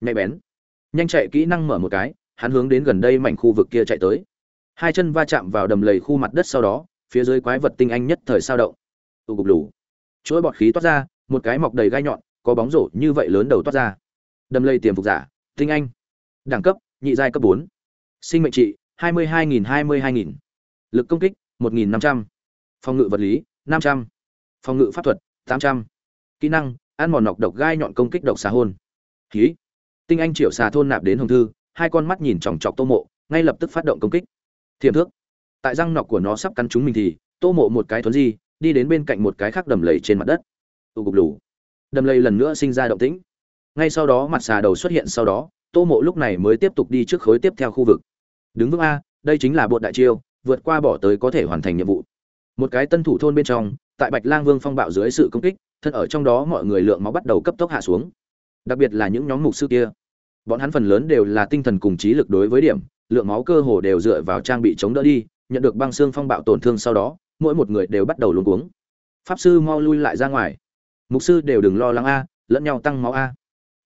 nhạy bén. Nhanh chạy kỹ năng mở một cái, hắn hướng đến gần đây mảnh khu vực kia chạy tới. Hai chân va chạm vào đầm lầy khu mặt đất sau đó, phía dưới quái vật tinh anh nhất thời sao động. Tụ cục lù. Chuỗi bọt khí toát ra, một cái mọc đầy gai nhọn, có bóng rổ như vậy lớn đầu toát ra. Đầm lầy tiềm phục giả, tinh anh. Đẳng cấp, nhị giai cấp bốn. Sinh mệnh trị, hai mươi hai nghìn hai mươi hai nghìn. Lực công kích, một nghìn năm trăm. Phòng ngự vật lý, năm trăm. Phòng ngự pháp thuật, tám trăm. Kỹ năng, ăn mòn nọc độc gai nhọn công kích độc xà hôn khí tinh anh triệu xà thôn nạp đến hồng thư, hai con mắt nhìn chòng chọc tô mộ, ngay lập tức phát động công kích. Thiềm thước. Tại răng nọc của nó sắp cắn chúng mình thì, tô mộ một cái thuấn di, đi đến bên cạnh một cái khác đầm lầy trên mặt đất. Tụ cục lù. Đầm lầy lần nữa sinh ra động tĩnh. Ngay sau đó mặt xà đầu xuất hiện sau đó, tô mộ lúc này mới tiếp tục đi trước khối tiếp theo khu vực. Đứng vững a, đây chính là bột đại chiêu, vượt qua bỏ tới có thể hoàn thành nhiệm vụ. Một cái tân thủ thôn bên trong, tại bạch lang vương phong bạo dưới sự công kích, thân ở trong đó mọi người lượng máu bắt đầu cấp tốc hạ xuống. Đặc biệt là những nhóm mục sư kia bọn hắn phần lớn đều là tinh thần cùng trí lực đối với điểm, lượng máu cơ hồ đều dựa vào trang bị chống đỡ đi, nhận được băng xương phong bạo tổn thương sau đó, mỗi một người đều bắt đầu luống cuống. Pháp sư mau lui lại ra ngoài. Mục sư đều đừng lo lắng a, lẫn nhau tăng máu a.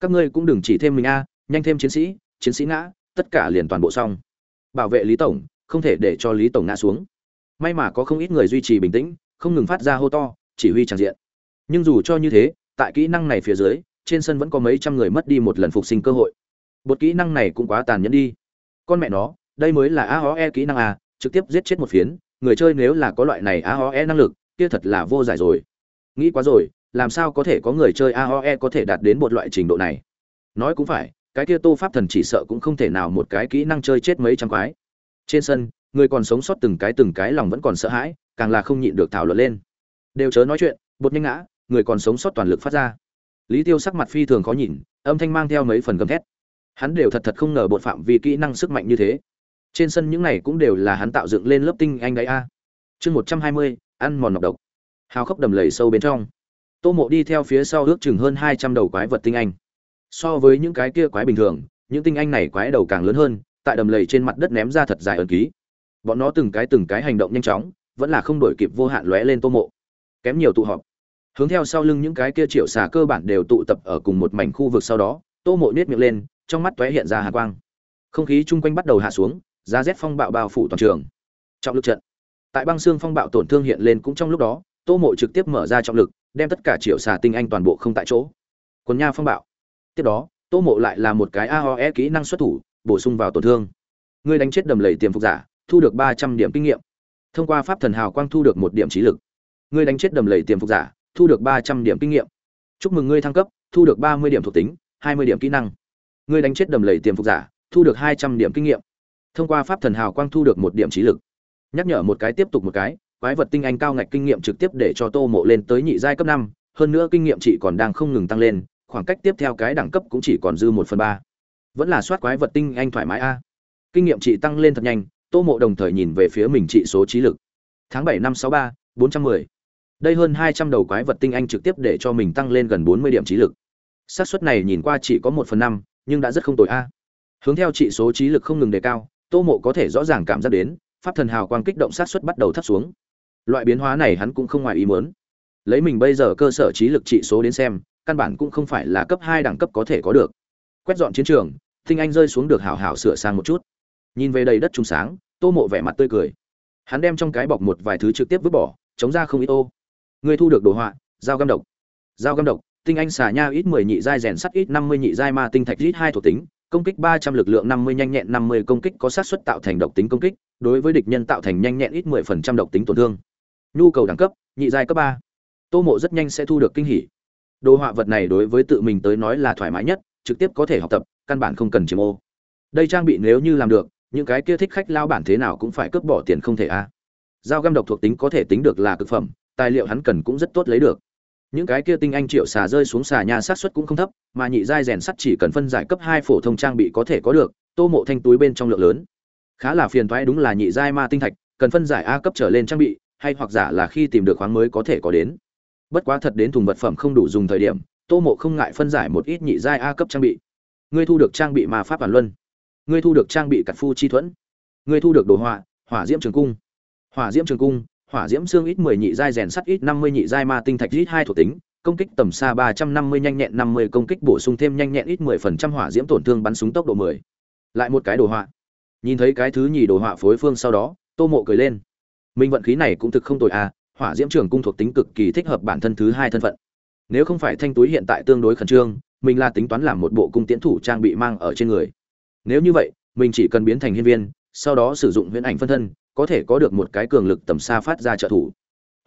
Các ngươi cũng đừng chỉ thêm mình a, nhanh thêm chiến sĩ chiến sĩ ngã, tất cả liền toàn bộ xong. Bảo vệ lý tổng, không thể để cho lý tổng ngã xuống. May mà có không ít người duy trì bình tĩnh, không ngừng phát ra hô to, chỉ huy tràn diện. Nhưng dù cho như thế, tại kỹ năng này phía dưới, trên sân vẫn có mấy trăm người mất đi một lần phục sinh cơ hội bột kỹ năng này cũng quá tàn nhẫn đi. Con mẹ nó, đây mới là a ho e kỹ năng a trực tiếp giết chết một phiến, người chơi nếu là có loại này a ho e năng lực, kia thật là vô giải rồi. Nghĩ quá rồi, làm sao có thể có người chơi a ho e có thể đạt đến một loại trình độ này? Nói cũng phải, cái kia tô pháp thần chỉ sợ cũng không thể nào một cái kỹ năng chơi chết mấy trăm quái. Trên sân, người còn sống sót từng cái từng cái lòng vẫn còn sợ hãi, càng là không nhịn được thảo luận lên. Đều chớ nói chuyện, bột nhanh ngã, người còn sống sót toàn lực phát ra. Lý tiêu sắc mặt phi thường khó nhìn, âm thanh mang theo mấy phần gầm thét hắn đều thật thật không ngờ bột phạm vì kỹ năng sức mạnh như thế. Trên sân những này cũng đều là hắn tạo dựng lên lớp tinh anh đấy a. Chương một trăm hai mươi, ăn mòn nọc độc. Hào khốc đầm lầy sâu bên trong. Tô mộ đi theo phía sau ước chừng hơn hai trăm đầu quái vật tinh anh. So với những cái kia quái bình thường, những tinh anh này quái đầu càng lớn hơn, tại đầm lầy trên mặt đất ném ra thật dài ẩn ký. Bọn nó từng cái từng cái hành động nhanh chóng, vẫn là không đổi kịp vô hạn lóe lên tô mộ. Kém nhiều tụ họp. Hướng theo sau lưng những cái kia triệu xà cơ bản đều tụ tập ở cùng một mảnh khu vực sau đó, tô mộ nhét miệng lên trong mắt tóe hiện ra hà quang. Không khí chung quanh bắt đầu hạ xuống, giá rét phong bạo bao phủ toàn trường. Trọng lực trận. Tại băng xương phong bạo tổn thương hiện lên cũng trong lúc đó, tô mộ trực tiếp mở ra trọng lực, đem tất cả triệu xà tinh anh toàn bộ không tại chỗ. Quần nha phong bạo. Tiếp đó, tô mộ lại là một cái aoe kỹ năng xuất thủ, bổ sung vào tổn thương. Ngươi đánh chết đầm lầy tiềm phục giả, thu được ba trăm điểm kinh nghiệm. Thông qua pháp thần hào quang thu được một điểm trí lực. Ngươi đánh chết đầm lầy tiềm phục giả, thu được ba trăm điểm kinh nghiệm. Chúc mừng ngươi thăng cấp, thu được ba mươi điểm thuộc tính, hai mươi điểm kỹ năng ngươi đánh chết đầm lầy tiềm phục giả, thu được hai trăm điểm kinh nghiệm. Thông qua pháp thần hào quang thu được một điểm trí lực. Nhắc nhở một cái tiếp tục một cái, quái vật tinh anh cao ngạch kinh nghiệm trực tiếp để cho tô mộ lên tới nhị giai cấp năm, hơn nữa kinh nghiệm chị còn đang không ngừng tăng lên, khoảng cách tiếp theo cái đẳng cấp cũng chỉ còn dư một phần ba. Vẫn là soát quái vật tinh anh thoải mái a. Kinh nghiệm chị tăng lên thật nhanh, tô mộ đồng thời nhìn về phía mình trị số trí lực. Tháng bảy năm sáu ba, bốn trăm mười. Đây hơn hai trăm đầu quái vật tinh anh trực tiếp để cho mình tăng lên gần bốn mươi điểm trí lực. Xác suất này nhìn qua chỉ có một phần năm nhưng đã rất không tồi a. Hướng theo trị số trí lực không ngừng đề cao, tô mộ có thể rõ ràng cảm giác đến, pháp thần hào quang kích động sát suất bắt đầu thấp xuống. Loại biến hóa này hắn cũng không ngoài ý muốn. Lấy mình bây giờ cơ sở trí lực trị số đến xem, căn bản cũng không phải là cấp hai đẳng cấp có thể có được. Quét dọn chiến trường tinh anh rơi xuống được hảo hảo sửa sang một chút. Nhìn về đầy đất trùng sáng, tô mộ vẻ mặt tươi cười. Hắn đem trong cái bọc một vài thứ trực tiếp vứt bỏ, chống ra không ít ô. Người thu được đồ họa, dao găm độc. Dao găm độc tinh anh xà nha ít mười nhị giai rèn sắt, ít năm mươi nhị giai ma tinh thạch, ít hai thuộc tính, công kích ba trăm lực lượng, năm mươi nhanh nhẹn, năm mươi công kích có sát suất tạo thành độc tính công kích, đối với địch nhân tạo thành nhanh nhẹn ít mười phần trăm độc tính tổn thương. Nhu cầu đẳng cấp, nhị giai cấp ba. Tô mộ rất nhanh sẽ thu được kinh hỉ. Đồ họa vật này đối với tự mình tới nói là thoải mái nhất, trực tiếp có thể học tập, căn bản không cần chiếm ô. Đây trang bị nếu như làm được, những cái kia thích khách lao bản thế nào cũng phải cướp bỏ tiền không thể a. À. dao găm độc thuộc tính có thể tính được là cực phẩm, tài liệu hắn cần cũng rất tốt lấy được những cái kia tinh anh triệu xà rơi xuống xà nhà sát xuất cũng không thấp, mà nhị giai rèn sắt chỉ cần phân giải cấp hai phổ thông trang bị có thể có được, tô mộ thanh túi bên trong lượng lớn. Khá là phiền thoái đúng là nhị giai ma tinh thạch, cần phân giải a cấp trở lên trang bị, hay hoặc giả là khi tìm được khoáng mới có thể có đến. Bất quá thật đến thùng vật phẩm không đủ dùng thời điểm, tô mộ không ngại phân giải một ít nhị giai a cấp trang bị. Ngươi thu được trang bị ma pháp bản luân. Ngươi thu được trang bị cặt phu chi thuẫn. Ngươi thu được đồ họa, hỏa diễm trường cung. Hỏa diễm trường cung hỏa diễm xương ít mười nhị giai rèn sắt ít năm mươi nhị giai ma tinh thạch ít hai thuộc tính công kích tầm xa 350 nhanh nhẹn 50 công kích bổ sung thêm nhanh nhẹn ít 10% hỏa diễm tổn thương bắn súng tốc độ 10. Lại một cái đồ họa. Nhìn thấy cái thứ nhì đồ họa phối phương sau đó, Tô Mộ cười lên. Mình vận khí này cũng thực không tồi à, hỏa diễm trường cung thuộc tính cực kỳ thích hợp bản thân thứ hai thân phận. Nếu không phải thanh túi hiện tại tương đối khẩn trương, mình là tính toán làm một bộ cung tiễn thủ trang bị mang ở trên người. Nếu như vậy, mình chỉ cần biến thành hiên viên, sau đó sử dụng huyễn ảnh phân thân, có thể có được một cái cường lực tầm xa phát ra trợ thủ.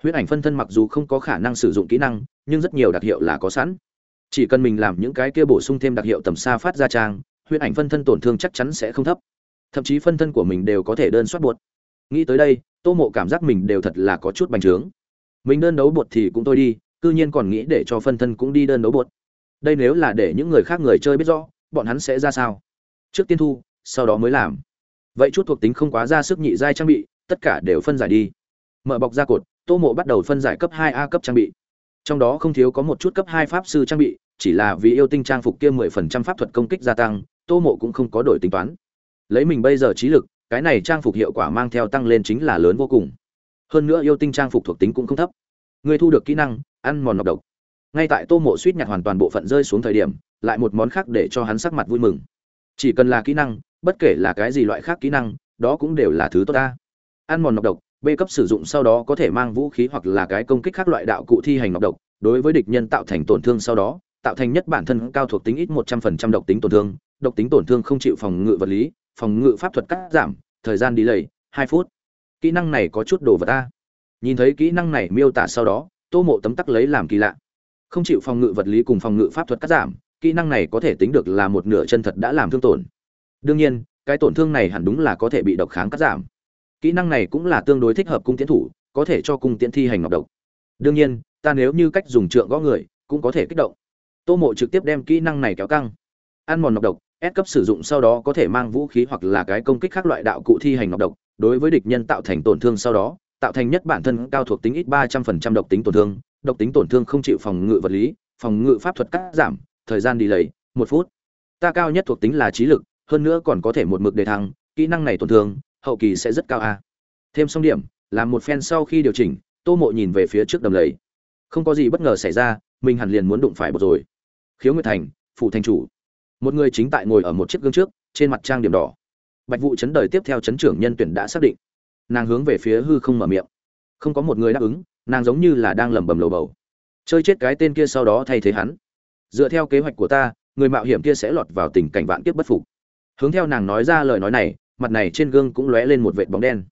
Huyễn ảnh phân thân mặc dù không có khả năng sử dụng kỹ năng, nhưng rất nhiều đặc hiệu là có sẵn. Chỉ cần mình làm những cái kia bổ sung thêm đặc hiệu tầm xa phát ra trang, huyễn ảnh phân thân tổn thương chắc chắn sẽ không thấp. Thậm chí phân thân của mình đều có thể đơn soát buột. Nghĩ tới đây, Tô Mộ cảm giác mình đều thật là có chút bành trướng. Mình đơn đấu bột thì cũng thôi đi, cư nhiên còn nghĩ để cho phân thân cũng đi đơn đấu bột Đây nếu là để những người khác người chơi biết rõ, bọn hắn sẽ ra sao? Trước tiên thu, sau đó mới làm. Vậy chút thuộc tính không quá ra sức nhị giai trang bị, tất cả đều phân giải đi. Mở bọc ra cột, Tô Mộ bắt đầu phân giải cấp hai a cấp trang bị. Trong đó không thiếu có một chút cấp hai pháp sư trang bị, chỉ là vì yêu tinh trang phục kia 10% pháp thuật công kích gia tăng, Tô Mộ cũng không có đổi tính toán. Lấy mình bây giờ trí lực, cái này trang phục hiệu quả mang theo tăng lên chính là lớn vô cùng. Hơn nữa yêu tinh trang phục thuộc tính cũng không thấp. Người thu được kỹ năng, ăn mòn nọc độc. Ngay tại Tô Mộ suýt nhặt hoàn toàn bộ phận rơi xuống thời điểm, lại một món khác để cho hắn sắc mặt vui mừng. Chỉ cần là kỹ năng, bất kể là cái gì loại khác kỹ năng, đó cũng đều là thứ tốt ta. Ăn mòn nọc độc, B cấp sử dụng sau đó có thể mang vũ khí hoặc là cái công kích khác loại đạo cụ thi hành nọc độc, đối với địch nhân tạo thành tổn thương sau đó, tạo thành nhất bản thân cao thuộc tính ít 100% độc tính tổn thương, độc tính tổn thương không chịu phòng ngự vật lý, phòng ngự pháp thuật cắt giảm, thời gian đi lầy, hai phút. Kỹ năng này có chút đồ vật ta. Nhìn thấy kỹ năng này miêu tả sau đó, Tô Mộ tấm tắc lấy làm kỳ lạ. Không chịu phòng ngự vật lý cùng phòng ngự pháp thuật cắt giảm, kỹ năng này có thể tính được là một nửa chân thật đã làm thương tổn. Đương nhiên, cái tổn thương này hẳn đúng là có thể bị độc kháng cắt giảm. Kỹ năng này cũng là tương đối thích hợp cung tiến thủ có thể cho cung tiến thi hành ngọc độc. Đương nhiên ta nếu như cách dùng trượng gõ người cũng có thể kích động. Tô mộ trực tiếp đem kỹ năng này kéo căng. Ăn mòn ngọc độc S cấp sử dụng sau đó có thể mang vũ khí hoặc là cái công kích khác loại đạo cụ thi hành ngọc độc. Đối với địch nhân tạo thành tổn thương sau đó tạo thành nhất bản thân cao thuộc tính ít ba trăm phần trăm độc tính tổn thương độc tính tổn thương không chịu phòng ngự vật lý phòng ngự pháp thuật cắt giảm thời gian đi lấy một phút. Ta cao nhất thuộc tính là trí lực hơn nữa còn có thể một mực đề thăng, kỹ năng này tổn thương, hậu kỳ sẽ rất cao a. Thêm xong điểm, làm một phen sau khi điều chỉnh, tô mộ nhìn về phía trước đầm lầy. Không có gì bất ngờ xảy ra, mình hẳn liền muốn đụng phải một rồi. Khiếu nguyệt thành phụ thành chủ. Một người chính tại ngồi ở một chiếc gương trước, trên mặt trang điểm đỏ. Bạch vụ chấn đời tiếp theo chấn trưởng nhân tuyển đã xác định. Nàng hướng về phía hư không mở miệng. Không có một người đáp ứng, nàng giống như là đang lẩm bẩm lầu bầu. Chơi chết cái tên kia sau đó thay thế hắn. Dựa theo kế hoạch của ta, người mạo hiểm kia sẽ lọt vào tình cảnh vạn kiếp bất phục hướng theo nàng nói ra lời nói này, mặt này trên gương cũng lóe lên một vệt bóng đen.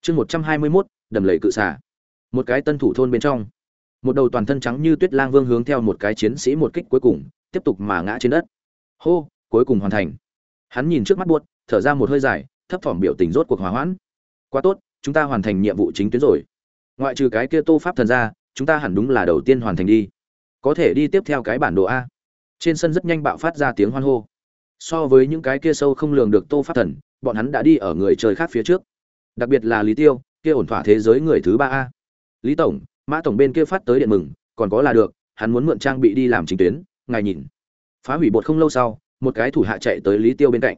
Chương một trăm hai mươi mốt, đầm lầy cự xà. một cái tân thủ thôn bên trong. Một đầu toàn thân trắng như tuyết lang vương hướng theo một cái chiến sĩ một kích cuối cùng, tiếp tục mà ngã trên đất. Hô, cuối cùng hoàn thành. Hắn nhìn trước mắt buốt, thở ra một hơi dài, thấp thỏm biểu tình rốt cuộc hòa hoãn. Quá tốt, chúng ta hoàn thành nhiệm vụ chính tuyến rồi. Ngoại trừ cái kia tô pháp thần ra, chúng ta hẳn đúng là đầu tiên hoàn thành đi. Có thể đi tiếp theo cái bản đồ a. Trên sân rất nhanh bạo phát ra tiếng hoan hô so với những cái kia sâu không lường được tô pháp thần, bọn hắn đã đi ở người chơi khác phía trước. Đặc biệt là lý tiêu, kia ổn thỏa thế giới người thứ ba a. Lý tổng, mã tổng bên kia phát tới điện mừng, còn có là được, hắn muốn mượn trang bị đi làm chính tuyến, ngài nhìn. Phá hủy bột không lâu sau, một cái thủ hạ chạy tới lý tiêu bên cạnh.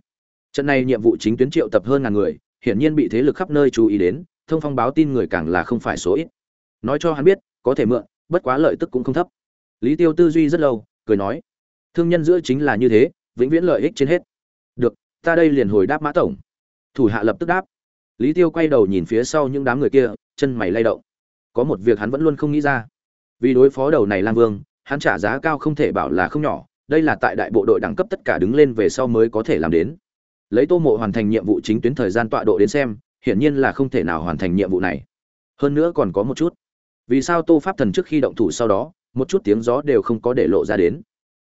Trận này nhiệm vụ chính tuyến triệu tập hơn ngàn người, hiển nhiên bị thế lực khắp nơi chú ý đến, thông phong báo tin người càng là không phải số ít. Nói cho hắn biết, có thể mượn, bất quá lợi tức cũng không thấp. Lý tiêu tư duy rất lâu, cười nói, thương nhân giữa chính là như thế vĩnh viễn lợi ích trên hết. Được, ta đây liền hồi đáp mã tổng. Thủ hạ lập tức đáp. Lý tiêu quay đầu nhìn phía sau những đám người kia, chân mày lay động. Có một việc hắn vẫn luôn không nghĩ ra. Vì đối phó đầu này lang vương, hắn trả giá cao không thể bảo là không nhỏ, đây là tại đại bộ đội đẳng cấp tất cả đứng lên về sau mới có thể làm đến. Lấy tô mộ hoàn thành nhiệm vụ chính tuyến thời gian tọa độ đến xem, hiển nhiên là không thể nào hoàn thành nhiệm vụ này. Hơn nữa còn có một chút. Vì sao tô pháp thần trước khi động thủ sau đó, một chút tiếng gió đều không có để lộ ra đến?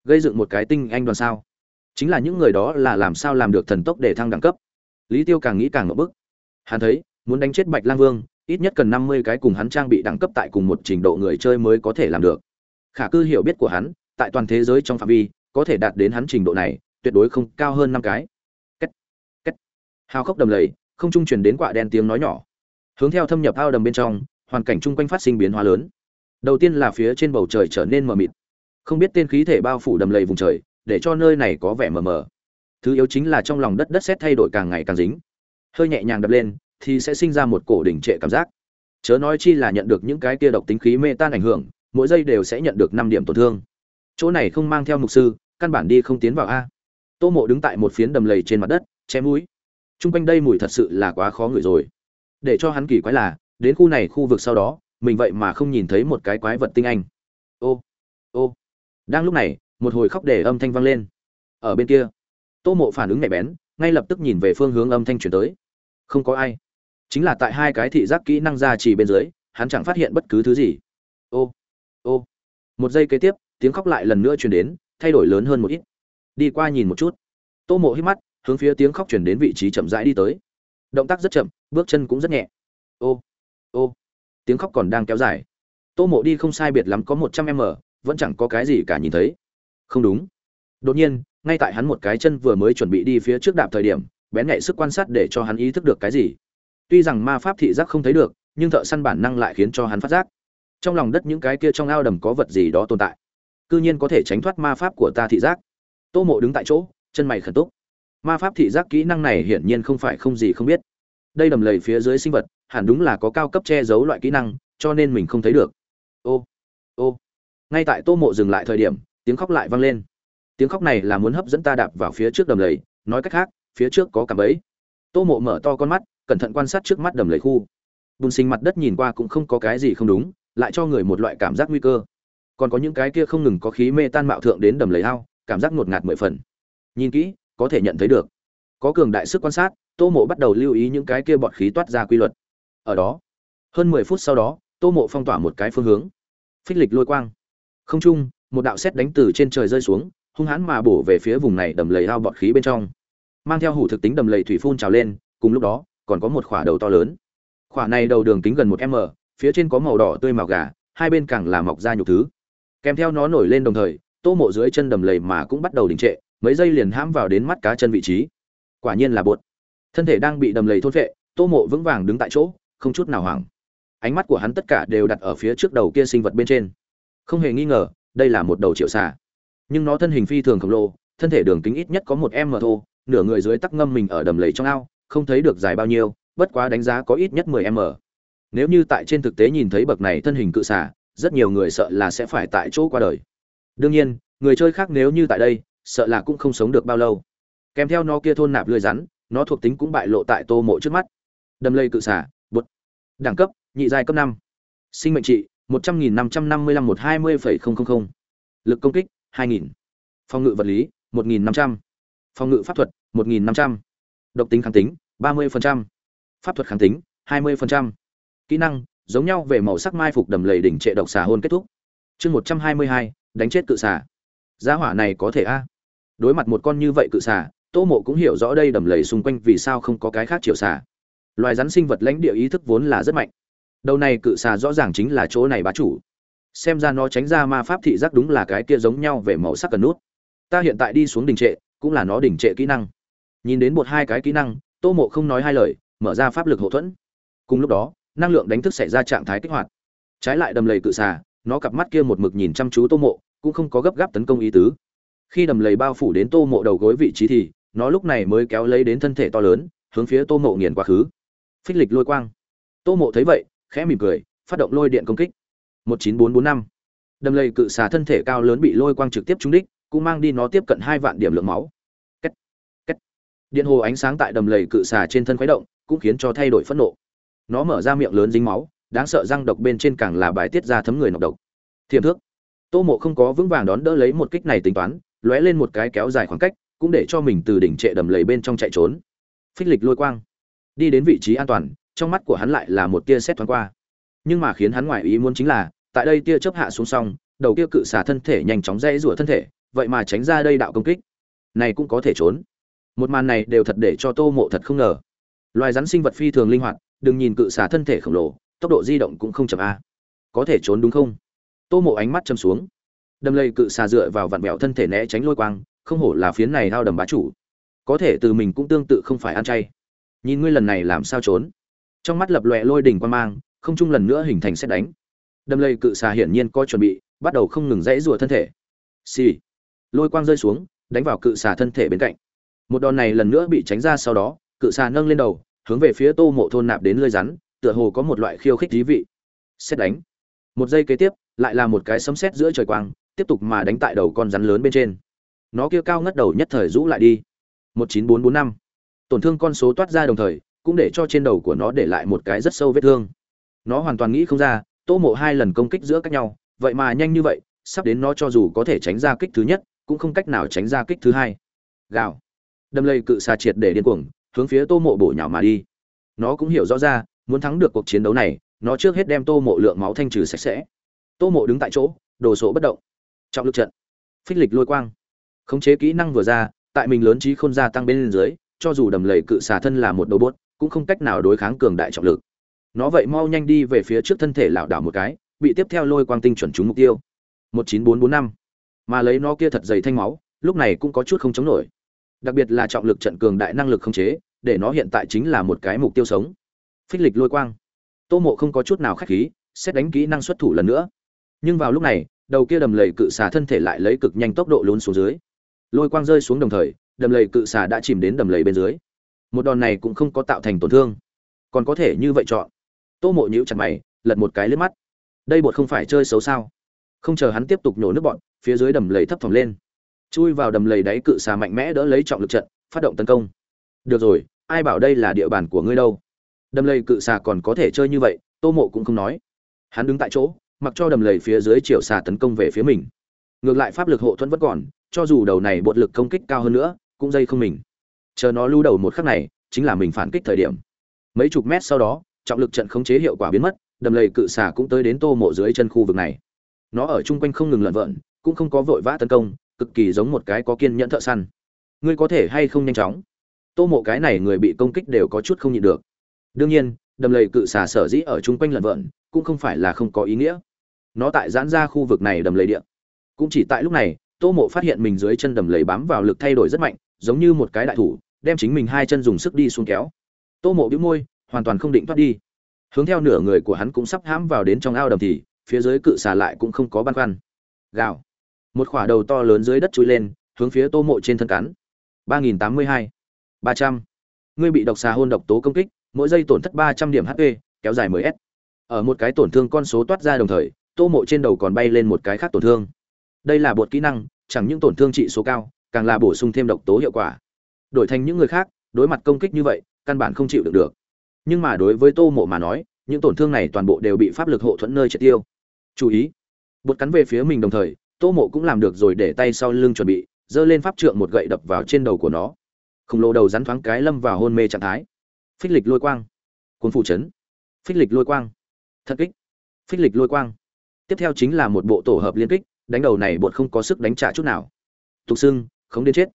Gây dựng một cái tinh anh đoàn sao? Chính là những người đó là làm sao làm được thần tốc để thăng đẳng cấp. Lý tiêu càng nghĩ càng ngậm bức. Hắn thấy, muốn đánh chết bạch lang vương, ít nhất cần năm mươi cái cùng hắn trang bị đẳng cấp tại cùng một trình độ người chơi mới có thể làm được. Khả cư hiểu biết của hắn, tại toàn thế giới trong phạm vi, có thể đạt đến hắn trình độ này, tuyệt đối không cao hơn năm cái. Kết. Kết. hào khốc đầm lầy, không trung truyền đến quạ đen tiếng nói nhỏ. Hướng theo thâm nhập ao đầm bên trong, hoàn cảnh chung quanh phát sinh biến hóa lớn. Đầu tiên là phía trên bầu trời trở nên mờ mịt. Không biết tên khí thể bao phủ đầm lầy vùng trời để cho nơi này có vẻ mờ mờ. Thứ yếu chính là trong lòng đất đất xét thay đổi càng ngày càng dính. Hơi nhẹ nhàng đập lên, thì sẽ sinh ra một cổ đỉnh trệ cảm giác. Chớ nói chi là nhận được những cái kia độc tính khí mê tan ảnh hưởng, mỗi giây đều sẽ nhận được năm điểm tổn thương. Chỗ này không mang theo mục sư, căn bản đi không tiến vào a. Tô mộ đứng tại một phiến đầm lầy trên mặt đất chém mũi. T r u n g quanh đây mùi thật sự là quá khó ngửi rồi. Để cho hắn kỳ quái là, đến khu này khu vực sau đó, mình vậy mà không nhìn thấy một cái quái vật tinh anh. Ô ô. Đang lúc này một hồi khóc để âm thanh vang lên. Ở bên kia, tô mộ phản ứng nhạy bén, ngay lập tức nhìn về phương hướng âm thanh chuyển tới. Không có ai. Chính là tại hai cái thị giác kỹ năng ra chỉ bên dưới, hắn chẳng phát hiện bất cứ thứ gì. Ô ô. Một giây kế tiếp, tiếng khóc lại lần nữa truyền đến, thay đổi lớn hơn một ít. Đi qua nhìn một chút. Tô mộ hít mắt, hướng phía tiếng khóc chuyển đến vị trí chậm rãi đi tới. Động tác rất chậm, bước chân cũng rất nhẹ. Ô ô. Tiếng khóc còn đang kéo dài. Tô mộ đi không sai biệt lắm có một trăm m, vẫn chẳng có cái gì cả nhìn thấy không đúng. Đột nhiên, ngay tại hắn một cái chân vừa mới chuẩn bị đi phía trước đạp thời điểm, bén nhạy sức quan sát để cho hắn ý thức được cái gì. Tuy rằng ma pháp thị giác không thấy được, nhưng thợ săn bản năng lại khiến cho hắn phát giác. Trong lòng đất những cái kia trong ao đầm có vật gì đó tồn tại. Cư nhiên có thể tránh thoát ma pháp của ta thị giác. Tô mộ đứng tại chỗ, chân mày khẩn túc. Ma pháp thị giác kỹ năng này hiển nhiên không phải không gì không biết. Đây đầm lầy phía dưới sinh vật, hẳn đúng là có cao cấp che giấu loại kỹ năng, cho nên mình không thấy được. Ô ô. Ngay tại tô mộ dừng lại thời điểm tiếng khóc lại vang lên. Tiếng khóc này là muốn hấp dẫn ta đạp vào phía trước đầm lầy, nói cách khác, phía trước có cảm ấy tô mộ mở to con mắt, cẩn thận quan sát trước mắt đầm lầy khu. Bùn sinh mặt đất nhìn qua cũng không có cái gì không đúng, lại cho người một loại cảm giác nguy cơ. Còn có những cái kia không ngừng có khí mê tan mạo thượng đến đầm lầy ao, cảm giác ngột ngạt mười phần. Nhìn kỹ, có thể nhận thấy được. Có cường đại sức quan sát, tô mộ bắt đầu lưu ý những cái kia bọt khí toát ra quy luật. Ở đó, hơn mười phút sau đó, tô mộ phong tỏa một cái phương hướng. Phích lịch lôi quang. Không trung một đạo xét đánh từ trên trời rơi xuống, hung hãn mà bổ về phía vùng này đầm lầy ao bọt khí bên trong. Mang theo hủ thực tính đầm lầy thủy phun trào lên, cùng lúc đó, còn có một khỏa đầu to lớn. Khỏa này đầu đường kính gần một m, phía trên có màu đỏ tươi màu gà, hai bên càng là mọc ra nhục thứ. Kèm theo nó nổi lên đồng thời, tô mộ dưới chân đầm lầy mà cũng bắt đầu đình trệ, mấy giây liền hãm vào đến mắt cá chân vị trí. Quả nhiên là bột. Thân thể đang bị đầm lầy thôn vệ tô mộ vững vàng đứng tại chỗ, không chút nào hoảng. Ánh mắt của hắn tất cả đều đặt ở phía trước đầu kia sinh vật bên trên. Không hề nghi ngờ đây là một đầu triệu xà. Nhưng nó thân hình phi thường khổng lồ, thân thể đường kính ít nhất có một m thô nửa người dưới tắc ngâm mình ở đầm lầy trong ao, không thấy được dài bao nhiêu, bất quá đánh giá có ít nhất 10 m nếu như tại trên thực tế nhìn thấy bậc này thân hình cự xà, rất nhiều người sợ là sẽ phải tại chỗ qua đời. Đương nhiên, người chơi khác nếu như tại đây, sợ là cũng không sống được bao lâu. Kèm theo nó kia thôn nạp lưỡi rắn, nó thuộc tính cũng bại lộ tại tô mộ trước mắt. Đầm lây cự xả bột. Đẳng cấp, nhị giai cấp năm. Sinh mệnh trị một trăm nghìn năm trăm năm mươi lăm một hai mươi phẩy không không không. Lực công kích, hai nghìn. Phòng ngự vật lý, một nghìn năm trăm. Phòng ngự pháp thuật, một nghìn năm trăm. Độc tính kháng tính, ba mươi phần trăm. Pháp thuật kháng tính, hai mươi phần trăm. Kỹ năng, giống nhau về màu sắc mai phục đầm lầy đỉnh trệ độc xà hôn kết thúc. Chương một trăm hai mươi hai, đánh chết cự xà. Giá hỏa này có thể a? Đối mặt một con như vậy cự xà, tô mộ cũng hiểu rõ đây đầm lầy xung quanh vì sao không có cái khác chiều xà. Loài rắn sinh vật lãnh địa ý thức vốn là rất mạnh đầu này cự xà rõ ràng chính là chỗ này bá chủ. Xem ra nó tránh ra ma pháp thị giác đúng là cái kia giống nhau về màu sắc cần nút. Ta hiện tại đi xuống đình trệ, cũng là nó đình trệ kỹ năng. Nhìn đến một hai cái kỹ năng, tô mộ không nói hai lời, mở ra pháp lực hậu thuẫn. Cùng lúc đó, năng lượng đánh thức xảy ra trạng thái kích hoạt. Trái lại đầm lầy cự xà, nó cặp mắt kia một mực nhìn chăm chú tô mộ, cũng không có gấp gáp tấn công ý tứ. Khi đầm lầy bao phủ đến tô mộ đầu gối vị trí thì, nó lúc này mới kéo lấy đến thân thể to lớn, hướng phía tô mộ nghiền quá khứ. Phích lịch lôi quang. Tô mộ thấy vậy khẽ mỉm cười, phát động lôi điện công kích. Một chín bốn bốn năm. Đầm lầy cự xà thân thể cao lớn bị lôi quang trực tiếp trúng đích, cũng mang đi nó tiếp cận hai vạn điểm lượng máu. Kết. Kết. điện hồ ánh sáng tại đầm lầy cự xà trên thân khuấy động, cũng khiến cho thay đổi phẫn nộ. Nó mở ra miệng lớn dính máu, đáng sợ răng độc bên trên càng là bài tiết ra thấm người nọc độc. Thiềm thước. Tô mộ không có vững vàng đón đỡ lấy một kích này tính toán, lóe lên một cái kéo dài khoảng cách, cũng để cho mình từ đỉnh trệ đầm lầy bên trong chạy trốn. Phích lịch lôi quang. Đi đến vị trí an toàn trong mắt của hắn lại là một tia xét thoáng qua. Nhưng mà khiến hắn ngoài ý muốn chính là, tại đây tia chớp hạ xuống xong, đầu kia cự xả thân thể nhanh chóng dây rủa thân thể, vậy mà tránh ra đây đạo công kích. Này cũng có thể trốn. Một màn này đều thật để cho tô mộ thật không ngờ. Loài rắn sinh vật phi thường linh hoạt, đừng nhìn cự xả thân thể khổng lồ, tốc độ di động cũng không chậm a. Có thể trốn đúng không? Tô mộ ánh mắt châm xuống. Đâm lây cự xà dựa vào vặn vẹo thân thể né tránh lôi quang, không hổ là phiến này hao đầm bá chủ. Có thể từ mình cũng tương tự không phải ăn chay. Nhìn ngươi lần này làm sao trốn? Trong mắt lập lòe lôi đỉnh quan mang, không chung lần nữa hình thành xét đánh. Đâm lây cự xà hiển nhiên có chuẩn bị, bắt đầu không ngừng dãy rùa thân thể. Xì、sì. lôi quang rơi xuống, đánh vào cự xà thân thể bên cạnh. Một đòn này lần nữa bị tránh ra sau đó, cự xà nâng lên đầu, hướng về phía tô mộ thôn nạp đến lơi rắn, tựa hồ có một loại khiêu khích thí vị. Xét đánh. Một giây kế tiếp, lại là một cái sấm sét giữa trời quang, tiếp tục mà đánh tại đầu con rắn lớn bên trên. Nó kia cao ngất đầu nhất thời rũ lại đi. Một chín bốn bốn năm. Tổn thương con số toát ra đồng thời cũng để cho trên đầu của nó để lại một cái rất sâu vết thương. Nó hoàn toàn nghĩ không ra, tô mộ hai lần công kích giữa cách nhau, vậy mà nhanh như vậy, sắp đến nó cho dù có thể tránh ra kích thứ nhất, cũng không cách nào tránh ra kích thứ hai. Gào. Đâm lây cự xà triệt để điên cuồng, hướng phía tô mộ bổ nhào mà đi. Nó cũng hiểu rõ ra, muốn thắng được cuộc chiến đấu này, nó trước hết đem tô mộ lượng máu thanh trừ sạch sẽ. Tô mộ đứng tại chỗ, đồ sộ bất động. Trọng lực trận. Phích lịch lôi quang. Khống chế kỹ năng vừa ra, tại mình lớn trí khôn gia tăng bên dưới, cho dù đầm lầy cự xà thân là một đầu bốt cũng không cách nào đối kháng cường đại trọng lực. Nó vậy mau nhanh đi về phía trước thân thể lảo đảo một cái, bị tiếp theo lôi quang tinh chuẩn trúng mục tiêu. Một chín bốn bốn năm. Mà lấy nó kia thật dày thanh máu, lúc này cũng có chút không chống nổi. Đặc biệt là trọng lực trận cường đại năng lực khống chế, để nó hiện tại chính là một cái mục tiêu sống. Phích lịch lôi quang. Tô mộ không có chút nào khách khí, xét đánh kỹ năng xuất thủ lần nữa. Nhưng vào lúc này, đầu kia đầm lầy cự xà thân thể lại lấy cực nhanh tốc độ lún xuống dưới. Lôi quang rơi xuống đồng thời, đầm lầy cự xà đã chìm đến đầm lầy bên dưới một đòn này cũng không có tạo thành tổn thương. Còn có thể như vậy chọn. Tô mộ nhíu chặt mày, lật một cái lướt mắt. Đây bột không phải chơi xấu sao? Không chờ hắn tiếp tục nhổ nước bọn, phía dưới đầm lầy thấp thỏm lên. Chui vào đầm lầy đáy cự xà mạnh mẽ đỡ lấy trọng lực trận, phát động tấn công. Được rồi, ai bảo đây là địa bàn của ngươi đâu? Đầm lầy cự xà còn có thể chơi như vậy, tô mộ cũng không nói. Hắn đứng tại chỗ, mặc cho đầm lầy phía dưới chiều xà tấn công về phía mình. Ngược lại pháp lực hộ thuẫn vẫn còn, cho dù đầu này bột lực công kích cao hơn nữa, cũng dây không mình chờ nó lưu đầu một khắc này, chính là mình phản kích thời điểm. Mấy chục mét sau đó, trọng lực trận khống chế hiệu quả biến mất, đầm lầy cự xà cũng tới đến tô mộ dưới chân khu vực này. Nó ở chung quanh không ngừng lợn vợn cũng không có vội vã tấn công, cực kỳ giống một cái có kiên nhẫn thợ săn. Ngươi có thể hay không nhanh chóng? Tô mộ cái này người bị công kích đều có chút không nhịn được. Đương nhiên, đầm lầy cự xà sở dĩ ở chung quanh lợn vợn cũng không phải là không có ý nghĩa. Nó tại giãn ra khu vực này đầm lầy địa. Cũng chỉ tại lúc này, tô mộ phát hiện mình dưới chân đầm lầy bám vào lực thay đổi rất mạnh, giống như một cái đại thủ đem chính mình hai chân dùng sức đi xuống kéo. Tô mộ bĩu môi, hoàn toàn không định thoát đi. Hướng theo nửa người của hắn cũng sắp hãm vào đến trong ao đầm thì, phía dưới cự xà lại cũng không có băn khoăn. Gào. Một khỏa đầu to lớn dưới đất chui lên, hướng phía tô mộ trên thân cắn. ba nghìn tám mươi hai. ba trăm. Ngươi bị độc xà hôn độc tố công kích, mỗi giây tổn thất ba trăm điểm hp kéo dài mười s. Ở một cái tổn thương con số toát ra đồng thời, tô mộ trên đầu còn bay lên một cái khác tổn thương. Đây là bột kỹ năng, chẳng những tổn thương trị số cao, càng là bổ sung thêm độc tố hiệu quả đổi thành những người khác, đối mặt công kích như vậy, căn bản không chịu được được. Nhưng mà đối với tô mộ mà nói, những tổn thương này toàn bộ đều bị pháp lực hộ thuẫn nơi triệt tiêu. Chú ý bột cắn về phía mình đồng thời, tô mộ cũng làm được rồi để tay sau lưng chuẩn bị, giơ lên pháp trượng một gậy đập vào trên đầu của nó. Khổng lồ đầu rắn thoáng cái lâm vào hôn mê trạng thái. Phích lịch lôi quang. Cuốn phụ chấn. Phích lịch lôi quang. Thật kích. Phích lịch lôi quang. Tiếp theo chính là một bộ tổ hợp liên kích, đánh đầu này bột không có sức đánh trả chút nào. Tục xưng không đến chết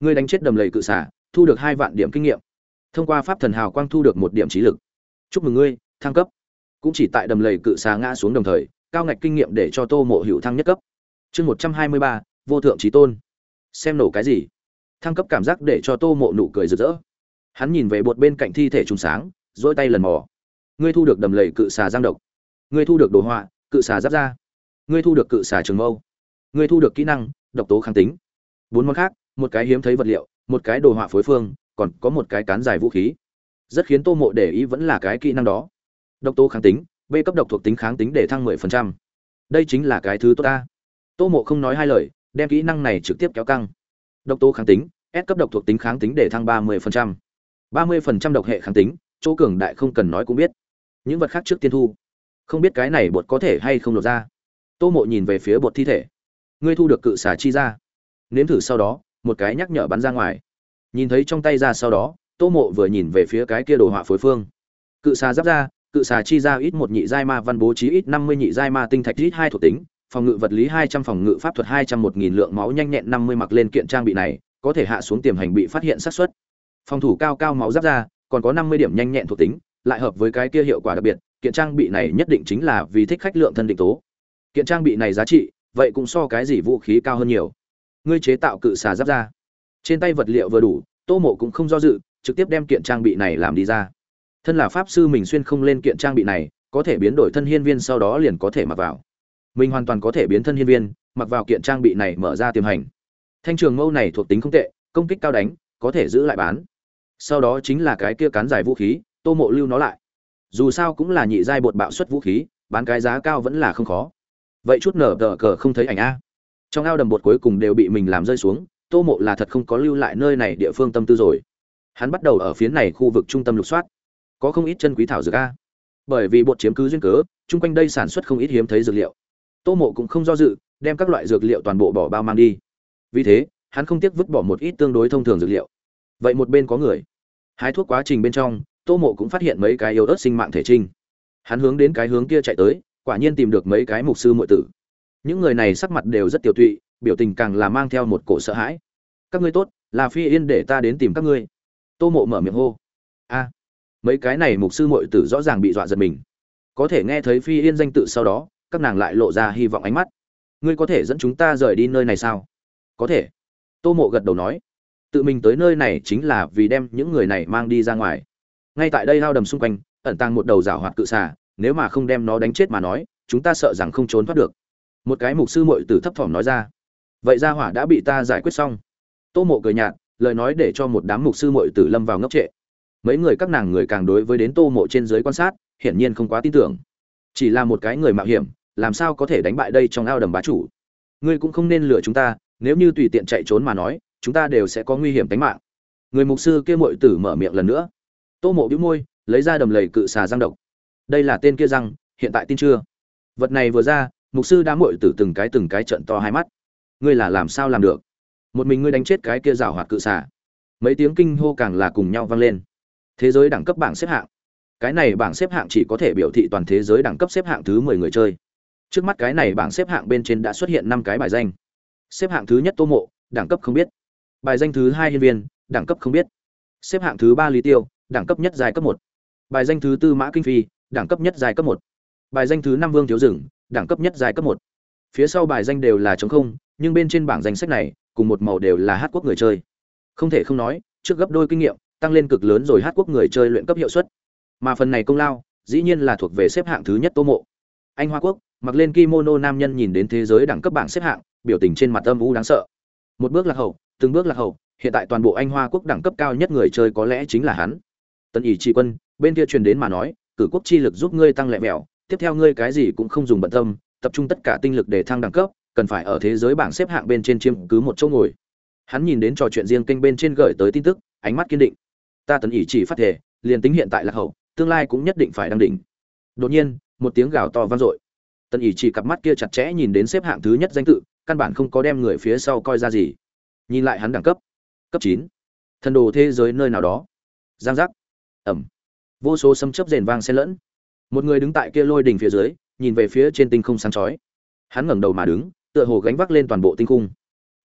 ngươi đánh chết đầm lầy cự xả, thu được hai vạn điểm kinh nghiệm. Thông qua pháp thần hào quang thu được một điểm trí lực. Chúc mừng ngươi, thăng cấp. Cũng chỉ tại đầm lầy cự xà ngã xuống đồng thời, cao ngạch kinh nghiệm để cho tô mộ hữu thăng nhất cấp. Chương một trăm hai mươi ba, vô thượng trí tôn. Xem nổ cái gì? Thăng cấp cảm giác để cho tô mộ nụ cười rực rỡ. Hắn nhìn về bột bên cạnh thi thể trùng sáng, dỗi tay lần mò. Ngươi thu được đầm lầy cự xà giang độc. Ngươi thu được đồ họa, cự xà giáp ra ngươi thu được cự xà trường mâu. Ngươi thu được kỹ năng, độc tố kháng tính. Bốn món khác một cái hiếm thấy vật liệu, một cái đồ họa phối phương, còn có một cái cán dài vũ khí. Rất khiến tô mộ để ý vẫn là cái kỹ năng đó. Độc tố kháng tính, b cấp độc thuộc tính kháng tính để thăng 10%. đây chính là cái thứ tốt ta. Tô mộ không nói hai lời, đem kỹ năng này trực tiếp kéo căng. Độc tố kháng tính, s cấp độc thuộc tính kháng tính để thăng 30%. 30% độc hệ kháng tính, chỗ cường đại không cần nói cũng biết. Những vật khác trước tiên thu. Không biết cái này bột có thể hay không lột ra. Tô mộ nhìn về phía bột thi thể. Ngươi thu được cự xả chi ra. Nếm thử sau đó một cái nhắc nhở bắn ra ngoài. Nhìn thấy trong tay ra sau đó, tô mộ vừa nhìn về phía cái kia đồ họa phối phương. Cự xà giáp ra, cự xà chi ra ít một nhị giai ma văn bố trí ít năm mươi nhị giai ma tinh thạch ít hai thuộc tính, phòng ngự vật lý hai trăm, phòng ngự pháp thuật hai trăm một nghìn lượng máu nhanh nhẹn năm mươi mặc lên kiện trang bị này, có thể hạ xuống tiềm hành bị phát hiện sát suất. Phòng thủ cao cao máu giáp ra, còn có năm mươi điểm nhanh nhẹn thuộc tính, lại hợp với cái kia hiệu quả đặc biệt, kiện trang bị này nhất định chính là vì thích khách lượng thân định tố. Kiện trang bị này giá trị, vậy cũng so cái gì vũ khí cao hơn nhiều ngươi chế tạo cự xà giáp ra. Trên tay vật liệu vừa đủ, tô mộ cũng không do dự, trực tiếp đem kiện trang bị này làm đi ra. Thân là pháp sư mình xuyên không lên kiện trang bị này, có thể biến đổi thân hiên viên sau đó liền có thể mặc vào. Mình hoàn toàn có thể biến thân hiên viên, mặc vào kiện trang bị này mở ra tiềm hành. Thanh trường mâu này thuộc tính không tệ, công kích cao đánh, có thể giữ lại bán. Sau đó chính là cái kia cán dài vũ khí, tô mộ lưu nó lại. Dù sao cũng là nhị giai bột bạo xuất vũ khí, bán cái giá cao vẫn là không khó. Vậy chút nở tờ cờ không thấy ảnh a trong ao đầm bột cuối cùng đều bị mình làm rơi xuống, tô mộ là thật không có lưu lại nơi này địa phương tâm tư rồi. Hắn bắt đầu ở phía này khu vực trung tâm lục soát. Có không ít chân quý thảo dược a. Bởi vì bột chiếm cứ duyên cớ, chung quanh đây sản xuất không ít hiếm thấy dược liệu. Tô mộ cũng không do dự, đem các loại dược liệu toàn bộ bỏ bao mang đi. Vì thế, hắn không tiếc vứt bỏ một ít tương đối thông thường dược liệu. Vậy một bên có người. Hái thuốc quá trình bên trong, tô mộ cũng phát hiện mấy cái yếu ớt sinh mạng thể trinh. Hắn hướng đến cái hướng kia chạy tới, quả nhiên tìm được mấy cái mục sư muội tử những người này sắc mặt đều rất tiểu tụy, biểu tình càng là mang theo một cổ sợ hãi. Các ngươi tốt là phi yên để ta đến tìm các ngươi. Tô mộ mở miệng hô. A, mấy cái này mục sư muội tử rõ ràng bị dọa giật mình. Có thể nghe thấy phi yên danh tự sau đó, các nàng lại lộ ra hy vọng ánh mắt. Ngươi có thể dẫn chúng ta rời đi nơi này sao? Có thể. Tô mộ gật đầu nói. Tự mình tới nơi này chính là vì đem những người này mang đi ra ngoài. Ngay tại đây lao đầm xung quanh, ẩn tàng một đầu rào hoạt cự xà, nếu mà không đem nó đánh chết mà nói, chúng ta sợ rằng không trốn thoát được một cái mục sư muội tử thấp thỏm nói ra. Vậy ra hỏa đã bị ta giải quyết xong. Tô mộ cười nhạt, lời nói để cho một đám mục sư muội tử lâm vào ngốc trệ. Mấy người các nàng người càng đối với đến tô mộ trên dưới quan sát, hiển nhiên không quá tin tưởng. Chỉ là một cái người mạo hiểm, làm sao có thể đánh bại đây trong ao đầm bá chủ? Ngươi cũng không nên lừa chúng ta, nếu như tùy tiện chạy trốn mà nói, chúng ta đều sẽ có nguy hiểm tính mạng. Người mục sư kia muội tử mở miệng lần nữa. Tô mộ bĩu môi, lấy ra đầm lầy cự xà răng độc. Đây là tên kia răng, hiện tại tin chưa? Vật này vừa ra mục sư đã muội tử từng cái từng cái trận to hai mắt. Ngươi là làm sao làm được? Một mình ngươi đánh chết cái kia rào hoạt cự xà. Mấy tiếng kinh hô càng là cùng nhau vang lên. Thế giới đẳng cấp bảng xếp hạng. Cái này bảng xếp hạng chỉ có thể biểu thị toàn thế giới đẳng cấp xếp hạng thứ mười người chơi. Trước mắt cái này bảng xếp hạng bên trên đã xuất hiện năm cái bài danh. Xếp hạng thứ nhất tô mộ, đẳng cấp không biết. Bài danh thứ hai hiên viên, đẳng cấp không biết. Xếp hạng thứ ba lý tiêu, đẳng cấp nhất dài cấp một. Bài danh thứ tư mã kinh phi, đẳng cấp nhất dài cấp một. Bài danh thứ năm vương thiếu rừng đẳng cấp nhất giai cấp một. Phía sau bài danh đều là chống không, nhưng bên trên bảng danh sách này, cùng một màu đều là hát quốc người chơi. Không thể không nói, trước gấp đôi kinh nghiệm, tăng lên cực lớn rồi hát quốc người chơi luyện cấp hiệu suất. Mà phần này công lao, dĩ nhiên là thuộc về xếp hạng thứ nhất tô mộ. Anh hoa quốc, mặc lên kimono nam nhân nhìn đến thế giới đẳng cấp bảng xếp hạng, biểu tình trên mặt âm u đáng sợ. Một bước lạc hậu, từng bước lạc hậu, hiện tại toàn bộ anh hoa quốc đẳng cấp cao nhất người chơi có lẽ chính là hắn. Tân ỷ chi quân, bên kia truyền đến mà nói, cử quốc chi lực giúp ngươi tăng lẹ mẹo tiếp theo ngươi cái gì cũng không dùng bận tâm, tập trung tất cả tinh lực để thăng đẳng cấp, cần phải ở thế giới bảng xếp hạng bên trên chiếm cứ một chỗ ngồi. Hắn nhìn đến trò chuyện riêng kênh bên trên gửi tới tin tức, ánh mắt kiên định. Ta tần ỷ chỉ phát thể, liền tính hiện tại lạc hậu, tương lai cũng nhất định phải đăng đỉnh. Đột nhiên, một tiếng gào to vang dội. Tần ỷ chỉ cặp mắt kia chặt chẽ nhìn đến xếp hạng thứ nhất danh tự, căn bản không có đem người phía sau coi ra gì. Nhìn lại hắn đẳng cấp. Cấp chín. Thần đồ thế giới nơi nào đó. Giang giác. Ẩm. Vô số sấm chớp rền vang xen lẫn một người đứng tại kia lôi đỉnh phía dưới, nhìn về phía trên tinh không sáng chói. Hắn ngẩng đầu mà đứng, tựa hồ gánh vác lên toàn bộ tinh khung.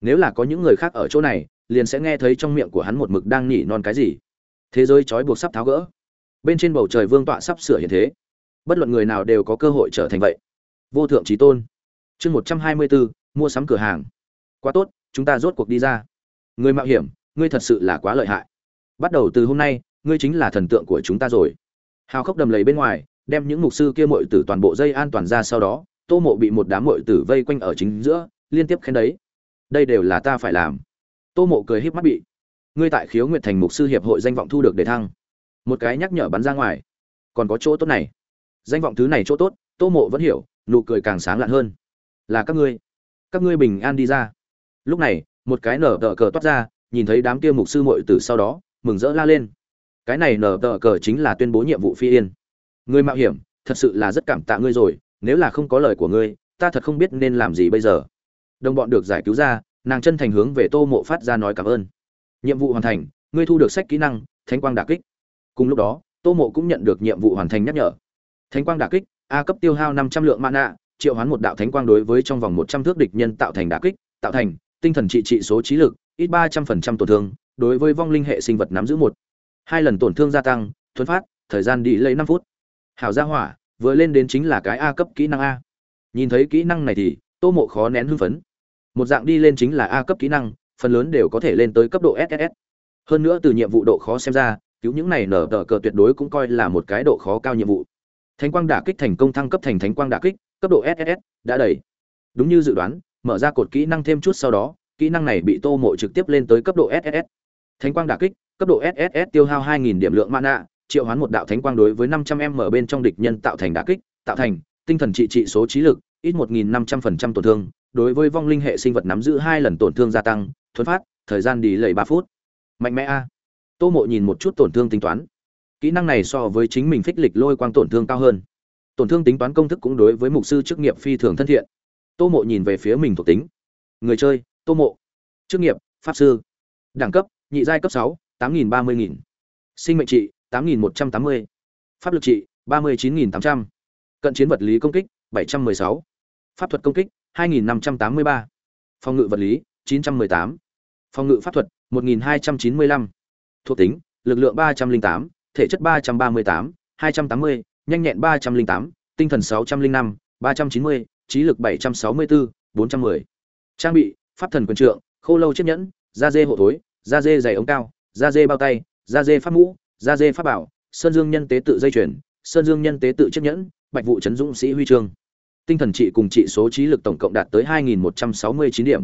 Nếu là có những người khác ở chỗ này, liền sẽ nghe thấy trong miệng của hắn một mực đang nhỉ non cái gì. Thế giới trói buộc sắp tháo gỡ. Bên trên bầu trời vương tọa sắp sửa hiện thế. Bất luận người nào đều có cơ hội trở thành vậy. Vô thượng trí tôn. Chương một trăm hai mươi bốn, mua sắm cửa hàng. Quá tốt, chúng ta rốt cuộc đi ra. Người mạo hiểm, ngươi thật sự là quá lợi hại. Bắt đầu từ hôm nay, ngươi chính là thần tượng của chúng ta rồi. Hào khốc đầm lầy bên ngoài đem những mục sư kia muội tử toàn bộ dây an toàn ra sau đó, tô mộ bị một đám muội tử vây quanh ở chính giữa, liên tiếp khen đấy. Đây đều là ta phải làm. Tô mộ cười híp mắt bị. Ngươi tại khiếu nguyệt thành mục sư hiệp hội danh vọng thu được đề thăng. Một cái nhắc nhở bắn ra ngoài. Còn có chỗ tốt này. Danh vọng thứ này chỗ tốt, tô mộ vẫn hiểu, nụ cười càng sáng lạn hơn. Là các ngươi. Các ngươi bình an đi ra. Lúc này, một cái nở tờ cờ toát ra, nhìn thấy đám kia mục sư muội tử sau đó, mừng rỡ la lên. Cái này nở tờ cờ chính là tuyên bố nhiệm vụ phi yên ngươi mạo hiểm, thật sự là rất cảm tạ ngươi rồi, nếu là không có lời của ngươi, ta thật không biết nên làm gì bây giờ. Đồng bọn được giải cứu ra, nàng chân thành hướng về tô mộ phát ra nói cảm ơn. Nhiệm vụ hoàn thành, ngươi thu được sách kỹ năng, thánh quang đả kích. Cùng lúc đó, tô mộ cũng nhận được nhiệm vụ hoàn thành nhắc nhở. Thánh quang đả kích, a cấp tiêu hao năm trăm lượng mana, triệu hoán một đạo thánh quang đối với trong vòng một trăm thước địch nhân tạo thành đả kích, tạo thành tinh thần trị trị số trí lực, ít ba trăm phần trăm tổn thương, đối với vong linh hệ sinh vật nắm giữ một. Hai lần tổn thương gia tăng thuần phát, thời gian đi lấy năm phút hảo gia hỏa, vừa lên đến chính là cái a cấp kỹ năng a. Nhìn thấy kỹ năng này thì, tô mộ khó nén hưng phấn. Một dạng đi lên chính là a cấp kỹ năng, phần lớn đều có thể lên tới cấp độ ss hơn nữa từ nhiệm vụ độ khó xem ra, cứu những này nở tờ cờ tuyệt đối cũng coi là một cái độ khó cao nhiệm vụ. Thánh quang đả kích thành công thăng cấp thành thánh quang đả kích, cấp độ ss đã đầy. Đúng như dự đoán, mở ra cột kỹ năng thêm chút sau đó, kỹ năng này bị tô mộ trực tiếp lên tới cấp độ ss thánh quang đả kích, cấp độ ss tiêu hao 2.000 điểm lượng mana triệu hoán một đạo thánh quang đối với 500 m bên trong địch nhân tạo thành đả kích, tạo thành tinh thần trị trị số trí lực, ít 1.500% tổn thương, đối với vong linh hệ sinh vật nắm giữ hai lần tổn thương gia tăng thuần phát, thời gian đi lầy ba phút. Mạnh mẽ a. Tô mộ nhìn một chút tổn thương tính toán. Kỹ năng này so với chính mình phích lịch lôi quang tổn thương cao hơn. Tổn thương tính toán công thức cũng đối với mục sư chức nghiệp phi thường thân thiện. Tô mộ nhìn về phía mình thuộc tính. Người chơi, tô mộ. Chức nghiệp, pháp sư. Đẳng cấp, nhị giai cấp sáu, tám nghìn ba mươi nghìn. Sinh mệnh trị tám nghìn một trăm tám mươi. Pháp lực trị, ba mươi chín nghìn tám trăm. Cận chiến vật lý công kích, bảy trăm mười sáu. Pháp thuật công kích, hai nghìn năm trăm tám mươi ba. Phòng ngự vật lý, chín trăm mười tám. Phòng ngự pháp thuật, một nghìn hai trăm chín mươi lăm. Thuộc tính, lực lượng ba trăm linh tám, thể chất ba trăm ba mươi tám, hai trăm tám mươi, nhanh nhẹn ba trăm linh tám, tinh thần sáu trăm linh năm, ba trăm chín mươi, trí lực bảy trăm sáu mươi bốn bốn trăm mười. Trang bị, pháp thần quyền trượng, khô lâu chiếc nhẫn, da dê hộ thối, da dê dày ống cao, da dê bao tay, da dê pháp mũ da dê pháp bảo sơn dương nhân tế tự dây chuyền sơn dương nhân tế tự chiếc nhẫn bạch vụ chấn dũng sĩ huy chương. Tinh thần trị cùng trị số trí lực tổng cộng đạt tới 2.169 điểm.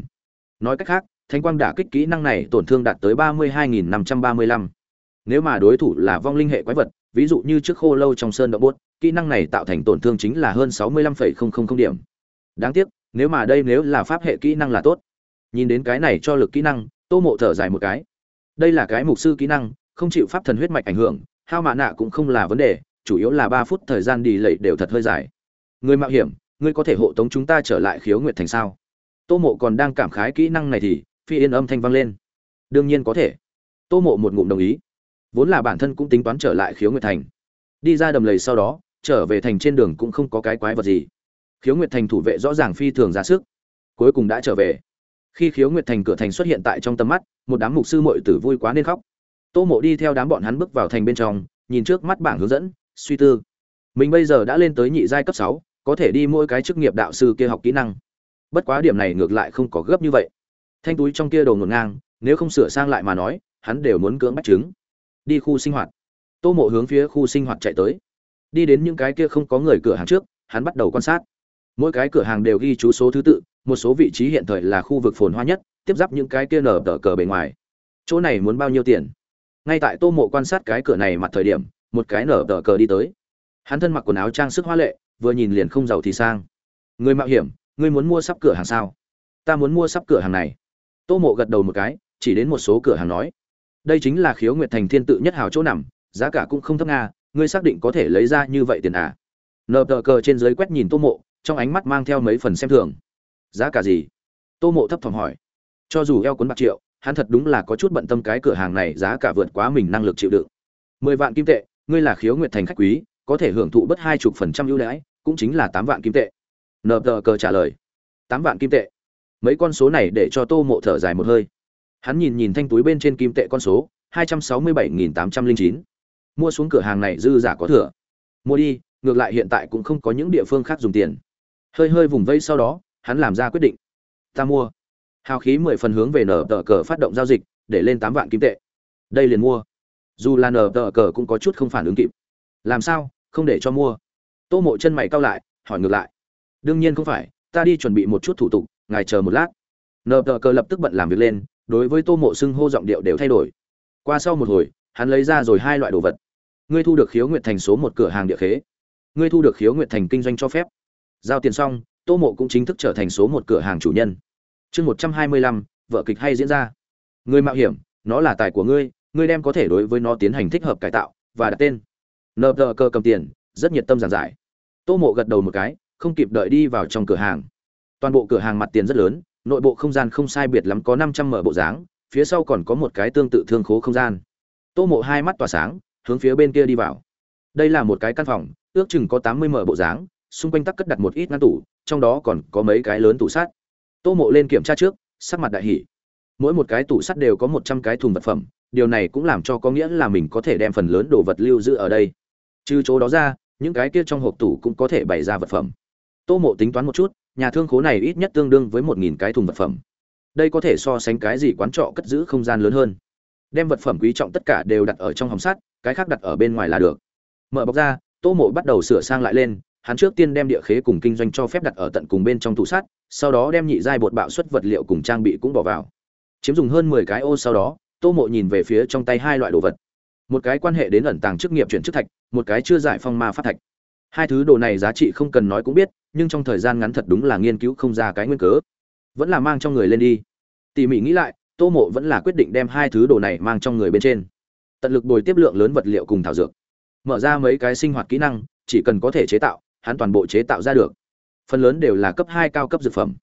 Nói cách khác thanh quang đả kích kỹ năng này tổn thương đạt tới 32.535. nếu mà đối thủ là vong linh hệ quái vật ví dụ như trước khô lâu trong sơn động bốt kỹ năng này tạo thành tổn thương chính là hơn 65,000 điểm. Đáng tiếc nếu mà đây nếu là pháp hệ kỹ năng là tốt. Nhìn đến cái này cho lực kỹ năng tô mộ thở dài một cái. Đây là cái mục sư kỹ năng không chịu pháp thần huyết mạch ảnh hưởng, hao mạ nạ cũng không là vấn đề, chủ yếu là ba phút thời gian đi lầy đều thật hơi dài. Người mạo hiểm, ngươi có thể hộ tống chúng ta trở lại khiếu nguyệt thành sao? Tô mộ còn đang cảm khái kỹ năng này thì, phi yên âm thanh vang lên. Đương nhiên có thể. Tô mộ một ngụm đồng ý. Vốn là bản thân cũng tính toán trở lại khiếu nguyệt thành. Đi ra đầm lầy sau đó, trở về thành trên đường cũng không có cái quái vật gì. Khiếu nguyệt thành thủ vệ rõ ràng phi thường ra sức. Cuối cùng đã trở về. Khi khiếu nguyệt thành cửa thành xuất hiện tại trong tầm mắt, một đám mục sư mội tử vui quá nên khóc tô mộ đi theo đám bọn hắn bước vào thành bên trong, nhìn trước mắt bảng hướng dẫn, suy tư. Mình bây giờ đã lên tới nhị giai cấp sáu, có thể đi mỗi cái chức nghiệp đạo sư kia học kỹ năng. Bất quá điểm này ngược lại không có gấp như vậy. Thanh túi trong kia đồ ngổn ngang, nếu không sửa sang lại mà nói, hắn đều muốn cưỡng bắt chứng. Đi khu sinh hoạt. Tô mộ hướng phía khu sinh hoạt chạy tới. Đi đến những cái kia không có người cửa hàng trước, hắn bắt đầu quan sát. Mỗi cái cửa hàng đều ghi chú số thứ tự, một số vị trí hiện thời là khu vực phồn hoa nhất, tiếp giáp những cái kia nở tờ cờ bề ngoài. Chỗ này muốn bao nhiêu tiền? Ngay tại tô mộ quan sát cái cửa này mặt thời điểm, một cái nở tờ cờ đi tới. Hắn thân mặc quần áo trang sức hoa lệ, vừa nhìn liền không giàu thì sang. Người mạo hiểm, ngươi muốn mua sắp cửa hàng sao? Ta muốn mua sắp cửa hàng này. Tô mộ gật đầu một cái, chỉ đến một số cửa hàng nói. Đây chính là khiếu nguyệt thành thiên tự nhất hào chỗ nằm, giá cả cũng không thấp nga, ngươi xác định có thể lấy ra như vậy tiền à? Nợ tờ cờ trên dưới quét nhìn tô mộ, trong ánh mắt mang theo mấy phần xem thường. Giá cả gì? Tô mộ thấp thỏm hỏi. Cho dù eo cuốn bạc triệu hắn thật đúng là có chút bận tâm cái cửa hàng này giá cả vượt quá mình năng lực chịu đựng. Mười vạn kim tệ, ngươi là khiếu nguyệt thành khách quý, có thể hưởng thụ bất hai chục phần trăm ưu đãi, cũng chính là tám vạn kim tệ. Nợ tờ cờ trả lời. Tám vạn kim tệ. Mấy con số này để cho tô mộ thở dài một hơi. Hắn nhìn nhìn thanh túi bên trên kim tệ con số, hai trăm sáu mươi bảy nghìn tám trăm linh chín. Mua xuống cửa hàng này dư giả có thừa. Mua đi, ngược lại hiện tại cũng không có những địa phương khác dùng tiền. Hơi hơi vùng vây sau đó, hắn làm ra quyết định. Ta mua hào khí mười phần hướng về nở tờ cờ phát động giao dịch, để lên tám vạn kim tệ. Đây liền mua. Dù là nở tờ cờ cũng có chút không phản ứng kịp. Làm sao? Không để cho mua. Tô mộ chân mày cao lại, hỏi ngược lại. Đương nhiên không phải, ta đi chuẩn bị một chút thủ tục, ngài chờ một lát. Nờ tờ cờ lập tức bận làm việc lên, đối với tô mộ xưng hô giọng điệu đều thay đổi. Qua sau một hồi, hắn lấy ra rồi hai loại đồ vật. Ngươi thu được khiếu Nguyệt thành số một cửa hàng địa khế. Ngươi thu được khiếu Nguyệt thành kinh doanh cho phép. Giao tiền xong, tô mộ cũng chính thức trở thành số một cửa hàng chủ nhân chương một trăm hai mươi lăm, vợ kịch hay diễn ra? Người mạo hiểm, nó là tài của ngươi ngươi đem có thể đối với nó tiến hành thích hợp cải tạo và đặt tên. Nợ tờ cơ cầm tiền, rất nhiệt tâm giảng giải. Tô mộ gật đầu một cái, không kịp đợi đi vào trong cửa hàng. Toàn bộ cửa hàng mặt tiền rất lớn, nội bộ không gian không sai biệt lắm có năm trăm mở bộ dáng, phía sau còn có một cái tương tự thương khố không gian. Tô mộ hai mắt tỏa sáng, hướng phía bên kia đi vào. Đây là một cái căn phòng, ước chừng có tám mươi mở bộ dáng, xung quanh tắc cất đặt một ít ngăn tủ, trong đó còn có mấy cái lớn tủ sắt tô mộ lên kiểm tra trước, sắc mặt đại hỷ mỗi một cái tủ sắt đều có một trăm cái thùng vật phẩm, điều này cũng làm cho có nghĩa là mình có thể đem phần lớn đồ vật lưu giữ ở đây. Trừ chỗ đó ra, những cái kia trong hộp tủ cũng có thể bày ra vật phẩm. Tô mộ tính toán một chút, nhà thương khố này ít nhất tương đương với một nghìn cái thùng vật phẩm. Đây có thể so sánh cái gì quán trọ cất giữ không gian lớn hơn. Đem vật phẩm quý trọng tất cả đều đặt ở trong hòm sắt, cái khác đặt ở bên ngoài là được. Mở bọc ra, tô mộ bắt đầu sửa sang lại lên hắn trước tiên đem địa khế cùng kinh doanh cho phép đặt ở tận cùng bên trong tủ sắt, sau đó đem nhị giai bột bạo xuất vật liệu cùng trang bị cũng bỏ vào. Chiếm dùng hơn mười cái ô sau đó, tô mộ nhìn về phía trong tay hai loại đồ vật. Một cái quan hệ đến ẩn tàng chức nghiệp chuyển chức thạch, một cái chưa giải phong ma phát thạch. Hai thứ đồ này giá trị không cần nói cũng biết, nhưng trong thời gian ngắn thật đúng là nghiên cứu không ra cái nguyên cớ. Vẫn là mang trong người lên đi. Tỷ mị nghĩ lại, tô mộ vẫn là quyết định đem hai thứ đồ này mang trong người bên trên. Tận lực bồi tiếp lượng lớn vật liệu cùng thảo dược. Mở ra mấy cái sinh hoạt kỹ năng, chỉ cần có thể chế tạo hắn toàn bộ chế tạo ra được. Phần lớn đều là cấp hai cao cấp dược phẩm.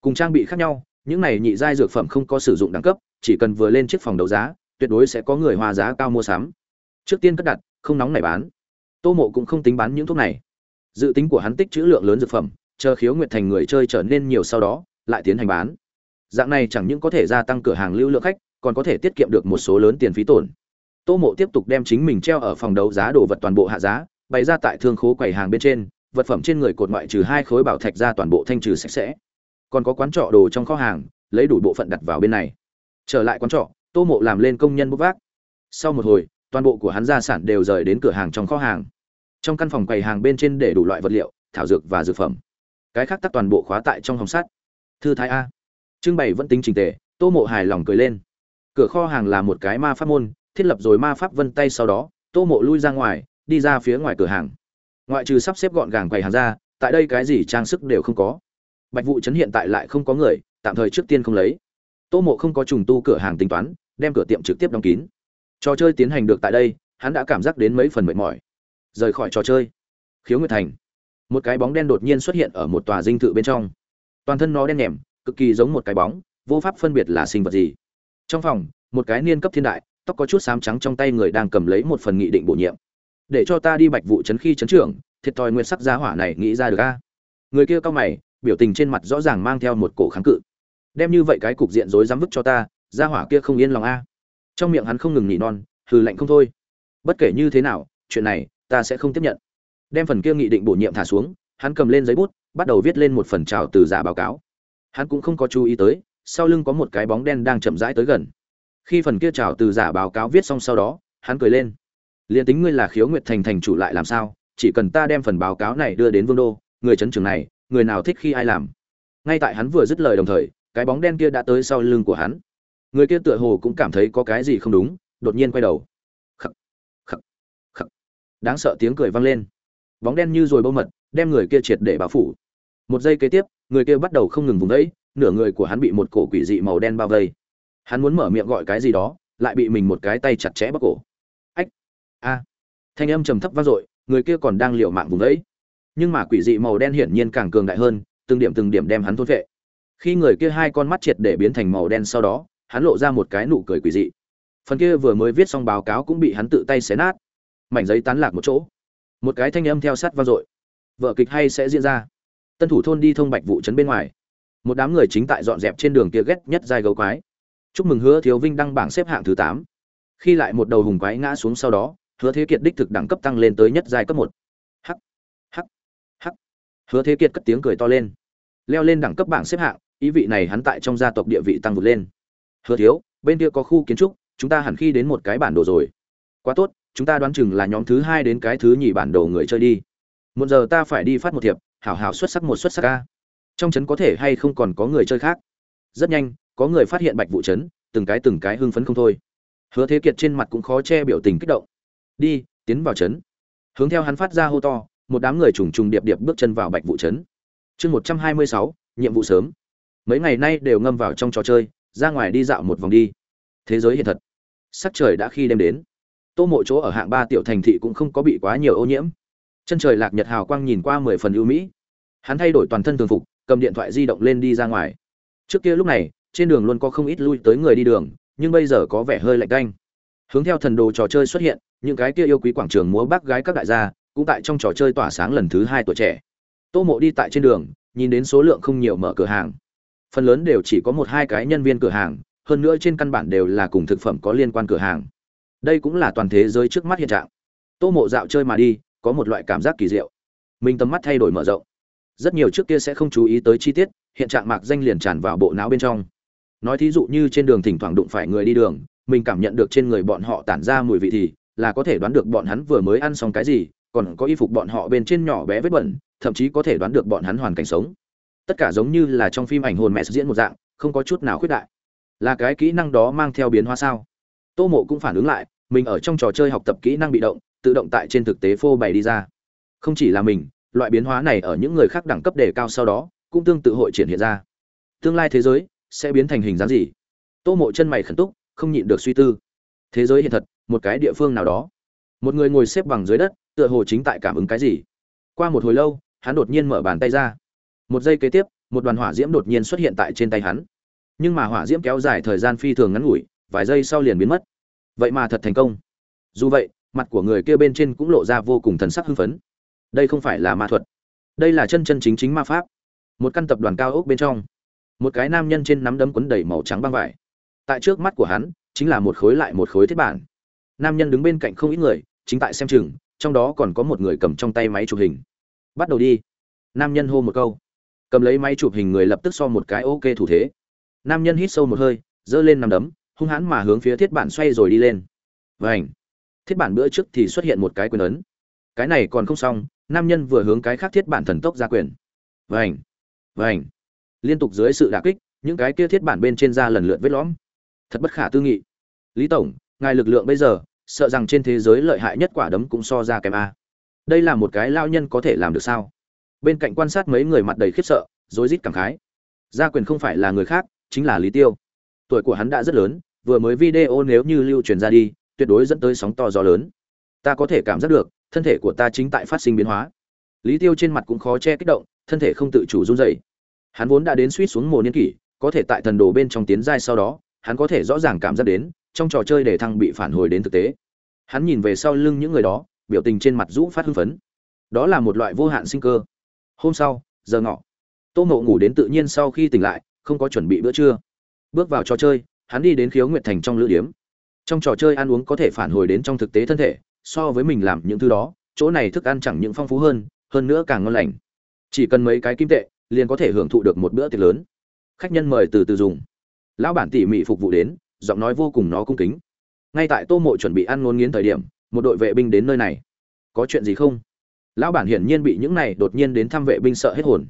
Cùng trang bị khác nhau, những này nhị giai dược phẩm không có sử dụng đẳng cấp, chỉ cần vừa lên chiếc phòng đấu giá, tuyệt đối sẽ có người hòa giá cao mua sắm. Trước tiên cất đặt, không nóng này bán. Tô mộ cũng không tính bán những thuốc này. Dự tính của hắn tích trữ lượng lớn dược phẩm, chờ khiếu nguyệt thành người chơi trở nên nhiều sau đó, lại tiến hành bán. Dạng này chẳng những có thể gia tăng cửa hàng lưu lượng khách, còn có thể tiết kiệm được một số lớn tiền phí tổn. Tô mộ tiếp tục đem chính mình treo ở phòng đấu giá đồ vật toàn bộ hạ giá, bày ra tại thương khố quầy hàng bên trên vật phẩm trên người cột ngoại trừ hai khối bảo thạch ra toàn bộ thanh trừ sạch sẽ. Còn có quán trọ đồ trong kho hàng, lấy đủ bộ phận đặt vào bên này. Trở lại quán trọ, tô mộ làm lên công nhân bốc vác. Sau một hồi, toàn bộ của hắn gia sản đều rời đến cửa hàng trong kho hàng. Trong căn phòng quầy hàng bên trên để đủ loại vật liệu, thảo dược và dược phẩm. Cái khác tắt toàn bộ khóa tại trong hồng sắt. Thư thái a. Trưng bày vẫn tính trình tề, tô mộ hài lòng cười lên. Cửa kho hàng là một cái ma pháp môn, thiết lập rồi ma pháp vân tay sau đó, tô mộ lui ra ngoài, đi ra phía ngoài cửa hàng ngoại trừ sắp xếp gọn gàng quầy hàng ra, tại đây cái gì trang sức đều không có. Bạch vụ chấn hiện tại lại không có người, tạm thời trước tiên không lấy. Tô mộ không có trùng tu cửa hàng tính toán, đem cửa tiệm trực tiếp đóng kín. Trò chơi tiến hành được tại đây, hắn đã cảm giác đến mấy phần mệt mỏi. Rời khỏi trò chơi. Khiếu nguyệt thành. Một cái bóng đen đột nhiên xuất hiện ở một tòa dinh thự bên trong. Toàn thân nó đen nhèm, cực kỳ giống một cái bóng, vô pháp phân biệt là sinh vật gì. Trong phòng, một cái niên cấp thiên đại, tóc có chút xám trắng trong tay người đang cầm lấy một phần nghị định bổ nhiệm để cho ta đi bạch vụ chấn khi chấn trưởng, thiệt thòi nguyên sắc giá hỏa này nghĩ ra được a. Người kia cao mày, biểu tình trên mặt rõ ràng mang theo một cổ kháng cự. Đem như vậy cái cục diện rối dám vứt cho ta gia hỏa kia không yên lòng a. Trong miệng hắn không ngừng nhỉ non, hừ lạnh không thôi. Bất kể như thế nào, chuyện này, ta sẽ không tiếp nhận. Đem phần kia nghị định bổ nhiệm thả xuống, hắn cầm lên giấy bút, bắt đầu viết lên một phần chào từ giả báo cáo. Hắn cũng không có chú ý tới, sau lưng có một cái bóng đen đang chậm rãi tới gần. Khi phần kia chào từ giả báo cáo viết xong sau đó, hắn cười lên liền tính ngươi là khiếu nguyệt thành thành chủ lại làm sao, chỉ cần ta đem phần báo cáo này đưa đến vương đô, người chấn trường này, người nào thích khi ai làm. Ngay tại hắn vừa dứt lời đồng thời, cái bóng đen kia đã tới sau lưng của hắn. Người kia tựa hồ cũng cảm thấy có cái gì không đúng, đột nhiên quay đầu. Khắc khắc khắc. Đáng sợ tiếng cười vang lên. Bóng đen như rồi bâu mật, đem người kia triệt để bao phủ. Một giây kế tiếp, người kia bắt đầu không ngừng vùng đẫy nửa người của hắn bị một cổ quỷ dị màu đen bao vây. Hắn muốn mở miệng gọi cái gì đó, lại bị mình một cái tay chặt chẽ bắt cổ a. Thanh âm trầm thấp vang dội, người kia còn đang liều mạng vùng đấy. Nhưng mà quỷ dị màu đen hiển nhiên càng cường đại hơn, từng điểm từng điểm đem hắn thôn vệ. Khi người kia hai con mắt triệt để biến thành màu đen sau đó, hắn lộ ra một cái nụ cười quỷ dị. Phần kia vừa mới viết xong báo cáo cũng bị hắn tự tay xé nát. Mảnh giấy tán lạc một chỗ. Một cái thanh âm theo sát vang dội. Vợ kịch hay sẽ diễn ra. Tân thủ thôn đi thông bạch vụ trấn bên ngoài. Một đám người chính tại dọn dẹp trên đường kia ghét nhất giai gấu quái. Chúc mừng hứa thiếu vinh đăng bảng xếp hạng thứ tám. Khi lại một đầu hùng quái ngã xuống sau đó hứa thế kiệt đích thực đẳng cấp tăng lên tới nhất giai cấp một. Hắc hắc hắc. Hứa thế kiệt cất tiếng cười to lên. Leo lên đẳng cấp bảng xếp hạng, ý vị này hắn tại trong gia tộc địa vị tăng vượt lên. Hứa thiếu, bên kia có khu kiến trúc, chúng ta hẳn khi đến một cái bản đồ rồi. Quá tốt, chúng ta đoán chừng là nhóm thứ hai đến cái thứ nhì bản đồ người chơi đi. Một giờ ta phải đi phát một thiệp, hảo hảo xuất sắc một xuất sắc ca. Trong trấn có thể hay không còn có người chơi khác? Rất nhanh, có người phát hiện bạch vụ trấn, từng cái từng cái hưng phấn không thôi. Hứa thế kiệt trên mặt cũng khó che biểu tình kích động đi, tiến vào trấn. Hướng theo hắn phát ra hô to, một đám người trùng trùng điệp điệp bước chân vào bạch vụ trấn. Chương một trăm hai mươi sáu, nhiệm vụ sớm. Mấy ngày nay đều ngâm vào trong trò chơi, ra ngoài đi dạo một vòng đi. Thế giới hiện thật. Sắc trời đã khi đêm đến. Tô mộ chỗ ở hạng ba tiểu thành thị cũng không có bị quá nhiều ô nhiễm. Chân trời lạc nhật hào quang nhìn qua mười phần ưu mỹ. Hắn thay đổi toàn thân thường phục, cầm điện thoại di động lên đi ra ngoài. Trước kia lúc này, trên đường luôn có không ít lui tới người đi đường, nhưng bây giờ có vẻ hơi lạnh canh hướng theo thần đồ trò chơi xuất hiện, những cái kia yêu quý quảng trường múa bác gái các đại gia, cũng tại trong trò chơi tỏa sáng lần thứ hai tuổi trẻ. Tô mộ đi tại trên đường, nhìn đến số lượng không nhiều mở cửa hàng. Phần lớn đều chỉ có một hai cái nhân viên cửa hàng, hơn nữa trên căn bản đều là cùng thực phẩm có liên quan cửa hàng. Đây cũng là toàn thế giới trước mắt hiện trạng. Tô mộ dạo chơi mà đi, có một loại cảm giác kỳ diệu. Mình tầm mắt thay đổi mở rộng. Rất nhiều trước kia sẽ không chú ý tới chi tiết, hiện trạng mạc danh liền tràn vào bộ não bên trong. Nói thí dụ như trên đường thỉnh thoảng đụng phải người đi đường mình cảm nhận được trên người bọn họ tản ra mùi vị thì là có thể đoán được bọn hắn vừa mới ăn xong cái gì, còn có y phục bọn họ bên trên nhỏ bé vết bẩn, thậm chí có thể đoán được bọn hắn hoàn cảnh sống. Tất cả giống như là trong phim ảnh hồn mẹ diễn một dạng, không có chút nào khuyết đại. Là cái kỹ năng đó mang theo biến hóa sao? Tô mộ cũng phản ứng lại, mình ở trong trò chơi học tập kỹ năng bị động, tự động tại trên thực tế phô bày đi ra. Không chỉ là mình, loại biến hóa này ở những người khác đẳng cấp đề cao sau đó, cũng tương tự hội triển hiện ra. Tương lai thế giới sẽ biến thành hình dáng gì? Tô mộ chân mày khẩn túc không nhịn được suy tư. Thế giới hiện thật, một cái địa phương nào đó. Một người ngồi xếp bằng dưới đất, tựa hồ chính tại cảm ứng cái gì. Qua một hồi lâu, hắn đột nhiên mở bàn tay ra. Một giây kế tiếp, một đoàn hỏa diễm đột nhiên xuất hiện tại trên tay hắn. Nhưng mà hỏa diễm kéo dài thời gian phi thường ngắn ngủi, vài giây sau liền biến mất. Vậy mà thật thành công. Dù vậy, mặt của người kia bên trên cũng lộ ra vô cùng thần sắc hưng phấn. Đây không phải là ma thuật. Đây là chân chân chính chính ma pháp. Một căn tập đoàn cao ốc bên trong. Một cái nam nhân trên nắm đấm quấn đầy màu trắng băng vải tại trước mắt của hắn, chính là một khối lại một khối thiết bản. Nam nhân đứng bên cạnh không ít người, chính tại xem chừng, trong đó còn có một người cầm trong tay máy chụp hình. Bắt đầu đi. Nam nhân hô một câu. Cầm lấy máy chụp hình người lập tức so một cái ok thủ thế. Nam nhân hít sâu một hơi, giơ lên nằm đấm, hung hãn mà hướng phía thiết bản xoay rồi đi lên. Vảnh thiết bản bữa trước thì xuất hiện một cái quyền ấn. Cái này còn không xong, nam nhân vừa hướng cái khác thiết bản thần tốc ra quyền. Vảnh vảnh liên tục dưới sự đả kích, những cái kia thiết bản bên trên da lần lượt vết lõm thật bất khả tư nghị. Lý tổng, ngài lực lượng bây giờ, sợ rằng trên thế giới lợi hại nhất quả đấm cũng so ra kém a. Đây là một cái lao nhân có thể làm được sao? Bên cạnh quan sát mấy người mặt đầy khiếp sợ, rối rít cảm khái. Gia quyền không phải là người khác, chính là lý tiêu. Tuổi của hắn đã rất lớn, vừa mới video nếu như lưu truyền ra đi, tuyệt đối dẫn tới sóng to gió lớn. Ta có thể cảm giác được, thân thể của ta chính tại phát sinh biến hóa. Lý tiêu trên mặt cũng khó che kích động, thân thể không tự chủ run rẩy. Hắn vốn đã đến suýt xuống mồ niên kỷ, có thể tại thần đồ bên trong tiến giai sau đó hắn có thể rõ ràng cảm giác đến, trong trò chơi để thăng bị phản hồi đến thực tế. Hắn nhìn về sau lưng những người đó, biểu tình trên mặt rũ phát hưng phấn. Đó là một loại vô hạn sinh cơ. Hôm sau, giờ ngọ. Tô ngộ ngủ đến tự nhiên sau khi tỉnh lại, không có chuẩn bị bữa trưa. Bước vào trò chơi, hắn đi đến khiếu nguyệt thành trong lữ điếm. Trong trò chơi ăn uống có thể phản hồi đến trong thực tế thân thể, so với mình làm những thứ đó, chỗ này thức ăn chẳng những phong phú hơn hơn nữa càng ngon lành. Chỉ cần mấy cái kim tệ, liền có thể hưởng thụ được một bữa tiệc lớn. Khách nhân mời từ từ dùng lão bản tỉ mỉ phục vụ đến, giọng nói vô cùng nó cung kính. Ngay tại tô mộ chuẩn bị ăn ngôn nghiến thời điểm, một đội vệ binh đến nơi này. Có chuyện gì không? Lão bản hiển nhiên bị những này đột nhiên đến thăm vệ binh sợ hết hồn.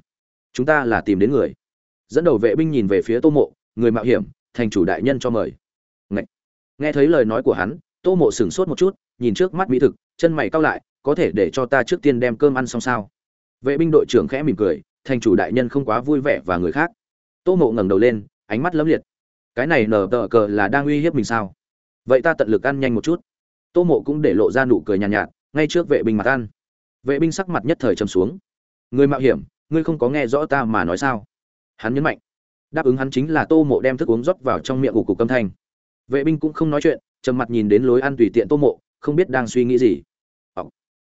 Chúng ta là tìm đến người. Dẫn đầu vệ binh nhìn về phía tô mộ, người mạo hiểm, thành chủ đại nhân cho mời. Ngậy. nghe thấy lời nói của hắn, tô mộ sửng sốt một chút, nhìn trước mắt mỹ thực, chân mày cau lại, có thể để cho ta trước tiên đem cơm ăn xong sao? Vệ binh đội trưởng khẽ mỉm cười, thành chủ đại nhân không quá vui vẻ và người khác. Tô mộ ngẩng đầu lên, ánh mắt lấm liệt cái này nở tờ cờ là đang uy hiếp mình sao? Vậy ta tận lực ăn nhanh một chút. Tô mộ cũng để lộ ra nụ cười nhàn nhạt, nhạt ngay trước vệ binh mặt ăn. Vệ binh sắc mặt nhất thời trầm xuống. Người mạo hiểm ngươi không có nghe rõ ta mà nói sao? Hắn nhấn mạnh. Đáp ứng hắn chính là tô mộ đem thức uống rót vào trong miệng của cục âm thanh. Vệ binh cũng không nói chuyện trầm mặt nhìn đến lối ăn tùy tiện tô mộ không biết đang suy nghĩ gì. Ồ.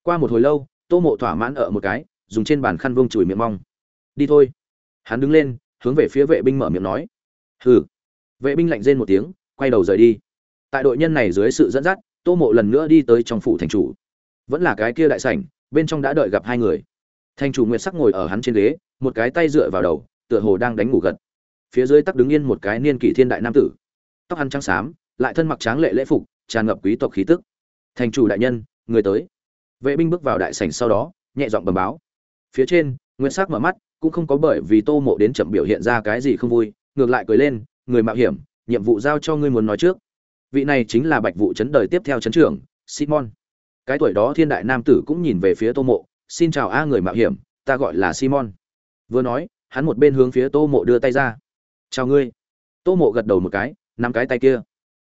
qua một hồi lâu tô mộ thỏa mãn ở một cái dùng trên bàn khăn vông chùi miệng mong. Đi thôi. Hắn đứng lên hướng về phía vệ binh mở miệng nói. Hừ vệ binh lạnh rên một tiếng, quay đầu rời đi. Tại đội nhân này dưới sự dẫn dắt, tô mộ lần nữa đi tới trong phủ thành chủ. Vẫn là cái kia đại sảnh, bên trong đã đợi gặp hai người. Thành chủ nguyệt sắc ngồi ở hắn trên ghế, một cái tay dựa vào đầu, tựa hồ đang đánh ngủ gật. Phía dưới tắc đứng yên một cái niên kỷ thiên đại nam tử. Tóc hắn trắng xám, lại thân mặc tráng lệ lễ phục, tràn ngập quý tộc khí tức. Thành chủ đại nhân, người tới. Vệ binh bước vào đại sảnh sau đó, nhẹ giọng bẩm báo. Phía trên nguyễn sắc mở mắt, cũng không có bởi vì tô mộ đến chậm biểu hiện ra cái gì không vui, ngược lại cười lên người mạo hiểm, nhiệm vụ giao cho ngươi muốn nói trước. Vị này chính là bạch vụ chấn đời tiếp theo chấn trưởng, simon. Cái tuổi đó thiên đại nam tử cũng nhìn về phía tô mộ, xin chào a người mạo hiểm, ta gọi là simon. Vừa nói, hắn một bên hướng phía tô mộ đưa tay ra. Chào ngươi. Tô mộ gật đầu một cái, nắm cái tay kia.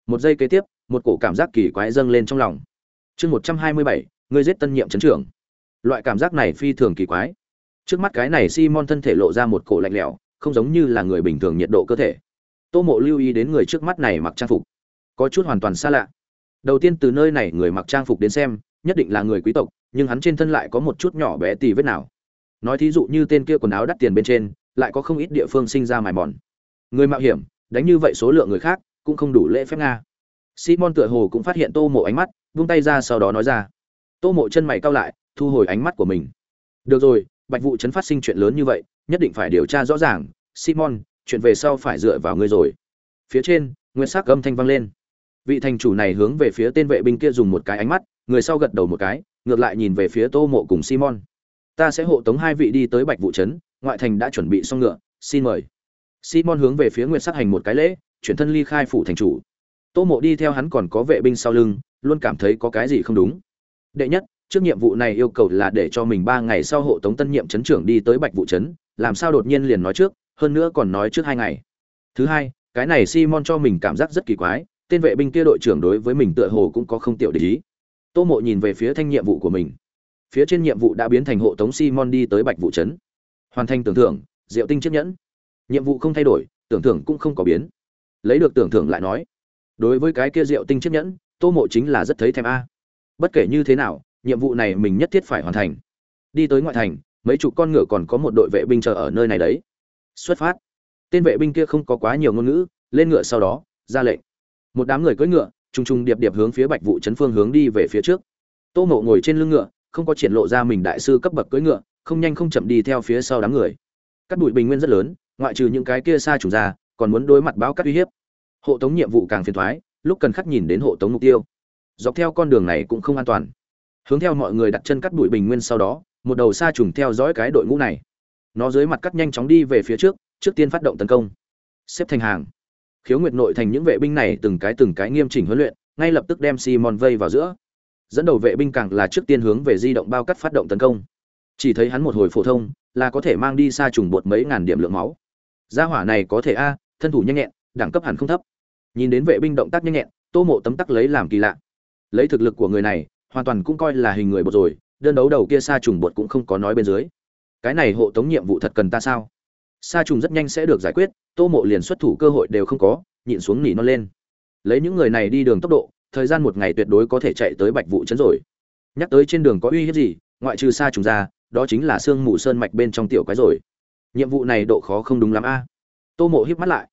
Một giây kế tiếp, một cổ cảm giác kỳ quái dâng lên trong lòng. Chương một trăm hai mươi bảy, ngươi giết tân nhiệm chấn trưởng. Loại cảm giác này phi thường kỳ quái. Trước mắt cái này simon thân thể lộ ra một cổ lạnh lẽo, không giống như là người bình thường nhiệt độ cơ thể tô mộ lưu ý đến người trước mắt này mặc trang phục. Có chút hoàn toàn xa lạ. Đầu tiên từ nơi này người mặc trang phục đến xem, nhất định là người quý tộc, nhưng hắn trên thân lại có một chút nhỏ bé tì vết nào. Nói thí dụ như tên kia quần áo đắt tiền bên trên, lại có không ít địa phương sinh ra mài mòn. Người mạo hiểm, đánh như vậy số lượng người khác, cũng không đủ lễ phép nga. Simon tựa hồ cũng phát hiện tô mộ ánh mắt, vung tay ra sau đó nói ra. Tô mộ chân mày cao lại, thu hồi ánh mắt của mình. Được rồi, bạch vụ chấn phát sinh chuyện lớn như vậy, nhất định phải điều tra rõ ràng. Simon chuyện về sau phải dựa vào ngươi rồi. Phía trên nguyên sắc âm thanh vang lên. Vị thành chủ này hướng về phía tên vệ binh kia dùng một cái ánh mắt người sau gật đầu một cái ngược lại nhìn về phía tô mộ cùng simon. Ta sẽ hộ tống hai vị đi tới bạch vụ trấn ngoại thành đã chuẩn bị xong ngựa xin mời. Simon hướng về phía nguyệt sắc hành một cái lễ chuyển thân ly khai phủ thành chủ. Tô mộ đi theo hắn còn có vệ binh sau lưng luôn cảm thấy có cái gì không đúng. Đệ nhất trước nhiệm vụ này yêu cầu là để cho mình ba ngày sau hộ tống tân nhiệm Trấn trưởng đi tới bạch vụ Trấn, làm sao đột nhiên liền nói trước? Hơn nữa còn nói trước hai ngày. Thứ hai, cái này simon cho mình cảm giác rất kỳ quái, tên vệ binh kia đội trưởng đối với mình tựa hồ cũng có không tiểu để ý. Tô mộ nhìn về phía thanh nhiệm vụ của mình. Phía trên nhiệm vụ đã biến thành hộ tống simon đi tới bạch vụ trấn. Hoàn thành tưởng thưởng, diệu tinh chiếc nhẫn. Nhiệm vụ không thay đổi, tưởng thưởng cũng không có biến. Lấy được tưởng thưởng lại nói, đối với cái kia diệu tinh chiếc nhẫn, tô mộ chính là rất thấy thèm a. Bất kể như thế nào, nhiệm vụ này mình nhất thiết phải hoàn thành. Đi tới ngoại thành, mấy chục con ngựa còn có một đội vệ binh chờ ở nơi này đấy xuất phát. Tên vệ binh kia không có quá nhiều ngôn ngữ, lên ngựa sau đó, ra lệnh. Một đám người cưỡi ngựa, trùng trùng điệp điệp hướng phía bạch vụ chấn phương hướng đi về phía trước. Tô mộ ngồi trên lưng ngựa, không có triển lộ ra mình đại sư cấp bậc cưỡi ngựa, không nhanh không chậm đi theo phía sau đám người. Cắt bụi bình nguyên rất lớn, ngoại trừ những cái kia xa chủ ra, còn muốn đối mặt báo cắt uy hiếp. Hộ tống nhiệm vụ càng phiền thoái lúc cần khắc nhìn đến hộ tống mục tiêu. Dọc theo con đường này cũng không an toàn. Hướng theo mọi người đặt chân cắt bụi bình nguyên sau đó, một đầu xa trùng theo dõi cái đội ngũ này nó dưới mặt cắt nhanh chóng đi về phía trước trước tiên phát động tấn công. Xếp thành hàng. Khiếu nguyệt nội thành những vệ binh này từng cái từng cái nghiêm chỉnh huấn luyện, ngay lập tức đem simon vây vào giữa. Dẫn đầu vệ binh càng là trước tiên hướng về di động bao cắt phát động tấn công. Chỉ thấy hắn một hồi phổ thông, là có thể mang đi xa trùng bột mấy ngàn điểm lượng máu. Gia hỏa này có thể a, thân thủ nhanh nhẹn, đẳng cấp hẳn không thấp. Nhìn đến vệ binh động tác nhanh nhẹn, tô mộ tấm tắc lấy làm kỳ lạ. Lấy thực lực của người này, hoàn toàn cũng coi là hình người bột rồi, đơn đấu đầu kia xa trùng bột cũng không có nói bên dưới cái này hộ tống nhiệm vụ thật cần ta sao? Sa trùng rất nhanh sẽ được giải quyết, tô mộ liền xuất thủ cơ hội đều không có, nhịn xuống nỉ non lên. Lấy những người này đi đường tốc độ, thời gian một ngày tuyệt đối có thể chạy tới bạch vụ chấn rồi. Nhắc tới trên đường có uy hiếp gì, ngoại trừ sa trùng ra, đó chính là sương mù sơn mạch bên trong tiểu quái rồi. Nhiệm vụ này độ khó không đúng lắm a. Tô mộ híp mắt lại.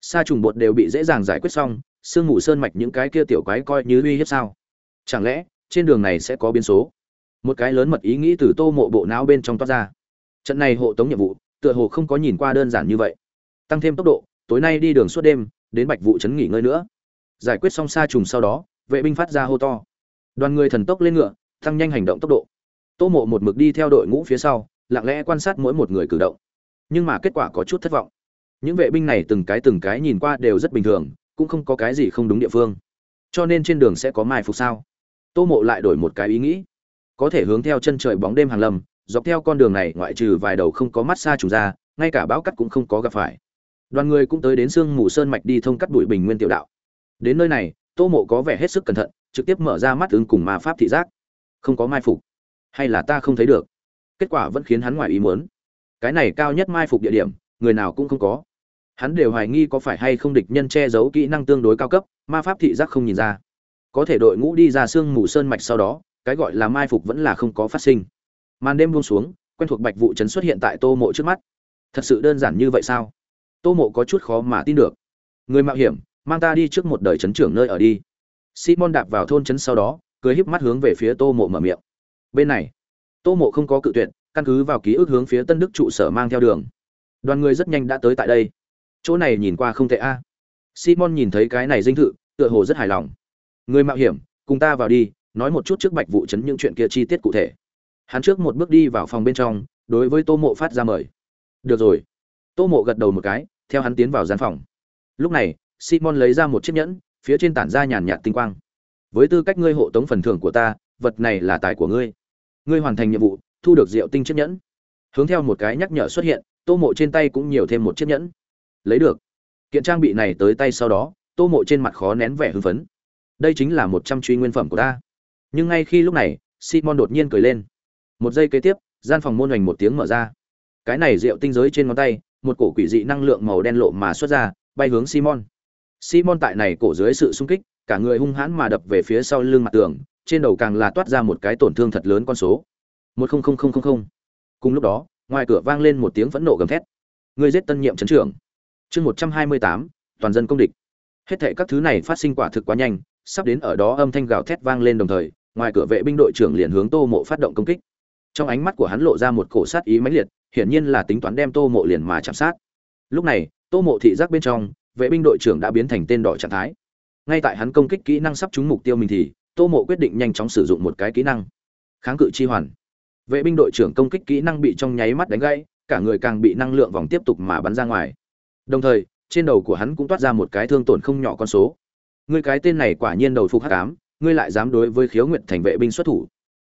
Sa trùng bột đều bị dễ dàng giải quyết xong, sương mù sơn mạch những cái kia tiểu quái coi như uy hiếp sao? Chẳng lẽ, trên đường này sẽ có biến số? Một cái lớn mật ý nghĩ từ tô mộ bộ não bên trong toát ra trận này hộ tống nhiệm vụ, tựa hồ không có nhìn qua đơn giản như vậy. Tăng thêm tốc độ, tối nay đi đường suốt đêm, đến bạch vụ trấn nghỉ ngơi nữa. Giải quyết xong xa trùng sau đó, vệ binh phát ra hô to. Đoàn người thần tốc lên ngựa, tăng nhanh hành động tốc độ. Tô mộ một mực đi theo đội ngũ phía sau, lặng lẽ quan sát mỗi một người cử động. Nhưng mà kết quả có chút thất vọng. Những vệ binh này từng cái từng cái nhìn qua đều rất bình thường, cũng không có cái gì không đúng địa phương. Cho nên trên đường sẽ có mai phục sao? Tô mộ lại đổi một cái ý nghĩ. Có thể hướng theo chân trời bóng đêm hàng lầm dọc theo con đường này ngoại trừ vài đầu không có mắt xa trùng ra, ngay cả bão cắt cũng không có gặp phải. Đoàn người cũng tới đến sương mù sơn mạch đi thông cắt bụi bình nguyên tiểu đạo. Đến nơi này, tô mộ có vẻ hết sức cẩn thận, trực tiếp mở ra mắt ứng cùng ma pháp thị giác. Không có mai phục. Hay là ta không thấy được? Kết quả vẫn khiến hắn ngoài ý muốn. Cái này cao nhất mai phục địa điểm, người nào cũng không có. Hắn đều hoài nghi có phải hay không địch nhân che giấu kỹ năng tương đối cao cấp, ma pháp thị giác không nhìn ra. Có thể đội ngũ đi ra sương mù sơn mạch sau đó, cái gọi là mai phục vẫn là không có phát sinh màn đêm buông xuống, quen thuộc bạch vụ trấn xuất hiện tại tô mộ trước mắt. Thật sự đơn giản như vậy sao? Tô mộ có chút khó mà tin được. Người mạo hiểm, mang ta đi trước một đời trấn trưởng nơi ở đi. Simon đạp vào thôn trấn sau đó, cười híp mắt hướng về phía tô mộ mở miệng. Bên này, tô mộ không có cự tuyệt, căn cứ vào ký ức hướng phía tân đức trụ sở mang theo đường. Đoàn người rất nhanh đã tới tại đây. Chỗ này nhìn qua không tệ a. Simon nhìn thấy cái này dinh thự, tựa hồ rất hài lòng. Người mạo hiểm, cùng ta vào đi, nói một chút trước bạch vụ chấn những chuyện kia chi tiết cụ thể hắn trước một bước đi vào phòng bên trong, đối với tô mộ phát ra mời. Được rồi. Tô mộ gật đầu một cái, theo hắn tiến vào gian phòng. Lúc này, simon lấy ra một chiếc nhẫn, phía trên tản ra nhàn nhạt tinh quang. Với tư cách ngươi hộ tống phần thưởng của ta, vật này là tài của ngươi. Ngươi hoàn thành nhiệm vụ, thu được rượu tinh chiếc nhẫn. Hướng theo một cái nhắc nhở xuất hiện, tô mộ trên tay cũng nhiều thêm một chiếc nhẫn. Lấy được. Kiện trang bị này tới tay sau đó, tô mộ trên mặt khó nén vẻ hưng phấn. Đây chính là một trăm truy nguyên phẩm của ta. Nhưng ngay khi lúc này, simon đột nhiên cười lên một giây kế tiếp, gian phòng môn hoành một tiếng mở ra. Cái này rượu tinh giới trên ngón tay, một cổ quỷ dị năng lượng màu đen lộ mà xuất ra, bay hướng simon. Simon tại này cổ dưới sự sung kích, cả người hung hãn mà đập về phía sau lưng mặt tường, trên đầu càng là toát ra một cái tổn thương thật lớn con số. Một không không không không không. Cùng lúc đó, ngoài cửa vang lên một tiếng phẫn nộ gầm thét. Người giết tân nhiệm trấn trưởng. Chương một trăm hai mươi tám, toàn dân công địch. Hết thệ các thứ này phát sinh quả thực quá nhanh, sắp đến ở đó âm thanh gào thét vang lên đồng thời, ngoài cửa vệ binh đội trưởng liền hướng tô mộ phát động công kích trong ánh mắt của hắn lộ ra một cổ sát ý mãnh liệt, hiển nhiên là tính toán đem tô mộ liền mà chạm sát. Lúc này, tô mộ thị giác bên trong, vệ binh đội trưởng đã biến thành tên đỏ trạng thái. Ngay tại hắn công kích kỹ năng sắp trúng mục tiêu mình thì, tô mộ quyết định nhanh chóng sử dụng một cái kỹ năng. Kháng cự chi hoàn. Vệ binh đội trưởng công kích kỹ năng bị trong nháy mắt đánh gãy, cả người càng bị năng lượng vòng tiếp tục mà bắn ra ngoài. Đồng thời, trên đầu của hắn cũng toát ra một cái thương tổn không nhỏ con số. Ngươi cái tên này quả nhiên đầu phục hắc ám ngươi lại dám đối với khiếu nguyện thành vệ binh xuất thủ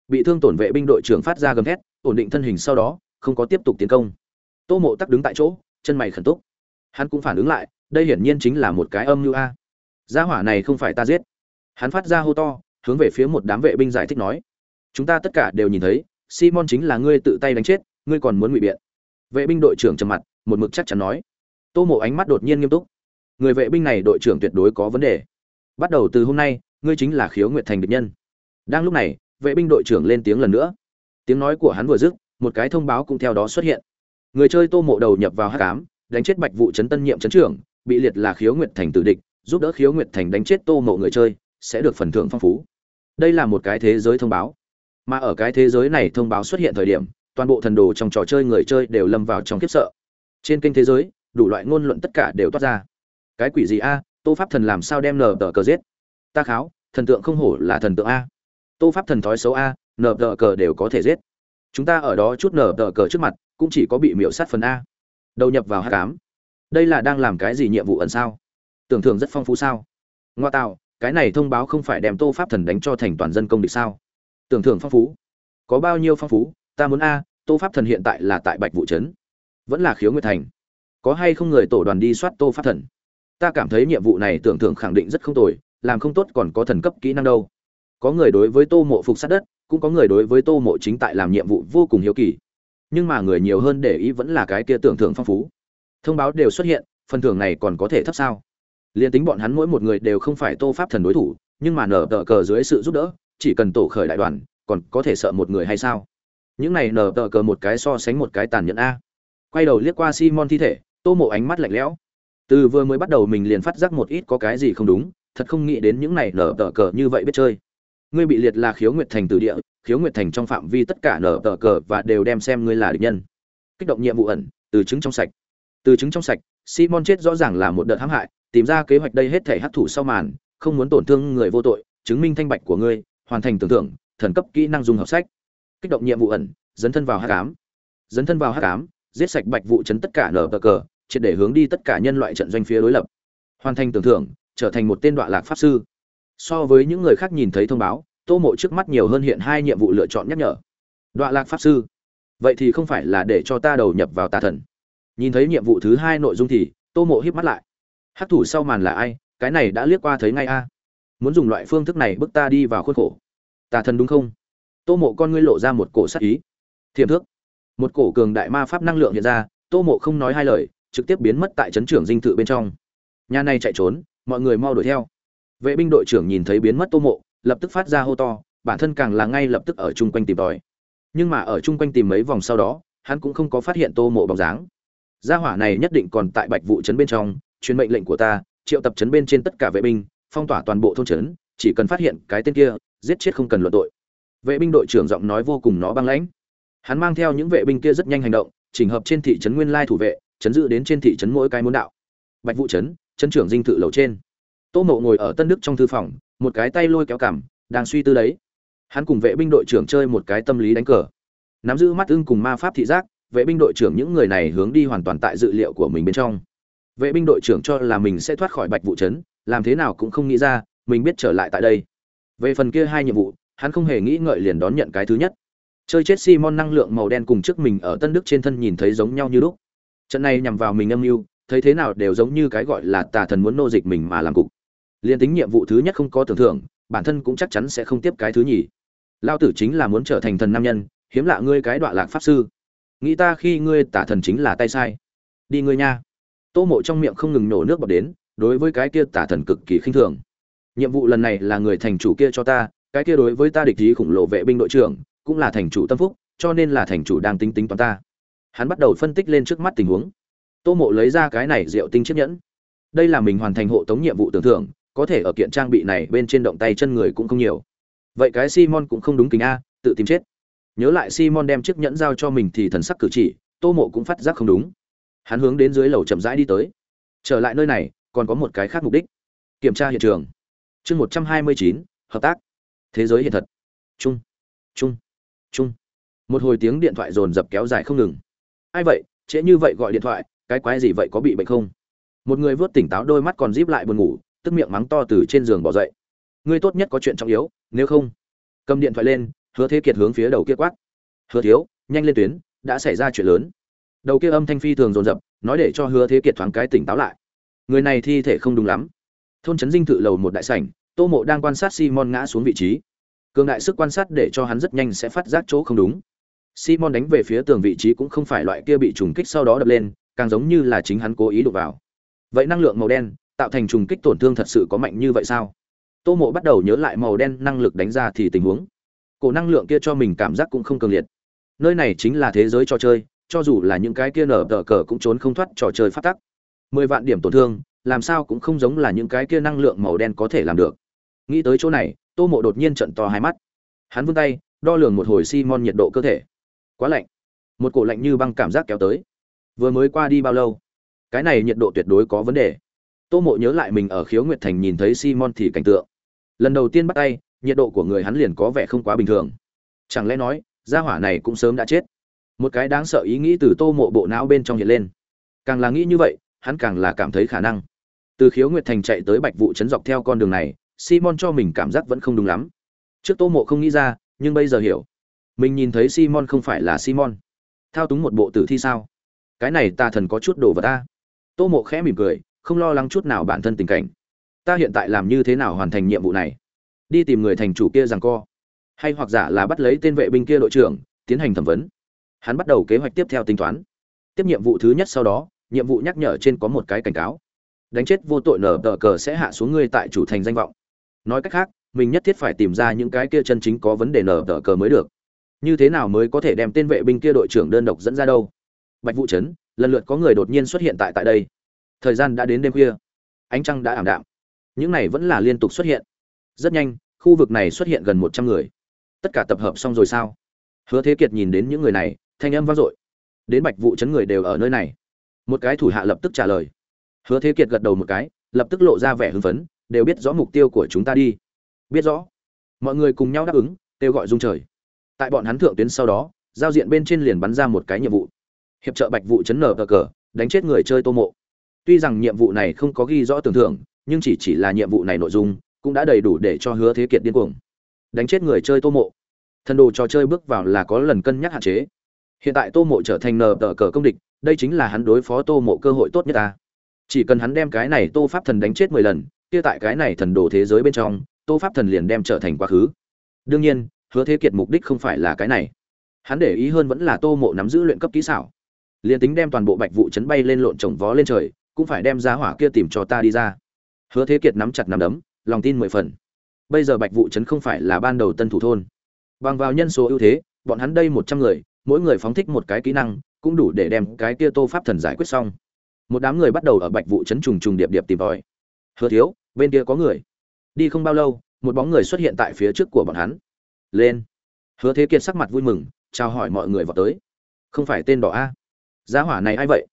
bị thương tổn vệ binh đội trưởng phát ra gầm thét, ổn định thân hình sau đó, không có tiếp tục tiến công. Tô mộ tắc đứng tại chỗ, chân mày khẩn túc. Hắn cũng phản ứng lại, đây hiển nhiên chính là một cái âm mưu a. Gia hỏa này không phải ta giết. Hắn phát ra hô to, hướng về phía một đám vệ binh giải thích nói. Chúng ta tất cả đều nhìn thấy, simon chính là ngươi tự tay đánh chết, ngươi còn muốn ngụy biện. Vệ binh đội trưởng trầm mặt, một mực chắc chắn nói. Tô mộ ánh mắt đột nhiên nghiêm túc. Người vệ binh này đội trưởng tuyệt đối có vấn đề. Bắt đầu từ hôm nay, ngươi chính là khiếu nguyệt thành địch nhân. Đang lúc này vệ binh đội trưởng lên tiếng lần nữa. Tiếng nói của hắn vừa dứt, một cái thông báo cũng theo đó xuất hiện. Người chơi tô mộ đầu nhập vào hát cám đánh chết bạch vụ trấn tân nhiệm trấn trưởng, bị liệt là khiếu nguyệt thành tử địch, giúp đỡ khiếu nguyệt thành đánh chết tô mộ người chơi, sẽ được phần thưởng phong phú. Đây là một cái thế giới thông báo. Mà ở cái thế giới này thông báo xuất hiện thời điểm, toàn bộ thần đồ trong trò chơi người chơi đều lâm vào trong khiếp sợ. Trên kênh thế giới, đủ loại ngôn luận tất cả đều toát ra. Cái quỷ gì a? Tô pháp thần làm sao đem nờ tờ cờ giết? Ta kháo, thần tượng không hổ là thần tượng a tô pháp thần thói xấu a nở tờ cờ đều có thể giết. Chúng ta ở đó chút nở tờ cờ trước mặt, cũng chỉ có bị miễu sát phần a. Đầu nhập vào h tám đây là đang làm cái gì nhiệm vụ ẩn sao? Tưởng thưởng rất phong phú sao? Ngoa tạo, cái này thông báo không phải đem tô pháp thần đánh cho thành toàn dân công địch sao? Tưởng thưởng phong phú. Có bao nhiêu phong phú? Ta muốn a, tô pháp thần hiện tại là tại bạch vụ trấn. Vẫn là khiếu nguyệt thành. Có hay không người tổ đoàn đi soát tô pháp thần? Ta cảm thấy nhiệm vụ này tưởng thưởng khẳng định rất không tồi, làm không tốt còn có thần cấp kỹ năng đâu có người đối với tô mộ phục sát đất, cũng có người đối với tô mộ chính tại làm nhiệm vụ vô cùng hiếu kỳ. Nhưng mà người nhiều hơn để ý vẫn là cái kia tưởng thưởng phong phú. Thông báo đều xuất hiện, phần thưởng này còn có thể thấp sao? Liền tính bọn hắn mỗi một người đều không phải tô pháp thần đối thủ, nhưng mà nở tờ cờ dưới sự giúp đỡ, chỉ cần tổ khởi đại đoàn, còn có thể sợ một người hay sao? Những này nở tờ cờ một cái so sánh một cái tàn nhẫn a. Quay đầu liếc qua simon thi thể, tô mộ ánh mắt lạnh lẽo. Từ vừa mới bắt đầu mình liền phát giác một ít có cái gì không đúng, thật không nghĩ đến những này nở tờ cờ như vậy biết chơi ngươi bị liệt là khiếu nguyệt thành từ địa, khiếu nguyệt thành trong phạm vi tất cả nở tờ cờ và đều đem xem ngươi là địch nhân. Kích động nhiệm vụ ẩn, từ chứng trong sạch. Từ chứng trong sạch, simon chết rõ ràng là một đợt hãm hại, tìm ra kế hoạch đây hết thể hấp thụ sau màn, không muốn tổn thương người vô tội, chứng minh thanh bạch của ngươi, hoàn thành tưởng tượng, thần cấp kỹ năng dùng học sách. Kích động nhiệm vụ ẩn, dấn thân vào hắc ám. Dấn thân vào hắc ám, giết sạch bạch vụ chấn tất cả nở tờ cờ, triệt để hướng đi tất cả nhân loại trận doanh phía đối lập. Hoàn thành tưởng thưởng trở thành một tên đoạn lạc pháp sư so với những người khác nhìn thấy thông báo, tô mộ trước mắt nhiều hơn hiện hai nhiệm vụ lựa chọn nhắc nhở. Đoạn lạc pháp sư. Vậy thì không phải là để cho ta đầu nhập vào tà thần. Nhìn thấy nhiệm vụ thứ hai nội dung thì, tô mộ híp mắt lại. Hát thủ sau màn là ai? Cái này đã liếc qua thấy ngay a. Muốn dùng loại phương thức này bước ta đi vào khuôn khổ. Tà thần đúng không? Tô mộ con ngươi lộ ra một cổ sắc ý. Thiềm thước. Một cổ cường đại ma pháp năng lượng hiện ra, tô mộ không nói hai lời, trực tiếp biến mất tại trấn trưởng dinh thự bên trong. Nhà này chạy trốn, mọi người mau đuổi theo vệ binh đội trưởng nhìn thấy biến mất tô mộ, lập tức phát ra hô to, bản thân càng là ngay lập tức ở chung quanh tìm tòi. Nhưng mà ở chung quanh tìm mấy vòng sau đó, hắn cũng không có phát hiện tô mộ bóng dáng. Gia hỏa này nhất định còn tại bạch vụ trấn bên trong, truyền mệnh lệnh của ta, triệu tập trấn bên trên tất cả vệ binh, phong tỏa toàn bộ thôn trấn, chỉ cần phát hiện cái tên kia, giết chết không cần luận tội. Vệ binh đội trưởng giọng nói vô cùng nó băng lãnh. Hắn mang theo những vệ binh kia rất nhanh hành động, chỉnh hợp trên thị trấn nguyên lai thủ vệ, chấn giữ đến trên thị trấn mỗi cái môn đạo. Bạch vụ trấn trấn trưởng dinh thự lầu trên tô mộ ngồi ở tân đức trong thư phòng, một cái tay lôi kéo cảm đang suy tư đấy. Hắn cùng vệ binh đội trưởng chơi một cái tâm lý đánh cờ. Nắm giữ mắt ưng cùng ma pháp thị giác, vệ binh đội trưởng những người này hướng đi hoàn toàn tại dự liệu của mình bên trong. Vệ binh đội trưởng cho là mình sẽ thoát khỏi bạch vụ trấn, làm thế nào cũng không nghĩ ra, mình biết trở lại tại đây. Về phần kia hai nhiệm vụ, hắn không hề nghĩ ngợi liền đón nhận cái thứ nhất. Chơi chết simon năng lượng màu đen cùng trước mình ở tân đức trên thân nhìn thấy giống nhau như lúc. Trận này nhằm vào mình âm mưu, thấy thế nào đều giống như cái gọi là tà thần muốn nô dịch mình mà làm cục liên tính nhiệm vụ thứ nhất không có tưởng thưởng, bản thân cũng chắc chắn sẽ không tiếp cái thứ nhì. Lao tử chính là muốn trở thành thần nam nhân, hiếm lạ ngươi cái đoạn lạc pháp sư. Nghĩ ta khi ngươi tả thần chính là tay sai. Đi ngươi nha. Tô mộ trong miệng không ngừng nổ nước bọt đến, đối với cái kia tả thần cực kỳ khinh thường. Nhiệm vụ lần này là người thành chủ kia cho ta, cái kia đối với ta địch ý khủng lộ vệ binh đội trưởng, cũng là thành chủ tâm phúc, cho nên là thành chủ đang tính tính toán ta. Hắn bắt đầu phân tích lên trước mắt tình huống. Tô mộ lấy ra cái này rượu tinh chiếc nhẫn. Đây là mình hoàn thành hộ tống nhiệm vụ tưởng thưởng có thể ở kiện trang bị này bên trên động tay chân người cũng không nhiều. Vậy cái simon cũng không đúng kính a, tự tìm chết. Nhớ lại simon đem chiếc nhẫn giao cho mình thì thần sắc cử chỉ, tô mộ cũng phát giác không đúng. Hắn hướng đến dưới lầu chậm rãi đi tới. Trở lại nơi này, còn có một cái khác mục đích. Kiểm tra hiện trường. Chương một trăm hai mươi chín, hợp tác. Thế giới hiện thật. Chung. Chung. Chung. Một hồi tiếng điện thoại dồn dập kéo dài không ngừng. Ai vậy? Trễ như vậy gọi điện thoại, cái quái gì vậy có bị bệnh không? Một người vớt tỉnh táo đôi mắt còn díp lại buồn ngủ tức miệng mắng to từ trên giường bỏ dậy. Ngươi tốt nhất có chuyện trọng yếu, nếu không, cầm điện thoại lên, hứa thế kiệt hướng phía đầu kia quát. Hứa thiếu, nhanh lên tuyến, đã xảy ra chuyện lớn. Đầu kia âm thanh phi thường dồn dập, nói để cho hứa thế kiệt thoáng cái tỉnh táo lại. Người này thi thể không đúng lắm. Thôn trấn dinh thự lầu một đại sảnh, tô mộ đang quan sát simon ngã xuống vị trí. Cường đại sức quan sát để cho hắn rất nhanh sẽ phát giác chỗ không đúng. Simon đánh về phía tường vị trí cũng không phải loại kia bị trùng kích sau đó đập lên, càng giống như là chính hắn cố ý đụng vào. Vậy năng lượng màu đen tạo thành trùng kích tổn thương thật sự có mạnh như vậy sao? Tô mộ bắt đầu nhớ lại màu đen năng lực đánh ra thì tình huống. Cổ năng lượng kia cho mình cảm giác cũng không cường liệt. Nơi này chính là thế giới trò chơi, cho dù là những cái kia nở tờ cờ cũng trốn không thoát trò chơi phát tắc. Mười vạn điểm tổn thương, làm sao cũng không giống là những cái kia năng lượng màu đen có thể làm được. Nghĩ tới chỗ này, tô mộ đột nhiên trận to hai mắt. Hắn vươn tay, đo lường một hồi simon nhiệt độ cơ thể. Quá lạnh. Một cổ lạnh như băng cảm giác kéo tới. Vừa mới qua đi bao lâu? Cái này nhiệt độ tuyệt đối có vấn đề tô mộ nhớ lại mình ở khiếu nguyệt thành nhìn thấy simon thì cảnh tượng. Lần đầu tiên bắt tay, nhiệt độ của người hắn liền có vẻ không quá bình thường. Chẳng lẽ nói, gia hỏa này cũng sớm đã chết? Một cái đáng sợ ý nghĩ từ tô mộ bộ não bên trong hiện lên. Càng là nghĩ như vậy, hắn càng là cảm thấy khả năng. Từ khiếu nguyệt thành chạy tới bạch vụ chấn dọc theo con đường này, simon cho mình cảm giác vẫn không đúng lắm. Trước tô mộ không nghĩ ra, nhưng bây giờ hiểu. Mình nhìn thấy simon không phải là simon. Thao túng một bộ tử thi sao? Cái này ta thần có chút đồ vật ta. Tô mộ khẽ mỉm cười không lo lắng chút nào bản thân tình cảnh. Ta hiện tại làm như thế nào hoàn thành nhiệm vụ này? Đi tìm người thành chủ kia rằng co. Hay hoặc giả là bắt lấy tên vệ binh kia đội trưởng, tiến hành thẩm vấn. Hắn bắt đầu kế hoạch tiếp theo tính toán. Tiếp nhiệm vụ thứ nhất sau đó, nhiệm vụ nhắc nhở trên có một cái cảnh cáo. Đánh chết vô tội nở tờ cờ sẽ hạ xuống ngươi tại chủ thành danh vọng. Nói cách khác, mình nhất thiết phải tìm ra những cái kia chân chính có vấn đề nở tờ cờ mới được. Như thế nào mới có thể đem tên vệ binh kia đội trưởng đơn độc dẫn ra đâu? Bạch vụ trấn lần lượt có người đột nhiên xuất hiện tại tại đây thời gian đã đến đêm khuya. Ánh trăng đã ảm đạm. Những này vẫn là liên tục xuất hiện. Rất nhanh, khu vực này xuất hiện gần một trăm người. Tất cả tập hợp xong rồi sao? Hứa thế kiệt nhìn đến những người này, thanh âm vang dội. Đến bạch vụ chấn người đều ở nơi này. Một cái thủ hạ lập tức trả lời. Hứa thế kiệt gật đầu một cái, lập tức lộ ra vẻ hưng phấn, đều biết rõ mục tiêu của chúng ta đi. Biết rõ. Mọi người cùng nhau đáp ứng, kêu gọi dung trời. Tại bọn hắn thượng tuyến sau đó, giao diện bên trên liền bắn ra một cái nhiệm vụ. Hiệp trợ bạch vụ chấn nở cờ cờ, đánh chết người chơi tô mộ tuy rằng nhiệm vụ này không có ghi rõ tưởng thưởng, nhưng chỉ chỉ là nhiệm vụ này nội dung, cũng đã đầy đủ để cho hứa thế kiệt điên cuồng. Đánh chết người chơi tô mộ. Thần đồ trò chơi bước vào là có lần cân nhắc hạn chế. Hiện tại tô mộ trở thành nờ tờ cờ công địch, đây chính là hắn đối phó tô mộ cơ hội tốt nhất ta. Chỉ cần hắn đem cái này tô pháp thần đánh chết mười lần, kia tại cái này thần đồ thế giới bên trong, tô pháp thần liền đem trở thành quá khứ. Đương nhiên, hứa thế kiệt mục đích không phải là cái này. Hắn để ý hơn vẫn là tô mộ nắm giữ luyện cấp kỹ xảo. Liền tính đem toàn bộ bạch vụ chấn bay lên lộn trồng vó lên trời cũng phải đem giá hỏa kia tìm cho ta đi ra. Hứa thế kiệt nắm chặt nắm đấm, lòng tin mười phần. Bây giờ bạch vụ Trấn không phải là ban đầu tân thủ thôn. Bằng vào nhân số ưu thế, bọn hắn đây một trăm người, mỗi người phóng thích một cái kỹ năng, cũng đủ để đem cái kia tô pháp thần giải quyết xong. Một đám người bắt đầu ở bạch vụ Trấn trùng trùng điệp điệp tìm tòi. Hứa thiếu, bên kia có người. Đi không bao lâu, một bóng người xuất hiện tại phía trước của bọn hắn. Lên. Hứa thế kiệt sắc mặt vui mừng, chào hỏi mọi người vào tới. Không phải tên đỏ a. Giá hỏa này ai vậy?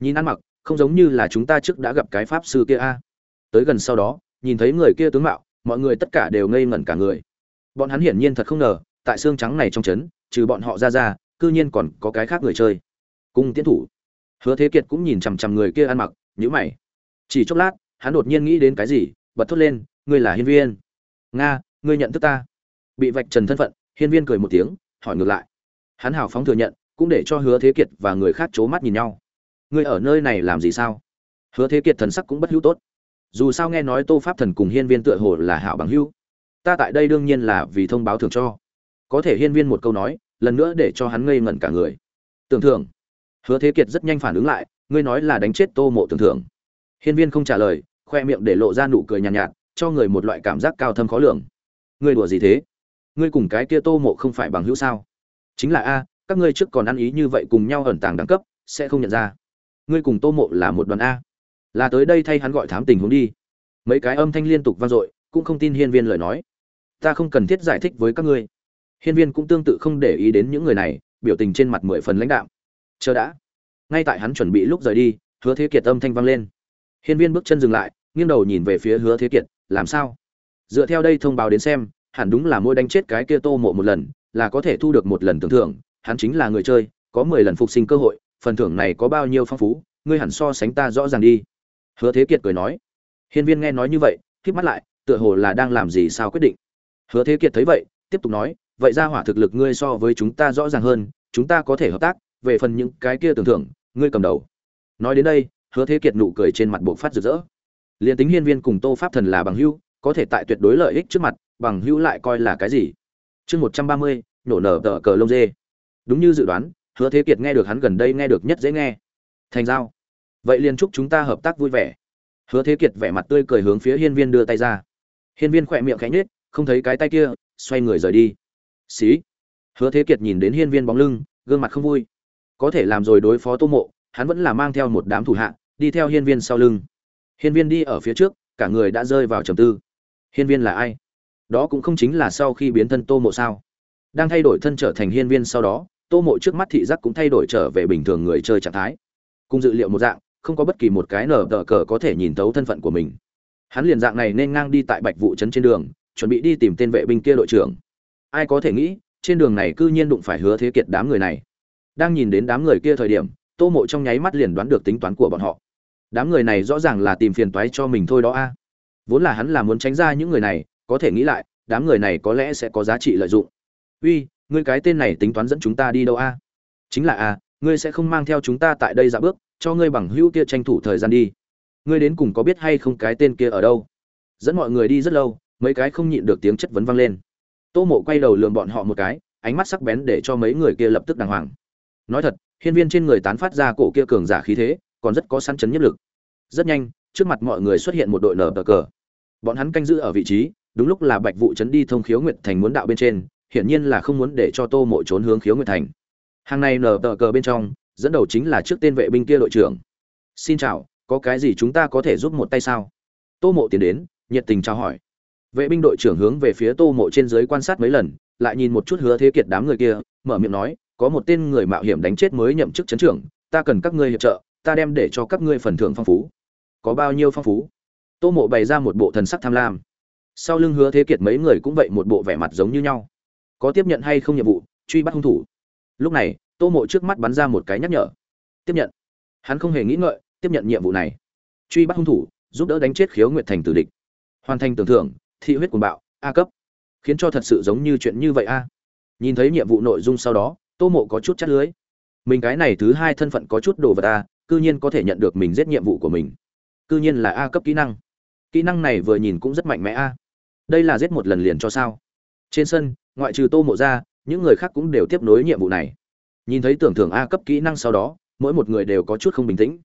Nhìn ăn mặc không giống như là chúng ta trước đã gặp cái pháp sư kia a. Tới gần sau đó, nhìn thấy người kia tướng mạo, mọi người tất cả đều ngây ngẩn cả người. Bọn hắn hiển nhiên thật không ngờ, tại xương trắng này trong trấn, trừ bọn họ ra ra, cư nhiên còn có cái khác người chơi. Cung tiến thủ. Hứa thế kiệt cũng nhìn chằm chằm người kia ăn mặc nhữ mày. Chỉ chốc lát, hắn đột nhiên nghĩ đến cái gì, bật thốt lên, ngươi là hiên viên. Nga, ngươi nhận thức ta. Bị vạch trần thân phận, hiên viên cười một tiếng, hỏi ngược lại. Hắn hào phóng thừa nhận, cũng để cho hứa thế kiệt và người khác c mắt nhìn nhau ngươi ở nơi này làm gì sao? Hứa thế kiệt thần sắc cũng bất hữu tốt. Dù sao nghe nói tô pháp thần cùng hiên viên tựa hồ là hảo bằng hữu. Ta tại đây đương nhiên là vì thông báo thưởng cho. Có thể hiên viên một câu nói lần nữa để cho hắn ngây ngẩn cả người. Tưởng thưởng. Hứa thế kiệt rất nhanh phản ứng lại ngươi nói là đánh chết tô mộ tưởng thưởng. Hiên viên không trả lời khoe miệng để lộ ra nụ cười nhàn nhạt, nhạt cho người một loại cảm giác cao thâm khó lường. Ngươi đùa gì thế? Ngươi cùng cái kia tô mộ không phải bằng hữu sao? Chính là a các ngươi trước còn ăn ý như vậy cùng nhau ẩn tàng đẳng cấp sẽ không nhận ra ngươi cùng tô mộ là một đoàn a. Là tới đây thay hắn gọi thám tình huống đi. Mấy cái âm thanh liên tục vang dội, cũng không tin hiên viên lời nói. Ta không cần thiết giải thích với các ngươi. Hiên viên cũng tương tự không để ý đến những người này, biểu tình trên mặt mười phần lãnh đạm. Chờ đã. Ngay tại hắn chuẩn bị lúc rời đi, hứa thế kiệt âm thanh vang lên. Hiên viên bước chân dừng lại, nghiêng đầu nhìn về phía hứa thế kiệt, làm sao? Dựa theo đây thông báo đến xem, hẳn đúng là mỗi đánh chết cái kia tô mộ một lần, là có thể thu được một lần tưởng thưởng, hắn chính là người chơi, có mười lần phục sinh cơ hội phần thưởng này có bao nhiêu phong phú, ngươi hẳn so sánh ta rõ ràng đi. Hứa thế kiệt cười nói. Hiên viên nghe nói như vậy k mắt lại, tựa hồ là đang làm gì sao quyết định. Hứa thế kiệt thấy vậy, tiếp tục nói, vậy ra hỏa thực lực ngươi so với chúng ta rõ ràng hơn, chúng ta có thể hợp tác, về phần những cái kia tưởng thưởng, ngươi cầm đầu. Nói đến đây, hứa thế kiệt nụ cười trên mặt bộ phát rực rỡ. Liền tính hiên viên cùng tô pháp thần là bằng hữu, có thể tại tuyệt đối lợi ích trước mặt, bằng hữu lại coi là cái gì? Chương một trăm ba mươi, nổ nở tờ cờ lông dê. Đúng như dự đoán hứa thế kiệt nghe được hắn gần đây nghe được nhất dễ nghe. Thành giao. Vậy liền chúc chúng ta hợp tác vui vẻ. Hứa thế kiệt vẻ mặt tươi cười hướng phía hiên viên đưa tay ra. Hiên viên khỏe miệng khẽ nhếch, không thấy cái tay kia, xoay người rời đi. Xí. Hứa thế kiệt nhìn đến hiên viên bóng lưng, gương mặt không vui. Có thể làm rồi đối phó tô mộ, hắn vẫn là mang theo một đám thủ hạ, đi theo hiên viên sau lưng. Hiên viên đi ở phía trước, cả người đã rơi vào trầm tư. Hiên viên là ai? Đó cũng không chính là sau khi biến thân tô mộ sao? Đang thay đổi thân trở thành hiên viên sau đó tô mộ trước mắt thị giác cũng thay đổi trở về bình thường người chơi trạng thái. Cùng dự liệu một dạng, không có bất kỳ một cái nở tờ cờ có thể nhìn thấu thân phận của mình. Hắn liền dạng này nên ngang đi tại bạch vụ trấn trên đường, chuẩn bị đi tìm tên vệ binh kia đội trưởng. Ai có thể nghĩ, trên đường này cư nhiên đụng phải hứa thế kiệt đám người này. Đang nhìn đến đám người kia thời điểm, tô mộ trong nháy mắt liền đoán được tính toán của bọn họ. Đám người này rõ ràng là tìm phiền toái cho mình thôi đó a. Vốn là hắn là muốn tránh ra những người này, có thể nghĩ lại, đám người này có lẽ sẽ có giá trị lợi dụng. Uy ngươi cái tên này tính toán dẫn chúng ta đi đâu a? Chính là a, ngươi sẽ không mang theo chúng ta tại đây dạ bước, cho ngươi bằng hữu kia tranh thủ thời gian đi. Ngươi đến cùng có biết hay không cái tên kia ở đâu? Dẫn mọi người đi rất lâu, mấy cái không nhịn được tiếng chất vấn vang lên. Tô mộ quay đầu lườm bọn họ một cái, ánh mắt sắc bén để cho mấy người kia lập tức đàng hoàng. Nói thật, hiên viên trên người tán phát ra cổ kia cường giả khí thế, còn rất có săn chấn nhất lực. Rất nhanh, trước mặt mọi người xuất hiện một đội nở cờ. Bọn hắn canh giữ ở vị trí, đúng lúc là bạch vụ trấn đi thông khiếu nguyệt thành muốn đạo bên trên hiển nhiên là không muốn để cho tô mộ trốn hướng khiếu nguyệt thành. Hàng này nở tờ cờ bên trong, dẫn đầu chính là trước tên vệ binh kia đội trưởng. Xin chào, có cái gì chúng ta có thể giúp một tay sao? Tô mộ tiến đến, nhiệt tình chào hỏi. Vệ binh đội trưởng hướng về phía tô mộ trên dưới quan sát mấy lần, lại nhìn một chút hứa thế kiệt đám người kia, mở miệng nói, có một tên người mạo hiểm đánh chết mới nhậm chức chấn trưởng, ta cần các ngươi hiệp trợ, ta đem để cho các ngươi phần thưởng phong phú. Có bao nhiêu phong phú? Tô mộ bày ra một bộ thần sắc tham lam. Sau lưng hứa thế kiệt mấy người cũng vậy một bộ vẻ mặt giống như nhau có tiếp nhận hay không nhiệm vụ, truy bắt hung thủ. Lúc này, tô mộ trước mắt bắn ra một cái nhắc nhở. Tiếp nhận. Hắn không hề nghĩ ngợi, tiếp nhận nhiệm vụ này. Truy bắt hung thủ, giúp đỡ đánh chết khiếu nguyệt thành tử địch. Hoàn thành tưởng thưởng, thị huyết cuồng bạo, a cấp. Khiến cho thật sự giống như chuyện như vậy a. Nhìn thấy nhiệm vụ nội dung sau đó, tô mộ có chút chắt lưới. Mình cái này thứ hai thân phận có chút đồ vật a, cư nhiên có thể nhận được mình giết nhiệm vụ của mình. Cư nhiên là a cấp kỹ năng. Kỹ năng này vừa nhìn cũng rất mạnh mẽ a. Đây là giết một lần liền cho sao. Trên sân ngoại trừ tô mộ ra, những người khác cũng đều tiếp nối nhiệm vụ này. Nhìn thấy tưởng thưởng a cấp kỹ năng sau đó, mỗi một người đều có chút không bình tĩnh.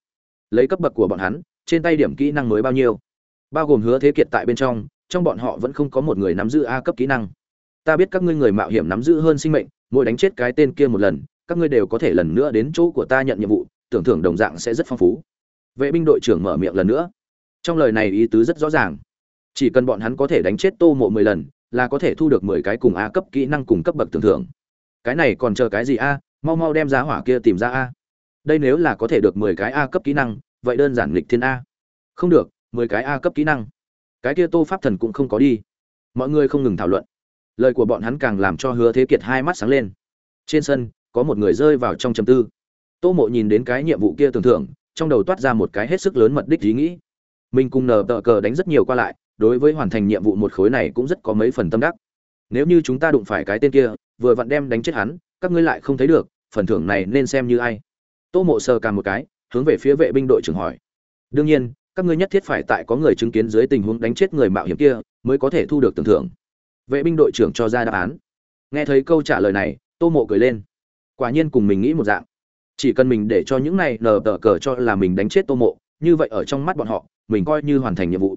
Lấy cấp bậc của bọn hắn, trên tay điểm kỹ năng mới bao nhiêu? Bao gồm hứa thế kiệt tại bên trong trong bọn họ vẫn không có một người nắm giữ a cấp kỹ năng. Ta biết các ngươi người mạo hiểm nắm giữ hơn sinh mệnh, mỗi đánh chết cái tên kia một lần, các ngươi đều có thể lần nữa đến chỗ của ta nhận nhiệm vụ, tưởng thưởng đồng dạng sẽ rất phong phú. Vệ binh đội trưởng mở miệng lần nữa. Trong lời này ý tứ rất rõ ràng. Chỉ cần bọn hắn có thể đánh chết tô mộ mười lần là có thể thu được mười cái cùng a cấp kỹ năng cùng cấp bậc tưởng thưởng. Cái này còn chờ cái gì a? Mau mau đem giá hỏa kia tìm ra a. Đây nếu là có thể được mười cái a cấp kỹ năng, vậy đơn giản lịch thiên a. Không được, mười cái a cấp kỹ năng. Cái kia tô pháp thần cũng không có đi. Mọi người không ngừng thảo luận. Lời của bọn hắn càng làm cho hứa thế kiệt hai mắt sáng lên. Trên sân, có một người rơi vào trong trầm tư. Tô mộ nhìn đến cái nhiệm vụ kia tưởng thưởng, trong đầu toát ra một cái hết sức lớn mật đích ý nghĩ. Mình cùng nờ tờ cờ đánh rất nhiều qua lại đối với hoàn thành nhiệm vụ một khối này cũng rất có mấy phần tâm đắc. Nếu như chúng ta đụng phải cái tên kia, vừa vặn đem đánh chết hắn, các ngươi lại không thấy được, phần thưởng này nên xem như ai? Tô mộ sờ cả một cái, hướng về phía vệ binh đội trưởng hỏi. Đương nhiên, các ngươi nhất thiết phải tại có người chứng kiến dưới tình huống đánh chết người mạo hiểm kia, mới có thể thu được tưởng thưởng. Vệ binh đội trưởng cho ra đáp án. Nghe thấy câu trả lời này, tô mộ cười lên. Quả nhiên cùng mình nghĩ một dạng. Chỉ cần mình để cho những này nờ tờ cờ cho là mình đánh chết tô mộ, như vậy ở trong mắt bọn họ, mình coi như hoàn thành nhiệm vụ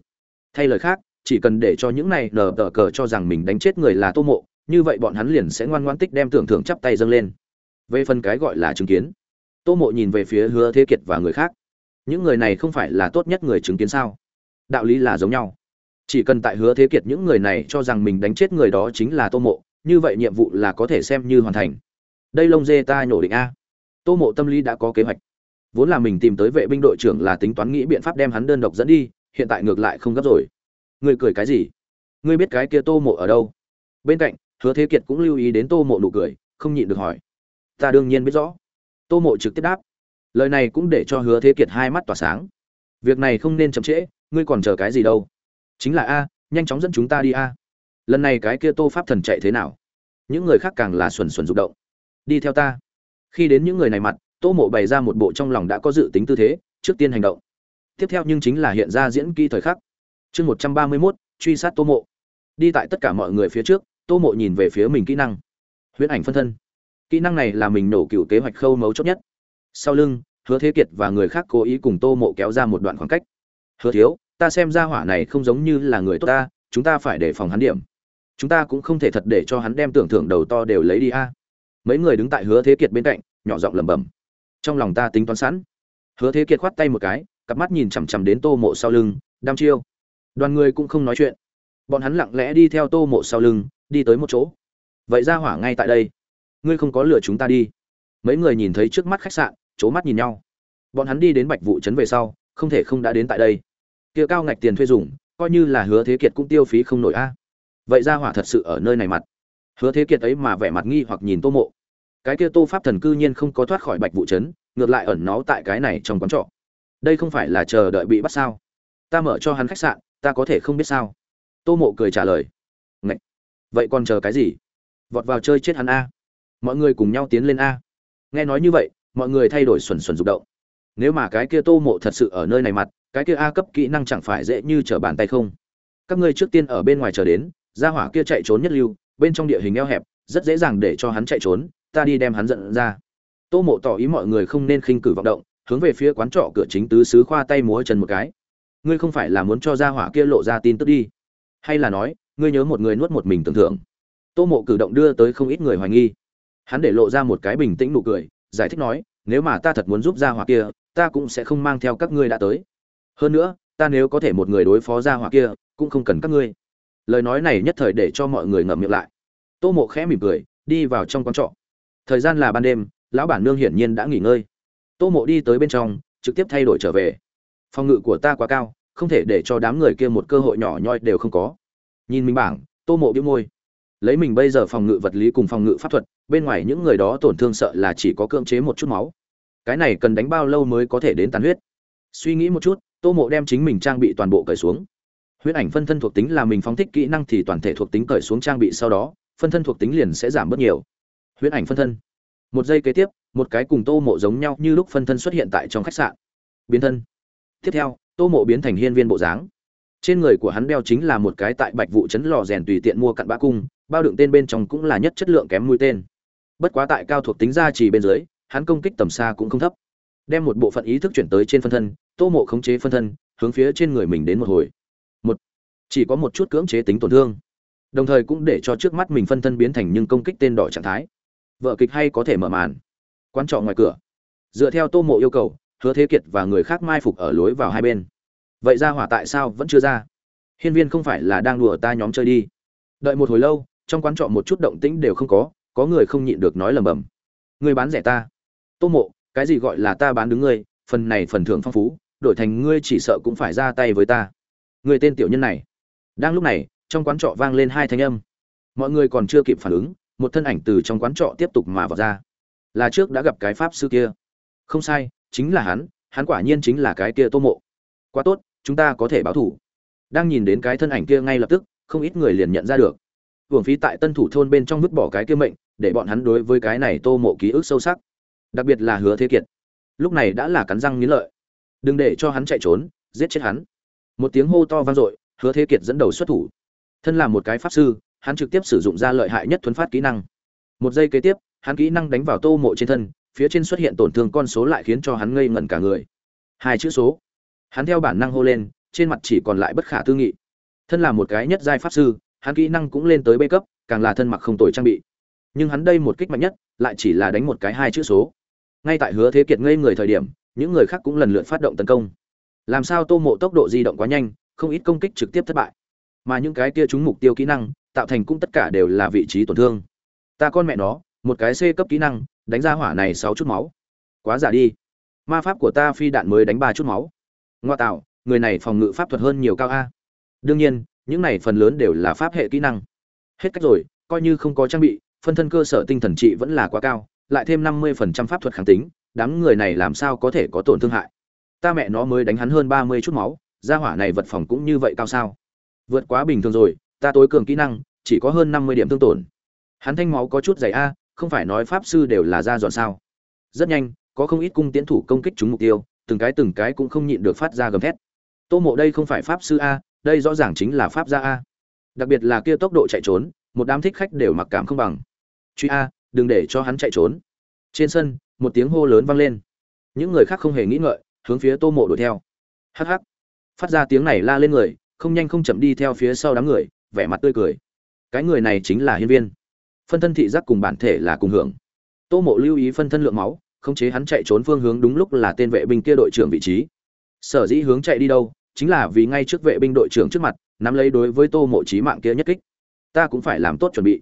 thay lời khác, chỉ cần để cho những này nở tờ cờ cho rằng mình đánh chết người là tô mộ, như vậy bọn hắn liền sẽ ngoan ngoan tích đem tưởng thưởng chắp tay dâng lên. Về phần cái gọi là chứng kiến, tô mộ nhìn về phía hứa thế kiệt và người khác. Những người này không phải là tốt nhất người chứng kiến sao? Đạo lý là giống nhau. Chỉ cần tại hứa thế kiệt những người này cho rằng mình đánh chết người đó chính là tô mộ, như vậy nhiệm vụ là có thể xem như hoàn thành. Đây lông dê ta nhổ định a. Tô mộ tâm lý đã có kế hoạch. Vốn là mình tìm tới vệ binh đội trưởng là tính toán nghĩ biện pháp đem hắn đơn độc dẫn đi hiện tại ngược lại không gấp rồi. Ngươi cười cái gì? Ngươi biết cái kia tô mộ ở đâu? Bên cạnh, hứa thế kiệt cũng lưu ý đến tô mộ nụ cười, không nhịn được hỏi. Ta đương nhiên biết rõ. Tô mộ trực tiếp đáp. Lời này cũng để cho hứa thế kiệt hai mắt tỏa sáng. Việc này không nên chậm trễ, ngươi còn chờ cái gì đâu? Chính là a, nhanh chóng dẫn chúng ta đi a. Lần này cái kia tô pháp thần chạy thế nào? Những người khác càng là xuẩn xuẩn rụng động. Đi theo ta. Khi đến những người này mặt, tô mộ bày ra một bộ trong lòng đã có dự tính tư thế, trước tiên hành động tiếp theo nhưng chính là hiện ra diễn kỹ thời khắc. Chương một trăm ba mươi mốt, truy sát tô mộ. Đi tại tất cả mọi người phía trước, tô mộ nhìn về phía mình kỹ năng. Huyễn ảnh phân thân. Kỹ năng này là mình nổ cựu kế hoạch khâu mấu chốt nhất. Sau lưng, hứa thế kiệt và người khác cố ý cùng tô mộ kéo ra một đoạn khoảng cách. Hứa thiếu, ta xem ra hỏa này không giống như là người tốt ta, chúng ta phải đề phòng hắn điểm. Chúng ta cũng không thể thật để cho hắn đem tưởng thưởng đầu to đều lấy đi a. Mấy người đứng tại hứa thế kiệt bên cạnh, nhỏ giọng lẩm bẩm. Trong lòng ta tính toán sẵn. Hứa thế kiệt khoát tay một cái cặp mắt nhìn chằm chằm đến tô mộ sau lưng đăm chiêu. Đoàn người cũng không nói chuyện. Bọn hắn lặng lẽ đi theo tô mộ sau lưng, đi tới một chỗ. Vậy ra hỏa ngay tại đây. Ngươi không có lừa chúng ta đi. Mấy người nhìn thấy trước mắt khách sạn c h ố mắt nhìn nhau. Bọn hắn đi đến bạch vụ trấn về sau, không thể không đã đến tại đây. Kia cao ngạch tiền thuê dùng, coi như là hứa thế kiệt cũng tiêu phí không nổi a. Vậy ra hỏa thật sự ở nơi này mặt. Hứa thế kiệt ấy mà vẻ mặt nghi hoặc nhìn tô mộ. Cái kia tô pháp thần cư nhiên không có thoát khỏi bạch vụ trấn, ngược lại ẩn nó tại cái này trong quán trọ đây không phải là chờ đợi bị bắt sao? Ta mở cho hắn khách sạn, ta có thể không biết sao? Tô mộ cười trả lời. Ngậy! vậy còn chờ cái gì? Vọt vào chơi chết hắn a. Mọi người cùng nhau tiến lên a. Nghe nói như vậy, mọi người thay đổi xuẩn xuẩn rụng động. Nếu mà cái kia tô mộ thật sự ở nơi này mặt, cái kia a cấp kỹ năng chẳng phải dễ như trở bàn tay không? Các ngươi trước tiên ở bên ngoài chờ đến ra hỏa kia chạy trốn nhất lưu, bên trong địa hình eo hẹp, rất dễ dàng để cho hắn chạy trốn, ta đi đem hắn giận ra. Tô mộ tỏ ý mọi người không nên khinh cử vọng động hướng về phía quán trọ cửa chính tứ xứ khoa tay múa chân một cái. Ngươi không phải là muốn cho gia hỏa kia lộ ra tin tức đi? Hay là nói, ngươi nhớ một người nuốt một mình tưởng thưởng? Tô mộ cử động đưa tới không ít người hoài nghi. Hắn để lộ ra một cái bình tĩnh nụ cười, giải thích nói, nếu mà ta thật muốn giúp gia hỏa kia, ta cũng sẽ không mang theo các ngươi đã tới. Hơn nữa, ta nếu có thể một người đối phó gia hỏa kia, cũng không cần các ngươi. Lời nói này nhất thời để cho mọi người ngậm miệng lại. Tô mộ khẽ mỉm cười, đi vào trong quán trọ. Thời gian là ban đêm, lão bản nương hiển nhiên đã nghỉ ngơi tô mộ đi tới bên trong, trực tiếp thay đổi trở về. Phòng ngự của ta quá cao, không thể để cho đám người kia một cơ hội nhỏ nhoi đều không có. Nhìn mình bảng, tô mộ biếu môi. Lấy mình bây giờ phòng ngự vật lý cùng phòng ngự pháp thuật, bên ngoài những người đó tổn thương sợ là chỉ có cưỡng chế một chút máu. Cái này cần đánh bao lâu mới có thể đến tàn huyết? Suy nghĩ một chút, tô mộ đem chính mình trang bị toàn bộ cởi xuống. Huyết ảnh phân thân thuộc tính là mình phóng thích kỹ năng thì toàn thể thuộc tính cởi xuống trang bị sau đó, phân thân thuộc tính liền sẽ giảm bớt nhiều. Huyết ảnh phân thân. Một giây kế tiếp một cái cùng tô mộ giống nhau như lúc phân thân xuất hiện tại trong khách sạn. Biến thân. Tiếp theo, tô mộ biến thành hiên viên bộ dáng. Trên người của hắn đeo chính là một cái tại bạch vụ chấn lò rèn tùy tiện mua cặn bã cung, bao đựng tên bên trong cũng là nhất chất lượng kém mũi tên. Bất quá tại cao thuộc tính gia trì bên dưới, hắn công kích tầm xa cũng không thấp. Đem một bộ phận ý thức chuyển tới trên phân thân, tô mộ khống chế phân thân, hướng phía trên người mình đến một hồi. Một. Chỉ có một chút cưỡng chế tính tổn thương. Đồng thời cũng để cho trước mắt mình phân thân biến thành nhưng công kích tên đỏ trạng thái. Vợ kịch hay có thể mở màn quán trọ ngoài cửa. Dựa theo tô mộ yêu cầu, hứa thế kiệt và người khác mai phục ở lối vào hai bên. Vậy ra hỏa tại sao vẫn chưa ra? Hiên viên không phải là đang đùa ta nhóm chơi đi. Đợi một hồi lâu, trong quán trọ một chút động tĩnh đều không có có người không nhịn được nói lầm bầm người bán rẻ ta. Tô mộ, cái gì gọi là ta bán đứng ngươi, phần này phần thưởng phong phú, đổi thành ngươi chỉ sợ cũng phải ra tay với ta. Người tên tiểu nhân này. Đang lúc này, trong quán trọ vang lên hai thanh âm. Mọi người còn chưa kịp phản ứng, một thân ảnh từ trong quán trọ tiếp tục mà vào ra là trước đã gặp cái pháp sư kia. Không sai, chính là hắn hắn quả nhiên chính là cái kia tô mộ. Quá tốt, chúng ta có thể báo thủ. Đang nhìn đến cái thân ảnh kia ngay lập tức, không ít người liền nhận ra được. Hưởng phí tại tân thủ thôn bên trong vứt bỏ cái kia mệnh, để bọn hắn đối với cái này tô mộ ký ức sâu sắc. Đặc biệt là hứa thế kiệt. Lúc này đã là cắn răng nghiến lợi. Đừng để cho hắn chạy trốn, giết chết hắn. Một tiếng hô to vang dội, hứa thế kiệt dẫn đầu xuất thủ. Thân là một cái pháp sư, hắn trực tiếp sử dụng ra lợi hại nhất thuấn phát kỹ năng. Một giây kế tiếp hắn kỹ năng đánh vào tô mộ trên thân, phía trên xuất hiện tổn thương con số lại khiến cho hắn ngây ngẩn cả người. Hai chữ số. Hắn theo bản năng hô lên, trên mặt chỉ còn lại bất khả tư nghị. Thân là một cái nhất giai pháp sư, hắn kỹ năng cũng lên tới bê cấp, càng là thân mặc không tồi trang bị. Nhưng hắn đây một kích mạnh nhất, lại chỉ là đánh một cái hai chữ số. Ngay tại hứa thế kiệt ngây người thời điểm, những người khác cũng lần lượt phát động tấn công. Làm sao tô mộ tốc độ di động quá nhanh, không ít công kích trực tiếp thất bại. Mà những cái kia trúng mục tiêu kỹ năng, tạo thành cũng tất cả đều là vị trí tổn thương. Ta con mẹ nó một cái c cấp kỹ năng, đánh ra hỏa này sáu chút máu. Quá giả đi. Ma pháp của ta phi đạn mới đánh ba chút máu. Ngoa tạo, người này phòng ngự pháp thuật hơn nhiều cao a. Đương nhiên, những này phần lớn đều là pháp hệ kỹ năng. Hết cách rồi, coi như không có trang bị, phân thân cơ sở tinh thần trị vẫn là quá cao, lại thêm năm mươi phần trăm pháp thuật kháng tính, đám người này làm sao có thể có tổn thương hại? Ta mẹ nó mới đánh hắn hơn ba mươi chút máu gia hỏa này vật phòng cũng như vậy cao sao? Vượt quá bình thường rồi, ta tối cường kỹ năng, chỉ có hơn năm mươi điểm thương tổn. Hắn thanh máu có chút dày a không phải nói pháp sư đều là ra dọn sao. Rất nhanh, có không ít cung tiến thủ công kích chúng mục tiêu, từng cái từng cái cũng không nhịn được phát ra gầm thét. Tô mộ đây không phải pháp sư a, đây rõ ràng chính là pháp gia a. Đặc biệt là kia tốc độ chạy trốn, một đám thích khách đều mặc cảm không bằng. Truy a, đừng để cho hắn chạy trốn. Trên sân, một tiếng hô lớn vang lên. Những người khác không hề nghĩ ngợi, hướng phía tô mộ đuổi theo. Hh phát ra tiếng này la lên người, không nhanh không chậm đi theo phía sau đám người, vẻ mặt tươi cười. Cái người này chính là hiên viên phân thân thị giác cùng bản thể là cùng hưởng. Tô mộ lưu ý phân thân lượng máu, khống chế hắn chạy trốn phương hướng đúng lúc là tên vệ binh kia đội trưởng vị trí. Sở dĩ hướng chạy đi đâu, chính là vì ngay trước vệ binh đội trưởng trước mặt, nắm lấy đối với tô mộ trí mạng kia nhất kích. Ta cũng phải làm tốt chuẩn bị.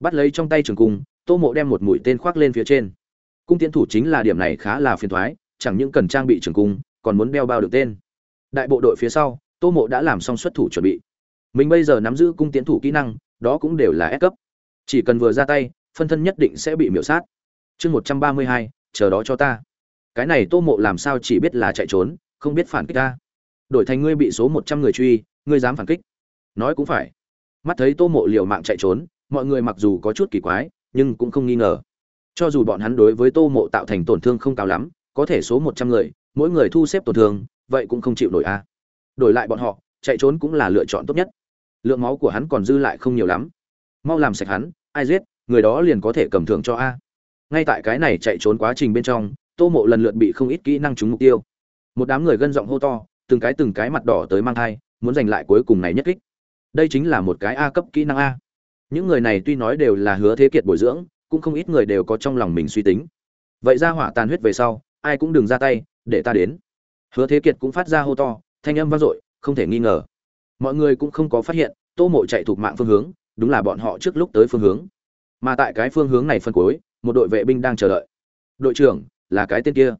Bắt lấy trong tay trường cung, tô mộ đem một mũi tên khoác lên phía trên. Cung tiến thủ chính là điểm này khá là phiền thoái, chẳng những cần trang bị trường cung, còn muốn đeo bao được tên. Đại bộ đội phía sau, tô mộ đã làm xong xuất thủ chuẩn bị. Mình bây giờ nắm giữ cung tiến thủ kỹ năng, đó cũng đều là S cấp chỉ cần vừa ra tay, phân thân nhất định sẽ bị miễu sát. Chương một trăm ba mươi hai, chờ đó cho ta. Cái này tô mộ làm sao chỉ biết là chạy trốn, không biết phản kích ta. Đổi thành ngươi bị số một trăm người truy, ngươi dám phản kích. Nói cũng phải. Mắt thấy tô mộ liều mạng chạy trốn, mọi người mặc dù có chút kỳ quái, nhưng cũng không nghi ngờ. Cho dù bọn hắn đối với tô mộ tạo thành tổn thương không cao lắm, có thể số một trăm người, mỗi người thu xếp tổn thương, vậy cũng không chịu nổi a. Đổi lại bọn họ, chạy trốn cũng là lựa chọn tốt nhất. Lượng máu của hắn còn dư lại không nhiều lắm mau làm sạch hắn, ai giết, người đó liền có thể cầm thưởng cho a. Ngay tại cái này chạy trốn quá trình bên trong, tô mộ lần lượt bị không ít kỹ năng trúng mục tiêu. Một đám người gân giọng hô to, từng cái từng cái mặt đỏ tới mang thai, muốn giành lại cuối cùng này nhất kích. Đây chính là một cái a cấp kỹ năng a. Những người này tuy nói đều là hứa thế kiệt bồi dưỡng, cũng không ít người đều có trong lòng mình suy tính. Vậy ra hỏa tàn huyết về sau, ai cũng đừng ra tay, để ta đến. Hứa thế kiệt cũng phát ra hô to, thanh âm vang dội, không thể nghi ngờ. Mọi người cũng không có phát hiện, tô mộ chạy thuộc mạng phương hướng đúng là bọn họ trước lúc tới phương hướng. Mà tại cái phương hướng này phân cuối, một đội vệ binh đang chờ đợi. Đội trưởng, là cái tên kia.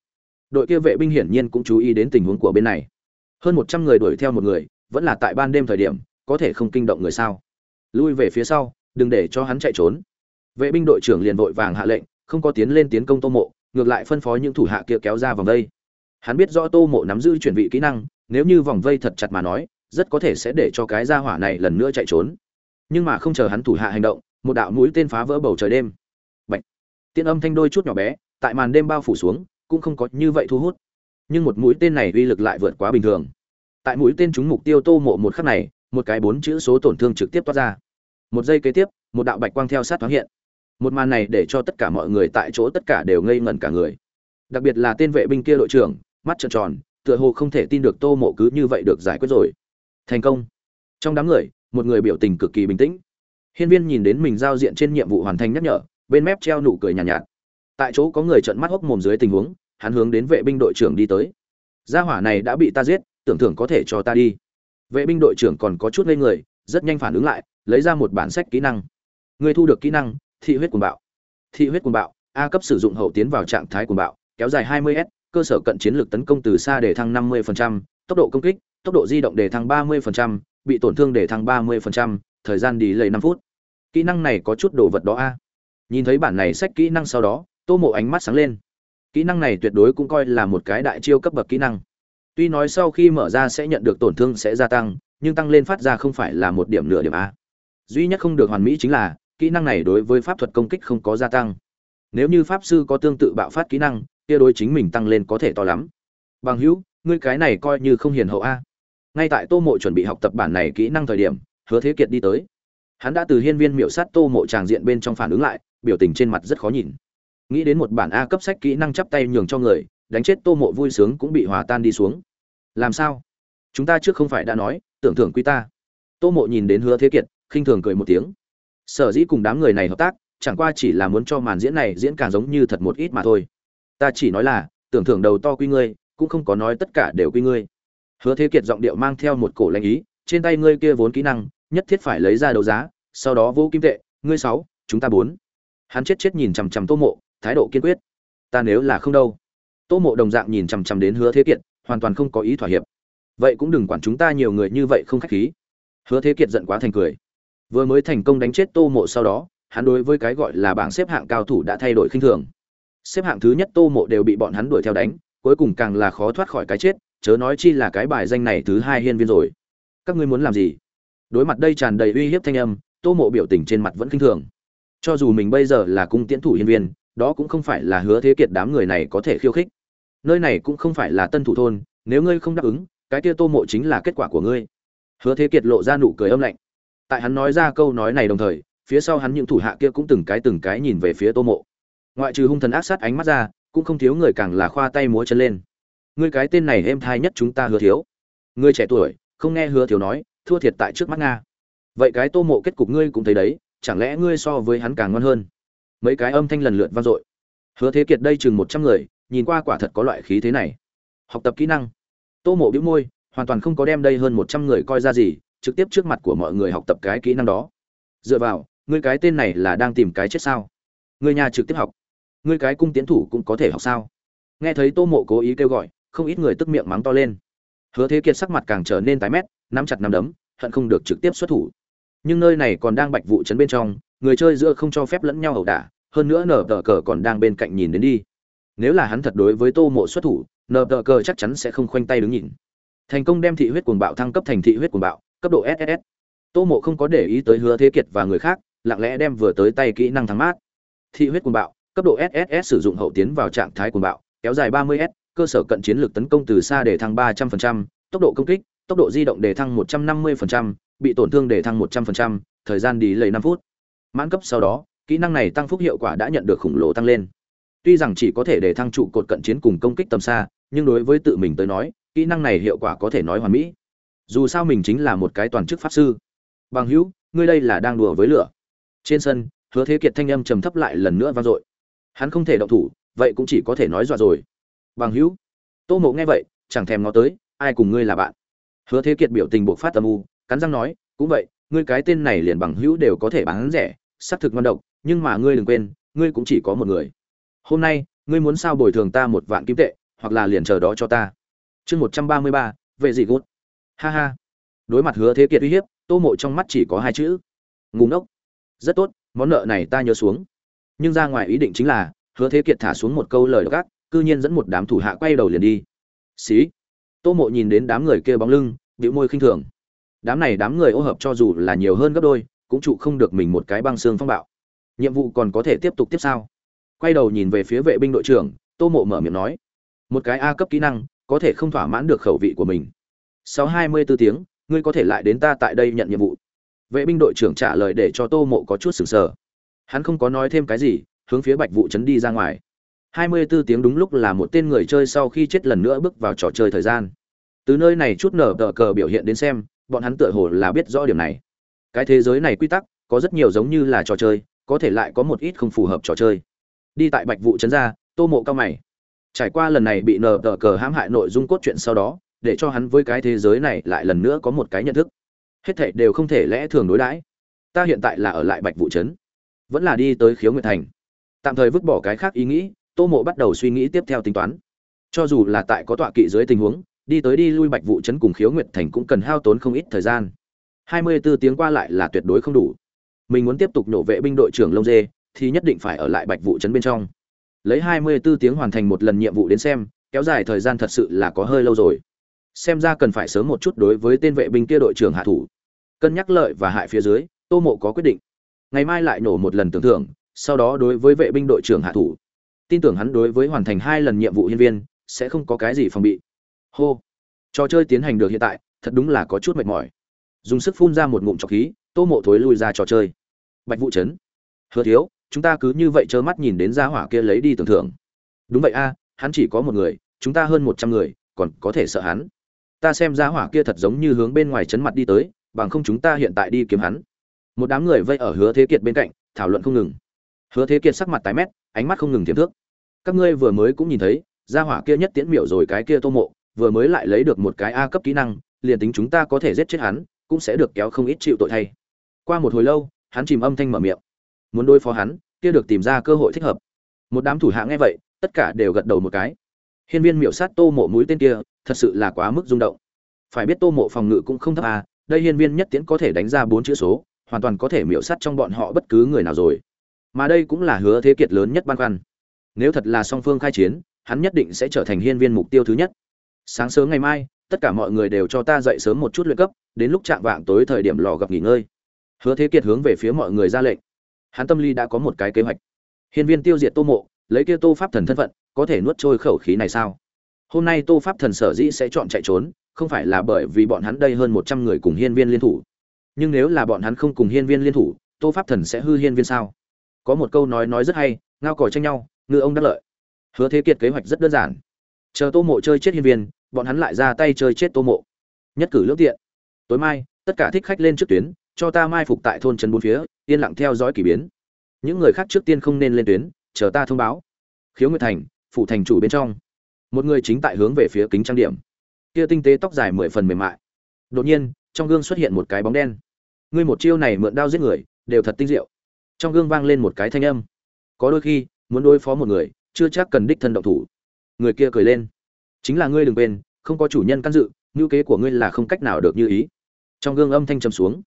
Đội kia vệ binh hiển nhiên cũng chú ý đến tình huống của bên này. Hơn một trăm người đuổi theo một người, vẫn là tại ban đêm thời điểm, có thể không kinh động người sao? Lui về phía sau, đừng để cho hắn chạy trốn. Vệ binh đội trưởng liền vội vàng hạ lệnh, không có tiến lên tiến công tô mộ, ngược lại phân phó những thủ hạ kia kéo ra vòng vây. Hắn biết rõ tô mộ nắm giữ chuyển vị kỹ năng, nếu như vòng vây thật chặt mà nói, rất có thể sẽ để cho cái gia hỏa này lần nữa chạy trốn nhưng mà không chờ hắn thủ hạ hành động, một đạo mũi tên phá vỡ bầu trời đêm. Bạch. tiên âm thanh đôi chút nhỏ bé, tại màn đêm bao phủ xuống, cũng không có như vậy thu hút. Nhưng một mũi tên này uy lực lại vượt quá bình thường. Tại mũi tên trúng mục tiêu tô mộ một khắc này, một cái bốn chữ số tổn thương trực tiếp toát ra. Một giây kế tiếp, một đạo bạch quang theo sát thoáng hiện. Một màn này để cho tất cả mọi người tại chỗ tất cả đều ngây ngẩn cả người. Đặc biệt là tên vệ binh kia đội trưởng, mắt trợn tròn, tựa hồ không thể tin được tô mộ cứ như vậy được giải quyết rồi. Thành công. Trong đám người một người biểu tình cực kỳ bình tĩnh. Hiên viên nhìn đến mình giao diện trên nhiệm vụ hoàn thành nhắc nhở bên mép treo nụ cười nhàn nhạt, nhạt. Tại chỗ có người trợn mắt hốc mồm dưới tình huống hắn hướng đến vệ binh đội trưởng đi tới. Gia hỏa này đã bị ta giết tưởng thưởng có thể cho ta đi. Vệ binh đội trưởng còn có chút ngây người rất nhanh phản ứng lại lấy ra một bản sách kỹ năng. Người thu được kỹ năng thị huyết cuồng bạo. Thị huyết cuồng bạo a cấp sử dụng hậu tiến vào trạng thái cuồng bạo kéo dài 20 s cơ sở cận chiến lược tấn công từ xa để thăng 50%, tốc độ công kích tốc độ di động để thăng 30%, bị tổn thương để thăng 30%, thời gian đi lầy 5 phút. Kỹ năng này có chút đồ vật đó a. Nhìn thấy bản này sách kỹ năng sau đó tô mộ ánh mắt sáng lên. Kỹ năng này tuyệt đối cũng coi là một cái đại chiêu cấp bậc kỹ năng. Tuy nói sau khi mở ra sẽ nhận được tổn thương sẽ gia tăng nhưng tăng lên phát ra không phải là một điểm nửa điểm a. Duy nhất không được hoàn mỹ chính là kỹ năng này đối với pháp thuật công kích không có gia tăng. Nếu như pháp sư có tương tự bạo phát kỹ năng kia đối chính mình tăng lên có thể to lắm. Bằng hữu ngươi cái này coi như không hiền hậu a ngay tại tô mộ chuẩn bị học tập bản này kỹ năng thời điểm, hứa thế kiệt đi tới. Hắn đã từ hiên viên miểu sát tô mộ tràng diện bên trong phản ứng lại, biểu tình trên mặt rất khó nhìn. Nghĩ đến một bản a cấp sách kỹ năng chắp tay nhường cho người, đánh chết tô mộ vui sướng cũng bị hòa tan đi xuống. Làm sao? Chúng ta trước không phải đã nói, tưởng thưởng quy ta. Tô mộ nhìn đến hứa thế kiệt, khinh thường cười một tiếng. Sở dĩ cùng đám người này hợp tác, chẳng qua chỉ là muốn cho màn diễn này diễn càng giống như thật một ít mà thôi. Ta chỉ nói là, tưởng thưởng đầu to quy ngươi, cũng không có nói tất cả đều quy ngươi hứa thế kiệt giọng điệu mang theo một cổ lãnh ý, trên tay ngươi kia vốn kỹ năng, nhất thiết phải lấy ra đấu giá, sau đó vô kim tệ, ngươi sáu, chúng ta bốn. Hắn chết chết nhìn chằm chằm tô mộ, thái độ kiên quyết. Ta nếu là không đâu. Tô mộ đồng dạng nhìn chằm chằm đến hứa thế kiệt, hoàn toàn không có ý thỏa hiệp. Vậy cũng đừng quản chúng ta nhiều người như vậy không khách khí. Hứa thế kiệt giận quá thành cười. Vừa mới thành công đánh chết tô mộ sau đó, hắn đối với cái gọi là bảng xếp hạng cao thủ đã thay đổi khinh thường. Xếp hạng thứ nhất tô mộ đều bị bọn hắn đuổi theo đánh, cuối cùng càng là khó thoát khỏi cái chết chớ nói chi là cái bài danh này thứ hai hiên viên rồi. Các ngươi muốn làm gì? Đối mặt đây tràn đầy uy hiếp thanh âm, tô mộ biểu tình trên mặt vẫn khinh thường. Cho dù mình bây giờ là cung tiễn thủ hiên viên, đó cũng không phải là hứa thế kiệt đám người này có thể khiêu khích. Nơi này cũng không phải là tân thủ thôn, nếu ngươi không đáp ứng, cái kia tô mộ chính là kết quả của ngươi. Hứa thế kiệt lộ ra nụ cười âm lạnh. Tại hắn nói ra câu nói này đồng thời, phía sau hắn những thủ hạ kia cũng từng cái từng cái nhìn về phía tô mộ. Ngoại trừ hung thần ác sát ánh mắt ra, cũng không thiếu người càng là khoa tay múa chân lên ngươi cái tên này êm thai nhất chúng ta hứa thiếu. Ngươi trẻ tuổi, không nghe hứa thiếu nói, thua thiệt tại trước mắt nga. Vậy cái tô mộ kết cục ngươi cũng thấy đấy, chẳng lẽ ngươi so với hắn càng ngon hơn? Mấy cái âm thanh lần lượt vang dội. Hứa thế kiệt đây chừng một trăm người, nhìn qua quả thật có loại khí thế này. Học tập kỹ năng. Tô mộ bĩu môi, hoàn toàn không có đem đây hơn một trăm người coi ra gì, trực tiếp trước mặt của mọi người học tập cái kỹ năng đó. Dựa vào, ngươi cái tên này là đang tìm cái chết sao? Ngươi nhà trực tiếp học. Ngươi cái cung tiến thủ cũng có thể học sao? Nghe thấy tô mộ cố ý kêu gọi không ít người tức miệng mắng to lên. Hứa thế kiệt sắc mặt càng trở nên tái mét, nắm chặt nắm đấm, hận không được trực tiếp xuất thủ. Nhưng nơi này còn đang bạch vụ chấn bên trong, người chơi giữa không cho phép lẫn nhau ẩu đả, hơn nữa nở tờ cờ còn đang bên cạnh nhìn đến đi. Nếu là hắn thật đối với tô mộ xuất thủ, nở tờ cờ chắc chắn sẽ không khoanh tay đứng nhìn. Thành công đem thị huyết cuồng bạo thăng cấp thành thị huyết cuồng bạo, cấp độ ss tô mộ không có để ý tới hứa thế kiệt và người khác, lặng lẽ đem vừa tới tay kỹ năng thắng mát. Thị huyết cuồng bạo, cấp độ ss sử dụng hậu tiến vào trạng thái cuồng bạo, kéo dài 30 s cơ sở cận chiến lược tấn công từ xa để thăng 300%, tốc độ công kích tốc độ di động để thăng 150%, bị tổn thương để thăng 100%, thời gian đi lấy 5 phút. Mãn cấp sau đó kỹ năng này tăng phúc hiệu quả đã nhận được khủng lồ tăng lên. Tuy rằng chỉ có thể để thăng trụ cột cận chiến cùng công kích tầm xa nhưng đối với tự mình tới nói kỹ năng này hiệu quả có thể nói hoàn mỹ. Dù sao mình chính là một cái toàn chức pháp sư. Bằng hữu ngươi đây là đang đùa với lửa. Trên sân hứa thế kiệt thanh âm trầm thấp lại lần nữa vang dội. Hắn không thể động thủ vậy cũng chỉ có thể nói dọa rồi bằng hữu. Tô mộ nghe vậy, chẳng thèm ngó tới, ai cùng ngươi là bạn? Hứa thế kiệt biểu tình buộc phát âm u, cắn răng nói, cũng vậy, ngươi cái tên này liền bằng hữu đều có thể bán rẻ, xác thực ngon độc, nhưng mà ngươi đừng quên, ngươi cũng chỉ có một người. Hôm nay, ngươi muốn sao bồi thường ta một vạn kim tệ, hoặc là liền chờ đó cho ta? Chương một trăm ba mươi ba, vệ gì gút. Ha ha. Đối mặt hứa thế kiệt uy hiếp, tô mộ trong mắt chỉ có hai chữ. Ngủ nốc. rất tốt, món nợ này ta nhớ xuống. Nhưng ra ngoài ý định chính là, hứa thế kiệt thả xuống một câu lời gác cư nhiên dẫn một đám thủ hạ quay đầu liền đi. Xí. Tô mộ nhìn đến đám người kia bóng lưng, bĩu môi khinh thường. Đám này đám người ô hợp cho dù là nhiều hơn gấp đôi, cũng trụ không được mình một cái băng xương phong bạo. Nhiệm vụ còn có thể tiếp tục tiếp sao quay đầu nhìn về phía vệ binh đội trưởng, tô mộ mở miệng nói, một cái a cấp kỹ năng, có thể không thỏa mãn được khẩu vị của mình. Sau hai mươi 24 tiếng, ngươi có thể lại đến ta tại đây nhận nhiệm vụ. Vệ binh đội trưởng trả lời để cho tô mộ có chút sừng sờ. Hắn không có nói thêm cái gì, hướng phía bạch vụ trấn đi ra ngoài. 24 tiếng đúng lúc là một tên người chơi sau khi chết lần nữa bước vào trò chơi thời gian. Từ nơi này chút nở tờ cờ biểu hiện đến xem, bọn hắn tựa hồ là biết rõ điểm này. Cái thế giới này quy tắc, có rất nhiều giống như là trò chơi, có thể lại có một ít không phù hợp trò chơi. Đi tại bạch vụ trấn ra, tô mộ cao mày. Trải qua lần này bị nở tờ cờ hãm hại nội dung cốt truyện sau đó, để cho hắn với cái thế giới này lại lần nữa có một cái nhận thức. Hết thảy đều không thể lẽ thường đối đãi. Ta hiện tại là ở lại bạch vụ trấn. Vẫn là đi tới khiếu nguyệt thành. Tạm thời vứt bỏ cái khác ý nghĩ tô mộ bắt đầu suy nghĩ tiếp theo tính toán. Cho dù là tại có tọa kỵ dưới tình huống, đi tới đi lui bạch vụ trấn cùng khiếu nguyệt thành cũng cần hao tốn không ít thời gian. Hai mươi 24 tiếng qua lại là tuyệt đối không đủ. Mình muốn tiếp tục nổ vệ binh đội trưởng lông dê, thì nhất định phải ở lại bạch vụ trấn bên trong. Lấy hai mươi 24 tiếng hoàn thành một lần nhiệm vụ đến xem, kéo dài thời gian thật sự là có hơi lâu rồi. Xem ra cần phải sớm một chút đối với tên vệ binh kia đội trưởng hạ thủ. Cân nhắc lợi và hại phía dưới, tô mộ có quyết định. Ngày mai lại nổ một lần tưởng thưởng, sau đó đối với vệ binh đội trưởng hạ thủ tin tưởng hắn đối với hoàn thành hai lần nhiệm vụ nhân viên, sẽ không có cái gì phòng bị. Hô. Trò chơi tiến hành được hiện tại, thật đúng là có chút mệt mỏi. Dùng sức phun ra một ngụm trọc khí, tô mộ thối lui ra trò chơi. Bạch vụ trấn hứa thiếu, chúng ta cứ như vậy trơ mắt nhìn đến gia hỏa kia lấy đi tưởng thưởng. Đúng vậy a, hắn chỉ có một người, chúng ta hơn một trăm người, còn có thể sợ hắn. Ta xem gia hỏa kia thật giống như hướng bên ngoài chấn mặt đi tới, bằng không chúng ta hiện tại đi kiếm hắn. Một đám người vây ở hứa thế kiệt bên cạnh, thảo luận không ngừng. Hứa thế kiệt sắc mặt tái mét, ánh mắt không ngừng tiềm thước các ngươi vừa mới cũng nhìn thấy, gia hỏa kia nhất tiễn miểu rồi cái kia tô mộ, vừa mới lại lấy được một cái a cấp kỹ năng, liền tính chúng ta có thể giết chết hắn, cũng sẽ được kéo không ít chịu tội thay. Qua một hồi lâu, hắn chìm âm thanh mở miệng. Muốn đối phó hắn, kia được tìm ra cơ hội thích hợp. Một đám thủ hạ nghe vậy, tất cả đều gật đầu một cái. Hiên viên miểu sát tô mộ mũi tên kia, thật sự là quá mức rung động. Phải biết tô mộ phòng ngự cũng không thấp à đây hiên viên nhất tiễn có thể đánh ra bốn chữ số, hoàn toàn có thể miểu sát trong bọn họ bất cứ người nào rồi. Mà đây cũng là hứa thế kiệt lớn nhất băn khoăn nếu thật là song phương khai chiến, hắn nhất định sẽ trở thành hiên viên mục tiêu thứ nhất. Sáng sớm ngày mai, tất cả mọi người đều cho ta dậy sớm một chút luyện cấp, đến lúc chạm vạng tối thời điểm lò gặp nghỉ ngơi. Hứa thế kiệt hướng về phía mọi người ra lệnh. Hắn tâm lý đã có một cái kế hoạch. Hiên viên tiêu diệt tô mộ, lấy kia tô pháp thần thân phận, có thể nuốt trôi khẩu khí này sao? Hôm nay tô pháp thần sở dĩ sẽ chọn chạy trốn, không phải là bởi vì bọn hắn đây hơn một trăm người cùng hiên viên liên thủ. Nhưng nếu là bọn hắn không cùng hiên viên liên thủ, tô pháp thần sẽ hư hiên viên sao? Có một câu nói nói rất hay, ngao còi tranh nhau ngư ông đắc lợi. Hứa thế kiệt kế hoạch rất đơn giản. Chờ tô mộ chơi chết hiên viên, bọn hắn lại ra tay chơi chết tô mộ. Nhất cử lưỡng tiện. Tối mai, tất cả thích khách lên trước tuyến, cho ta mai phục tại thôn trấn bốn phía, yên lặng theo dõi kỳ biến. Những người khác trước tiên không nên lên tuyến, chờ ta thông báo. Khiếu nguyệt thành, phủ thành chủ bên trong. Một người chính tại hướng về phía kính trang điểm. Kia tinh tế tóc dài mười phần mềm mại. Đột nhiên, trong gương xuất hiện một cái bóng đen. Ngươi một chiêu này mượn đao giết người, đều thật tinh diệu. Trong gương vang lên một cái thanh âm. Có đôi khi muốn đối phó một người chưa chắc cần đích thân động thủ. Người kia cười lên. Chính là ngươi đừng quên không có chủ nhân can dự ngữ kế của ngươi là không cách nào được như ý. Trong gương âm thanh trầm xuống.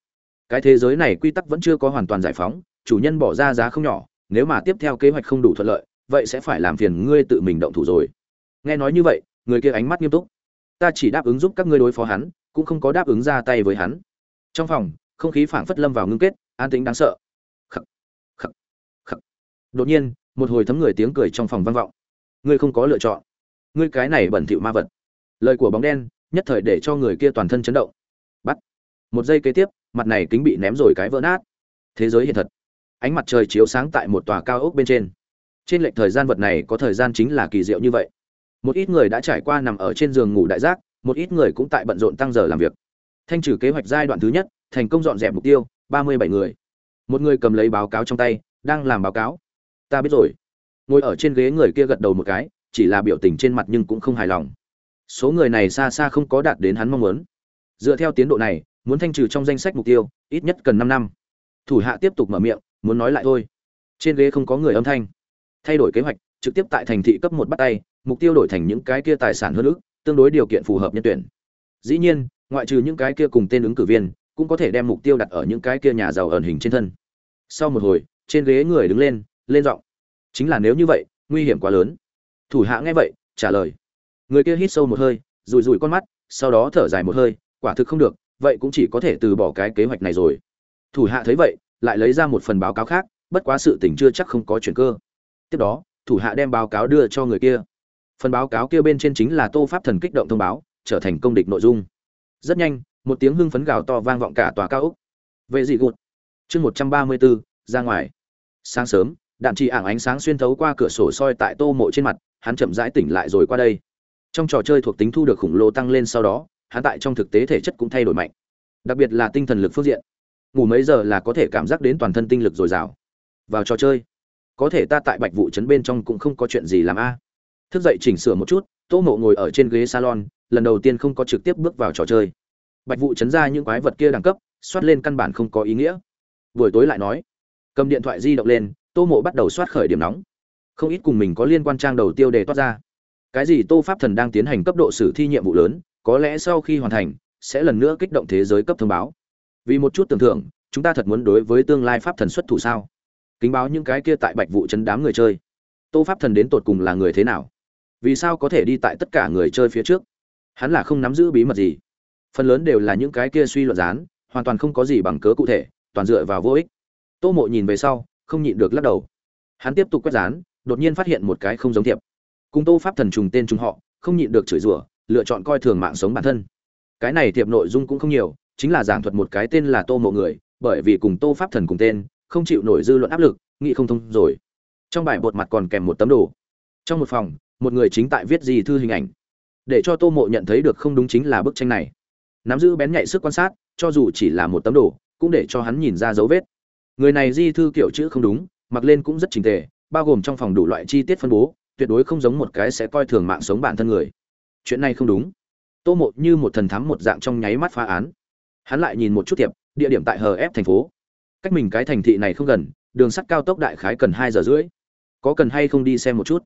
Cái thế giới này quy tắc vẫn chưa có hoàn toàn giải phóng chủ nhân bỏ ra giá không nhỏ nếu mà tiếp theo kế hoạch không đủ thuận lợi vậy sẽ phải làm phiền ngươi tự mình động thủ rồi. Nghe nói như vậy người kia ánh mắt nghiêm túc. Ta chỉ đáp ứng giúp các ngươi đối phó hắn cũng không có đáp ứng ra tay với hắn. Trong phòng không khí phảng phất lâm vào ngưng kết an tĩnh đáng sợ. Khắc, khắc, khắc. đột nhiên một hồi thấm người tiếng cười trong phòng vang vọng. Ngươi không có lựa chọn. Ngươi cái này bẩn thỉu ma vật. Lời của bóng đen, nhất thời để cho người kia toàn thân chấn động. Bắt. Một giây kế tiếp, mặt này kính bị ném rồi cái vỡ nát. Thế giới hiện thật. Ánh mặt trời chiếu sáng tại một tòa cao ốc bên trên. Trên lệch thời gian vật này có thời gian chính là kỳ diệu như vậy. Một ít người đã trải qua nằm ở trên giường ngủ đại giác, một ít người cũng tại bận rộn tăng giờ làm việc. Thanh trừ kế hoạch giai đoạn thứ nhất, thành công dọn dẹp mục tiêu, ba mươi bảy người. Một người cầm lấy báo cáo trong tay, đang làm báo cáo ta biết rồi. Ngồi ở trên ghế người kia gật đầu một cái, chỉ là biểu tình trên mặt nhưng cũng không hài lòng. Số người này xa xa không có đạt đến hắn mong muốn. Dựa theo tiến độ này, muốn thanh trừ trong danh sách mục tiêu, ít nhất cần năm năm. Thủ hạ tiếp tục mở miệng, muốn nói lại thôi. Trên ghế không có người âm thanh. Thay đổi kế hoạch, trực tiếp tại thành thị cấp một bắt tay, mục tiêu đổi thành những cái kia tài sản hơn ước, tương đối điều kiện phù hợp nhân tuyển. Dĩ nhiên, ngoại trừ những cái kia cùng tên ứng cử viên, cũng có thể đem mục tiêu đặt ở những cái kia nhà giàu ẩn hình trên thân. Sau một hồi, trên ghế người đứng lên lên giọng. Chính là nếu như vậy, nguy hiểm quá lớn. Thủ hạ nghe vậy, trả lời. Người kia hít sâu một hơi rùi rùi con mắt, sau đó thở dài một hơi, quả thực không được, vậy cũng chỉ có thể từ bỏ cái kế hoạch này rồi. Thủ hạ thấy vậy, lại lấy ra một phần báo cáo khác, bất quá sự tình chưa chắc không có chuyển cơ. Tiếp đó, thủ hạ đem báo cáo đưa cho người kia. Phần báo cáo kia bên trên chính là tô pháp thần kích động thông báo, trở thành công địch nội dung. Rất nhanh, một tiếng hưng phấn gào to vang vọng cả tòa cao ốc. Vệ dị gụt. Chương một trăm ba mươi bốn, ra ngoài. Sáng sớm đạn chỉ ảng ánh sáng xuyên thấu qua cửa sổ soi tại tô mộ trên mặt, hắn chậm rãi tỉnh lại rồi qua đây. Trong trò chơi thuộc tính thu được khủng lồ tăng lên sau đó, hắn tại trong thực tế thể chất cũng thay đổi mạnh. Đặc biệt là tinh thần lực phương diện. Ngủ mấy giờ là có thể cảm giác đến toàn thân tinh lực dồi dào. Vào trò chơi, có thể ta tại bạch vụ trấn bên trong cũng không có chuyện gì làm a. Thức dậy chỉnh sửa một chút, tô mộ ngồi ở trên ghế salon, lần đầu tiên không có trực tiếp bước vào trò chơi. Bạch vụ chấn ra những quái vật kia đẳng cấp, xoát lên căn bản không có ý nghĩa. Buổi tối lại nói, cầm điện thoại di động lên tô mộ bắt đầu soát khởi điểm nóng. Không ít cùng mình có liên quan trang đầu tiêu đề toát ra. Cái gì tô pháp thần đang tiến hành cấp độ sử thi nhiệm vụ lớn, có lẽ sau khi hoàn thành, sẽ lần nữa kích động thế giới cấp thông báo. Vì một chút tưởng thưởng, chúng ta thật muốn đối với tương lai pháp thần xuất thủ sao? Kính báo những cái kia tại bạch vụ chấn đám người chơi. Tô pháp thần đến tột cùng là người thế nào? Vì sao có thể đi tại tất cả người chơi phía trước? Hắn là không nắm giữ bí mật gì. Phần lớn đều là những cái kia suy luận rán hoàn toàn không có gì bằng cớ cụ thể, toàn dựa vào vô ích. Tô mộ nhìn về sau không nhịn được lắc đầu. Hắn tiếp tục quét dán, đột nhiên phát hiện một cái không giống thiệp. Cùng tô pháp thần trùng tên trùng họ không nhịn được chửi rủa lựa chọn coi thường mạng sống bản thân. Cái này thiệp nội dung cũng không nhiều chính là giảng thuật một cái tên là tô mộ người bởi vì cùng tô pháp thần cùng tên không chịu nổi dư luận áp lực nghĩ không thông rồi. Trong bài bột mặt còn kèm một tấm đồ. Trong một phòng một người chính tại viết gì thư hình ảnh. Để cho tô mộ nhận thấy được không đúng chính là bức tranh này. Nắm giữ bén nhạy sức quan sát cho dù chỉ là một tấm đồ cũng để cho hắn nhìn ra dấu vết người này di thư kiểu chữ không đúng, mặc lên cũng rất trình tề, bao gồm trong phòng đủ loại chi tiết phân bố, tuyệt đối không giống một cái sẽ coi thường mạng sống bản thân người. Chuyện này không đúng. Tô mộ như một thần thắm một dạng trong nháy mắt phá án. Hắn lại nhìn một chút tiệp, địa điểm tại hờ ép thành phố. Cách mình cái thành thị này không gần, đường sắt cao tốc đại khái cần hai giờ rưỡi. Có cần hay không đi xem một chút?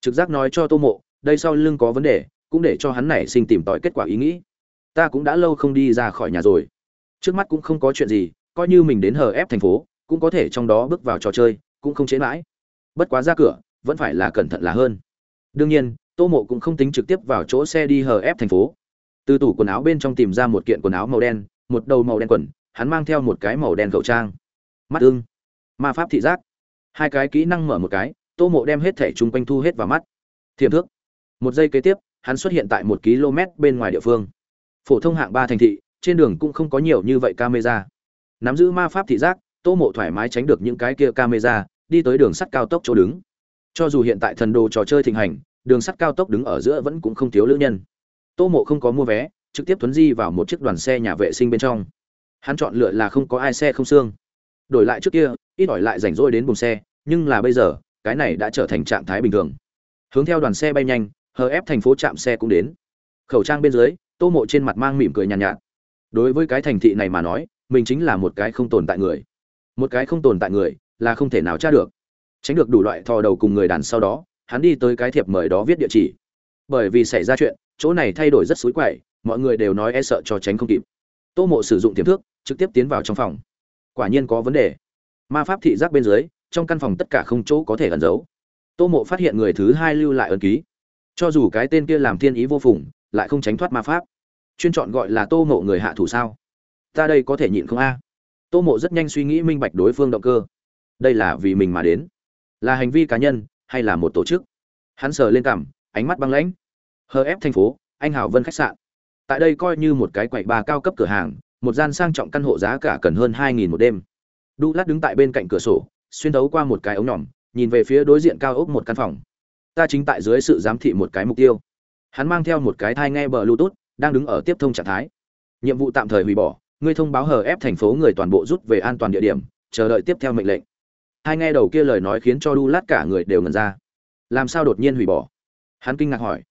Trực giác nói cho tô mộ, đây sau lưng có vấn đề, cũng để cho hắn này sinh tìm tòi kết quả ý nghĩ. Ta cũng đã lâu không đi ra khỏi nhà rồi. Trước mắt cũng không có chuyện gì, coi như mình đến hờ ép thành phố cũng có thể trong đó bước vào trò chơi, cũng không chế mãi. Bất quá ra cửa, vẫn phải là cẩn thận là hơn. Đương nhiên, tô mộ cũng không tính trực tiếp vào chỗ xe đi hờ ép thành phố. Từ tủ quần áo bên trong tìm ra một kiện quần áo màu đen, một đầu màu đen quần, hắn mang theo một cái màu đen khẩu trang. Mắt ưng. Ma pháp thị giác. Hai cái kỹ năng mở một cái, tô mộ đem hết thẻ chung quanh thu hết vào mắt. Thiềm thước. Một giây kế tiếp, hắn xuất hiện tại một km bên ngoài địa phương. Phổ thông hạng ba thành thị, trên đường cũng không có nhiều như vậy camera. Nắm giữ ma pháp thị giác tô mộ thoải mái tránh được những cái kia camera đi tới đường sắt cao tốc chỗ đứng. Cho dù hiện tại thần đồ trò chơi thịnh hành đường sắt cao tốc đứng ở giữa vẫn cũng không thiếu lữ nhân. Tô mộ không có mua vé trực tiếp tuấn di vào một chiếc đoàn xe nhà vệ sinh bên trong. Hắn chọn lựa là không có ai xe không xương. Đổi lại trước kia ít ỏi lại rảnh rỗi đến buồng xe nhưng là bây giờ cái này đã trở thành trạng thái bình thường. Hướng theo đoàn xe bay nhanh hờ ép thành phố chạm xe cũng đến. Khẩu trang bên dưới tô mộ trên mặt mang mỉm cười nhàn nhạt, nhạt. Đối với cái thành thị này mà nói mình chính là một cái không tồn tại người một cái không tồn tại người, là không thể nào tra được. Tránh được đủ loại thò đầu cùng người đàn sau đó, hắn đi tới cái thiệp mời đó viết địa chỉ. Bởi vì xảy ra chuyện, chỗ này thay đổi rất xối quậy, mọi người đều nói e sợ cho tránh không kịp. Tô mộ sử dụng tiềm thước trực tiếp tiến vào trong phòng. Quả nhiên có vấn đề. Ma pháp thị giác bên dưới, trong căn phòng tất cả không chỗ có thể ẩn giấu. Tô mộ phát hiện người thứ hai lưu lại ẩn ký. Cho dù cái tên kia làm thiên ý vô phùng, lại không tránh thoát ma pháp. Chuyên chọn gọi là tô mộ người hạ thủ sao? Ta đây có thể nhịn không a? Tô mộ rất nhanh suy nghĩ minh bạch đối phương động cơ. Đây là vì mình mà đến. Là hành vi cá nhân hay là một tổ chức? Hắn sờ lên cằm, ánh mắt băng lãnh. Hờ ép thành phố, anh hảo vân khách sạn. Tại đây coi như một cái quậy bà cao cấp cửa hàng, một gian sang trọng căn hộ giá cả cần hơn hai nghìn một đêm. Đu lát đứng tại bên cạnh cửa sổ, xuyên thấu qua một cái ống nhỏm nhìn về phía đối diện cao ốc một căn phòng. Ta chính tại dưới sự giám thị một cái mục tiêu. Hắn mang theo một cái thai nghe bờ bluetooth, đang đứng ở tiếp thông trạng thái. Nhiệm vụ tạm thời hủy bỏ ngươi thông báo hờ ép thành phố người toàn bộ rút về an toàn địa điểm, chờ đợi tiếp theo mệnh lệnh. Hai nghe đầu kia lời nói khiến cho đu lát cả người đều ngần ra. Làm sao đột nhiên hủy bỏ? Hắn kinh ngạc hỏi.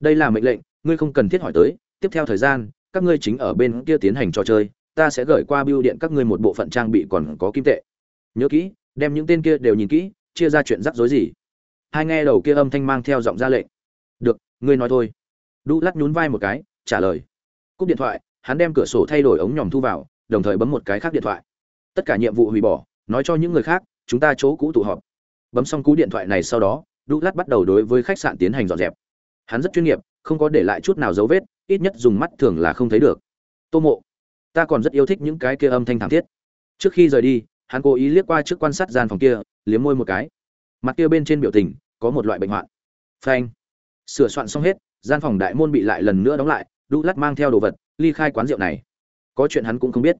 Đây là mệnh lệnh, ngươi không cần thiết hỏi tới, tiếp theo thời gian, các ngươi chính ở bên kia tiến hành trò chơi, ta sẽ gửi qua bưu điện các ngươi một bộ phận trang bị còn có kim tệ. Nhớ kỹ, đem những tên kia đều nhìn kỹ, chia ra chuyện rắc rối gì. Hai nghe đầu kia âm thanh mang theo giọng ra lệnh. Được, ngươi nói thôi. Đu lát nhún vai một cái, trả lời. Cúp điện thoại hắn đem cửa sổ thay đổi ống nhòm thu vào, đồng thời bấm một cái khác điện thoại. Tất cả nhiệm vụ hủy bỏ, nói cho những người khác, chúng ta chỗ cũ tụ họp. Bấm xong cú điện thoại này sau đó đu lát bắt đầu đối với khách sạn tiến hành dọn dẹp. Hắn rất chuyên nghiệp, không có để lại chút nào dấu vết, ít nhất dùng mắt thường là không thấy được. Tô mộ, ta còn rất yêu thích những cái kia âm thanh thảm thiết. Trước khi rời đi, hắn cố ý liếc qua trước quan sát gian phòng kia, liếm môi một cái. Mặt kia bên trên biểu tình, có một loại bệnh hoạn. Phanh. Sửa soạn xong hết, gian phòng đại môn bị lại lần nữa đóng lại đu lát mang theo đồ vật ly khai quán rượu này. Có chuyện hắn cũng không biết.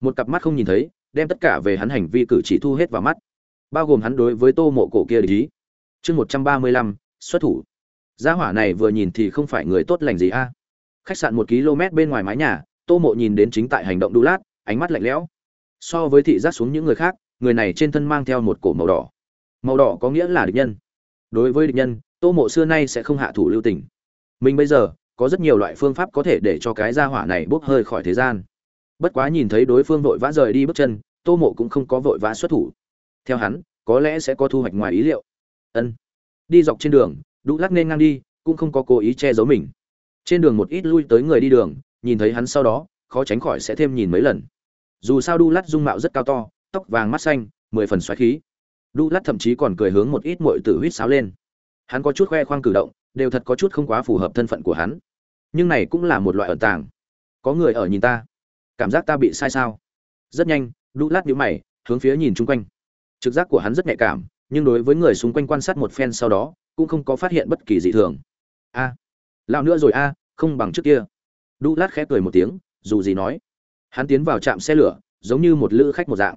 Một cặp mắt không nhìn thấy, đem tất cả về hắn hành vi cử chỉ thu hết vào mắt. Bao gồm hắn đối với tô mộ cổ kia lý chương một trăm ba mươi lăm, xuất thủ. Gia hỏa này vừa nhìn thì không phải người tốt lành gì a. Khách sạn một km bên ngoài mái nhà, tô mộ nhìn đến chính tại hành động đu lát, ánh mắt lạnh lẽo. So với thị giác xuống những người khác, người này trên thân mang theo một cổ màu đỏ. Màu đỏ có nghĩa là địch nhân. Đối với địch nhân, tô mộ xưa nay sẽ không hạ thủ lưu tình. Mình bây giờ có rất nhiều loại phương pháp có thể để cho cái gia hỏa này bốc hơi khỏi thế gian. Bất quá nhìn thấy đối phương vội vã rời đi bước chân, tô mộ cũng không có vội vã xuất thủ. Theo hắn, có lẽ sẽ có thu hoạch ngoài ý liệu. Ân. Đi dọc trên đường đũ lắc nên ngang đi, cũng không có cố ý che giấu mình. Trên đường một ít lui tới người đi đường, nhìn thấy hắn sau đó, khó tránh khỏi sẽ thêm nhìn mấy lần. Dù sao đu lắc dung mạo rất cao to, tóc vàng mắt xanh, mười phần xoáy khí. Đu lắc thậm chí còn cười hướng một ít muội tử huýt sáo lên. Hắn có chút khoe khoang cử động đều thật có chút không quá phù hợp thân phận của hắn. Nhưng này cũng là một loại ẩn tàng. Có người ở nhìn ta. Cảm giác ta bị sai sao? Rất nhanh đu lát nhíu mày hướng phía nhìn chung quanh. Trực giác của hắn rất nhạy cảm nhưng đối với người xung quanh quan sát một phen sau đó cũng không có phát hiện bất kỳ dị thường. A à, lao nữa rồi a không bằng trước kia. Đu lát khẽ cười một tiếng dù gì nói. Hắn tiến vào trạm xe lửa giống như một lữ khách một dạng.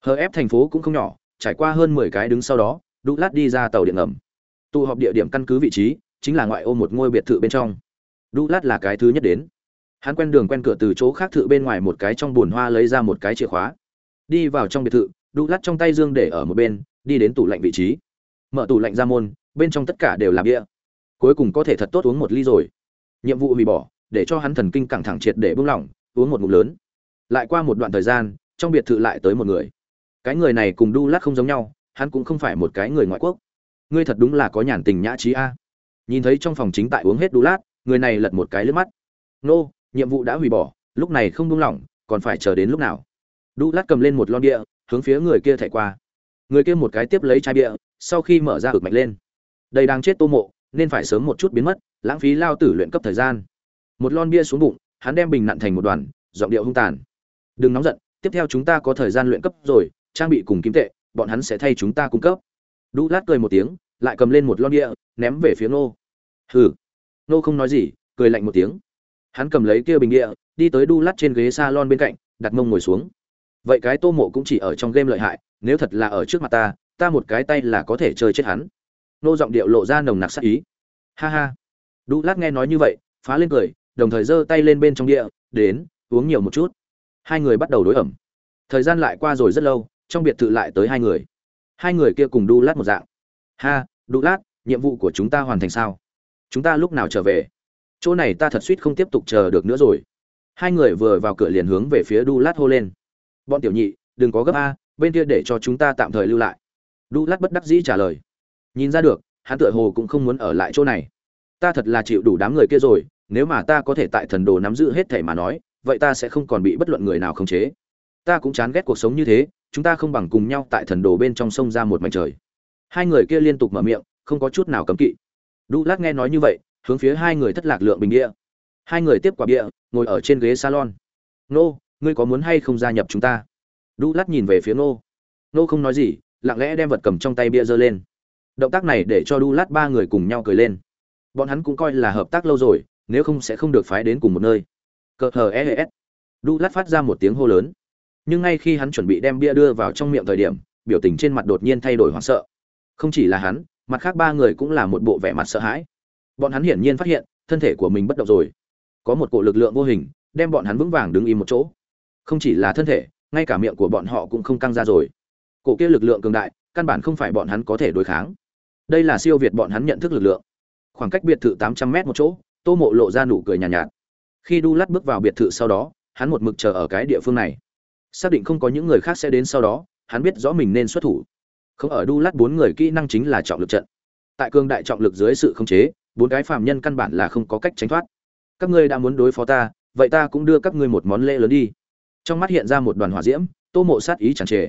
Hờ ép thành phố cũng không nhỏ trải qua hơn mười cái đứng sau đó đu lát đi ra tàu điện ngầm. Tụ họp địa điểm căn cứ vị trí chính là ngoại ô một ngôi biệt thự bên trong. Đu lát là cái thứ nhất đến. Hắn quen đường quen cửa từ chỗ khác thự bên ngoài một cái trong bùn hoa lấy ra một cái chìa khóa. Đi vào trong biệt thự đu lát trong tay dương để ở một bên, đi đến tủ lạnh vị trí. Mở tủ lạnh ra môn, bên trong tất cả đều là bia. Cuối cùng có thể thật tốt uống một ly rồi. Nhiệm vụ hủy bỏ, để cho hắn thần kinh căng thẳng triệt để buông lỏng, uống một ngụm lớn. Lại qua một đoạn thời gian, trong biệt thự lại tới một người. Cái người này cùng đu lát không giống nhau, hắn cũng không phải một cái người ngoại quốc. Ngươi thật đúng là có nhàn tình nhã trí a nhìn thấy trong phòng chính tại uống hết đu lát, người này lật một cái lướt mắt. Nô, nhiệm vụ đã hủy bỏ, lúc này không buông lỏng, còn phải chờ đến lúc nào? Đu lát cầm lên một lon bia, hướng phía người kia thẻ qua. Người kia một cái tiếp lấy chai bia, sau khi mở ra ực mạch lên. Đây đang chết tô mộ, nên phải sớm một chút biến mất, lãng phí lao tử luyện cấp thời gian. Một lon bia xuống bụng, hắn đem bình nặn thành một đoàn, giọng điệu hung tàn. Đừng nóng giận, tiếp theo chúng ta có thời gian luyện cấp rồi, trang bị cùng kim tệ, bọn hắn sẽ thay chúng ta cung cấp. Đu lát cười một tiếng lại cầm lên một lon địa, ném về phía nô hừ. Nô không nói gì, cười lạnh một tiếng. Hắn cầm lấy kia bình địa, đi tới đu lát trên ghế salon bên cạnh, đặt mông ngồi xuống. Vậy cái tô mộ cũng chỉ ở trong game lợi hại, nếu thật là ở trước mặt ta ta một cái tay là có thể chơi chết hắn. Nô giọng điệu lộ ra nồng nặc sắc ý. Ha ha. Đu lát nghe nói như vậy, phá lên cười, đồng thời giơ tay lên bên trong địa, đến, uống nhiều một chút. Hai người bắt đầu đối ẩm. Thời gian lại qua rồi rất lâu, trong biệt thự lại tới hai người. Hai người kia cùng đu lát một dạng ha đu lát, nhiệm vụ của chúng ta hoàn thành sao? Chúng ta lúc nào trở về? Chỗ này ta thật suýt không tiếp tục chờ được nữa rồi. Hai người vừa vào cửa liền hướng về phía đu lát hô lên. Bọn tiểu nhị, đừng có gấp a, bên kia để cho chúng ta tạm thời lưu lại. Đu lát bất đắc dĩ trả lời. Nhìn ra được, hắn tựa hồ cũng không muốn ở lại chỗ này. Ta thật là chịu đủ đám người kia rồi, nếu mà ta có thể tại thần đồ nắm giữ hết thể mà nói, vậy ta sẽ không còn bị bất luận người nào khống chế. Ta cũng chán ghét cuộc sống như thế, chúng ta không bằng cùng nhau tại thần đồ bên trong sông ra một mảnh trời hai người kia liên tục mở miệng, không có chút nào cấm kỵ. Đu lát nghe nói như vậy, hướng phía hai người thất lạc lượng bình địa. Hai người tiếp quả bia, ngồi ở trên ghế salon. Nô, ngươi có muốn hay không gia nhập chúng ta? Đu lát nhìn về phía nô. Nô không nói gì, lặng lẽ đem vật cầm trong tay bia giơ lên. Động tác này để cho đu lát ba người cùng nhau cười lên. Bọn hắn cũng coi là hợp tác lâu rồi, nếu không sẽ không được phái đến cùng một nơi. Cờ hờ es e đu lát phát ra một tiếng hô lớn. Nhưng ngay khi hắn chuẩn bị đem bia đưa vào trong miệng thời điểm, biểu tình trên mặt đột nhiên thay đổi hoảng sợ không chỉ là hắn mặt khác ba người cũng là một bộ vẻ mặt sợ hãi. Bọn hắn hiển nhiên phát hiện thân thể của mình bất động rồi. Có một cổ lực lượng vô hình đem bọn hắn vững vàng đứng im một chỗ. Không chỉ là thân thể ngay cả miệng của bọn họ cũng không căng ra rồi. Cổ kia lực lượng cường đại căn bản không phải bọn hắn có thể đối kháng. Đây là siêu việt bọn hắn nhận thức lực lượng. Khoảng cách biệt thự tám trăm mét một chỗ tô mộ lộ ra nụ cười nhàn nhạt, nhạt. Khi đu lắt bước vào biệt thự sau đó hắn một mực chờ ở cái địa phương này. Xác định không có những người khác sẽ đến sau đó hắn biết rõ mình nên xuất thủ không ở đu lát bốn người kỹ năng chính là trọng lực trận. Tại cương đại trọng lực dưới sự khống chế, bốn cái phạm nhân căn bản là không có cách tránh thoát. Các ngươi đã muốn đối phó ta, vậy ta cũng đưa các ngươi một món lễ lớn đi. Trong mắt hiện ra một đoàn hỏa diễm, tô mộ sát ý chẳng trề.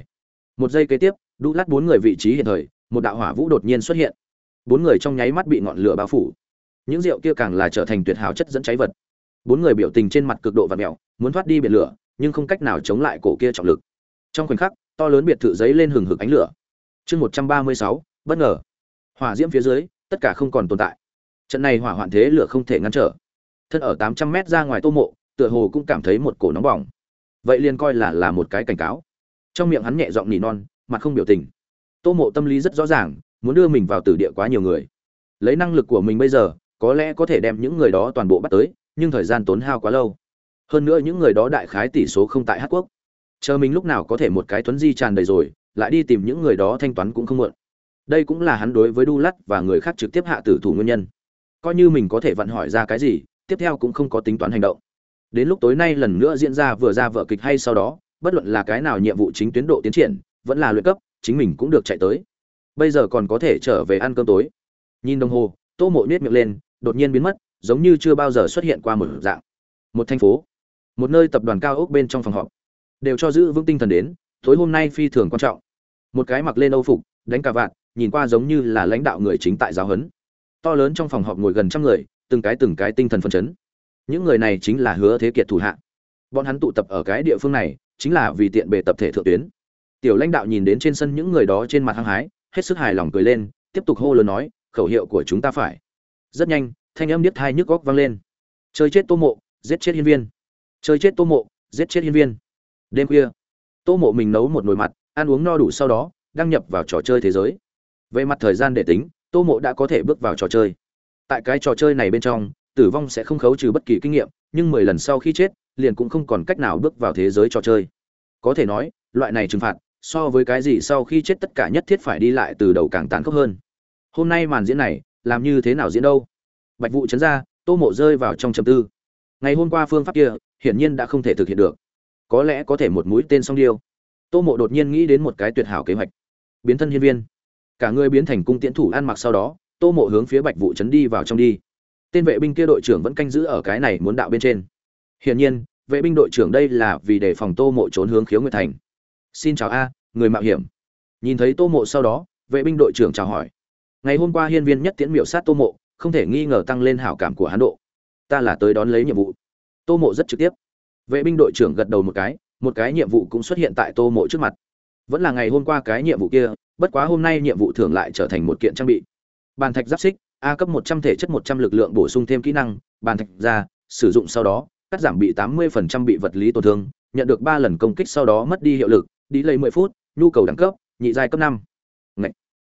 Một giây kế tiếp, đu lát bốn người vị trí hiện thời, một đạo hỏa vũ đột nhiên xuất hiện. Bốn người trong nháy mắt bị ngọn lửa bao phủ. Những rượu kia càng là trở thành tuyệt hảo chất dẫn cháy vật. Bốn người biểu tình trên mặt cực độ và mèo, muốn thoát đi biển lửa, nhưng không cách nào chống lại cổ kia trọng lực. Trong khoảnh khắc, to lớn biệt thự giấy lên hừng hực ánh lửa chương một trăm ba mươi sáu, bất ngờ. Hỏa diễm phía dưới, tất cả không còn tồn tại. Trận này hỏa hoạn thế lửa không thể ngăn trở. Thân ở tám trăm mét ra ngoài tô mộ, tựa hồ cũng cảm thấy một cổ nóng bỏng. Vậy liền coi là là một cái cảnh cáo. Trong miệng hắn nhẹ giọng nỉ non, mặt không biểu tình. Tô mộ tâm lý rất rõ ràng, muốn đưa mình vào tử địa quá nhiều người. Lấy năng lực của mình bây giờ, có lẽ có thể đem những người đó toàn bộ bắt tới, nhưng thời gian tốn hao quá lâu. Hơn nữa những người đó đại khái tỷ số không tại hát quốc. Chờ mình lúc nào có thể một cái tuấn di tràn đầy rồi lại đi tìm những người đó thanh toán cũng không muộn đây cũng là hắn đối với đu lắt và người khác trực tiếp hạ tử thủ nguyên nhân. Coi như mình có thể vận hỏi ra cái gì, tiếp theo cũng không có tính toán hành động. Đến lúc tối nay lần nữa diễn ra vừa ra vở kịch hay sau đó, bất luận là cái nào nhiệm vụ chính tuyến độ tiến triển, vẫn là luyện cấp, chính mình cũng được chạy tới. Bây giờ còn có thể trở về ăn cơm tối. Nhìn đồng hồ, tô mộ nết miệng lên, đột nhiên biến mất, giống như chưa bao giờ xuất hiện qua một dạng. Một thành phố, một nơi tập đoàn cao ốc bên trong phòng họp, đều cho giữ vững tinh thần đến, tối hôm nay phi thường quan trọng một cái mặc lên âu phục, đánh cả vạt, nhìn qua giống như là lãnh đạo người chính tại giáo huấn. To lớn trong phòng họp ngồi gần trăm người, từng cái từng cái tinh thần phân chấn. Những người này chính là hứa thế kiệt thủ hạ. Bọn hắn tụ tập ở cái địa phương này, chính là vì tiện bề tập thể thượng tuyến. Tiểu lãnh đạo nhìn đến trên sân những người đó trên mặt hăng hái, hết sức hài lòng cười lên, tiếp tục hô lớn nói, khẩu hiệu của chúng ta phải. Rất nhanh, thanh âm điếc thai nhức góc vang lên. Chơi chết tô mộ, giết chết hiên viên. Chơi chết tô mộ, giết chết hiên viên. Đêm khuya, tô mộ mình nấu một nồi mặt ăn uống no đủ sau đó, đăng nhập vào trò chơi thế giới. Về mặt thời gian để tính, tô mộ đã có thể bước vào trò chơi. Tại cái trò chơi này bên trong, tử vong sẽ không khấu trừ bất kỳ kinh nghiệm, nhưng mười lần sau khi chết, liền cũng không còn cách nào bước vào thế giới trò chơi. Có thể nói, loại này trừng phạt, so với cái gì sau khi chết tất cả nhất thiết phải đi lại từ đầu càng tàn khốc hơn. Hôm nay màn diễn này, làm như thế nào diễn đâu? Bạch vụ chấn ra, tô mộ rơi vào trong trầm tư. Ngày hôm qua phương pháp kia, hiển nhiên đã không thể thực hiện được. Có lẽ có thể một mũi tên song điêu tô mộ đột nhiên nghĩ đến một cái tuyệt hảo kế hoạch. Biến thân hiên viên. Cả người biến thành cung tiễn thủ ăn mặc sau đó, tô mộ hướng phía bạch vụ trấn đi vào trong đi. Tên vệ binh kia đội trưởng vẫn canh giữ ở cái này muốn đạo bên trên. Hiển nhiên, vệ binh đội trưởng đây là vì để phòng tô mộ trốn hướng khiếu nguyệt thành. Xin chào a, người mạo hiểm. Nhìn thấy tô mộ sau đó, vệ binh đội trưởng chào hỏi. Ngày hôm qua hiên viên nhất tiễn miểu sát tô mộ, không thể nghi ngờ tăng lên hảo cảm của hán độ. Ta là tới đón lấy nhiệm vụ. Tô mộ rất trực tiếp. Vệ binh đội trưởng gật đầu một cái một cái nhiệm vụ cũng xuất hiện tại tô mộ trước mặt. Vẫn là ngày hôm qua cái nhiệm vụ kia, bất quá hôm nay nhiệm vụ thường lại trở thành một kiện trang bị. Bàn thạch giáp xích, a cấp một trăm thể chất một trăm lực lượng bổ sung thêm kỹ năng, bàn thạch ra, sử dụng sau đó, cắt giảm bị tám mươi phần trăm bị vật lý tổn thương, nhận được ba lần công kích sau đó mất đi hiệu lực, đi lấy mười phút, nhu cầu đẳng cấp, nhị giai cấp năm.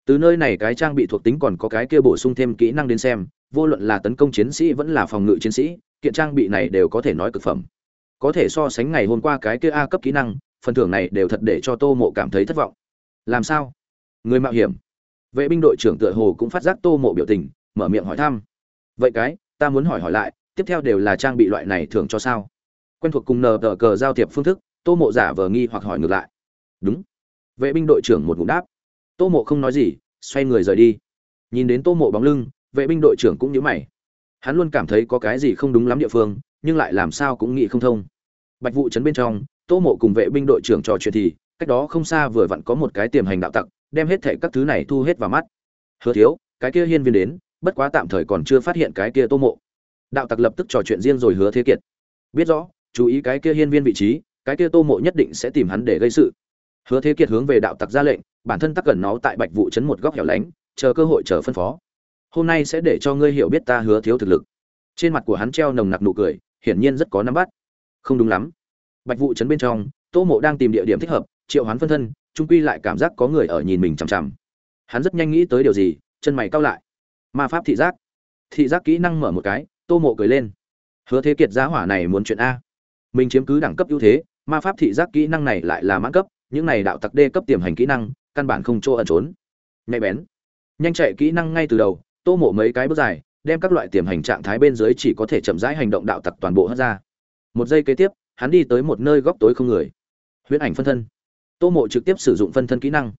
Từ nơi này cái trang bị thuộc tính còn có cái kia bổ sung thêm kỹ năng đến xem, vô luận là tấn công chiến sĩ vẫn là phòng ngự chiến sĩ, kiện trang bị này đều có thể nói cực phẩm có thể so sánh ngày hôm qua cái kia a cấp kỹ năng, phần thưởng này đều thật để cho tô mộ cảm thấy thất vọng. Làm sao? Người mạo hiểm. Vệ binh đội trưởng tựa hồ cũng phát giác tô mộ biểu tình, mở miệng hỏi thăm. Vậy cái, ta muốn hỏi hỏi lại, tiếp theo đều là trang bị loại này thưởng cho sao? Quen thuộc cùng nờ tờ cờ giao thiệp phương thức, tô mộ giả vờ nghi hoặc hỏi ngược lại. Đúng. Vệ binh đội trưởng một ngụm đáp. Tô mộ không nói gì, xoay người rời đi. Nhìn đến tô mộ bóng lưng, vệ binh đội trưởng cũng nhớ mày. Hắn luôn cảm thấy có cái gì không đúng lắm địa phương nhưng lại làm sao cũng nghĩ không thông. Bạch vụ trấn bên trong, tô mộ cùng vệ binh đội trưởng trò chuyện thì, cách đó không xa vừa vặn có một cái tiềm hành đạo tặc, đem hết thệ các thứ này thu hết vào mắt. Hứa thiếu, cái kia hiên viên đến, bất quá tạm thời còn chưa phát hiện cái kia tô mộ. Đạo tặc lập tức trò chuyện riêng rồi hứa thế kiệt. Biết rõ, chú ý cái kia hiên viên vị trí, cái kia tô mộ nhất định sẽ tìm hắn để gây sự. Hứa thế kiệt hướng về đạo tặc ra lệnh, bản thân tắc gần nó tại bạch vụ trấn một góc hẻo lánh, chờ cơ hội chờ phân phó. Hôm nay sẽ để cho ngươi hiểu biết ta hứa thiếu thực lực. Trên mặt của hắn treo nồng nặc nụ cười hiển nhiên rất có nắm bắt. Không đúng lắm. Bạch vụ chấn bên trong, tô mộ đang tìm địa điểm thích hợp, triệu hoán phân thân, trung quy lại cảm giác có người ở nhìn mình chằm chằm. Hắn rất nhanh nghĩ tới điều gì, chân mày cau lại. Ma pháp thị giác. Thị giác kỹ năng mở một cái, tô mộ cười lên. Hứa thế kiệt giá hỏa này muốn chuyện a. Mình chiếm cứ đẳng cấp ưu thế, ma pháp thị giác kỹ năng này lại là mãn cấp, những này đạo tặc đê cấp tiềm hành kỹ năng, căn bản không chỗ ẩn trốn. Nhạy bén. Nhanh chạy kỹ năng ngay từ đầu, tô mộ mấy cái bước dài đem các loại tiềm hành trạng thái bên dưới chỉ có thể chậm rãi hành động đạo tặc toàn bộ hất ra. Một giây kế tiếp, hắn đi tới một nơi góc tối không người. Huyễn ảnh phân thân. Tô mộ trực tiếp sử dụng phân thân kỹ năng.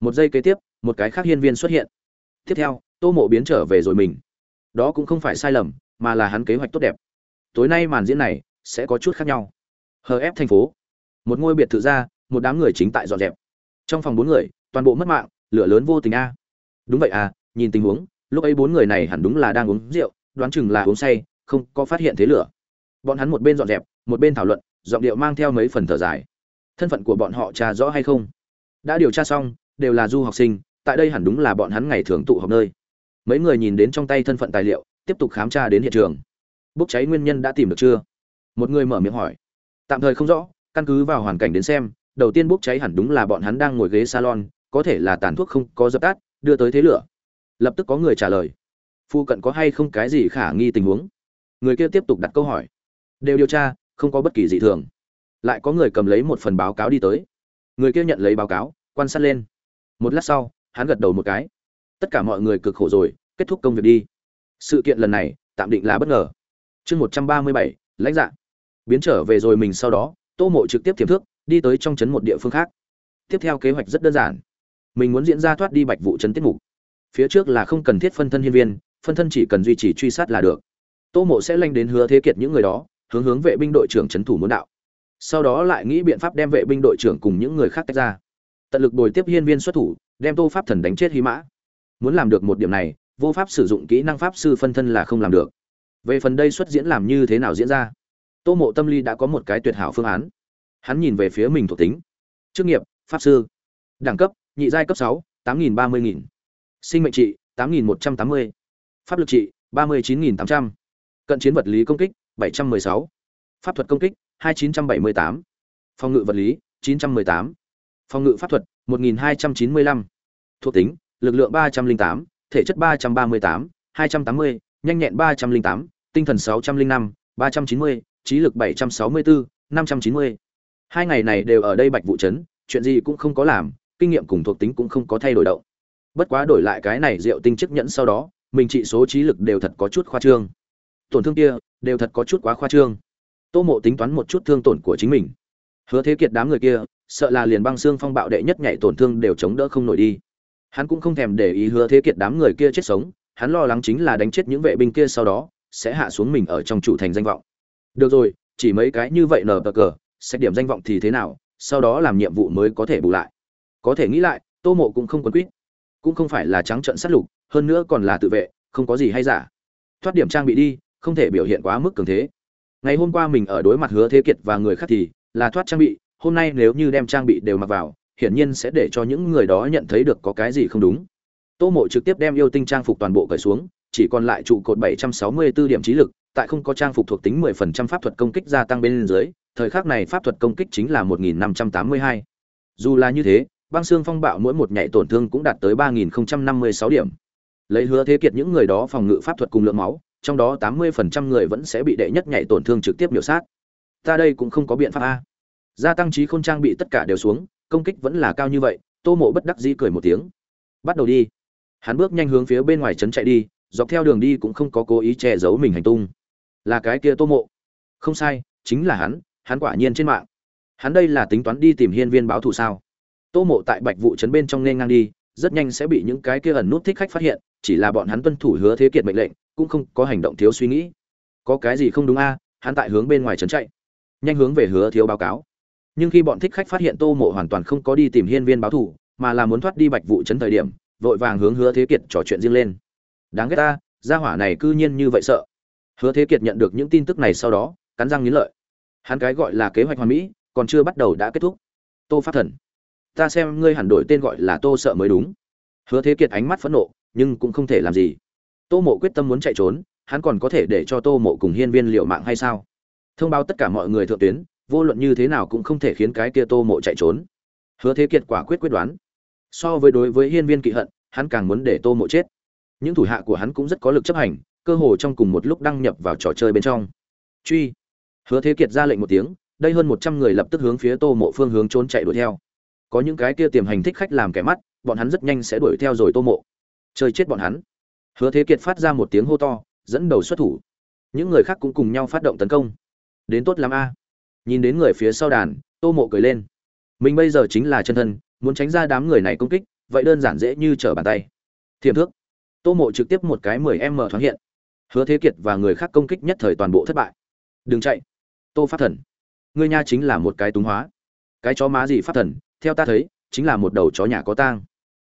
Một giây kế tiếp, một cái khác hiên viên xuất hiện. Tiếp theo, tô mộ biến trở về rồi mình. Đó cũng không phải sai lầm, mà là hắn kế hoạch tốt đẹp. Tối nay màn diễn này sẽ có chút khác nhau. Hờ ép thành phố. Một ngôi biệt thự ra, một đám người chính tại dọn dẹp. Trong phòng bốn người, toàn bộ mất mạng, lửa lớn vô tình a. Đúng vậy à nhìn tình huống lúc ấy bốn người này hẳn đúng là đang uống rượu, đoán chừng là uống say, không có phát hiện thế lửa. Bọn hắn một bên dọn dẹp, một bên thảo luận, giọng điệu mang theo mấy phần thở dài. Thân phận của bọn họ trà rõ hay không? Đã điều tra xong, đều là du học sinh, tại đây hẳn đúng là bọn hắn ngày thường tụ họp nơi. Mấy người nhìn đến trong tay thân phận tài liệu, tiếp tục khám tra đến hiện trường. Bốc cháy nguyên nhân đã tìm được chưa? Một người mở miệng hỏi. Tạm thời không rõ, căn cứ vào hoàn cảnh đến xem, đầu tiên bốc cháy hẳn đúng là bọn hắn đang ngồi ghế salon, có thể là tàn thuốc không có dập tắt, đưa tới thế lửa lập tức có người trả lời. Phu cận có hay không cái gì khả nghi tình huống? Người kia tiếp tục đặt câu hỏi. Đều điều tra, không có bất kỳ dị thường. Lại có người cầm lấy một phần báo cáo đi tới. Người kia nhận lấy báo cáo, quan sát lên. Một lát sau, hắn gật đầu một cái. Tất cả mọi người cực khổ rồi, kết thúc công việc đi. Sự kiện lần này, tạm định là bất ngờ. Chương một trăm ba mươi bảy, lãnh dạng. Biến trở về rồi mình sau đó, tô mộ trực tiếp tiềm thước đi tới trong trấn một địa phương khác. Tiếp theo kế hoạch rất đơn giản. Mình muốn diễn ra thoát đi bạch vụ trấn tiết mục phía trước là không cần thiết phân thân hiên viên, phân thân chỉ cần duy trì truy sát là được. Tô mộ sẽ lanh đến hứa thế kiệt những người đó, hướng hướng vệ binh đội trưởng trấn thủ muốn đạo. Sau đó lại nghĩ biện pháp đem vệ binh đội trưởng cùng những người khác tách ra. Tận lực bồi tiếp hiên viên xuất thủ, đem tô pháp thần đánh chết hy mã. Muốn làm được một điểm này, vô pháp sử dụng kỹ năng pháp sư phân thân là không làm được. Về phần đây xuất diễn làm như thế nào diễn ra, tô mộ tâm lý đã có một cái tuyệt hảo phương án. Hắn nhìn về phía mình thuộc tính. Chức nghiệp, pháp sư. Đẳng cấp, nhị giai cấp sáu, tám nghìn ba mươi nghìn sinh mệnh trị 8.180, pháp lực trị 39.800, cận chiến vật lý công kích 716, pháp thuật công kích 2978, phòng ngự vật lý 918, phòng ngự pháp thuật 1295, thuộc tính lực lượng 308, thể chất 338, 280, nhanh nhẹn 308, tinh thần 605, 390, trí lực 764, 590. Hai ngày này đều ở đây Bạch Vũ trấn, chuyện gì cũng không có làm, kinh nghiệm cùng thuộc tính cũng không có thay đổi động bất quá đổi lại cái này rượu tinh chức nhẫn sau đó, mình trị số trí lực đều thật có chút khoa trương. Tổn thương kia, đều thật có chút quá khoa trương. Tô mộ tính toán một chút thương tổn của chính mình. Hứa thế kiệt đám người kia, sợ là liền băng xương phong bạo đệ nhất nhảy tổn thương đều chống đỡ không nổi đi. Hắn cũng không thèm để ý hứa thế kiệt đám người kia chết sống, hắn lo lắng chính là đánh chết những vệ binh kia sau đó, sẽ hạ xuống mình ở trong chủ thành danh vọng. Được rồi, chỉ mấy cái như vậy nờ bờ cờ xét điểm danh vọng thì thế nào, sau đó làm nhiệm vụ mới có thể bù lại. Có thể nghĩ lại, tô mộ cũng không quấn quýt cũng không phải là trắng trận sát lục, hơn nữa còn là tự vệ, không có gì hay giả. Thoát điểm trang bị đi, không thể biểu hiện quá mức cường thế. Ngày hôm qua mình ở đối mặt hứa thế kiệt và người khác thì là thoát trang bị, hôm nay nếu như đem trang bị đều mặc vào, hiển nhiên sẽ để cho những người đó nhận thấy được có cái gì không đúng. Tô mộ trực tiếp đem yêu tinh trang phục toàn bộ cởi xuống, chỉ còn lại trụ cột 764 điểm trí lực, tại không có trang phục thuộc tính 10% pháp thuật công kích gia tăng bên dưới, thời khắc này pháp thuật công kích chính là 1582. dù là như thế băng xương phong bạo mỗi một nhảy tổn thương cũng đạt tới 3056 điểm. Lấy hứa thế kiệt những người đó phòng ngự pháp thuật cùng lượng máu, trong đó 80% người vẫn sẽ bị đệ nhất nhảy tổn thương trực tiếp miểu sát. Ta đây cũng không có biện pháp a. Gia tăng trí khôn trang bị tất cả đều xuống, công kích vẫn là cao như vậy, tô mộ bất đắc dĩ cười một tiếng. Bắt đầu đi. Hắn bước nhanh hướng phía bên ngoài trấn chạy đi, dọc theo đường đi cũng không có cố ý che giấu mình hành tung. Là cái kia tô mộ. Không sai, chính là hắn hắn quả nhiên trên mạng. Hắn đây là tính toán đi tìm hiên viên báo thù sao? Tô mộ tại bạch vụ trấn bên trong nên ngang đi, rất nhanh sẽ bị những cái kia ẩn nút thích khách phát hiện, chỉ là bọn hắn tuân thủ hứa thế kiệt mệnh lệnh, cũng không có hành động thiếu suy nghĩ. Có cái gì không đúng a? Hắn tại hướng bên ngoài trấn chạy, nhanh hướng về hứa thiếu báo cáo. Nhưng khi bọn thích khách phát hiện tô mộ hoàn toàn không có đi tìm hiên viên báo thù mà là muốn thoát đi bạch vụ trấn thời điểm, vội vàng hướng hứa thế kiệt trò chuyện riêng lên. Đáng ghét ta, gia hỏa này cư nhiên như vậy sợ. Hứa thế kiệt nhận được những tin tức này sau đó, cắn răng nghiến lợi. Hắn cái gọi là kế hoạch hoàn mỹ, còn chưa bắt đầu đã kết thúc. Tô pháp thần ta xem ngươi hẳn đổi tên gọi là tô sợ mới đúng. Hứa thế kiệt ánh mắt phẫn nộ, nhưng cũng không thể làm gì. Tô mộ quyết tâm muốn chạy trốn, hắn còn có thể để cho tô mộ cùng hiên viên liệu mạng hay sao? Thông báo tất cả mọi người thượng tuyến, vô luận như thế nào cũng không thể khiến cái kia tô mộ chạy trốn. Hứa thế kiệt quả quyết quyết đoán. So với đối với hiên viên kỵ hận, hắn càng muốn để tô mộ chết. Những thủ hạ của hắn cũng rất có lực chấp hành, cơ hồ trong cùng một lúc đăng nhập vào trò chơi bên trong. Truy. Hứa thế kiệt ra lệnh một tiếng, đây hơn một trăm người lập tức hướng phía tô mộ phương hướng trốn chạy đuổi theo có những cái kia tiềm hành thích khách làm kẻ mắt, bọn hắn rất nhanh sẽ đuổi theo rồi tô mộ. Chơi chết bọn hắn. Hứa thế kiệt phát ra một tiếng hô to, dẫn đầu xuất thủ. Những người khác cũng cùng nhau phát động tấn công. Đến tốt lắm a. Nhìn đến người phía sau đàn, tô mộ cười lên. Mình bây giờ chính là chân thân, muốn tránh ra đám người này công kích, vậy đơn giản dễ như trở bàn tay. Thiềm thước. Tô mộ trực tiếp một cái mười m thoáng hiện. Hứa thế kiệt và người khác công kích nhất thời toàn bộ thất bại. Đừng chạy. Tô phát thần. Ngươi nha chính là một cái túng hóa. Cái chó má gì phát thần theo ta thấy, chính là một đầu chó nhà có tang.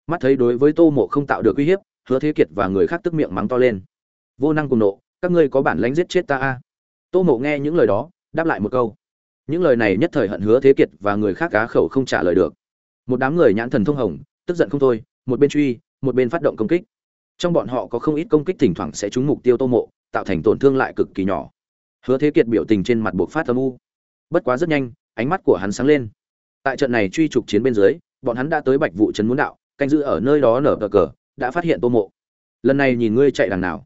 Mắt thấy đối với tô mộ không tạo được uy hiếp, hứa thế kiệt và người khác tức miệng mắng to lên. Vô năng cùng nộ, các ngươi có bản lánh giết chết ta a? Tô mộ nghe những lời đó, đáp lại một câu. Những lời này nhất thời hận hứa thế kiệt và người khác cá khẩu không trả lời được. Một đám người nhãn thần thông hồng, tức giận không thôi, một bên truy, một bên phát động công kích. Trong bọn họ có không ít công kích thỉnh thoảng sẽ trúng mục tiêu tô mộ, tạo thành tổn thương lại cực kỳ nhỏ. Hứa thế kiệt biểu tình trên mặt buộc phát âm u. Bất quá rất nhanh, ánh mắt của hắn sáng lên tại trận này truy trục chiến bên dưới, bọn hắn đã tới bạch vụ trấn muốn đạo, canh giữ ở nơi đó nở tờ cờ, đã phát hiện tô mộ. Lần này nhìn ngươi chạy đằng nào.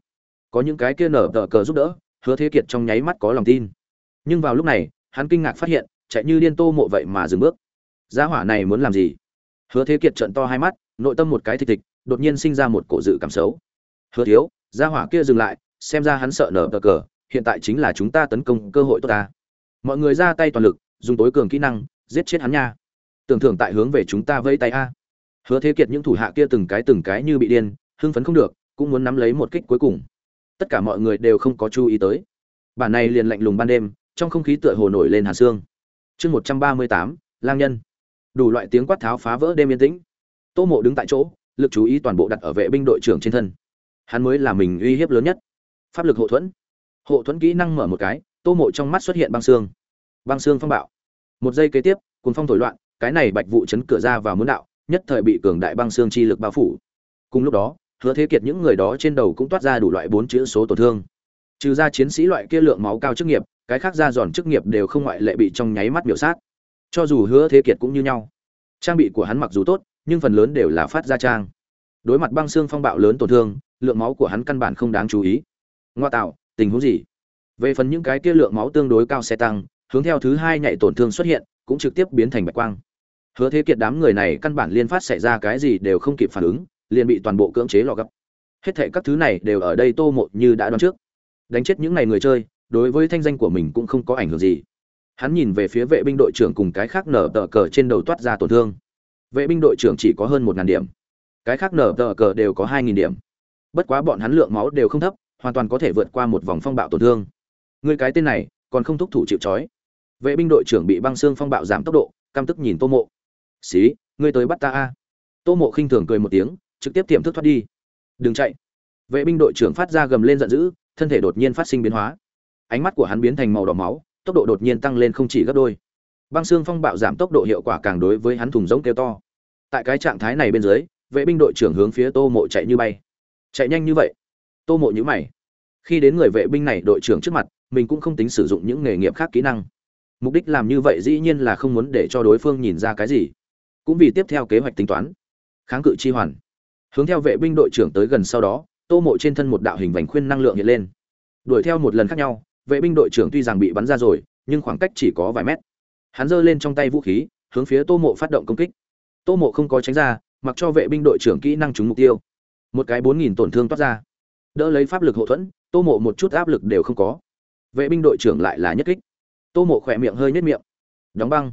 Có những cái kia nở tờ cờ giúp đỡ, hứa thế kiệt trong nháy mắt có lòng tin. Nhưng vào lúc này, hắn kinh ngạc phát hiện, chạy như điên tô mộ vậy mà dừng bước. Gia hỏa này muốn làm gì? Hứa thế kiệt trận to hai mắt, nội tâm một cái thịt thịt, đột nhiên sinh ra một cổ dự cảm xấu. Hứa thiếu, gia hỏa kia dừng lại, xem ra hắn sợ nở tờ cờ, hiện tại chính là chúng ta tấn công cơ hội tốt ta. Mọi người ra tay toàn lực, dùng tối cường kỹ năng giết chết hắn nha. Tưởng thưởng tại hướng về chúng ta vây tay a. Hứa thế kiệt những thủ hạ kia từng cái từng cái như bị điên, hưng phấn không được, cũng muốn nắm lấy một kích cuối cùng. Tất cả mọi người đều không có chú ý tới. Bản này liền lạnh lùng ban đêm, trong không khí tựa hồ nổi lên hàn xương chương một trăm ba mươi tám, lang nhân. Đủ loại tiếng quát tháo phá vỡ đêm yên tĩnh. Tô mộ đứng tại chỗ, lực chú ý toàn bộ đặt ở vệ binh đội trưởng trên thân. Hắn mới là mình uy hiếp lớn nhất. Pháp lực hộ thuẫn. Hộ thuẫn kỹ năng mở một cái, tô mộ trong mắt xuất hiện băng xương băng xương phong bạo một giây kế tiếp cuốn phong thổi loạn, cái này bạch vụ chấn cửa ra vào muốn đạo, nhất thời bị cường đại băng xương chi lực bao phủ. Cùng lúc đó, hứa thế kiệt những người đó trên đầu cũng toát ra đủ loại bốn chữ số tổn thương. Trừ ra chiến sĩ loại kia lượng máu cao chức nghiệp, cái khác ra giòn chức nghiệp đều không ngoại lệ bị trong nháy mắt biểu sát. Cho dù hứa thế kiệt cũng như nhau. Trang bị của hắn mặc dù tốt, nhưng phần lớn đều là phát ra trang. Đối mặt băng xương phong bạo lớn tổn thương, lượng máu của hắn căn bản không đáng chú ý. Ngoa tạo, tình huống gì? Về phần những cái kia lượng máu tương đối cao xe tăng hướng theo thứ hai nhạy tổn thương xuất hiện, cũng trực tiếp biến thành bạch quang. Hứa thế kiệt đám người này căn bản liên phát xảy ra cái gì đều không kịp phản ứng, liền bị toàn bộ cưỡng chế lò gấp. Hết thệ các thứ này đều ở đây tô mộ như đã đoán trước. Đánh chết những này người chơi, đối với thanh danh của mình cũng không có ảnh hưởng gì. Hắn nhìn về phía vệ binh đội trưởng cùng cái khác nở tờ cờ trên đầu toát ra tổn thương. Vệ binh đội trưởng chỉ có hơn một ngàn điểm. Cái khác nở tờ cờ đều có hai nghìn điểm. Bất quá bọn hắn lượng máu đều không thấp, hoàn toàn có thể vượt qua một vòng phong bạo tổn thương. Người cái tên này, còn không thúc thủ chịu trói vệ binh đội trưởng bị băng xương phong bạo giảm tốc độ, căm tức nhìn tô mộ. Xí, ngươi tới bắt ta a? Tô mộ khinh thường cười một tiếng, trực tiếp tiềm thức thoát đi. Đừng chạy. Vệ binh đội trưởng phát ra gầm lên giận dữ, thân thể đột nhiên phát sinh biến hóa. Ánh mắt của hắn biến thành màu đỏ máu, tốc độ đột nhiên tăng lên không chỉ gấp đôi. Băng xương phong bạo giảm tốc độ hiệu quả càng đối với hắn thùng giống kêu to. Tại cái trạng thái này bên dưới, vệ binh đội trưởng hướng phía tô mộ chạy như bay. Chạy nhanh như vậy? Tô mộ nhữ mày. Khi đến người vệ binh này đội trưởng trước mặt, mình cũng không tính sử dụng những nghề nghiệp khác kỹ năng mục đích làm như vậy dĩ nhiên là không muốn để cho đối phương nhìn ra cái gì. Cũng vì tiếp theo kế hoạch tính toán. Kháng cự chi hoàn. Hướng theo vệ binh đội trưởng tới gần sau đó, tô mộ trên thân một đạo hình vành khuyên năng lượng hiện lên. Đuổi theo một lần khác nhau, vệ binh đội trưởng tuy rằng bị bắn ra rồi, nhưng khoảng cách chỉ có vài mét. Hắn giơ lên trong tay vũ khí, hướng phía tô mộ phát động công kích. Tô mộ không có tránh ra, mặc cho vệ binh đội trưởng kỹ năng trúng mục tiêu. Một cái bốn nghìn tổn thương toát ra. Đỡ lấy pháp lực hậu thuẫn, tô mộ một chút áp lực đều không có. Vệ binh đội trưởng lại là nhất kích tô mộ khỏe miệng hơi nhất miệng. Đóng băng.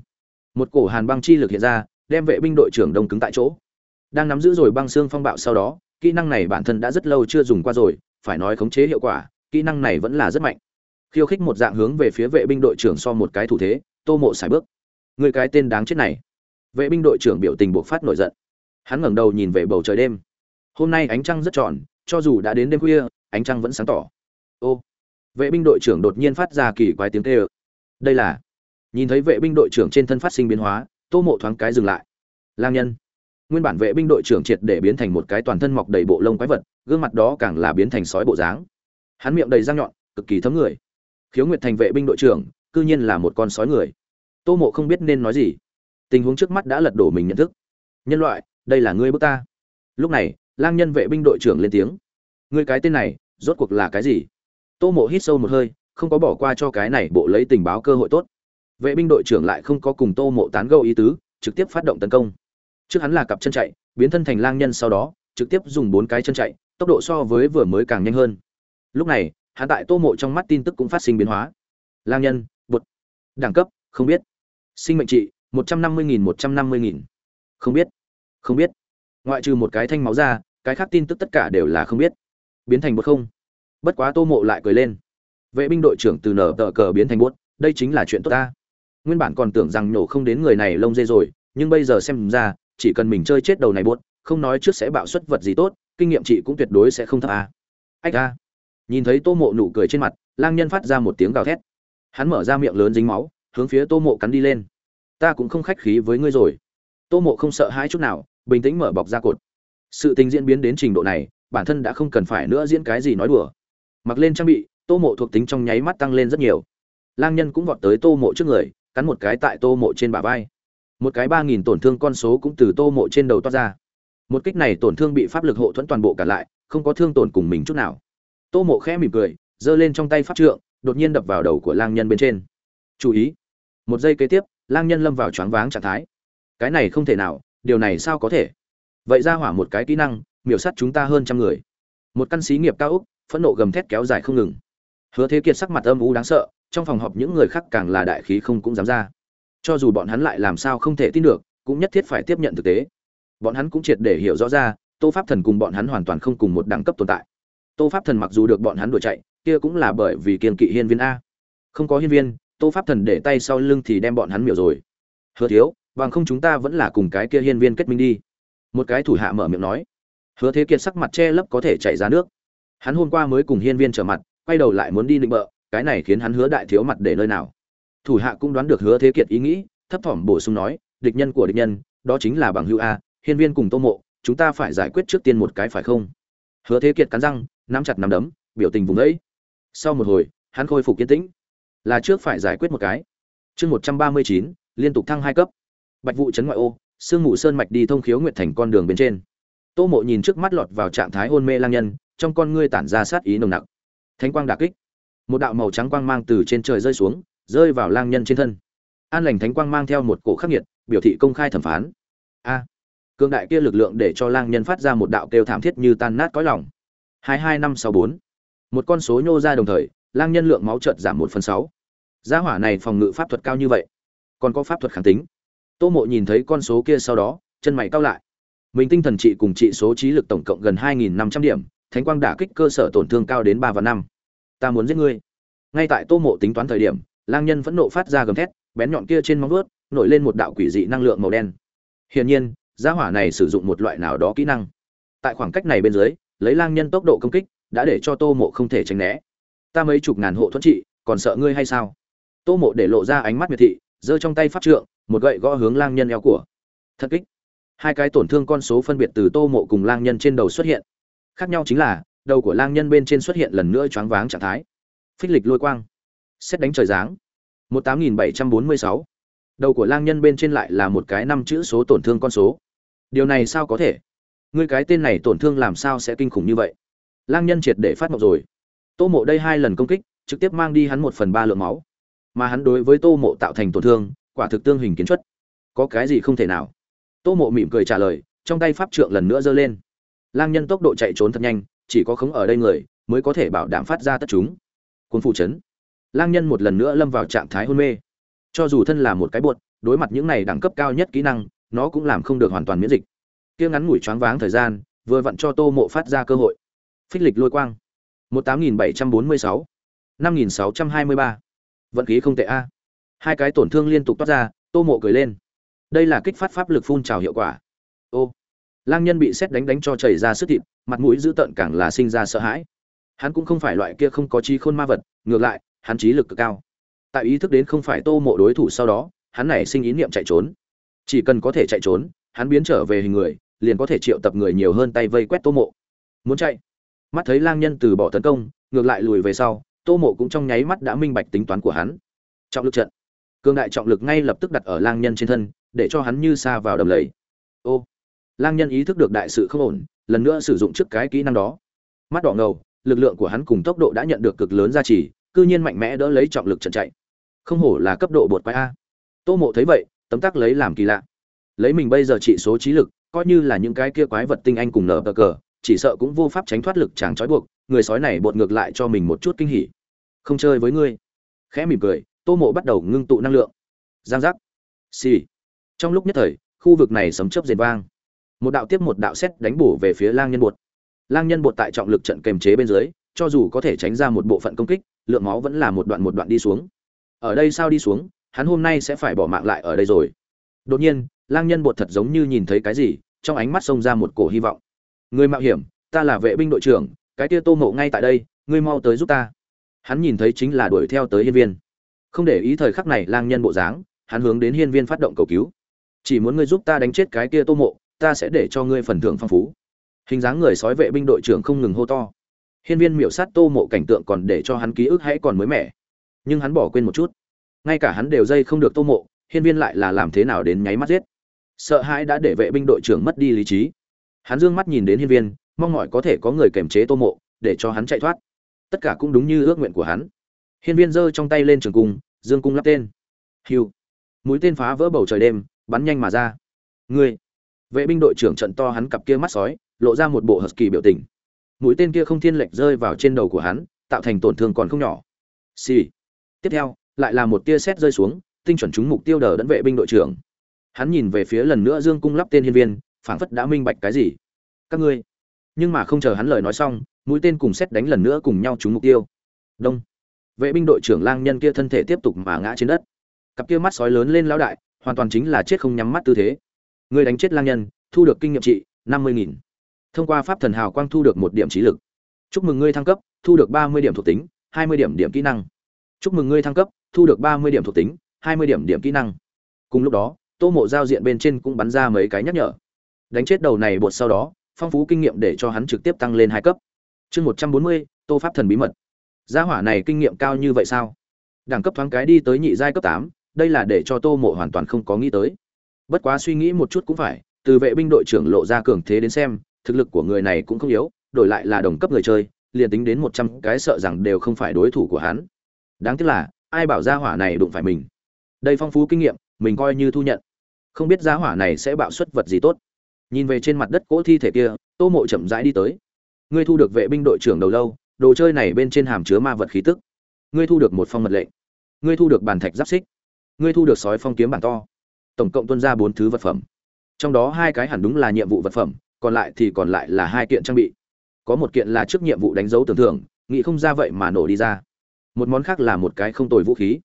Một cổ hàn băng chi lực hiện ra, đem vệ binh đội trưởng đông cứng tại chỗ. Đang nắm giữ rồi băng xương phong bạo sau đó, kỹ năng này bản thân đã rất lâu chưa dùng qua rồi, phải nói khống chế hiệu quả, kỹ năng này vẫn là rất mạnh. Khiêu khích một dạng hướng về phía vệ binh đội trưởng so một cái thủ thế, tô mộ xài bước. Người cái tên đáng chết này. Vệ binh đội trưởng biểu tình buộc phát nổi giận. Hắn ngẩng đầu nhìn về bầu trời đêm. Hôm nay ánh trăng rất tròn, cho dù đã đến đêm khuya, ánh trăng vẫn sáng tỏ. Ô. Vệ binh đội trưởng đột nhiên phát ra kỳ quái tiếng kêu đây là, nhìn thấy vệ binh đội trưởng trên thân phát sinh biến hóa, tô mộ thoáng cái dừng lại. Lang nhân, nguyên bản vệ binh đội trưởng triệt để biến thành một cái toàn thân mọc đầy bộ lông quái vật, gương mặt đó càng là biến thành sói bộ dáng. Hắn miệng đầy răng nhọn, cực kỳ thấm người. Khiếu nguyệt thành vệ binh đội trưởng, cư nhiên là một con sói người. Tô mộ không biết nên nói gì. Tình huống trước mắt đã lật đổ mình nhận thức. Nhân loại, đây là ngươi bước ta. Lúc này, lang nhân vệ binh đội trưởng lên tiếng. Ngươi cái tên này, rốt cuộc là cái gì? Tô mộ hít sâu một hơi không có bỏ qua cho cái này bộ lấy tình báo cơ hội tốt. Vệ binh đội trưởng lại không có cùng tô mộ tán gẫu ý tứ, trực tiếp phát động tấn công. Trước hắn là cặp chân chạy, biến thân thành lang nhân sau đó, trực tiếp dùng bốn cái chân chạy, tốc độ so với vừa mới càng nhanh hơn. Lúc này, hắn tại tô mộ trong mắt tin tức cũng phát sinh biến hóa. Lang nhân, bột. Đẳng cấp, không biết. Sinh mệnh trị, một trăm năm mươi nghìn một trăm năm mươi nghìn. Không biết. Không biết. Ngoại trừ một cái thanh máu ra, cái khác tin tức tất cả đều là không biết. Biến thành bột không. Bất quá tô mộ lại cười lên vệ binh đội trưởng từ nở tờ cờ biến thành bốt đây chính là chuyện tốt ta. Nguyên bản còn tưởng rằng nổ không đến người này lông dê rồi, nhưng bây giờ xem ra, chỉ cần mình chơi chết đầu này bốt không nói trước sẽ bạo xuất vật gì tốt, kinh nghiệm chị cũng tuyệt đối sẽ không thấp à. ách a. Nhìn thấy tô mộ nụ cười trên mặt, lang nhân phát ra một tiếng gào thét. Hắn mở ra miệng lớn dính máu, hướng phía tô mộ cắn đi lên. Ta cũng không khách khí với ngươi rồi. Tô mộ không sợ hãi chút nào, bình tĩnh mở bọc ra cột. Sự tình diễn biến đến trình độ này, bản thân đã không cần phải nữa diễn cái gì nói đùa. Mặc lên trang bị tô mộ thuộc tính trong nháy mắt tăng lên rất nhiều. Lang nhân cũng vọt tới tô mộ trước người, cắn một cái tại tô mộ trên bả vai. Một cái ba nghìn tổn thương con số cũng từ tô mộ trên đầu toát ra. Một kích này tổn thương bị pháp lực hộ thuẫn toàn bộ cả lại, không có thương tổn cùng mình chút nào. Tô mộ khẽ mỉm cười, giơ lên trong tay pháp trượng, đột nhiên đập vào đầu của lang nhân bên trên. Chú ý. Một giây kế tiếp, lang nhân lâm vào choáng váng trạng thái. Cái này không thể nào, điều này sao có thể? Vậy ra hỏa một cái kỹ năng, miểu sát chúng ta hơn trăm người. Một căn xí nghiệp cao úc phẫn nộ gầm thét kéo dài không ngừng hứa thế kiệt sắc mặt âm u đáng sợ, trong phòng họp những người khác càng là đại khí không cũng dám ra. Cho dù bọn hắn lại làm sao không thể tin được, cũng nhất thiết phải tiếp nhận thực tế. Bọn hắn cũng triệt để hiểu rõ ra, tô pháp thần cùng bọn hắn hoàn toàn không cùng một đẳng cấp tồn tại. Tô pháp thần mặc dù được bọn hắn đuổi chạy, kia cũng là bởi vì kiên kỵ hiên viên a. Không có hiên viên, tô pháp thần để tay sau lưng thì đem bọn hắn miểu rồi. Hứa thiếu, bằng không chúng ta vẫn là cùng cái kia hiên viên kết minh đi. Một cái thủ hạ mở miệng nói. Hứa thế kiệt sắc mặt che lấp có thể chảy ra nước. Hắn hôm qua mới cùng hiên viên trở mặt quay đầu lại muốn đi định bợ, cái này khiến hắn hứa đại thiếu mặt để nơi nào. Thủ hạ cũng đoán được hứa thế kiệt ý nghĩ, thấp thỏm bổ sung nói, địch nhân của địch nhân, đó chính là bằng hữu a, hiên viên cùng tô mộ, chúng ta phải giải quyết trước tiên một cái phải không? Hứa thế kiệt cắn răng, nắm chặt nắm đấm, biểu tình vùng ấy sau một hồi, hắn khôi phục kiên tĩnh. Là trước phải giải quyết một cái. Chương một trăm ba mươi chín, liên tục thăng hai cấp. Bạch vụ chấn ngoại ô, sương mù sơn mạch đi thông khiếu nguyện thành con đường bên trên. Tô mộ nhìn trước mắt lọt vào trạng thái hôn mê lang nhân, trong con ngươi tản ra sát ý nồng nặc thánh quang đà kích. Một đạo màu trắng quang mang từ trên trời rơi xuống, rơi vào lang nhân trên thân. An lành thánh quang mang theo một cổ khắc nghiệt, biểu thị công khai thẩm phán. A! Cương đại kia lực lượng để cho lang nhân phát ra một đạo kêu thảm thiết như tan nát cõi lòng. Hai hai năm sáu bốn. Một con số nhô ra đồng thời, lang nhân lượng máu trợt giảm một phần sáu. Gia hỏa này phòng ngự pháp thuật cao như vậy, còn có pháp thuật kháng tính. Tô mộ nhìn thấy con số kia sau đó, chân mày cao lại. Mình tinh thần trị cùng trị số trí lực tổng cộng gần hai nghìn năm trăm điểm thánh quang đả kích cơ sở tổn thương cao đến ba và năm. Ta muốn giết ngươi. Ngay tại tô mộ tính toán thời điểm, lang nhân vẫn nộ phát ra gầm thét, bén nhọn kia trên móng vuốt, nổi lên một đạo quỷ dị năng lượng màu đen. Hiển nhiên, gia hỏa này sử dụng một loại nào đó kỹ năng. Tại khoảng cách này bên dưới, lấy lang nhân tốc độ công kích, đã để cho tô mộ không thể tránh né. Ta mấy chục ngàn hộ thuẫn trị, còn sợ ngươi hay sao? Tô mộ để lộ ra ánh mắt miệt thị, giơ trong tay pháp trượng, một gậy gõ hướng lang nhân eo của. Thật kích. Hai cái tổn thương con số phân biệt từ tô mộ cùng lang nhân trên đầu xuất hiện khác nhau chính là, đầu của lang nhân bên trên xuất hiện lần nữa choáng váng trạng thái. Phích lịch lôi quang. Xét đánh trời giáng. một tám nghìn bảy trăm bốn mươi sáu. Đầu của lang nhân bên trên lại là một cái năm chữ số tổn thương con số. Điều này sao có thể? Người cái tên này tổn thương làm sao sẽ kinh khủng như vậy? Lang nhân triệt để phát mộng rồi. Tô mộ đây hai lần công kích, trực tiếp mang đi hắn một phần ba lượng máu. Mà hắn đối với tô mộ tạo thành tổn thương, quả thực tương hình kiến chất có cái gì không thể nào? Tô mộ mỉm cười trả lời, trong tay pháp trượng lần nữa giơ lên lang nhân tốc độ chạy trốn thật nhanh, chỉ có khống ở đây người mới có thể bảo đảm phát ra tất chúng. Cuốn phụ chấn. Lang nhân một lần nữa lâm vào trạng thái hôn mê. Cho dù thân là một cái buột, đối mặt những này đẳng cấp cao nhất kỹ năng, nó cũng làm không được hoàn toàn miễn dịch. Kia ngắn ngủi choáng váng thời gian, vừa vặn cho tô mộ phát ra cơ hội. Phích lịch lôi quang. Một tám nghìn bảy trăm bốn mươi sáu. Năm nghìn sáu trăm hai mươi ba. Vận khí không tệ a. Hai cái tổn thương liên tục toát ra, tô mộ cười lên. Đây là kích phát pháp lực phun trào hiệu quả. Ô lang nhân bị xét đánh đánh cho chảy ra sức thịt, mặt mũi dữ tợn càng là sinh ra sợ hãi. Hắn cũng không phải loại kia không có trí khôn ma vật, ngược lại, hắn trí lực cực cao. Tại ý thức đến không phải tô mộ đối thủ sau đó, hắn nảy sinh ý niệm chạy trốn. Chỉ cần có thể chạy trốn, hắn biến trở về hình người, liền có thể triệu tập người nhiều hơn tay vây quét tô mộ. Muốn chạy? Mắt thấy lang nhân từ bỏ tấn công, ngược lại lùi về sau, tô mộ cũng trong nháy mắt đã minh bạch tính toán của hắn. Trọng lực trận. Cương đại trọng lực ngay lập tức đặt ở lang nhân trên thân, để cho hắn như xa vào đầm lầy. Ô! Lang nhân ý thức được đại sự không ổn, lần nữa sử dụng trước cái kỹ năng đó. Mắt đỏ ngầu, lực lượng của hắn cùng tốc độ đã nhận được cực lớn gia trì, cư nhiên mạnh mẽ đỡ lấy trọng lực trận chạy. Không hổ là cấp độ bột quái a. Tô mộ thấy vậy, tấm tắc lấy làm kỳ lạ. Lấy mình bây giờ trị số trí lực, coi như là những cái kia quái vật tinh anh cùng nở bờ cờ, chỉ sợ cũng vô pháp tránh thoát lực chàng trói buộc, người sói này bột ngược lại cho mình một chút kinh hỉ. Không chơi với ngươi. Khẽ mỉm cười, tô mộ bắt đầu ngưng tụ năng lượng. Giang giác. Xì、sì. trong lúc nhất thời, khu vực này sấm chớp rền vang một đạo tiếp một đạo xét đánh bổ về phía lang nhân bột. Lang nhân bột tại trọng lực trận kềm chế bên dưới, cho dù có thể tránh ra một bộ phận công kích, lượng máu vẫn là một đoạn một đoạn đi xuống. Ở đây sao đi xuống, hắn hôm nay sẽ phải bỏ mạng lại ở đây rồi. Đột nhiên, lang nhân bột thật giống như nhìn thấy cái gì, trong ánh mắt xông ra một cổ hy vọng. Người mạo hiểm, ta là vệ binh đội trưởng, cái tia tô mộ ngay tại đây, ngươi mau tới giúp ta. Hắn nhìn thấy chính là đuổi theo tới hiên viên. Không để ý thời khắc này lang nhân bộ dáng, hắn hướng đến hiên viên phát động cầu cứu. Chỉ muốn ngươi giúp ta đánh chết cái kia tô mộ ta sẽ để cho ngươi phần thưởng phong phú. Hình dáng người sói vệ binh đội trưởng không ngừng hô to. Hiên viên miểu sát tô mộ cảnh tượng còn để cho hắn ký ức hãy còn mới mẻ. Nhưng hắn bỏ quên một chút. Ngay cả hắn đều dây không được tô mộ, hiên viên lại là làm thế nào đến nháy mắt giết. Sợ hãi đã để vệ binh đội trưởng mất đi lý trí. Hắn dương mắt nhìn đến hiên viên, mong mỏi có thể có người kềm chế tô mộ, để cho hắn chạy thoát. Tất cả cũng đúng như ước nguyện của hắn. Hiên viên giơ trong tay lên trường cung, dương cung lắp tên. Hiu mũi tên phá vỡ bầu trời đêm, bắn nhanh mà ra. Ngươi vệ binh đội trưởng trận to hắn cặp kia mắt sói, lộ ra một bộ hờ kỳ biểu tình. Mũi tên kia không thiên lệch rơi vào trên đầu của hắn, tạo thành tổn thương còn không nhỏ. Xì、sì. tiếp theo, lại là một tia sét rơi xuống, tinh chuẩn trúng mục tiêu đờ đẫn vệ binh đội trưởng. Hắn nhìn về phía lần nữa dương cung lắp tên hiên viên, phảng phất đã minh bạch cái gì. Các ngươi. Nhưng mà không chờ hắn lời nói xong, mũi tên cùng xét đánh lần nữa cùng nhau trúng mục tiêu. Đông. Vệ binh đội trưởng lang nhân kia thân thể tiếp tục mà ngã trên đất. Cặp kia mắt sói lớn lên lão đại, hoàn toàn chính là chết không nhắm mắt tư thế người đánh chết lang nhân, thu được kinh nghiệm trị, năm mươi nghìn. Thông qua pháp thần hào quang thu được một điểm trí lực. Chúc mừng ngươi thăng cấp, thu được ba mươi điểm thuộc tính, hai mươi điểm điểm kỹ năng. Chúc mừng ngươi thăng cấp, thu được ba mươi điểm thuộc tính, hai mươi điểm điểm kỹ năng. Cùng lúc đó, tô mộ giao diện bên trên cũng bắn ra mấy cái nhắc nhở. Đánh chết đầu này bột sau đó, phong phú kinh nghiệm để cho hắn trực tiếp tăng lên hai cấp. Chương một trăm bốn mươi, tô pháp thần bí mật. Gia hỏa này kinh nghiệm cao như vậy sao? Đẳng cấp thoáng cái đi tới nhị giai cấp tám, đây là để cho tô mộ hoàn toàn không có nghĩ tới bất quá suy nghĩ một chút cũng phải, từ vệ binh đội trưởng lộ ra cường thế đến xem, thực lực của người này cũng không yếu, đổi lại là đồng cấp người chơi, liền tính đến một trăm cái sợ rằng đều không phải đối thủ của hắn. Đáng tiếc là, ai bảo gia hỏa này đụng phải mình. Đây phong phú kinh nghiệm, mình coi như thu nhận. Không biết gia hỏa này sẽ bạo xuất vật gì tốt. Nhìn về trên mặt đất cỗ thi thể kia, tô mộ chậm rãi đi tới. Ngươi thu được vệ binh đội trưởng đầu lâu, đồ chơi này bên trên hàm chứa ma vật khí tức. Ngươi thu được một phong mật lệnh. Ngươi thu được bàn thạch giáp xích. Ngươi thu được sói phong kiếm bản to tổng cộng tuân ra bốn thứ vật phẩm. Trong đó hai cái hẳn đúng là nhiệm vụ vật phẩm, còn lại thì còn lại là hai kiện trang bị. Có một kiện là trước nhiệm vụ đánh dấu tưởng thưởng, nghĩ không ra vậy mà nổ đi ra. Một món khác là một cái không tồi vũ khí.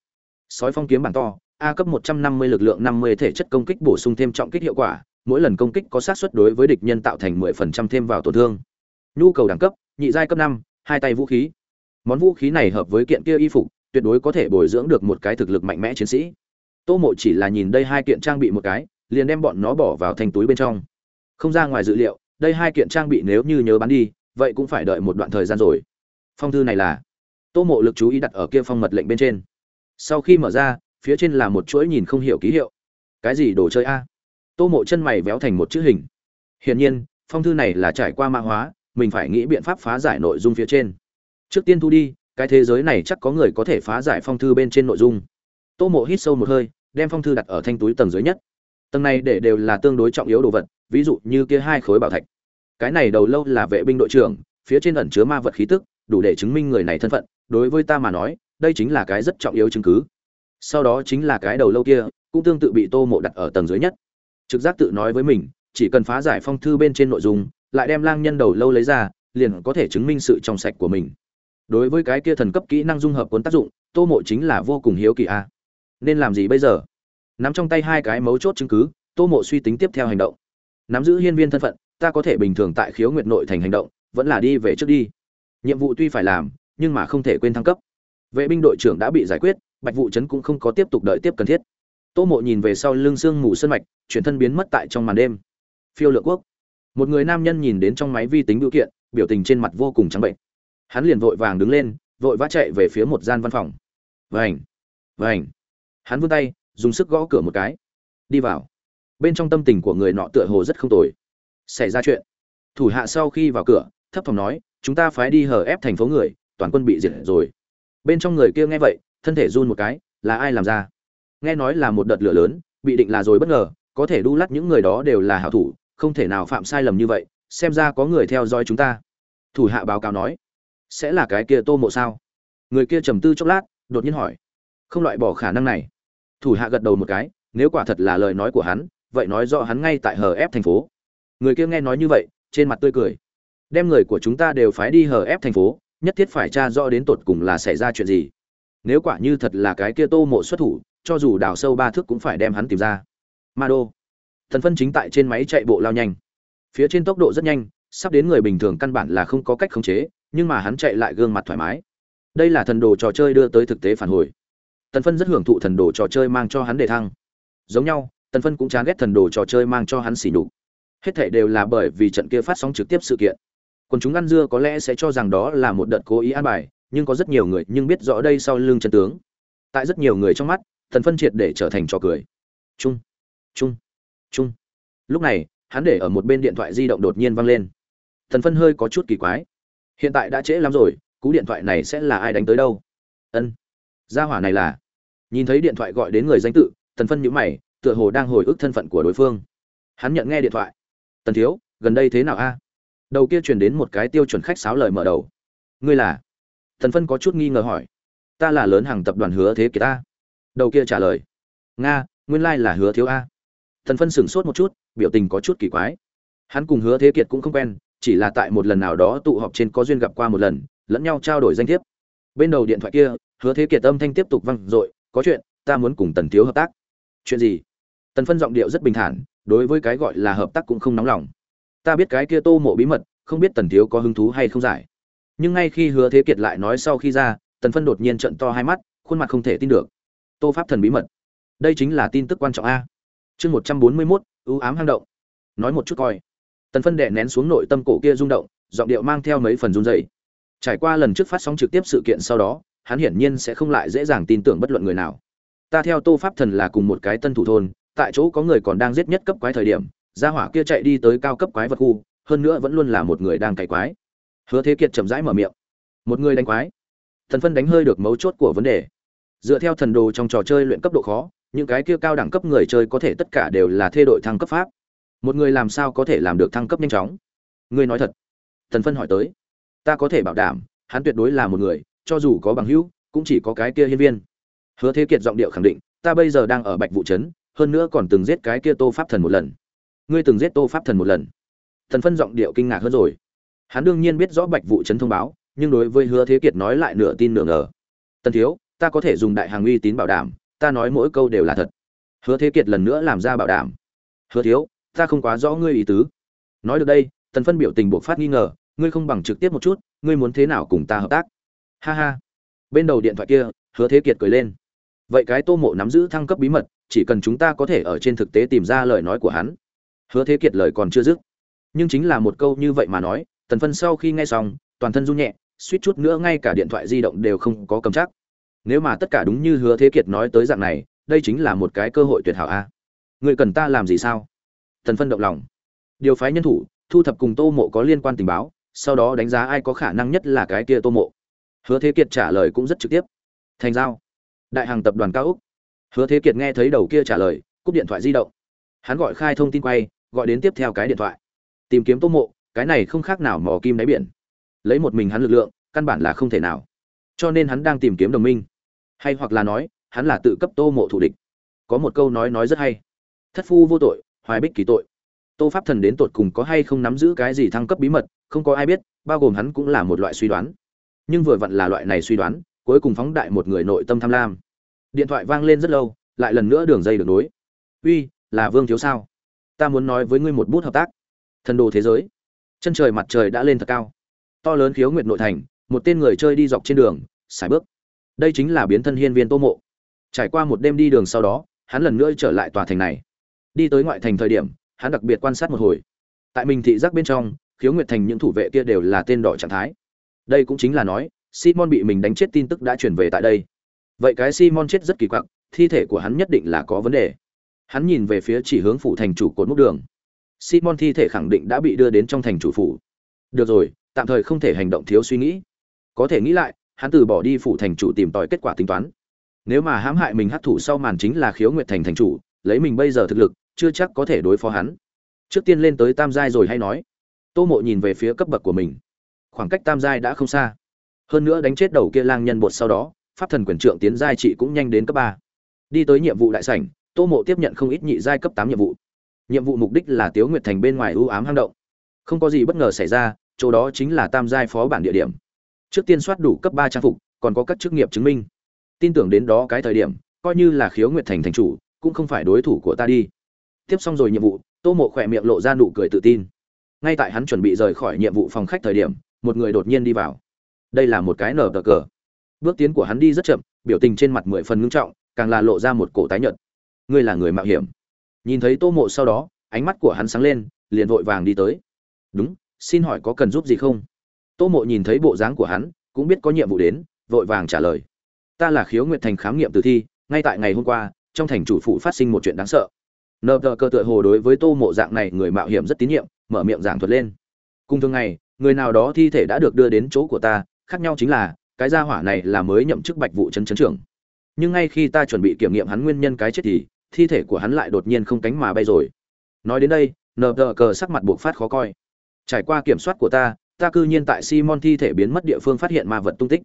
Sói phong kiếm bản to, a cấp một trăm năm mươi lực lượng năm mươi thể chất công kích bổ sung thêm trọng kích hiệu quả, mỗi lần công kích có sát suất đối với địch nhân tạo thành mười phần trăm thêm vào tổn thương. Nhu cầu đẳng cấp, nhị giai cấp năm, hai tay vũ khí. Món vũ khí này hợp với kiện kia y phục, tuyệt đối có thể bồi dưỡng được một cái thực lực mạnh mẽ chiến sĩ tô mộ chỉ là nhìn đây hai kiện trang bị một cái, liền đem bọn nó bỏ vào thành túi bên trong. Không ra ngoài dự liệu, đây hai kiện trang bị nếu như nhớ bán đi, vậy cũng phải đợi một đoạn thời gian rồi. Phong thư này là tô mộ lực chú ý đặt ở kia phong mật lệnh bên trên. Sau khi mở ra, phía trên là một chuỗi nhìn không hiểu ký hiệu. Cái gì đồ chơi a? Tô mộ chân mày véo thành một chữ hình. Hiển nhiên, phong thư này là trải qua mã hóa, mình phải nghĩ biện pháp phá giải nội dung phía trên. Trước tiên thu đi, cái thế giới này chắc có người có thể phá giải phong thư bên trên nội dung. Tô mộ hít sâu một hơi đem phong thư đặt ở thanh túi tầng dưới nhất. Tầng này để đều là tương đối trọng yếu đồ vật, ví dụ như kia hai khối bảo thạch. Cái này đầu lâu là vệ binh đội trưởng, phía trên ẩn chứa ma vật khí tức, đủ để chứng minh người này thân phận. Đối với ta mà nói, đây chính là cái rất trọng yếu chứng cứ. Sau đó chính là cái đầu lâu kia, cũng tương tự bị tô mộ đặt ở tầng dưới nhất. Trực giác tự nói với mình, chỉ cần phá giải phong thư bên trên nội dung, lại đem lang nhân đầu lâu lấy ra, liền có thể chứng minh sự trong sạch của mình. Đối với cái kia thần cấp kỹ năng dung hợp cuốn tác dụng, tô mộ chính là vô cùng hiếu kỳ a nên làm gì bây giờ? Nắm trong tay hai cái mấu chốt chứng cứ, tô mộ suy tính tiếp theo hành động. Nắm giữ hiên viên thân phận, ta có thể bình thường tại khiếu nguyệt nội thành hành động, vẫn là đi về trước đi. Nhiệm vụ tuy phải làm, nhưng mà không thể quên thăng cấp. Vệ binh đội trưởng đã bị giải quyết, bạch vụ trấn cũng không có tiếp tục đợi tiếp cần thiết. Tô mộ nhìn về sau lưng sương mù sân mạch, chuyển thân biến mất tại trong màn đêm. Phiêu lượng quốc. Một người nam nhân nhìn đến trong máy vi tính biểu kiện, biểu tình trên mặt vô cùng trắng bệnh. Hắn liền vội vàng đứng lên, vội vã chạy về phía một gian văn phòng. Vảnh vảnh hắn vươn tay, dùng sức gõ cửa một cái. Đi vào. Bên trong tâm tình của người nọ tựa hồ rất không tồi. Xảy ra chuyện. Thủ hạ sau khi vào cửa, thấp thỏm nói, chúng ta phái đi hờ ép thành phố người, toàn quân bị diệt rồi. Bên trong người kia nghe vậy, thân thể run một cái, là ai làm ra? Nghe nói là một đợt lửa lớn, bị định là rồi bất ngờ, có thể đu lắt những người đó đều là hảo thủ, không thể nào phạm sai lầm như vậy, xem ra có người theo dõi chúng ta. Thủ hạ báo cáo nói, sẽ là cái kia tô mộ sao? Người kia trầm tư chốc lát, đột nhiên hỏi, không loại bỏ khả năng này thủ hạ gật đầu một cái, nếu quả thật là lời nói của hắn, vậy nói rõ hắn ngay tại hờ ép thành phố. Người kia nghe nói như vậy, trên mặt tươi cười. Đem người của chúng ta đều phái đi hờ ép thành phố, nhất thiết phải tra rõ đến tột cùng là xảy ra chuyện gì. Nếu quả như thật là cái kia tô mộ xuất thủ, cho dù đào sâu ba thước cũng phải đem hắn tìm ra. Ma đô. Thần phân chính tại trên máy chạy bộ lao nhanh. Phía trên tốc độ rất nhanh, sắp đến người bình thường căn bản là không có cách khống chế, nhưng mà hắn chạy lại gương mặt thoải mái. Đây là thần đồ trò chơi đưa tới thực tế phản hồi tần phân rất hưởng thụ thần đồ trò chơi mang cho hắn đề thăng. Giống nhau, tần phân cũng chán ghét thần đồ trò chơi mang cho hắn xỉ nhục. Hết thảy đều là bởi vì trận kia phát sóng trực tiếp sự kiện. Còn chúng ăn dưa có lẽ sẽ cho rằng đó là một đợt cố ý an bài, nhưng có rất nhiều người nhưng biết rõ đây sau lưng chân tướng. Tại rất nhiều người trong mắt thần phân triệt để trở thành trò cười. Chung chung chung. Lúc này, hắn để ở một bên điện thoại di động đột nhiên vang lên. Thần phân hơi có chút kỳ quái. Hiện tại đã trễ lắm rồi, cú điện thoại này sẽ là ai đánh tới đâu? Ân gia hỏa này là nhìn thấy điện thoại gọi đến người danh tự thần phân nhữ mày, tựa hồ đang hồi ức thân phận của đối phương. Hắn nhận nghe điện thoại. Tần thiếu, gần đây thế nào a? Đầu kia truyền đến một cái tiêu chuẩn khách sáo lời mở đầu. Ngươi là? Thần phân có chút nghi ngờ hỏi. Ta là lớn hàng tập đoàn hứa thế kiệt ta. Đầu kia trả lời. Nga, nguyên lai là hứa thiếu a. Thần phân sửng sốt một chút, biểu tình có chút kỳ quái. Hắn cùng hứa thế kiệt cũng không quen, chỉ là tại một lần nào đó tụ họp trên có duyên gặp qua một lần, lẫn nhau trao đổi danh thiếp. Bên đầu điện thoại kia hứa thế kiệt âm thanh tiếp tục vang dội, có chuyện, ta muốn cùng tần thiếu hợp tác. Chuyện gì? Tần phân giọng điệu rất bình thản, đối với cái gọi là hợp tác cũng không nóng lòng. Ta biết cái kia tô mộ bí mật, không biết tần thiếu có hứng thú hay không giải. Nhưng ngay khi hứa thế kiệt lại nói sau khi ra, tần phân đột nhiên trận to hai mắt, khuôn mặt không thể tin được. Tô pháp thần bí mật, đây chính là tin tức quan trọng a. Chương một trăm bốn mươi mốt ưu ám hang động. Nói một chút coi. Tần phân đệ nén xuống nội tâm cổ kia rung động, giọng điệu mang theo mấy phần run dày trải qua lần trước phát sóng trực tiếp sự kiện sau đó hắn hiển nhiên sẽ không lại dễ dàng tin tưởng bất luận người nào. Ta theo tô pháp thần là cùng một cái tân thủ thôn, tại chỗ có người còn đang giết nhất cấp quái thời điểm, gia hỏa kia chạy đi tới cao cấp quái vật khu, hơn nữa vẫn luôn là một người đang cày quái. Hứa thế kiệt chậm rãi mở miệng. Một người đánh quái? Thần phân đánh hơi được mấu chốt của vấn đề. Dựa theo thần đồ trong trò chơi luyện cấp độ khó, những cái kia cao đẳng cấp người chơi có thể tất cả đều là thê đội thăng cấp pháp. Một người làm sao có thể làm được thăng cấp nhanh chóng? Ngươi nói thật. Thần phân hỏi tới. Ta có thể bảo đảm, hắn tuyệt đối là một người cho dù có bằng hữu, cũng chỉ có cái kia hiên viên. Hứa thế kiệt giọng điệu khẳng định, ta bây giờ đang ở bạch vụ trấn, hơn nữa còn từng giết cái kia tô pháp thần một lần. Ngươi từng giết tô pháp thần một lần. Thần phân giọng điệu kinh ngạc hơn rồi. Hắn đương nhiên biết rõ bạch vụ trấn thông báo, nhưng đối với hứa thế kiệt nói lại nửa tin nửa ngờ. Tần thiếu, ta có thể dùng đại hàng uy tín bảo đảm, ta nói mỗi câu đều là thật. Hứa thế kiệt lần nữa làm ra bảo đảm. Hứa thiếu, ta không quá rõ ngươi ý tứ. Nói được đây, tần phân biểu tình buộc phát nghi ngờ, ngươi không bằng trực tiếp một chút, ngươi muốn thế nào cùng ta hợp tác? Ha ha. Bên đầu điện thoại kia, hứa thế kiệt cười lên. Vậy cái tô mộ nắm giữ thăng cấp bí mật, chỉ cần chúng ta có thể ở trên thực tế tìm ra lời nói của hắn. Hứa thế kiệt lời còn chưa dứt. Nhưng chính là một câu như vậy mà nói, tần phân sau khi nghe xong, toàn thân run nhẹ, suýt chút nữa ngay cả điện thoại di động đều không có cầm chắc. Nếu mà tất cả đúng như hứa thế kiệt nói tới dạng này, đây chính là một cái cơ hội tuyệt hảo a. Người cần ta làm gì sao? Tần phân động lòng. Điều phái nhân thủ, thu thập cùng tô mộ có liên quan tình báo, sau đó đánh giá ai có khả năng nhất là cái kia tô mộ hứa thế kiệt trả lời cũng rất trực tiếp. Thành giao. Đại hàng tập đoàn cao úc. Hứa thế kiệt nghe thấy đầu kia trả lời, cúp điện thoại di động. Hắn gọi khai thông tin quay, gọi đến tiếp theo cái điện thoại. Tìm kiếm tô mộ, cái này không khác nào mò kim đáy biển. Lấy một mình hắn lực lượng, căn bản là không thể nào. Cho nên hắn đang tìm kiếm đồng minh. Hay hoặc là nói, hắn là tự cấp tô mộ thủ địch. Có một câu nói nói rất hay. Thất phu vô tội, hoài bích kỳ tội. Tô pháp thần đến tột cùng có hay không nắm giữ cái gì thăng cấp bí mật, không có ai biết, bao gồm hắn cũng là một loại suy đoán nhưng vừa vặn là loại này suy đoán, cuối cùng phóng đại một người nội tâm tham lam. Điện thoại vang lên rất lâu, lại lần nữa đường dây được nối. Uy, là vương thiếu sao? Ta muốn nói với ngươi một bút hợp tác. Thần đồ thế giới. Chân trời mặt trời đã lên thật cao. To lớn khiếu nguyệt nội thành, một tên người chơi đi dọc trên đường xài bước. Đây chính là biến thân hiên viên tô mộ. Trải qua một đêm đi đường sau đó, hắn lần nữa trở lại tòa thành này. Đi tới ngoại thành thời điểm, hắn đặc biệt quan sát một hồi. Tại mình thị giác bên trong, khiếu nguyệt thành những thủ vệ kia đều là tên đỏ trạng thái đây cũng chính là nói, simon bị mình đánh chết tin tức đã chuyển về tại đây. Vậy cái simon chết rất kỳ quặc, thi thể của hắn nhất định là có vấn đề. Hắn nhìn về phía chỉ hướng phủ thành chủ cột múc đường. Simon thi thể khẳng định đã bị đưa đến trong thành chủ phủ. Được rồi, tạm thời không thể hành động thiếu suy nghĩ. Có thể nghĩ lại, hắn từ bỏ đi phủ thành chủ tìm tòi kết quả tính toán. Nếu mà hãm hại mình hấp thụ sau màn chính là khiếu nguyệt thành thành chủ, lấy mình bây giờ thực lực, chưa chắc có thể đối phó hắn. Trước tiên lên tới tam giai rồi hay nói. Tô mộ nhìn về phía cấp bậc của mình khoảng cách tam giai đã không xa. Hơn nữa đánh chết đầu kia lang nhân bột sau đó, pháp thần quyền trượng tiến giai trị cũng nhanh đến cấp ba. Đi tới nhiệm vụ đại sảnh, tô mộ tiếp nhận không ít nhị giai cấp tám nhiệm vụ. Nhiệm vụ mục đích là tiếu nguyệt thành bên ngoài ưu ám hang động. Không có gì bất ngờ xảy ra, chỗ đó chính là tam giai phó bản địa điểm. Trước tiên soát đủ cấp ba trang phục, còn có các chức nghiệp chứng minh. Tin tưởng đến đó cái thời điểm, coi như là khiếu nguyệt thành thành chủ, cũng không phải đối thủ của ta đi. Tiếp xong rồi nhiệm vụ, tô mộ khỏe miệng lộ ra nụ cười tự tin. Ngay tại hắn chuẩn bị rời khỏi nhiệm vụ phòng khách thời điểm một người đột nhiên đi vào. Đây là một cái nở tờ cờ. Bước tiến của hắn đi rất chậm, biểu tình trên mặt mười phần ngưng trọng, càng là lộ ra một cổ tái nhợt. Ngươi là người mạo hiểm. Nhìn thấy tô mộ sau đó, ánh mắt của hắn sáng lên, liền vội vàng đi tới. Đúng, xin hỏi có cần giúp gì không? Tô mộ nhìn thấy bộ dáng của hắn, cũng biết có nhiệm vụ đến, vội vàng trả lời. Ta là khiếu nguyệt thành khám nghiệm tử thi, ngay tại ngày hôm qua, trong thành chủ phụ phát sinh một chuyện đáng sợ. Nợ tờ cơ tựa hồ đối với tô mộ dạng này người mạo hiểm rất tín nhiệm, mở miệng giảng thuật lên. Cùng thường ngày người nào đó thi thể đã được đưa đến chỗ của ta, khác nhau chính là, cái gia hỏa này là mới nhậm chức bạch vụ chấn chấn trưởng. Nhưng ngay khi ta chuẩn bị kiểm nghiệm hắn nguyên nhân cái chết thì, thi thể của hắn lại đột nhiên không cánh mà bay rồi. Nói đến đây nờ tờ cờ sắc mặt buộc phát khó coi. Trải qua kiểm soát của ta ta cư nhiên tại simon thi thể biến mất địa phương phát hiện ma vật tung tích.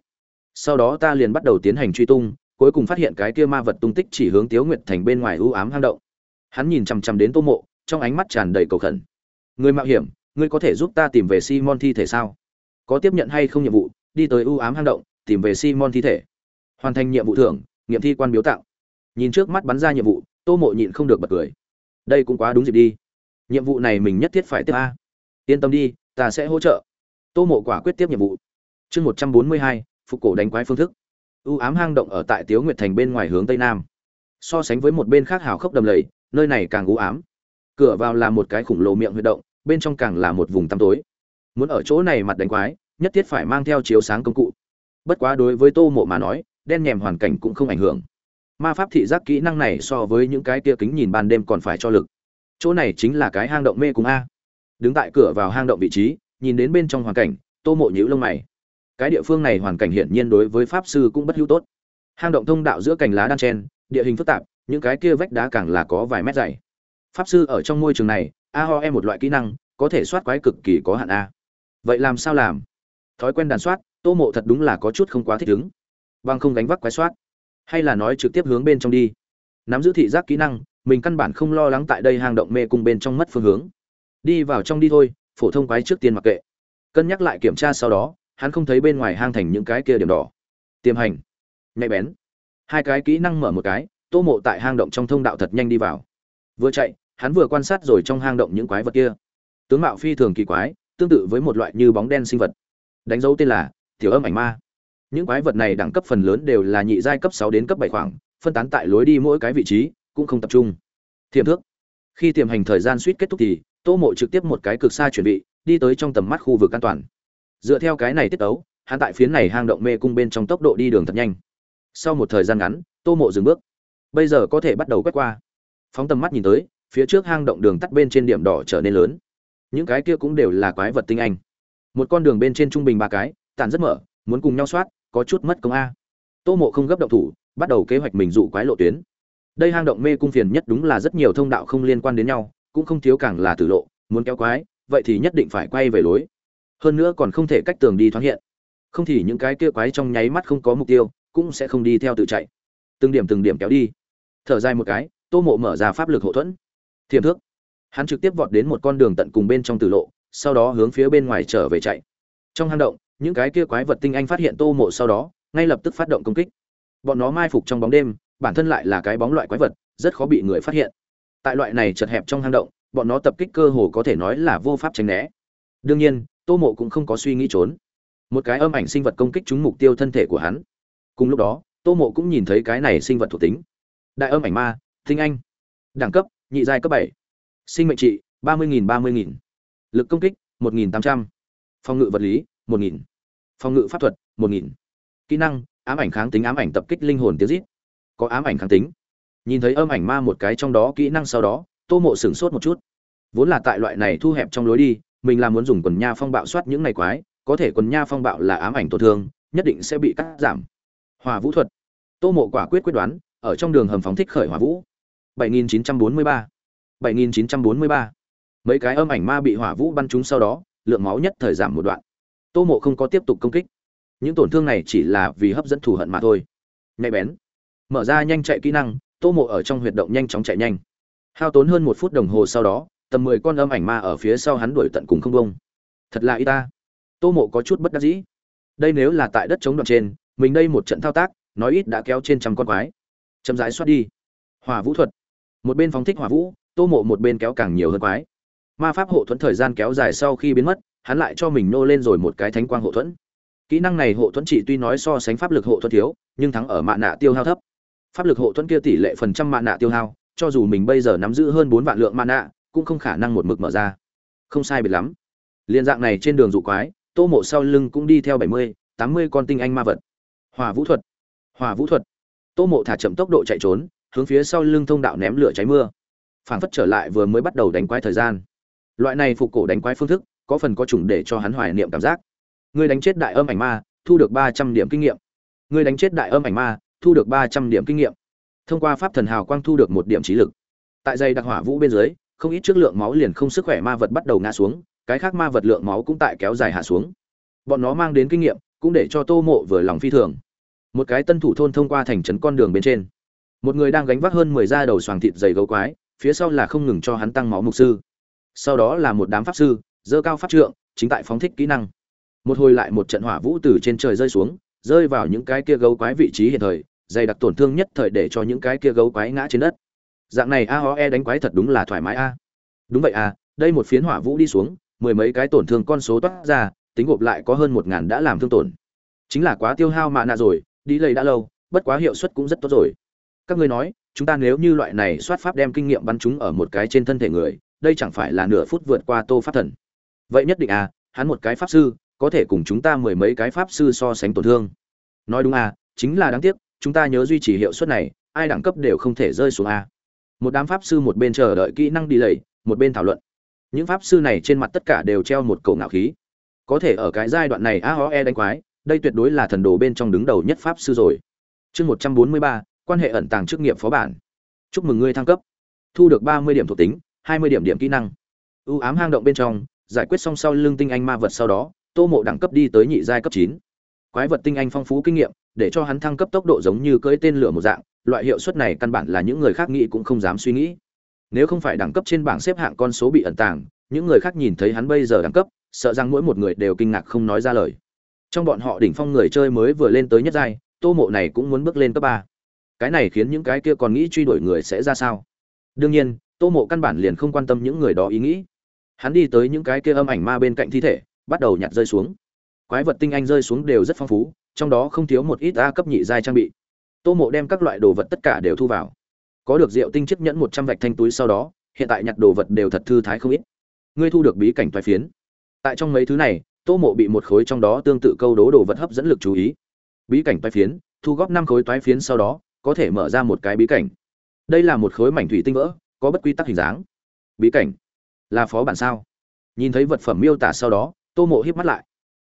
Sau đó ta liền bắt đầu tiến hành truy tung, cuối cùng phát hiện cái kia ma vật tung tích chỉ hướng tiếu nguyệt thành bên ngoài ưu ám hang động. Hắn nhìn chằm chằm đến tô mộ, trong ánh mắt tràn đầy cầu khẩn. Người mạo hiểm ngươi có thể giúp ta tìm về simon thi thể sao? Có tiếp nhận hay không nhiệm vụ? Đi tới U ám hang động, tìm về simon thi thể. Hoàn thành nhiệm vụ thưởng, nghiệm thi quan biếu tặng nhìn trước mắt bắn ra nhiệm vụ, tô mộ nhịn không được bật cười. Đây cũng quá đúng dịp đi. Nhiệm vụ này mình nhất thiết phải tiếp a. Yên tâm đi, ta sẽ hỗ trợ. Tô mộ quả quyết tiếp nhiệm vụ. Chương một trăm bốn mươi hai, phục cổ đánh quái phương thức. U ám hang động ở tại tiếu nguyệt thành bên ngoài hướng tây nam. So sánh với một bên khác hào khốc đầm lầy, nơi này càng u ám. Cửa vào là một cái khủng lồ miệng huy động bên trong càng là một vùng tăm tối. Muốn ở chỗ này mặt đánh quái, nhất thiết phải mang theo chiếu sáng công cụ. Bất quá đối với tô mộ mà nói, đen nhèm hoàn cảnh cũng không ảnh hưởng. Ma pháp thị giác kỹ năng này so với những cái tia kính nhìn ban đêm còn phải cho lực. Chỗ này chính là cái hang động mê cùng a. Đứng tại cửa vào hang động vị trí, nhìn đến bên trong hoàn cảnh, tô mộ nhíu lông mày. Cái địa phương này hoàn cảnh hiển nhiên đối với pháp sư cũng bất hữu tốt. Hang động thông đạo giữa cành lá đan chen, địa hình phức tạp, những cái kia vách đá càng là có vài mét dày. Pháp sư ở trong môi trường này a ho em một loại kỹ năng, có thể soát quái cực kỳ có hạn a. Vậy làm sao làm? Thói quen đàn soát, tô mộ thật đúng là có chút không quá thích ứng. Bằng không gánh vác quái soát. Hay là nói trực tiếp hướng bên trong đi. Nắm giữ thị giác kỹ năng, mình căn bản không lo lắng tại đây hang động mê cung bên trong mất phương hướng. Đi vào trong đi thôi, phổ thông quái trước tiên mặc kệ. Cân nhắc lại kiểm tra sau đó, hắn không thấy bên ngoài hang thành những cái kia điểm đỏ. Tiềm hành. Nhạy bén. Hai cái kỹ năng mở một cái, tô mộ tại hang động trong thông đạo thật nhanh đi vào. Vừa chạy hắn vừa quan sát rồi trong hang động những quái vật kia. Tướng mạo phi thường kỳ quái, tương tự với một loại như bóng đen sinh vật. Đánh dấu tên là tiểu âm ảnh ma. Những quái vật này đẳng cấp phần lớn đều là nhị giai cấp sáu đến cấp bảy khoảng, phân tán tại lối đi mỗi cái vị trí, cũng không tập trung. Thiềm thước. Khi tiềm hành thời gian suýt kết thúc thì, tô mộ trực tiếp một cái cực xa chuẩn bị đi tới trong tầm mắt khu vực an toàn. Dựa theo cái này tiết tấu, hắn tại phiến này hang động mê cung bên trong tốc độ đi đường thật nhanh. Sau một thời gian ngắn, tô mộ dừng bước. Bây giờ có thể bắt đầu quét qua. Phóng tầm mắt nhìn tới phía trước hang động đường tắt bên trên điểm đỏ trở nên lớn. Những cái kia cũng đều là quái vật tinh anh. Một con đường bên trên trung bình ba cái tàn rất mở, muốn cùng nhau soát, có chút mất công a. Tô mộ không gấp động thủ, bắt đầu kế hoạch mình dụ quái lộ tuyến. Đây hang động mê cung phiền nhất đúng là rất nhiều thông đạo không liên quan đến nhau, cũng không thiếu càng là tử lộ, muốn kéo quái, vậy thì nhất định phải quay về lối. Hơn nữa còn không thể cách tường đi thoáng hiện. Không thì những cái kia quái trong nháy mắt không có mục tiêu, cũng sẽ không đi theo tự chạy. Từng điểm từng điểm kéo đi. Thở dài một cái, tô mộ mở ra pháp lực hậu thuẫn thiềm thước. Hắn trực tiếp vọt đến một con đường tận cùng bên trong tử lộ, sau đó hướng phía bên ngoài trở về chạy. Trong hang động, những cái kia quái vật tinh anh phát hiện tô mộ sau đó, ngay lập tức phát động công kích. Bọn nó mai phục trong bóng đêm, bản thân lại là cái bóng loại quái vật, rất khó bị người phát hiện. Tại loại này chật hẹp trong hang động, bọn nó tập kích cơ hồ có thể nói là vô pháp tránh né. Đương nhiên, tô mộ cũng không có suy nghĩ trốn. Một cái âm ảnh sinh vật công kích trúng mục tiêu thân thể của hắn. Cùng lúc đó, tô mộ cũng nhìn thấy cái này sinh vật thuộc tính. Đại âm ảnh ma thinh anh. Đẳng cấp nhị giai cấp bảy. Sinh mệnh trị, ba mươi nghìn, ba mươi nghìn. Lực công kích, một nghìn tám trăm. Phòng ngự vật lý, một nghìn. Phòng ngự pháp thuật, một nghìn. Kỹ năng, ám ảnh kháng tính, ám ảnh tập kích linh hồn tiêu rít có ám ảnh kháng tính. Nhìn thấy âm ảnh ma một cái trong đó, kỹ năng sau đó, tô mộ sửng sốt một chút. Vốn là tại loại này thu hẹp trong lối đi, mình là muốn dùng quần nha phong bạo soát những ngày quái, có thể quần nha phong bạo là ám ảnh tổn thương, nhất định sẽ bị cắt giảm. Hòa vũ thuật. Tô mộ quả quyết quyết đoán, ở trong đường hầm phóng thích khởi hỏa vũ. 7943 7943 mấy cái âm ảnh ma bị hỏa vũ bắn trúng sau đó, lượng máu nhất thời giảm một đoạn. Tô mộ không có tiếp tục công kích. Những tổn thương này chỉ là vì hấp dẫn thù hận mà thôi. Nhạy bén. Mở ra nhanh chạy kỹ năng, tô mộ ở trong huyệt động nhanh chóng chạy nhanh. Hao tốn hơn một phút đồng hồ sau đó, tầm mười con âm ảnh ma ở phía sau hắn đuổi tận cùng không bông thật là y ta. Tô mộ có chút bất đắc dĩ. Đây nếu là tại đất chống đoạn trên, mình đây một trận thao tác, nói ít đã kéo trên trăm con quái. Chậm rãi xoát đi. Hỏa vũ thuật một bên phóng thích hỏa vũ, tô mộ một bên kéo càng nhiều hơn quái. Ma pháp hộ thuẫn thời gian kéo dài sau khi biến mất, hắn lại cho mình nô lên rồi một cái thánh quang hộ thuẫn. Kỹ năng này hộ thuẫn chỉ tuy nói so sánh pháp lực hộ thuẫn thiếu, nhưng thắng ở mạ nạ tiêu hao thấp. Pháp lực hộ thuẫn kia tỷ lệ phần trăm mạ nạ tiêu hao, cho dù mình bây giờ nắm giữ hơn bốn vạn lượng mạ nạ, cũng không khả năng một mực mở ra. Không sai biệt lắm. Liên dạng này trên đường dụ quái, tô mộ sau lưng cũng đi theo bảy mươi, tám mươi con tinh anh ma vật. Hòa vũ thuật. Hòa vũ thuật. Tô mộ thả chậm tốc độ chạy trốn hướng phía sau lưng thông đạo ném lửa cháy mưa. Phảng phất trở lại vừa mới bắt đầu đánh quái thời gian. Loại này phục cổ đánh quái phương thức, có phần có chủng để cho hắn hoài niệm cảm giác. Người đánh chết đại âm ảnh ma, thu được ba trăm điểm kinh nghiệm. Người đánh chết đại âm ảnh ma, thu được ba trăm điểm kinh nghiệm. Thông qua pháp thần hào quang thu được một điểm trí lực. Tại dây đặc hỏa vũ bên dưới, không ít trước lượng máu liền không sức khỏe ma vật bắt đầu ngã xuống, cái khác ma vật lượng máu cũng tại kéo dài hạ xuống. Bọn nó mang đến kinh nghiệm, cũng để cho tô mộ vừa lòng phi thường. Một cái tân thủ thôn thông qua thành trấn con đường bên trên một người đang gánh vác hơn mười da đầu xoàng thịt dày gấu quái, phía sau là không ngừng cho hắn tăng máu mục sư. Sau đó là một đám pháp sư dơ cao pháp trượng, chính tại phóng thích kỹ năng. Một hồi lại một trận hỏa vũ từ trên trời rơi xuống, rơi vào những cái kia gấu quái vị trí hiện thời, dày đặc tổn thương nhất thời để cho những cái kia gấu quái ngã trên đất. Dạng này a ho e đánh quái thật đúng là thoải mái a. Đúng vậy à đây một phiến hỏa vũ đi xuống, mười mấy cái tổn thương con số toát ra, tính gộp lại có hơn một ngàn đã làm thương tổn. Chính là quá tiêu hao mạ nạ rồi, đi lầy đã lâu, bất quá hiệu suất cũng rất tốt rồi các ngươi nói, chúng ta nếu như loại này soát pháp đem kinh nghiệm bắn chúng ở một cái trên thân thể người, đây chẳng phải là nửa phút vượt qua tô pháp thần. Vậy nhất định à hắn một cái pháp sư, có thể cùng chúng ta mười mấy cái pháp sư so sánh tổn thương. Nói đúng à chính là đáng tiếc, chúng ta nhớ duy trì hiệu suất này, ai đẳng cấp đều không thể rơi xuống a một đám pháp sư một bên chờ đợi kỹ năng đi lầy, một bên thảo luận. Những pháp sư này trên mặt tất cả đều treo một cổ ngạo khí. Có thể ở cái giai đoạn này a ho e đánh quái, đây tuyệt đối là thần đồ bên trong đứng đầu nhất pháp sư rồi. Chương một trăm bốn mươi ba quan hệ ẩn tàng chức nghiệp phó bản. Chúc mừng ngươi thăng cấp. Thu được ba mươi điểm thuộc tính, hai mươi điểm điểm kỹ năng. Ưu ám hang động bên trong, giải quyết xong sau lưng tinh anh ma vật sau đó, tô mộ đẳng cấp đi tới nhị giai cấp chín. Quái vật tinh anh phong phú kinh nghiệm, để cho hắn thăng cấp tốc độ giống như cưỡi tên lửa một dạng, loại hiệu suất này căn bản là những người khác nghĩ cũng không dám suy nghĩ. Nếu không phải đẳng cấp trên bảng xếp hạng con số bị ẩn tàng, những người khác nhìn thấy hắn bây giờ đẳng cấp, sợ rằng mỗi một người đều kinh ngạc không nói ra lời. Trong bọn họ đỉnh phong người chơi mới vừa lên tới nhất giai, tô mộ này cũng muốn bước lên cấp ba cái này khiến những cái kia còn nghĩ truy đuổi người sẽ ra sao? Đương nhiên, tô mộ căn bản liền không quan tâm những người đó ý nghĩ. Hắn đi tới những cái kia âm ảnh ma bên cạnh thi thể, bắt đầu nhặt rơi xuống. Quái vật tinh anh rơi xuống đều rất phong phú, trong đó không thiếu một ít a cấp nhị giai trang bị. Tô mộ đem các loại đồ vật tất cả đều thu vào. Có được rượu tinh chiếc nhẫn một trăm vạch thanh túi sau đó, hiện tại nhặt đồ vật đều thật thư thái không ít. Ngươi thu được bí cảnh toái phiến. Tại trong mấy thứ này, tô mộ bị một khối trong đó tương tự câu đố đồ vật hấp dẫn lực chú ý. Bí cảnh toái phiến, thu góp năm khối toái phiến sau đó có thể mở ra một cái bí cảnh. Đây là một khối mảnh thủy tinh vỡ, có bất quy tắc hình dáng. Bí cảnh? Là phó bản sao? Nhìn thấy vật phẩm miêu tả sau đó, tô mộ híp mắt lại.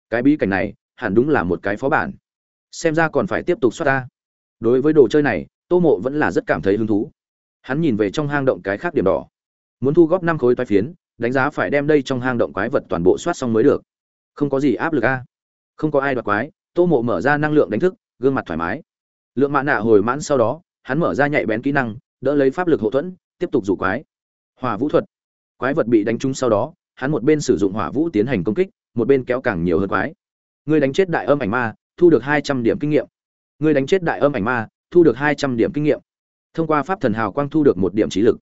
Cái bí cảnh này, hẳn đúng là một cái phó bản. Xem ra còn phải tiếp tục xoát ta. Đối với đồ chơi này, tô mộ vẫn là rất cảm thấy hứng thú. Hắn nhìn về trong hang động cái khác điểm đỏ. Muốn thu góp năm khối toái phiến, đánh giá phải đem đây trong hang động quái vật toàn bộ soát xong mới được. Không có gì áp lực a. Không có ai đoạt quái, tô mộ mở ra năng lượng đánh thức, gương mặt thoải mái lượng mạ nạ hồi mãn sau đó, hắn mở ra nhạy bén kỹ năng, đỡ lấy pháp lực hậu thuẫn, tiếp tục rủ quái. Hỏa vũ thuật. Quái vật bị đánh trúng sau đó, hắn một bên sử dụng hỏa vũ tiến hành công kích, một bên kéo càng nhiều hơn quái. Người đánh chết đại âm ảnh ma, thu được hai trăm điểm kinh nghiệm. Người đánh chết đại âm ảnh ma, thu được hai trăm điểm kinh nghiệm. Thông qua pháp thần hào quang thu được một điểm trí lực.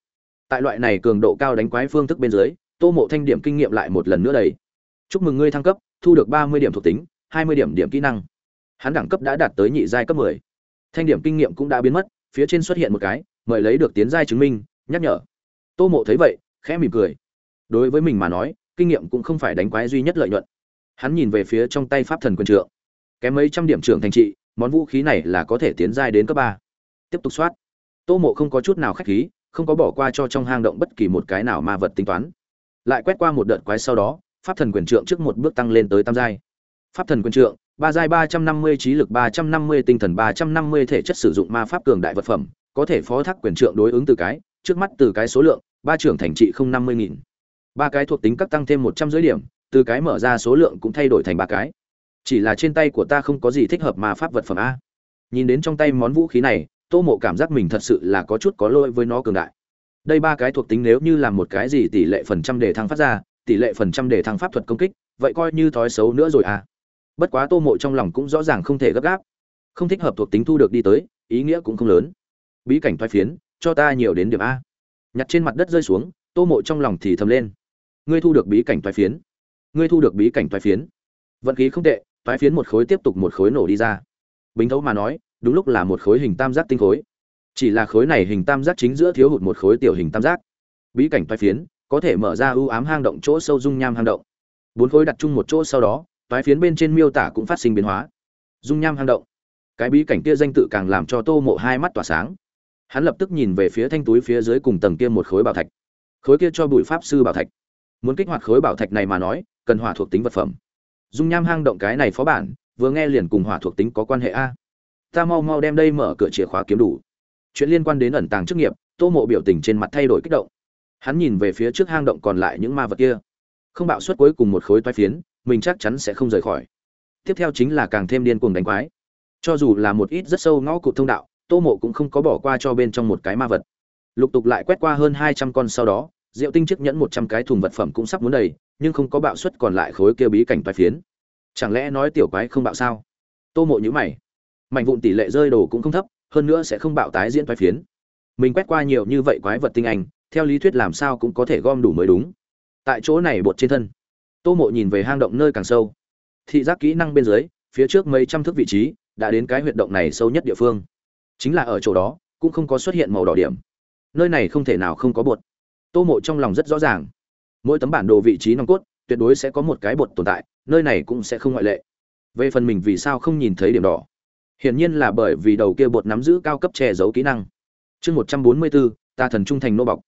Tại loại này cường độ cao đánh quái phương thức bên dưới, tô mộ thanh điểm kinh nghiệm lại một lần nữa đầy. Chúc mừng ngươi thăng cấp, thu được ba mươi điểm thuộc tính, hai mươi điểm điểm kỹ năng. Hắn đẳng cấp đã đạt tới nhị giai cấp mười thanh điểm kinh nghiệm cũng đã biến mất, phía trên xuất hiện một cái, mời lấy được tiến giai chứng minh, nhắc nhở. Tô mộ thấy vậy, khẽ mỉm cười. Đối với mình mà nói, kinh nghiệm cũng không phải đánh quái duy nhất lợi nhuận. Hắn nhìn về phía trong tay pháp thần quân trượng. Kém mấy trăm điểm trưởng thành trị, món vũ khí này là có thể tiến giai đến cấp ba. Tiếp tục soát. Tô mộ không có chút nào khách khí, không có bỏ qua cho trong hang động bất kỳ một cái nào ma vật tính toán. Lại quét qua một đợt quái sau đó, pháp thần quyền trượng trước một bước tăng lên tới tam giai. Pháp thần quyền trượng ba giai ba trăm năm mươi, trí lực ba trăm năm mươi, tinh thần ba trăm năm mươi, thể chất sử dụng ma pháp cường đại vật phẩm, có thể phó thác quyền trượng đối ứng từ cái, trước mắt từ cái số lượng, ba trưởng thành trị không năm mươi nghìn. Ba cái thuộc tính cấp tăng thêm một trăm dưới điểm, từ cái mở ra số lượng cũng thay đổi thành ba cái. Chỉ là trên tay của ta không có gì thích hợp ma pháp vật phẩm a. Nhìn đến trong tay món vũ khí này, tô mộ cảm giác mình thật sự là có chút có lỗi với nó cường đại. Đây ba cái thuộc tính nếu như làm một cái gì tỷ lệ phần trăm để thăng phát ra, tỷ lệ phần trăm để thăng pháp thuật công kích, vậy coi như thói xấu nữa rồi à bất quá tô mộ trong lòng cũng rõ ràng không thể gấp gáp. Không thích hợp thuộc tính thu được đi tới, ý nghĩa cũng không lớn. Bí cảnh thoái phiến, cho ta nhiều đến điểm a. Nhặt trên mặt đất rơi xuống, tô mộ trong lòng thì thầm lên. Ngươi thu được bí cảnh thoái phiến. Ngươi thu được bí cảnh thoái phiến. Vận khí không tệ, thoái phiến một khối tiếp tục một khối nổ đi ra. Bính thấu mà nói, đúng lúc là một khối hình tam giác tinh khối. Chỉ là khối này hình tam giác chính giữa thiếu hụt một khối tiểu hình tam giác. Bí cảnh thoái phiến, có thể mở ra ưu ám hang động chỗ sâu dung nham hang động. Bốn khối đặt chung một chỗ sau đó toái phiến bên trên miêu tả cũng phát sinh biến hóa. Dung nham hang động. Cái bí cảnh kia danh tự càng làm cho tô mộ hai mắt tỏa sáng. Hắn lập tức nhìn về phía thanh túi phía dưới cùng tầng kia một khối bảo thạch. Khối kia cho bụi pháp sư bảo thạch. Muốn kích hoạt khối bảo thạch này mà nói, cần hỏa thuộc tính vật phẩm. Dung nham hang động cái này phó bản, vừa nghe liền cùng hỏa thuộc tính có quan hệ a. Ta mau mau đem đây mở cửa chìa khóa kiếm đủ. Chuyện liên quan đến ẩn tàng chức nghiệp, tô mộ biểu tình trên mặt thay đổi kích động. Hắn nhìn về phía trước hang động còn lại những ma vật kia. Không bạo suất cuối cùng một khối toái phiến mình chắc chắn sẽ không rời khỏi. Tiếp theo chính là càng thêm điên cuồng đánh quái. Cho dù là một ít rất sâu ngõ cụt thông đạo, tô mộ cũng không có bỏ qua cho bên trong một cái ma vật. Lục tục lại quét qua hơn hai trăm con sau đó rượu tinh chiếc nhẫn một trăm cái thùng vật phẩm cũng sắp muốn đầy, nhưng không có bạo suất còn lại khối kia bí cảnh toái phiến. Chẳng lẽ nói tiểu quái không bạo sao? Tô mộ nhữ mày. Mạnh vụn tỷ lệ rơi đồ cũng không thấp, hơn nữa sẽ không bạo tái diễn toái phiến. Mình quét qua nhiều như vậy quái vật tinh anh, theo lý thuyết làm sao cũng có thể gom đủ mới đúng. Tại chỗ này bột trên thân tô mộ nhìn về hang động nơi càng sâu. Thị giác kỹ năng bên dưới phía trước mấy trăm thước vị trí đã đến cái huyệt động này sâu nhất địa phương. Chính là ở chỗ đó cũng không có xuất hiện màu đỏ điểm. Nơi này không thể nào không có bột. Tô mộ trong lòng rất rõ ràng. Mỗi tấm bản đồ vị trí nòng cốt tuyệt đối sẽ có một cái bột tồn tại nơi này cũng sẽ không ngoại lệ. Về phần mình vì sao không nhìn thấy điểm đỏ? Hiển nhiên là bởi vì đầu kia bột nắm giữ cao cấp che giấu kỹ năng. Chương 144, ta thần trung thành nô bọc.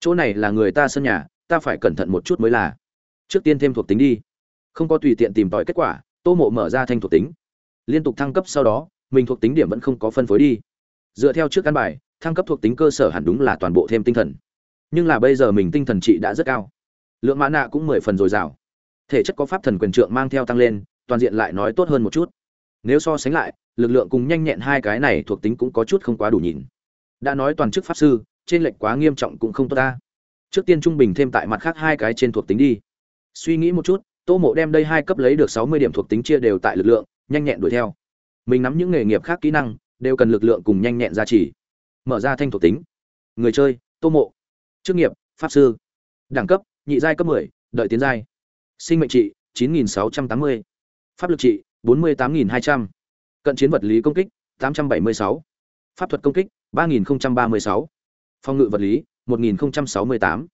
Chỗ này là người ta sân nhà, ta phải cẩn thận một chút mới là. Trước tiên thêm thuộc tính đi. Không có tùy tiện tìm tòi kết quả, Tô Mộ mở ra thanh thuộc tính. Liên tục thăng cấp sau đó, mình thuộc tính điểm vẫn không có phân phối đi. Dựa theo trước căn bài, thăng cấp thuộc tính cơ sở hẳn đúng là toàn bộ thêm tinh thần. Nhưng là bây giờ mình tinh thần trị đã rất cao. Lượng mã nạ cũng mười phần dồi dào. Thể chất có pháp thần quyền trượng mang theo tăng lên, toàn diện lại nói tốt hơn một chút. Nếu so sánh lại, lực lượng cùng nhanh nhẹn hai cái này thuộc tính cũng có chút không quá đủ nhìn đã nói toàn chức pháp sư trên lệnh quá nghiêm trọng cũng không tốt ta trước tiên trung bình thêm tại mặt khác hai cái trên thuộc tính đi suy nghĩ một chút tô mộ đem đây hai cấp lấy được sáu mươi điểm thuộc tính chia đều tại lực lượng nhanh nhẹn đuổi theo. Mình nắm những nghề nghiệp khác kỹ năng đều cần lực lượng cùng nhanh nhẹn gia trì. Mở ra thanh thuộc tính. Người chơi tô mộ. Chức nghiệp pháp sư. Đẳng cấp nhị giai cấp 10, đợi tiến giai. Sinh mệnh trị 9680, pháp lực trị 48200 cận chiến vật lý công kích 876, pháp thuật công kích 3036, phòng ngự vật lý 1068,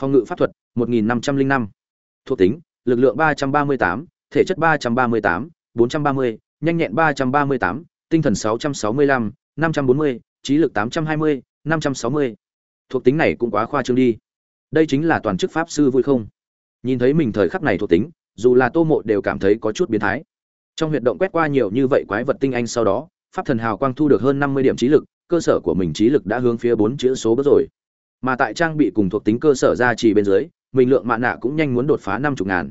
phòng ngự pháp thuật 1505, thuộc tính lực lượng 338, thể chất 338, 430, nhanh nhẹn 338, tinh thần 665, 540, trí lực 820, 560. Thuộc tính này cũng quá khoa trương đi. Đây chính là toàn chức pháp sư vui không? Nhìn thấy mình thời khắc này thuộc tính, dù là Tô Mộ đều cảm thấy có chút biến thái. Trong huyệt động quét qua nhiều như vậy quái vật tinh anh sau đó, pháp thần hào quang thu được hơn 50 điểm trí lực, cơ sở của mình trí lực đã hướng phía bốn chữ số bước rồi. Mà tại trang bị cùng thuộc tính cơ sở ra chỉ bên dưới, mình lượng mạ nạ cũng nhanh muốn đột phá 50 ngàn.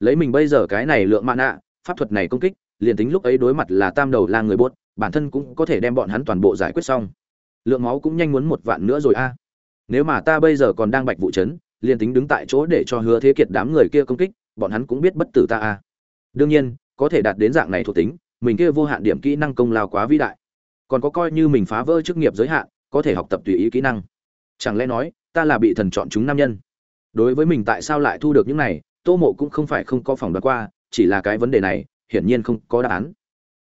Lấy mình bây giờ cái này lượng mạ nạ, pháp thuật này công kích, liền tính lúc ấy đối mặt là tam đầu lang người bốt, bản thân cũng có thể đem bọn hắn toàn bộ giải quyết xong. Lượng máu cũng nhanh muốn một vạn nữa rồi a. Nếu mà ta bây giờ còn đang bạch vụ chấn, liền tính đứng tại chỗ để cho Hứa Thế Kiệt đám người kia công kích, bọn hắn cũng biết bất tử ta a. Đương nhiên, có thể đạt đến dạng này thuộc tính, mình kia vô hạn điểm kỹ năng công lao quá vĩ đại. Còn có coi như mình phá vỡ chức nghiệp giới hạn, có thể học tập tùy ý kỹ năng. Chẳng lẽ nói, ta là bị thần chọn chúng nam nhân? Đối với mình tại sao lại thu được những này, Tô Mộ cũng không phải không có phỏng đoán qua, chỉ là cái vấn đề này, hiển nhiên không có đáp án.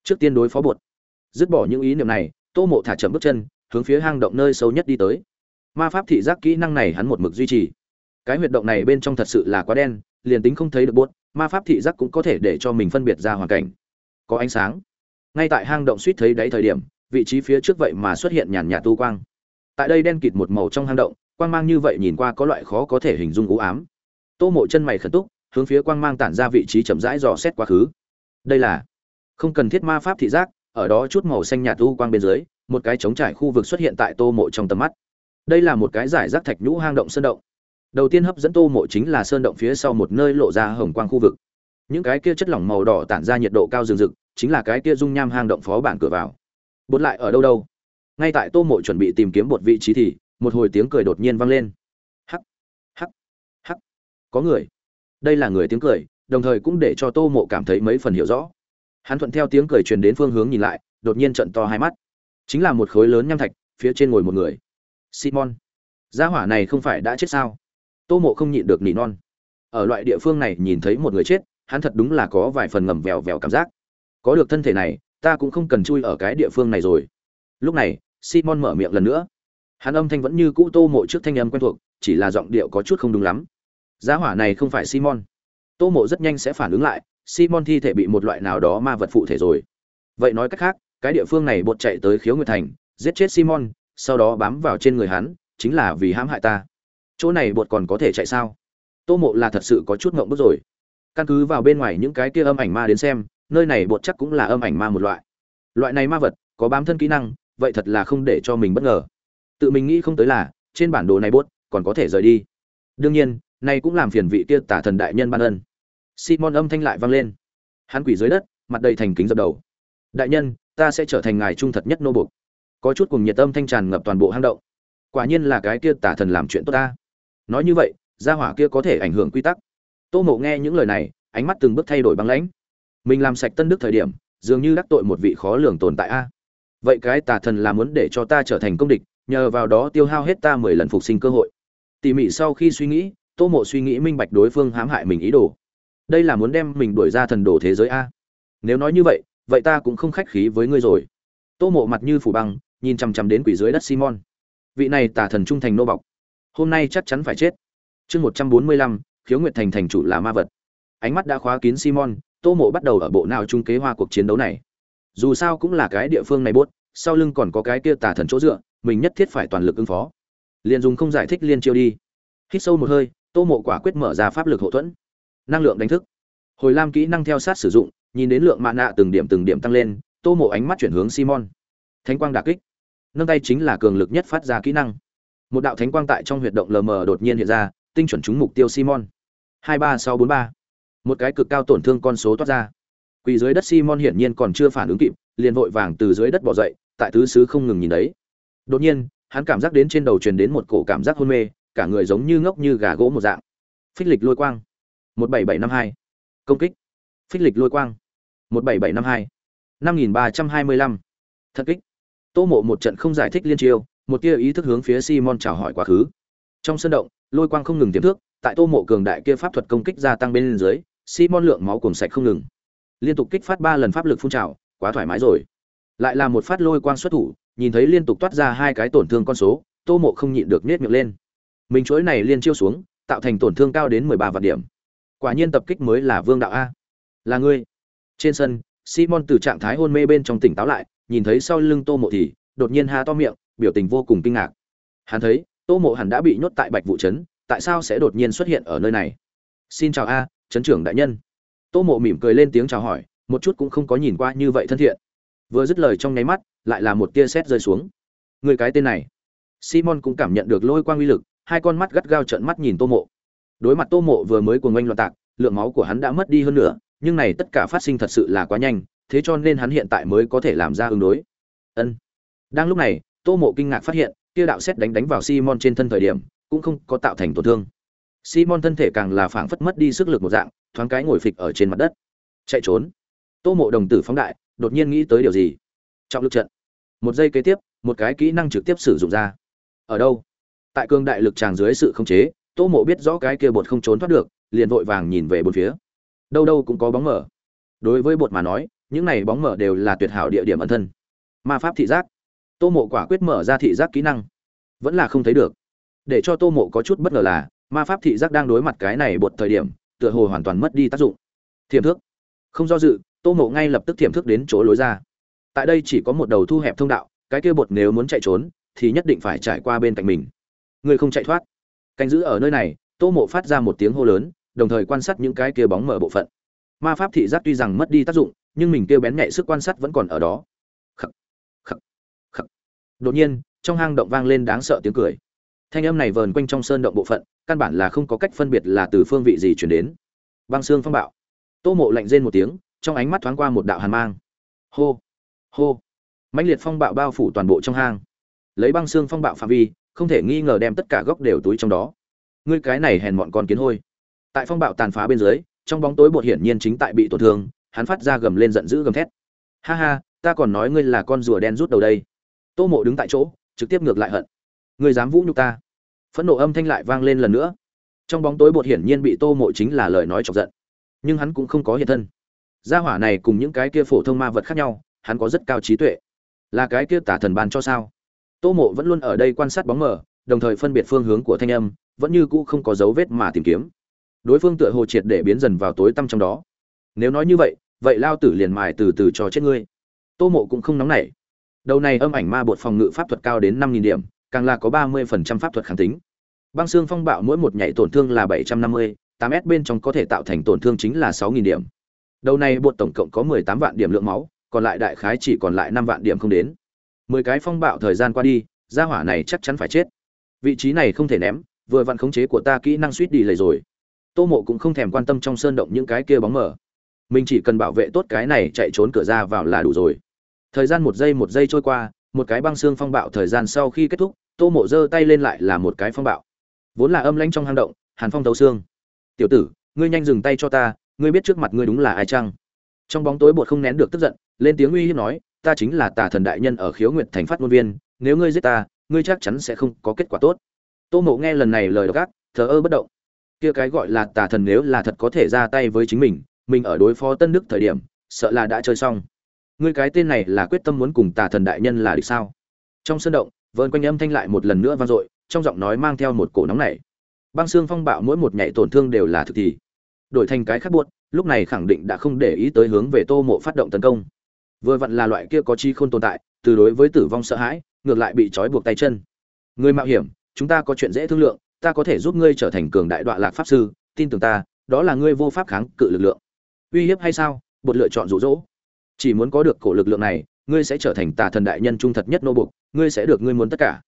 Trước tiên đối phó bột. Dứt bỏ những ý niệm này, Tô Mộ thả chậm bước chân, hướng phía hang động nơi sâu nhất đi tới. Ma pháp thị giác kỹ năng này hắn một mực duy trì. Cái huyệt động này bên trong thật sự là quá đen, liền tính không thấy được bột, ma pháp thị giác cũng có thể để cho mình phân biệt ra hoàn cảnh. Có ánh sáng. Ngay tại hang động suýt thấy đáy thời điểm, vị trí phía trước vậy mà xuất hiện nhàn nhạt tu quang. Tại đây đen kịt một màu trong hang động, quang mang như vậy nhìn qua có loại khó có thể hình dung u ám. Tô Mộ chân mày khẩn túc, hướng phía quang mang tản ra vị trí chậm rãi dò xét quá khứ. Đây là không cần thiết ma pháp thị giác, ở đó chút màu xanh nhạt u quang bên dưới, một cái trống trải khu vực xuất hiện tại Tô Mộ trong tầm mắt. Đây là một cái giải rác thạch nhũ hang động sơn động. Đầu tiên hấp dẫn Tô Mộ chính là sơn động phía sau một nơi lộ ra hồng quang khu vực. Những cái kia chất lỏng màu đỏ tản ra nhiệt độ cao rừng rực, chính là cái kia dung nham hang động phó bản cửa vào. Bột lại ở đâu đâu? Ngay tại Tô Mộ chuẩn bị tìm kiếm một vị trí thì, một hồi tiếng cười đột nhiên vang lên. Hắc, hắc, hắc. Có người. Đây là người tiếng cười, đồng thời cũng để cho Tô Mộ cảm thấy mấy phần hiểu rõ. Hắn thuận theo tiếng cười truyền đến phương hướng nhìn lại, đột nhiên trợn to hai mắt. Chính là một khối lớn nham thạch, phía trên ngồi một người. Simon. Gia hỏa này không phải đã chết sao? Tô Mộ không nhịn được nỉ non. Ở loại địa phương này nhìn thấy một người chết, hắn thật đúng là có vài phần ngầm vèo vèo cảm giác. Có được thân thể này, ta cũng không cần chui ở cái địa phương này rồi. Lúc này, Simon mở miệng lần nữa. Hắn âm thanh vẫn như cũ Tô Mộ trước thanh âm quen thuộc, chỉ là giọng điệu có chút không đúng lắm. giá hỏa này không phải Simon. Tô Mộ rất nhanh sẽ phản ứng lại, Simon thi thể bị một loại nào đó ma vật phụ thể rồi. Vậy nói cách khác, cái địa phương này bột chạy tới Khiếu Nguyệt Thành, giết chết Simon, sau đó bám vào trên người hắn, chính là vì hãm hại ta. Chỗ này bột còn có thể chạy sao? Tô Mộ là thật sự có chút ngộng bức rồi. Căn cứ vào bên ngoài những cái kia âm ảnh ma đến xem, nơi này bột chắc cũng là âm ảnh ma một loại. Loại này ma vật có bám thân kỹ năng, vậy thật là không để cho mình bất ngờ. Tự mình nghĩ không tới là, trên bản đồ này bốt còn có thể rời đi. Đương nhiên, này cũng làm phiền vị kia tả thần đại nhân ban ân. Simon âm thanh lại vang lên. Hắn quỳ dưới đất mặt đầy thành kính dập đầu. Đại nhân ta sẽ trở thành ngài trung thật nhất nô bục có chút cùng nhiệt tâm thanh tràn ngập toàn bộ hang động. Quả nhiên là cái kia tả thần làm chuyện tốt ta. Nói như vậy gia hỏa kia có thể ảnh hưởng quy tắc. Tô mộ nghe những lời này ánh mắt từng bước thay đổi băng lãnh. Mình làm sạch tân đức thời điểm dường như đắc tội một vị khó lường tồn tại a. Vậy cái tà thần là muốn để cho ta trở thành công địch nhờ vào đó tiêu hao hết ta mười lần phục sinh cơ hội. Tỉ mỉ sau khi suy nghĩ, tô mộ suy nghĩ minh bạch đối phương hãm hại mình ý đồ. Đây là muốn đem mình đuổi ra thần đồ thế giới a. Nếu nói như vậy vậy ta cũng không khách khí với ngươi rồi. Tô mộ mặt như phủ băng, nhìn chằm chằm đến quỷ dưới đất simon. Vị này tả thần trung thành nô bọc hôm nay chắc chắn phải chết. Chương một trăm bốn mươi lăm, khiếu nguyệt thành thành chủ là ma vật. Ánh mắt đã khóa kín simon, tô mộ bắt đầu ở bộ nào trung kế hoa cuộc chiến đấu này. Dù sao cũng là cái địa phương này buốt, sau lưng còn có cái kia tả thần chỗ dựa mình nhất thiết phải toàn lực ứng phó. Liền dùng không giải thích liên chiêu đi. Hít sâu một hơi, tô mộ quả quyết mở ra pháp lực hậu thuẫn. Năng lượng đánh thức. Hồi lam kỹ năng theo sát sử dụng, nhìn đến lượng mạ nạ từng điểm từng điểm tăng lên, tô mộ ánh mắt chuyển hướng simon. Thánh quang đà kích. Nâng tay chính là cường lực nhất phát ra kỹ năng. Một đạo thánh quang tại trong huyệt động lờ mờ đột nhiên hiện ra, tinh chuẩn trúng mục tiêu simon. Hai ba sáu bốn ba. Một cái cực cao tổn thương con số toát ra. Quỳ dưới đất simon hiển nhiên còn chưa phản ứng kịp, liền vội vàng từ dưới đất bỏ dậy, tại tứ xứ không ngừng nhìn đấy đột nhiên, hắn cảm giác đến trên đầu truyền đến một cổ cảm giác hôn mê, cả người giống như ngốc như gà gỗ một dạng. Phích lịch lôi quang. một bảy bảy năm hai. Công kích. Phích lịch lôi quang. một bảy bảy năm hai. năm nghìn ba trăm hai mươi lăm. Thật kích. Tô mộ một trận không giải thích liên chiêu, một tia ý thức hướng phía simon chào hỏi quá khứ. Trong sân động, lôi quang không ngừng tiềm thước tại tô mộ cường đại kia pháp thuật công kích gia tăng bên dưới, simon lượng máu cùng sạch không ngừng. Liên tục kích phát ba lần pháp lực phun trào, quá thoải mái rồi. Lại là một phát lôi quang xuất thủ nhìn thấy liên tục toát ra hai cái tổn thương con số, tô mộ không nhịn được nết miệng lên. Mình chuỗi này liên chiêu xuống, tạo thành tổn thương cao đến mười ba vạn điểm. Quả nhiên tập kích mới là vương đạo a. Là ngươi. Trên sân, simon từ trạng thái hôn mê bên trong tỉnh táo lại, nhìn thấy sau lưng tô mộ thì đột nhiên há to miệng, biểu tình vô cùng kinh ngạc. Hắn thấy, tô mộ hẳn đã bị nhốt tại bạch vụ trấn, tại sao sẽ đột nhiên xuất hiện ở nơi này? Xin chào a, trấn trưởng đại nhân. Tô mộ mỉm cười lên tiếng chào hỏi, một chút cũng không có nhìn qua như vậy thân thiện. Vừa dứt lời trong nháy mắt lại là một tia sét rơi xuống. Người cái tên này. Simon cũng cảm nhận được lôi quang uy lực, hai con mắt gắt gao trợn mắt nhìn tô mộ. Đối mặt tô mộ vừa mới cuồng oanh loạn tạc, lượng máu của hắn đã mất đi hơn nữa nhưng này tất cả phát sinh thật sự là quá nhanh, thế cho nên hắn hiện tại mới có thể làm ra ứng đối. Ân. Đang lúc này, tô mộ kinh ngạc phát hiện kia đạo xét đánh đánh vào simon trên thân thời điểm, cũng không có tạo thành tổn thương. Simon thân thể càng là phảng phất mất đi sức lực một dạng, thoáng cái ngồi phịch ở trên mặt đất. Chạy trốn. Tô mộ đồng tử phóng đại, đột nhiên nghĩ tới điều gì? Trọng lực trận một giây kế tiếp, một cái kỹ năng trực tiếp sử dụng ra. Ở đâu? Tại cương đại lực tràng dưới sự khống chế, tô mộ biết rõ cái kia bột không trốn thoát được, liền vội vàng nhìn về bốn phía. Đâu đâu cũng có bóng mở. Đối với bột mà nói, những này bóng mở đều là tuyệt hảo địa điểm ẩn thân. Ma pháp thị giác. Tô mộ quả quyết mở ra thị giác kỹ năng. Vẫn là không thấy được. Để cho tô mộ có chút bất ngờ là, ma pháp thị giác đang đối mặt cái này bột thời điểm, tựa hồ hoàn toàn mất đi tác dụng. Thiềm thước. Không do dự, tô mộ ngay lập tức thiềm thước đến chỗ lối ra tại đây chỉ có một đầu thu hẹp thông đạo cái kia bột nếu muốn chạy trốn thì nhất định phải trải qua bên cạnh mình. Người không chạy thoát. Canh giữ ở nơi này tô mộ phát ra một tiếng hô lớn đồng thời quan sát những cái kia bóng mở bộ phận. Ma pháp thị giác tuy rằng mất đi tác dụng nhưng mình kêu bén nhạy sức quan sát vẫn còn ở đó. Khắc, khắc, khắc. đột nhiên trong hang động vang lên đáng sợ tiếng cười. Thanh âm này vờn quanh trong sơn động bộ phận căn bản là không có cách phân biệt là từ phương vị gì chuyển đến. Băng xương phong bạo. Tô mộ lạnh rên một tiếng trong ánh mắt thoáng qua một đạo hàn mang. Hô hô. Mãnh liệt phong bạo bao phủ toàn bộ trong hang. Lấy băng xương phong bạo phạm vi, không thể nghi ngờ đem tất cả góc đều túi trong đó. Ngươi cái này hèn mọn con kiến hôi. Tại phong bạo tàn phá bên dưới, trong bóng tối bột hiển nhiên chính tại bị tổn thương, hắn phát ra gầm lên giận dữ gầm thét. Ha ha, ta còn nói ngươi là con rùa đen rút đầu đây. Tô mộ đứng tại chỗ, trực tiếp ngược lại hận. Ngươi dám vũ nhục ta. Phẫn nộ âm thanh lại vang lên lần nữa. Trong bóng tối bột hiển nhiên bị tô mộ chính là lời nói chọc giận. Nhưng hắn cũng không có hiện thân. Gia hỏa này cùng những cái kia phổ thông ma vật khác nhau hắn có rất cao trí tuệ. Là cái kia tả thần ban cho sao? Tô mộ vẫn luôn ở đây quan sát bóng mờ, đồng thời phân biệt phương hướng của thanh âm, vẫn như cũ không có dấu vết mà tìm kiếm. Đối phương tựa hồ triệt để biến dần vào tối tăm trong đó. Nếu nói như vậy vậy lao tử liền mài từ từ cho chết ngươi. Tô mộ cũng không nóng nảy. Đầu này âm ảnh ma bột phòng ngự pháp thuật cao đến năm nghìn điểm, càng là có ba mươi phần trăm pháp thuật kháng tính. Băng xương phong bạo mỗi một nhảy tổn thương là bảy trăm năm mươi, tám s bên trong có thể tạo thành tổn thương chính là sáu nghìn điểm. Đầu này bột tổng cộng có mười tám vạn điểm lượng máu còn lại đại khái chỉ còn lại năm vạn điểm không đến. Mười cái phong bạo thời gian qua đi, gia hỏa này chắc chắn phải chết. Vị trí này không thể ném, vừa vặn khống chế của ta kỹ năng suýt đi lầy rồi. Tô mộ cũng không thèm quan tâm trong sơn động những cái kia bóng mở mình chỉ cần bảo vệ tốt cái này chạy trốn cửa ra vào là đủ rồi. Thời gian một giây một giây trôi qua, một cái băng xương phong bạo thời gian sau khi kết thúc, tô mộ giơ tay lên lại là một cái phong bạo. Vốn là âm lãnh trong hang động, hàn phong thấu xương. Tiểu tử, ngươi nhanh dừng tay cho ta, ngươi biết trước mặt ngươi đúng là ai chăng? Trong bóng tối bột không nén được tức giận, lên tiếng uy hiếp nói, ta chính là tà thần đại nhân ở khiếu nguyệt thành phát ngôn viên, nếu ngươi giết ta, ngươi chắc chắn sẽ không có kết quả tốt. Tô mộ nghe lần này lời độc ác, thờ ơ bất động. Kia cái gọi là tà thần nếu là thật có thể ra tay với chính mình mình ở đối phó tân đức thời điểm, sợ là đã chơi xong. Ngươi cái tên này là quyết tâm muốn cùng tà thần đại nhân là địch sao? Trong sân động vơn quanh âm thanh lại một lần nữa vang dội, trong giọng nói mang theo một cổ nóng này băng xương phong bạo mỗi một nhảy tổn thương đều là thực thì. Đổi thành cái khác buốt lúc này khẳng định đã không để ý tới hướng về tô mộ phát động tấn công. Vừa vặn là loại kia có chi không tồn tại, từ đối với tử vong sợ hãi, ngược lại bị trói buộc tay chân. Người mạo hiểm, chúng ta có chuyện dễ thương lượng, ta có thể giúp ngươi trở thành cường đại đoạn lạc pháp sư, tin tưởng ta, đó là ngươi vô pháp kháng cự lực lượng. Uy hiếp hay sao? Bột lựa chọn rụ rỗ chỉ muốn có được cổ lực lượng này, ngươi sẽ trở thành tà thần đại nhân trung thật nhất nô bục ngươi sẽ được ngươi muốn tất cả.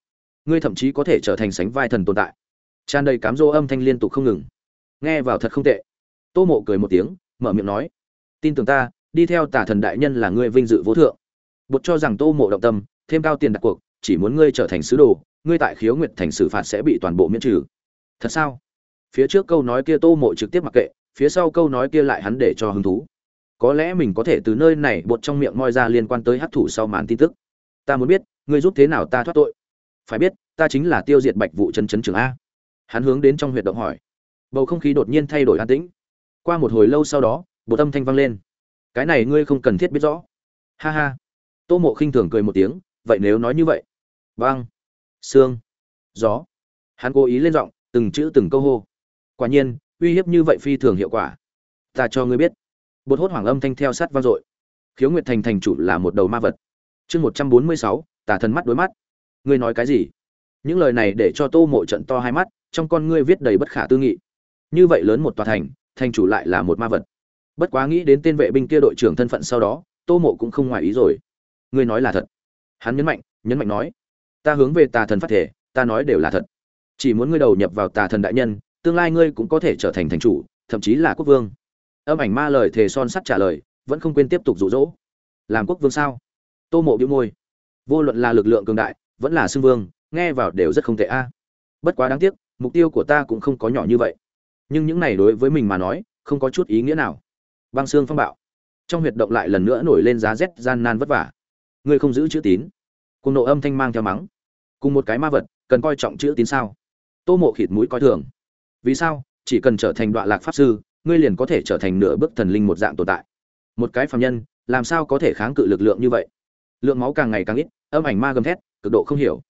Ngươi thậm chí có thể trở thành sánh vai thần tồn tại. Tràn đầy cám dỗ âm thanh liên tục không ngừng. Nghe vào thật không tệ tô mộ cười một tiếng, mở miệng nói, tin tưởng ta, đi theo tà thần đại nhân là ngươi vinh dự vô thượng. Bột cho rằng tô mộ động tâm, thêm cao tiền đặt cuộc, chỉ muốn ngươi trở thành sứ đồ, ngươi tại khiếu nguyệt thành xử phạt sẽ bị toàn bộ miễn trừ. Thật sao? Phía trước câu nói kia tô mộ trực tiếp mặc kệ, phía sau câu nói kia lại hắn để cho hứng thú. Có lẽ mình có thể từ nơi này bột trong miệng moi ra liên quan tới hát thủ sau màn tin tức. Ta muốn biết, ngươi giúp thế nào ta thoát tội? Phải biết, ta chính là tiêu diệt bạch vụ chân chấn trường a. Hắn hướng đến trong huyệt động hỏi. Bầu không khí đột nhiên thay đổi an tĩnh qua một hồi lâu sau đó bột âm thanh vang lên. Cái này ngươi không cần thiết biết rõ. Ha ha. Tô mộ khinh thường cười một tiếng, vậy nếu nói như vậy? Vang xương gió. Hắn cố ý lên giọng, từng chữ từng câu hô. Quả nhiên, uy hiếp như vậy phi thường hiệu quả. Ta cho ngươi biết. Bột hốt hoàng âm thanh theo sát vang dội. Khiếu nguyệt thành thành chủ là một đầu ma vật. Chương một trăm bốn mươi sáu, tà thần mắt đối mắt. Ngươi nói cái gì? Những lời này để cho tô mộ trận to hai mắt, trong con ngươi viết đầy bất khả tư nghị. Như vậy lớn một tòa thành thành chủ lại là một ma vật. Bất quá nghĩ đến tên vệ binh kia đội trưởng thân phận sau đó, tô mộ cũng không ngoài ý rồi. Ngươi nói là thật. Hắn nhấn mạnh nhấn mạnh nói, ta hướng về tà thần phát thể, ta nói đều là thật. Chỉ muốn ngươi đầu nhập vào tà thần đại nhân, tương lai ngươi cũng có thể trở thành thành chủ, thậm chí là quốc vương. Âm ảnh ma lời thề son sắt trả lời, vẫn không quên tiếp tục rụ rỗ làm quốc vương sao? Tô mộ biếu môi. Vô luận là lực lượng cường đại, vẫn là xưng vương, nghe vào đều rất không tệ a. Bất quá đáng tiếc, mục tiêu của ta cũng không có nhỏ như vậy nhưng những này đối với mình mà nói, không có chút ý nghĩa nào. Băng xương phong bạo. Trong huyệt động lại lần nữa nổi lên giá rét, gian nan vất vả. Ngươi không giữ chữ tín. Cùng nộ âm thanh mang theo mắng. Cùng một cái ma vật, cần coi trọng chữ tín sao? Tô mộ khịt mũi coi thường. Vì sao? Chỉ cần trở thành đoạn lạc pháp sư, ngươi liền có thể trở thành nửa bước thần linh một dạng tồn tại. Một cái phạm nhân, làm sao có thể kháng cự lực lượng như vậy? Lượng máu càng ngày càng ít, âm ảnh ma gầm thét, cực độ không hiểu.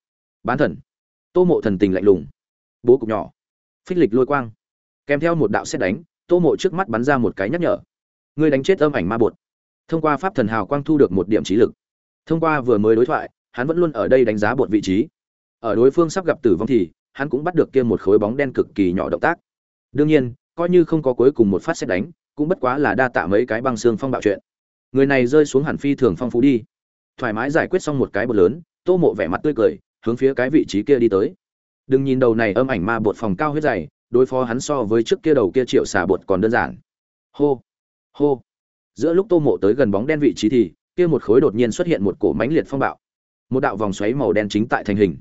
Bán thần. Tô mộ thần tình lạnh lùng. Bố cục nhỏ. Phích lịch lôi quang kèm theo một đạo xét đánh, tô mộ trước mắt bắn ra một cái nhắc nhở. Ngươi đánh chết âm ảnh ma bột. Thông qua pháp thần hào quang thu được một điểm trí lực. Thông qua vừa mới đối thoại, hắn vẫn luôn ở đây đánh giá bột vị trí. Ở đối phương sắp gặp tử vong thì, hắn cũng bắt được kia một khối bóng đen cực kỳ nhỏ động tác. Đương nhiên, coi như không có cuối cùng một phát xét đánh, cũng bất quá là đa tạ mấy cái băng xương phong bạo chuyện. Người này rơi xuống hẳn phi thường phong phú đi. Thoải mái giải quyết xong một cái bột lớn, tô mộ vẻ mặt tươi cười, hướng phía cái vị trí kia đi tới. Đừng nhìn đầu này âm ảnh ma bột phòng cao huyết dày đối phó hắn so với trước kia đầu kia triệu xà bột còn đơn giản. Hô hô. Giữa lúc tô mộ tới gần bóng đen vị trí thì, kia một khối đột nhiên xuất hiện một cổ mãnh liệt phong bạo. Một đạo vòng xoáy màu đen chính tại thành hình.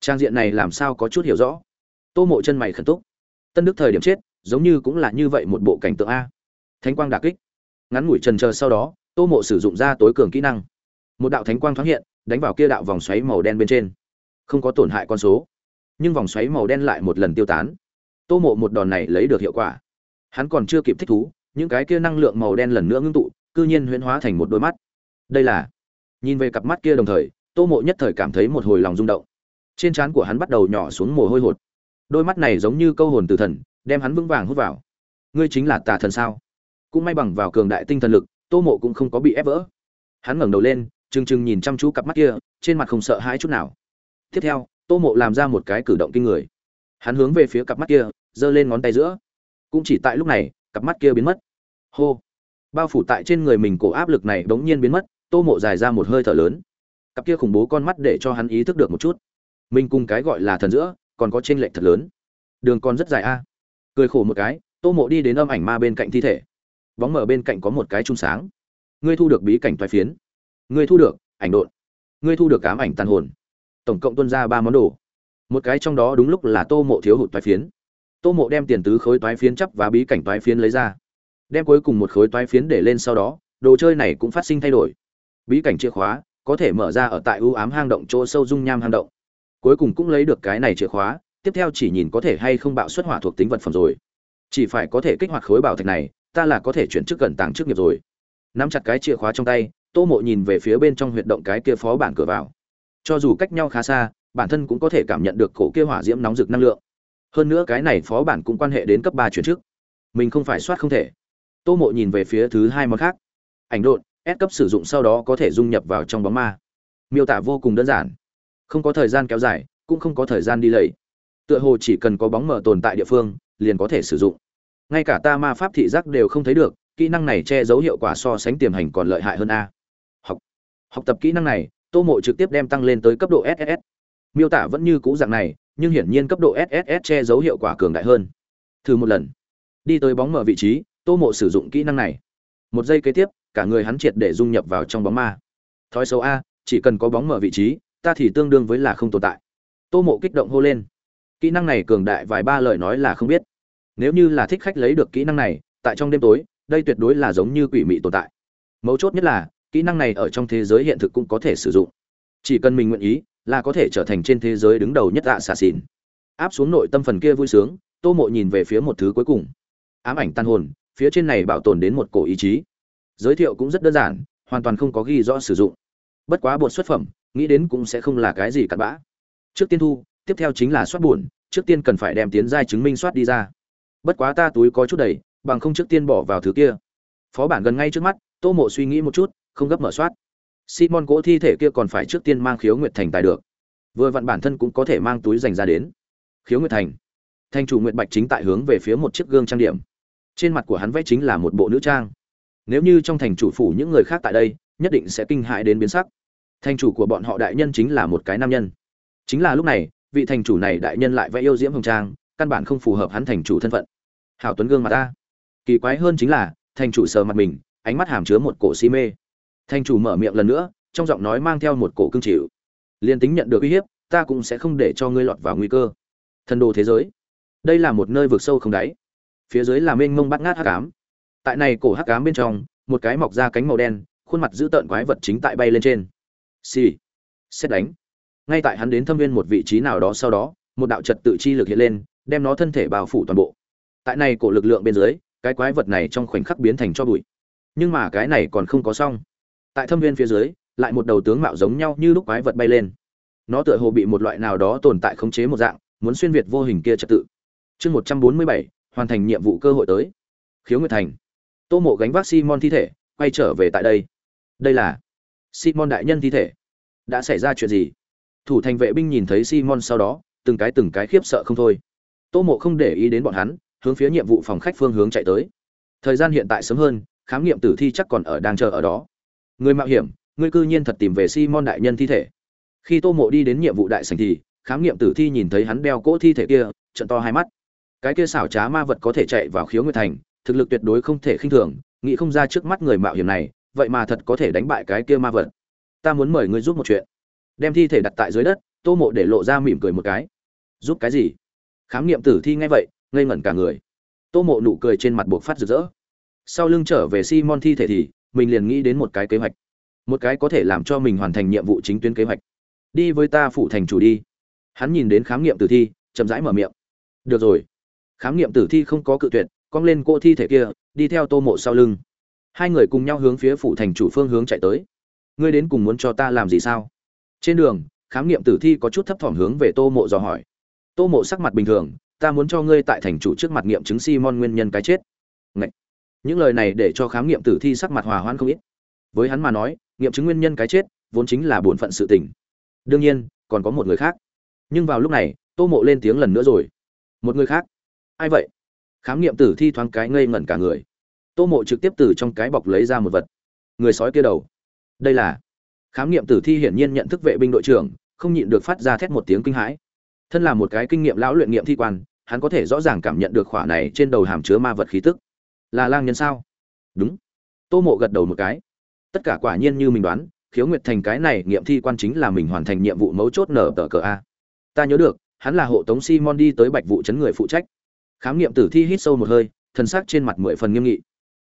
Trang diện này làm sao có chút hiểu rõ. Tô mộ chân mày khẩn túc. Tân đức thời điểm chết, giống như cũng là như vậy một bộ cảnh tượng a. Thánh quang đà kích. Ngắn ngủi trần chờ sau đó, tô mộ sử dụng ra tối cường kỹ năng. Một đạo thánh quang thoáng hiện, đánh vào kia đạo vòng xoáy màu đen bên trên. Không có tổn hại con số. Nhưng vòng xoáy màu đen lại một lần tiêu tán tô mộ một đòn này lấy được hiệu quả. Hắn còn chưa kịp thích thú, những cái kia năng lượng màu đen lần nữa ngưng tụ, cư nhiên huyễn hóa thành một đôi mắt. Đây là, nhìn về cặp mắt kia đồng thời, tô mộ nhất thời cảm thấy một hồi lòng rung động. Trên trán của hắn bắt đầu nhỏ xuống mồ hôi hột. Đôi mắt này giống như câu hồn từ thần, đem hắn vững vàng hút vào. Ngươi chính là tà thần sao? Cũng may bằng vào cường đại tinh thần lực, tô mộ cũng không có bị ép vỡ. Hắn ngẩng đầu lên, trừng trừng nhìn chăm chú cặp mắt kia, trên mặt không sợ hãi chút nào. Tiếp theo, tô mộ làm ra một cái cử động kinh người hắn hướng về phía cặp mắt kia, giơ lên ngón tay giữa. Cũng chỉ tại lúc này, cặp mắt kia biến mất. Hô! Bao phủ tại trên người mình cổ áp lực này bỗng nhiên biến mất, tô mộ dài ra một hơi thở lớn. Cặp kia khủng bố con mắt để cho hắn ý thức được một chút. Mình cùng cái gọi là thần giữa, còn có trên lệch thật lớn. Đường còn rất dài a. Cười khổ một cái, tô mộ đi đến âm ảnh ma bên cạnh thi thể. Bóng mở bên cạnh có một cái trung sáng. Ngươi thu được bí cảnh toái phiến. Ngươi thu được ảnh độn. Ngươi thu được ám ảnh tàn hồn. Tổng cộng tuân ra ba món đồ một cái trong đó đúng lúc là tô mộ thiếu hụt toái phiến. Tô mộ đem tiền tứ khối toái phiến chấp và bí cảnh toái phiến lấy ra. Đem cuối cùng một khối toái phiến để lên sau đó, đồ chơi này cũng phát sinh thay đổi. Bí cảnh chìa khóa, có thể mở ra ở tại ưu ám hang động chỗ sâu dung nham hang động. Cuối cùng cũng lấy được cái này chìa khóa, tiếp theo chỉ nhìn có thể hay không bạo xuất hỏa thuộc tính vật phẩm rồi. Chỉ phải có thể kích hoạt khối bảo thạch này, ta là có thể chuyển chức gần tàng trước nghiệp rồi. Nắm chặt cái chìa khóa trong tay, tô mộ nhìn về phía bên trong huyệt động cái kia phó bản cửa vào. Cho dù cách nhau khá xa bản thân cũng có thể cảm nhận được cổ kia hỏa diễm nóng rực năng lượng. Hơn nữa cái này phó bản cũng quan hệ đến cấp ba chuyển chức. Mình không phải soát không thể. Tô mộ nhìn về phía thứ hai món khác. Ảnh độn ép cấp sử dụng sau đó có thể dung nhập vào trong bóng ma. Miêu tả vô cùng đơn giản. Không có thời gian kéo dài, cũng không có thời gian đi lầy. Tựa hồ chỉ cần có bóng mở tồn tại địa phương, liền có thể sử dụng. Ngay cả ta ma pháp thị giác đều không thấy được, kỹ năng này che giấu hiệu quả so sánh tiềm hành còn lợi hại hơn a. Học. Học tập kỹ năng này, tô mộ trực tiếp đem tăng lên tới cấp độ ss miêu tả vẫn như cũ dạng này, nhưng hiển nhiên cấp độ SSS che giấu hiệu quả cường đại hơn. Thử một lần. Đi tới bóng mở vị trí, tô mộ sử dụng kỹ năng này. Một giây kế tiếp, cả người hắn triệt để dung nhập vào trong bóng ma. Thói xấu a, chỉ cần có bóng mở vị trí, ta thì tương đương với là không tồn tại. Tô mộ kích động hô lên. Kỹ năng này cường đại vài ba lời nói là không biết. Nếu như là thích khách lấy được kỹ năng này, tại trong đêm tối, đây tuyệt đối là giống như quỷ mị tồn tại. Mấu chốt nhất là, kỹ năng này ở trong thế giới hiện thực cũng có thể sử dụng. Chỉ cần mình nguyện ý là có thể trở thành trên thế giới đứng đầu nhất ạ xà xỉn. Áp xuống nội tâm phần kia vui sướng, tô mộ nhìn về phía một thứ cuối cùng. Ám ảnh tan hồn, phía trên này bảo tồn đến một cổ ý chí. Giới thiệu cũng rất đơn giản, hoàn toàn không có ghi rõ sử dụng. Bất quá bột xuất phẩm, nghĩ đến cũng sẽ không là cái gì cặn bã. Trước tiên thu, tiếp theo chính là soát buồn, trước tiên cần phải đem tiến giai chứng minh soát đi ra. Bất quá ta túi có chút đầy, bằng không trước tiên bỏ vào thứ kia. Phó bản gần ngay trước mắt, tô mộ suy nghĩ một chút, không gấp mở soát simon cỗ thi thể kia còn phải trước tiên mang khiếu nguyệt thành tài được. Vừa vặn bản thân cũng có thể mang túi dành ra đến. Khiếu nguyệt thành. Thành chủ nguyệt bạch chính tại hướng về phía một chiếc gương trang điểm. Trên mặt của hắn vẽ chính là một bộ nữ trang. Nếu như trong thành chủ phủ những người khác tại đây, nhất định sẽ kinh hại đến biến sắc. Thành chủ của bọn họ đại nhân chính là một cái nam nhân. Chính là lúc này, vị thành chủ này đại nhân lại vẽ yêu diễm hồng trang, căn bản không phù hợp hắn thành chủ thân phận. Hảo tuấn gương mặt ta. Kỳ quái hơn chính là, thành chủ sờ mặt mình, ánh mắt hàm chứa một cổ si mê. Thanh chủ mở miệng lần nữa, trong giọng nói mang theo một cổ cương chịu. Liên tính nhận được uy hiếp, ta cũng sẽ không để cho ngươi lọt vào nguy cơ. Thần đồ thế giới, đây là một nơi vực sâu không đáy. Phía dưới là mênh mông bắt ngát hắc ám. Tại này cổ hắc ám bên trong, một cái mọc ra cánh màu đen, khuôn mặt dữ tợn quái vật chính tại bay lên trên. Xì、sì. xét đánh. Ngay tại hắn đến thâm viên một vị trí nào đó sau đó, một đạo trật tự chi lực hiện lên, đem nó thân thể bao phủ toàn bộ. Tại này cổ lực lượng bên dưới, cái quái vật này trong khoảnh khắc biến thành cho bụi. Nhưng mà cái này còn không có xong tại thâm viên phía dưới, lại một đầu tướng mạo giống nhau như lúc quái vật bay lên. Nó tựa hồ bị một loại nào đó tồn tại khống chế một dạng, muốn xuyên việt vô hình kia trật tự. Chương một trăm bốn mươi bảy, hoàn thành nhiệm vụ cơ hội tới. Khiếu nguyệt thành. Tô mộ gánh vác simon thi thể, quay trở về tại đây. Đây là simon đại nhân thi thể. Đã xảy ra chuyện gì? Thủ thành vệ binh nhìn thấy simon sau đó, từng cái từng cái khiếp sợ không thôi. Tô mộ không để ý đến bọn hắn, hướng phía nhiệm vụ phòng khách phương hướng chạy tới. Thời gian hiện tại sớm hơn, khám nghiệm tử thi chắc còn ở đang chờ ở đó người mạo hiểm, ngươi cư nhiên thật tìm về simon đại nhân thi thể. Khi tô mộ đi đến nhiệm vụ đại sành thì, khám nghiệm tử thi nhìn thấy hắn đeo cỗ thi thể kia trận to hai mắt. Cái kia xảo trá ma vật có thể chạy vào khiếu nguyệt thành, thực lực tuyệt đối không thể khinh thường, nghĩ không ra trước mắt người mạo hiểm này, vậy mà thật có thể đánh bại cái kia ma vật. Ta muốn mời ngươi giúp một chuyện. Đem thi thể đặt tại dưới đất, tô mộ để lộ ra mỉm cười một cái. Giúp cái gì? Khám nghiệm tử thi ngay vậy, ngây ngẩn cả người. Tô mộ nụ cười trên mặt buộc phát rực rỡ. Sau lưng trở về simon thi thể thì mình liền nghĩ đến một cái kế hoạch. Một cái có thể làm cho mình hoàn thành nhiệm vụ chính tuyến kế hoạch. Đi với ta phụ thành chủ đi. Hắn nhìn đến khám nghiệm tử thi, chậm rãi mở miệng. Được rồi. Khám nghiệm tử thi không có cự tuyệt, cong lên cô thi thể kia, đi theo tô mộ sau lưng. Hai người cùng nhau hướng phía phụ thành chủ phương hướng chạy tới. Ngươi đến cùng muốn cho ta làm gì sao? Trên đường, khám nghiệm tử thi có chút thấp thỏm hướng về tô mộ dò hỏi. Tô mộ sắc mặt bình thường, ta muốn cho ngươi tại thành chủ trước mặt nghiệm chứng simon nguyên nhân cái chết. Ngậy! Những lời này để cho khám nghiệm tử thi sắc mặt hòa hoãn không ít. Với hắn mà nói, nghiệm chứng nguyên nhân cái chết vốn chính là bổn phận sự tình. Đương nhiên, còn có một người khác. Nhưng vào lúc này, tô mộ lên tiếng lần nữa rồi. Một người khác? Ai vậy? Khám nghiệm tử thi thoáng cái ngây ngẩn cả người. Tô mộ trực tiếp từ trong cái bọc lấy ra một vật. Người sói kia đầu. Đây là khám nghiệm tử thi hiển nhiên nhận thức vệ binh đội trưởng, không nhịn được phát ra thét một tiếng kinh hãi. Thân là một cái kinh nghiệm lão luyện nghiệm thi quan, hắn có thể rõ ràng cảm nhận được khỏa này trên đầu hàm chứa ma vật khí tức là lang nhân sao? Đúng. Tô mộ gật đầu một cái. Tất cả quả nhiên như mình đoán, khiếu nguyệt thành cái này nghiệm thi quan chính là mình hoàn thành nhiệm vụ mấu chốt nở tờ cờ a. Ta nhớ được, hắn là hộ tống simon đi tới bạch vụ chấn người phụ trách. Khám nghiệm tử thi hít sâu một hơi, thần sắc trên mặt mười phần nghiêm nghị.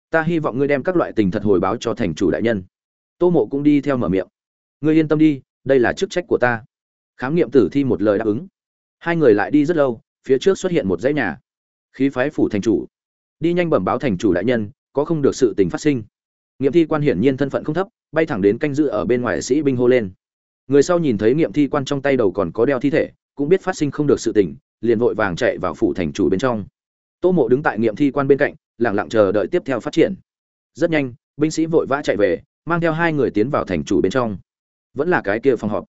Ta hy vọng ngươi đem các loại tình thật hồi báo cho thành chủ đại nhân. Tô mộ cũng đi theo mở miệng. Ngươi yên tâm đi, đây là chức trách của ta. Khám nghiệm tử thi một lời đáp ứng. Hai người lại đi rất lâu, phía trước xuất hiện một dãy nhà. Khí phái phủ thành chủ đi nhanh bẩm báo thành chủ đại nhân, có không được sự tình phát sinh. Nghiệm thi quan hiển nhiên thân phận không thấp, bay thẳng đến canh dự ở bên ngoài sĩ binh hô lên. Người sau nhìn thấy nghiệm thi quan trong tay đầu còn có đeo thi thể, cũng biết phát sinh không được sự tình, liền vội vàng chạy vào phủ thành chủ bên trong. Tô mộ đứng tại nghiệm thi quan bên cạnh lẳng lặng chờ đợi tiếp theo phát triển. Rất nhanh, binh sĩ vội vã chạy về, mang theo hai người tiến vào thành chủ bên trong. Vẫn là cái kia phòng họp.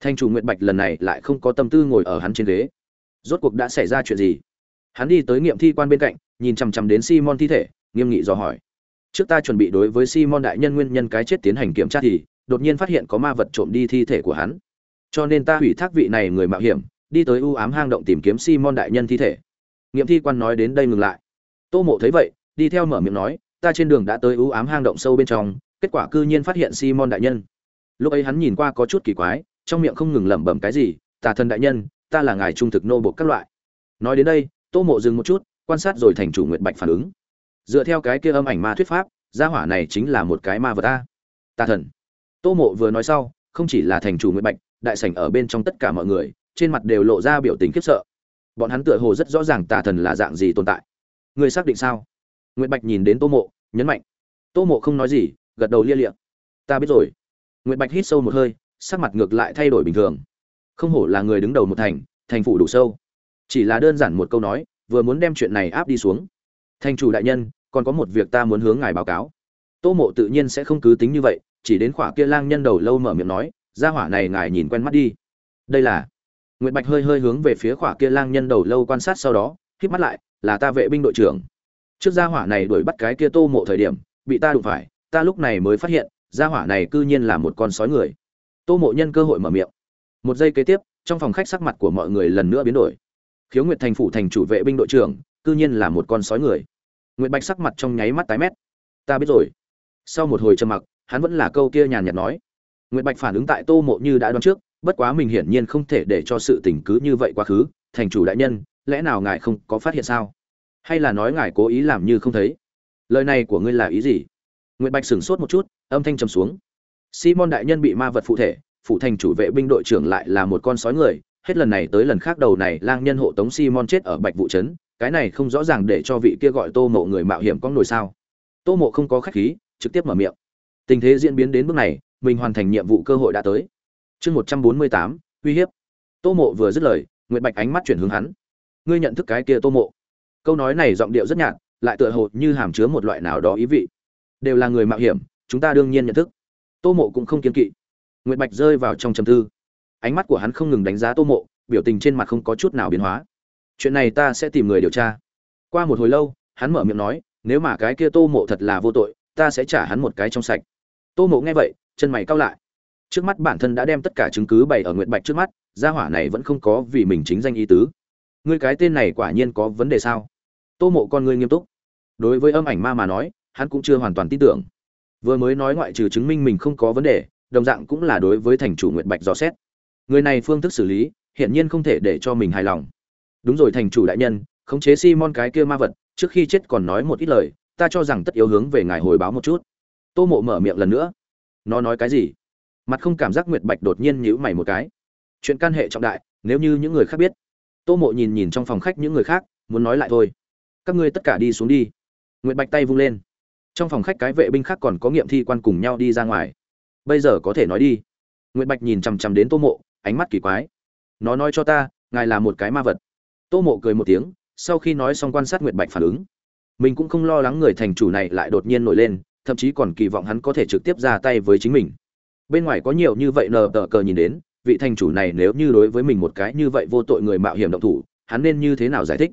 Thành chủ nguyệt bạch lần này lại không có tâm tư ngồi ở hắn trên ghế. Rốt cuộc đã xảy ra chuyện gì? Hắn đi tới nghiệm thi quan bên cạnh nhìn chằm chằm đến simon thi thể, nghiêm nghị dò hỏi. Trước ta chuẩn bị đối với simon đại nhân nguyên nhân cái chết tiến hành kiểm tra thì, đột nhiên phát hiện có ma vật trộm đi thi thể của hắn. Cho nên ta hủy thác vị này người mạo hiểm, đi tới u ám hang động tìm kiếm simon đại nhân thi thể. Nghiệm thi quan nói đến đây ngừng lại. Tô mộ thấy vậy, đi theo mở miệng nói, ta trên đường đã tới u ám hang động sâu bên trong, kết quả cư nhiên phát hiện simon đại nhân. Lúc ấy hắn nhìn qua có chút kỳ quái, trong miệng không ngừng lẩm bẩm cái gì, tà thần đại nhân, ta là ngài trung thực nô bộc các loại. Nói đến đây, tô mộ dừng một chút quan sát rồi thành chủ nguyện bạch phản ứng. Dựa theo cái kia âm ảnh ma thuyết pháp, gia hỏa này chính là một cái ma vật ta tà thần. Tô mộ vừa nói sau, không chỉ là thành chủ nguyện bạch, đại sảnh ở bên trong tất cả mọi người, trên mặt đều lộ ra biểu tình khiếp sợ. Bọn hắn tựa hồ rất rõ ràng tà thần là dạng gì tồn tại. Người xác định sao? Nguyệt bạch nhìn đến tô mộ, nhấn mạnh. Tô mộ không nói gì, gật đầu lia liệm ta biết rồi. Nguyệt bạch hít sâu một hơi, sắc mặt ngược lại thay đổi bình thường. Không hổ là người đứng đầu một thành thành phủ đủ sâu. Chỉ là đơn giản một câu nói vừa muốn đem chuyện này áp đi xuống. Thành chủ đại nhân, còn có một việc ta muốn hướng ngài báo cáo. Tô mộ tự nhiên sẽ không cứ tính như vậy, chỉ đến khỏa kia lang nhân đầu lâu mở miệng nói ra hỏa này ngài nhìn quen mắt đi. Đây là. Nguyệt bạch hơi hơi hướng về phía khỏa kia lang nhân đầu lâu quan sát sau đó khép mắt lại, là ta vệ binh đội trưởng. Trước gia hỏa này đuổi bắt cái kia tô mộ thời điểm, bị ta đụng phải, ta lúc này mới phát hiện, gia hỏa này cư nhiên là một con sói người. Tô mộ nhân cơ hội mở miệng. Một giây kế tiếp, trong phòng khách sắc mặt của mọi người lần nữa biến đổi khiếu nguyệt thành phủ thành chủ vệ binh đội trưởng, cư nhiên là một con sói người. Nguyệt bạch sắc mặt trong nháy mắt tái mét. Ta biết rồi. Sau một hồi trầm mặc, hắn vẫn là câu kia nhàn nhạt nói. Nguyệt bạch phản ứng tại tô mộ như đã đoán trước, bất quá mình hiển nhiên không thể để cho sự tình cứ như vậy quá khứ, thành chủ đại nhân, lẽ nào ngài không có phát hiện sao? Hay là nói ngài cố ý làm như không thấy? Lời này của ngươi là ý gì? Nguyệt bạch sửng sốt một chút, âm thanh trầm xuống. Simon đại nhân bị ma vật phụ thể phụ thành chủ vệ binh đội trưởng lại là một con sói người hết lần này tới lần khác đầu này lang nhân hộ tống simon chết ở bạch vụ trấn, cái này không rõ ràng để cho vị kia gọi tô mộ người mạo hiểm có nổi sao. Tô mộ không có khách khí, trực tiếp mở miệng. Tình thế diễn biến đến bước này, mình hoàn thành nhiệm vụ cơ hội đã tới. Chương một trăm bốn mươi tám, uy hiếp. Tô mộ vừa dứt lời, nguyệt bạch ánh mắt chuyển hướng hắn. Ngươi nhận thức cái kia tô mộ. Câu nói này giọng điệu rất nhạt, lại tựa hồ như hàm chứa một loại nào đó ý vị. Đều là người mạo hiểm, chúng ta đương nhiên nhận thức. Tô mộ cũng không kiên kỵ. Nguyệt bạch rơi vào trong trầm tư ánh mắt của hắn không ngừng đánh giá tô mộ, biểu tình trên mặt không có chút nào biến hóa. Chuyện này ta sẽ tìm người điều tra. Qua một hồi lâu, hắn mở miệng nói, nếu mà cái kia tô mộ thật là vô tội, ta sẽ trả hắn một cái trong sạch. Tô mộ nghe vậy, chân mày cao lại. Trước mắt bản thân đã đem tất cả chứng cứ bày ở nguyệt bạch trước mắt, gia hỏa này vẫn không có vì mình chính danh ý tứ. Ngươi cái tên này quả nhiên có vấn đề sao? Tô mộ con ngươi nghiêm túc. Đối với âm ảnh ma mà nói, hắn cũng chưa hoàn toàn tin tưởng. Vừa mới nói ngoại trừ chứng minh mình không có vấn đề, đồng dạng cũng là đối với thành chủ nguyệt bạch dò xét người này phương thức xử lý hiện nhiên không thể để cho mình hài lòng. Đúng rồi thành chủ đại nhân, khống chế simon cái kia ma vật, trước khi chết còn nói một ít lời, ta cho rằng tất yếu hướng về ngài hồi báo một chút. Tô mộ mở miệng lần nữa. Nó nói cái gì? Mặt không cảm giác nguyệt bạch đột nhiên nhíu mày một cái. Chuyện can hệ trọng đại, nếu như những người khác biết. Tô mộ nhìn nhìn trong phòng khách những người khác, muốn nói lại thôi. Các ngươi tất cả đi xuống đi. Nguyệt bạch tay vung lên. Trong phòng khách cái vệ binh khác còn có nghiệm thi quan cùng nhau đi ra ngoài. Bây giờ có thể nói đi. Nguyệt bạch nhìn chằm chằm đến tô mộ ánh mắt kỳ quái. Nó nói cho ta, ngài là một cái ma vật. Tô mộ cười một tiếng, sau khi nói xong quan sát nguyệt bạch phản ứng. Mình cũng không lo lắng người thành chủ này lại đột nhiên nổi lên, thậm chí còn kỳ vọng hắn có thể trực tiếp ra tay với chính mình. Bên ngoài có nhiều như vậy nờ tờ cờ nhìn đến, vị thành chủ này nếu như đối với mình một cái như vậy vô tội người mạo hiểm động thủ, hắn nên như thế nào giải thích?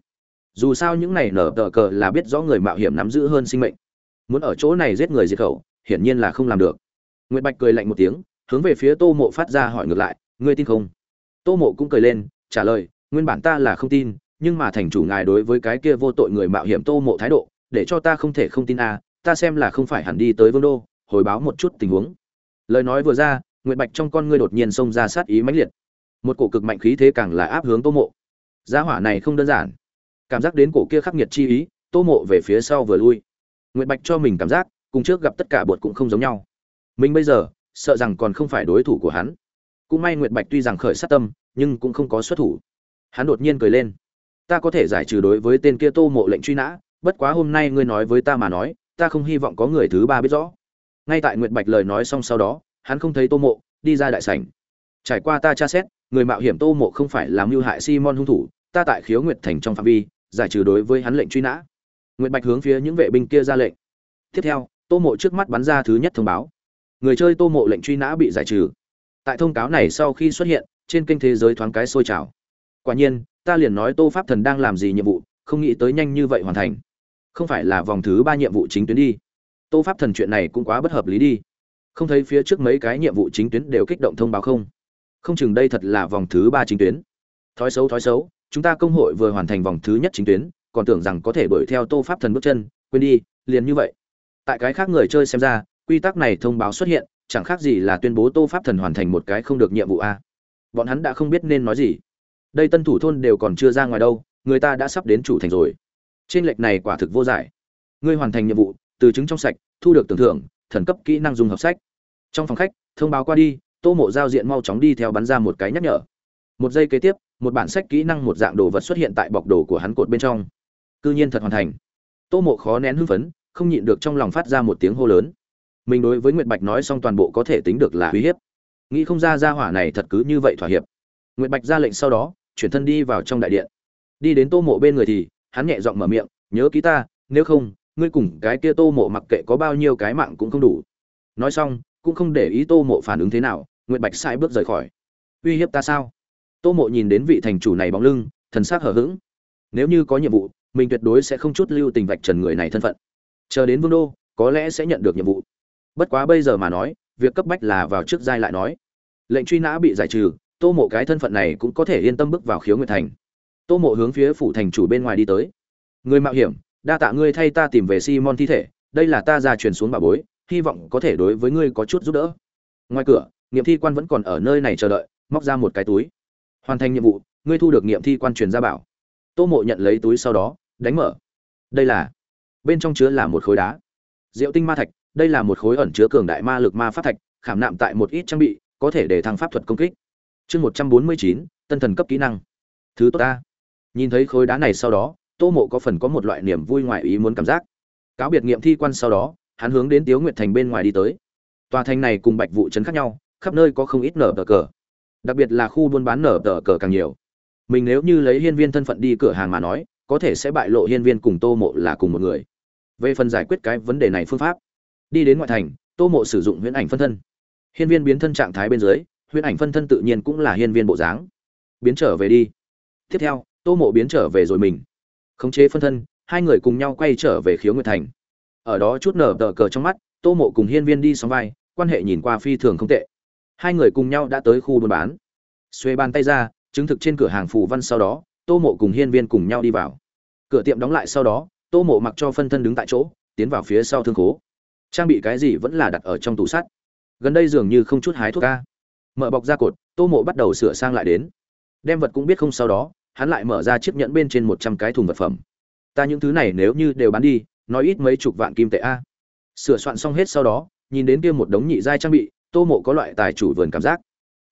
Dù sao những này nở tờ cờ là biết rõ người mạo hiểm nắm giữ hơn sinh mệnh. Muốn ở chỗ này giết người diệt khẩu, hiển nhiên là không làm được. Nguyệt bạch cười lạnh một tiếng, hướng về phía tô mộ phát ra hỏi ngược lại ngươi tin không? Tô mộ cũng cười lên trả lời nguyên bản ta là không tin nhưng mà thành chủ ngài đối với cái kia vô tội người mạo hiểm tô mộ thái độ để cho ta không thể không tin a à, ta xem là không phải hẳn đi tới vương đô hồi báo một chút tình huống. Lời nói vừa ra nguyệt bạch trong con ngươi đột nhiên xông ra sát ý mãnh liệt. Một cổ cực mạnh khí thế càng là áp hướng tô mộ. Gia hỏa này không đơn giản. Cảm giác đến cổ kia khắc nghiệt chi ý tô mộ về phía sau vừa lui. Nguyệt bạch cho mình cảm giác cùng trước gặp tất cả bột cũng không giống nhau. Mình bây giờ sợ rằng còn không phải đối thủ của hắn cũng may nguyệt bạch tuy rằng khởi sát tâm, nhưng cũng không có xuất thủ. Hắn đột nhiên cười lên. Ta có thể giải trừ đối với tên kia tô mộ lệnh truy nã, bất quá hôm nay ngươi nói với ta mà nói, ta không hy vọng có người thứ ba biết rõ. Ngay tại nguyệt bạch lời nói xong sau đó, hắn không thấy tô mộ, đi ra đại sảnh. Trải qua ta tra xét, người mạo hiểm tô mộ không phải làm mưu hại simon hung thủ, ta tại khiếu nguyệt thành trong phạm vi, giải trừ đối với hắn lệnh truy nã. Nguyệt bạch hướng phía những vệ binh kia ra lệnh. Tiếp theo, tô mộ trước mắt bắn ra thứ nhất thông báo. Người chơi tô mộ lệnh truy nã bị giải trừ tại thông cáo này sau khi xuất hiện, trên kênh thế giới thoáng cái sôi trào. Quả nhiên, ta liền nói tô pháp thần đang làm gì nhiệm vụ, không nghĩ tới nhanh như vậy hoàn thành. Không phải là vòng thứ ba nhiệm vụ chính tuyến đi. Tô pháp thần chuyện này cũng quá bất hợp lý đi. Không thấy phía trước mấy cái nhiệm vụ chính tuyến đều kích động thông báo không? Không chừng đây thật là vòng thứ ba chính tuyến. Thói xấu thói xấu, chúng ta công hội vừa hoàn thành vòng thứ nhất chính tuyến, còn tưởng rằng có thể đuổi theo tô pháp thần bước chân, quên đi, liền như vậy. Tại cái khác người chơi xem ra, quy tắc này thông báo xuất hiện chẳng khác gì là tuyên bố tô pháp thần hoàn thành một cái không được nhiệm vụ a. Bọn hắn đã không biết nên nói gì. Đây tân thủ thôn đều còn chưa ra ngoài đâu, người ta đã sắp đến chủ thành rồi. Trên lệch này quả thực vô giải. Ngươi hoàn thành nhiệm vụ, từ chứng trong sạch, thu được tưởng thưởng, thần cấp kỹ năng dùng hợp sách. Trong phòng khách, thông báo qua đi, tô mộ giao diện mau chóng đi theo bắn ra một cái nhắc nhở. Một giây kế tiếp, một bản sách kỹ năng một dạng đồ vật xuất hiện tại bọc đồ của hắn cột bên trong. Cư nhiên thật hoàn thành. Tô mộ khó nén hưng phấn, không nhịn được trong lòng phát ra một tiếng hô lớn mình đối với nguyệt bạch nói xong toàn bộ có thể tính được là uy hiếp. Nghĩ không ra ra hỏa này thật cứ như vậy thỏa hiệp. Nguyệt bạch ra lệnh sau đó, chuyển thân đi vào trong đại điện. Đi đến tô mộ bên người thì, hắn nhẹ giọng mở miệng, nhớ ký ta, nếu không, ngươi cùng cái kia tô mộ mặc kệ có bao nhiêu cái mạng cũng không đủ. Nói xong, cũng không để ý tô mộ phản ứng thế nào, nguyệt bạch sai bước rời khỏi. Uy hiếp ta sao? Tô mộ nhìn đến vị thành chủ này bóng lưng, thần s á c hở h ữ g nếu như có nhiệm vụ, mình tuyệt đối sẽ không chút lưu tình vạch trần người này thân phận. Chờ đến vương đô, có lẽ sẽ nhận được nhiệm vụ bất quá bây giờ mà nói, việc cấp bách là vào trước giai lại nói. Lệnh truy nã bị giải trừ, tô mộ cái thân phận này cũng có thể yên tâm bước vào khiếu nguyệt thành. Tô mộ hướng phía phủ thành chủ bên ngoài đi tới. Người mạo hiểm, đa tạ ngươi thay ta tìm về simon thi thể, đây là ta ra truyền xuống bà bối, hy vọng có thể đối với ngươi có chút giúp đỡ. Ngoài cửa, nghiệm thi quan vẫn còn ở nơi này chờ đợi, móc ra một cái túi. Hoàn thành nhiệm vụ, ngươi thu được nghiệm thi quan truyền ra bảo. Tô mộ nhận lấy túi sau đó, đánh mở. Đây là, bên trong chứa là một khối đá. Diệu tinh ma thạch đây là một khối ẩn chứa cường đại ma lực ma pháp thạch, khảm nạm tại một ít trang bị, có thể để thăng pháp thuật công kích. Chương một trăm bốn mươi chín, tân thần cấp kỹ năng. Thứ tốt ta. Nhìn thấy khối đá này sau đó, tô mộ có phần có một loại niềm vui ngoài ý muốn cảm giác. Cáo biệt nghiệm thi quan sau đó, hắn hướng đến tiếu nguyệt thành bên ngoài đi tới. Tòa thành này cùng bạch vụ trấn khác nhau, khắp nơi có không ít nở tờ cờ. Đặc biệt là khu buôn bán nở tờ cờ càng nhiều. Mình nếu như lấy hiên viên thân phận đi cửa hàng mà nói, có thể sẽ bại lộ hiên viên cùng tô mộ là cùng một người. Về phần giải quyết cái vấn đề này phương pháp đi đến ngoại thành, tô mộ sử dụng huyễn ảnh phân thân. Hiên viên biến thân trạng thái bên dưới, huyễn ảnh phân thân tự nhiên cũng là hiên viên bộ dáng. Biến trở về đi. Tiếp theo, tô mộ biến trở về rồi mình. Khống chế phân thân, hai người cùng nhau quay trở về khiếu nguyệt thành. Ở đó chút nở tờ cờ trong mắt, tô mộ cùng hiên viên đi sóng vai, quan hệ nhìn qua phi thường không tệ. Hai người cùng nhau đã tới khu buôn bán. Xuê bàn tay ra, chứng thực trên cửa hàng phù văn sau đó, tô mộ cùng hiên viên cùng nhau đi vào. Cửa tiệm đóng lại sau đó, tô mộ mặc cho phân thân đứng tại chỗ, tiến vào phía sau thương khố trang bị cái gì vẫn là đặt ở trong tủ sắt. Gần đây dường như không chút hái thuốc ca. Mở bọc ra cột, tô mộ bắt đầu sửa sang lại đến. Đem vật cũng biết không sau đó, hắn lại mở ra chiếc nhẫn bên trên một trăm cái thùng vật phẩm. Ta những thứ này nếu như đều bán đi, nói ít mấy chục vạn kim tệ a. Sửa soạn xong hết sau đó, nhìn đến kia một đống nhị giai trang bị, tô mộ có loại tài chủ vườn cảm giác.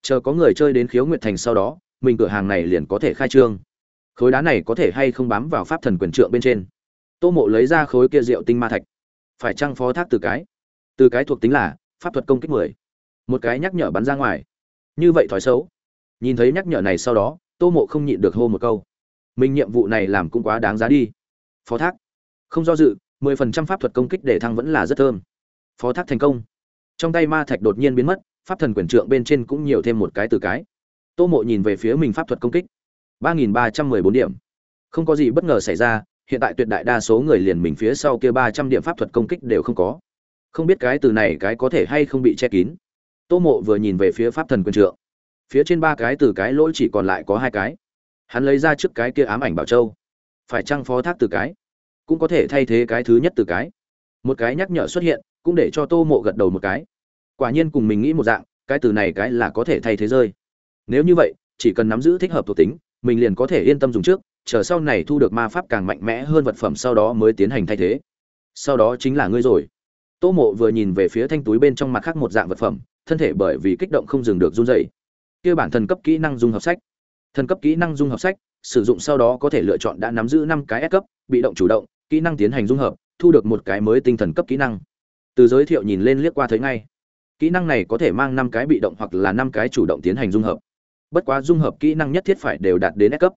Chờ có người chơi đến khiếu nguyệt thành sau đó, mình cửa hàng này liền có thể khai trương. Khối đá này có thể hay không bám vào pháp thần quyền trượng bên trên. Tô mộ lấy ra khối kia rượu tinh ma thạch phải trang phó thác từ cái? Từ cái thuộc tính là, pháp thuật công kích mười. Một cái nhắc nhở bắn ra ngoài. Như vậy thói xấu. Nhìn thấy nhắc nhở này sau đó, tô mộ không nhịn được hô một câu. Mình nhiệm vụ này làm cũng quá đáng giá đi. Phó thác. Không do dự, mười phần trăm pháp thuật công kích để thăng vẫn là rất thơm. Phó thác thành công. Trong tay ma thạch đột nhiên biến mất, pháp thần quyền trượng bên trên cũng nhiều thêm một cái từ cái. Tô mộ nhìn về phía mình pháp thuật công kích. ba nghìn ba trăm mười bốn điểm. Không có gì bất ngờ xảy ra hiện tại tuyệt đại đa số người liền mình phía sau kia ba trăm điểm pháp thuật công kích đều không có. Không biết cái từ này cái có thể hay không bị che kín. Tô mộ vừa nhìn về phía pháp thần quân trượng. Phía trên ba cái từ cái lỗi chỉ còn lại có hai cái. Hắn lấy ra trước cái kia ám ảnh bảo châu. Phải chăng phó thác từ cái? Cũng có thể thay thế cái thứ nhất từ cái. Một cái nhắc nhở xuất hiện, cũng để cho tô mộ gật đầu một cái. Quả nhiên cùng mình nghĩ một dạng, cái từ này cái là có thể thay thế rơi. Nếu như vậy, chỉ cần nắm giữ thích hợp thuộc tính, mình liền có thể yên tâm dùng trước chờ sau này thu được ma pháp càng mạnh mẽ hơn vật phẩm sau đó mới tiến hành thay thế. Sau đó chính là ngươi rồi. Tô mộ vừa nhìn về phía thanh túi bên trong mặt khác một dạng vật phẩm, thân thể bởi vì kích động không dừng được run dày kia bản thần cấp kỹ năng dung hợp sách. Thần cấp kỹ năng dung hợp sách, sử dụng sau đó có thể lựa chọn đã nắm giữ năm cái S cấp, bị động chủ động, kỹ năng tiến hành dung hợp, thu được một cái mới tinh thần cấp kỹ năng. Từ giới thiệu nhìn lên liếc qua thấy ngay. Kỹ năng này có thể mang năm cái bị động hoặc là năm cái chủ động tiến hành dung hợp. Bất quá dung hợp kỹ năng nhất thiết phải đều đạt đến S cấp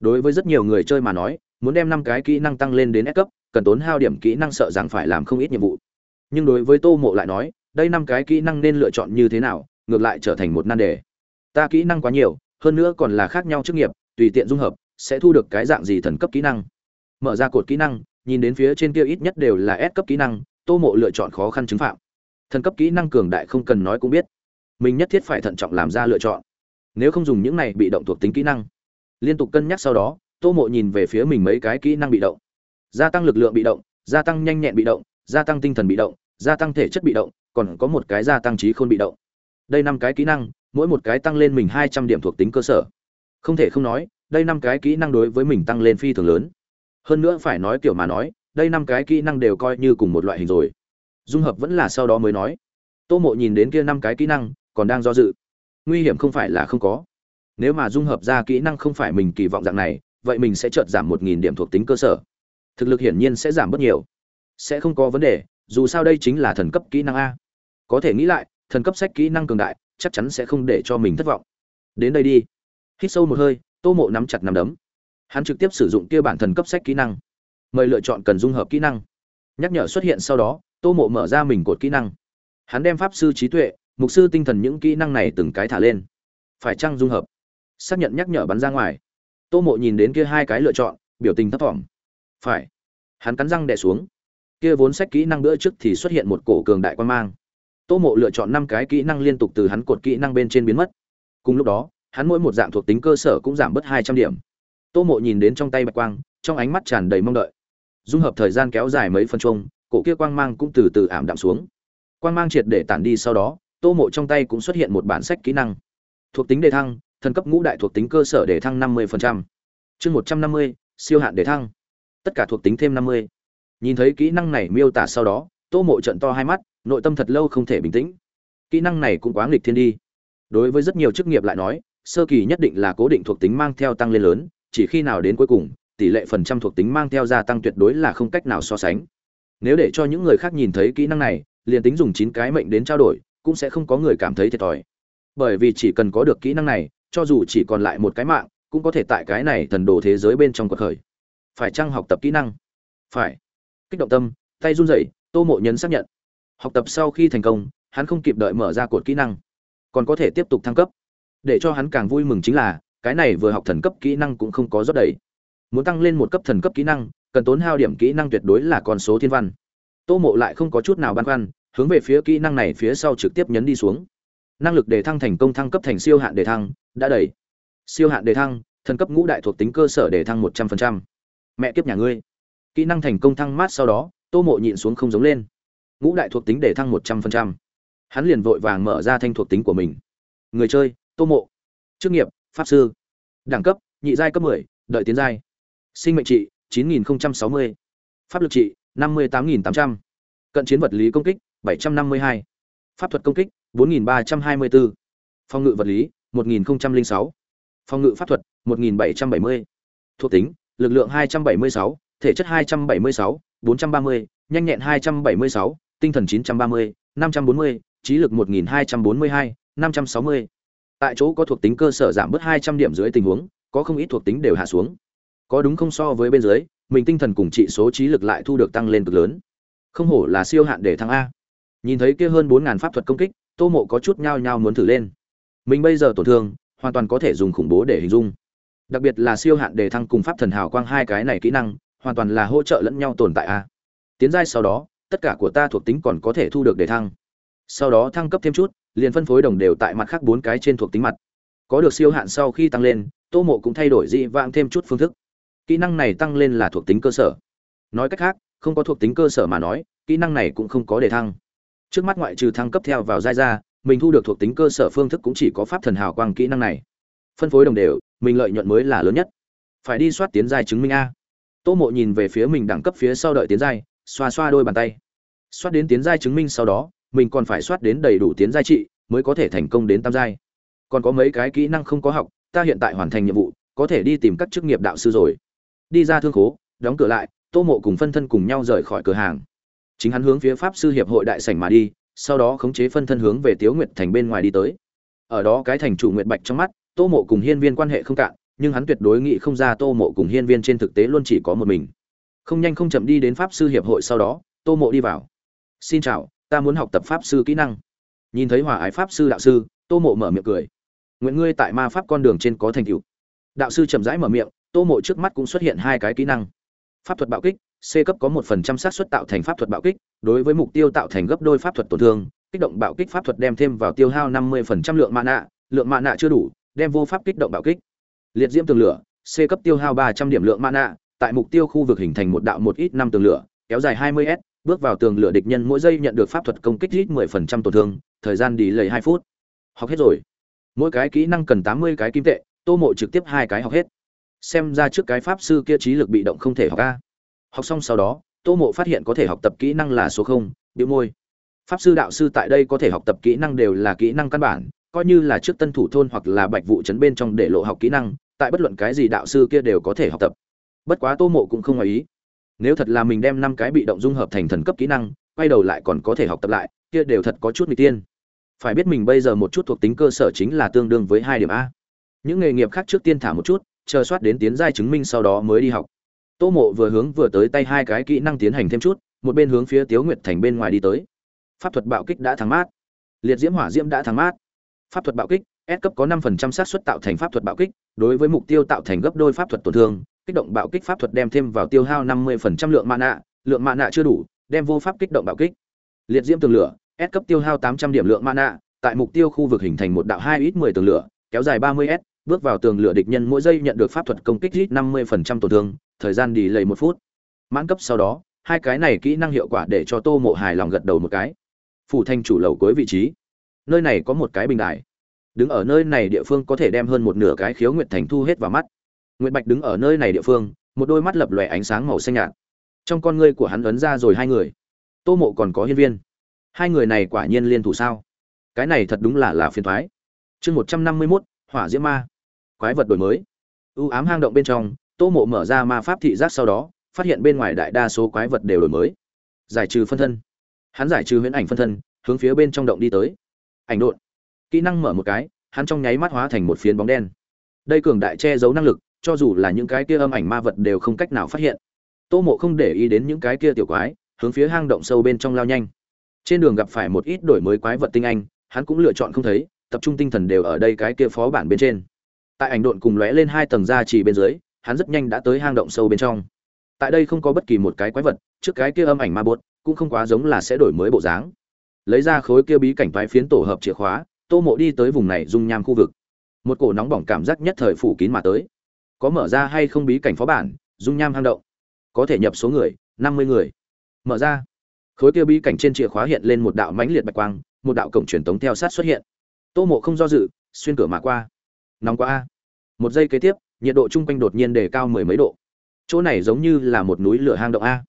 đối với rất nhiều người chơi mà nói, muốn đem năm cái kỹ năng tăng lên đến S cấp, cần tốn hao điểm kỹ năng sợ rằng phải làm không ít nhiệm vụ. Nhưng đối với tô mộ lại nói, đây năm cái kỹ năng nên lựa chọn như thế nào, ngược lại trở thành một nan đề. Ta kỹ năng quá nhiều, hơn nữa còn là khác nhau chức nghiệp, tùy tiện dung hợp, sẽ thu được cái dạng gì thần cấp kỹ năng. Mở ra cột kỹ năng, nhìn đến phía trên kia ít nhất đều là S cấp kỹ năng, tô mộ lựa chọn khó khăn chứng phạm. Thần cấp kỹ năng cường đại không cần nói cũng biết. Mình nhất thiết phải thận trọng làm ra lựa chọn. Nếu không dùng những này bị động thuộc tính kỹ năng liên tục cân nhắc sau đó, tô mộ nhìn về phía mình mấy cái kỹ năng bị động. Gia tăng lực lượng bị động, gia tăng nhanh nhẹn bị động, gia tăng tinh thần bị động, gia tăng thể chất bị động, còn có một cái gia tăng trí khôn bị động. Đây năm cái kỹ năng, mỗi một cái tăng lên mình hai trăm điểm thuộc tính cơ sở. Không thể không nói, đây năm cái kỹ năng đối với mình tăng lên phi thường lớn. Hơn nữa phải nói kiểu mà nói, đây năm cái kỹ năng đều coi như cùng một loại hình rồi. Dung hợp vẫn là sau đó mới nói. Tô mộ nhìn đến kia năm cái kỹ năng, còn đang do dự. Nguy hiểm không phải là không có nếu mà dung hợp ra kỹ năng không phải mình kỳ vọng dạng này, vậy mình sẽ chợt giảm một nghìn điểm thuộc tính cơ sở. Thực lực hiển nhiên sẽ giảm bớt nhiều. Sẽ không có vấn đề, dù sao đây chính là thần cấp kỹ năng a. Có thể nghĩ lại, thần cấp sách kỹ năng cường đại, chắc chắn sẽ không để cho mình thất vọng. Đến đây đi. Hít sâu một hơi, tô mộ nắm chặt nắm đấm. Hắn trực tiếp sử dụng kia bản thần cấp sách kỹ năng. Mời lựa chọn cần dung hợp kỹ năng. Nhắc nhở xuất hiện sau đó, tô mộ mở ra mình cột kỹ năng. Hắn đem pháp sư trí tuệ, mục sư tinh thần những kỹ năng này từng cái thả lên. Phải chăng dung hợp? Xác nhận nhắc nhở bắn ra ngoài. Tô mộ nhìn đến kia hai cái lựa chọn, biểu tình thấp thỏm. Phải. Hắn cắn răng đẻ xuống. Kia vốn sách kỹ năng bữa trước thì xuất hiện một cổ cường đại quan mang. Tô mộ lựa chọn năm cái kỹ năng liên tục từ hắn cột kỹ năng bên trên biến mất. Cùng lúc đó, hắn mỗi một dạng thuộc tính cơ sở cũng giảm bớt hai trăm điểm. Tô mộ nhìn đến trong tay bạch quang, trong ánh mắt tràn đầy mong đợi. Dung hợp thời gian kéo dài mấy phân chung, cổ kia quang mang cũng từ từ ảm đạm xuống. Quang mang triệt để tản đi sau đó, tô mộ trong tay cũng xuất hiện một bản sách kỹ năng. Thuộc tính đề thăng thần cấp ngũ đại thuộc tính cơ sở để thăng năm mươi chương một trăm năm mươi, siêu hạn để thăng. Tất cả thuộc tính thêm năm mươi. Nhìn thấy kỹ năng này miêu tả sau đó, tô mộ trận to hai mắt, nội tâm thật lâu không thể bình tĩnh. Kỹ năng này cũng quá nghịch thiên đi. Đối với rất nhiều chức nghiệp lại nói, sơ kỳ nhất định là cố định thuộc tính mang theo tăng lên lớn, chỉ khi nào đến cuối cùng, tỷ lệ phần trăm thuộc tính mang theo gia tăng tuyệt đối là không cách nào so sánh. Nếu để cho những người khác nhìn thấy kỹ năng này, liền tính dùng chín cái mệnh đến trao đổi, cũng sẽ không có người cảm thấy thiệt thòi. Bởi vì chỉ cần có được kỹ năng này cho dù chỉ còn lại một cái mạng, cũng có thể tại cái này thần đồ thế giới bên trong cuộc khởi. Phải chăng học tập kỹ năng? Phải. Kích động tâm, tay run rẩy, tô mộ nhấn xác nhận. Học tập sau khi thành công, hắn không kịp đợi mở ra cột kỹ năng, còn có thể tiếp tục thăng cấp. Để cho hắn càng vui mừng chính là, cái này vừa học thần cấp kỹ năng cũng không có rót đầy. Muốn tăng lên một cấp thần cấp kỹ năng, cần tốn hao điểm kỹ năng tuyệt đối là con số thiên văn. Tô mộ lại không có chút nào băn khoăn, hướng về phía kỹ năng này phía sau trực tiếp nhấn đi xuống. Năng lực đề thăng thành công, thăng cấp thành siêu hạn đề thăng đã đầy. Siêu hạn đề thăng thần cấp ngũ đại thuộc tính cơ sở đề thăng một trăm phần trăm. Mẹ kiếp nhà ngươi. Kỹ năng thành công thăng mát sau đó tô mộ nhịn xuống không giống lên. Ngũ đại thuộc tính đề thăng một trăm phần trăm. Hắn liền vội vàng mở ra thanh thuộc tính của mình. Người chơi tô mộ. Chức nghiệp pháp sư. Đẳng cấp nhị giai cấp 10, đợi tiến giai. Sinh mệnh trị 9060, pháp lực trị 58800, cận chiến vật lý công kích 752, pháp thuật công kích 4324, phòng ngự vật lý 1006, phòng ngự pháp thuật 1770, thuộc tính lực lượng 276, thể chất 276, 430, nhanh nhẹn 276, tinh thần 930, 540, trí lực 1242, 560. Tại chỗ có thuộc tính cơ sở giảm bớt 200 điểm dưới tình huống, có không ít thuộc tính đều hạ xuống. Có đúng không so với bên dưới, mình tinh thần cùng trị số trí lực lại thu được tăng lên cực lớn. Không hổ là siêu hạn để thăng a. Nhìn thấy kia hơn 4000 pháp thuật công kích, Tô Mộ có chút nhao nhao muốn thử lên. Mình bây giờ tổn thương, hoàn toàn có thể dùng khủng bố để hình dung. Đặc biệt là siêu hạn đề thăng cùng pháp thần hào quang hai cái này kỹ năng, hoàn toàn là hỗ trợ lẫn nhau tồn tại a. Tiến giai sau đó, tất cả của ta thuộc tính còn có thể thu được đề thăng. Sau đó thăng cấp thêm chút liền phân phối đồng đều tại mặt khác bốn cái trên thuộc tính mặt. Có được siêu hạn sau khi tăng lên tô mộ cũng thay đổi dị vãng thêm chút phương thức. Kỹ năng này tăng lên là thuộc tính cơ sở. Nói cách khác không có thuộc tính cơ sở mà nói kỹ năng này cũng không có để thăng. Trước mắt ngoại trừ thăng cấp theo vào giai ra mình thu được thuộc tính cơ sở phương thức cũng chỉ có pháp thần hào quang kỹ năng này. Phân phối đồng đều, mình lợi nhuận mới là lớn nhất. Phải đi soát tiến giai chứng minh a. Tô mộ nhìn về phía mình đẳng cấp phía sau đợi tiến giai, xoa xoa đôi bàn tay. Soát đến tiến giai chứng minh sau đó, mình còn phải soát đến đầy đủ tiến giai trị, mới có thể thành công đến tam giai. Còn có mấy cái kỹ năng không có học, ta hiện tại hoàn thành nhiệm vụ, có thể đi tìm các chức nghiệp đạo sư rồi. Đi ra thương khố, đóng cửa lại, tô mộ cùng phân thân cùng nhau rời khỏi cửa hàng. Chính hắn hướng phía pháp sư hiệp hội đại sảnh mà đi sau đó khống chế phân thân hướng về tiếu nguyệt thành bên ngoài đi tới. Ở đó cái thành chủ nguyệt bạch trong mắt, tô mộ cùng hiên viên quan hệ không cạn, nhưng hắn tuyệt đối nghĩ không ra tô mộ cùng hiên viên trên thực tế luôn chỉ có một mình. Không nhanh không chậm đi đến pháp sư hiệp hội sau đó, tô mộ đi vào. Xin chào, ta muốn học tập pháp sư kỹ năng. Nhìn thấy hòa ái pháp sư đạo sư, tô mộ mở miệng cười. Nguyện ngươi tại ma pháp con đường trên có thành tựu. Đạo sư chậm rãi mở miệng, tô mộ trước mắt cũng xuất hiện hai cái kỹ năng. Pháp thuật bạo kích c cấp có một phần trăm xác suất tạo thành pháp thuật bạo kích đối với mục tiêu tạo thành gấp đôi pháp thuật tổn thương kích động bạo kích pháp thuật đem thêm vào tiêu hao năm mươi phần trăm lượng mana. lượng mana chưa đủ đem vô pháp kích động bạo kích liệt diễm tường lửa c cấp tiêu hao ba trăm điểm lượng mana. tại mục tiêu khu vực hình thành một đạo một ít năm tường lửa kéo dài hai mươi s bước vào tường lửa địch nhân mỗi giây nhận được pháp thuật công kích ít 10% tổn thương, thời gian đi lầy 2 phút. Học hết rồi. Mỗi cái kỹ năng cần 80 cái kim tệ, Tô Mộ trực tiếp hai cái học hết. Xem ra trước cái pháp sư kia trí lực bị động không thể học a. Học xong sau đó, Tô Mộ phát hiện có thể học tập kỹ năng là số không, biểu môi. Pháp sư đạo sư tại đây có thể học tập kỹ năng đều là kỹ năng căn bản, coi như là trước tân thủ thôn hoặc là bạch vụ chấn bên trong để lộ học kỹ năng, tại bất luận cái gì đạo sư kia đều có thể học tập. Bất quá Tô Mộ cũng không ngoài ý nếu thật là mình đem năm cái bị động dung hợp thành thần cấp kỹ năng quay đầu lại còn có thể học tập lại kia đều thật có chút n tiên phải biết mình bây giờ một chút thuộc tính cơ sở chính là tương đương với hai điểm a những nghề nghiệp khác trước tiên thả một chút chờ soát đến tiến giai chứng minh sau đó mới đi học tô mộ vừa hướng vừa tới tay hai cái kỹ năng tiến hành thêm chút một bên hướng phía tiếu nguyệt thành bên ngoài đi tới. Pháp thuật bạo kích đã thắng mát. Liệt diễm hỏa diễm đã thắng mát. Pháp thuật bạo kích S cấp có 5% xác suất tạo thành pháp thuật bạo kích, đối với mục tiêu tạo thành gấp đôi pháp thuật tổn thương, kích động bạo kích pháp thuật đem thêm vào tiêu hao 50% lượng mana, lượng mana chưa đủ, đem vô pháp kích động bạo kích. Liệt diễm tường lửa, S cấp tiêu hao 800 điểm lượng mana, tại mục tiêu khu vực hình thành một đạo hai ít 10 tường lửa, kéo dài 30s, bước vào tường lửa địch nhân mỗi giây nhận được pháp thuật công kích ít 50% tổn thương, thời gian đi lầy 1 phút. Mãn cấp sau đó, hai cái này kỹ năng hiệu quả để cho Tô Mộ hài lòng gật đầu một cái. Phủ thành chủ lầu cuối vị trí. Nơi này có một cái bình đài. Đứng ở nơi này địa phương có thể đem hơn một nửa cái khiếu nguyệt thành thu hết vào mắt. Nguyệt Bạch đứng ở nơi này địa phương, một đôi mắt lập lòe ánh sáng màu xanh nhạt. Trong con ngươi của hắn ấn ra rồi hai người. Tô Mộ còn có hiên viên. Hai người này quả nhiên liên thủ sao? Cái này thật đúng là là phiền toái. Chương 151, Hỏa Diễm Ma. Quái vật đổi mới. U ám hang động bên trong, Tô Mộ mở ra ma pháp thị giác sau đó, phát hiện bên ngoài đại đa số quái vật đều đổi mới. Giải trừ phân thân. Hắn giải trừ huyễn ảnh phân thân, hướng phía bên trong động đi tới. Ảnh độn. Kỹ năng mở một cái, hắn trong nháy mắt hóa thành một phiến bóng đen. Đây cường đại che giấu năng lực, cho dù là những cái kia âm ảnh ma vật đều không cách nào phát hiện. Tô Mộ không để ý đến những cái kia tiểu quái, hướng phía hang động sâu bên trong lao nhanh. Trên đường gặp phải một ít đổi mới quái vật tinh anh, hắn cũng lựa chọn không thấy, tập trung tinh thần đều ở đây cái kia phó bản bên trên. Tại ảnh độn cùng lóe lên hai tầng ra chỉ bên dưới, hắn rất nhanh đã tới hang động sâu bên trong. Tại đây không có bất kỳ một cái quái vật, trước cái kia âm ảnh ma bột, cũng không quá giống là sẽ đổi mới bộ dáng. Lấy ra khối kia bí cảnh toái phiến tổ hợp chìa khóa, Tô Mộ đi tới vùng này dung nham khu vực. Một cổ nóng bỏng cảm giác nhất thời phủ kín mà tới. Có mở ra hay không bí cảnh phó bản, dung nham hang động. Có thể nhập số người, năm mươi người. Mở ra. Khối kia bí cảnh trên chìa khóa hiện lên một đạo mãnh liệt bạch quang, một đạo cổng truyền tống theo sát xuất hiện. Tô Mộ không do dự, xuyên cửa mà qua. Nóng quá a. Một giây kế tiếp, nhiệt độ trung quanh đột nhiên đề cao mười mấy độ. Chỗ này giống như là một núi lửa hang động a.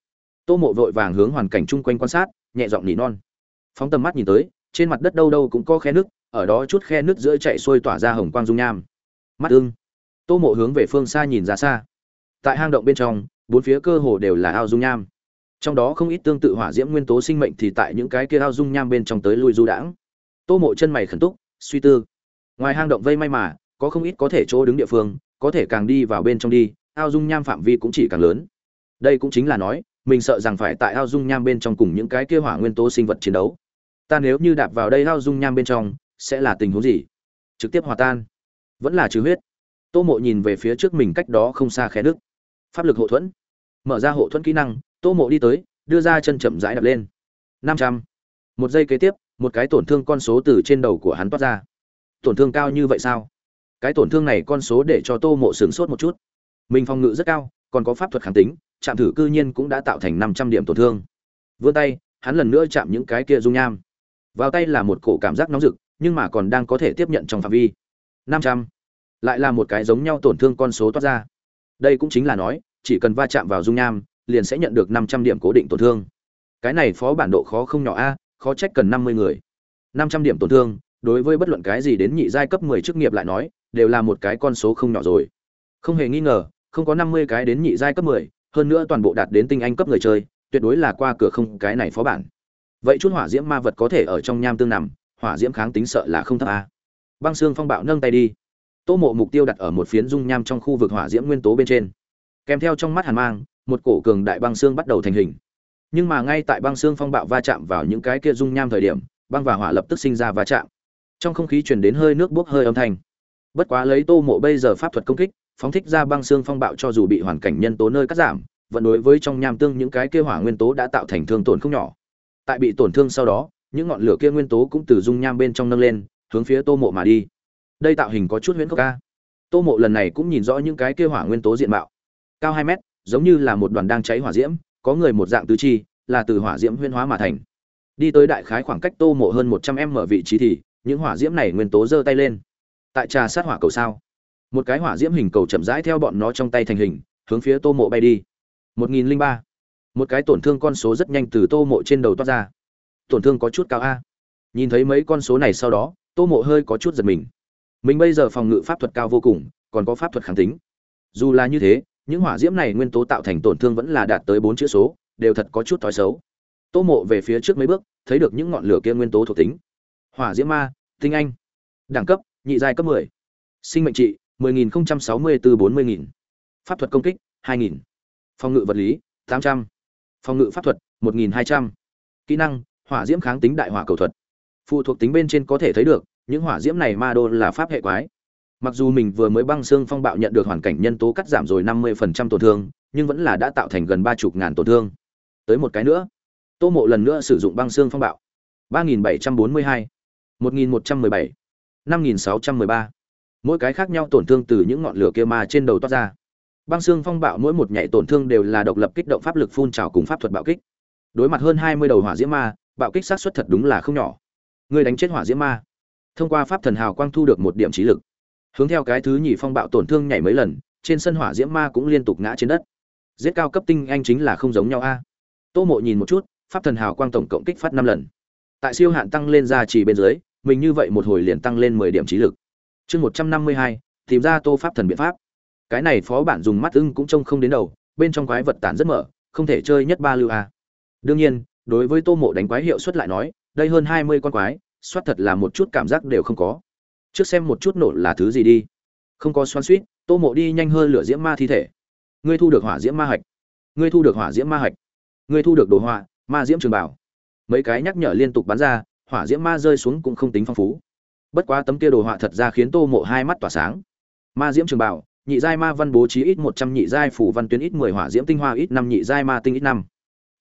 Tô Mộ vội vàng hướng hoàn cảnh chung quanh quan sát, nhẹ giọng nỉ non. Phóng tầm mắt nhìn tới, trên mặt đất đâu đâu cũng có khe nước, ở đó chút khe nước giữa chạy xuôi tỏa ra hồng quang dung nham. Mắt ưng. Tô Mộ hướng về phương xa nhìn ra xa. Tại hang động bên trong, bốn phía cơ hồ đều là ao dung nham. Trong đó không ít tương tự hỏa diễm nguyên tố sinh mệnh thì tại những cái kia ao dung nham bên trong tới lui du đãng. Tô Mộ chân mày khẩn túc, suy tư. Ngoài hang động vây may mà, có không ít có thể chỗ đứng địa phương, có thể càng đi vào bên trong đi, ao dung nham phạm vi cũng chỉ càng lớn. Đây cũng chính là nói, mình sợ rằng phải tại ao dung nham bên trong cùng những cái kia hỏa nguyên tố sinh vật chiến đấu. Ta nếu như đạp vào đây ao dung nham bên trong, sẽ là tình huống gì? Trực tiếp hòa tan, vẫn là trừ huyết. Tô Mộ nhìn về phía trước mình cách đó không xa khe nước. Pháp lực hộ thuẫn. Mở ra hộ thuẫn kỹ năng, Tô Mộ đi tới, đưa ra chân chậm rãi đập lên. năm trăm Một giây kế tiếp, một cái tổn thương con số từ trên đầu của hắn toát ra. Tổn thương cao như vậy sao? Cái tổn thương này con số để cho Tô Mộ sửng sốt một chút. Mình phòng ngự rất cao, còn có pháp thuật kháng tính, chạm thử cư nhiên cũng đã tạo thành năm trăm điểm tổn thương. Vươn tay, hắn lần nữa chạm những cái kia dung nham. Vào tay là một cổ cảm giác nóng rực, nhưng mà còn đang có thể tiếp nhận trong phạm vi. năm trăm Lại là một cái giống nhau tổn thương con số toát ra. Đây cũng chính là nói, chỉ cần va chạm vào dung nham, liền sẽ nhận được năm trăm điểm cố định tổn thương. Cái này phó bản độ khó không nhỏ a, khó trách cần năm mươi người. năm trăm điểm tổn thương, đối với bất luận cái gì đến nhị giai cấp mười chức nghiệp lại nói, đều là một cái con số không nhỏ rồi. Không hề nghi ngờ, không có năm mươi cái đến nhị giai cấp mười, hơn nữa toàn bộ đạt đến tinh anh cấp người chơi, tuyệt đối là qua cửa không cái này phó bản. Vậy chút hỏa diễm ma vật có thể ở trong nham tương nằm, hỏa diễm kháng tính sợ là không thấp a. Băng xương phong bạo nâng tay đi. Tô Mộ mục tiêu đặt ở một phiến dung nham trong khu vực hỏa diễm nguyên tố bên trên. Kèm theo trong mắt hàn mang, một cổ cường đại băng xương bắt đầu thành hình. Nhưng mà ngay tại băng xương phong bạo va chạm vào những cái kia dung nham thời điểm, băng và hỏa lập tức sinh ra va chạm. Trong không khí truyền đến hơi nước bốc hơi âm thanh. Bất quá lấy Tô Mộ bây giờ pháp thuật công kích, phóng thích ra băng xương phong bạo cho dù bị hoàn cảnh nhân tố nơi cắt giảm, vẫn đối với trong nham tương những cái kia hỏa nguyên tố đã tạo thành thương tổn không nhỏ. Tại bị tổn thương sau đó, những ngọn lửa kia nguyên tố cũng từ dung nham bên trong nâng lên, hướng phía Tô Mộ mà đi. Đây tạo hình có chút huyễn ca. Tô Mộ lần này cũng nhìn rõ những cái kia hỏa nguyên tố diện mạo. Cao hai mét, giống như là một đoàn đang cháy hỏa diễm, có người một dạng tứ chi, là từ hỏa diễm huyễn hóa mà thành. Đi tới đại khái khoảng cách Tô Mộ hơn một trăm m ở vị trí thì, những hỏa diễm này nguyên tố giơ tay lên. Tại trà sát hỏa cầu sao? Một cái hỏa diễm hình cầu chậm rãi theo bọn nó trong tay thành hình, hướng phía Tô Mộ bay đi. một nghìn ba Một cái tổn thương con số rất nhanh từ Tô Mộ trên đầu toát ra. Tổn thương có chút cao a. Nhìn thấy mấy con số này sau đó, Tô Mộ hơi có chút giật mình. Mình bây giờ phòng ngự pháp thuật cao vô cùng, còn có pháp thuật kháng tính. Dù là như thế, những hỏa diễm này nguyên tố tạo thành tổn thương vẫn là đạt tới bốn chữ số, đều thật có chút thói xấu. Tô Mộ về phía trước mấy bước, thấy được những ngọn lửa kia nguyên tố thuộc tính. Hỏa diễm ma, tinh anh, đẳng cấp, nhị giai cấp 10. Sinh mệnh trị 10064 40000. Pháp thuật công kích 2000. Phòng ngự vật lý 800. Phòng ngự pháp thuật 1200. Kỹ năng: Hỏa diễm kháng tính đại hỏa cầu thuật. Phụ thuộc tính bên trên có thể thấy được, những hỏa diễm này ma đô là pháp hệ quái. Mặc dù mình vừa mới băng xương phong bạo nhận được hoàn cảnh nhân tố cắt giảm rồi 50% tổn thương, nhưng vẫn là đã tạo thành gần ba chục ngàn tổn thương. Tới một cái nữa, Tô Mộ lần nữa sử dụng băng xương phong bạo. 3742, 1117, 5613. Mỗi cái khác nhau tổn thương từ những ngọn lửa kia ma trên đầu toát ra. Băng xương phong bạo mỗi một nhảy tổn thương đều là độc lập kích động pháp lực phun trào cùng pháp thuật bạo kích. Đối mặt hơn 20 đầu hỏa diễm ma, bạo kích sát suất thật đúng là không nhỏ. Người đánh chết hỏa diễm ma, thông qua pháp thần hào quang thu được một điểm trí lực hướng theo cái thứ nhì phong bạo tổn thương nhảy mấy lần, trên sân hỏa diễm ma cũng liên tục ngã trên đất. Giết cao cấp tinh anh chính là không giống nhau a. Tô mộ nhìn một chút, pháp thần hào quang tổng cộng kích phát năm lần. Tại siêu hạn tăng lên ra chỉ bên dưới, mình như vậy một hồi liền tăng lên mười điểm trí lực. Chương một trăm năm mươi hai, tìm ra tô pháp thần biện pháp. Cái này phó bản dùng mắt ưng cũng trông không đến đầu, bên trong quái vật tản rất mở, không thể chơi nhất ba lưu a. Đương nhiên, đối với tô mộ đánh quái hiệu suất lại nói, đây hơn hai mươi con quái soát thật là một chút cảm giác đều không có trước xem một chút nổ là thứ gì đi. Không có xoắn suýt, tô mộ đi nhanh hơn lửa diễm ma thi thể. Ngươi thu được hỏa diễm ma hạch. Ngươi thu được hỏa diễm ma hạch. Ngươi thu được đồ họa, ma diễm trường bảo. Mấy cái nhắc nhở liên tục bắn ra, hỏa diễm ma rơi xuống cũng không tính phong phú. Bất quá tấm kia đồ họa thật ra khiến tô mộ hai mắt tỏa sáng. Ma diễm trường bảo, nhị giai ma văn bố trí ít một trăm, nhị giai phủ văn tuyến ít mười, hỏa diễm tinh hoa ít năm, nhị giai ma tinh ít năm.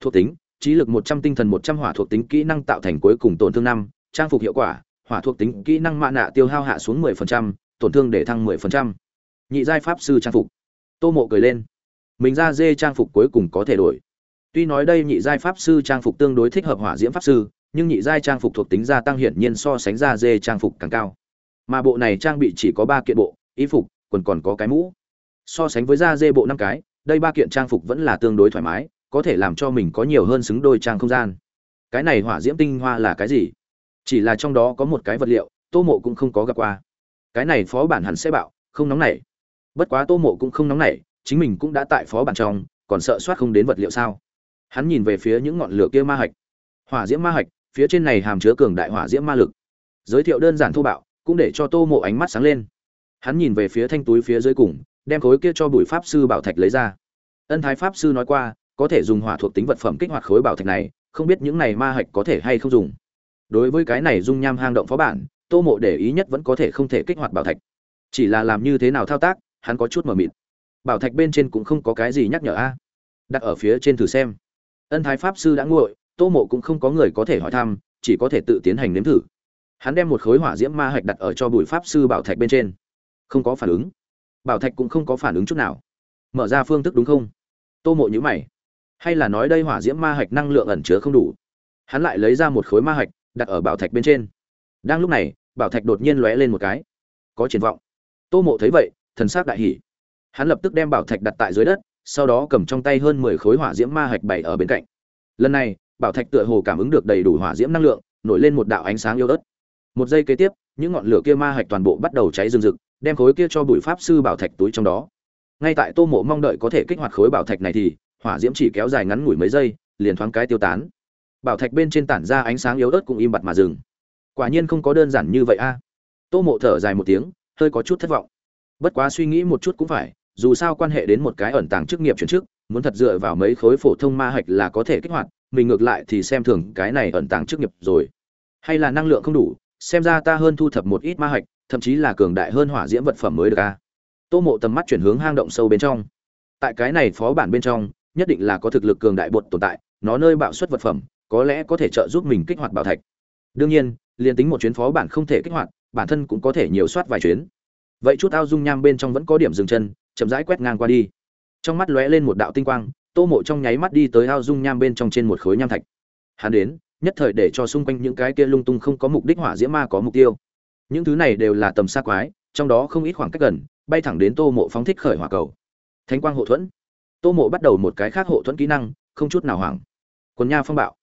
Thuộc tính, trí lực một trăm, tinh thần một trăm, hỏa thuộc tính kỹ năng tạo thành cuối cùng tổn thương năm, trang phục hiệu quả hỏa thuộc tính kỹ năng mạ nạ tiêu hao hạ xuống 10%, tổn thương để thăng 10%. nhị giai pháp sư trang phục. Tô mộ cười lên. Mình ra dê trang phục cuối cùng có thể đổi. Tuy nói đây nhị giai pháp sư trang phục tương đối thích hợp hỏa diễm pháp sư nhưng nhị giai trang phục thuộc tính gia tăng hiển nhiên so sánh ra dê trang phục càng cao. Mà bộ này trang bị chỉ có ba kiện bộ y phục quần còn có cái mũ. So sánh với da dê bộ năm cái đây ba kiện trang phục vẫn là tương đối thoải mái có thể làm cho mình có nhiều hơn xứng đôi trang không gian. Cái này hỏa diễm tinh hoa là cái gì? Chỉ là trong đó có một cái vật liệu, tô mộ cũng không có gặp qua. Cái này phó bản hẳn sẽ bạo, không nóng nảy. Bất quá tô mộ cũng không nóng nảy, chính mình cũng đã tại phó bản trong, còn sợ soát không đến vật liệu sao? Hắn nhìn về phía những ngọn lửa kia ma hạch. Hỏa diễm ma hạch, phía trên này hàm chứa cường đại hỏa diễm ma lực. Giới thiệu đơn giản thô bạo, cũng để cho tô mộ ánh mắt sáng lên. Hắn nhìn về phía thanh túi phía dưới cùng, đem khối kia cho bùi pháp sư bảo thạch lấy ra. Ân thái pháp sư nói qua, có thể dùng hỏa thuộc tính vật phẩm kích hoạt khối bảo thạch này, không biết những này ma hạch có thể hay không dùng đối với cái này dung nham hang động phó bản, tô mộ để ý nhất vẫn có thể không thể kích hoạt bảo thạch. Chỉ là làm như thế nào thao tác, hắn có chút mờ mịt. Bảo thạch bên trên cũng không có cái gì nhắc nhở a. Đặt ở phía trên thử xem. Ân thái pháp sư đã nguội, tô mộ cũng không có người có thể hỏi thăm, chỉ có thể tự tiến hành nếm thử. Hắn đem một khối hỏa diễm ma hạch đặt ở cho bùi pháp sư bảo thạch bên trên. Không có phản ứng. Bảo thạch cũng không có phản ứng chút nào. Mở ra phương thức đúng không? Tô mộ nhữ mày. Hay là nói đây hỏa diễm ma hạch năng lượng ẩn chứa không đủ? Hắn lại lấy ra một khối ma hạch đặt ở bảo thạch bên trên. Đang lúc này, bảo thạch đột nhiên lóe lên một cái. Có triển vọng. Tô mộ thấy vậy, thần s c đại hỉ. Hắn lập tức đem bảo thạch đặt tại dưới đất, sau đó cầm trong tay hơn mười khối hỏa diễm ma hạch bảy ở bên cạnh. Lần này, bảo thạch tựa hồ cảm ứng được đầy đủ hỏa diễm năng lượng, nổi lên một đạo ánh sáng yêu ớt. Một giây kế tiếp, những ngọn lửa kia ma hạch toàn bộ bắt đầu cháy rừng rực, đem khối kia cho bụi pháp sư bảo thạch túi trong đó. Ngay tại tô mộ mong đợi có thể kích hoạt khối bảo thạch này thì, hỏa diễm chỉ kéo dài ngắn ngủi mấy giây, liền thoáng cái tiêu tán bảo thạch bên trên tản ra ánh sáng yếu ớt cũng im bặt mà dừng. Quả nhiên không có đơn giản như vậy a. Tô mộ thở dài một tiếng, hơi có chút thất vọng. Bất quá suy nghĩ một chút cũng phải, dù sao quan hệ đến một cái ẩn tàng chức nghiệp chuyển chức, muốn thật dựa vào mấy khối phổ thông ma hạch là có thể kích hoạt, mình ngược lại thì xem thường cái này ẩn tàng chức nghiệp rồi. Hay là năng lượng không đủ, xem ra ta hơn thu thập một ít ma hạch, thậm chí là cường đại hơn hỏa diễm vật phẩm mới được a. Tô mộ tầm mắt chuyển hướng hang động sâu bên trong. Tại cái này phó bản bên trong, nhất định là có thực lực cường đại bột tồn tại, nó nơi bạo xuất vật phẩm có lẽ có thể trợ giúp mình kích hoạt bảo thạch. Đương nhiên, liền tính một chuyến phó bản không thể kích hoạt, bản thân cũng có thể nhiều soát vài chuyến. Vậy chút ao dung nham bên trong vẫn có điểm dừng chân, chậm rãi quét ngang qua đi. Trong mắt lóe lên một đạo tinh quang, tô mộ trong nháy mắt đi tới ao dung nham bên trong trên một khối nham thạch. Hắn đến, nhất thời để cho xung quanh những cái kia lung tung không có mục đích hỏa diễm ma có mục tiêu. Những thứ này đều là tầm xa quái, trong đó không ít khoảng cách gần, bay thẳng đến tô mộ phóng thích khởi hỏa cầu. Thánh quang hộ thuẫn. Tô mộ bắt đầu một cái khác hộ thuẫn kỹ năng, không chút nào hoảng. Quần nha phong bạo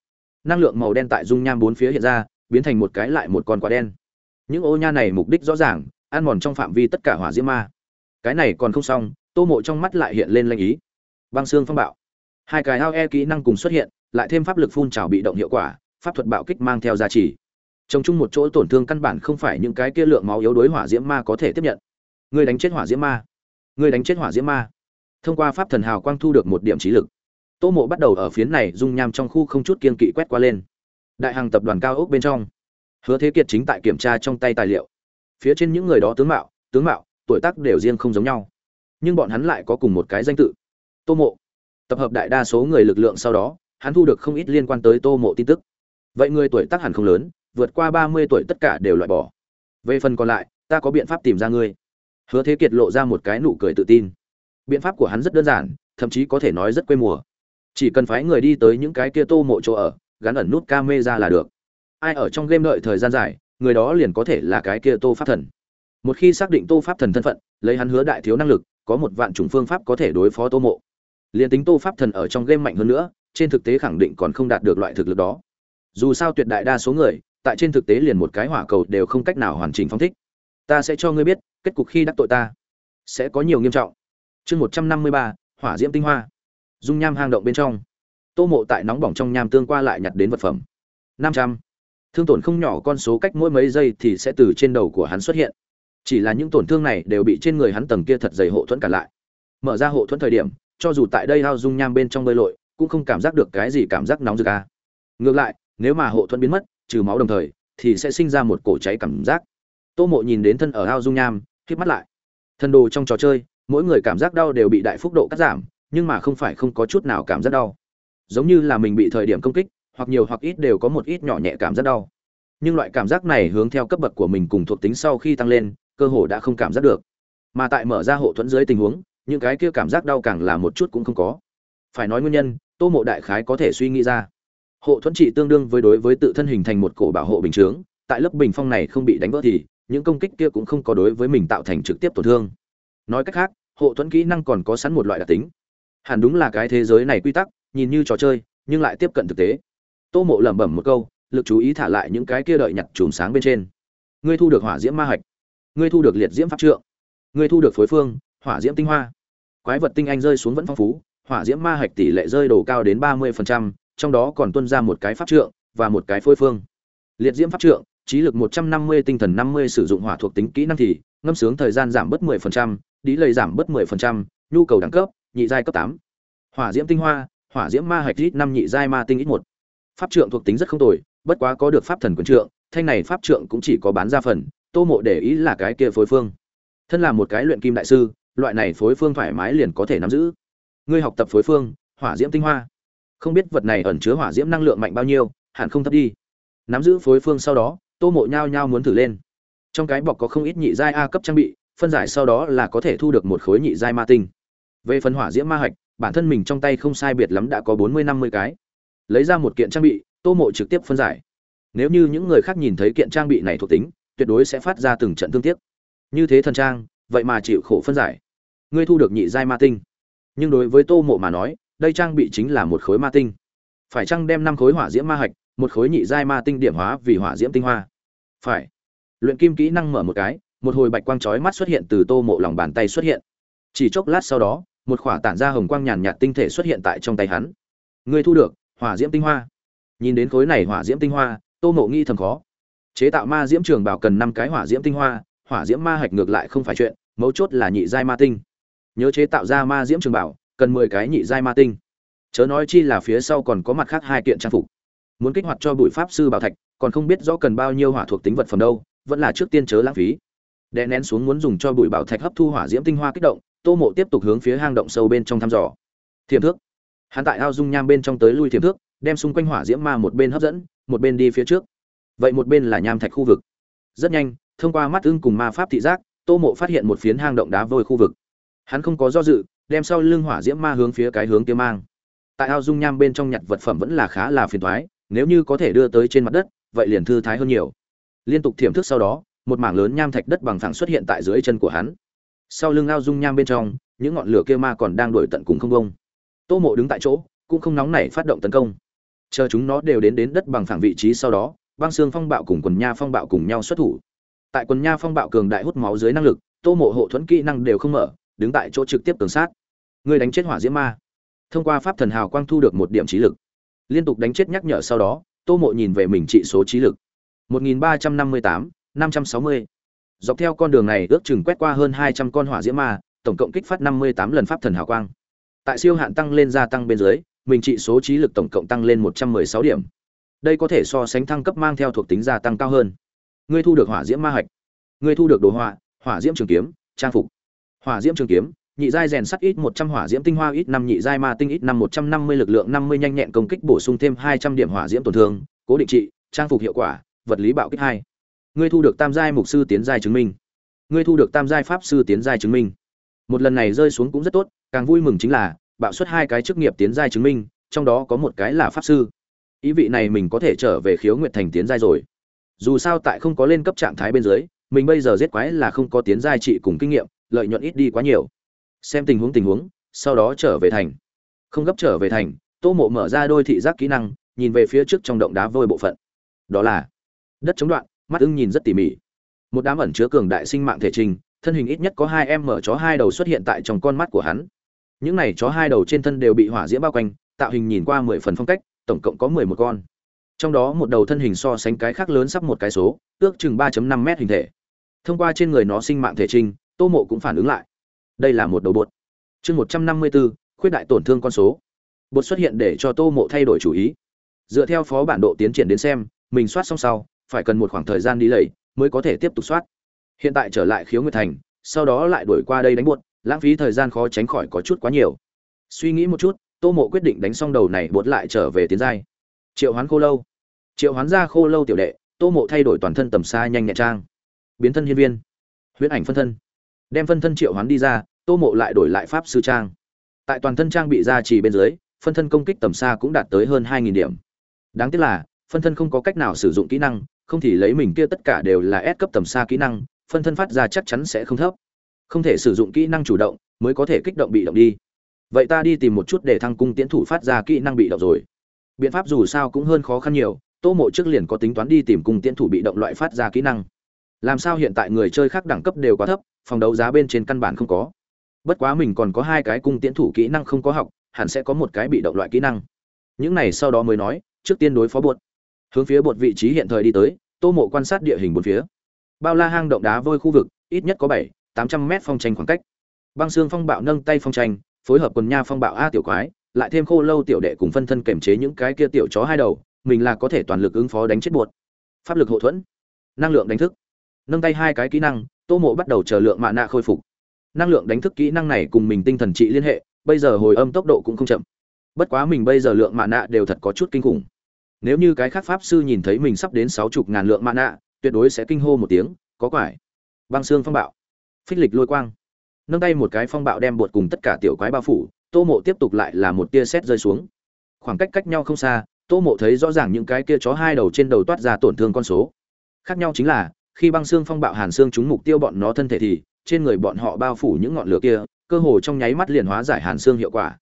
năng lượng màu đen tại dung nham bốn phía hiện ra, biến thành một cái lại một con quả đen. Những ô nha này mục đích rõ ràng, ăn mòn trong phạm vi tất cả hỏa diễm ma. Cái này còn không xong, tô mộ trong mắt lại hiện lên lanh ý. Băng xương phong bạo. Hai cái ao e kỹ năng cùng xuất hiện, lại thêm pháp lực phun trào bị động hiệu quả, pháp thuật bạo kích mang theo giá trị. Trong chung một chỗ tổn thương căn bản không phải những cái kia lượng máu yếu đối hỏa diễm ma có thể tiếp nhận. Người đánh chết hỏa diễm ma. Người đánh chết hỏa diễm ma. Thông qua pháp thần hào quang thu được một điểm trí lực tô mộ bắt đầu ở phiến này dung nham trong khu không chút kiên kỵ quét qua lên. Đại hàng tập đoàn cao ốc bên trong. Hứa thế kiệt chính tại kiểm tra trong tay tài liệu. Phía trên những người đó tướng mạo tướng mạo, tuổi tác đều riêng không giống nhau. Nhưng bọn hắn lại có cùng một cái danh tự. Tô mộ. Tập hợp đại đa số người lực lượng sau đó, hắn thu được không ít liên quan tới tô mộ tin tức. Vậy người tuổi tác hẳn không lớn, vượt qua ba mươi tuổi tất cả đều loại bỏ. Về phần còn lại, ta có biện pháp tìm ra ngươi. Hứa thế kiệt lộ ra một cái nụ cười tự tin. Biện pháp của hắn rất đơn giản, thậm chí có thể nói rất quê mùa chỉ cần phái người đi tới những cái kia tô mộ chỗ ở, gắn ẩn nút ca mê ra là được. Ai ở trong game đợi thời gian dài, người đó liền có thể là cái kia tô pháp thần. Một khi xác định tô pháp thần thân phận, lấy hắn hứa đại thiếu năng lực, có một vạn chủng phương pháp có thể đối phó tô mộ. Liền tính tô pháp thần ở trong game mạnh hơn nữa, trên thực tế khẳng định còn không đạt được loại thực lực đó. Dù sao tuyệt đại đa số người, tại trên thực tế liền một cái hỏa cầu đều không cách nào hoàn chỉnh phong thích. Ta sẽ cho ngươi biết, kết cục khi đắc tội ta sẽ có nhiều nghiêm trọng. Chương một trăm năm mươi ba, hỏa diễm tinh hoa dung nham hang động bên trong. Tô mộ tại nóng bỏng trong nham tương qua lại nhặt đến vật phẩm. Năm trăm. Thương tổn không nhỏ con số cách mỗi mấy giây thì sẽ từ trên đầu của hắn xuất hiện. Chỉ là những tổn thương này đều bị trên người hắn tầng kia thật dày hộ thuẫn cản lại. Mở ra hộ thuẫn thời điểm, cho dù tại đây hao dung nham bên trong bơi lội, cũng không cảm giác được cái gì cảm giác nóng rực a. Ngược lại, nếu mà hộ thuẫn biến mất, trừ máu đồng thời, thì sẽ sinh ra một cổ cháy cảm giác. Tô mộ nhìn đến thân ở hao dung nham hít mắt lại. Thân đồ trong trò chơi, mỗi người cảm giác đau đều bị đại phúc độ cắt giảm nhưng mà không phải không có chút nào cảm giác đau. Giống như là mình bị thời điểm công kích, hoặc nhiều hoặc ít đều có một ít nhỏ nhẹ cảm giác đau. Nhưng loại cảm giác này hướng theo cấp bậc của mình cùng thuộc tính sau khi tăng lên, cơ hồ đã không cảm giác được. Mà tại mở ra hộ thuẫn dưới tình huống, những cái kia cảm giác đau càng là một chút cũng không có. Phải nói nguyên nhân, tô mộ đại khái có thể suy nghĩ ra. Hộ thuẫn trị tương đương với đối với tự thân hình thành một cổ bảo hộ bình chướng, tại lớp bình phong này không bị đánh vỡ thì, những công kích kia cũng không có đối với mình tạo thành trực tiếp tổn thương. Nói cách khác, hộ thuẫn kỹ năng còn có sẵn một loại đặc tính hẳn đúng là cái thế giới này quy tắc nhìn như trò chơi nhưng lại tiếp cận thực tế. Tô mộ lẩm bẩm một câu lực chú ý thả lại những cái kia đợi nhặt chùm sáng bên trên. Ngươi thu được hỏa diễm ma hạch. Ngươi thu được liệt diễm pháp trượng. Ngươi thu được phối phương hỏa diễm tinh hoa. Quái vật tinh anh rơi xuống vẫn phong phú hỏa diễm ma hạch tỷ lệ rơi đồ cao đến ba mươi trong đó còn tuân ra một cái pháp trượng và một cái phối phương. Liệt diễm pháp trượng trí lực một trăm năm mươi tinh thần năm mươi sử dụng hỏa thuộc tính kỹ năng thì ngâm sướng thời gian giảm bớt 10%, đi lây giảm bớt 10%, nhu cầu đẳng cấp, nhị giai cấp 8. Hỏa diễm tinh hoa, hỏa diễm ma hạch ít năm nhị giai ma tinh ít một. Pháp trượng thuộc tính rất không tồi, bất quá có được pháp thần quyền trượng, thanh này pháp trượng cũng chỉ có bán ra phần, Tô Mộ để ý là cái kia phối phương. Thân là một cái luyện kim đại sư, loại này phối phương thoải mái liền có thể nắm giữ. Ngươi học tập phối phương, hỏa diễm tinh hoa. Không biết vật này ẩn chứa hỏa diễm năng lượng mạnh bao nhiêu, hẳn không thấp đi. Nắm giữ phối phương sau đó, Tô Mộ nhao nhao muốn thử lên. Trong cái bọc có không ít nhị giai A cấp trang bị, phân giải sau đó là có thể thu được một khối nhị giai ma tinh. Về phần hỏa diễm ma hạch, bản thân mình trong tay không sai biệt lắm đã có bốn mươi năm mươi cái. Lấy ra một kiện trang bị, Tô Mộ trực tiếp phân giải. Nếu như những người khác nhìn thấy kiện trang bị này thuộc tính, tuyệt đối sẽ phát ra từng trận thương tiếc. Như thế thần trang, vậy mà chịu khổ phân giải. Ngươi thu được nhị giai ma tinh. Nhưng đối với Tô Mộ mà nói, đây trang bị chính là một khối ma tinh. Phải chăng đem năm khối hỏa diễm ma hạch, một khối nhị giai ma tinh điểm hóa vì hỏa diễm tinh hoa? Phải. Luyện kim kỹ năng mở một cái, một hồi bạch quang chói mắt xuất hiện từ Tô Mộ lòng bàn tay xuất hiện. Chỉ chốc lát sau đó, một khỏa tản ra hồng quang nhàn nhạt tinh thể xuất hiện tại trong tay hắn. Ngươi thu được hỏa diễm tinh hoa. Nhìn đến khối này hỏa diễm tinh hoa, Tô Mộ nghi thầm khó. Chế tạo ma diễm trường bảo cần năm cái hỏa diễm tinh hoa, hỏa diễm ma hạch ngược lại không phải chuyện, mấu chốt là nhị giai ma tinh. Nhớ chế tạo ra ma diễm trường bảo, cần mười cái nhị giai ma tinh. Chớ nói chi là phía sau còn có mặt khác hai kiện trang phục. Muốn kích hoạt cho bụi pháp sư bảo thạch, còn không biết rõ cần bao nhiêu hỏa thuộc tính vật phẩm đâu, vẫn là trước tiên chớ lãng phí đè nén xuống muốn dùng cho bụi bảo thạch hấp thu hỏa diễm tinh hoa kích động tô mộ tiếp tục hướng phía hang động sâu bên trong thăm dò. Thiềm thước. Hắn tại ao dung nham bên trong tới lui thiềm thước, đem xung quanh hỏa diễm ma một bên hấp dẫn, một bên đi phía trước. Vậy một bên là nham thạch khu vực. Rất nhanh, thông qua mắt ưng cùng ma pháp thị giác, tô mộ phát hiện một phiến hang động đá vôi khu vực. Hắn không có do dự, đem sau lưng hỏa diễm ma hướng phía cái hướng kia mang. Tại ao dung nham bên trong nhặt vật phẩm vẫn là khá là phiền thoái nếu như có thể đưa tới trên mặt đất, vậy liền thư thái hơn nhiều. Liên tục thiểm thức sau đó, một mảng lớn nham thạch đất bằng phẳng xuất hiện tại dưới chân của hắn sau lưng ao dung nham bên trong những ngọn lửa kia ma còn đang đuổi tận cùng không bông. Tô mộ đứng tại chỗ cũng không nóng nảy phát động tấn công. Chờ chúng nó đều đến đến đất bằng phẳng vị trí sau đó băng xương phong bạo cùng quần nha phong bạo cùng nhau xuất thủ. Tại quần nha phong bạo cường đại hút máu dưới năng lực tô mộ hộ thuẫn kỹ năng đều không mở đứng tại chỗ trực tiếp tường sát. Người đánh chết hỏa diễm ma. Thông qua pháp thần hào quang thu được một điểm trí lực. Liên tục đánh chết nhắc nhở sau đó tô mộ nhìn về mình trị số trí lực. 1358, 560 dọc theo con đường này ước chừng quét qua hơn hai trăm con hỏa diễm ma, tổng cộng kích phát năm mươi tám lần pháp thần hào quang. Tại siêu hạn tăng lên gia tăng bên dưới, mình trị số trí lực tổng cộng tăng lên một trăm mười sáu điểm. Đây có thể so sánh thăng cấp mang theo thuộc tính gia tăng cao hơn. Ngươi thu được hỏa diễm ma hạch. Ngươi thu được đồ họa, hỏa diễm trường kiếm, trang phục. Hỏa diễm trường kiếm, nhị giai rèn sắt ít một trăm hỏa diễm tinh hoa ít năm, nhị giai ma tinh ít năm một trăm năm mươi, lực lượng năm mươi nhanh nhẹn công kích bổ sung thêm hai trăm điểm hỏa diễm tổn thương, cố định trị, trang phục hiệu quả, vật lý bạo kích hai ngươi thu được tam giai mục sư tiến giai chứng minh. Ngươi thu được tam giai pháp sư tiến giai chứng minh. Một lần này rơi xuống cũng rất tốt, càng vui mừng chính là, bạo xuất hai cái chức nghiệp tiến giai chứng minh, trong đó có một cái là pháp sư. Ý vị này mình có thể trở về khiếu nguyện thành tiến giai rồi. Dù sao tại không có lên cấp trạng thái bên dưới, mình bây giờ giết quái là không có tiến giai trị cùng kinh nghiệm, lợi nhuận ít đi quá nhiều. Xem tình huống tình huống, sau đó trở về thành. Không gấp trở về thành, tô mộ mở ra đôi thị giác kỹ năng, nhìn về phía trước trong động đá vôi bộ phận. Đó là đất chống đoạn mắt ưng nhìn rất tỉ mỉ. Một đám ẩn chứa cường đại sinh mạng thể trình, thân hình ít nhất có hai em mở chó hai đầu xuất hiện tại trong con mắt của hắn. Những này chó hai đầu trên thân đều bị hỏa diễm bao quanh, tạo hình nhìn qua mười phần phong cách, tổng cộng có mười một con. Trong đó một đầu thân hình so sánh cái khác lớn sắp một cái số, ước chừng ba năm m hình thể. Thông qua trên người nó sinh mạng thể trình, tô mộ cũng phản ứng lại. Đây là một đầu bột. Chương một trăm năm mươi bốn khuyết đại tổn thương con số. Bột xuất hiện để cho tô mộ thay đổi chủ ý. Dựa theo phó bản độ tiến triển đến xem, mình soát xong sau phải cần một khoảng thời gian đi lầy mới có thể tiếp tục soát. Hiện tại trở lại khiếu nguyệt thành, sau đó lại đuổi qua đây đánh buột, lãng phí thời gian khó tránh khỏi có chút quá nhiều. Suy nghĩ một chút, tô mộ quyết định đánh xong đầu này buột lại trở về tiến giai. Triệu hoán khô lâu. Triệu hoán ra khô lâu tiểu đệ, tô mộ thay đổi toàn thân tầm xa nhanh nhẹn trang. Biến thân hiên viên. Huyễn ảnh phân thân. Đem phân thân triệu hoán đi ra, tô mộ lại đổi lại pháp sư trang. Tại toàn thân trang bị ra chỉ bên dưới, phân thân công kích tầm xa cũng đạt tới hơn hai nghìn điểm. Đáng tiếc là, phân thân không có cách nào sử dụng kỹ năng không thì lấy mình kia tất cả đều là S cấp tầm xa kỹ năng, phân thân phát ra chắc chắn sẽ không thấp. Không thể sử dụng kỹ năng chủ động, mới có thể kích động bị động đi. Vậy ta đi tìm một chút để thăng cung tiến thủ phát ra kỹ năng bị động rồi. Biện pháp dù sao cũng hơn khó khăn nhiều, tô mộ trước liền có tính toán đi tìm cung tiến thủ bị động loại phát ra kỹ năng. Làm sao hiện tại người chơi khác đẳng cấp đều quá thấp, phòng đấu giá bên trên căn bản không có. Bất quá mình còn có hai cái cung tiến thủ kỹ năng không có học, hẳn sẽ có một cái bị động loại kỹ năng. Những này sau đó mới nói, trước tiên đối phó buột hướng phía bột vị trí hiện thời đi tới, tô mộ quan sát địa hình bốn phía. Bao la hang động đá vôi khu vực, ít nhất có bảy, tám trăm mét phong tranh khoảng cách. Băng xương phong bạo nâng tay phong tranh, phối hợp quần nha phong bạo a tiểu quái, lại thêm khô lâu tiểu đệ cùng phân thân kềm chế những cái kia tiểu chó hai đầu, mình là có thể toàn lực ứng phó đánh chết bột. Pháp lực hậu thuẫn, năng lượng đánh thức. Nâng tay hai cái kỹ năng, tô mộ bắt đầu chờ lượng mạ nạ khôi phục. Năng lượng đánh thức kỹ năng này cùng mình tinh thần trị liên hệ, bây giờ hồi âm tốc độ cũng không chậm. Bất quá mình bây giờ lượng mạ nạ đều thật có chút kinh khủng nếu như cái khác pháp sư nhìn thấy mình sắp đến sáu chục ngàn lượng mạ nạ tuyệt đối sẽ kinh hô một tiếng, có quải. Băng xương phong bạo. Phích lịch lôi quang. Nâng tay một cái phong bạo đem bột cùng tất cả tiểu quái bao phủ, tô mộ tiếp tục lại là một tia sét rơi xuống. Khoảng cách cách nhau không xa, tô mộ thấy rõ ràng những cái kia chó hai đầu trên đầu toát ra tổn thương con số. Khác nhau chính là, khi băng xương phong bạo hàn xương trúng mục tiêu bọn nó thân thể thì, trên người bọn họ bao phủ những ngọn lửa kia, cơ hồ trong nháy mắt liền hóa giải hàn xương hiệu quả.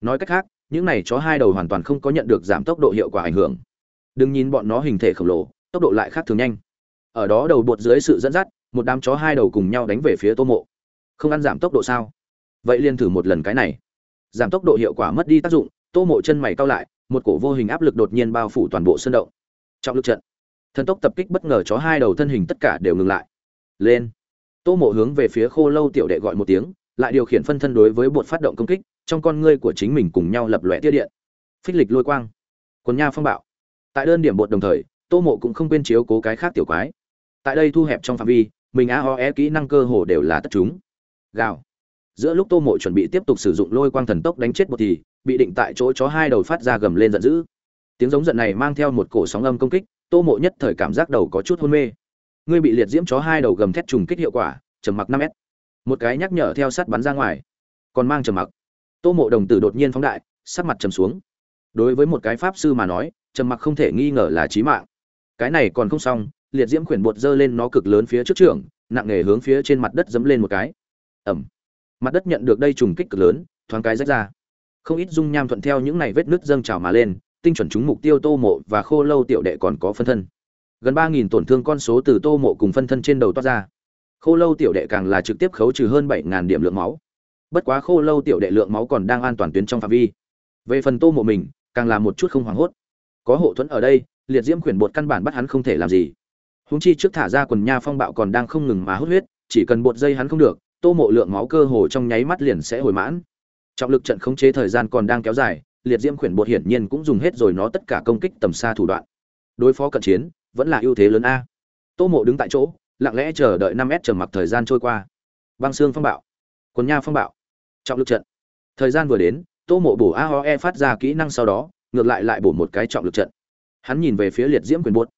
Nói cách khác những này chó hai đầu hoàn toàn không có nhận được giảm tốc độ hiệu quả ảnh hưởng. Đừng nhìn bọn nó hình thể khổng lồ, tốc độ lại khác thường nhanh. Ở đó đầu bột dưới sự dẫn dắt, một đám chó hai đầu cùng nhau đánh về phía tô mộ. Không ăn giảm tốc độ sao? Vậy liền thử một lần cái này. Giảm tốc độ hiệu quả mất đi tác dụng, tô mộ chân mày cao lại, một cổ vô hình áp lực đột nhiên bao phủ toàn bộ sân động. Trọng lực trận. Thần tốc tập kích bất ngờ chó hai đầu thân hình tất cả đều ngừng lại. Lên. Tô mộ hướng về phía khô lâu tiểu đệ gọi một tiếng, lại điều khiển phân thân đối với bột phát động công kích trong con ngươi của chính mình cùng nhau lập lòe tia điện. Phích lịch lôi quang. Quần nha phong bạo. Tại đơn điểm bột đồng thời, tô mộ cũng không quên chiếu cố cái khác tiểu quái. Tại đây thu hẹp trong phạm vi, mình a ho e kỹ năng cơ hồ đều là tất chúng. Gào. Giữa lúc tô mộ chuẩn bị tiếp tục sử dụng lôi quang thần tốc đánh chết bột thì, bị định tại chỗ chó hai đầu phát ra gầm lên giận dữ. Tiếng giống giận này mang theo một cổ sóng âm công kích, tô mộ nhất thời cảm giác đầu có chút hôn mê. Ngươi bị liệt diễm chó hai đầu gầm thét trùng kích hiệu quả, trầm mặc năm m một cái nhắc nhở theo sát bắn ra ngoài. Còn mang trầm mặc tô mộ đồng tử đột nhiên phóng đại, sắc mặt trầm xuống. Đối với một cái pháp sư mà nói, trầm mặc không thể nghi ngờ là chí mạng. Cái này còn không xong, liệt diễm khuyển bột dơ lên nó cực lớn phía trước trường nặng nề hướng phía trên mặt đất dẫm lên một cái. Ẩm. Mặt đất nhận được đây trùng kích cực lớn, thoáng cái rách ra. Không ít dung nham thuận theo những này vết nứt dâng trào mà lên, tinh chuẩn chúng mục tiêu tô mộ và khô lâu tiểu đệ còn có phân thân. Gần ba nghìn tổn thương con số từ tô mộ cùng phân thân trên đầu toát ra. Khô lâu tiểu đệ càng là trực tiếp khấu trừ hơn bảy ngàn điểm lượng máu bất quá khô lâu tiểu đệ lượng máu còn đang an toàn tuyến trong phạm vi. Về phần tô mộ mình, càng là một chút không hoảng hốt. Có hộ thuẫn ở đây, liệt diễm khuyển bột căn bản bắt hắn không thể làm gì. Húng chi trước thả ra quần nha phong bạo còn đang không ngừng mà hút huyết, chỉ cần bột dây hắn không được, tô mộ lượng máu cơ hồ trong nháy mắt liền sẽ hồi mãn. Trọng lực trận khống chế thời gian còn đang kéo dài, liệt diễm khuyển bột hiển nhiên cũng dùng hết rồi nó tất cả công kích tầm xa thủ đoạn. Đối phó cận chiến, vẫn là ưu thế lớn a. Tô mộ đứng tại chỗ, lặng lẽ chờ đợi năm s chờ mặc thời gian trôi qua. Băng xương phong bạo. Quần nha phong bạo trọng lực trận. Thời gian vừa đến, tô mộ bổ aoe phát ra kỹ năng sau đó, ngược lại lại bổ một cái trọng lực trận. Hắn nhìn về phía liệt diễm quyền bột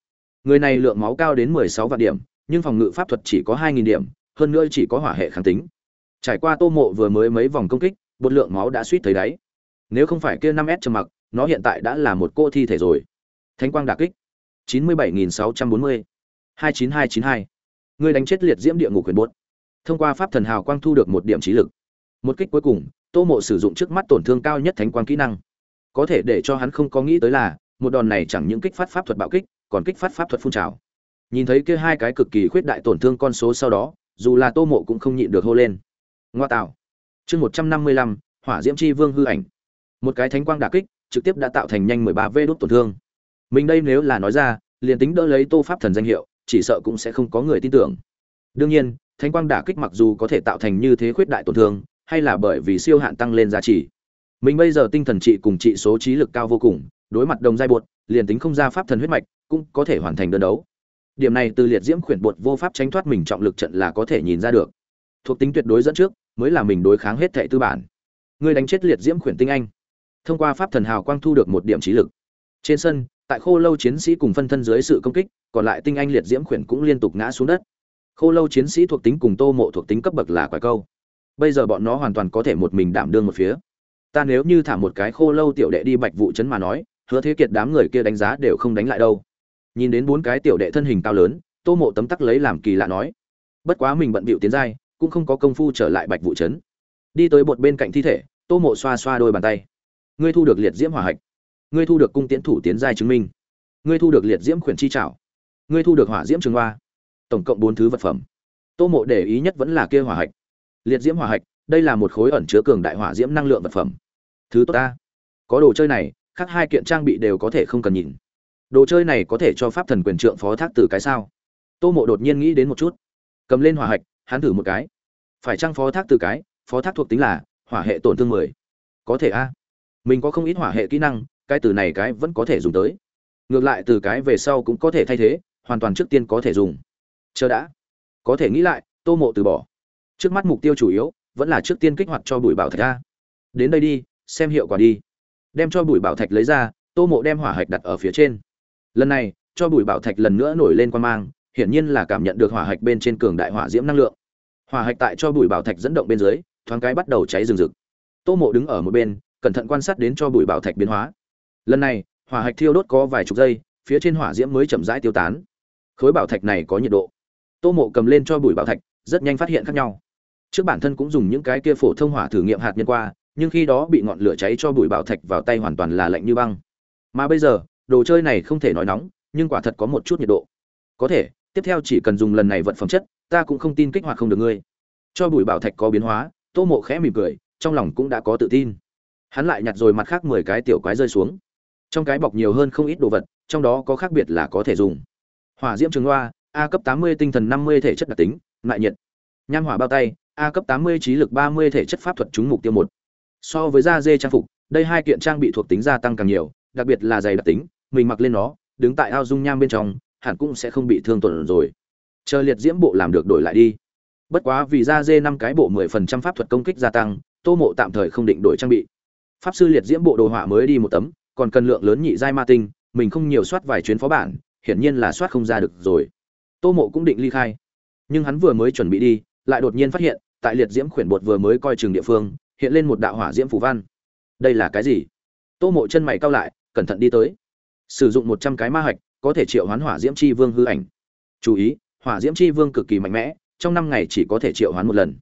người này lượng máu cao đến mười sáu vạn điểm, nhưng phòng ngự pháp thuật chỉ có hai nghìn điểm, hơn nữa chỉ có hỏa hệ kháng tính. Trải qua tô mộ vừa mới mấy vòng công kích bột lượng máu đã suýt thấy đáy. Nếu không phải kia năm s trầm mặc, nó hiện tại đã là một cô thi thể rồi. Thánh quang đà kích. chín mươi bảy nghìn sáu trăm bốn mươi. hai chín hai chín hai. Người đánh chết liệt diễm địa ngục quyền bột thông qua pháp thần hào quang thu được một điểm trí lực một kích cuối cùng, tô mộ sử dụng trước mắt tổn thương cao nhất thánh quang kỹ năng. Có thể để cho hắn không có nghĩ tới là, một đòn này chẳng những kích phát pháp thuật bạo kích, còn kích phát pháp thuật phun trào. Nhìn thấy kia hai cái cực kỳ khuyết đại tổn thương con số sau đó, dù là tô mộ cũng không nhịn được hô lên. Ngoa tạo. Chương một trăm năm mươi lăm, hỏa diễm chi vương hư ảnh. Một cái thánh quang đà kích, trực tiếp đã tạo thành nhanh mười ba vê đốt tổn thương. Mình đây nếu là nói ra, liền tính đỡ lấy tô pháp thần danh hiệu, chỉ sợ cũng sẽ không có người tin tưởng. Đương nhiên, thánh quang đả kích mặc dù có thể tạo thành như thế khuyết đại tổn thương hay là bởi vì siêu hạn tăng lên giá trị. Mình bây giờ tinh thần trị cùng trị số trí lực cao vô cùng, đối mặt đồng giai bột, liền tính không ra pháp thần huyết mạch, cũng có thể hoàn thành đơn đấu. Điểm này từ liệt diễm khuyển bột vô pháp tránh thoát mình trọng lực trận là có thể nhìn ra được. Thuộc tính tuyệt đối dẫn trước, mới là mình đối kháng hết thệ tư bản. Người đánh chết liệt diễm khuyển tinh anh. Thông qua pháp thần hào quang thu được một điểm trí lực. Trên sân, tại khô lâu chiến sĩ cùng phân thân dưới sự công kích, còn lại tinh anh liệt diễm khuyển cũng liên tục ngã xuống đất. Khô lâu chiến sĩ thuộc tính cùng tô mộ thuộc tính cấp bậc là quái câu bây giờ bọn nó hoàn toàn có thể một mình đảm đương một phía. Ta nếu như thả một cái khô lâu tiểu đệ đi bạch vụ chấn mà nói, hứa thế kiệt đám người kia đánh giá đều không đánh lại đâu. Nhìn đến bốn cái tiểu đệ thân hình cao lớn, tô mộ tấm tắc lấy làm kỳ lạ nói, bất quá mình bận bịu tiến giai, cũng không có công phu trở lại bạch vụ chấn. Đi tới bột bên cạnh thi thể, tô mộ xoa xoa đôi bàn tay. Ngươi thu được liệt diễm hỏa hạch. Ngươi thu được cung tiễn thủ tiến giai chứng minh. Ngươi thu được liệt diễm khuyển chi trảo. Ngươi thu được hỏa diễm trường hoa. Tổng cộng bốn thứ vật phẩm. Tô mộ để ý nhất vẫn là kia hỏa hạch liệt diễm hỏa hạch, đây là một khối ẩn chứa cường đại hỏa diễm năng lượng vật phẩm. Thứ tốt ta. Có đồ chơi này, khác hai kiện trang bị đều có thể không cần nhìn. Đồ chơi này có thể cho pháp thần quyền trượng phó thác từ cái sao? Tô mộ đột nhiên nghĩ đến một chút. Cầm lên hỏa hạch, hắn thử một cái. Phải trang phó thác từ cái? Phó thác thuộc tính là hỏa hệ tổn thương mười. Có thể a. Mình có không ít hỏa hệ kỹ năng, cái từ này cái vẫn có thể dùng tới. Ngược lại từ cái về sau cũng có thể thay thế, hoàn toàn trước tiên có thể dùng. Chờ đã. Có thể nghĩ lại, tô mộ từ bỏ trước mắt mục tiêu chủ yếu vẫn là trước tiên kích hoạt cho bùi bảo thạch ra. Đến đây đi, xem hiệu quả đi. Đem cho bùi bảo thạch lấy ra, tô mộ đem hỏa hạch đặt ở phía trên. Lần này, cho bùi bảo thạch lần nữa nổi lên quan mang, hiển nhiên là cảm nhận được hỏa hạch bên trên cường đại hỏa diễm năng lượng. Hỏa hạch tại cho bùi bảo thạch dẫn động bên dưới, thoáng cái bắt đầu cháy rừng rực. Tô mộ đứng ở một bên, cẩn thận quan sát đến cho bùi bảo thạch biến hóa. Lần này, hỏa hạch thiêu đốt có vài chục giây, phía trên hỏa diễm mới chậm rãi tiêu tán. Khối bảo thạch này có nhiệt độ. Tô mộ cầm lên cho bùi bảo thạch, rất nhanh phát hiện khác nhau trước bản thân cũng dùng những cái kia phổ thông hỏa thử nghiệm hạt nhân qua, nhưng khi đó bị ngọn lửa cháy cho bụi bảo thạch vào tay hoàn toàn là lạnh như băng. Mà bây giờ, đồ chơi này không thể nói nóng, nhưng quả thật có một chút nhiệt độ. Có thể, tiếp theo chỉ cần dùng lần này vận phẩm chất, ta cũng không tin kích hoạt không được ngươi. Cho bụi bảo thạch có biến hóa, tô mộ khẽ mỉm cười, trong lòng cũng đã có tự tin. Hắn lại nhặt rồi mặt khác mười cái tiểu quái rơi xuống. Trong cái bọc nhiều hơn không ít đồ vật, trong đó có khác biệt là có thể dùng. Hỏa diễm trường loa a cấp tám mươi, tinh thần năm mươi, thể chất đặc tính lại nhiệt. Nham hỏa bao tay a cấp tám mươi trí lực ba mươi thể chất pháp thuật trúng mục tiêu một. So với da dê trang phục, đây hai kiện trang bị thuộc tính gia tăng càng nhiều, đặc biệt là dày đặc tính, mình mặc lên nó, đứng tại ao dung nham bên trong, hẳn cũng sẽ không bị thương tổn rồi. Chờ liệt diễm bộ làm được đổi lại đi. Bất quá vì da dê năm cái bộ mười phần trăm pháp thuật công kích gia tăng, tô mộ tạm thời không định đổi trang bị. Pháp sư liệt diễm bộ đồ họa mới đi một tấm, còn cần lượng lớn nhị giai ma tinh, mình không nhiều soát vài chuyến phó bản, hiển nhiên là soát không ra được rồi. Tô mộ cũng định ly khai. Nhưng hắn vừa mới chuẩn bị đi lại đột nhiên phát hiện, tại liệt diễm khuyển bột vừa mới coi chừng địa phương, hiện lên một đạo hỏa diễm phù văn. Đây là cái gì? Tô mộ chân mày cao lại, cẩn thận đi tới. Sử dụng một trăm cái ma hạch, có thể triệu hoán hỏa diễm chi vương hư ảnh. Chú ý, hỏa diễm chi vương cực kỳ mạnh mẽ, trong năm ngày chỉ có thể triệu hoán một lần.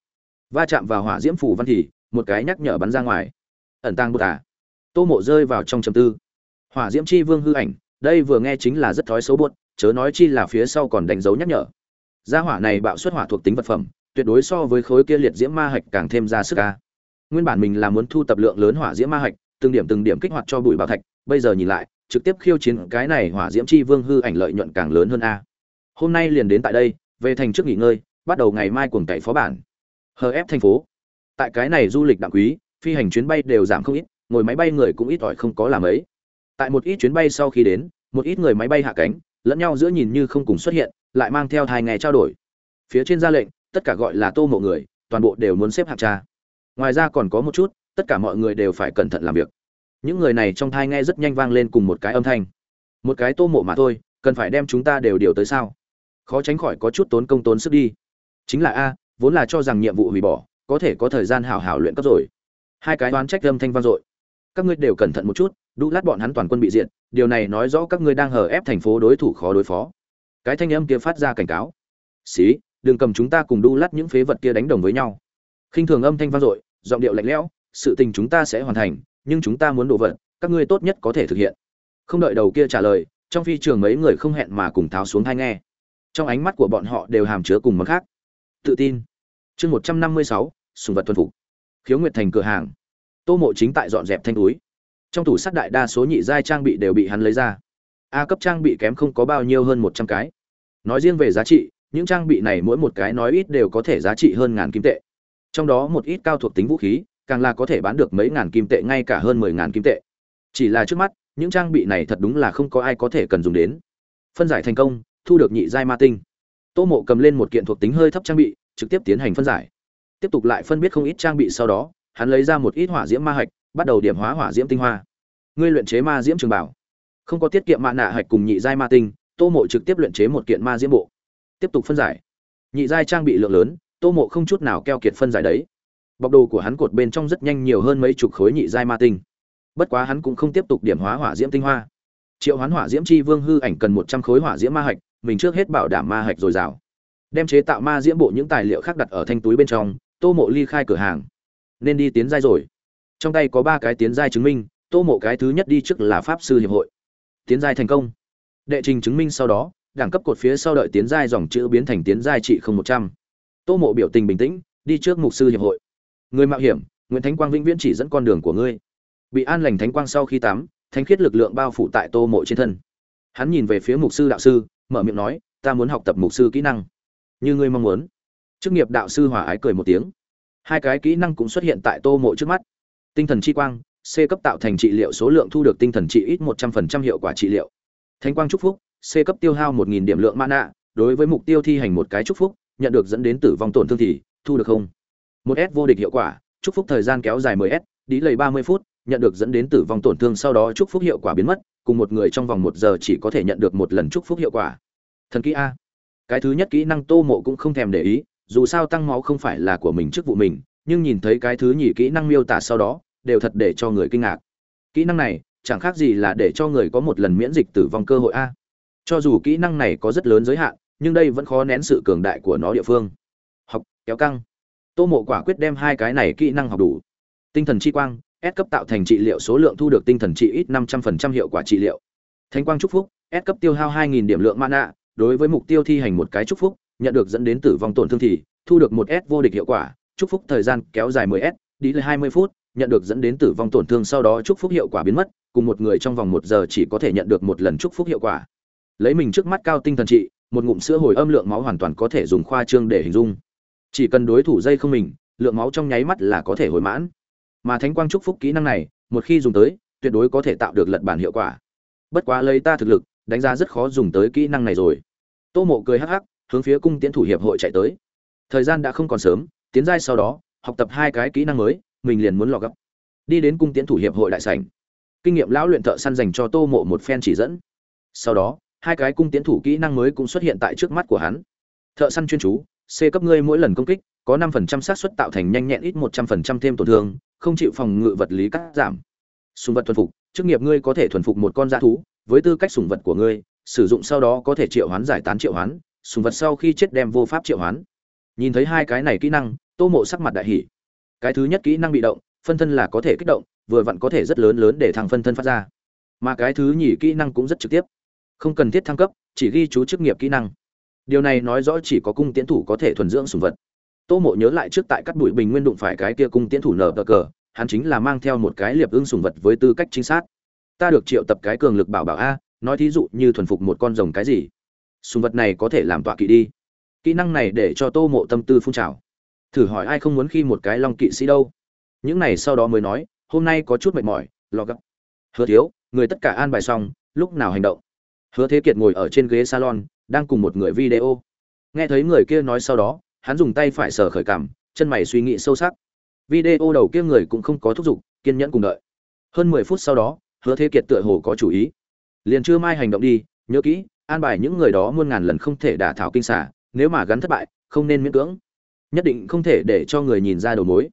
Va chạm vào hỏa diễm phủ văn thì, một cái nhắc nhở bắn ra ngoài. Ẩn tàng bột à? Tô mộ rơi vào trong trầm tư. Hỏa diễm chi vương hư ảnh, đây vừa nghe chính là rất thói xấu buốt chớ nói chi là phía sau còn đánh dấu nhắc nhở. Gia hỏa này bạo xuất hỏa thuộc tính vật phẩm tuyệt đối so với khối kia liệt diễm ma hạch càng thêm ra sức ca nguyên bản mình là muốn thu tập lượng lớn hỏa diễm ma hạch, từng điểm từng điểm kích hoạt cho bụi bảo thạch, bây giờ nhìn lại, trực tiếp khiêu chiến cái này hỏa diễm chi vương hư ảnh lợi nhuận càng lớn hơn a. Hôm nay liền đến tại đây, về thành trước nghỉ ngơi, bắt đầu ngày mai cuồng cậy phó bản. Hờ ép thành phố. Tại cái này du lịch đặng quý, phi hành chuyến bay đều giảm không ít, ngồi máy bay người cũng ít ỏi không có làm ấy. Tại một ít chuyến bay sau khi đến, một ít người máy bay hạ cánh, lẫn nhau giữa nhìn như không cùng xuất hiện, lại mang theo thai ngày trao đổi. Phía trên ra lệnh tất cả gọi là tô mộ người, toàn bộ đều muốn xếp hạng tra ngoài ra còn có một chút, tất cả mọi người đều phải cẩn thận làm việc. Những người này trong thai nghe rất nhanh vang lên cùng một cái âm thanh. Một cái tô mộ mà thôi, cần phải đem chúng ta đều điều tới sao? Khó tránh khỏi có chút tốn công tốn sức đi. Chính là a, vốn là cho rằng nhiệm vụ hủy bỏ, có thể có thời gian hảo hảo luyện cấp rồi. Hai cái đoán trách âm thanh vang dội. Các ngươi đều cẩn thận một chút, đu lát bọn hắn toàn quân bị diện điều này nói rõ các ngươi đang hờ ép thành phố đối thủ khó đối phó. Cái thanh âm kia phát ra cảnh cáo. Xí đừng cầm chúng ta cùng đu lát những phế vật kia đánh đồng với nhau. Khinh thường âm thanh vang dội, giọng điệu lạnh lẽo, sự tình chúng ta sẽ hoàn thành, nhưng chúng ta muốn đồ vật, các ngươi tốt nhất có thể thực hiện. Không đợi đầu kia trả lời, trong phi trường mấy người không hẹn mà cùng tháo xuống hai nghe. Trong ánh mắt của bọn họ đều hàm chứa cùng món khác. Tự tin. Chương một trăm năm mươi sáu, sùng vật tuân phục. Khiếu nguyệt thành cửa hàng. Tô mộ chính tại dọn dẹp thanh túi. Trong tủ sắt đại đa số nhị giai trang bị đều bị hắn lấy ra. A cấp trang bị kém không có bao nhiêu hơn một trăm cái. Nói riêng về giá trị những trang bị này mỗi một cái nói ít đều có thể giá trị hơn ngàn kim tệ. Trong đó một ít cao thuộc tính vũ khí, càng là có thể bán được mấy ngàn kim tệ, ngay cả hơn mười ngàn kim tệ. Chỉ là trước mắt, những trang bị này thật đúng là không có ai có thể cần dùng đến. Phân giải thành công, thu được nhị giai ma tinh. Tô mộ cầm lên một kiện thuộc tính hơi thấp trang bị, trực tiếp tiến hành phân giải. Tiếp tục lại phân biết không ít trang bị sau đó, hắn lấy ra một ít hỏa diễm ma hạch, bắt đầu điểm hóa hỏa diễm tinh hoa. Ngươi luyện chế ma diễm trường bảo. Không có tiết kiệm mạ nạ hạch cùng nhị giai ma tinh, tô mộ trực tiếp luyện chế một kiện ma diễm bộ tiếp tục phân giải. Nhị giai trang bị lượng lớn, tô mộ không chút nào keo kiệt phân giải đấy. Bọc đồ của hắn cột bên trong rất nhanh nhiều hơn mấy chục khối nhị giai ma tinh. Bất quá hắn cũng không tiếp tục điểm hóa hỏa diễm tinh hoa. Triệu hoán hỏa diễm chi vương hư ảnh cần một trăm khối hỏa diễm ma hạch, mình trước hết bảo đảm ma hạch dồi dào. Đem chế tạo ma diễm bộ những tài liệu khác đặt ở thanh túi bên trong, tô mộ ly khai cửa hàng. Nên đi tiến giai rồi. Trong tay có ba cái tiến giai chứng minh, tô mộ cái thứ nhất đi trước là pháp sư hiệp hội. Tiến giai thành công. Đệ trình chứng minh sau đó đẳng cấp cột phía sau đợi tiến giai dòng chữ biến thành tiến giai trị không một trăm. Tô mộ biểu tình bình tĩnh, đi trước mục sư hiệp hội. Người mạo hiểm, nguyễn thánh quang vĩnh viễn chỉ dẫn con đường của ngươi. Bị an lành thánh quang sau khi tắm, thánh khiết lực lượng bao phủ tại tô mộ trên thân. Hắn nhìn về phía mục sư đạo sư, mở miệng nói, ta muốn học tập mục sư kỹ năng. Như ngươi mong muốn. Chức nghiệp đạo sư hòa ái cười một tiếng. Hai cái kỹ năng cũng xuất hiện tại tô mộ trước mắt. Tinh thần chi quang, c cấp tạo thành trị liệu số lượng thu được tinh thần trị ít một trăm phần trăm hiệu quả trị liệu. Thánh quang chúc phúc c cấp tiêu hao một nghìn điểm lượng mana, đối với mục tiêu thi hành một cái chúc phúc, nhận được dẫn đến tử vong tổn thương thì thu được không? 1s vô địch hiệu quả, chúc phúc thời gian kéo dài 10 s đi lầy 30 phút, nhận được dẫn đến tử vong tổn thương sau đó chúc phúc hiệu quả biến mất, cùng một người trong vòng một giờ chỉ có thể nhận được một lần chúc phúc hiệu quả. Thần kỹ a. Cái thứ nhất kỹ năng tô mộ cũng không thèm để ý, dù sao tăng máu không phải là của mình trước vụ mình, nhưng nhìn thấy cái thứ nhì kỹ năng miêu tả sau đó, đều thật để cho người kinh ngạc. Kỹ năng này, chẳng khác gì là để cho người có một lần miễn dịch tử vong cơ hội a cho dù kỹ năng này có rất lớn giới hạn nhưng đây vẫn khó nén sự cường đại của nó địa phương học kéo căng tô mộ quả quyết đem hai cái này kỹ năng học đủ tinh thần chi quang S cấp tạo thành trị liệu số lượng thu được tinh thần trị ít 500% hiệu quả trị liệu. Thánh quang chúc phúc, S cấp tiêu hao 2000 điểm lượng mana, đối với mục tiêu thi hành một cái chúc phúc, nhận được dẫn đến tử vong tổn thương thì thu được một S vô địch hiệu quả, chúc phúc thời gian kéo dài 10S, đi là 20 phút, nhận được dẫn đến tử vong tổn thương sau đó chúc phúc hiệu quả biến mất, cùng một người trong vòng 1 giờ chỉ có thể nhận được một lần chúc phúc hiệu quả. Lấy mình trước mắt cao tinh thần trị, một ngụm sữa hồi âm lượng máu hoàn toàn có thể dùng khoa trương để hình dung. Chỉ cần đối thủ dây không mình, lượng máu trong nháy mắt là có thể hồi mãn. Mà thánh quang chúc phúc kỹ năng này một khi dùng tới tuyệt đối có thể tạo được lật bản hiệu quả. Bất quá lấy ta thực lực đánh giá rất khó dùng tới kỹ năng này rồi. Tô mộ cười hắc hắc hướng phía cung tiến thủ hiệp hội chạy tới. Thời gian đã không còn sớm tiến giai sau đó học tập hai cái kỹ năng mới mình liền muốn lò gấp. Đi đến cung tiến thủ hiệp hội đại sảnh. Kinh nghiệm lão luyện thợ săn dành cho tô mộ một phen chỉ dẫn. Sau đó hai cái cung tiến thủ kỹ năng mới cũng xuất hiện tại trước mắt của hắn thợ săn chuyên chú c cấp ngươi mỗi lần công kích có 5% xác suất tạo thành nhanh nhẹn ít 100% thêm tổn thương, không chịu phòng ngự vật lý cắt giảm. Sùng vật thuần phục, chức nghiệp ngươi có thể thuần phục một con dã thú, với tư cách sùng vật của ngươi, sử dụng sau đó có thể triệu hoán giải tán triệu hoán, sùng vật sau khi chết đem vô pháp triệu hoán. Nhìn thấy hai cái này kỹ năng, Tô Mộ sắc mặt đại hỉ. Cái thứ nhất kỹ năng bị động, phân thân là có thể kích động, vừa vặn có thể rất lớn lớn để thằng phân thân phát ra. Mà cái thứ nhì kỹ năng cũng rất trực tiếp, không cần thiết thăng cấp, chỉ ghi chú chức nghiệp kỹ năng. Điều này nói rõ chỉ có cung tiến thủ có thể thuần dưỡng sùng vật. Tô mộ nhớ lại trước tại các bụi bình nguyên đụng phải cái kia cung tiễn thủ nở cờ hắn chính là mang theo một cái liệp ưng sùng vật với tư cách chính xác ta được triệu tập cái cường lực bảo bảo a nói thí dụ như thuần phục một con rồng cái gì? Sùng vật này có thể làm tọa kỵ đi. Kỹ năng này để cho tô mộ tâm tư phun trào. Thử hỏi ai không muốn khi một cái long kỵ sĩ đâu? Những này sau đó mới nói hôm nay có chút mệt mỏi lo gấp. Hứa thiếu người tất cả an bài xong lúc nào hành động? Hứa thế kiệt ngồi ở trên ghế salon, đang cùng một người video. Nghe thấy người kia nói sau đó, hắn dùng tay phải sờ khởi cảm, chân mày suy nghĩ sâu sắc. Video đầu kia người cũng không có thúc giục, kiên nhẫn cùng đợi. Hơn mười phút sau đó, hứa thế kiệt tựa hồ có chủ ý. Liền chưa mai hành động đi, nhớ kỹ, an bài những người đó muôn ngàn lần không thể đả thảo kinh xả, nếu mà gắn thất bại, không nên miễn cưỡng. Nhất định không thể để cho người nhìn ra đầu mối.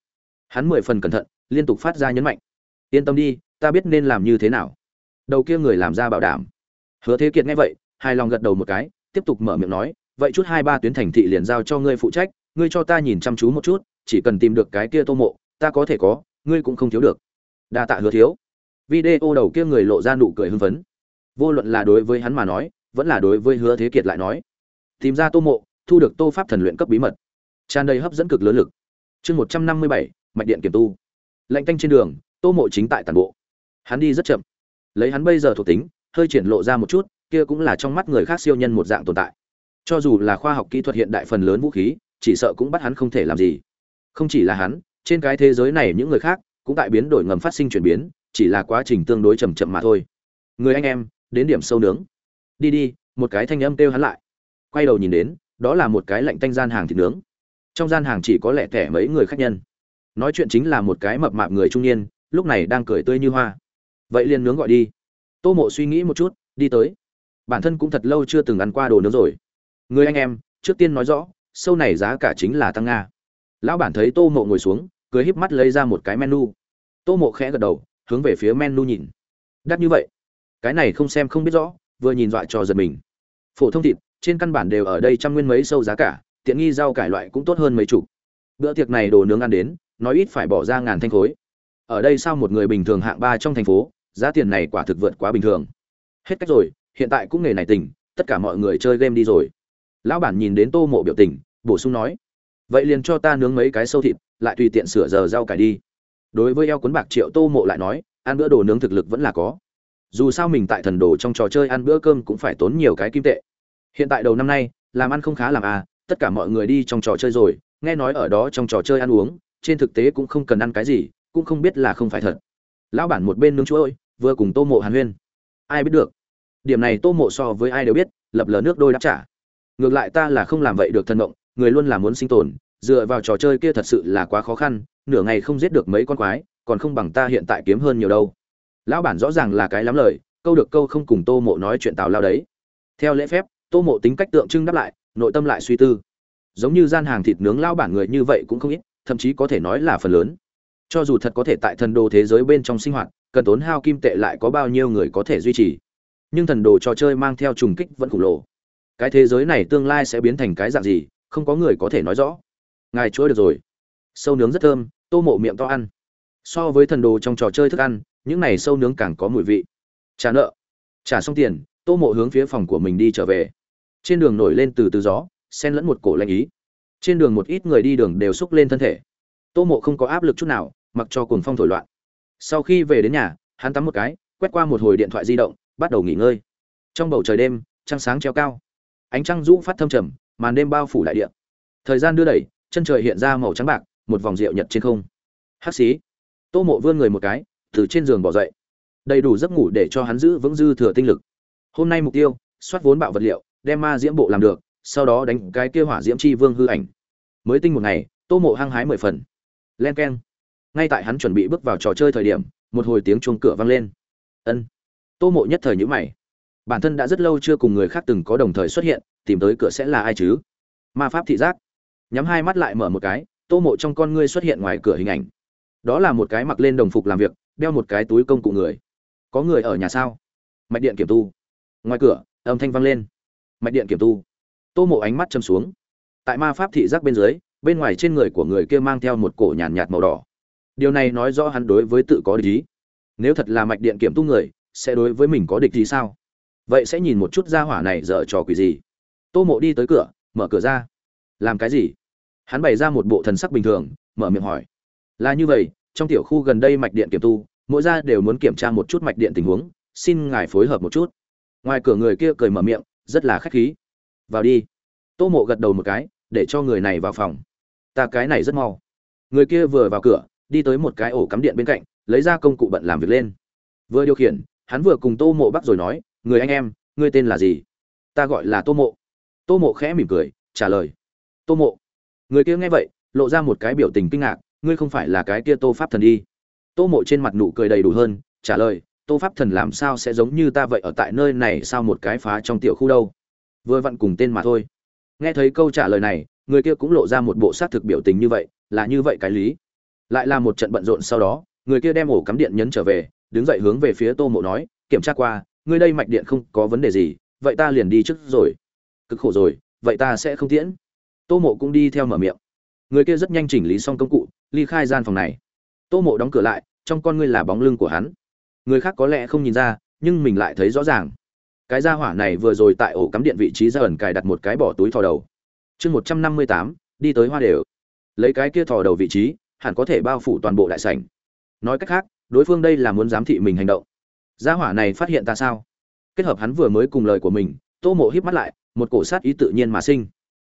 Hắn mười phần cẩn thận, liên tục phát ra nhấn mạnh. Yên tâm đi, ta biết nên làm như thế nào. Đầu kia người làm ra bảo đảm hứa thế kiệt nghe vậy, hài lòng gật đầu một cái, tiếp tục mở miệng nói, vậy chút hai ba tuyến thành thị liền giao cho ngươi phụ trách, ngươi cho ta nhìn chăm chú một chút, chỉ cần tìm được cái kia tô mộ, ta có thể có, ngươi cũng không thiếu được. Đa tạ hứa thiếu. Video đầu kia người lộ ra nụ cười hưng phấn. Vô luận là đối với hắn mà nói, vẫn là đối với hứa thế kiệt lại nói, tìm ra tô mộ, thu được tô pháp thần luyện cấp bí mật. Tràn đầy hấp dẫn cực lớn lực. Chương một trăm năm mươi bảy, mạch điện kiểm tu. Lạnh canh trên đường, tô mộ chính tại tàn bộ. Hắn đi rất chậm. Lấy hắn bây giờ thuộc tính hơi triển lộ ra một chút, kia cũng là trong mắt người khác siêu nhân một dạng tồn tại. Cho dù là khoa học kỹ thuật hiện đại phần lớn vũ khí, chỉ sợ cũng bắt hắn không thể làm gì. Không chỉ là hắn, trên cái thế giới này những người khác cũng tại biến đổi ngầm phát sinh chuyển biến, chỉ là quá trình tương đối chậm chậm mà thôi. Người anh em, đến điểm sâu nướng. Đi đi, một cái thanh âm kêu hắn lại. Quay đầu nhìn đến, đó là một cái lạnh tanh gian hàng thịt nướng. Trong gian hàng chỉ có lẻ tẻ mấy người khách nhân. Nói chuyện chính là một cái mập mạp người trung niên, lúc này đang cười tươi như hoa. Vậy liền nướng gọi đi tô mộ suy nghĩ một chút, đi tới. Bản thân cũng thật lâu chưa từng ăn qua đồ nướng rồi. Người anh em, trước tiên nói rõ, sâu này giá cả chính là tăng nga. Lão bản thấy tô mộ ngồi xuống, cười híp mắt lấy ra một cái menu. Tô mộ khẽ gật đầu, hướng về phía menu nhìn. Đắt như vậy? Cái này không xem không biết rõ, vừa nhìn dọa cho giật mình. Phổ thông thịt, trên căn bản đều ở đây trăm nguyên mấy sâu giá cả, tiện nghi rau cải loại cũng tốt hơn mấy chục. Bữa tiệc này đồ nướng ăn đến, nói ít phải bỏ ra ngàn thanh khối. Ở đây sao một người bình thường hạng ba trong thành phố giá tiền này quả thực vượt quá bình thường. Hết cách rồi, hiện tại cũng nghề này tình tất cả mọi người chơi game đi rồi. Lão bản nhìn đến tô mộ biểu tình, bổ sung nói, vậy liền cho ta nướng mấy cái sâu thịt, lại tùy tiện sửa giờ rau cải đi. Đối với eo cuốn bạc triệu tô mộ lại nói, ăn bữa đồ nướng thực lực vẫn là có. Dù sao mình tại thần đồ trong trò chơi ăn bữa cơm cũng phải tốn nhiều cái kim tệ. Hiện tại đầu năm nay, làm ăn không khá làm à tất cả mọi người đi trong trò chơi rồi, nghe nói ở đó trong trò chơi ăn uống, trên thực tế cũng không cần ăn cái gì, cũng không biết là không phải thật. Lão bản một bên nướng chuỗi vừa cùng tô mộ hàn huyên. Ai biết được? Điểm này tô mộ so với ai đều biết, lập lờ nước đôi đáp trả. Ngược lại ta là không làm vậy được thân động người luôn là muốn sinh tồn, dựa vào trò chơi kia thật sự là quá khó khăn, nửa ngày không giết được mấy con quái, còn không bằng ta hiện tại kiếm hơn nhiều đâu. Lão bản rõ ràng là cái lắm lời, câu được câu không cùng tô mộ nói chuyện tào lao đấy. Theo lễ phép, tô mộ tính cách tượng trưng đáp lại, nội tâm lại suy tư. Giống như gian hàng thịt nướng lao bản người như vậy cũng không ít, thậm chí có thể nói là phần lớn. Cho dù thật có thể tại thần đồ thế giới bên trong sinh hoạt cần tốn hao kim tệ lại có bao nhiêu người có thể duy trì. Nhưng thần đồ trò chơi mang theo trùng kích vẫn khổng lồ. Cái thế giới này tương lai sẽ biến thành cái dạng gì, không có người có thể nói rõ. Ngài chúa được rồi. Sâu nướng rất thơm, tô mộ miệng to ăn. So với thần đồ trong trò chơi thức ăn, những này sâu nướng càng có mùi vị. Trả nợ. Trả xong tiền, tô mộ hướng phía phòng của mình đi trở về. Trên đường nổi lên từ từ gió, xen lẫn một cổ lạnh ý. Trên đường một ít người đi đường đều xúc lên thân thể. Tô mộ không có áp lực chút nào, mặc cho cuồng phong thổi loạn sau khi về đến nhà, hắn tắm một cái, quét qua một hồi điện thoại di động, bắt đầu nghỉ ngơi. Trong bầu trời đêm, trăng sáng treo cao. Ánh trăng rũ phát thâm trầm, màn đêm bao phủ đại địa. Thời gian đưa đẩy, chân trời hiện ra màu trắng bạc, một vòng rượu nhật trên không. Hắc xí. Tô mộ vươn người một cái, từ trên giường bỏ dậy. Đầy đủ giấc ngủ để cho hắn giữ vững dư thừa tinh lực. Hôm nay mục tiêu, soát vốn bạo vật liệu, đem ma diễm bộ làm được, sau đó đánh cái kia hỏa diễm chi vương hư ảnh. Mới tinh một ngày, tô mộ hăng hái mười phần. Len k e n ngay tại hắn chuẩn bị bước vào trò chơi thời điểm một hồi tiếng chuông cửa vang lên. Ân. Tô mộ nhất thời nhữ mày. Bản thân đã rất lâu chưa cùng người khác từng có đồng thời xuất hiện tìm tới cửa sẽ là ai chứ? Ma pháp thị giác. Nhắm hai mắt lại mở một cái tô mộ trong con ngươi xuất hiện ngoài cửa hình ảnh. Đó là một cái mặc lên đồng phục làm việc đeo một cái túi công cụ người. Có người ở nhà sao? Mạch điện kiểm tu. Ngoài cửa âm thanh vang lên. Mạch điện kiểm tu. Tô mộ ánh mắt châm xuống. Tại ma pháp thị giác bên dưới bên ngoài trên người của người kia mang theo một cổ nhàn nhạt, nhạt màu đỏ điều này nói rõ hắn đối với tự có địch ý. Nếu thật là mạch điện kiểm tu người, sẽ đối với mình có địch ý sao? Vậy sẽ nhìn một chút ra hỏa này dở trò quỷ gì. Tô mộ đi tới cửa, mở cửa ra. Làm cái gì? Hắn bày ra một bộ thần sắc bình thường, mở miệng hỏi. Là như vậy, trong tiểu khu gần đây mạch điện kiểm tu, mỗi gia đều muốn kiểm tra một chút mạch điện tình huống, xin ngài phối hợp một chút. Ngoài cửa người kia cười mở miệng, rất là khách khí. Vào đi. Tô mộ gật đầu một cái, để cho người này vào phòng. Ta cái này rất mau. Người kia vừa vào cửa đi tới một cái ổ cắm điện bên cạnh, lấy ra công cụ bận làm việc lên. Vừa điều khiển, hắn vừa cùng tô mộ bắt rồi nói, người anh em, ngươi tên là gì? Ta gọi là tô mộ. Tô mộ khẽ mỉm cười, trả lời, tô mộ. Người kia nghe vậy, lộ ra một cái biểu tình kinh ngạc, ngươi không phải là cái kia tô pháp thần đi? Tô mộ trên mặt nụ cười đầy đủ hơn, trả lời, tô pháp thần làm sao sẽ giống như ta vậy ở tại nơi này sao một cái phá trong tiểu khu đâu? Vừa vặn cùng tên mà thôi. Nghe thấy câu trả lời này, người kia cũng lộ ra một bộ xác thực biểu tình như vậy, là như vậy cái lý lại là một trận bận rộn sau đó, người kia đem ổ cắm điện nhấn trở về, đứng dậy hướng về phía tô mộ nói, kiểm tra qua, ngươi đây mạch điện không có vấn đề gì, vậy ta liền đi trước rồi. Cực khổ rồi, vậy ta sẽ không tiễn. Tô mộ cũng đi theo mở miệng. Người kia rất nhanh chỉnh lý xong công cụ, ly khai gian phòng này. Tô mộ đóng cửa lại, trong con ngươi là bóng lưng của hắn. Người khác có lẽ không nhìn ra, nhưng mình lại thấy rõ ràng. Cái gia hỏa này vừa rồi tại ổ cắm điện vị trí ra ẩn cài đặt một cái bỏ túi thò đầu. Chương một trăm năm mươi tám, đi tới hoa đều. Lấy cái kia thò đầu vị trí hẳn có thể bao phủ toàn bộ đại sảnh. Nói cách khác, đối phương đây là muốn giám thị mình hành động. Gia hỏa này phát hiện ta sao? Kết hợp hắn vừa mới cùng lời của mình, tô mộ híp mắt lại, một cổ sát ý tự nhiên mà sinh.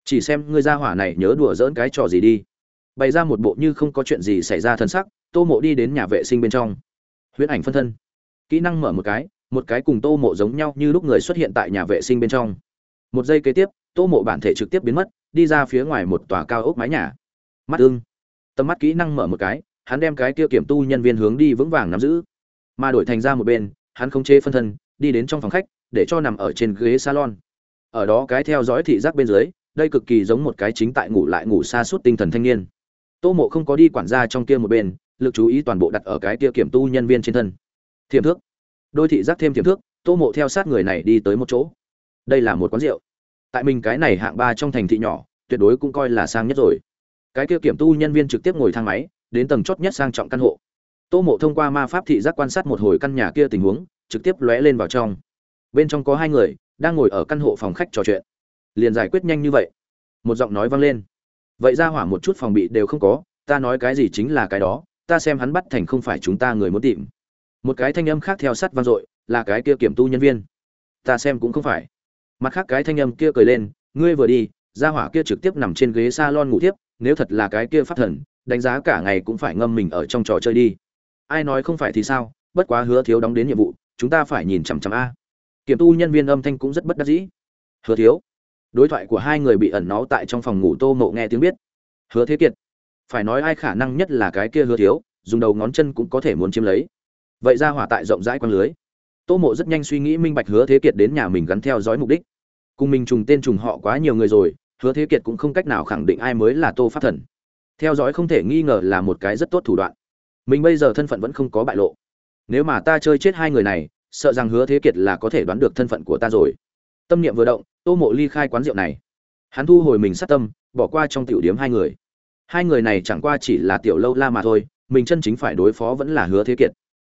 Chỉ xem ngươi gia hỏa này nhớ đùa dỡn cái trò gì đi. Bày ra một bộ như không có chuyện gì xảy ra thân sắc, tô mộ đi đến nhà vệ sinh bên trong. Huyễn ảnh phân thân. Kỹ năng mở một cái một cái cùng tô mộ giống nhau như lúc người xuất hiện tại nhà vệ sinh bên trong. Một giây kế tiếp, tô mộ bản thể trực tiếp biến mất, đi ra phía ngoài một tòa cao ốc mái nhà. Mắt ưng tầm mắt kỹ năng mở một cái, hắn đem cái kia kiểm tu nhân viên hướng đi vững vàng nắm giữ. Mà đổi thành ra một bên, hắn không chế phân thân, đi đến trong phòng khách, để cho nằm ở trên ghế salon. Ở đó cái theo dõi thị giác bên dưới, đây cực kỳ giống một cái chính tại ngủ lại ngủ xa suốt tinh thần thanh niên. Tô mộ không có đi quản gia trong kia một bên, lực chú ý toàn bộ đặt ở cái kia kiểm tu nhân viên trên thân. Thiềm thước. Đôi thị giác thêm thiềm thước, tô mộ theo sát người này đi tới một chỗ. Đây là một quán rượu. Tại mình cái này hạng ba trong thành thị nhỏ, tuyệt đối cũng coi là sang nhất rồi cái kia kiểm tu nhân viên trực tiếp ngồi thang máy, đến tầng chót nhất sang trọng căn hộ. Tô mộ thông qua ma pháp thị giác quan sát một hồi căn nhà kia tình huống, trực tiếp lóe lên vào trong. Bên trong có hai người, đang ngồi ở căn hộ phòng khách trò chuyện. Liền giải quyết nhanh như vậy. Một giọng nói vang lên. Vậy ra hỏa một chút phòng bị đều không có, ta nói cái gì chính là cái đó, ta xem hắn bắt thành không phải chúng ta người muốn tìm. Một cái thanh âm khác theo sắt vang dội, là cái kia kiểm tu nhân viên. Ta xem cũng không phải. Mặt khác cái thanh âm kia cười lên, ngươi vừa đi, ra hỏa kia trực tiếp nằm trên ghế salon ngủ tiếp nếu thật là cái kia phát thần, đánh giá cả ngày cũng phải ngâm mình ở trong trò chơi đi. Ai nói không phải thì sao? Bất quá hứa thiếu đóng đến nhiệm vụ, chúng ta phải nhìn chằm chằm a. Kiểm tu nhân viên âm thanh cũng rất bất đắc dĩ. Hứa thiếu, đối thoại của hai người bị ẩn náu tại trong phòng ngủ tô mộ nghe tiếng biết. Hứa thế kiệt, phải nói ai khả năng nhất là cái kia hứa thiếu, dùng đầu ngón chân cũng có thể muốn chiếm lấy. Vậy ra hỏa tại rộng rãi quang lưới. Tô mộ rất nhanh suy nghĩ minh bạch hứa thế kiệt đến nhà mình gắn theo dõi mục đích. Cùng mình trùng tên trùng họ quá nhiều người rồi hứa thế kiệt cũng không cách nào khẳng định ai mới là tô pháp thần. Theo dõi không thể nghi ngờ là một cái rất tốt thủ đoạn. Mình bây giờ thân phận vẫn không có bại lộ. Nếu mà ta chơi chết hai người này, sợ rằng hứa thế kiệt là có thể đoán được thân phận của ta rồi. Tâm niệm vừa động, tô mộ ly khai quán rượu này. Hắn thu hồi mình sát tâm, bỏ qua trong tiểu điếm hai người. Hai người này chẳng qua chỉ là tiểu lâu la mà thôi, mình chân chính phải đối phó vẫn là hứa thế kiệt.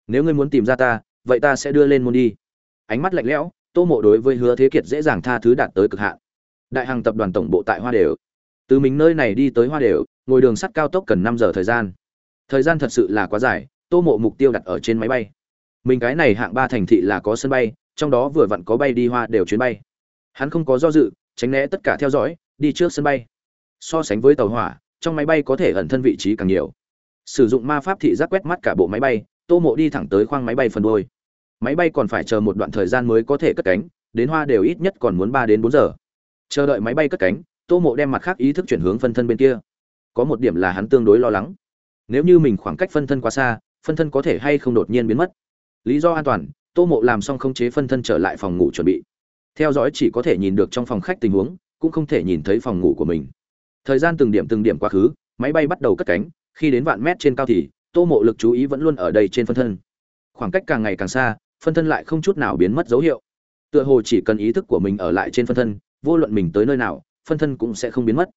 Nếu ngươi muốn tìm ra ta, vậy ta sẽ đưa lên môn đi. Ánh mắt lạnh lẽo, tô mộ đối với hứa thế kiệt dễ dàng tha thứ đạt tới cực hạn đại hàng tập đoàn tổng bộ tại hoa đều. Từ mình nơi này đi tới hoa đều, ngồi đường sắt cao tốc cần năm giờ thời gian. Thời gian thật sự là quá dài, tô mộ mục tiêu đặt ở trên máy bay. Mình cái này hạng ba thành thị là có sân bay, trong đó vừa vặn có bay đi hoa đều chuyến bay. Hắn không có do dự, tránh né tất cả theo dõi, đi trước sân bay. So sánh với tàu hỏa, trong máy bay có thể ẩn thân vị trí càng nhiều. Sử dụng ma pháp thị giác quét mắt cả bộ máy bay, tô mộ đi thẳng tới khoang máy bay phần đôi máy bay còn phải chờ một đoạn thời gian mới có thể cất cánh, đến hoa đều ít nhất còn muốn ba đến bốn giờ chờ đợi máy bay cất cánh, tô mộ đem mặt khác ý thức chuyển hướng phân thân bên kia. Có một điểm là hắn tương đối lo lắng. Nếu như mình khoảng cách phân thân quá xa, phân thân có thể hay không đột nhiên biến mất? Lý do an toàn, tô mộ làm xong không chế phân thân trở lại phòng ngủ chuẩn bị. Theo dõi chỉ có thể nhìn được trong phòng khách tình huống, cũng không thể nhìn thấy phòng ngủ của mình. Thời gian từng điểm từng điểm quá khứ, máy bay bắt đầu cất cánh, khi đến vạn mét trên cao thì, tô mộ lực chú ý vẫn luôn ở đây trên phân thân. Khoảng cách càng ngày càng xa, phân thân lại không chút nào biến mất dấu hiệu. Tựa hồ chỉ cần ý thức của mình ở lại trên phân thân vô luận mình tới nơi nào, phân thân cũng sẽ không biến mất.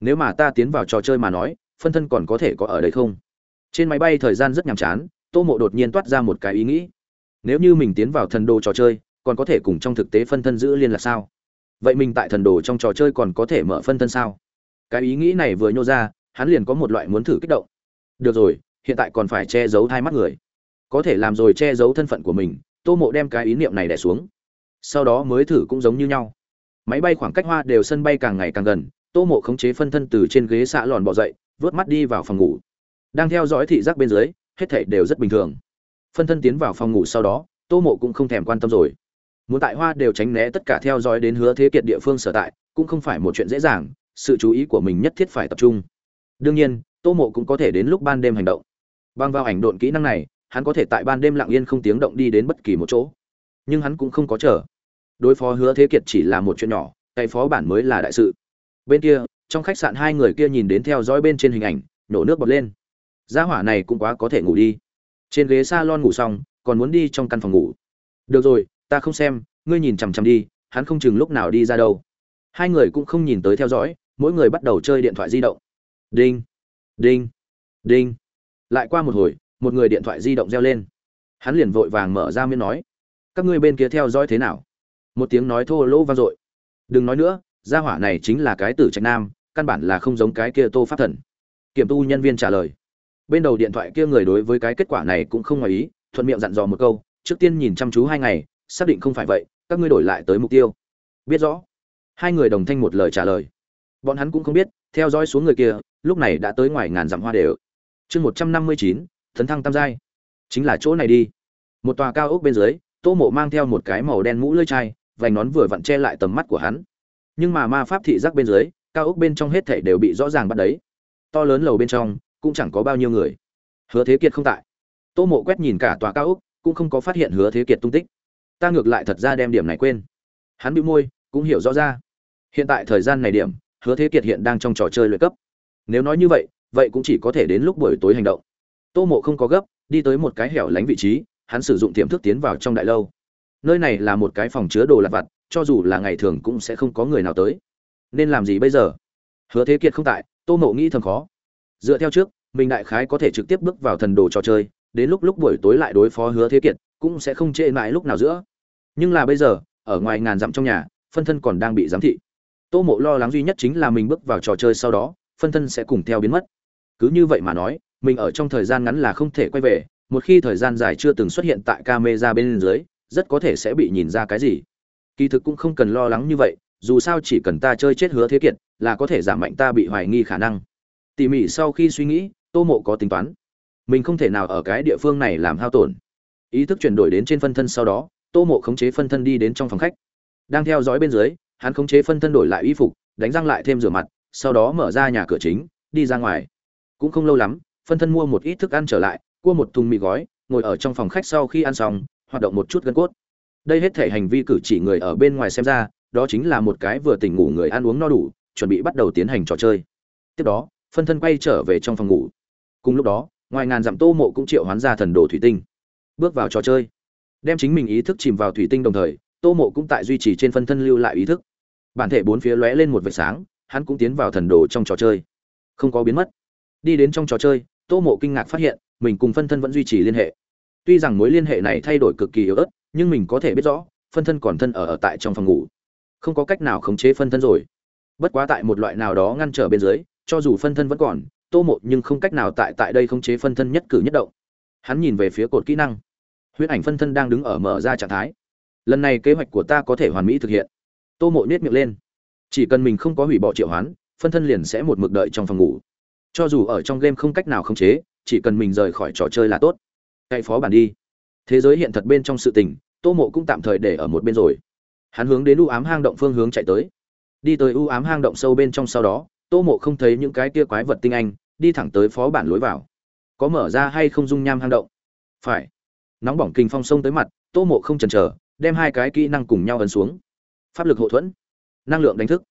Nếu mà ta tiến vào trò chơi mà nói, phân thân còn có thể có ở đây không? Trên máy bay thời gian rất nhàm chán, tô mộ đột nhiên toát ra một cái ý nghĩ. Nếu như mình tiến vào thần đồ trò chơi, còn có thể cùng trong thực tế phân thân giữ liên lạc sao? Vậy mình tại thần đồ trong trò chơi còn có thể mở phân thân sao? Cái ý nghĩ này vừa nhô ra, hắn liền có một loại muốn thử kích động. Được rồi, hiện tại còn phải che giấu hai mắt người. Có thể làm rồi che giấu thân phận của mình, tô mộ đem cái ý niệm này đẻ xuống. Sau đó mới thử cũng giống như nhau máy bay khoảng cách hoa đều sân bay càng ngày càng gần, tô mộ khống chế phân thân từ trên ghế xạ lòn bỏ dậy, vớt mắt đi vào phòng ngủ. Đang theo dõi thị giác bên dưới, hết thảy đều rất bình thường. Phân thân tiến vào phòng ngủ sau đó, tô mộ cũng không thèm quan tâm rồi. Muốn tại hoa đều tránh né tất cả theo dõi đến hứa thế kiệt địa phương sở tại, cũng không phải một chuyện dễ dàng, sự chú ý của mình nhất thiết phải tập trung. Đương nhiên, tô mộ cũng có thể đến lúc ban đêm hành động. Bằng vào ảnh độn kỹ năng này, hắn có thể tại ban đêm lặng yên không tiếng động đi đến bất kỳ một chỗ. Nhưng hắn cũng không có chờ đối phó hứa thế kiệt chỉ là một chuyện nhỏ cày phó bản mới là đại sự. Bên kia, trong khách sạn hai người kia nhìn đến theo dõi bên trên hình ảnh, nổ nước bọt lên. Gia hỏa này cũng quá có thể ngủ đi. Trên ghế s a lon ngủ xong, còn muốn đi trong căn phòng ngủ. Được rồi, ta không xem, ngươi nhìn chằm chằm đi, hắn không chừng lúc nào đi ra đâu. Hai người cũng không nhìn tới theo dõi, mỗi người bắt đầu chơi điện thoại di động. Đinh đinh đinh. Lại qua một hồi, một người điện thoại di động reo lên. Hắn liền vội vàng mở ra miên nói, các ngươi bên kia theo dõi thế nào? Một tiếng nói thô lỗ vang dội. Đừng nói nữa, gia hỏa này chính là cái tử trạch nam, căn bản là không giống cái kia tô pháp thần. Kiểm tu nhân viên trả lời. Bên đầu điện thoại kia người đối với cái kết quả này cũng không ngoài ý, thuận miệng dặn dò một câu, trước tiên nhìn chăm chú hai ngày, xác định không phải vậy, các ngươi đổi lại tới mục tiêu. Biết rõ. Hai người đồng thanh một lời trả lời. Bọn hắn cũng không biết, theo dõi xuống người kia, lúc này đã tới ngoài ngàn dặm hoa đều. Chương một trăm năm mươi chín thấn thăng tam giai. Chính là chỗ này đi. Một tòa cao ốc bên dưới, tô mộ mang theo một cái màu đen mũ lưỡi chai vành nón vừa vặn che lại tầm mắt của hắn. Nhưng mà ma pháp thị giác bên dưới, cao ốc bên trong hết thảy đều bị rõ ràng bắt đấy. To lớn lầu bên trong, cũng chẳng có bao nhiêu người. Hứa thế kiệt không tại. Tô mộ quét nhìn cả tòa cao ốc, cũng không có phát hiện hứa thế kiệt tung tích. Ta ngược lại thật ra đem điểm này quên. Hắn bị môi, cũng hiểu rõ ra. Hiện tại thời gian này điểm, hứa thế kiệt hiện đang trong trò chơi luyện cấp. Nếu nói như vậy vậy cũng chỉ có thể đến lúc buổi tối hành động. Tô mộ không có gấp, đi tới một cái hẻo lánh vị trí, hắn sử dụng tiềm thức tiến vào trong đại lâu nơi này là một cái phòng chứa đồ lặt vặt, cho dù là ngày thường cũng sẽ không có người nào tới. Nên làm gì bây giờ? Hứa thế kiệt không tại, tô mộ nghĩ thầm khó. Dựa theo trước, mình đại khái có thể trực tiếp bước vào thần đồ trò chơi, đến lúc lúc buổi tối lại đối phó hứa thế kiệt, cũng sẽ không trễ mãi lúc nào giữa. Nhưng là bây giờ, ở ngoài ngàn dặm trong nhà, phân thân còn đang bị giám thị. Tô mộ lo lắng duy nhất chính là mình bước vào trò chơi sau đó, phân thân sẽ cùng theo biến mất. Cứ như vậy mà nói, mình ở trong thời gian ngắn là không thể quay về, một khi thời gian dài chưa từng xuất hiện tại camera bên dưới rất có thể sẽ bị nhìn ra cái gì. Kỳ thực cũng không cần lo lắng như vậy, dù sao chỉ cần ta chơi chết hứa thế kiệt, là có thể giảm mạnh ta bị hoài nghi khả năng. Tỉ mỉ sau khi suy nghĩ, tô mộ có tính toán. Mình không thể nào ở cái địa phương này làm hao tổn. Ý thức chuyển đổi đến trên phân thân sau đó, tô mộ khống chế phân thân đi đến trong phòng khách. Đang theo dõi bên dưới, hắn khống chế phân thân đổi lại y phục, đánh răng lại thêm rửa mặt, sau đó mở ra nhà cửa chính, đi ra ngoài. Cũng không lâu lắm, phân thân mua một ít thức ăn trở lại, cua một thùng mì gói, ngồi ở trong phòng khách sau khi ăn xong hoạt động một chút gân cốt. Đây hết thể hành vi cử chỉ người ở bên ngoài xem ra, đó chính là một cái vừa tỉnh ngủ người ăn uống no đủ, chuẩn bị bắt đầu tiến hành trò chơi. Tiếp đó, phân thân quay trở về trong phòng ngủ. Cùng lúc đó, ngoài ngàn dặm tô mộ cũng triệu hoán ra thần đồ thủy tinh. Bước vào trò chơi. Đem chính mình ý thức chìm vào thủy tinh đồng thời, tô mộ cũng tại duy trì trên phân thân lưu lại ý thức. Bản thể bốn phía lóe lên một vệt sáng, hắn cũng tiến vào thần đồ trong trò chơi. Không có biến mất. Đi đến trong trò chơi, tô mộ kinh ngạc phát hiện, mình cùng phân thân vẫn duy trì liên hệ tuy rằng mối liên hệ này thay đổi cực kỳ yếu ớt nhưng mình có thể biết rõ phân thân còn thân ở, ở tại trong phòng ngủ. Không có cách nào khống chế phân thân rồi. Bất quá tại một loại nào đó ngăn trở bên dưới cho dù phân thân vẫn còn tô mộ nhưng không cách nào tại tại đây khống chế phân thân nhất cử nhất động. Hắn nhìn về phía cột kỹ năng. Huyết ảnh phân thân đang đứng ở mở ra trạng thái. Lần này kế hoạch của ta có thể hoàn mỹ thực hiện. Tô mộ nết miệng lên. Chỉ cần mình không có hủy bỏ triệu hoán phân thân liền sẽ một mực đợi trong phòng ngủ. Cho dù ở trong game không cách nào khống chế chỉ cần mình rời khỏi trò chơi là tốt cậy phó bản đi. Thế giới hiện thật bên trong sự tình, tô mộ cũng tạm thời để ở một bên rồi. Hắn hướng đến u ám hang động phương hướng chạy tới. Đi tới u ám hang động sâu bên trong sau đó, tô mộ không thấy những cái kia quái vật tinh anh, đi thẳng tới phó bản lối vào. Có mở ra hay không dung nham hang động? Phải. Nóng bỏng kinh phong sông tới mặt, tô mộ không chần chờ, đem hai cái kỹ năng cùng nhau ấn xuống. Pháp lực hậu thuẫn, năng lượng đánh thức.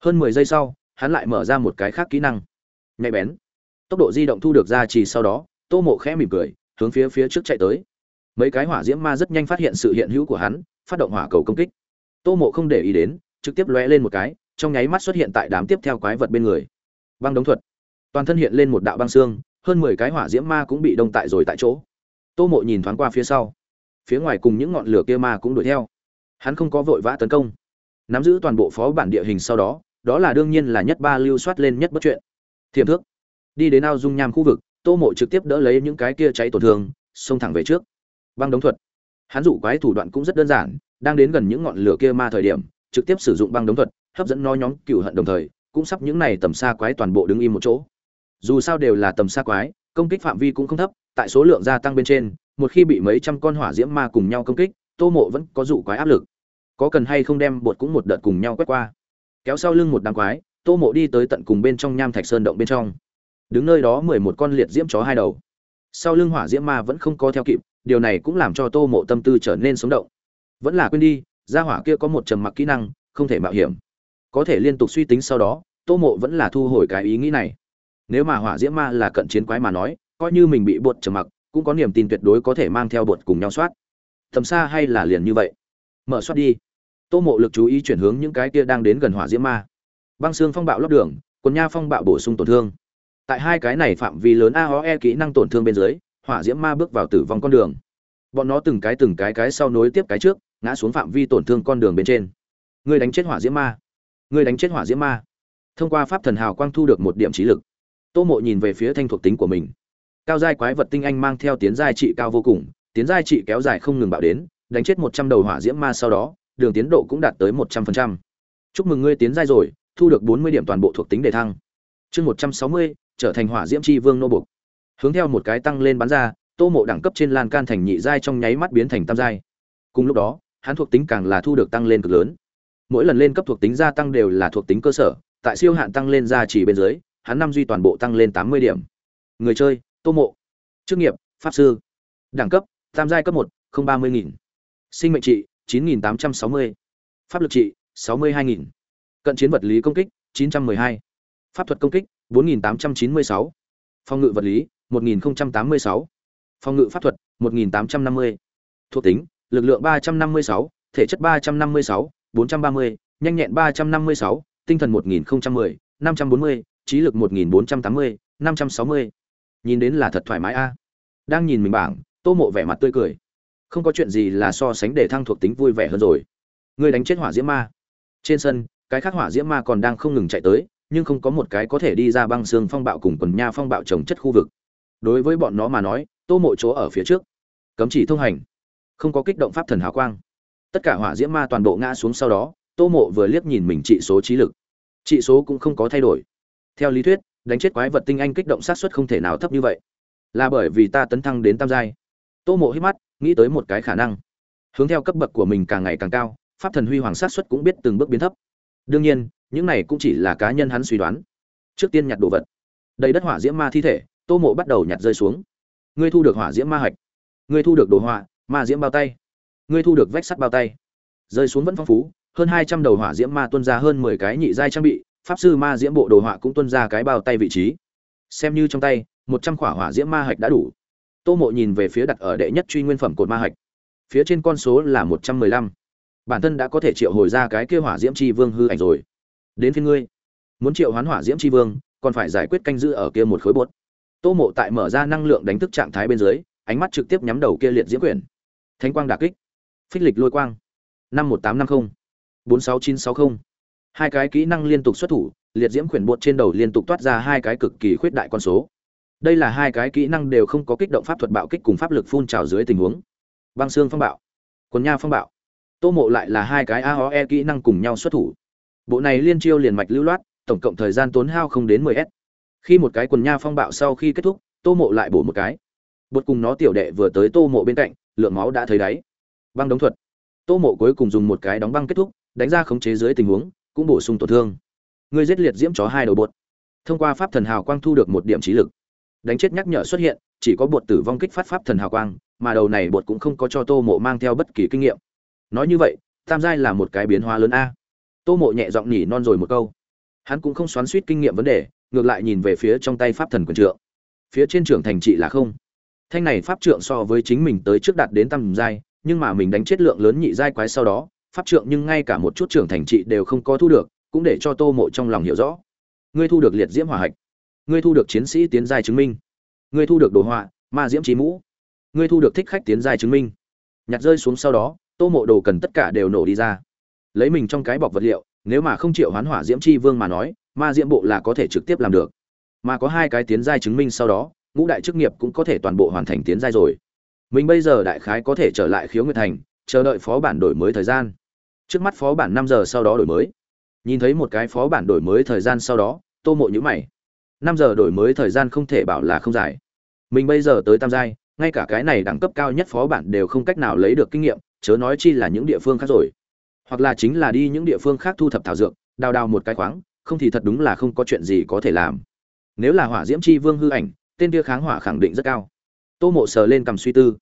Hơn mười giây sau, hắn lại mở ra một cái khác kỹ năng. Nhạy bén. Tốc độ di động thu được ra chỉ sau đó, tô mộ khẽ mỉm cười hướng phía phía trước chạy tới. Mấy cái hỏa diễm ma rất nhanh phát hiện sự hiện hữu của hắn, phát động hỏa cầu công kích. Tô mộ không để ý đến, trực tiếp lóe lên một cái, trong nháy mắt xuất hiện tại đám tiếp theo quái vật bên người. Băng đống thuật. Toàn thân hiện lên một đạo băng xương, hơn mười cái hỏa diễm ma cũng bị đông tại rồi tại chỗ. Tô mộ nhìn thoáng qua phía sau. Phía ngoài cùng những ngọn lửa kia ma cũng đuổi theo. Hắn không có vội vã tấn công. Nắm giữ toàn bộ phó bản địa hình sau đó đó là đương nhiên là nhất ba lưu soát lên nhất bất chuyện. Thiềm thước. Đi đến ao dung nham khu vực tô mộ trực tiếp đỡ lấy những cái kia cháy tổn thương, xông thẳng về trước. Băng đống thuật. Hắn dụ quái thủ đoạn cũng rất đơn giản, đang đến gần những ngọn lửa kia ma thời điểm, trực tiếp sử dụng băng đống thuật, hấp dẫn no nhóm cựu hận đồng thời, cũng sắp những này tầm xa quái toàn bộ đứng im một chỗ. Dù sao đều là tầm xa quái, công kích phạm vi cũng không thấp, tại số lượng gia tăng bên trên, một khi bị mấy trăm con hỏa diễm ma cùng nhau công kích, tô mộ vẫn có dụ quái áp lực. Có cần hay không đem bột cũng một đợt cùng nhau quét qua. Kéo sau lưng một đám quái, tô mộ đi tới tận cùng bên trong nham thạch sơn động bên trong đứng nơi đó mười một con liệt diễm chó hai đầu. Sau lưng hỏa diễm ma vẫn không có theo kịp, điều này cũng làm cho tô mộ tâm tư trở nên sống động. Vẫn là quên đi, gia hỏa kia có một trầm mặc kỹ năng, không thể mạo hiểm. Có thể liên tục suy tính sau đó, tô mộ vẫn là thu hồi cái ý nghĩ này. Nếu mà hỏa diễm ma là cận chiến quái mà nói, coi như mình bị bột trầm mặc, cũng có niềm tin tuyệt đối có thể mang theo bột cùng nhau soát. Tầm xa hay là liền như vậy? Mở soát đi. Tô mộ lực chú ý chuyển hướng những cái kia đang đến gần hỏa diễm ma. Băng xương phong bạo lót đường, quần nha phong bạo bổ sung tổn thương tại hai cái này phạm vi lớn aoe kỹ năng tổn thương bên dưới, hỏa diễm ma bước vào tử vong con đường. Bọn nó từng cái từng cái cái sau nối tiếp cái trước, ngã xuống phạm vi tổn thương con đường bên trên. Người đánh chết hỏa diễm ma. Người đánh chết hỏa diễm ma. Thông qua pháp thần hào quang thu được một điểm trí lực. Tô mộ nhìn về phía thanh thuộc tính của mình. Cao giai quái vật tinh anh mang theo tiến giai trị cao vô cùng, tiến giai trị kéo dài không ngừng bạo đến, đánh chết một trăm đầu hỏa diễm ma sau đó, đường tiến độ cũng đạt tới một trăm phần trăm. Chúc mừng ngươi tiến giai rồi, thu được bốn mươi điểm toàn bộ thuộc tính đề thăng. Chương một trăm sáu mươi trở thành hỏa diễm chi vương nô buộc hướng theo một cái tăng lên bắn ra, tô mộ đẳng cấp trên lan can thành nhị giai trong nháy mắt biến thành tam giai. Cùng lúc đó, hắn thuộc tính càng là thu được tăng lên cực lớn. Mỗi lần lên cấp thuộc tính gia tăng đều là thuộc tính cơ sở, tại siêu hạn tăng lên ra chỉ bên dưới, hắn năm duy toàn bộ tăng lên tám mươi điểm. Người chơi, tô mộ. Chức nghiệp, pháp sư. Đẳng cấp, tam giai cấp một, không ba mươi nghìn. Sinh mệnh trị, chín nghìn tám trăm sáu mươi. Pháp lực trị, sáu mươi hai nghìn. Cận chiến vật lý công kích, chín trăm m ư ơ i hai. Pháp thuật công kích 4896. Phòng ngự vật lý, 1086. Phòng ngự pháp thuật, 1850. Thuộc tính, lực lượng 356, thể chất 356, 430, nhanh nhẹn 356, tinh thần 1010, 540, trí lực 1480, 560. Nhìn đến là thật thoải mái a. Đang nhìn mình bảng, Tô Mộ vẻ mặt tươi cười. Không có chuyện gì là so sánh để thăng thuộc tính vui vẻ hơn rồi. người đánh chết hỏa diễm ma. Trên sân, cái khác hỏa diễm ma còn đang không ngừng chạy tới, nhưng không có một cái có thể đi ra băng xương phong bạo cùng quần nha phong bạo trồng chất khu vực. Đối với bọn nó mà nói, tô mộ chỗ ở phía trước, cấm chỉ thông hành, không có kích động pháp thần hào quang. Tất cả hỏa diễm ma toàn bộ ngã xuống sau đó, tô mộ vừa liếc nhìn mình trị số trí lực. Trị số cũng không có thay đổi. Theo lý thuyết, đánh chết quái vật tinh anh kích động sát xuất không thể nào thấp như vậy. Là bởi vì ta tấn thăng đến tam giai. Tô mộ hít mắt, nghĩ tới một cái khả năng. Hướng theo cấp bậc của mình càng ngày càng cao, pháp thần huy hoàng sát xuất cũng biết từng bước biến thấp. Đương nhiên những này cũng chỉ là cá nhân hắn suy đoán. Trước tiên nhặt đồ vật. Đầy đất hỏa diễm ma thi thể, tô mộ bắt đầu nhặt rơi xuống. Ngươi thu được hỏa diễm ma hạch. Ngươi thu được đồ họa, ma diễm bao tay. Ngươi thu được vách sắt bao tay. Rơi xuống vẫn phong phú, hơn hai trăm đầu hỏa diễm ma tuân ra hơn mười cái nhị giai trang bị, pháp sư ma diễm bộ đồ họa cũng tuân ra cái bao tay vị trí. Xem như trong tay, một trăm khỏa hỏa diễm ma hạch đã đủ. Tô mộ nhìn về phía đặt ở đệ nhất truy nguyên phẩm cột ma hạch. Phía trên con số là một trăm mười lăm. Bản thân đã có thể triệu hồi ra cái kia hỏa diễm chi vương hư ảnh rồi đến phiên ngươi. Muốn triệu hoán hỏa diễm tri vương, còn phải giải quyết canh giữ ở kia một khối bột. Tô mộ tại mở ra năng lượng đánh thức trạng thái bên dưới, ánh mắt trực tiếp nhắm đầu kia liệt diễm quyển. Thánh quang đà kích. Phích lịch lôi quang. Năm một tám năm mươi bốn sáu chín sáu mươi hai cái kỹ năng liên tục xuất thủ, liệt diễm quyển bột trên đầu liên tục toát ra hai cái cực kỳ khuyết đại con số. Đây là hai cái kỹ năng đều không có kích động pháp thuật bạo kích cùng pháp lực phun trào dưới tình huống. Băng xương phong bạo. Quần nha phong bạo. Tô mộ lại là hai cái aoe kỹ năng cùng nhau xuất thủ bộ này liên chiêu liền mạch lưu loát, tổng cộng thời gian tốn hao không đến 10 s. Khi một cái quần nha phong bạo sau khi kết thúc, tô mộ lại bổ một cái. Bột cùng nó tiểu đệ vừa tới tô mộ bên cạnh, lượng máu đã thấy đáy. Băng đóng thuật. Tô mộ cuối cùng dùng một cái đóng băng kết thúc, đánh ra khống chế dưới tình huống, cũng bổ sung tổn thương. Người giết liệt diễm chó hai đầu bột. Thông qua pháp thần hào quang thu được một điểm trí lực. Đánh chết nhắc nhở xuất hiện, chỉ có bột tử vong kích phát pháp thần hào quang, mà đầu này bột cũng không có cho tô mộ mang theo bất kỳ kinh nghiệm. Nói như vậy, tam giai là một cái biến hóa lớn a tô mộ nhẹ giọng nhỉ non rồi một câu. Hắn cũng không xoắn suýt kinh nghiệm vấn đề, ngược lại nhìn về phía trong tay pháp thần quyền trượng. Phía trên trưởng thành trị là không. Thanh này pháp trượng so với chính mình tới trước đạt đến tam giai, nhưng mà mình đánh chết lượng lớn nhị giai quái sau đó, pháp trượng nhưng ngay cả một chút trưởng thành trị đều không có thu được, cũng để cho tô mộ trong lòng hiểu rõ. Ngươi thu được liệt diễm hỏa hạch. Ngươi thu được chiến sĩ tiến giai chứng minh. Ngươi thu được đồ họa, ma diễm trí mũ. Ngươi thu được thích khách tiến giai chứng minh. Nhặt rơi xuống sau đó, tô mộ đồ cần tất cả đều nổ đi ra lấy mình trong cái bọc vật liệu, nếu mà không chịu hoán hỏa diễm chi vương mà nói, ma diễm bộ là có thể trực tiếp làm được. Mà có hai cái tiến giai chứng minh sau đó, ngũ đại chức nghiệp cũng có thể toàn bộ hoàn thành tiến giai rồi. Mình bây giờ đại khái có thể trở lại khiếu nguyệt thành, chờ đợi phó bản đổi mới thời gian. Trước mắt phó bản năm giờ sau đó đổi mới. Nhìn thấy một cái phó bản đổi mới thời gian sau đó, tô mộ nhữ mày. Năm giờ đổi mới thời gian không thể bảo là không dài. Mình bây giờ tới tam giai, ngay cả cái này đẳng cấp cao nhất phó bản đều không cách nào lấy được kinh nghiệm, chớ nói chi là những địa phương khác rồi hoặc là chính là đi những địa phương khác thu thập thảo dược, đào đào một cái khoáng, không thì thật đúng là không có chuyện gì có thể làm. Nếu là hỏa diễm chi vương hư ảnh, tên kia kháng hỏa khẳng định rất cao. Tô mộ sờ lên cầm suy tư.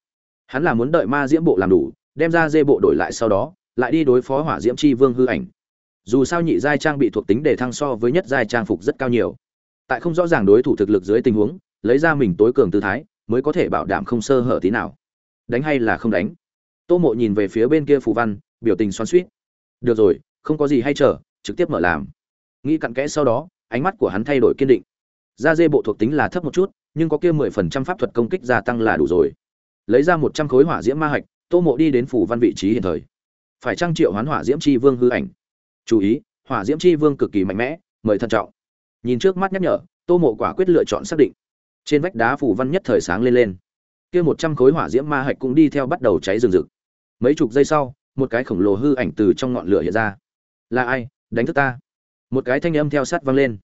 Hắn là muốn đợi ma diễm bộ làm đủ, đem ra dê bộ đổi lại sau đó, lại đi đối phó hỏa diễm chi vương hư ảnh. Dù sao nhị giai trang bị thuộc tính để thăng so với nhất giai trang phục rất cao nhiều. Tại không rõ ràng đối thủ thực lực dưới tình huống, lấy ra mình tối cường tư thái, mới có thể bảo đảm không sơ hở tí nào. Đánh hay là không đánh? Tô mộ nhìn về phía bên kia phù văn, biểu tình xoắn suýt được rồi, không có gì hay chờ, trực tiếp mở làm. Nghĩ cặn kẽ sau đó, ánh mắt của hắn thay đổi kiên định. Da dê bộ thuộc tính là thấp một chút, nhưng có kia mười phần trăm pháp thuật công kích gia tăng là đủ rồi. Lấy ra một trăm khối hỏa diễm ma hạch, tô mộ đi đến phủ văn vị trí hiện thời. Phải trang triệu hoán hỏa diễm chi vương hư ảnh? Chú ý, hỏa diễm chi vương cực kỳ mạnh mẽ, mời thận trọng. Nhìn trước mắt nhắc nhở, tô mộ quả quyết lựa chọn xác định. Trên vách đá phủ văn nhất thời sáng lên lên. Kia một trăm khối hỏa diễm ma hạch cũng đi theo bắt đầu cháy rừng rực. Mấy chục giây sau một cái khổng lồ hư ảnh từ trong ngọn lửa hiện ra. Là ai? Đánh thức ta. Một cái thanh âm theo sát vang lên.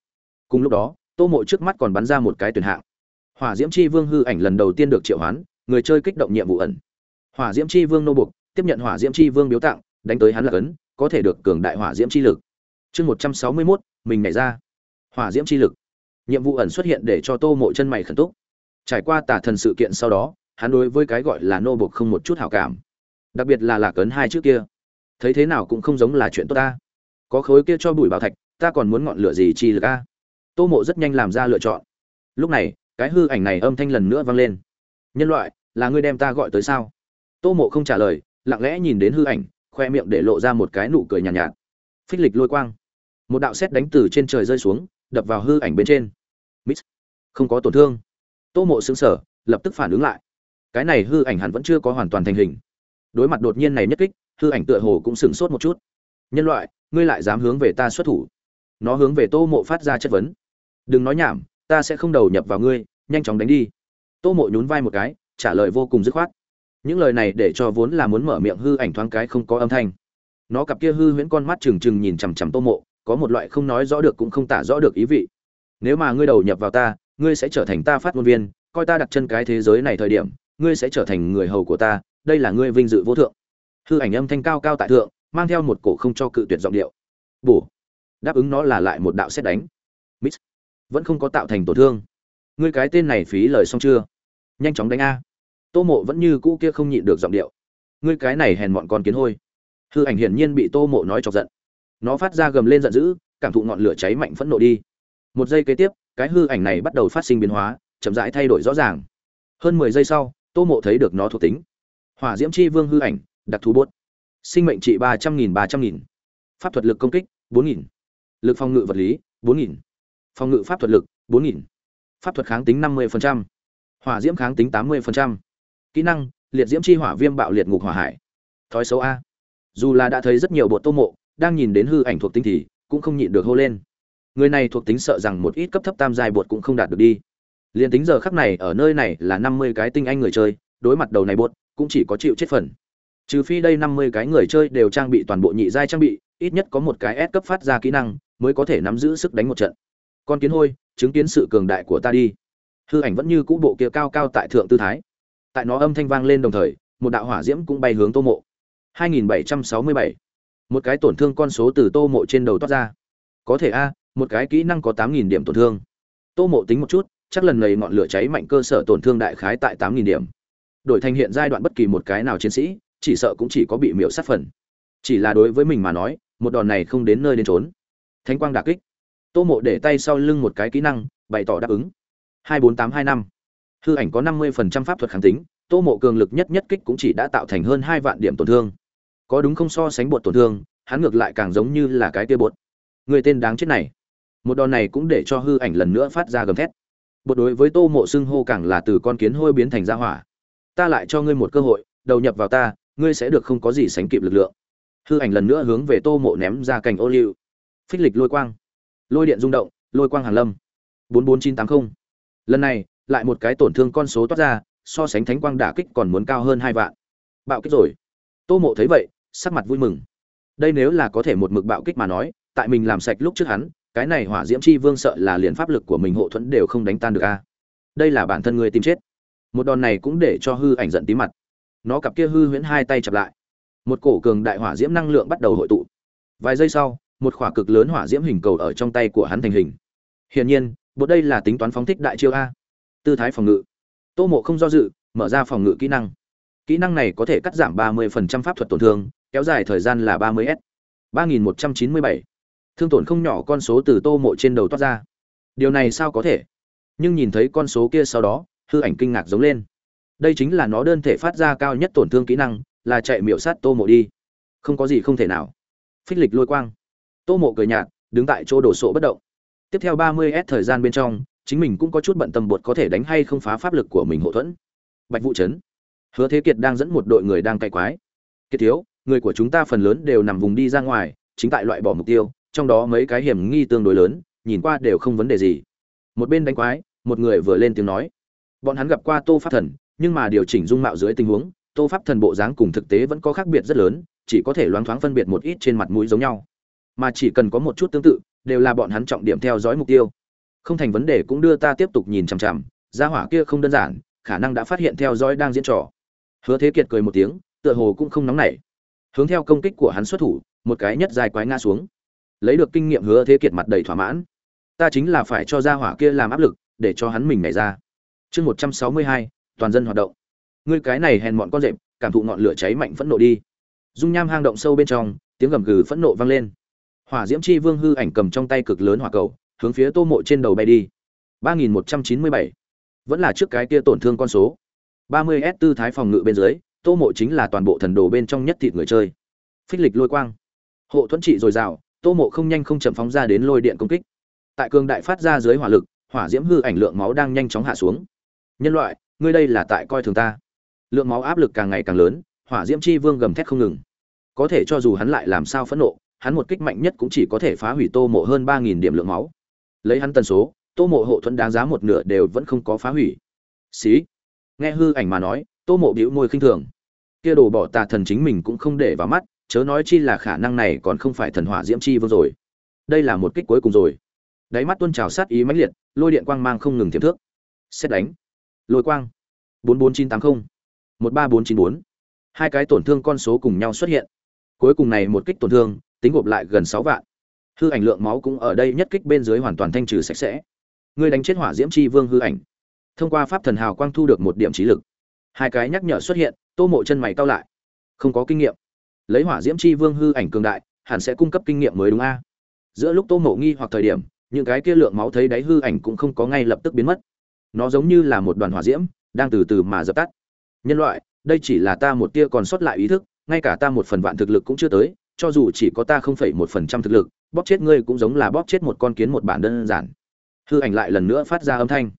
Cùng lúc đó, tô mộ trước mắt còn bắn ra một cái tuyển hạng. Hỏa diễm chi vương hư ảnh lần đầu tiên được triệu hoán, người chơi kích động nhiệm vụ ẩn. Hỏa diễm chi vương nô buộc tiếp nhận hỏa diễm chi vương biếu tặng, đánh tới hắn là cấn có thể được cường đại hỏa diễm chi lực. Chương một trăm sáu mươi mốt, mình nhảy ra. Hỏa diễm chi lực. Nhiệm vụ ẩn xuất hiện để cho tô mộ chân mày khẩn túc. Trải qua tả thần sự kiện sau đó, hắn đối với cái gọi là nô buộc không một chút hảo cảm đặc biệt là lạc ấn hai trước kia. Thấy thế nào cũng không giống là chuyện tốt ta. Có khối kia cho bùi bảo thạch ta còn muốn ngọn lửa gì chi lực a? Tô mộ rất nhanh làm ra lựa chọn. Lúc này cái hư ảnh này âm thanh lần nữa vang lên. Nhân loại là ngươi đem ta gọi tới sao? Tô mộ không trả lời lặng lẽ nhìn đến hư ảnh khoe miệng để lộ ra một cái nụ cười nhàn nhạt, nhạt. Phích lịch lôi quang. Một đạo xét đánh từ trên trời rơi xuống đập vào hư ảnh bên trên. Mít. Không có tổn thương. Tô mộ xứng sở lập tức phản ứng lại. Cái này hư ảnh hẳn vẫn chưa có hoàn toàn thành hình đối mặt đột nhiên này nhất kích, hư ảnh tựa hồ cũng sửng sốt một chút. Nhân loại, ngươi lại dám hướng về ta xuất thủ? Nó hướng về tô mộ phát ra chất vấn. Đừng nói nhảm, ta sẽ không đầu nhập vào ngươi, nhanh chóng đánh đi. Tô mộ nhún vai một cái, trả lời vô cùng dứt khoát. Những lời này để cho vốn là muốn mở miệng hư ảnh thoáng cái không có âm thanh. Nó cặp kia hư huyễn con mắt trừng trừng nhìn chằm chằm tô mộ, có một loại không nói rõ được cũng không tả rõ được ý vị. Nếu mà ngươi đầu nhập vào ta, ngươi sẽ trở thành ta phát ngôn viên, coi ta đặt chân cái thế giới này thời điểm, ngươi sẽ trở thành người hầu của ta đây là ngươi vinh dự vô thượng. Hư ảnh âm thanh cao cao tại thượng, mang theo một cổ không cho cự tuyệt giọng điệu. Bổ. Đáp ứng nó là lại một đạo xét đánh. Mít. Vẫn không có tạo thành tổn thương. Ngươi cái tên này phí lời xong chưa? Nhanh chóng đánh a. Tô mộ vẫn như cũ kia không nhịn được giọng điệu. Ngươi cái này hèn mọn con kiến hôi. Hư ảnh hiển nhiên bị tô mộ nói chọc giận. Nó phát ra gầm lên giận dữ, cảm thụ ngọn lửa cháy mạnh phẫn nộ đi. Một giây kế tiếp, cái hư ảnh này bắt đầu phát sinh biến hóa, chậm rãi thay đổi rõ ràng. Hơn mười giây sau, tô mộ thấy được nó thuộc tính hỏa diễm chi vương hư ảnh, đặc thù bốt. Sinh mệnh trị ba trăm nghìn, ba trăm nghìn. Pháp thuật lực công kích, bốn nghìn. Lực phòng ngự vật lý, bốn nghìn. Phòng ngự pháp thuật lực, bốn nghìn. Pháp thuật kháng tính năm mươi hỏa diễm kháng tính tám mươi kỹ năng, liệt diễm chi hỏa viêm bạo liệt ngục hỏa hải. Thói xấu a. Dù là đã thấy rất nhiều bộ tô mộ, đang nhìn đến hư ảnh thuộc tính thì cũng không nhịn được hô lên. Người này thuộc tính sợ rằng một ít cấp thấp tam giai bột cũng không đạt được đi. Liền tính giờ khắc này, ở nơi này là năm mươi cái tinh anh người chơi, đối mặt đầu này bột cũng chỉ có chịu chết phần. Trừ phi đây năm mươi cái người chơi đều trang bị toàn bộ nhị giai trang bị, ít nhất có một cái S cấp phát ra kỹ năng, mới có thể nắm giữ sức đánh một trận. Con kiến hôi, chứng kiến sự cường đại của ta đi. Hư ảnh vẫn như cũ bộ kia cao cao tại thượng tư thái. Tại nó âm thanh vang lên đồng thời, một đạo hỏa diễm cũng bay hướng tô mộ. 2767. một cái tổn thương con số từ tô mộ trên đầu toát ra. Có thể a, một cái kỹ năng có 8.000 điểm tổn thương. Tô mộ tính một chút, chắc lần này ngọn lửa cháy mạnh cơ sở tổn thương đại khái tại 8.000 điểm đổi thành hiện giai đoạn bất kỳ một cái nào chiến sĩ, chỉ sợ cũng chỉ có bị miễu sát phần. Chỉ là đối với mình mà nói, một đòn này không đến nơi đến trốn. Thánh quang đả kích. Tô mộ để tay sau lưng một cái kỹ năng, bày tỏ đáp ứng. Hai bốn tám hai năm. Hư ảnh có năm mươi phần trăm pháp thuật kháng tính, tô mộ cường lực nhất nhất kích cũng chỉ đã tạo thành hơn hai vạn điểm tổn thương. Có đúng không so sánh bột tổn thương, hắn ngược lại càng giống như là cái tia bột. Người tên đáng chết này. Một đòn này cũng để cho hư ảnh lần nữa phát ra gầm thét. Bột đối với tô mộ xưng hô càng là từ con kiến hôi biến thành ra hỏa ta lại cho ngươi một cơ hội, đầu nhập vào ta, ngươi sẽ được không có gì sánh kịp lực lượng. Hư ảnh lần nữa hướng về tô mộ ném ra cành ô liu. Phích lịch lôi quang. Lôi điện rung động, lôi quang hàn lâm. bốn bốn chín tám mươi lần này, lại một cái tổn thương con số toát ra, so sánh thánh quang đả kích còn muốn cao hơn hai vạn. Bạo kích rồi. Tô mộ thấy vậy, sắc mặt vui mừng. Đây nếu là có thể một mực bạo kích mà nói, tại mình làm sạch lúc trước hắn, cái này hỏa diễm chi vương sợ là liền pháp lực của mình hộ thuẫn đều không đánh tan được a. Đây là bản thân người tìm chết một đòn này cũng để cho hư ảnh giận tí mặt. Nó cặp kia hư huyễn hai tay chặp lại. Một cổ cường đại hỏa diễm năng lượng bắt đầu hội tụ. Vài giây sau, một khỏa cực lớn hỏa diễm hình cầu ở trong tay của hắn thành hình. Hiển nhiên, bộ đây là tính toán phóng thích đại chiêu a. Tư thái phòng ngự. Tô mộ không do dự, mở ra phòng ngự kỹ năng. Kỹ năng này có thể cắt giảm 30% pháp thuật tổn thương, kéo dài thời gian là 30 s. 3197. thương tổn không nhỏ con số từ tô mộ trên đầu toát ra. Điều này sao có thể? Nhưng nhìn thấy con số kia sau đó hư ảnh kinh ngạc giống lên. Đây chính là nó đơn thể phát ra cao nhất tổn thương kỹ năng, là chạy miệu sát tô mộ đi. Không có gì không thể nào. Phích lịch lôi quang. Tô mộ cười nhạt, đứng tại chỗ đổ sộ bất động. Tiếp theo 30 s thời gian bên trong, chính mình cũng có chút bận tâm bột có thể đánh hay không phá pháp lực của mình hậu thuẫn. Bạch vũ trấn hứa thế kiệt đang dẫn một đội người đang cày quái. Kiệt thiếu, người của chúng ta phần lớn đều nằm vùng đi ra ngoài, chính tại loại bỏ mục tiêu, trong đó mấy cái hiểm nghi tương đối lớn, nhìn qua đều không vấn đề gì. Một bên đánh quái, một người vừa lên tiếng nói bọn hắn gặp qua tô pháp thần, nhưng mà điều chỉnh dung mạo dưới tình huống, tô pháp thần bộ dáng cùng thực tế vẫn có khác biệt rất lớn, chỉ có thể loáng thoáng phân biệt một ít trên mặt mũi giống nhau. Mà chỉ cần có một chút tương tự, đều là bọn hắn trọng điểm theo dõi mục tiêu. Không thành vấn đề cũng đưa ta tiếp tục nhìn chằm chằm, gia hỏa kia không đơn giản, khả năng đã phát hiện theo dõi đang diễn trò. Hứa thế kiệt cười một tiếng, tựa hồ cũng không nóng nảy. Hướng theo công kích của hắn xuất thủ, một cái nhất dài quái ngã xuống. Lấy được kinh nghiệm hứa thế kiệt mặt đầy thỏa mãn. Ta chính là phải cho gia hỏa kia làm áp lực, để cho hắn mình nảy ra chương một trăm sáu mươi hai, toàn dân hoạt động. Ngươi cái này hèn mọn con rệp, cảm thụ ngọn lửa cháy mạnh phẫn nộ đi. Dung nham hang động sâu bên trong, tiếng gầm gừ phẫn nộ vang lên. Hỏa diễm chi vương hư ảnh cầm trong tay cực lớn hỏa cầu, hướng phía tô mộ trên đầu bay đi. ba nghìn một trăm chín mươi bảy. Vẫn là trước cái kia tổn thương con số. ba mươi s tư thái phòng ngự bên dưới, tô mộ chính là toàn bộ thần đồ bên trong nhất thịt người chơi. Phích lịch lôi quang. Hộ thuẫn trị dồi dào, tô mộ không nhanh không chậm phóng ra đến lôi điện công kích. Tại cường đại phát ra dưới hỏa lực, hỏa diễm hư ảnh lượng máu đang nhanh chóng hạ xuống nhân loại, ngươi đây là tại coi thường ta. Lượng máu áp lực càng ngày càng lớn, hỏa diễm chi vương gầm thét không ngừng. Có thể cho dù hắn lại làm sao phẫn nộ, hắn một kích mạnh nhất cũng chỉ có thể phá hủy tô mộ hơn ba nghìn điểm lượng máu. Lấy hắn tần số, tô mộ hộ thuẫn đáng giá một nửa đều vẫn không có phá hủy. Xí. Nghe hư ảnh mà nói, tô mộ bĩu môi khinh thường. Kia đồ bỏ tà thần chính mình cũng không để vào mắt, chớ nói chi là khả năng này còn không phải thần hỏa diễm chi vương rồi. Đây là một kích cuối cùng rồi. Đáy mắt tuôn trào sát ý mãnh liệt, lôi điện quang mang không ngừng tiềm thước xét đánh lôi quang. bốn bốn chín tám mươi một ba bốn chín bốn. Hai cái tổn thương con số cùng nhau xuất hiện. Cuối cùng này một kích tổn thương, tính gộp lại gần sáu vạn. Hư ảnh lượng máu cũng ở đây nhất kích bên dưới hoàn toàn thanh trừ sạch sẽ. Người đánh chết hỏa diễm chi vương hư ảnh. Thông qua pháp thần hào quang thu được một điểm trí lực. Hai cái nhắc nhở xuất hiện, tô mộ chân mày cao lại. Không có kinh nghiệm. Lấy hỏa diễm chi vương hư ảnh cường đại, hẳn sẽ cung cấp kinh nghiệm mới đúng a. Giữa lúc tô mộ nghi hoặc thời điểm, những cái kia lượng máu thấy đáy hư ảnh cũng không có ngay lập tức biến mất nó giống như là một đoàn hỏa diễm, đang từ từ mà dập tắt. Nhân loại, đây chỉ là ta một tia còn sót lại ý thức, ngay cả ta một phần vạn thực lực cũng chưa tới, cho dù chỉ có ta không phẩy một phần trăm thực lực, bóp chết ngươi cũng giống là bóp chết một con kiến một bản đơn giản. Hư ảnh lại lần nữa phát ra âm thanh.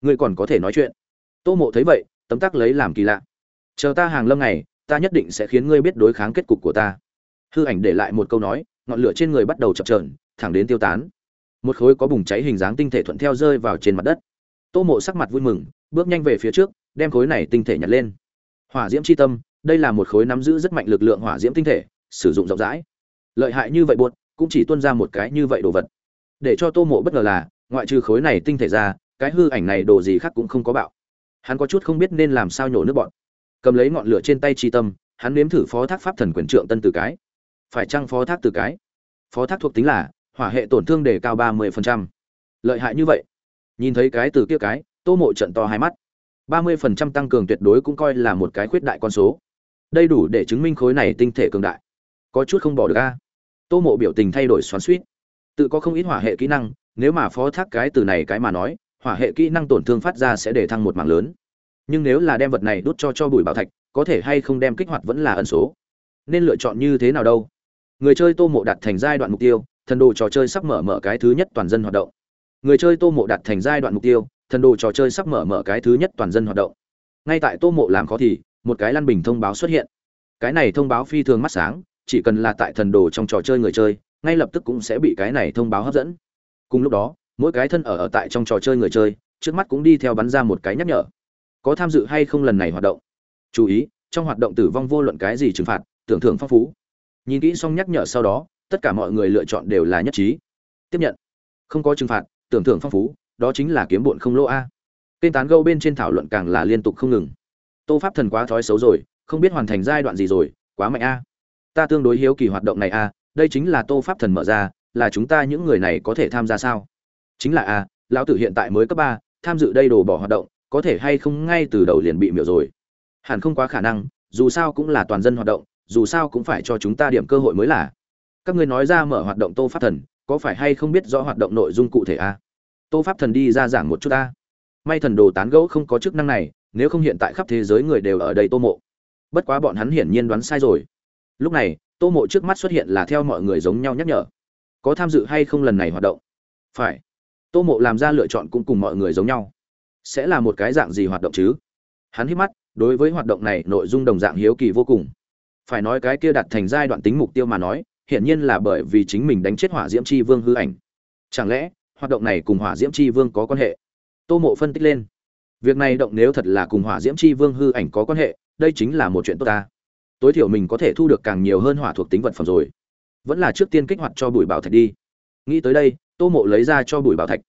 Ngươi còn có thể nói chuyện. Tô mộ thấy vậy, tấm tắc lấy làm kỳ lạ. Chờ ta hàng lâm này ta nhất định sẽ khiến ngươi biết đối kháng kết cục của ta. Hư ảnh để lại một câu nói, ngọn lửa trên người bắt đầu chập trờn thẳng đến tiêu tán. Một khối có bùng cháy hình dáng tinh thể thuận theo rơi vào trên mặt đất tô mộ sắc mặt vui mừng, bước nhanh về phía trước, đem khối này tinh thể nhặt lên. Hỏa diễm c h i tâm, đây là một khối nắm giữ rất mạnh lực lượng hỏa diễm tinh thể, sử dụng rộng rãi. Lợi hại như vậy buột cũng chỉ tuân ra một cái như vậy đồ vật. Để cho tô mộ bất ngờ là, ngoại trừ khối này tinh thể ra, cái hư ảnh này đồ gì khác cũng không có bạo. Hắn có chút không biết nên làm sao nhổ nước bọn. Cầm lấy ngọn lửa trên tay tri tâm, hắn nếm thử phó thác pháp thần quyền trượng tân từ cái. Phải chăng phó thác từ cái? Phó thác thuộc tính là, hỏa hệ tổn thương đề cao ba mươi lợi hại như vậy nhìn thấy cái từ kia cái, tô mộ trận to hai mắt. Ba mươi phần trăm tăng cường tuyệt đối cũng coi là một cái khuyết đại con số. Đây đủ để chứng minh khối này tinh thể cường đại. Có chút không bỏ được a. Tô mộ biểu tình thay đổi xoắn suýt tự có không ít hỏa hệ kỹ năng, nếu mà phó thác cái từ này cái mà nói, hỏa hệ kỹ năng tổn thương phát ra sẽ để thăng một mạng lớn. Nhưng nếu là đem vật này đốt cho cho bùi bảo thạch, có thể hay không đem kích hoạt vẫn là ẩn số. Nên lựa chọn như thế nào đâu? Người chơi tô mộ đặt thành giai đoạn mục tiêu, thần đồ trò chơi sắp mở mở cái thứ nhất toàn dân hoạt động người chơi tô mộ đặt thành giai đoạn mục tiêu, thần đồ trò chơi sắp mở mở cái thứ nhất toàn dân hoạt động. Ngay tại tô mộ làm khó thì, một cái lăn bình thông báo xuất hiện. Cái này thông báo phi thường mắt sáng, chỉ cần là tại thần đồ trong trò chơi người chơi, ngay lập tức cũng sẽ bị cái này thông báo hấp dẫn. Cùng lúc đó, mỗi cái thân ở ở tại trong trò chơi người chơi, trước mắt cũng đi theo bắn ra một cái nhắc nhở. Có tham dự hay không lần này hoạt động? Chú ý, trong hoạt động tử vong vô luận cái gì trừng phạt, tưởng thưởng phong phú. Nhìn kỹ xong nhắc nhở sau đó, tất cả mọi người lựa chọn đều là nhất trí. Tiếp nhận. Không có trừng phạt tưởng thưởng phong phú, đó chính là kiếm bụn không lỗ a. Kênh tán gâu bên trên thảo luận càng là liên tục không ngừng. Tô pháp thần quá thói xấu rồi, không biết hoàn thành giai đoạn gì rồi, quá mạnh a. Ta tương đối hiếu kỳ hoạt động này a, đây chính là tô pháp thần mở ra, là chúng ta những người này có thể tham gia sao? Chính là a, lão tử hiện tại mới cấp ba, tham dự đây đồ bỏ hoạt động, có thể hay không ngay từ đầu liền bị miểu rồi? Hẳn không quá khả năng, dù sao cũng là toàn dân hoạt động, dù sao cũng phải cho chúng ta điểm cơ hội mới là. Các ngươi nói ra mở hoạt động tô pháp thần có phải hay không biết rõ hoạt động nội dung cụ thể a? Tô pháp thần đi ra giảng một chút a. May thần đồ tán gẫu không có chức năng này, nếu không hiện tại khắp thế giới người đều ở đây tô mộ. Bất quá bọn hắn hiển nhiên đoán sai rồi. Lúc này, tô mộ trước mắt xuất hiện là theo mọi người giống nhau nhắc nhở. Có tham dự hay không lần này hoạt động? Phải. Tô mộ làm ra lựa chọn cũng cùng mọi người giống nhau. Sẽ là một cái dạng gì hoạt động chứ? Hắn hít mắt, đối với hoạt động này nội dung đồng dạng hiếu kỳ vô cùng. Phải nói cái kia đặt thành giai đoạn tính mục tiêu mà nói hiển nhiên là bởi vì chính mình đánh chết hỏa diễm c h i vương hư ảnh. Chẳng lẽ, hoạt động này cùng hỏa diễm c h i vương có quan hệ? Tô mộ phân tích lên. Việc này động nếu thật là cùng hỏa diễm c h i vương hư ảnh có quan hệ, đây chính là một chuyện tốt ta. Tối thiểu mình có thể thu được càng nhiều hơn hỏa thuộc tính vật phẩm rồi. Vẫn là trước tiên kích hoạt cho bùi bảo thạch đi. Nghĩ tới đây, tô mộ lấy ra cho bùi bảo thạch.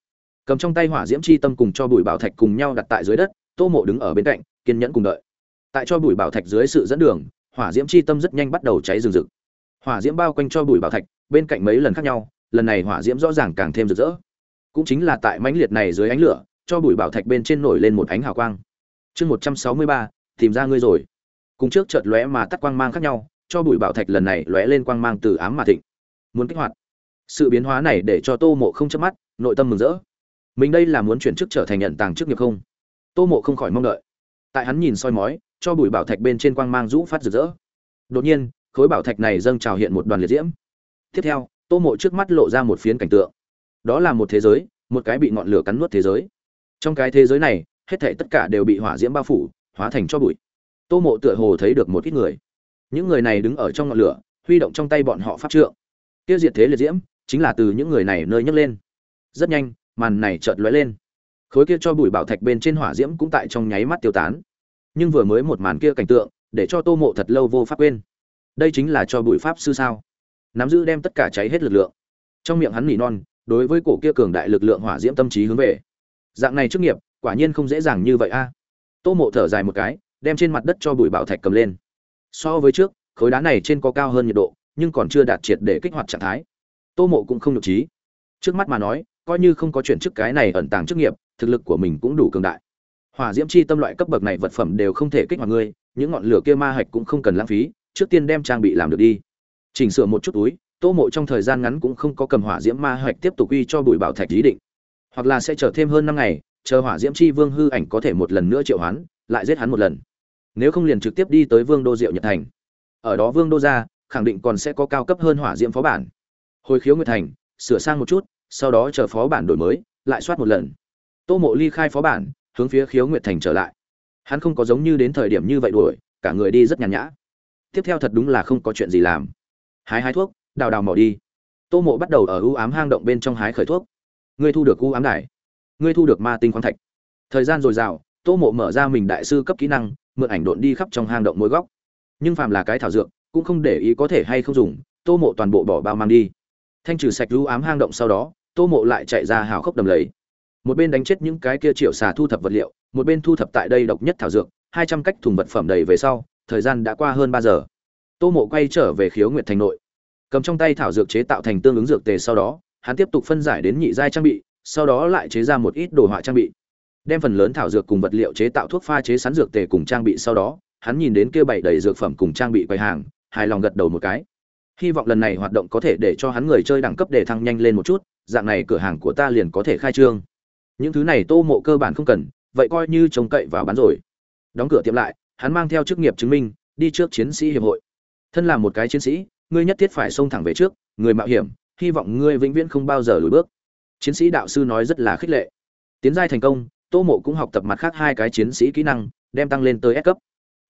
Cầm trong tay hỏa diễm c h i tâm cùng cho bùi bảo thạch cùng nhau đặt tại dưới đất, tô mộ đứng ở bên cạnh, kiên nhẫn cùng đợi. Tại cho bùi bảo thạch dưới sự dẫn đường, hỏa diễm c h i tâm rất nhanh bắt đầu cháy rừng rực hỏa diễm bao quanh cho bùi bảo thạch, bên cạnh mấy lần khác nhau, lần này hỏa diễm rõ ràng càng thêm rực rỡ. Cũng chính là tại mãnh liệt này dưới ánh lửa, cho bùi bảo thạch bên trên nổi lên một ánh hào quang. Chương một trăm sáu mươi ba, tìm ra ngươi rồi. Cùng trước chợt lóe mà tắt quang mang khác nhau, cho bùi bảo thạch lần này lóe lên quang mang từ ám mà thịnh. Muốn kích hoạt. Sự biến hóa này để cho tô mộ không chớp mắt, nội tâm mừng rỡ. Mình đây là muốn chuyển chức trở thành nhận tàng chức nghiệp không? Tô mộ không khỏi mong đợi. Tại hắn nhìn soi mói, cho bụi bảo thạch bên trên quang mang rũ phát rực rỡ. Đột nhiên khối bảo thạch này dâng trào hiện một đoàn liệt diễm. Tiếp theo, tô mộ trước mắt lộ ra một phiến cảnh tượng. Đó là một thế giới, một cái bị ngọn lửa cắn nuốt thế giới. Trong cái thế giới này, hết thảy tất cả đều bị hỏa diễm bao phủ, hóa thành cho bụi. Tô mộ tựa hồ thấy được một ít người. Những người này đứng ở trong ngọn lửa, huy động trong tay bọn họ pháp trượng. Tiêu diệt thế liệt diễm, chính là từ những người này nơi nhấc lên. Rất nhanh, màn này chợt lóe lên. Khối kia cho bụi bảo thạch bên trên hỏa diễm cũng tại trong nháy mắt tiêu tán. Nhưng vừa mới một màn kia cảnh tượng, để cho tô mộ thật lâu vô pháp quên đây chính là cho bụi pháp sư sao? Nắm giữ đem tất cả cháy hết lực lượng. Trong miệng hắn nỉ non, đối với cổ kia cường đại lực lượng hỏa diễm tâm trí hướng về. Dạng này chức nghiệp, quả nhiên không dễ dàng như vậy a. Tô mộ thở dài một cái, đem trên mặt đất cho bụi bảo thạch cầm lên. So với trước, khối đá này trên có cao hơn nhiệt độ, nhưng còn chưa đạt triệt để kích hoạt trạng thái. Tô mộ cũng không nhục trí. Trước mắt mà nói, coi như không có chuyển chức cái này ẩn tàng chức nghiệp, thực lực của mình cũng đủ cường đại. Hỏa diễm chi tâm loại cấp bậc này vật phẩm đều không thể kích hoạt ngươi, những ngọn lửa kia ma hạch cũng không cần lãng phí trước tiên đem trang bị làm được đi. Chỉnh sửa một chút túi, tô mộ trong thời gian ngắn cũng không có cầm hỏa diễm ma hạch tiếp tục uy cho bùi bảo thạch ý định. Hoặc là sẽ chờ thêm hơn năm ngày, chờ hỏa diễm chi vương hư ảnh có thể một lần nữa triệu hoán, lại giết hắn một lần. Nếu không liền trực tiếp đi tới vương đô diệu nhật thành. Ở đó vương đô ra, khẳng định còn sẽ có cao cấp hơn hỏa diễm phó bản. Hồi khiếu nguyệt thành, sửa sang một chút, sau đó chờ phó bản đổi mới, lại soát một lần. Tô mộ ly khai phó bản, hướng phía khiếu nguyệt thành trở lại. Hắn không có giống như đến thời điểm như vậy đuổi, cả người đi rất nhàn nhã tiếp theo thật đúng là không có chuyện gì làm. Hái hái thuốc, đào đào mỏ đi. Tô mộ bắt đầu ở ưu ám hang động bên trong hái khởi thuốc. Ngươi thu được ưu ám đài. Ngươi thu được ma tinh khoáng thạch. Thời gian dồi dào, tô mộ mở ra mình đại sư cấp kỹ năng, mượn ảnh độn đi khắp trong hang động mỗi góc. Nhưng phàm là cái thảo dược, cũng không để ý có thể hay không dùng, tô mộ toàn bộ bỏ bao mang đi. Thanh trừ sạch ưu ám hang động sau đó, tô mộ lại chạy ra hào khốc đầm lầy. Một bên đánh chết những cái kia triệu xà thu thập vật liệu, một bên thu thập tại đây độc nhất thảo dược, hai trăm cách thùng vật phẩm đầy về sau thời gian đã qua hơn ba giờ. Tô mộ quay trở về khiếu nguyệt thành nội. Cầm trong tay thảo dược chế tạo thành tương ứng dược tề sau đó, hắn tiếp tục phân giải đến nhị giai trang bị, sau đó lại chế ra một ít đồ họa trang bị. Đem phần lớn thảo dược cùng vật liệu chế tạo thuốc pha chế sắn dược tề cùng trang bị sau đó, hắn nhìn đến kia bảy đầy dược phẩm cùng trang bị quầy hàng, hài lòng gật đầu một cái. Hy vọng lần này hoạt động có thể để cho hắn người chơi đẳng cấp để thăng nhanh lên một chút, dạng này cửa hàng của ta liền có thể khai trương. Những thứ này tô mộ cơ bản không cần, vậy coi như trông cậy vào bán rồi. Đóng cửa tiệm lại hắn mang theo chức nghiệp chứng minh đi trước chiến sĩ hiệp hội. Thân là một cái chiến sĩ ngươi nhất thiết phải xông thẳng về trước người mạo hiểm hy vọng ngươi vĩnh viễn không bao giờ lùi bước. Chiến sĩ đạo sư nói rất là khích lệ. Tiến giai thành công tô mộ cũng học tập mặt khác hai cái chiến sĩ kỹ năng đem tăng lên tới S cấp.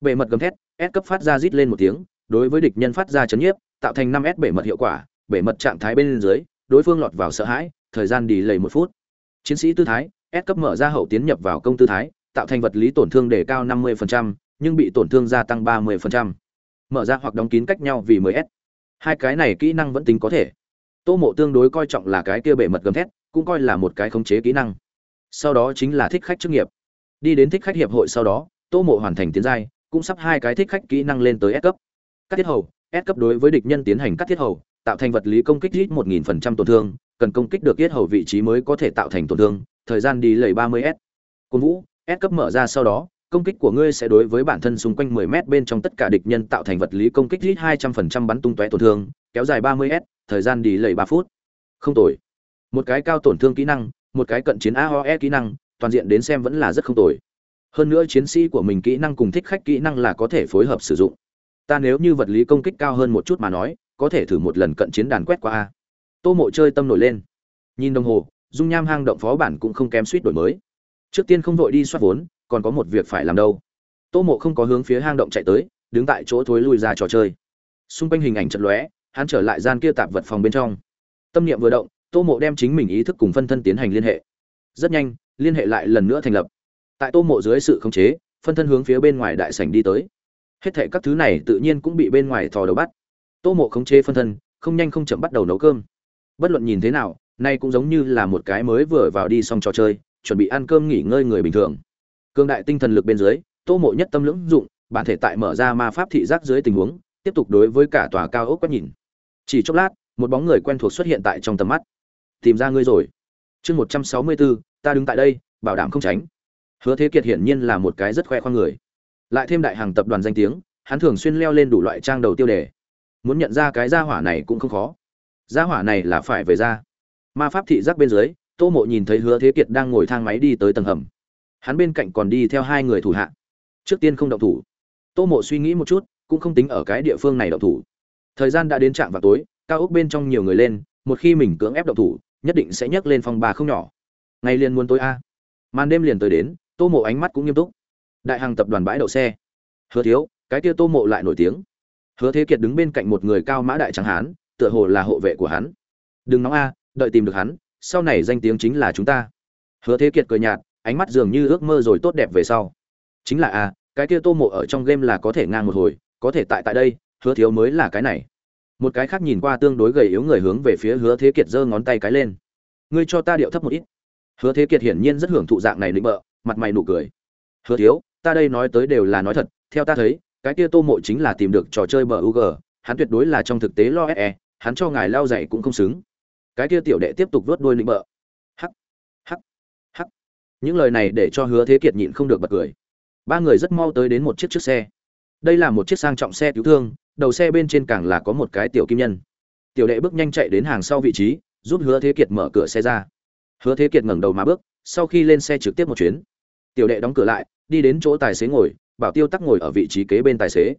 Bề mật gầm thét S cấp phát ra rít lên một tiếng đối với địch nhân phát ra chấn nhiếp tạo thành năm s bể mật hiệu quả bể mật trạng thái bên dưới đối phương lọt vào sợ hãi thời gian đi lầy một phút. Chiến sĩ tư thái s cấp mở ra hậu tiến nhập vào công tư thái tạo thành vật lý tổn thương đề cao 50%, nhưng bị tổn thương gia tăng 30%. mở ra hoặc đóng kín cách nhau vì 10 s. Hai cái này kỹ năng vẫn tính có thể. Tô mộ tương đối coi trọng là cái kia bệ mật gầm thét, cũng coi là một cái khống chế kỹ năng. Sau đó chính là thích khách chức nghiệp. Đi đến thích khách hiệp hội sau đó, tô mộ hoàn thành tiến giai, cũng sắp hai cái thích khách kỹ năng lên tới S cấp. Cắt thiết hầu, S cấp đối với địch nhân tiến hành cắt thiết hầu, tạo thành vật lý công kích ít một nghìn phần trăm tổn thương, cần công kích được thiết hầu vị trí mới có thể tạo thành tổn thương, thời gian đi lầy ba mươi s. Côn vũ, S cấp mở ra sau đó công kích của ngươi sẽ đối với bản thân xung quanh 10 mét bên trong tất cả địch nhân tạo thành vật lý công kích ít 200% bắn tung tóe tổn thương, kéo dài 30s, thời gian đi lầy 3 phút. Không tồi. Một cái cao tổn thương kỹ năng, một cái cận chiến AOE kỹ năng, toàn diện đến xem vẫn là rất không tồi. Hơn nữa chiến sĩ của mình kỹ năng cùng thích khách kỹ năng là có thể phối hợp sử dụng. Ta nếu như vật lý công kích cao hơn một chút mà nói, có thể thử một lần cận chiến đàn quét qua a. Tô Mộ chơi tâm nổi lên. Nhìn đồng hồ, dung nham hang động phó bản cũng không kém suýt đổi mới. Trước tiên không vội đi soát vốn, còn có một việc phải làm đâu. Tô mộ không có hướng phía hang động chạy tới, đứng tại chỗ thối lui ra trò chơi. Xung quanh hình ảnh chật lóe, hắn trở lại gian kia tạp vật phòng bên trong. Tâm niệm vừa động, tô mộ đem chính mình ý thức cùng phân thân tiến hành liên hệ. Rất nhanh, liên hệ lại lần nữa thành lập. Tại tô mộ dưới sự khống chế, phân thân hướng phía bên ngoài đại sảnh đi tới. Hết thệ các thứ này tự nhiên cũng bị bên ngoài thò đầu bắt. Tô mộ khống chế phân thân, không nhanh không chậm bắt đầu nấu cơm. Bất luận nhìn thế nào, nay cũng giống như là một cái mới vừa vào đi xong trò chơi, chuẩn bị ăn cơm nghỉ ngơi người bình thường cương đại tinh thần lực bên dưới, tô mộ nhất tâm lưỡng dụng, bản thể tại mở ra ma pháp thị giác dưới tình huống, tiếp tục đối với cả tòa cao ốc quét nhìn. Chỉ chốc lát, một bóng người quen thuộc xuất hiện tại trong tầm mắt. Tìm ra ngươi rồi. Chương một trăm sáu mươi bốn, ta đứng tại đây, bảo đảm không tránh. Hứa thế kiệt hiển nhiên là một cái rất khoe khoang người. Lại thêm đại hàng tập đoàn danh tiếng, hắn thường xuyên leo lên đủ loại trang đầu tiêu đề. Muốn nhận ra cái gia hỏa này cũng không khó. Gia hỏa này là phải về ra. Ma pháp thị giác bên dưới, tô mộ nhìn thấy hứa thế kiệt đang ngồi thang máy đi tới tầng hầm hắn bên cạnh còn đi theo hai người thủ hạ. Trước tiên không động thủ. Tô mộ suy nghĩ một chút, cũng không tính ở cái địa phương này động thủ. Thời gian đã đến trạm vào tối, cao ốc bên trong nhiều người lên, một khi mình cưỡng ép động thủ, nhất định sẽ nhấc lên phòng bà không nhỏ. Ngày liền muốn tối a. Màn đêm liền tới đến, tô mộ ánh mắt cũng nghiêm túc. Đại hàng tập đoàn bãi đậu xe. Hứa thiếu, cái kia tô mộ lại nổi tiếng. Hứa thế kiệt đứng bên cạnh một người cao mã đại trắng hán, tựa hồ là hộ vệ của hắn. Đừng nóng a, đợi tìm được hắn, sau này danh tiếng chính là chúng ta. Hứa thế kiệt cười nhạt ánh mắt dường như ước mơ rồi tốt đẹp về sau. Chính là a cái kia tô mộ ở trong game là có thể ngang một hồi, có thể tại tại đây, hứa thiếu mới là cái này. Một cái khác nhìn qua tương đối gầy yếu người hướng về phía hứa thế kiệt giơ ngón tay cái lên. Ngươi cho ta điệu thấp một ít. Hứa thế kiệt hiển nhiên rất hưởng thụ dạng này định bợ, mặt mày nụ cười. Hứa thiếu, ta đây nói tới đều là nói thật, theo ta thấy, cái kia tô mộ chính là tìm được trò chơi bờ u hắn tuyệt đối là trong thực tế lo e, e hắn cho ngài lao dạy cũng không xứng. Cái kia tiểu đệ tiếp tục vớt đôi định bợ những lời này để cho hứa thế kiệt nhịn không được bật cười. Ba người rất mau tới đến một chiếc chiếc xe. Đây là một chiếc sang trọng xe cứu thương, đầu xe bên trên càng là có một cái tiểu kim nhân. Tiểu đệ bước nhanh chạy đến hàng sau vị trí, giúp hứa thế kiệt mở cửa xe ra. Hứa thế kiệt ngẩng đầu mà bước, sau khi lên xe trực tiếp một chuyến. Tiểu đệ đóng cửa lại, đi đến chỗ tài xế ngồi, bảo tiêu tắc ngồi ở vị trí kế bên tài xế.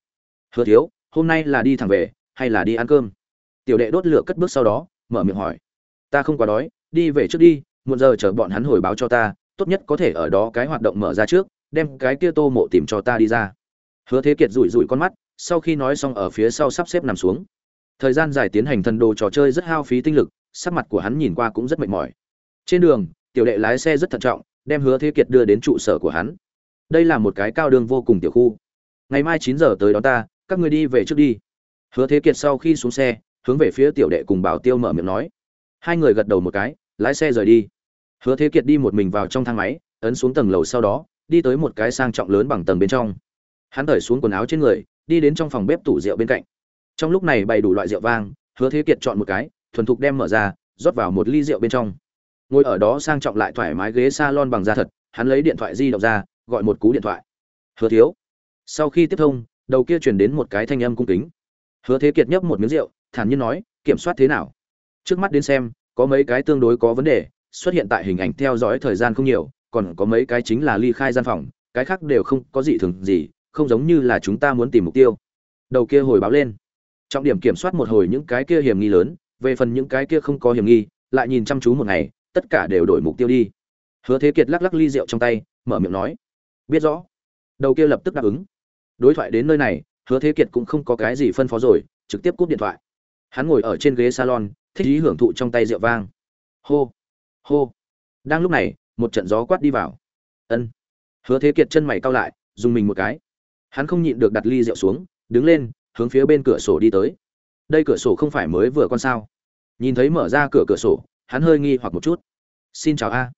Hứa thiếu, hôm nay là đi thẳng về, hay là đi ăn cơm? Tiểu đệ đốt lửa cất bước sau đó, mở miệng hỏi. Ta không quá đói, đi về trước đi, muộn giờ chờ bọn hắn hồi báo cho ta tốt nhất có thể ở đó cái hoạt động mở ra trước, đem cái kia tô mộ tìm cho ta đi ra. Hứa thế kiệt rủi rủi con mắt, sau khi nói xong ở phía sau sắp xếp nằm xuống. Thời gian dài tiến hành thần đồ trò chơi rất hao phí tinh lực, sắc mặt của hắn nhìn qua cũng rất mệt mỏi. Trên đường, tiểu đệ lái xe rất thận trọng, đem hứa thế kiệt đưa đến trụ sở của hắn. Đây là một cái cao đường vô cùng tiểu khu. Ngày mai chín giờ tới đón ta, các người đi về trước đi. Hứa thế kiệt sau khi xuống xe, hướng về phía tiểu đệ cùng bảo tiêu mở miệng nói. Hai người gật đầu một cái, lái xe rời đi hứa thế kiệt đi một mình vào trong thang máy, ấn xuống tầng lầu sau đó, đi tới một cái sang trọng lớn bằng tầng bên trong. Hắn cởi xuống quần áo trên người, đi đến trong phòng bếp tủ rượu bên cạnh. Trong lúc này bày đủ loại rượu vang, hứa thế kiệt chọn một cái, thuần thục đem mở ra, rót vào một ly rượu bên trong. Ngồi ở đó sang trọng lại thoải mái ghế salon bằng da thật, hắn lấy điện thoại di động ra, gọi một cú điện thoại. Hứa thiếu. Sau khi tiếp thông, đầu kia truyền đến một cái thanh âm cung kính. Hứa thế kiệt nhấp một miếng rượu, thản nhiên nói, kiểm soát thế nào? Trước mắt đến xem, có mấy cái tương đối có vấn đề xuất hiện tại hình ảnh theo dõi thời gian không nhiều, còn có mấy cái chính là ly khai gian phòng, cái khác đều không có gì thường gì, không giống như là chúng ta muốn tìm mục tiêu. Đầu kia hồi báo lên. Trọng điểm kiểm soát một hồi những cái kia hiểm nghi lớn, về phần những cái kia không có hiểm nghi, lại nhìn chăm chú một ngày, tất cả đều đổi mục tiêu đi. Hứa thế kiệt lắc lắc ly rượu trong tay, mở miệng nói, biết rõ. Đầu kia lập tức đáp ứng. Đối thoại đến nơi này, hứa thế kiệt cũng không có cái gì phân phó rồi, trực tiếp cúp điện thoại. Hắn ngồi ở trên ghế salon, thích ý hưởng thụ trong tay rượu vang. Hô hô. Đang lúc này, một trận gió quát đi vào. Ân. Hứa thế kiệt chân mày cau lại, dùng mình một cái. Hắn không nhịn được đặt ly rượu xuống, đứng lên, hướng phía bên cửa sổ đi tới. Đây cửa sổ không phải mới vừa con sao? Nhìn thấy mở ra cửa cửa sổ, hắn hơi nghi hoặc một chút. Xin chào a.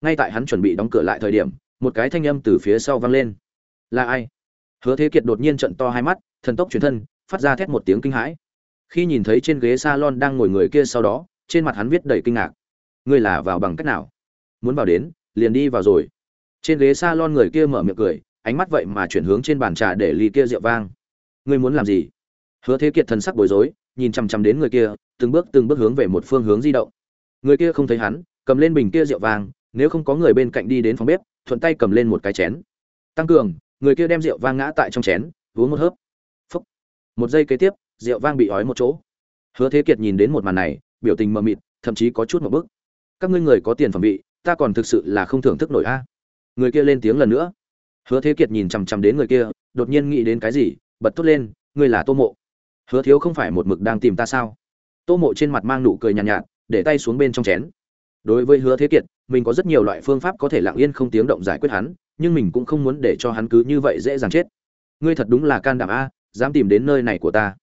Ngay tại hắn chuẩn bị đóng cửa lại thời điểm, một cái thanh âm từ phía sau vang lên. Là ai? Hứa thế kiệt đột nhiên trận to hai mắt, thần tốc chuyển thân, phát ra thét một tiếng kinh hãi. Khi nhìn thấy trên ghế salon đang ngồi người kia sau đó, trên mặt hắn viết đầy kinh ngạc ngươi là vào bằng cách nào? Muốn vào đến, liền đi vào rồi. Trên ghế salon người kia mở miệng cười, ánh mắt vậy mà chuyển hướng trên bàn trà để ly kia rượu vang. Ngươi muốn làm gì? Hứa thế kiệt thần sắc bối rối, nhìn chằm chằm đến người kia, từng bước từng bước hướng về một phương hướng di động. Người kia không thấy hắn, cầm lên bình kia rượu vang, nếu không có người bên cạnh đi đến phòng bếp, thuận tay cầm lên một cái chén. Tăng cường, người kia đem rượu vang ngã tại trong chén, uống một hớp. Phúc. Một giây kế tiếp, rượu vang bị ói một chỗ. Hứa thế kiệt nhìn đến một màn này, biểu tình mờ mịt, thậm chí có chút một bức các ngươi người có tiền phẩm vị ta còn thực sự là không thưởng thức nổi a. Người kia lên tiếng lần nữa. Hứa thế kiệt nhìn chằm chằm đến người kia đột nhiên nghĩ đến cái gì bật thốt lên ngươi là tô mộ. Hứa thiếu không phải một mực đang tìm ta sao? Tô mộ trên mặt mang nụ cười nhàn nhạt, nhạt để tay xuống bên trong chén. Đối với hứa thế kiệt mình có rất nhiều loại phương pháp có thể lặng yên không tiếng động giải quyết hắn nhưng mình cũng không muốn để cho hắn cứ như vậy dễ dàng chết. Ngươi thật đúng là can đảm a dám tìm đến nơi này của ta.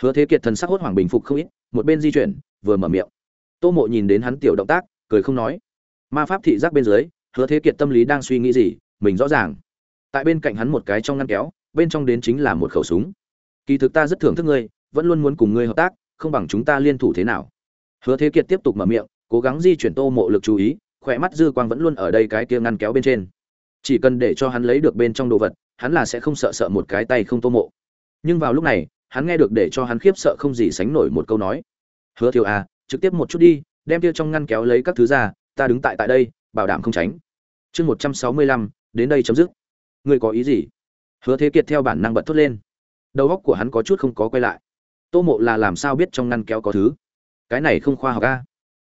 Hứa thế kiệt thần sắc hốt hoảng bình phục không ít một bên di chuyển vừa mở miệng. Tô mộ nhìn đến hắn tiểu động tác cười không nói. Ma pháp thị giác bên dưới, hứa thế kiệt tâm lý đang suy nghĩ gì, mình rõ ràng. Tại bên cạnh hắn một cái trong ngăn kéo, bên trong đến chính là một khẩu súng. Kỳ thực ta rất thưởng thức ngươi, vẫn luôn muốn cùng ngươi hợp tác, không bằng chúng ta liên thủ thế nào. Hứa thế kiệt tiếp tục mở miệng, cố gắng di chuyển tô mộ lực chú ý, khỏe mắt dư quang vẫn luôn ở đây cái kia ngăn kéo bên trên. Chỉ cần để cho hắn lấy được bên trong đồ vật, hắn là sẽ không sợ sợ một cái tay không tô mộ. Nhưng vào lúc này, hắn nghe được để cho hắn khiếp sợ không gì sánh nổi một câu nói. Hứa thiếu à trực tiếp một chút đi đem kia trong ngăn kéo lấy các thứ ra, ta đứng tại tại đây, bảo đảm không tránh. Chương một trăm sáu mươi lăm, đến đây chấm dứt. Ngươi có ý gì? Hứa thế kiệt theo bản năng bật thốt lên. Đầu óc của hắn có chút không có quay lại. Tô mộ là làm sao biết trong ngăn kéo có thứ? Cái này không khoa học a.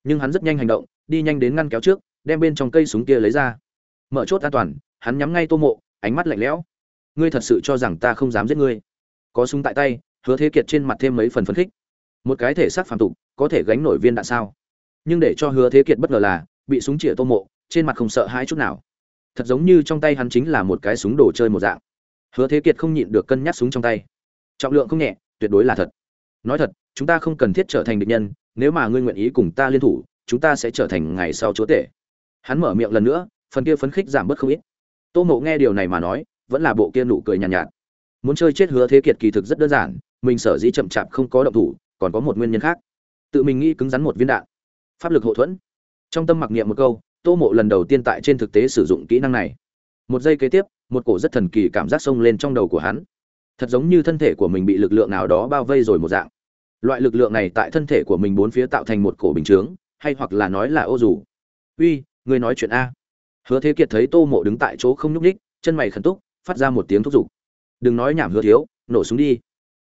Nhưng hắn rất nhanh hành động, đi nhanh đến ngăn kéo trước, đem bên trong cây súng kia lấy ra. Mở chốt an toàn, hắn nhắm ngay tô mộ, ánh mắt lạnh lẽo. Ngươi thật sự cho rằng ta không dám giết ngươi? Có súng tại tay, hứa thế kiệt trên mặt thêm mấy phần phấn khích. Một cái thể xác phàm tục, có thể gánh nổi viên đạn sao? Nhưng để cho hứa thế kiệt bất ngờ là bị súng chĩa tô mộ trên mặt không sợ hãi chút nào. Thật giống như trong tay hắn chính là một cái súng đồ chơi một dạng. Hứa thế kiệt không nhịn được cân nhắc súng trong tay. Trọng lượng không nhẹ tuyệt đối là thật. Nói thật chúng ta không cần thiết trở thành địch nhân nếu mà ngươi nguyện ý cùng ta liên thủ chúng ta sẽ trở thành ngày sau chúa tể. Hắn mở miệng lần nữa phần kia phấn khích giảm bớt không ít. Tô mộ nghe điều này mà nói vẫn là bộ kia nụ cười nhàn nhạt, nhạt. Muốn chơi chết hứa thế kiệt kỳ thực rất đơn giản mình sở dĩ chậm chạp không có động thủ còn có một nguyên nhân khác. Tự mình nghĩ cứng rắn một viên đạn pháp lực hộ thuẫn. Trong tâm mặc niệm một câu, tô mộ lần đầu tiên tại trên thực tế sử dụng kỹ năng này. Một giây kế tiếp, một cổ rất thần kỳ cảm giác xông lên trong đầu của hắn. Thật giống như thân thể của mình bị lực lượng nào đó bao vây rồi một dạng. Loại lực lượng này tại thân thể của mình bốn phía tạo thành một cổ bình chướng, hay hoặc là nói là ô dù. Uy người nói chuyện a. Hứa thế kiệt thấy tô mộ đứng tại chỗ không nhúc ních chân mày khẩn túc, phát ra một tiếng thúc giục. Đừng nói nhảm hứa thiếu, nổ súng đi.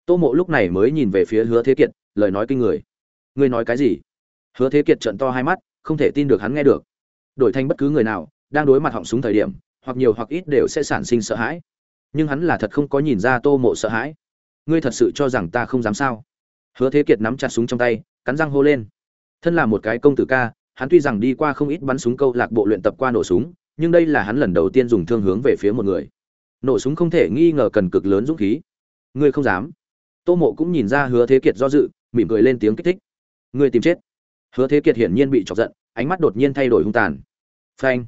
Tô mộ lúc này mới nhìn về phía hứa thế kiệt, lời nói kinh người. Ngươi nói cái gì? Hứa thế kiệt trận to hai mắt, không thể tin được hắn nghe được. Đổi thành bất cứ người nào, đang đối mặt họng súng thời điểm, hoặc nhiều hoặc ít đều sẽ sản sinh sợ hãi. Nhưng hắn là thật không có nhìn ra tô mộ sợ hãi. Ngươi thật sự cho rằng ta không dám sao? Hứa thế kiệt nắm chặt súng trong tay, cắn răng hô lên. Thân là một cái công tử ca, hắn tuy rằng đi qua không ít bắn súng câu lạc bộ luyện tập qua nổ súng, nhưng đây là hắn lần đầu tiên dùng thương hướng về phía một người. Nổ súng không thể nghi ngờ cần cực lớn dũng khí. Ngươi không dám. Tô mộ cũng nhìn ra hứa thế kiệt do dự, mỉm cười lên tiếng kích thích. Ngươi tìm chết hứa thế kiệt hiển nhiên bị chọc giận, ánh mắt đột nhiên thay đổi hung tàn. Phanh!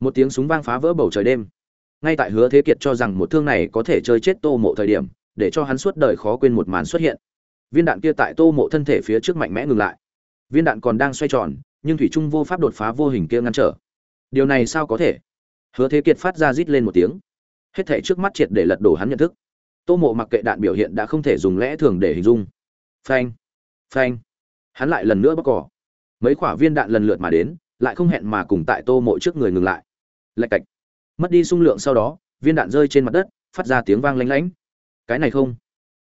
Một tiếng súng vang phá vỡ bầu trời đêm. Ngay tại hứa thế kiệt cho rằng một thương này có thể chơi chết tô mộ thời điểm, để cho hắn suốt đời khó quên một màn xuất hiện. Viên đạn kia tại tô mộ thân thể phía trước mạnh mẽ ngừng lại. Viên đạn còn đang xoay tròn, nhưng thủy trung vô pháp đột phá vô hình kia ngăn trở. Điều này sao có thể? Hứa thế kiệt phát ra rít lên một tiếng. Hết thể trước mắt triệt để lật đổ hắn nhận thức. Tô mộ mặc kệ đạn biểu hiện đã không thể dùng lẽ thường để hình dung. Phanh! Phanh! Hắn lại lần nữa bóc cỏ mấy quả viên đạn lần lượt mà đến, lại không hẹn mà cùng tại tô mộ trước người ngừng lại. Lạch cạch. Mất đi sung lượng sau đó, viên đạn rơi trên mặt đất, phát ra tiếng vang lanh lánh cái này không.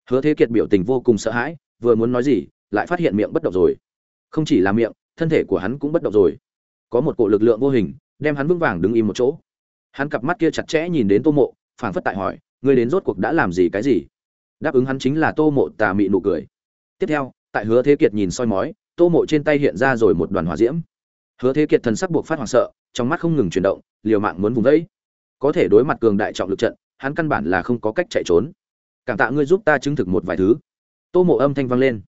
Hứa thế kiệt biểu tình vô cùng sợ hãi, vừa muốn nói gì, lại phát hiện miệng bất động rồi. Không chỉ là miệng, thân thể của hắn cũng bất động rồi. Có một cỗ lực lượng vô hình, đem hắn vững vàng đứng im một chỗ. Hắn cặp mắt kia chặt chẽ nhìn đến tô mộ, phảng phất tại hỏi, ngươi đến rốt cuộc đã làm gì cái gì? Đáp ứng hắn chính là tô mộ tà mị nụ cười. Tiếp theo, tại hứa thế kiệt nhìn soi mói tô mộ trên tay hiện ra rồi một đoàn hỏa diễm. Hứa thế kiệt thần sắc buộc phát hoảng sợ, trong mắt không ngừng chuyển động, liều mạng muốn vùng vẫy. Có thể đối mặt cường đại trọng lực trận, hắn căn bản là không có cách chạy trốn. Cảm tạ ngươi giúp ta chứng thực một vài thứ. Tô mộ âm thanh vang lên.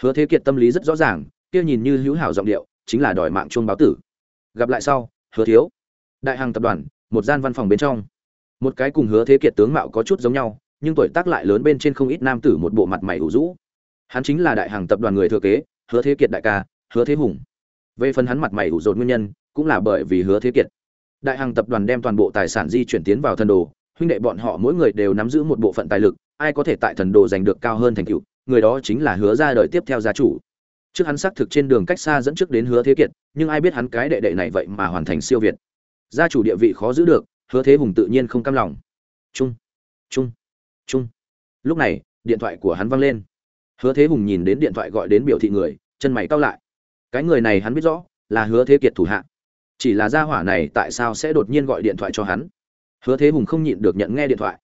Hứa thế kiệt tâm lý rất rõ ràng, kia nhìn như hữu hảo giọng điệu, chính là đòi mạng chuông báo tử. Gặp lại sau, hứa thiếu. Đại hàng tập đoàn, một gian văn phòng bên trong. Một cái cùng hứa thế kiệt tướng mạo có chút giống nhau, nhưng tuổi tác lại lớn bên trên không ít nam tử một bộ mặt mày ủ rũ. Hắn chính là đại hàng tập đoàn người thừa kế hứa thế kiệt đại ca, hứa thế hùng. Về phần hắn mặt mày ủ rột nguyên nhân, cũng là bởi vì hứa thế kiệt. Đại hàng tập đoàn đem toàn bộ tài sản di chuyển tiến vào thần đồ, huynh đệ bọn họ mỗi người đều nắm giữ một bộ phận tài lực, ai có thể tại thần đồ giành được cao hơn thành tựu, người đó chính là hứa ra đời tiếp theo gia chủ. Trước hắn xác thực trên đường cách xa dẫn trước đến hứa thế kiệt, nhưng ai biết hắn cái đệ đệ này vậy mà hoàn thành siêu việt. Gia chủ địa vị khó giữ được, hứa thế hùng tự nhiên không cam lòng. Trung trung trung lúc này, điện thoại của hắn văng lên hứa thế hùng nhìn đến điện thoại gọi đến biểu thị người, chân mày cau lại. Cái người này hắn biết rõ, là hứa thế kiệt thủ hạ. Chỉ là gia hỏa này tại sao sẽ đột nhiên gọi điện thoại cho hắn? Hứa thế hùng không nhịn được nhận nghe điện thoại.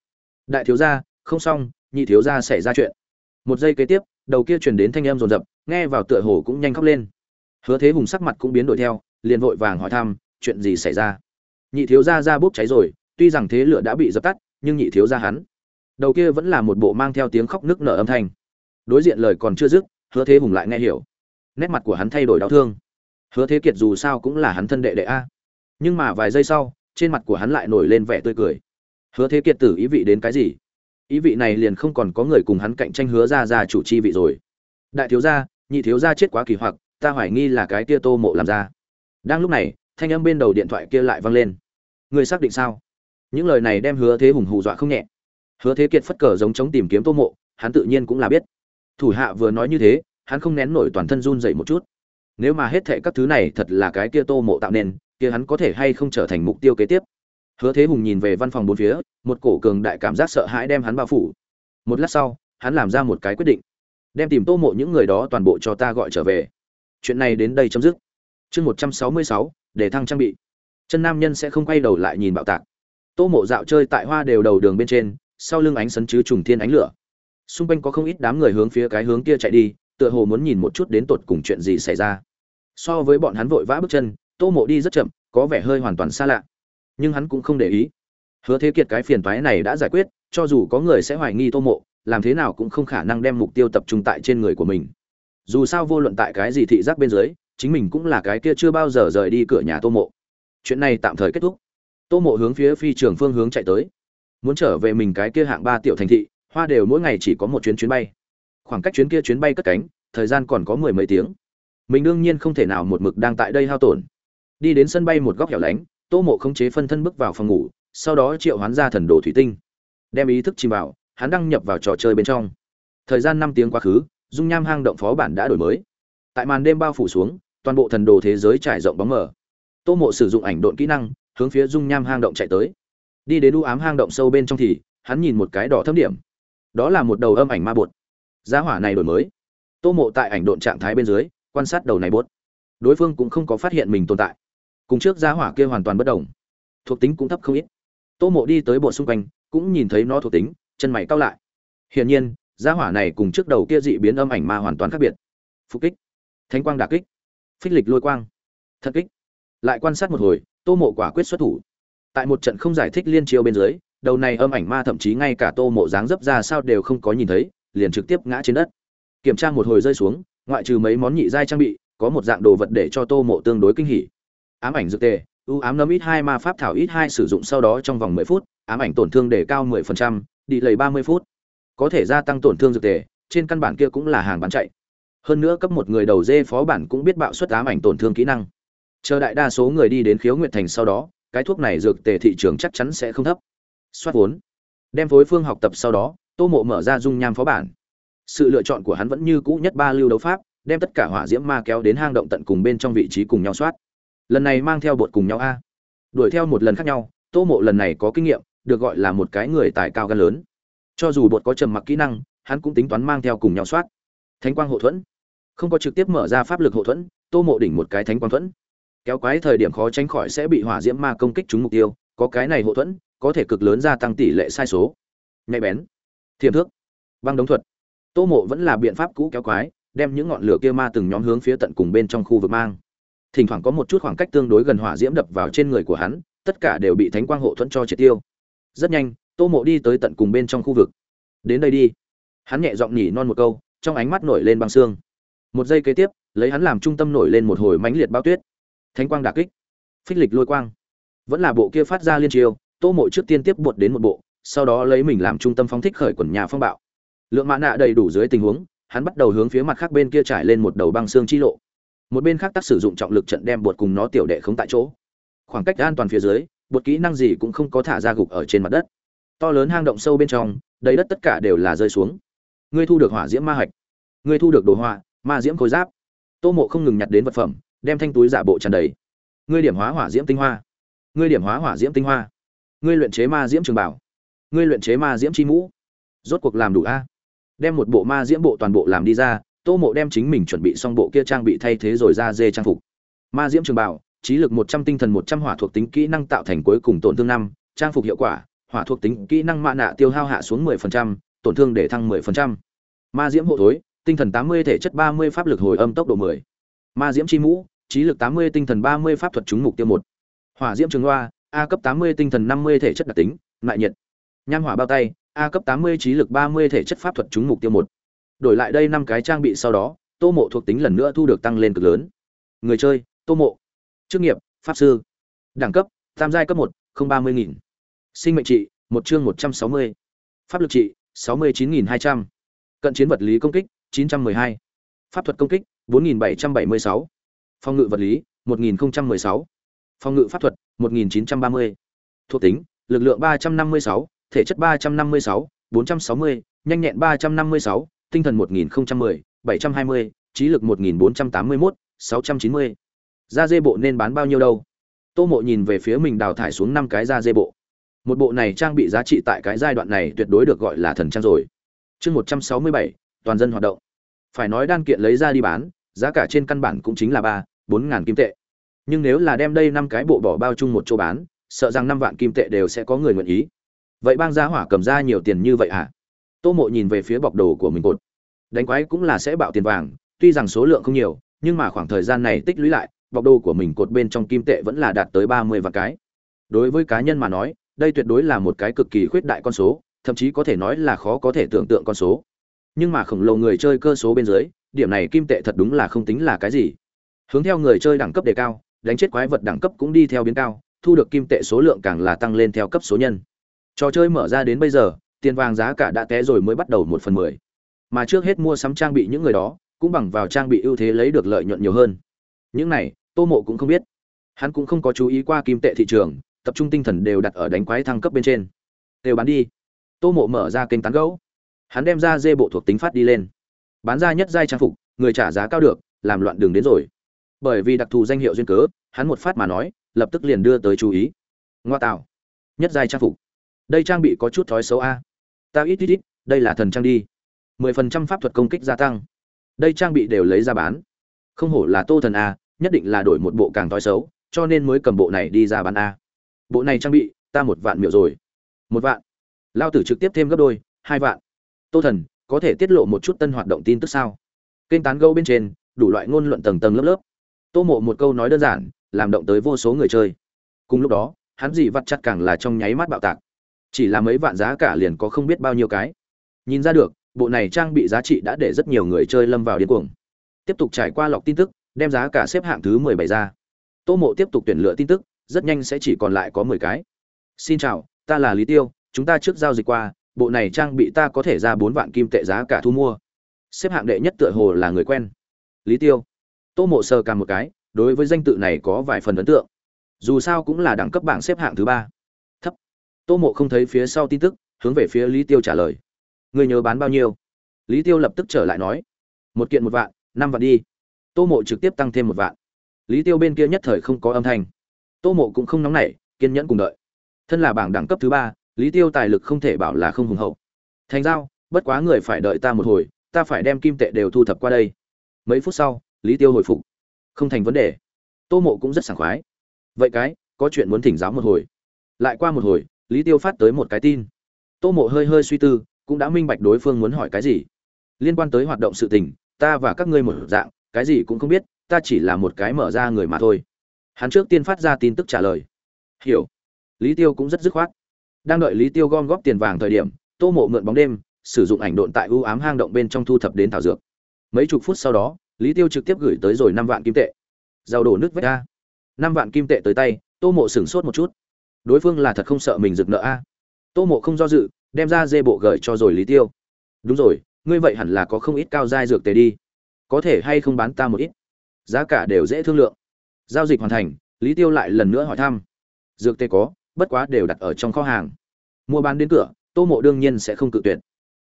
Đại thiếu gia, không xong, nhị thiếu gia xảy ra chuyện. Một giây kế tiếp, đầu kia truyền đến thanh âm rồn rập nghe vào tựa hồ cũng nhanh khóc lên. Hứa thế hùng sắc mặt cũng biến đổi theo, liền vội vàng hỏi thăm, chuyện gì xảy ra? Nhị thiếu gia ra bốc cháy rồi, tuy rằng thế lửa đã bị dập tắt, nhưng nhị thiếu gia hắn. Đầu kia vẫn là một bộ mang theo tiếng khóc nức nở âm thanh đối diện lời còn chưa dứt, hứa thế hùng lại nghe hiểu. Nét mặt của hắn thay đổi đau thương. Hứa thế kiệt dù sao cũng là hắn thân đệ đệ a. Nhưng mà vài giây sau, trên mặt của hắn lại nổi lên vẻ tươi cười. Hứa thế kiệt tử ý vị đến cái gì? Ý vị này liền không còn có người cùng hắn cạnh tranh hứa ra ra chủ chi vị rồi. Đại thiếu gia, nhị thiếu gia chết quá kỳ hoặc, ta hoài nghi là cái kia tô mộ làm ra. Đang lúc này, thanh âm bên đầu điện thoại kia lại vang lên. Người xác định sao? Những lời này đem hứa thế hùng hù dọa không nhẹ. Hứa thế kiệt phất cờ giống chống tìm kiếm tô mộ, hắn tự nhiên cũng là biết thủ hạ vừa nói như thế, hắn không nén nổi toàn thân run dậy một chút. Nếu mà hết thệ các thứ này thật là cái kia tô mộ tạo nên, kia hắn có thể hay không trở thành mục tiêu kế tiếp? Hứa thế hùng nhìn về văn phòng bốn phía, một cổ cường đại cảm giác sợ hãi đem hắn bao phủ. Một lát sau, hắn làm ra một cái quyết định. Đem tìm tô mộ những người đó toàn bộ cho ta gọi trở về. Chuyện này đến đây chấm dứt. Chương một trăm sáu mươi sáu, để thăng trang bị. Chân nam nhân sẽ không quay đầu lại nhìn bạo tạc. Tô mộ dạo chơi tại hoa đều đầu đường bên trên, sau lưng ánh sấn chứ trùng thiên ánh lửa xung quanh có không ít đám người hướng phía cái hướng kia chạy đi, tựa hồ muốn nhìn một chút đến tột cùng chuyện gì xảy ra. So với bọn hắn vội vã bước chân, tô mộ đi rất chậm, có vẻ hơi hoàn toàn xa lạ. Nhưng hắn cũng không để ý. Hứa thế kiệt cái phiền toái này đã giải quyết, cho dù có người sẽ hoài nghi tô mộ, làm thế nào cũng không khả năng đem mục tiêu tập trung tại trên người của mình. Dù sao vô luận tại cái gì thị giác bên dưới, chính mình cũng là cái kia chưa bao giờ rời đi cửa nhà tô mộ. Chuyện này tạm thời kết thúc. Tô mộ hướng phía phi trường phương hướng chạy tới. Muốn trở về mình cái kia hạng ba tiểu thành thị hoa đều mỗi ngày chỉ có một chuyến chuyến bay. Khoảng cách chuyến kia chuyến bay cất cánh, thời gian còn có mười mấy tiếng. Mình đương nhiên không thể nào một mực đang tại đây hao tổn. Đi đến sân bay một góc hẻo lánh, tô mộ khống chế phân thân bước vào phòng ngủ, sau đó triệu hoán ra thần đồ thủy tinh. Đem ý thức chìm vào, hắn đăng nhập vào trò chơi bên trong. Thời gian năm tiếng quá khứ, dung nham hang động phó bản đã đổi mới. Tại màn đêm bao phủ xuống, toàn bộ thần đồ thế giới trải rộng bóng mờ. Tô mộ sử dụng ảnh độn kỹ năng, hướng phía dung nham hang động chạy tới. Đi đến u ám hang động sâu bên trong thì, hắn nhìn một cái đỏ thâm điểm đó là một đầu âm ảnh ma bột. Giá hỏa này đổi mới. Tô mộ tại ảnh độn trạng thái bên dưới, quan sát đầu này bốt đối phương cũng không có phát hiện mình tồn tại. Cùng trước giá hỏa kia hoàn toàn bất đồng. Thuộc tính cũng thấp không ít. Tô mộ đi tới bộ xung quanh, cũng nhìn thấy nó thuộc tính, chân mày cao lại. Hiển nhiên giá hỏa này cùng trước đầu kia dị biến âm ảnh ma hoàn toàn khác biệt. Phục kích. Thánh quang đà kích. Phích lịch lôi quang. Thật kích. Lại quan sát một hồi, tô mộ quả quyết xuất thủ. Tại một trận không giải thích liên chiêu bên dưới đầu này âm ảnh ma thậm chí ngay cả tô mộ dáng dấp ra sao đều không có nhìn thấy, liền trực tiếp ngã trên đất. Kiểm tra một hồi rơi xuống, ngoại trừ mấy món nhị giai trang bị, có một dạng đồ vật để cho tô mộ tương đối kinh hỉ. Ám ảnh dược tề ưu ám nấm ít hai, ma pháp thảo ít hai sử dụng sau đó trong vòng mười phút, ám ảnh tổn thương để cao mười phần trăm, đi lầy ba mươi phút. Có thể gia tăng tổn thương dược tề, trên căn bản kia cũng là hàng bán chạy. Hơn nữa cấp một người đầu dê phó bản cũng biết bạo suất ám ảnh tổn thương kỹ năng. Chờ đại đa số người đi đến khiếu nguyện thành sau đó, cái thuốc này dược tề thị trường chắc chắn sẽ không thấp soát vốn. Đem phối phương học tập sau đó, tô mộ mở ra dung nham phó bản. Sự lựa chọn của hắn vẫn như cũ nhất ba lưu đấu pháp, đem tất cả hỏa diễm ma kéo đến hang động tận cùng bên trong vị trí cùng nhau soát. Lần này mang theo bột cùng nhau a. Đuổi theo một lần khác nhau, tô mộ lần này có kinh nghiệm, được gọi là một cái người tài cao gan lớn. Cho dù bột có trầm mặc kỹ năng, hắn cũng tính toán mang theo cùng nhau soát. Thánh quang hộ thuẫn. Không có trực tiếp mở ra pháp lực hộ thuẫn, tô mộ đỉnh một cái thánh quang thuẫn. Kéo quái thời điểm khó tránh khỏi sẽ bị hỏa diễm ma công kích trúng mục tiêu, có cái này hộ thuẫn có thể cực lớn gia tăng tỷ lệ sai số. Nhạy bén. Thiềm thước. Băng đống thuật. Tô mộ vẫn là biện pháp cũ kéo quái, đem những ngọn lửa kia ma từng nhóm hướng phía tận cùng bên trong khu vực mang. Thỉnh thoảng có một chút khoảng cách tương đối gần hỏa diễm đập vào trên người của hắn, tất cả đều bị thánh quang hộ thuẫn cho triệt tiêu. Rất nhanh, tô mộ đi tới tận cùng bên trong khu vực. Đến đây đi. Hắn nhẹ giọng nhỉ non một câu, trong ánh mắt nổi lên băng xương một giây kế tiếp, lấy hắn làm trung tâm nổi lên một hồi mãnh liệt bao tuyết. Thánh quang đả kích. Phích lịch lôi quang. Vẫn là bộ kia phát ra liên chiêu tô mộ trước tiên tiếp bột đến một bộ, sau đó lấy mình làm trung tâm phóng thích khởi quần nhà phong bạo. Lượng mã nạ đầy đủ dưới tình huống, hắn bắt đầu hướng phía mặt khác bên kia trải lên một đầu băng xương chi lộ. Một bên khác tác sử dụng trọng lực trận đem bột cùng nó tiểu đệ không tại chỗ. Khoảng cách an toàn phía dưới, bột kỹ năng gì cũng không có thả ra gục ở trên mặt đất. To lớn hang động sâu bên trong, đầy đất tất cả đều là rơi xuống. Ngươi thu được hỏa diễm ma hạch. Ngươi thu được đồ họa, ma diễm khối giáp. Tô mộ không ngừng nhặt đến vật phẩm, đem thanh túi giả bộ tràn đầy. Ngươi điểm hóa hỏa diễm tinh hoa. Ngươi điểm hóa hỏa diễm tinh hoa ngươi luyện chế ma diễm trường bảo, ngươi luyện chế ma diễm chi mũ, rốt cuộc làm đủ a? Đem một bộ ma diễm bộ toàn bộ làm đi ra, tô mộ đem chính mình chuẩn bị xong bộ kia trang bị thay thế rồi ra dê trang phục. Ma diễm trường bảo, trí lực một trăm, tinh thần một trăm, hỏa thuộc tính kỹ năng tạo thành cuối cùng tổn thương năm, trang phục hiệu quả, hỏa thuộc tính kỹ năng mạ nạ tiêu hao hạ xuống mười phần trăm, tổn thương để thăng mười phần trăm. Ma diễm hộ thối, tinh thần tám mươi, thể chất ba mươi, pháp lực hồi âm tốc độ mười. Ma diễm chi mũ, trí lực tám mươi, tinh thần ba mươi, pháp thuật trúng mục tiêu một. Hỏa diễm trường loa a cấp tám mươi tinh thần năm mươi thể chất đặc tính lại nhiệt. Nham hỏa bao tay, a cấp tám mươi trí lực ba mươi thể chất pháp thuật trúng mục tiêu một. Đổi lại đây năm cái trang bị sau đó, tô mộ thuộc tính lần nữa thu được tăng lên cực lớn. Người chơi, tô mộ. Chức nghiệp, pháp sư. Đẳng cấp, tam giai cấp một, không ba mươi nghìn. Sinh mệnh trị, một chương một trăm sáu mươi. Pháp lực trị, sáu mươi chín nghìn hai trăm. Cận chiến vật lý công kích, chín trăm mười hai. Pháp thuật công kích, bốn nghìn bảy trăm bảy mươi sáu. Phòng ngự vật lý, một nghìn mười sáu. Phòng ngự pháp thuật 1930. Thuộc tính: lực lượng 356, thể chất 356, 460, nhanh nhẹn 356, tinh thần 1010, 720, trí lực 1481, 690. Da dê bộ nên bán bao nhiêu đâu? Tô Mộ nhìn về phía mình đào thải xuống 5 cái da dê bộ. Một bộ này trang bị giá trị tại cái giai đoạn này tuyệt đối được gọi là thần trang rồi. Chương 167, toàn dân hoạt động. Phải nói đan kiện lấy ra đi bán, giá cả trên căn bản cũng chính là 3, ngàn kim tệ nhưng nếu là đem đây năm cái bộ bỏ bao chung một chỗ bán, sợ rằng năm vạn kim tệ đều sẽ có người nguyện ý. Vậy bang gia hỏa cầm ra nhiều tiền như vậy hả? Tô mộ nhìn về phía bọc đồ của mình cột. Đánh quái cũng là sẽ bạo tiền vàng, tuy rằng số lượng không nhiều, nhưng mà khoảng thời gian này tích lũy lại, bọc đồ của mình cột bên trong kim tệ vẫn là đạt tới ba mươi vạn cái. Đối với cá nhân mà nói, đây tuyệt đối là một cái cực kỳ khuyết đại con số, thậm chí có thể nói là khó có thể tưởng tượng con số. Nhưng mà khổng lồ người chơi cơ số bên dưới, điểm này kim tệ thật đúng là không tính là cái gì. Hướng theo người chơi đẳng cấp đề cao đánh chết quái vật đẳng cấp cũng đi theo biến cao, thu được kim tệ số lượng càng là tăng lên theo cấp số nhân. Trò chơi mở ra đến bây giờ, tiền vàng giá cả đã té rồi mới bắt đầu một phần mười. Mà trước hết mua sắm trang bị những người đó, cũng bằng vào trang bị ưu thế lấy được lợi nhuận nhiều hơn. Những này, tô mộ cũng không biết. Hắn cũng không có chú ý qua kim tệ thị trường, tập trung tinh thần đều đặt ở đánh quái thăng cấp bên trên. Đều bán đi. Tô mộ mở ra kênh tán gấu hắn đem ra dê bộ thuộc tính phát đi lên. Bán ra nhất giai trang phục, người trả giá cao được, làm loạn đường đến rồi bởi vì đặc thù danh hiệu duyên cớ, hắn một phát mà nói, lập tức liền đưa tới chú ý. Ngoa tạo. Nhất giai trang phục. Đây trang bị có chút thói xấu a. Ta ít ít ít, đây là thần trang đi. Mười phần trăm pháp thuật công kích gia tăng. Đây trang bị đều lấy ra bán. Không hổ là tô thần a, nhất định là đổi một bộ càng thói xấu, cho nên mới cầm bộ này đi ra bán a. Bộ này trang bị, ta một vạn miệu rồi. Một vạn. Lao tử trực tiếp thêm gấp đôi, hai vạn. Tô thần, có thể tiết lộ một chút tân hoạt động tin tức sao? Kênh tán gâu bên trên, đủ loại ngôn luận tầng tầng lớp lớp tô mộ một câu nói đơn giản, làm động tới vô số người chơi. Cùng lúc đó, hắn dị vặt chặt càng là trong nháy mắt bạo tạc. Chỉ là mấy vạn giá cả liền có không biết bao nhiêu cái. Nhìn ra được, bộ này trang bị giá trị đã để rất nhiều người chơi lâm vào điên cuồng. Tiếp tục trải qua lọc tin tức, đem giá cả xếp hạng thứ mười bảy ra. Tô mộ tiếp tục tuyển lựa tin tức, rất nhanh sẽ chỉ còn lại có mười cái. Xin chào, ta là lý tiêu, chúng ta trước giao dịch qua, bộ này trang bị ta có thể ra bốn vạn kim tệ giá cả thu mua. Xếp hạng đệ nhất tựa hồ là người quen. Lý tiêu tô mộ sờ càng một cái, đối với danh tự này có vài phần ấn tượng. Dù sao cũng là đẳng cấp bảng xếp hạng thứ ba. Thấp. Tô mộ không thấy phía sau tin tức, hướng về phía lý tiêu trả lời. Người nhớ bán bao nhiêu? Lý tiêu lập tức trở lại nói. Một kiện một vạn, năm vạn đi. Tô mộ trực tiếp tăng thêm một vạn. Lý tiêu bên kia nhất thời không có âm thanh. Tô mộ cũng không nóng nảy, kiên nhẫn cùng đợi. Thân là bảng đẳng cấp thứ ba, lý tiêu tài lực không thể bảo là không hùng hậu. Thành giao, bất quá người phải đợi ta một hồi, ta phải đem kim tệ đều thu thập qua đây. Mấy phút sau lý tiêu hồi phục. Không thành vấn đề. Tô mộ cũng rất sảng khoái. Vậy cái, có chuyện muốn thỉnh giáo một hồi. Lại qua một hồi, lý tiêu phát tới một cái tin. Tô mộ hơi hơi suy tư, cũng đã minh bạch đối phương muốn hỏi cái gì. Liên quan tới hoạt động sự tình, ta và các ngươi một dạng, cái gì cũng không biết, ta chỉ là một cái mở ra người mà thôi. Hắn trước tiên phát ra tin tức trả lời. Hiểu. Lý tiêu cũng rất dứt khoát. Đang đợi lý tiêu gom góp tiền vàng thời điểm, tô mộ mượn bóng đêm, sử dụng ảnh độn tại ưu ám hang động bên trong thu thập đến thảo dược. Mấy chục phút sau đó lý tiêu trực tiếp gửi tới rồi năm vạn kim tệ. Giao đổ nước vách a. Năm vạn kim tệ tới tay, tô mộ sửng sốt một chút. Đối phương là thật không sợ mình rực nợ a. Tô mộ không do dự, đem ra dê bộ gửi cho rồi lý tiêu. Đúng rồi, ngươi vậy hẳn là có không ít cao giai dược tề đi. Có thể hay không bán ta một ít? Giá cả đều dễ thương lượng. Giao dịch hoàn thành, lý tiêu lại lần nữa hỏi thăm. Dược tề có, bất quá đều đặt ở trong kho hàng. Mua bán đến cửa, tô mộ đương nhiên sẽ không cự tuyệt.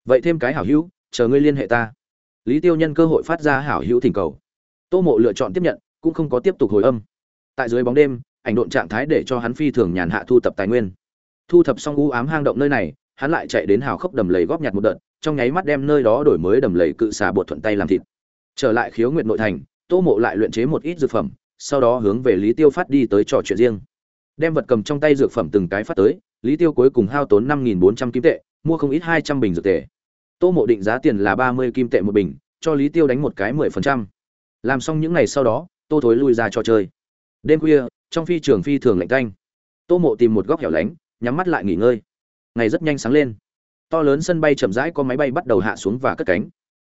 Vậy thêm cái hảo hữu, chờ ngươi liên hệ ta lý tiêu nhân cơ hội phát ra hảo hữu thỉnh cầu. Tô mộ lựa chọn tiếp nhận, cũng không có tiếp tục hồi âm. Tại dưới bóng đêm, ảnh độn trạng thái để cho hắn phi thường nhàn hạ thu tập tài nguyên. Thu thập xong u ám hang động nơi này, hắn lại chạy đến hào khốc đầm lầy góp nhặt một đợt, trong nháy mắt đem nơi đó đổi mới đầm lầy cự xà bột thuận tay làm thịt. Trở lại khiếu nguyện nội thành, tô mộ lại luyện chế một ít dược phẩm, sau đó hướng về lý tiêu phát đi tới trò chuyện riêng. Đem vật cầm trong tay dược phẩm từng cái phát tới, lý tiêu cuối cùng hao tốn năm nghìn bốn trăm kim tệ, mua không ít hai trăm bình dược tệ tô mộ định giá tiền là ba mươi kim tệ một bình, cho lý tiêu đánh một cái mười phần trăm. Làm xong những ngày sau đó, tô thối lui ra trò chơi. Đêm khuya, trong phi trường phi thường lạnh tanh. Tô mộ tìm một góc hẻo lánh, nhắm mắt lại nghỉ ngơi. Ngày rất nhanh sáng lên. To lớn sân bay chậm rãi có máy bay bắt đầu hạ xuống và cất cánh.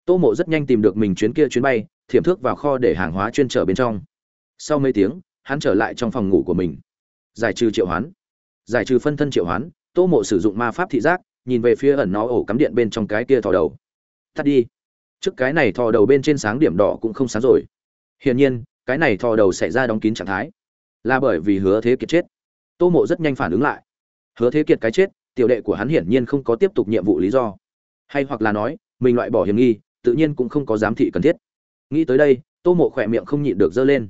Tô mộ rất nhanh tìm được mình chuyến kia chuyến bay, thiểm thước vào kho để hàng hóa chuyên trở bên trong. Sau mấy tiếng, hắn trở lại trong phòng ngủ của mình. Giải trừ triệu hoán. Giải trừ phân thân triệu hoán, tô mộ sử dụng ma pháp thị giác nhìn về phía ẩn nó ổ cắm điện bên trong cái kia thò đầu. Tắt đi. Trước cái này thò đầu bên trên sáng điểm đỏ cũng không sáng rồi. Hiển nhiên, cái này thò đầu xảy ra đóng kín trạng thái. Là bởi vì hứa thế kiệt chết. Tô mộ rất nhanh phản ứng lại. Hứa thế kiệt cái chết, tiểu đệ của hắn hiển nhiên không có tiếp tục nhiệm vụ lý do. Hay hoặc là nói, mình loại bỏ hiểm nghi, tự nhiên cũng không có giám thị cần thiết. Nghĩ tới đây, tô mộ khỏe miệng không nhịn được dơ lên.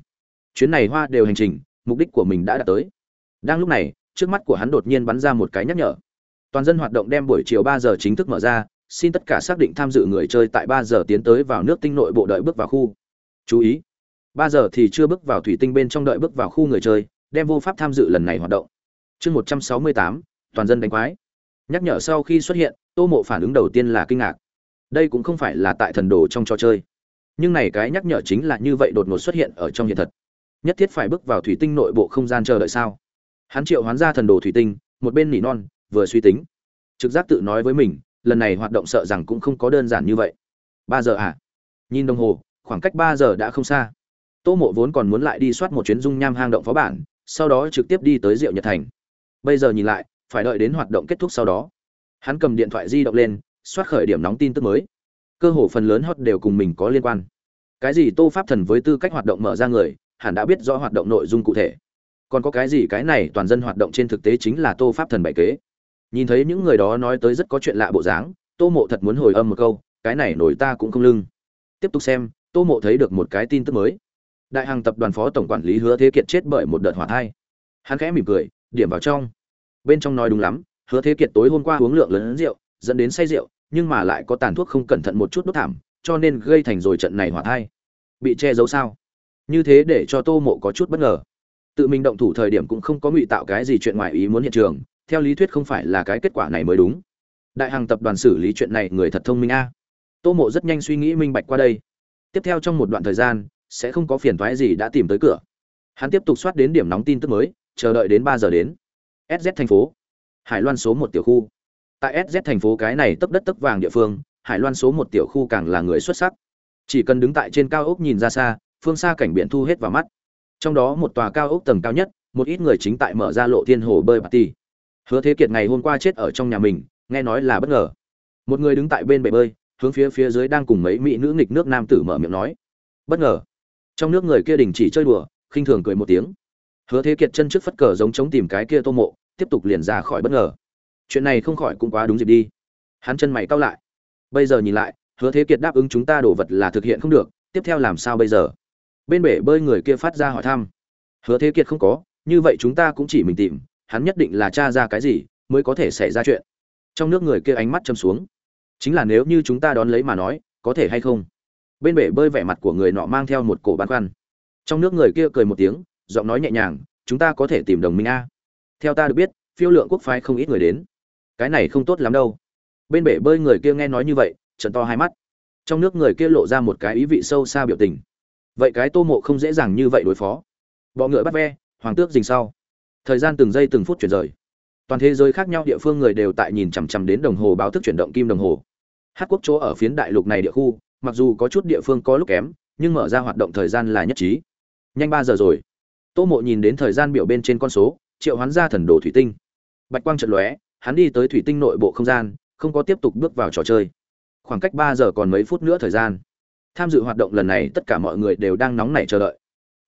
Chuyến này hoa đều hành trình, mục đích của mình đã đạt tới. Đang lúc này, trước mắt của hắn đột nhiên bắn ra một cái nhắc nhở toàn dân hoạt động đem buổi chiều ba giờ chính thức mở ra, xin tất cả xác định tham dự người chơi tại ba giờ tiến tới vào nước tinh nội bộ đợi bước vào khu. Chú ý, ba giờ thì chưa bước vào thủy tinh bên trong đợi bước vào khu người chơi, đem vô pháp tham dự lần này hoạt động. Chương một trăm sáu mươi tám, toàn dân đánh quái. Nhắc nhở sau khi xuất hiện, tô mộ phản ứng đầu tiên là kinh ngạc. Đây cũng không phải là tại thần đồ trong trò chơi. Nhưng này cái nhắc nhở chính là như vậy đột ngột xuất hiện ở trong hiện thật. Nhất thiết phải bước vào thủy tinh nội bộ không gian chờ đợi sao? Hắn triệu hoán ra thần đồ thủy tinh, một bên nỉ non vừa suy tính. Trực giác tự nói với mình, lần này hoạt động sợ rằng cũng không có đơn giản như vậy. Ba giờ à? Nhìn đồng hồ, khoảng cách ba giờ đã không xa. Tô mộ vốn còn muốn lại đi soát một chuyến dung nham hang động phó bản, sau đó trực tiếp đi tới diệu nhật thành. Bây giờ nhìn lại, phải đợi đến hoạt động kết thúc sau đó. Hắn cầm điện thoại di động lên, soát khởi điểm nóng tin tức mới. Cơ hồ phần lớn hot đều cùng mình có liên quan. Cái gì tô pháp thần với tư cách hoạt động mở ra người, hẳn đã biết rõ hoạt động nội dung cụ thể. Còn có cái gì cái này toàn dân hoạt động trên thực tế chính là tô pháp thần bày kế nhìn thấy những người đó nói tới rất có chuyện lạ bộ dáng, tô mộ thật muốn hồi âm một câu, cái này nổi ta cũng không lưng. Tiếp tục xem, tô mộ thấy được một cái tin tức mới. Đại hàng tập đoàn phó tổng quản lý hứa thế kiệt chết bởi một đợt hỏa thai. Hắn khẽ mỉm cười, điểm vào trong. Bên trong nói đúng lắm, hứa thế kiệt tối hôm qua uống lượng lớn rượu, dẫn đến say rượu, nhưng mà lại có tàn thuốc không cẩn thận một chút đốt thảm, cho nên gây thành rồi trận này hỏa thai. Bị che giấu sao? Như thế để cho tô mộ có chút bất ngờ. Tự mình động thủ thời điểm cũng không có ngụy tạo cái gì chuyện ngoài ý muốn hiện trường theo lý thuyết không phải là cái kết quả này mới đúng. Đại hàng tập đoàn xử lý chuyện này người thật thông minh a. Tô mộ rất nhanh suy nghĩ minh bạch qua đây. Tiếp theo trong một đoạn thời gian, sẽ không có phiền thoái gì đã tìm tới cửa. Hắn tiếp tục soát đến điểm nóng tin tức mới, chờ đợi đến ba giờ đến. Sz thành phố. Hải loan số một tiểu khu. Tại sz thành phố cái này tấp đất tấp vàng địa phương, hải loan số một tiểu khu càng là người xuất sắc. Chỉ cần đứng tại trên cao ốc nhìn ra xa, phương xa cảnh biển thu hết vào mắt. Trong đó một tòa cao ốc tầng cao nhất, một ít người chính tại mở ra lộ thiên hồ bơi party hứa thế kiệt ngày hôm qua chết ở trong nhà mình, nghe nói là bất ngờ. Một người đứng tại bên bể bơi, hướng phía phía dưới đang cùng mấy mỹ nữ nghịch nước nam tử mở miệng nói. Bất ngờ. Trong nước người kia đình chỉ chơi đùa, khinh thường cười một tiếng. Hứa thế kiệt chân trước phất cờ giống chống tìm cái kia tô mộ, tiếp tục liền ra khỏi bất ngờ. Chuyện này không khỏi cũng quá đúng dịp đi. Hắn chân mày cau lại. Bây giờ nhìn lại, hứa thế kiệt đáp ứng chúng ta đổ vật là thực hiện không được, tiếp theo làm sao bây giờ? Bên bể bơi người kia phát ra hỏi thăm. Hứa thế kiệt không có, như vậy chúng ta cũng chỉ mình tìm hắn nhất định là tra ra cái gì mới có thể xảy ra chuyện. Trong nước người kia ánh mắt châm xuống. Chính là nếu như chúng ta đón lấy mà nói, có thể hay không? Bên bể bơi vẻ mặt của người nọ mang theo một cổ băn khoăn. Trong nước người kia cười một tiếng, giọng nói nhẹ nhàng, chúng ta có thể tìm đồng minh a. Theo ta được biết, phiêu lượng quốc phái không ít người đến. Cái này không tốt lắm đâu. Bên bể bơi người kia nghe nói như vậy trận to hai mắt. Trong nước người kia lộ ra một cái ý vị sâu xa biểu tình. Vậy cái tô mộ không dễ dàng như vậy đối phó. Bọ ngựa bắt ve, hoàng tước dình sau thời gian từng giây từng phút chuyển rời. Toàn thế giới khác nhau địa phương người đều tại nhìn chằm chằm đến đồng hồ báo thức chuyển động kim đồng hồ. Hát quốc chỗ ở phiến đại lục này địa khu, mặc dù có chút địa phương có lúc kém, nhưng mở ra hoạt động thời gian là nhất trí. Nhanh ba giờ rồi. Tô mộ nhìn đến thời gian biểu bên trên con số, triệu hoán ra thần đồ thủy tinh. Bạch quang trận lóe, hắn đi tới thủy tinh nội bộ không gian, không có tiếp tục bước vào trò chơi. Khoảng cách ba giờ còn mấy phút nữa thời gian. Tham dự hoạt động lần này tất cả mọi người đều đang nóng nảy chờ đợi.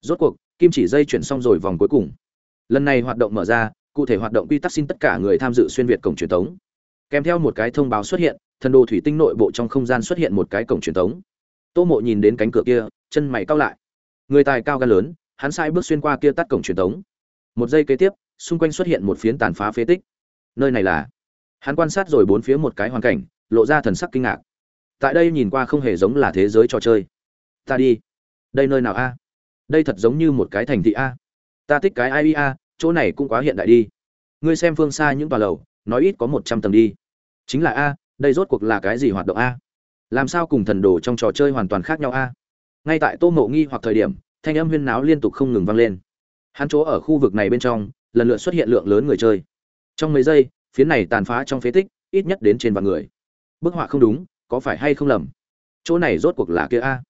Rốt cuộc, kim chỉ dây chuyển xong rồi vòng cuối cùng lần này hoạt động mở ra, cụ thể hoạt động quy tắc xin tất cả người tham dự xuyên việt cổng truyền thống. Kèm theo một cái thông báo xuất hiện, thần đồ thủy tinh nội bộ trong không gian xuất hiện một cái cổng truyền thống. Tô mộ nhìn đến cánh cửa kia, chân mày cao lại. Người tài cao gan lớn, hắn sai bước xuyên qua kia tắt cổng truyền thống. Một giây kế tiếp, xung quanh xuất hiện một phiến tàn phá phế tích. Nơi này là? Hắn quan sát rồi bốn phía một cái hoàn cảnh, lộ ra thần sắc kinh ngạc. Tại đây nhìn qua không hề giống là thế giới trò chơi. Ta đi. Đây nơi nào a? Đây thật giống như một cái thành thị a ta thích cái ai a, chỗ này cũng quá hiện đại đi. Ngươi xem phương xa những tòa lầu, nói ít có một trăm tầng đi. Chính là a, đây rốt cuộc là cái gì hoạt động a? Làm sao cùng thần đồ trong trò chơi hoàn toàn khác nhau a? Ngay tại tô mộ nghi hoặc thời điểm, thanh âm huyên náo liên tục không ngừng vang lên. Hắn chỗ ở khu vực này bên trong, lần lượt xuất hiện lượng lớn người chơi. Trong mấy giây phía này tàn phá trong phế tích, ít nhất đến trên vạn người. Bức họa không đúng, có phải hay không lầm? Chỗ này rốt cuộc là kia a?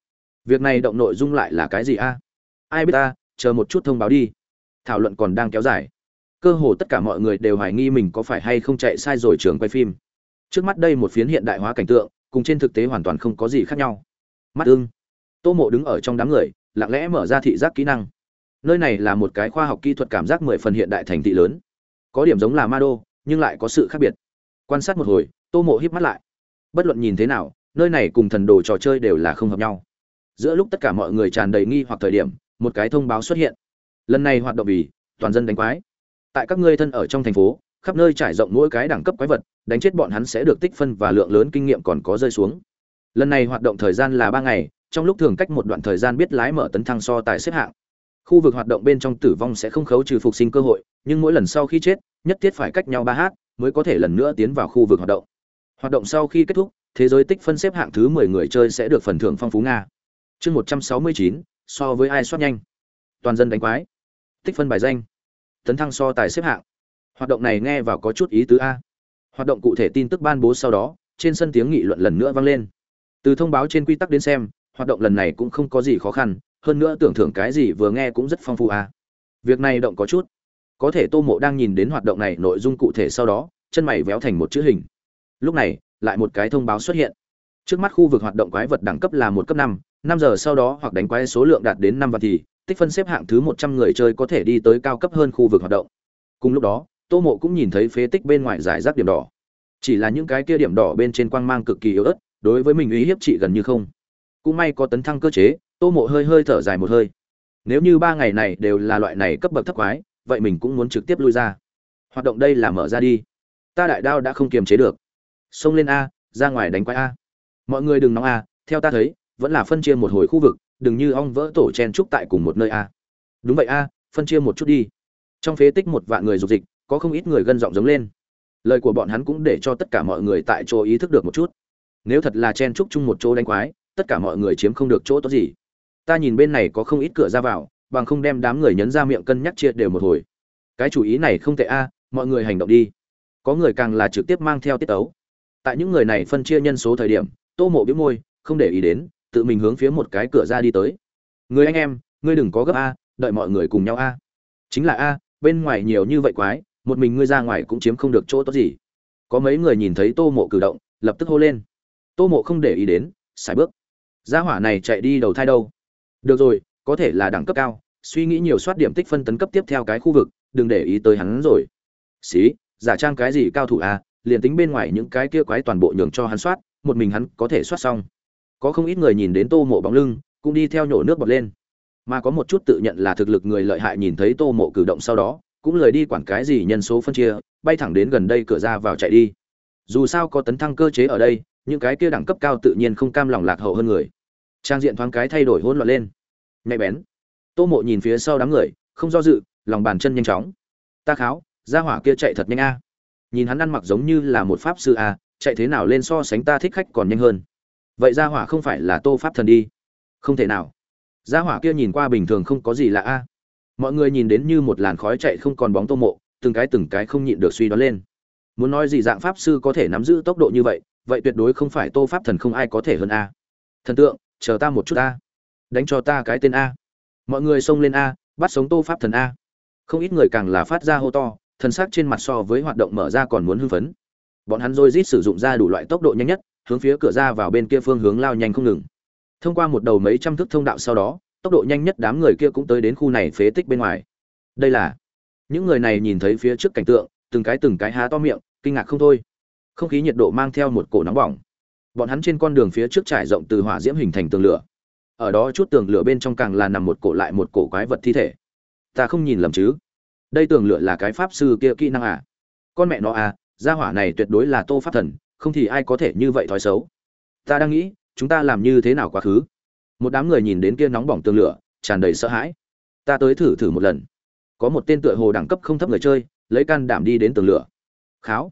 Việc này động nội dung lại là cái gì a? Ai biết ta chờ một chút thông báo đi thảo luận còn đang kéo dài. Cơ hồ tất cả mọi người đều hoài nghi mình có phải hay không chạy sai rồi trường quay phim. Trước mắt đây một phiến hiện đại hóa cảnh tượng, cùng trên thực tế hoàn toàn không có gì khác nhau. Mắt ưng. Tô mộ đứng ở trong đám người, lặng lẽ mở ra thị giác kỹ năng. Nơi này là một cái khoa học kỹ thuật cảm giác mười phần hiện đại thành thị lớn. Có điểm giống là ma đô, nhưng lại có sự khác biệt. Quan sát một hồi, tô mộ híp mắt lại. Bất luận nhìn thế nào, nơi này cùng thần đồ trò chơi đều là không hợp nhau. Giữa lúc tất cả mọi người tràn đầy nghi hoặc thời điểm, một cái thông báo xuất hiện lần này hoạt động vì toàn dân đánh quái. Tại các ngươi thân ở trong thành phố, khắp nơi trải rộng mỗi cái đẳng cấp quái vật, đánh chết bọn hắn sẽ được tích phân và lượng lớn kinh nghiệm còn có rơi xuống. Lần này hoạt động thời gian là ba ngày, trong lúc thường cách một đoạn thời gian biết lái mở tấn thăng so tài xếp hạng. Khu vực hoạt động bên trong tử vong sẽ không khấu trừ phục sinh cơ hội, nhưng mỗi lần sau khi chết, nhất thiết phải cách nhau ba h mới có thể lần nữa tiến vào khu vực hoạt động. Hoạt động sau khi kết thúc, thế giới tích phân xếp hạng thứ mười người chơi sẽ được phần thưởng phong phú nga. Chương một trăm sáu mươi chín, so với ai soát nhanh? Toàn dân đánh quái tích phân bài danh. Tấn thăng so tài xếp hạng. Hoạt động này nghe vào có chút ý tứ a. Hoạt động cụ thể tin tức ban bố sau đó, trên sân tiếng nghị luận lần nữa vang lên. Từ thông báo trên quy tắc đến xem, hoạt động lần này cũng không có gì khó khăn, hơn nữa tưởng thưởng cái gì vừa nghe cũng rất phong phú a. Việc này động có chút. Có thể tô mộ đang nhìn đến hoạt động này nội dung cụ thể sau đó, chân mày véo thành một chữ hình. Lúc này, lại một cái thông báo xuất hiện. Trước mắt khu vực hoạt động quái vật đẳng cấp là một cấp năm năm giờ sau đó hoặc đánh quái số lượng đạt đến năm vạn thì tích phân xếp hạng thứ một trăm người chơi có thể đi tới cao cấp hơn khu vực hoạt động. Cùng lúc đó, tô mộ cũng nhìn thấy phế tích bên ngoài giải rác điểm đỏ. Chỉ là những cái kia điểm đỏ bên trên quang mang cực kỳ yếu ớt, đối với mình uy hiếp chị gần như không. Cũng may có tấn thăng cơ chế, tô mộ hơi hơi thở dài một hơi. Nếu như ba ngày này đều là loại này cấp bậc thấp quái, vậy mình cũng muốn trực tiếp lui ra. Hoạt động đây là mở ra đi. Ta đại đao đã không kiềm chế được. Xông lên a, ra ngoài đánh quái a. Mọi người đừng nóng a, theo ta thấy, vẫn là phân chia một hồi khu vực đừng như ong vỡ tổ chen trúc tại cùng một nơi a. Đúng vậy a, phân chia một chút đi. Trong phế tích một vạn người dục dịch, có không ít người gân giọng giống lên. Lời của bọn hắn cũng để cho tất cả mọi người tại chỗ ý thức được một chút. Nếu thật là chen trúc chung một chỗ đánh quái, tất cả mọi người chiếm không được chỗ tốt gì. Ta nhìn bên này có không ít cửa ra vào, bằng không đem đám người nhấn ra miệng cân nhắc chia đều một hồi. Cái chủ ý này không tệ a, mọi người hành động đi. Có người càng là trực tiếp mang theo tiết tấu. Tại những người này phân chia nhân số thời điểm, tô mộ biếu môi, không để ý đến tự mình hướng phía một cái cửa ra đi tới. Người anh em, ngươi đừng có gấp a, đợi mọi người cùng nhau a. Chính là a, bên ngoài nhiều như vậy quái, một mình ngươi ra ngoài cũng chiếm không được chỗ tốt gì. Có mấy người nhìn thấy tô mộ cử động, lập tức hô lên. Tô mộ không để ý đến xài bước. Gia hỏa này chạy đi đầu thai đâu? Được rồi, có thể là đẳng cấp cao, suy nghĩ nhiều soát điểm tích phân tấn cấp tiếp theo cái khu vực, đừng để ý tới hắn rồi. Xí, giả trang cái gì cao thủ a, liền tính bên ngoài những cái kia quái toàn bộ nhường cho hắn soát, một mình hắn có thể soát xong có không ít người nhìn đến tô mộ bóng lưng, cũng đi theo nhổ nước bọt lên. Mà có một chút tự nhận là thực lực người lợi hại nhìn thấy tô mộ cử động sau đó, cũng lời đi quản cái gì nhân số phân chia, bay thẳng đến gần đây cửa ra vào chạy đi. Dù sao có tấn thăng cơ chế ở đây, những cái kia đẳng cấp cao tự nhiên không cam lòng lạc hậu hơn người. Trang diện thoáng cái thay đổi hỗn loạn lên. Nhạy bén. Tô mộ nhìn phía sau đám người, không do dự, lòng bàn chân nhanh chóng. Ta kháo ra hỏa kia chạy thật nhanh a. Nhìn hắn ăn mặc giống như là một pháp sư a, chạy thế nào lên so sánh ta thích khách còn nhanh hơn vậy gia hỏa không phải là tô pháp thần đi? Không thể nào. Gia hỏa kia nhìn qua bình thường không có gì lạ a. Mọi người nhìn đến như một làn khói chạy không còn bóng tô mộ, từng cái từng cái không nhịn được suy đoán lên. Muốn nói gì dạng pháp sư có thể nắm giữ tốc độ như vậy vậy tuyệt đối không phải tô pháp thần không ai có thể hơn a. Thần tượng, chờ ta một chút a. Đánh cho ta cái tên a. Mọi người xông lên a, bắt sống tô pháp thần a. Không ít người càng là phát ra hô to, thần sắc trên mặt so với hoạt động mở ra còn muốn hưng phấn. Bọn hắn rồi rít sử dụng ra đủ loại tốc độ nhanh nhất hướng phía cửa ra vào bên kia phương hướng lao nhanh không ngừng. Thông qua một đầu mấy trăm thước thông đạo sau đó, tốc độ nhanh nhất đám người kia cũng tới đến khu này phế tích bên ngoài. Đây là, những người này nhìn thấy phía trước cảnh tượng, từng cái từng cái há to miệng, kinh ngạc không thôi. Không khí nhiệt độ mang theo một cổ nóng bỏng. Bọn hắn trên con đường phía trước trải rộng từ hỏa diễm hình thành tường lửa. Ở đó chút tường lửa bên trong càng là nằm một cổ lại một cổ quái vật thi thể. Ta không nhìn lầm chứ? Đây tường lửa là cái pháp sư kia kỹ năng à? Con mẹ nó à gia hỏa này tuyệt đối là tô pháp thần không thì ai có thể như vậy thói xấu. Ta đang nghĩ, chúng ta làm như thế nào quá khứ? Một đám người nhìn đến kia nóng bỏng tường lửa, tràn đầy sợ hãi. Ta tới thử thử một lần. Có một tên tựa hồ đẳng cấp không thấp người chơi, lấy can đảm đi đến tường lửa. Kháo.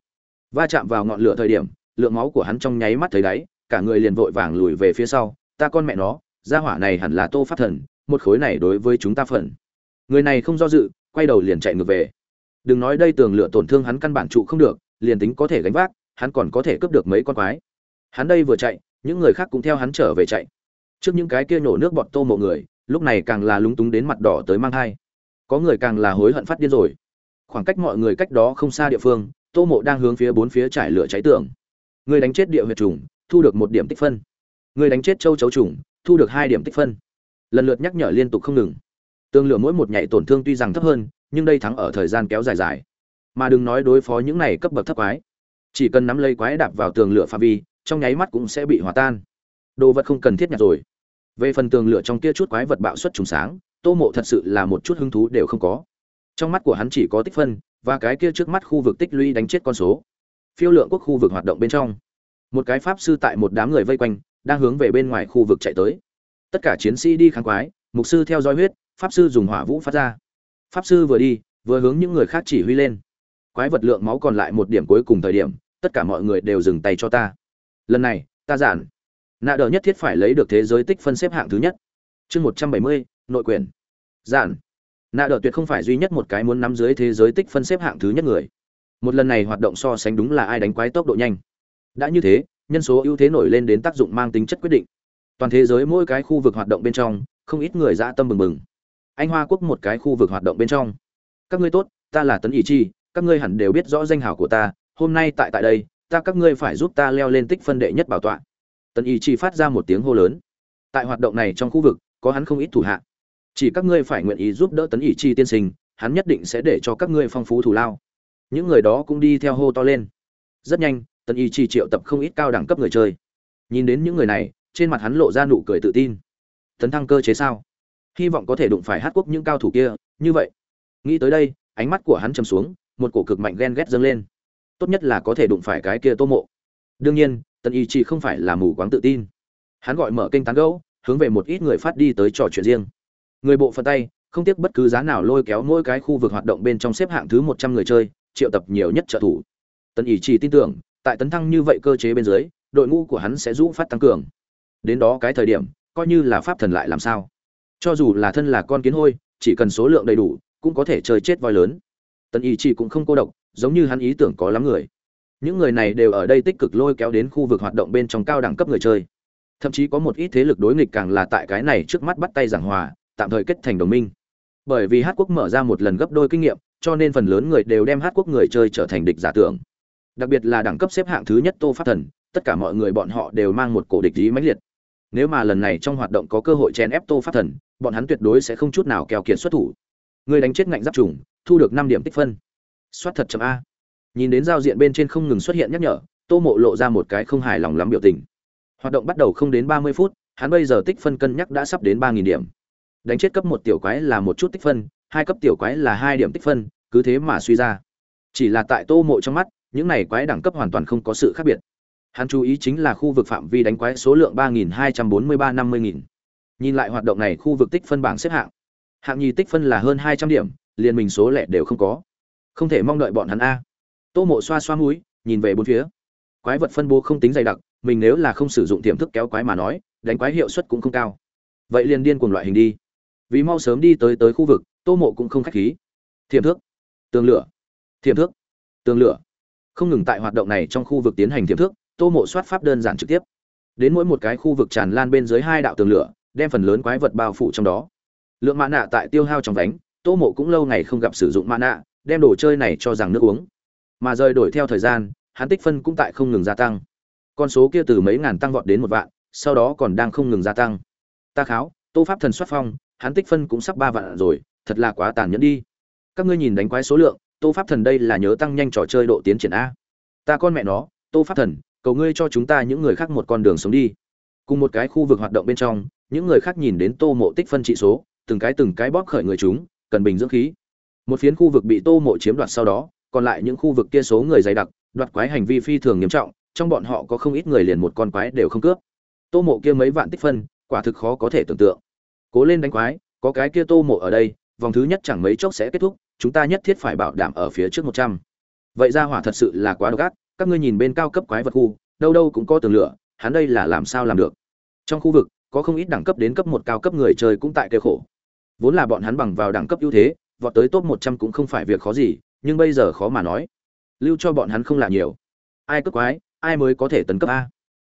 Va chạm vào ngọn lửa thời điểm, lượng máu của hắn trong nháy mắt thấy đáy, cả người liền vội vàng lùi về phía sau. Ta con mẹ nó, gia hỏa này hẳn là tô phát thần, một khối này đối với chúng ta phần. Người này không do dự, quay đầu liền chạy ngược về. Đừng nói đây tường lửa tổn thương hắn căn bản trụ không được, liền tính có thể gánh vác hắn còn có thể cướp được mấy con quái. Hắn đây vừa chạy, những người khác cũng theo hắn trở về chạy. Trước những cái kia nổ nước bọt tô mộ người, lúc này càng là lúng túng đến mặt đỏ tới mang thai. Có người càng là hối hận phát điên rồi. Khoảng cách mọi người cách đó không xa địa phương, tô mộ đang hướng phía bốn phía trải lửa cháy tường. Người đánh chết địa huyệt trùng, thu được một điểm tích phân. Người đánh chết châu chấu trùng, thu được hai điểm tích phân. Lần lượt nhắc nhở liên tục không ngừng. Tương lửa mỗi một nhảy tổn thương tuy rằng thấp hơn, nhưng đây thắng ở thời gian kéo dài dài. Mà đừng nói đối phó những này cấp bậc thấp quái chỉ cần nắm lấy quái đạp vào tường lửa pha vi, trong nháy mắt cũng sẽ bị hòa tan. Đồ vật không cần thiết nhặt rồi. Về phần tường lửa trong kia chút quái vật bạo xuất trùng sáng, tô mộ thật sự là một chút hứng thú đều không có. Trong mắt của hắn chỉ có tích phân, và cái kia trước mắt khu vực tích lũy đánh chết con số. Phiêu lượng quốc khu vực hoạt động bên trong. Một cái pháp sư tại một đám người vây quanh, đang hướng về bên ngoài khu vực chạy tới. Tất cả chiến sĩ đi kháng quái, mục sư theo dõi huyết, pháp sư dùng hỏa vũ phát ra. Pháp sư vừa đi, vừa hướng những người khác chỉ huy lên. Quái vật lượng máu còn lại một điểm cuối cùng thời điểm tất cả mọi người đều dừng tay cho ta. Lần này, ta giản. Nạ đờ nhất thiết phải lấy được thế giới tích phân xếp hạng thứ nhất. Chương một trăm bảy mươi, nội quyền. Giản. Nạ đờ tuyệt không phải duy nhất một cái muốn nắm dưới thế giới tích phân xếp hạng thứ nhất người. Một lần này hoạt động so sánh đúng là ai đánh quái tốc độ nhanh. Đã như thế, nhân số ưu thế nổi lên đến tác dụng mang tính chất quyết định. Toàn thế giới mỗi cái khu vực hoạt động bên trong, không ít người dã tâm bừng bừng. Anh hoa quốc một cái khu vực hoạt động bên trong. Các ngươi tốt, ta là tấn ý chi, các ngươi hẳn đều biết rõ danh hào của ta hôm nay tại tại đây, ta các ngươi phải giúp ta leo lên tích phân đệ nhất bảo tọa. Tấn ý chi phát ra một tiếng hô lớn. Tại hoạt động này trong khu vực, có hắn không ít thủ hạ. Chỉ các ngươi phải nguyện ý giúp đỡ tấn ý chi tiên sinh, hắn nhất định sẽ để cho các ngươi phong phú thủ lao. Những người đó cũng đi theo hô to lên. Rất nhanh tấn ý chi triệu tập không ít cao đẳng cấp người chơi. Nhìn đến những người này, trên mặt hắn lộ ra nụ cười tự tin. Tấn thăng cơ chế sao? Hy vọng có thể đụng phải hát quốc những cao thủ kia, như vậy. Nghĩ tới đây, ánh mắt của hắn chầm xuống, một cổ cực mạnh ghen ghét dâng lên tốt nhất là có thể đụng phải cái kia tô mộ. Đương nhiên, tần ý chỉ không phải là mù quáng tự tin. Hắn gọi mở kênh tán gẫu, hướng về một ít người phát đi tới trò chuyện riêng. Người bộ phận tay, không tiếc bất cứ giá nào lôi kéo mỗi cái khu vực hoạt động bên trong xếp hạng thứ một trăm người chơi, triệu tập nhiều nhất trợ thủ. Tần ý chỉ tin tưởng, tại tấn thăng như vậy cơ chế bên dưới, đội ngũ của hắn sẽ rũ phát tăng cường. Đến đó cái thời điểm, coi như là pháp thần lại làm sao. Cho dù là thân là con kiến hôi, chỉ cần số lượng đầy đủ, cũng có thể chơi chết voi lớn. Tần ý chỉ cũng không cô độc giống như hắn ý tưởng có lắm người. Những người này đều ở đây tích cực lôi kéo đến khu vực hoạt động bên trong cao đẳng cấp người chơi. Thậm chí có một ít thế lực đối nghịch càng là tại cái này trước mắt bắt tay giảng hòa, tạm thời kết thành đồng minh. Bởi vì hát quốc mở ra một lần gấp đôi kinh nghiệm, cho nên phần lớn người đều đem hát quốc người chơi trở thành địch giả tưởng. Đặc biệt là đẳng cấp xếp hạng thứ nhất tô Phát thần, tất cả mọi người bọn họ đều mang một cổ địch ý mãnh liệt. Nếu mà lần này trong hoạt động có cơ hội chèn ép tô Phát thần, bọn hắn tuyệt đối sẽ không chút nào kèo kiệt xuất thủ. Người đánh chết ngạnh giáp trùng, thu được năm điểm tích phân soát thật chậm a. Nhìn đến giao diện bên trên không ngừng xuất hiện nhắc nhở, tô mộ lộ ra một cái không hài lòng lắm biểu tình. Hoạt động bắt đầu không đến ba mươi phút, hắn bây giờ tích phân cân nhắc đã sắp đến ba nghìn điểm. Đánh chết cấp một tiểu quái là một chút tích phân, hai cấp tiểu quái là hai điểm tích phân, cứ thế mà suy ra. Chỉ là tại tô mộ trong mắt, những này quái đẳng cấp hoàn toàn không có sự khác biệt. Hắn chú ý chính là khu vực phạm vi đánh quái số lượng ba nghìn hai trăm bốn mươi ba năm mươi nghìn. Nhìn lại hoạt động này, khu vực tích phân bảng xếp hạng. Hạng nhì tích phân là hơn hai trăm điểm liền mình số lẻ đều không có không thể mong đợi bọn hắn a. Tô mộ xoa xoa mũi, nhìn về bốn phía. Quái vật phân bố không tính dày đặc, mình nếu là không sử dụng tiềm thức kéo quái mà nói, đánh quái hiệu suất cũng không cao. Vậy liền điên cùng loại hình đi. Vì mau sớm đi tới tới khu vực, tô mộ cũng không khách khí. Thiềm thước tường lửa. Thiềm thước tường lửa. Không ngừng tại hoạt động này trong khu vực tiến hành thiềm thước tô mộ soát pháp đơn giản trực tiếp. Đến mỗi một cái khu vực tràn lan bên dưới hai đạo tường lửa, đem phần lớn quái vật bao phủ trong đó. Lượng mã nạ tại tiêu hao trong đánh tô mộ cũng lâu ngày không gặp sử dụng mã nạ đem đồ chơi này cho rằng nước uống. Mà rời đổi theo thời gian, hắn tích phân cũng tại không ngừng gia tăng. Con số kia từ mấy ngàn tăng vọt đến một vạn, sau đó còn đang không ngừng gia tăng. Ta kháo, tô pháp thần xuất phong, hắn tích phân cũng sắp ba vạn rồi, thật là quá tàn nhẫn đi. Các ngươi nhìn đánh quái số lượng, tô pháp thần đây là nhớ tăng nhanh trò chơi độ tiến triển a. Ta con mẹ nó, tô pháp thần, cầu ngươi cho chúng ta những người khác một con đường sống đi. Cùng một cái khu vực hoạt động bên trong, những người khác nhìn đến tô mộ tích phân trị số, từng cái từng cái bóp khởi người chúng, cần bình dưỡng khí một phiến khu vực bị tô mộ chiếm đoạt sau đó, còn lại những khu vực kia số người dày đặc, đoạt quái hành vi phi thường nghiêm trọng, trong bọn họ có không ít người liền một con quái đều không cướp. Tô mộ kia mấy vạn tích phân, quả thực khó có thể tưởng tượng. Cố lên đánh quái, có cái kia tô mộ ở đây, vòng thứ nhất chẳng mấy chốc sẽ kết thúc, chúng ta nhất thiết phải bảo đảm ở phía trước một trăm. Vậy ra hỏa thật sự là quá độc ác, các ngươi nhìn bên cao cấp quái vật khu, đâu đâu cũng có tường lửa, hắn đây là làm sao làm được? Trong khu vực, có không ít đẳng cấp đến cấp một cao cấp người chơi cũng tại kêu khổ. Vốn là bọn hắn bằng vào đẳng cấp ưu thế vọt tới top một trăm cũng không phải việc khó gì, nhưng bây giờ khó mà nói. Lưu cho bọn hắn không là nhiều. Ai cấp quái, ai mới có thể tấn cấp a?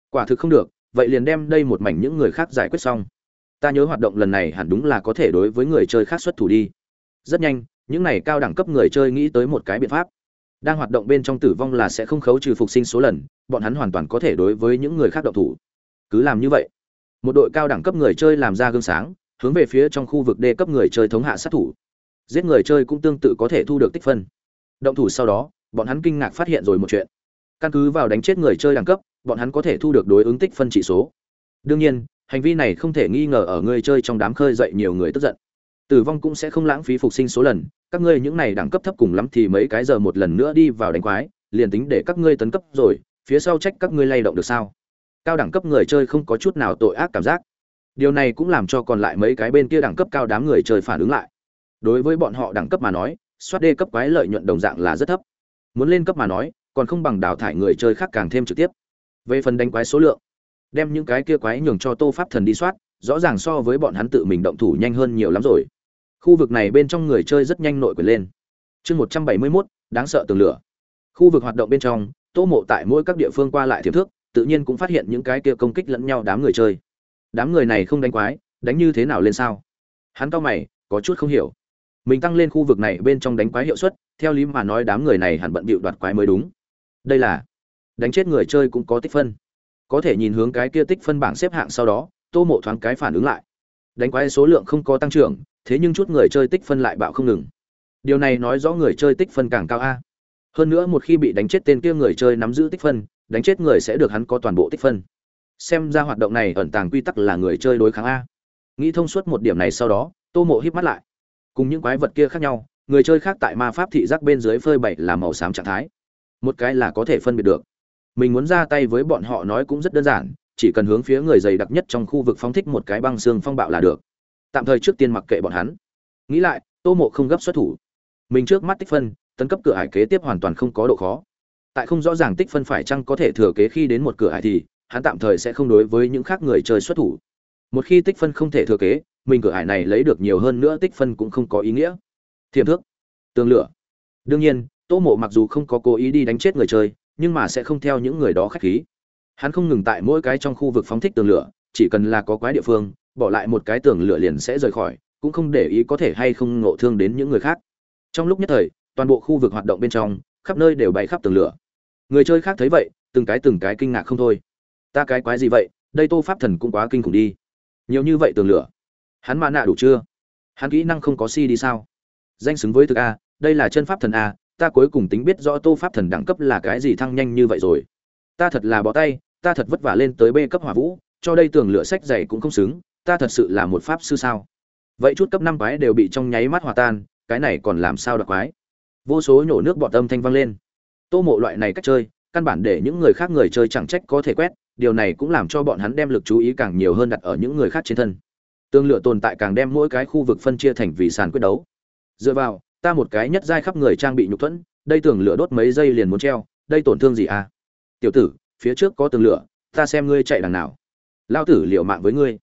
Quả thực không được, vậy liền đem đây một mảnh những người khác giải quyết xong. Ta nhớ hoạt động lần này hẳn đúng là có thể đối với người chơi khác xuất thủ đi. Rất nhanh, những này cao đẳng cấp người chơi nghĩ tới một cái biện pháp. Đang hoạt động bên trong tử vong là sẽ không khấu trừ phục sinh số lần, bọn hắn hoàn toàn có thể đối với những người khác động thủ. Cứ làm như vậy. Một đội cao đẳng cấp người chơi làm ra gương sáng, hướng về phía trong khu vực D cấp người chơi thống hạ sát thủ giết người chơi cũng tương tự có thể thu được tích phân. Động thủ sau đó, bọn hắn kinh ngạc phát hiện rồi một chuyện. Căn cứ vào đánh chết người chơi đẳng cấp, bọn hắn có thể thu được đối ứng tích phân trị số. Đương nhiên, hành vi này không thể nghi ngờ ở người chơi trong đám khơi dậy nhiều người tức giận. Tử vong cũng sẽ không lãng phí phục sinh số lần, các ngươi những này đẳng cấp thấp cùng lắm thì mấy cái giờ một lần nữa đi vào đánh quái, liền tính để các ngươi tấn cấp rồi, phía sau trách các ngươi lay động được sao? Cao đẳng cấp người chơi không có chút nào tội ác cảm giác. Điều này cũng làm cho còn lại mấy cái bên kia đẳng cấp cao đám người chơi phản ứng lại đối với bọn họ đẳng cấp mà nói, soát đê cấp quái lợi nhuận đồng dạng là rất thấp. Muốn lên cấp mà nói, còn không bằng đào thải người chơi khác càng thêm trực tiếp. Về phần đánh quái số lượng, đem những cái kia quái nhường cho tô pháp thần đi soát, rõ ràng so với bọn hắn tự mình động thủ nhanh hơn nhiều lắm rồi. Khu vực này bên trong người chơi rất nhanh nội quyền lên. Chương một trăm bảy mươi mốt, đáng sợ tường lửa. Khu vực hoạt động bên trong, tô mộ tại mỗi các địa phương qua lại thiệp thước, tự nhiên cũng phát hiện những cái kia công kích lẫn nhau đám người chơi. Đám người này không đánh quái, đánh như thế nào lên sao? Hắn cao mày, có chút không hiểu mình tăng lên khu vực này bên trong đánh quái hiệu suất, theo lý mà nói đám người này hẳn bận bịu đoạt quái mới đúng. Đây là đánh chết người chơi cũng có tích phân. Có thể nhìn hướng cái kia tích phân bảng xếp hạng sau đó, tô mộ thoáng cái phản ứng lại. Đánh quái số lượng không có tăng trưởng, thế nhưng chút người chơi tích phân lại bạo không ngừng. Điều này nói rõ người chơi tích phân càng cao a. Hơn nữa một khi bị đánh chết tên kia người chơi nắm giữ tích phân, đánh chết người sẽ được hắn có toàn bộ tích phân. Xem ra hoạt động này ẩn tàng quy tắc là người chơi đối kháng a. Nghĩ thông suốt một điểm này sau đó, tô mộ híp mắt lại cùng những quái vật kia khác nhau, người chơi khác tại ma pháp thị giác bên dưới phơi bày là màu xám trạng thái. Một cái là có thể phân biệt được. Mình muốn ra tay với bọn họ nói cũng rất đơn giản, chỉ cần hướng phía người dày đặc nhất trong khu vực phóng thích một cái băng xương phong bạo là được. Tạm thời trước tiên mặc kệ bọn hắn. Nghĩ lại, tô mộ không gấp xuất thủ. Mình trước mắt tích phân, tấn cấp cửa hải kế tiếp hoàn toàn không có độ khó. Tại không rõ ràng tích phân phải chăng có thể thừa kế khi đến một cửa hải thì, hắn tạm thời sẽ không đối với những khác người chơi xuất thủ. Một khi tích phân không thể thừa kế mình cửa hải này lấy được nhiều hơn nữa tích phân cũng không có ý nghĩa. Thiềm thước, tường lửa. Đương nhiên, tô mộ mặc dù không có cố ý đi đánh chết người chơi, nhưng mà sẽ không theo những người đó khách khí. Hắn không ngừng tại mỗi cái trong khu vực phóng thích tường lửa, chỉ cần là có quái địa phương, bỏ lại một cái tường lửa liền sẽ rời khỏi, cũng không để ý có thể hay không ngộ thương đến những người khác. Trong lúc nhất thời, toàn bộ khu vực hoạt động bên trong, khắp nơi đều bày khắp tường lửa. Người chơi khác thấy vậy, từng cái từng cái kinh ngạc không thôi. Ta cái quái gì vậy? Đây tô pháp thần cũng quá kinh khủng đi. Nhiều như vậy tường lửa hắn mã nạ đủ chưa? Hắn kỹ năng không có si đi sao? Danh xứng với thực a, đây là chân pháp thần a, ta cuối cùng tính biết rõ tô pháp thần đẳng cấp là cái gì thăng nhanh như vậy rồi. Ta thật là bỏ tay, ta thật vất vả lên tới b cấp hỏa vũ, cho đây tường lửa sách dày cũng không xứng, ta thật sự là một pháp sư sao? Vậy chút cấp năm quái đều bị trong nháy mắt hòa tan, cái này còn làm sao đặc quái? Vô số nhổ nước bọt âm thanh vang lên. Tô mộ loại này cách chơi, căn bản để những người khác người chơi chẳng trách có thể quét, điều này cũng làm cho bọn hắn đem lực chú ý càng nhiều hơn đặt ở những người khác trên thân tương lựa tồn tại càng đem mỗi cái khu vực phân chia thành vì sàn quyết đấu. Dựa vào, ta một cái nhất giai khắp người trang bị nhục thuẫn, đây tường lửa đốt mấy giây liền muốn treo, đây tổn thương gì à? Tiểu tử, phía trước có tường lửa, ta xem ngươi chạy đằng nào. Lao tử liệu mạng với ngươi.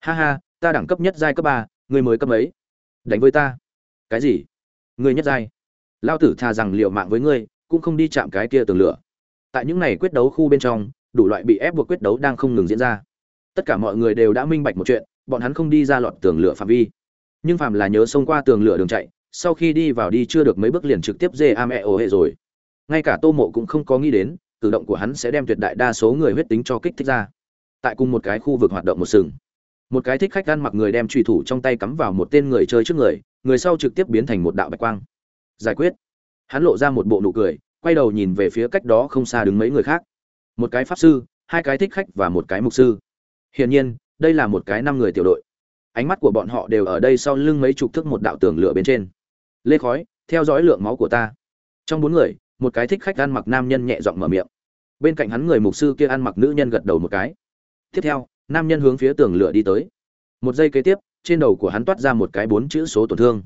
Ha ha, ta đẳng cấp nhất giai cấp ba, ngươi mới cấp mấy? Đánh với ta. Cái gì? Ngươi nhất giai. Lao tử tha rằng liệu mạng với ngươi, cũng không đi chạm cái kia tường lửa. Tại những này quyết đấu khu bên trong, đủ loại bị ép buộc quyết đấu đang không ngừng diễn ra. Tất cả mọi người đều đã minh bạch một chuyện bọn hắn không đi ra lọt tường lửa phạm vi. Nhưng phạm là nhớ xông qua tường lửa đường chạy, sau khi đi vào đi chưa được mấy bước liền trực tiếp dê a mẹ ồ hệ rồi. Ngay cả tô mộ cũng không có nghĩ đến, cử động của hắn sẽ đem tuyệt đại đa số người huyết tính cho kích thích ra. Tại cùng một cái khu vực hoạt động một sừng. Một cái thích khách ăn mặc người đem truy thủ trong tay cắm vào một tên người chơi trước người người sau trực tiếp biến thành một đạo bạch quang. Giải quyết. Hắn lộ ra một bộ nụ cười, quay đầu nhìn về phía cách đó không xa đứng mấy người khác. Một cái pháp sư, hai cái thích khách và một cái mục sư. Hiển nhiên đây là một cái năm người tiểu đội. Ánh mắt của bọn họ đều ở đây sau lưng mấy chục thước một đạo tường lửa bên trên. Lê khói, theo dõi lượng máu của ta. Trong bốn người, một cái thích khách ăn mặc nam nhân nhẹ giọng mở miệng. Bên cạnh hắn người mục sư kia ăn mặc nữ nhân gật đầu một cái. Tiếp theo, nam nhân hướng phía tường lửa đi tới. Một giây kế tiếp, trên đầu của hắn toát ra một cái bốn chữ số tổn thương.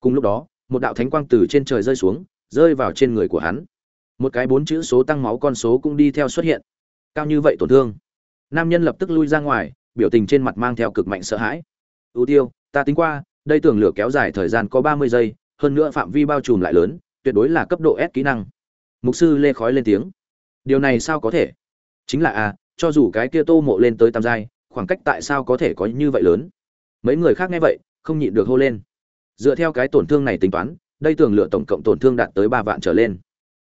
Cùng lúc đó, một đạo thánh quang từ trên trời rơi xuống, rơi vào trên người của hắn. Một cái bốn chữ số tăng máu con số cũng đi theo xuất hiện. Cao như vậy tổn thương. Nam nhân lập tức lui ra ngoài biểu tình trên mặt mang theo cực mạnh sợ hãi. Ưu tiêu, ta tính qua, đây tường lửa kéo dài thời gian có ba mươi giây, hơn nữa phạm vi bao trùm lại lớn, tuyệt đối là cấp độ S kỹ năng. Mục sư lê khói lên tiếng. Điều này sao có thể? Chính là a cho dù cái kia tô mộ lên tới tam giai, khoảng cách tại sao có thể có như vậy lớn? Mấy người khác nghe vậy, không nhịn được hô lên. Dựa theo cái tổn thương này tính toán, đây tường lửa tổng cộng tổn thương đạt tới ba vạn trở lên.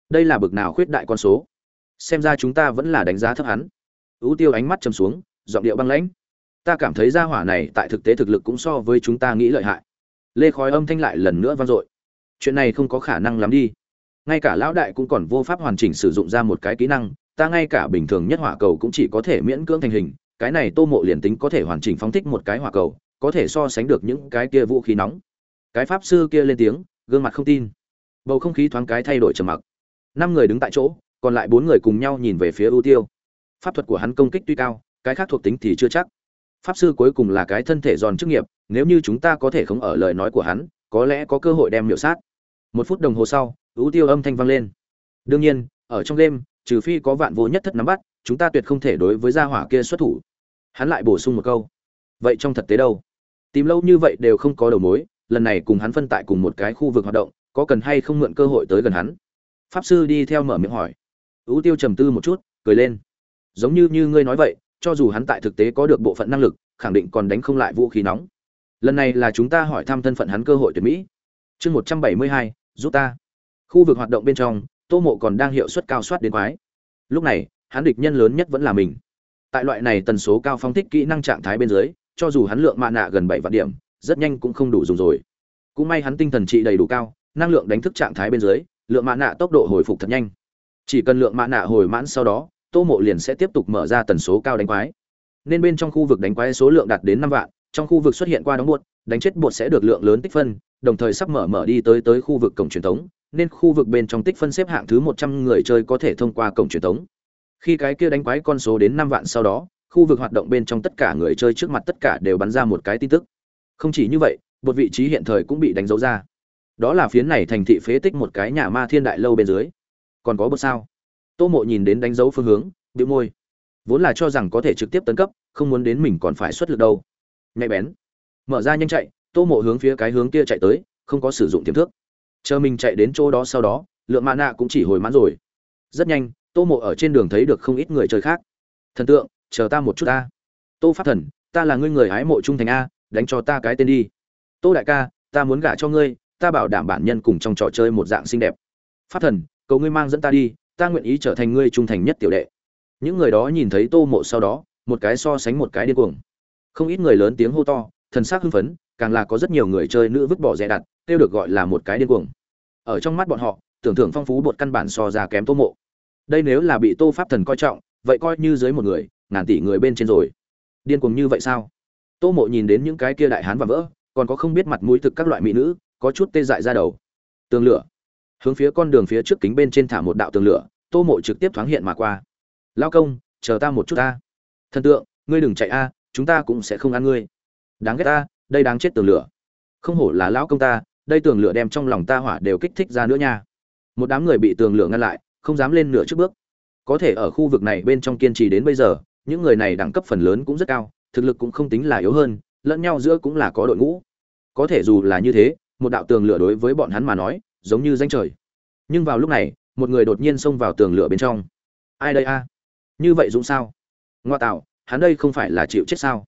Đây là bực nào khuyết đại con số? Xem ra chúng ta vẫn là đánh giá thấp hắn. Ưu tiêu ánh mắt chầm xuống, giọng điệu băng lãnh ta cảm thấy gia hỏa này tại thực tế thực lực cũng so với chúng ta nghĩ lợi hại. Lê khói âm thanh lại lần nữa vang dội. Chuyện này không có khả năng lắm đi. Ngay cả lão đại cũng còn vô pháp hoàn chỉnh sử dụng ra một cái kỹ năng, ta ngay cả bình thường nhất hỏa cầu cũng chỉ có thể miễn cưỡng thành hình, cái này tô mộ liền tính có thể hoàn chỉnh phóng thích một cái hỏa cầu, có thể so sánh được những cái kia vũ khí nóng. Cái pháp sư kia lên tiếng, gương mặt không tin. Bầu không khí thoáng cái thay đổi trầm mặc. Năm người đứng tại chỗ, còn lại bốn người cùng nhau nhìn về phía ưu tiêu. Pháp thuật của hắn công kích tuy cao, cái khác thuộc tính thì chưa chắc pháp sư cuối cùng là cái thân thể giòn chức nghiệp, nếu như chúng ta có thể không ở lời nói của hắn, có lẽ có cơ hội đem miểu sát. Một phút đồng hồ sau, ưu tiêu âm thanh vang lên. Đương nhiên, ở trong đêm trừ phi có vạn vô nhất thất nắm bắt, chúng ta tuyệt không thể đối với gia hỏa kia xuất thủ. Hắn lại bổ sung một câu. Vậy trong thực tế đâu? Tìm lâu như vậy đều không có đầu mối, lần này cùng hắn phân tại cùng một cái khu vực hoạt động, có cần hay không mượn cơ hội tới gần hắn? Pháp sư đi theo mở miệng hỏi. Ưu tiêu trầm tư một chút, cười lên. Giống như như ngươi nói vậy cho dù hắn tại thực tế có được bộ phận năng lực, khẳng định còn đánh không lại vũ khí nóng. Lần này là chúng ta hỏi thăm thân phận hắn cơ hội tuyển mỹ. Chương một trăm bảy mươi hai, giúp ta. Khu vực hoạt động bên trong, tô mộ còn đang hiệu suất cao soát đến quái. Lúc này, hắn địch nhân lớn nhất vẫn là mình. Tại loại này tần số cao phong thích kỹ năng trạng thái bên dưới, cho dù hắn lượng mạ nạ gần bảy vạn điểm, rất nhanh cũng không đủ dùng rồi. Cũng may hắn tinh thần trị đầy đủ cao, năng lượng đánh thức trạng thái bên dưới, lượng mạ nạ tốc độ hồi phục thật nhanh. Chỉ cần lượng mạ nạ hồi mãn sau đó tô mộ liền sẽ tiếp tục mở ra tần số cao đánh quái. Nên bên trong khu vực đánh quái số lượng đạt đến năm vạn, trong khu vực xuất hiện qua đóng bột, đánh chết bột sẽ được lượng lớn tích phân, đồng thời sắp mở mở đi tới tới khu vực cổng truyền thống, nên khu vực bên trong tích phân xếp hạng thứ một trăm người chơi có thể thông qua cổng truyền thống. Khi cái kia đánh quái con số đến năm vạn sau đó, khu vực hoạt động bên trong tất cả người chơi trước mặt tất cả đều bắn ra một cái tin tức. Không chỉ như vậy, một vị trí hiện thời cũng bị đánh dấu ra. Đó là phiến này thành thị phế tích một cái nhà ma thiên đại lâu bên dưới. Còn có bột sao? Tô mộ nhìn đến đánh dấu phương hướng bị môi. Vốn là cho rằng có thể trực tiếp tấn cấp, không muốn đến mình còn phải xuất lực đâu. Nhạy bén. Mở ra nhanh chạy, tô mộ hướng phía cái hướng kia chạy tới, không có sử dụng tiềm thức. Chờ mình chạy đến chỗ đó sau đó, lượng mana nạ cũng chỉ hồi mãn rồi. Rất nhanh, tô mộ ở trên đường thấy được không ít người chơi khác. Thần tượng, chờ ta một chút ta. Tô pháp thần, ta là ngươi người hái mộ trung thành a, đánh cho ta cái tên đi. Tô đại ca, ta muốn gả cho ngươi, ta bảo đảm bản nhân cùng trong trò chơi một dạng xinh đẹp. Pháp thần, cầu ngươi mang dẫn ta đi ta nguyện ý trở thành ngươi trung thành nhất tiểu đệ. Những người đó nhìn thấy tô mộ sau đó, một cái so sánh một cái điên cuồng. Không ít người lớn tiếng hô to, thần s ắ c hưng phấn, càng là có rất nhiều người chơi nữ vứt bỏ rẻ đặt, kêu được gọi là một cái điên cuồng. Ở trong mắt bọn họ, tưởng thưởng phong phú bột căn bản so ra kém tô mộ. Đây nếu là bị tô pháp thần coi trọng, vậy coi như dưới một người, ngàn tỷ người bên trên rồi. Điên cuồng như vậy sao? Tô mộ nhìn đến những cái kia đại hán và vỡ, còn có không biết mặt mũi thực các loại mỹ nữ, có chút tê dại ra đầu. Tường lửa hướng phía con đường phía trước kính bên trên thả một đạo tường lửa, tô mộ trực tiếp thoáng hiện mà qua. Lao công, chờ ta một chút ta. Thần tượng, ngươi đừng chạy a, chúng ta cũng sẽ không ăn ngươi. Đáng ghét ta, đây đáng chết tường lửa. Không hổ là lão công ta, đây tường lửa đem trong lòng ta hỏa đều kích thích ra nữa nha. Một đám người bị tường lửa ngăn lại, không dám lên nửa trước bước. Có thể ở khu vực này bên trong kiên trì đến bây giờ, những người này đẳng cấp phần lớn cũng rất cao, thực lực cũng không tính là yếu hơn, lẫn nhau giữa cũng là có đội ngũ. Có thể dù là như thế, một đạo tường lửa đối với bọn hắn mà nói giống như danh trời. Nhưng vào lúc này, một người đột nhiên xông vào tường lửa bên trong. Ai đây a? Như vậy dũng sao? Ngoa tạo, hắn đây không phải là chịu chết sao?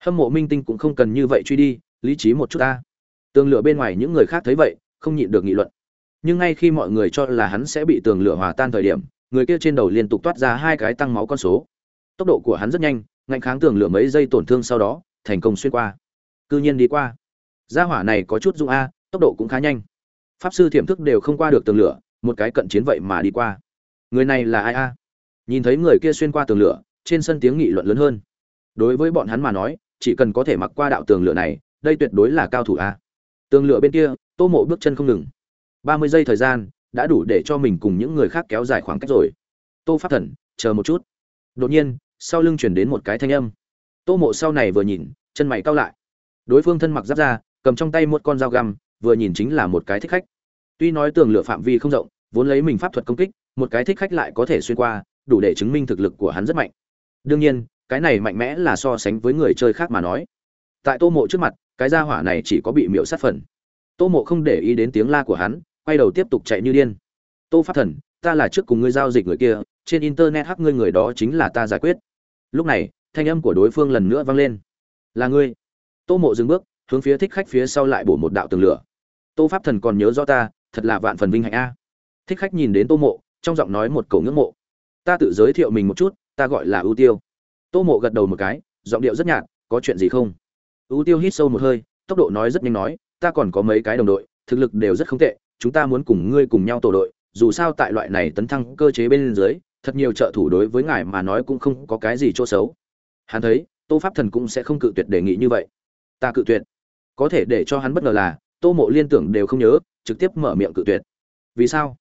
Hâm mộ minh tinh cũng không cần như vậy truy đi, lý trí một chút ta. Tường lửa bên ngoài những người khác thấy vậy, không nhịn được nghị luận. Nhưng ngay khi mọi người cho là hắn sẽ bị tường lửa hòa tan thời điểm, người kia trên đầu liên tục toát ra hai cái tăng máu con số. Tốc độ của hắn rất nhanh, ngạnh kháng tường lửa mấy giây tổn thương sau đó, thành công xuyên qua. Cư nhiên đi qua. Gia hỏa này có chút dung a, tốc độ cũng khá nhanh pháp sư thiểm thức đều không qua được tường lửa, một cái cận chiến vậy mà đi qua. Người này là ai a? Nhìn thấy người kia xuyên qua tường lửa, trên sân tiếng nghị luận lớn hơn. Đối với bọn hắn mà nói, chỉ cần có thể mặc qua đạo tường lửa này, đây tuyệt đối là cao thủ a. Tường lửa bên kia, tô mộ bước chân không ngừng. Ba mươi giây thời gian, đã đủ để cho mình cùng những người khác kéo dài khoảng cách rồi. Tô pháp thần, chờ một chút. Đột nhiên, sau lưng chuyển đến một cái thanh âm. Tô mộ sau này vừa nhìn, chân mày cao lại. Đối phương thân mặc giáp ra cầm trong tay một con dao găm, vừa nhìn chính là một cái thích khách tuy nói tường lửa phạm vi không rộng, vốn lấy mình pháp thuật công kích, một cái thích khách lại có thể xuyên qua, đủ để chứng minh thực lực của hắn rất mạnh. Đương nhiên, cái này mạnh mẽ là so sánh với người chơi khác mà nói. Tại tô mộ trước mặt, cái gia hỏa này chỉ có bị miễu sát phần. Tô mộ không để ý đến tiếng la của hắn, quay đầu tiếp tục chạy như điên. Tô pháp thần, ta là trước cùng ngươi giao dịch người kia, trên internet hắc ngươi người đó chính là ta giải quyết. Lúc này, thanh âm của đối phương lần nữa vang lên. Là ngươi. Tô mộ dừng bước, hướng phía thích khách phía sau lại bổ một đạo tường lửa. Tô pháp thần còn nhớ rõ ta thật là vạn phần vinh hạnh a. Thích khách nhìn đến tô mộ, trong giọng nói một cầu ngưỡng mộ. Ta tự giới thiệu mình một chút, ta gọi là ưu tiêu. Tô mộ gật đầu một cái, giọng điệu rất nhạt, có chuyện gì không? Ưu tiêu hít sâu một hơi, tốc độ nói rất nhanh nói, ta còn có mấy cái đồng đội, thực lực đều rất không tệ, chúng ta muốn cùng ngươi cùng nhau tổ đội, dù sao tại loại này tấn thăng cơ chế bên dưới, thật nhiều trợ thủ đối với ngài mà nói cũng không có cái gì chỗ xấu. Hắn thấy, tô pháp thần cũng sẽ không cự tuyệt đề nghị như vậy. Ta cự tuyệt. Có thể để cho hắn bất ngờ là, tô mộ liên tưởng đều không nhớ trực tiếp mở miệng cự tuyệt. Vì sao?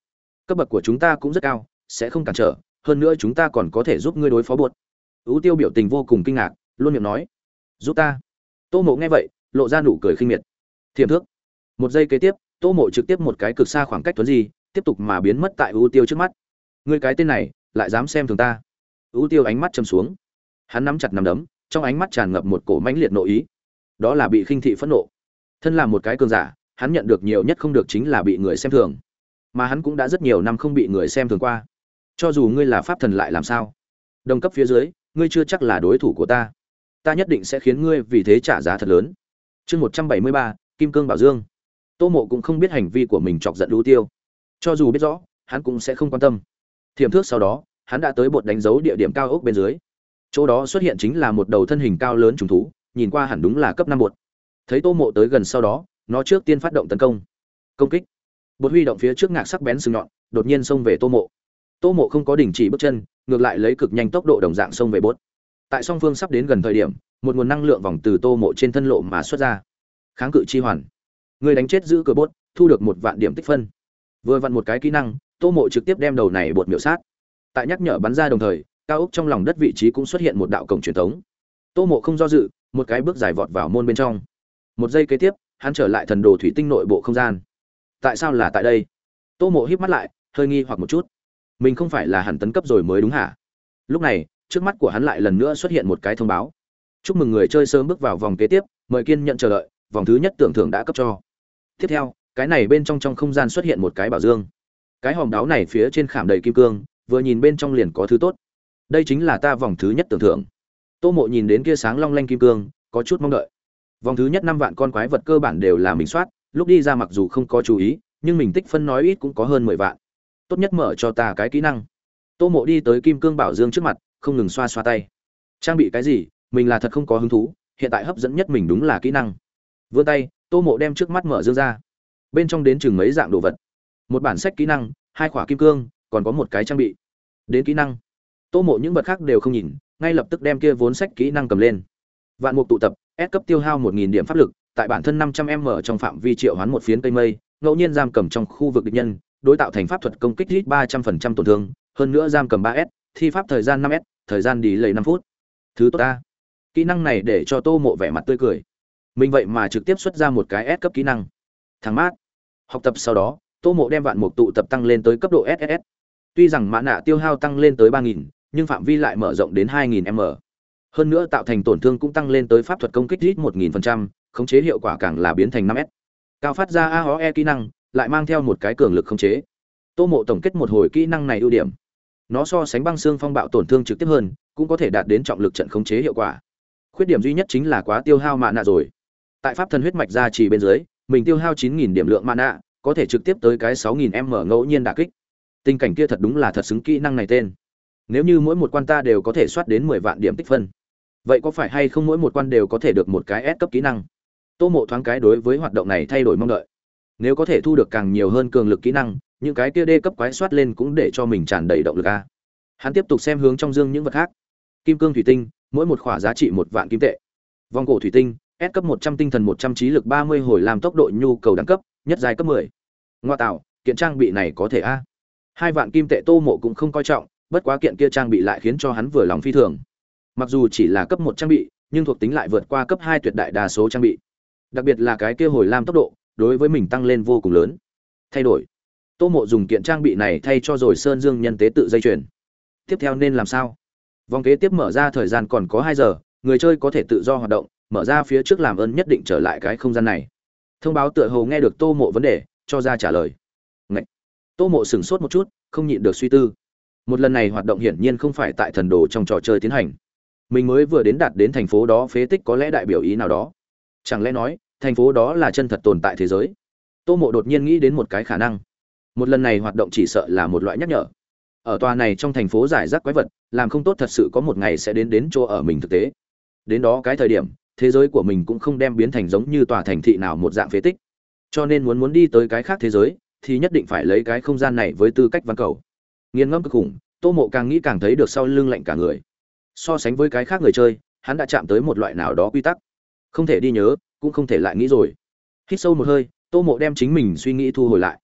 Cấp bậc của chúng ta cũng rất cao, sẽ không cản trở, hơn nữa chúng ta còn có thể giúp ngươi đối phó buột ưu tiêu biểu tình vô cùng kinh ngạc, luôn miệng nói, giúp ta? Tô mộ nghe vậy, lộ ra nụ cười khinh miệt. Thiềm thước. Một giây kế tiếp, tô mộ trực tiếp một cái cực xa khoảng cách tuấn di, tiếp tục mà biến mất tại ưu tiêu trước mắt. Ngươi cái tên này, lại dám xem thường ta? Ưu tiêu ánh mắt châm xuống. Hắn nắm chặt nắm đấm, trong ánh mắt tràn ngập một cổ mãnh liệt nội ý. Đó là bị khinh thị phẫn nộ. Thân là một cái cường giả hắn nhận được nhiều nhất không được chính là bị người xem thường. Mà hắn cũng đã rất nhiều năm không bị người xem thường qua. Cho dù ngươi là pháp thần lại làm sao? Đồng cấp phía dưới, ngươi chưa chắc là đối thủ của ta. Ta nhất định sẽ khiến ngươi vì thế trả giá thật lớn. Chương một trăm bảy mươi ba, kim cương bảo dương. Tô mộ cũng không biết hành vi của mình chọc giận ưu tiêu. Cho dù biết rõ, hắn cũng sẽ không quan tâm. Thiềm thước sau đó, hắn đã tới bột đánh dấu địa điểm cao ốc bên dưới. Chỗ đó xuất hiện chính là một đầu thân hình cao lớn trùng thú, nhìn qua hẳn đúng là cấp năm bột. Thấy tô mộ tới gần sau đó nó trước tiên phát động tấn công. Công kích. Bột huy động phía trước ngạc sắc bén sừng nhọn, đột nhiên xông về tô mộ. Tô mộ không có đình chỉ bước chân, ngược lại lấy cực nhanh tốc độ đồng dạng xông về bốt tại song phương sắp đến gần thời điểm, một nguồn năng lượng vòng từ tô mộ trên thân lộ mà xuất ra. Kháng cự chi hoàn. Người đánh chết giữ cửa bốt thu được một vạn điểm tích phân. Vừa vặn một cái kỹ năng, tô mộ trực tiếp đem đầu này bột miểu sát. Tại nhắc nhở bắn ra đồng thời, cao ốc trong lòng đất vị trí cũng xuất hiện một đạo cổng truyền thống tô mộ không do dự, một cái bước dài vọt vào môn bên trong. Một giây kế tiếp hắn trở lại thần đồ thủy tinh nội bộ không gian. Tại sao là tại đây? Tô mộ híp mắt lại, hơi nghi hoặc một chút. Mình không phải là hẳn tấn cấp rồi mới đúng hả? Lúc này, trước mắt của hắn lại lần nữa xuất hiện một cái thông báo. Chúc mừng người chơi sớm bước vào vòng kế tiếp, mời kiên nhận chờ đợi, vòng thứ nhất tưởng thưởng đã cấp cho. Tiếp theo, cái này bên trong trong không gian xuất hiện một cái bảo dương. Cái hòm đáo này phía trên khảm đầy kim cương, vừa nhìn bên trong liền có thứ tốt. Đây chính là ta vòng thứ nhất tưởng thưởng. Tô mộ nhìn đến kia sáng long lanh kim cương, có chút mong đợi vòng thứ nhất năm vạn con quái vật cơ bản đều là mình soát, lúc đi ra mặc dù không có chú ý, nhưng mình tích phân nói ít cũng có hơn mười vạn. Tốt nhất mở cho ta cái kỹ năng. Tô mộ đi tới kim cương bảo dương trước mặt, không ngừng xoa xoa tay. Trang bị cái gì, mình là thật không có hứng thú, hiện tại hấp dẫn nhất mình đúng là kỹ năng. Vươn tay, tô mộ đem trước mắt mở dương ra. Bên trong đến chừng mấy dạng đồ vật. Một bản sách kỹ năng, hai khỏa kim cương, còn có một cái trang bị. Đến kỹ năng. Tô mộ những vật khác đều không nhìn, ngay lập tức đem kia vốn sách kỹ năng cầm lên. Vạn mục tụ tập. S cấp tiêu hao một nghìn điểm pháp lực, tại bản thân năm trăm m trong phạm vi triệu hoán một phiến cây mây, ngẫu nhiên giam cầm trong khu vực địch nhân, đối tạo thành pháp thuật công kích ít ba trăm phần trăm tổn thương, hơn nữa giam cầm 3 s, thi pháp thời gian 5 s, thời gian đi lầy 5 phút. Thứ tốt ta. Kỹ năng này để cho tô mộ vẻ mặt tươi cười. Mình vậy mà trực tiếp xuất ra một cái s cấp kỹ năng. Thằng mát. Học tập sau đó, tô mộ đem vạn mục tụ tập tăng lên tới cấp độ SSS. tuy rằng mã nạ tiêu hao tăng lên tới 3000 nhưng phạm vi lại mở rộng đến hai nghìn m hơn nữa tạo thành tổn thương cũng tăng lên tới pháp thuật công kích ít một nghìn phần trăm, khống chế hiệu quả càng là biến thành năm s. Cao phát ra a ho e kỹ năng, lại mang theo một cái cường lực khống chế. Tô mộ tổng kết một hồi kỹ năng này ưu điểm. Nó so sánh băng xương phong bạo tổn thương trực tiếp hơn, cũng có thể đạt đến trọng lực trận khống chế hiệu quả. Khuyết điểm duy nhất chính là quá tiêu hao mạ nạ rồi. Tại pháp thần huyết mạch ra chỉ bên dưới, mình tiêu hao chín nghìn điểm lượng mạ nạ có thể trực tiếp tới cái sáu nghìn m ngẫu nhiên đả kích. Tình cảnh kia thật đúng là thật xứng kỹ năng này tên. Nếu như mỗi một quan ta đều có thể soát đến mười vạn điểm tích phân vậy có phải hay không mỗi một quan đều có thể được một cái S cấp kỹ năng? Tô mộ thoáng cái đối với hoạt động này thay đổi mong đợi. Nếu có thể thu được càng nhiều hơn cường lực kỹ năng, những cái kia đê cấp quái soát lên cũng để cho mình tràn đầy động lực a. Hắn tiếp tục xem hướng trong dương những vật khác. Kim cương thủy tinh, mỗi một khỏa giá trị một vạn kim tệ. Vòng cổ thủy tinh, S cấp một trăm tinh thần một trăm trí lực ba mươi hồi làm tốc độ nhu cầu đẳng cấp, nhất dài cấp mười. Ngoa tạo, kiện trang bị này có thể a. Hai vạn kim tệ tô mộ cũng không coi trọng, bất quá kiện kia trang bị lại khiến cho hắn vừa lòng phi thường mặc dù chỉ là cấp một trang bị, nhưng thuộc tính lại vượt qua cấp hai tuyệt đại đa số trang bị. Đặc biệt là cái kia hồi lam tốc độ, đối với mình tăng lên vô cùng lớn. Thay đổi. Tô mộ dùng kiện trang bị này thay cho rồi sơn dương nhân tế tự dây chuyền. Tiếp theo nên làm sao? Vòng kế tiếp mở ra thời gian còn có hai giờ, người chơi có thể tự do hoạt động, mở ra phía trước làm ơn nhất định trở lại cái không gian này. Thông báo tựa hồ nghe được tô mộ vấn đề, cho ra trả lời. Ngậy! tô mộ sửng sốt một chút, không nhịn được suy tư. Một lần này hoạt động hiển nhiên không phải tại thần đồ trong trò chơi tiến hành mình mới vừa đến đạt đến thành phố đó phế tích có lẽ đại biểu ý nào đó. Chẳng lẽ nói, thành phố đó là chân thật tồn tại thế giới? Tô mộ đột nhiên nghĩ đến một cái khả năng. Một lần này hoạt động chỉ sợ là một loại nhắc nhở. Ở tòa này trong thành phố giải rác quái vật, làm không tốt thật sự có một ngày sẽ đến đến chỗ ở mình thực tế. Đến đó cái thời điểm, thế giới của mình cũng không đem biến thành giống như tòa thành thị nào một dạng phế tích. Cho nên muốn muốn đi tới cái khác thế giới, thì nhất định phải lấy cái không gian này với tư cách văn cầu. Nghiền ngẫm cực khủng, tô mộ càng nghĩ càng thấy được sau lưng lạnh cả người so sánh với cái khác người chơi, hắn đã chạm tới một loại nào đó quy tắc. Không thể đi nhớ, cũng không thể lại nghĩ rồi. Hít sâu một hơi, tô mộ đem chính mình suy nghĩ thu hồi lại.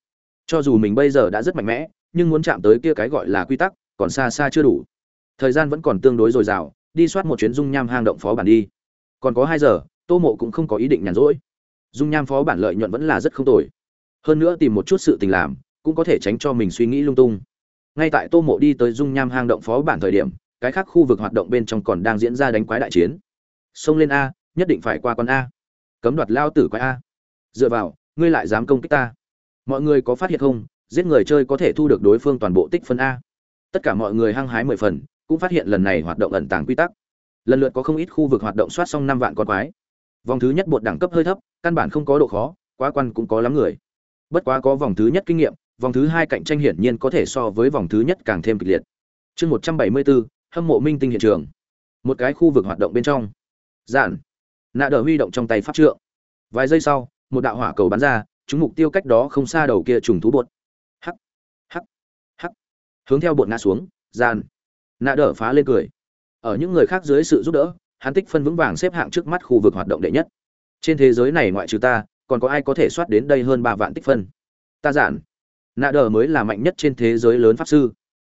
Cho dù mình bây giờ đã rất mạnh mẽ, nhưng muốn chạm tới kia cái gọi là quy tắc, còn xa xa chưa đủ. Thời gian vẫn còn tương đối dồi dào, đi soát một chuyến dung nham hang động phó bản đi. Còn có hai giờ, tô mộ cũng không có ý định nhàn rỗi. Dung nham phó bản lợi nhuận vẫn là rất không tồi. Hơn nữa tìm một chút sự tình làm, cũng có thể tránh cho mình suy nghĩ lung tung. Ngay tại tô mộ đi tới dung nham hang động phó bản thời điểm cái khác khu vực hoạt động bên trong còn đang diễn ra đánh quái đại chiến. Xông lên a, nhất định phải qua con a. Cấm đoạt lao tử quái a. Dựa vào, ngươi lại dám công kích ta. Mọi người có phát hiện không? Giết người chơi có thể thu được đối phương toàn bộ tích phân a. Tất cả mọi người hăng hái mười phần, cũng phát hiện lần này hoạt động ẩn tàng quy tắc. Lần lượt có không ít khu vực hoạt động soát xong năm vạn con quái. Vòng thứ nhất bột đẳng cấp hơi thấp, căn bản không có độ khó, quá quan cũng có lắm người. Bất quá có vòng thứ nhất kinh nghiệm, vòng thứ hai cạnh tranh hiển nhiên có thể so với vòng thứ nhất càng thêm kịch liệt. Chương một trăm bảy mươi bốn hâm mộ minh tinh hiện trường. Một cái khu vực hoạt động bên trong. Giản. Nạ đờ huy động trong tay pháp trượng. Vài giây sau, một đạo hỏa cầu bắn ra, chúng mục tiêu cách đó không xa đầu kia trùng thú bột. Hắc. Hắc. Hắc. Hướng theo bột ngã xuống gian nạ đờ phá lên cười. Ở những người khác dưới sự giúp đỡ, hắn tích phân vững vàng xếp hạng trước mắt khu vực hoạt động đệ nhất. Trên thế giới này ngoại trừ ta, còn có ai có thể soát đến đây hơn ba vạn tích phân? Ta giản. Nạ đờ mới là mạnh nhất trên thế giới lớn pháp sư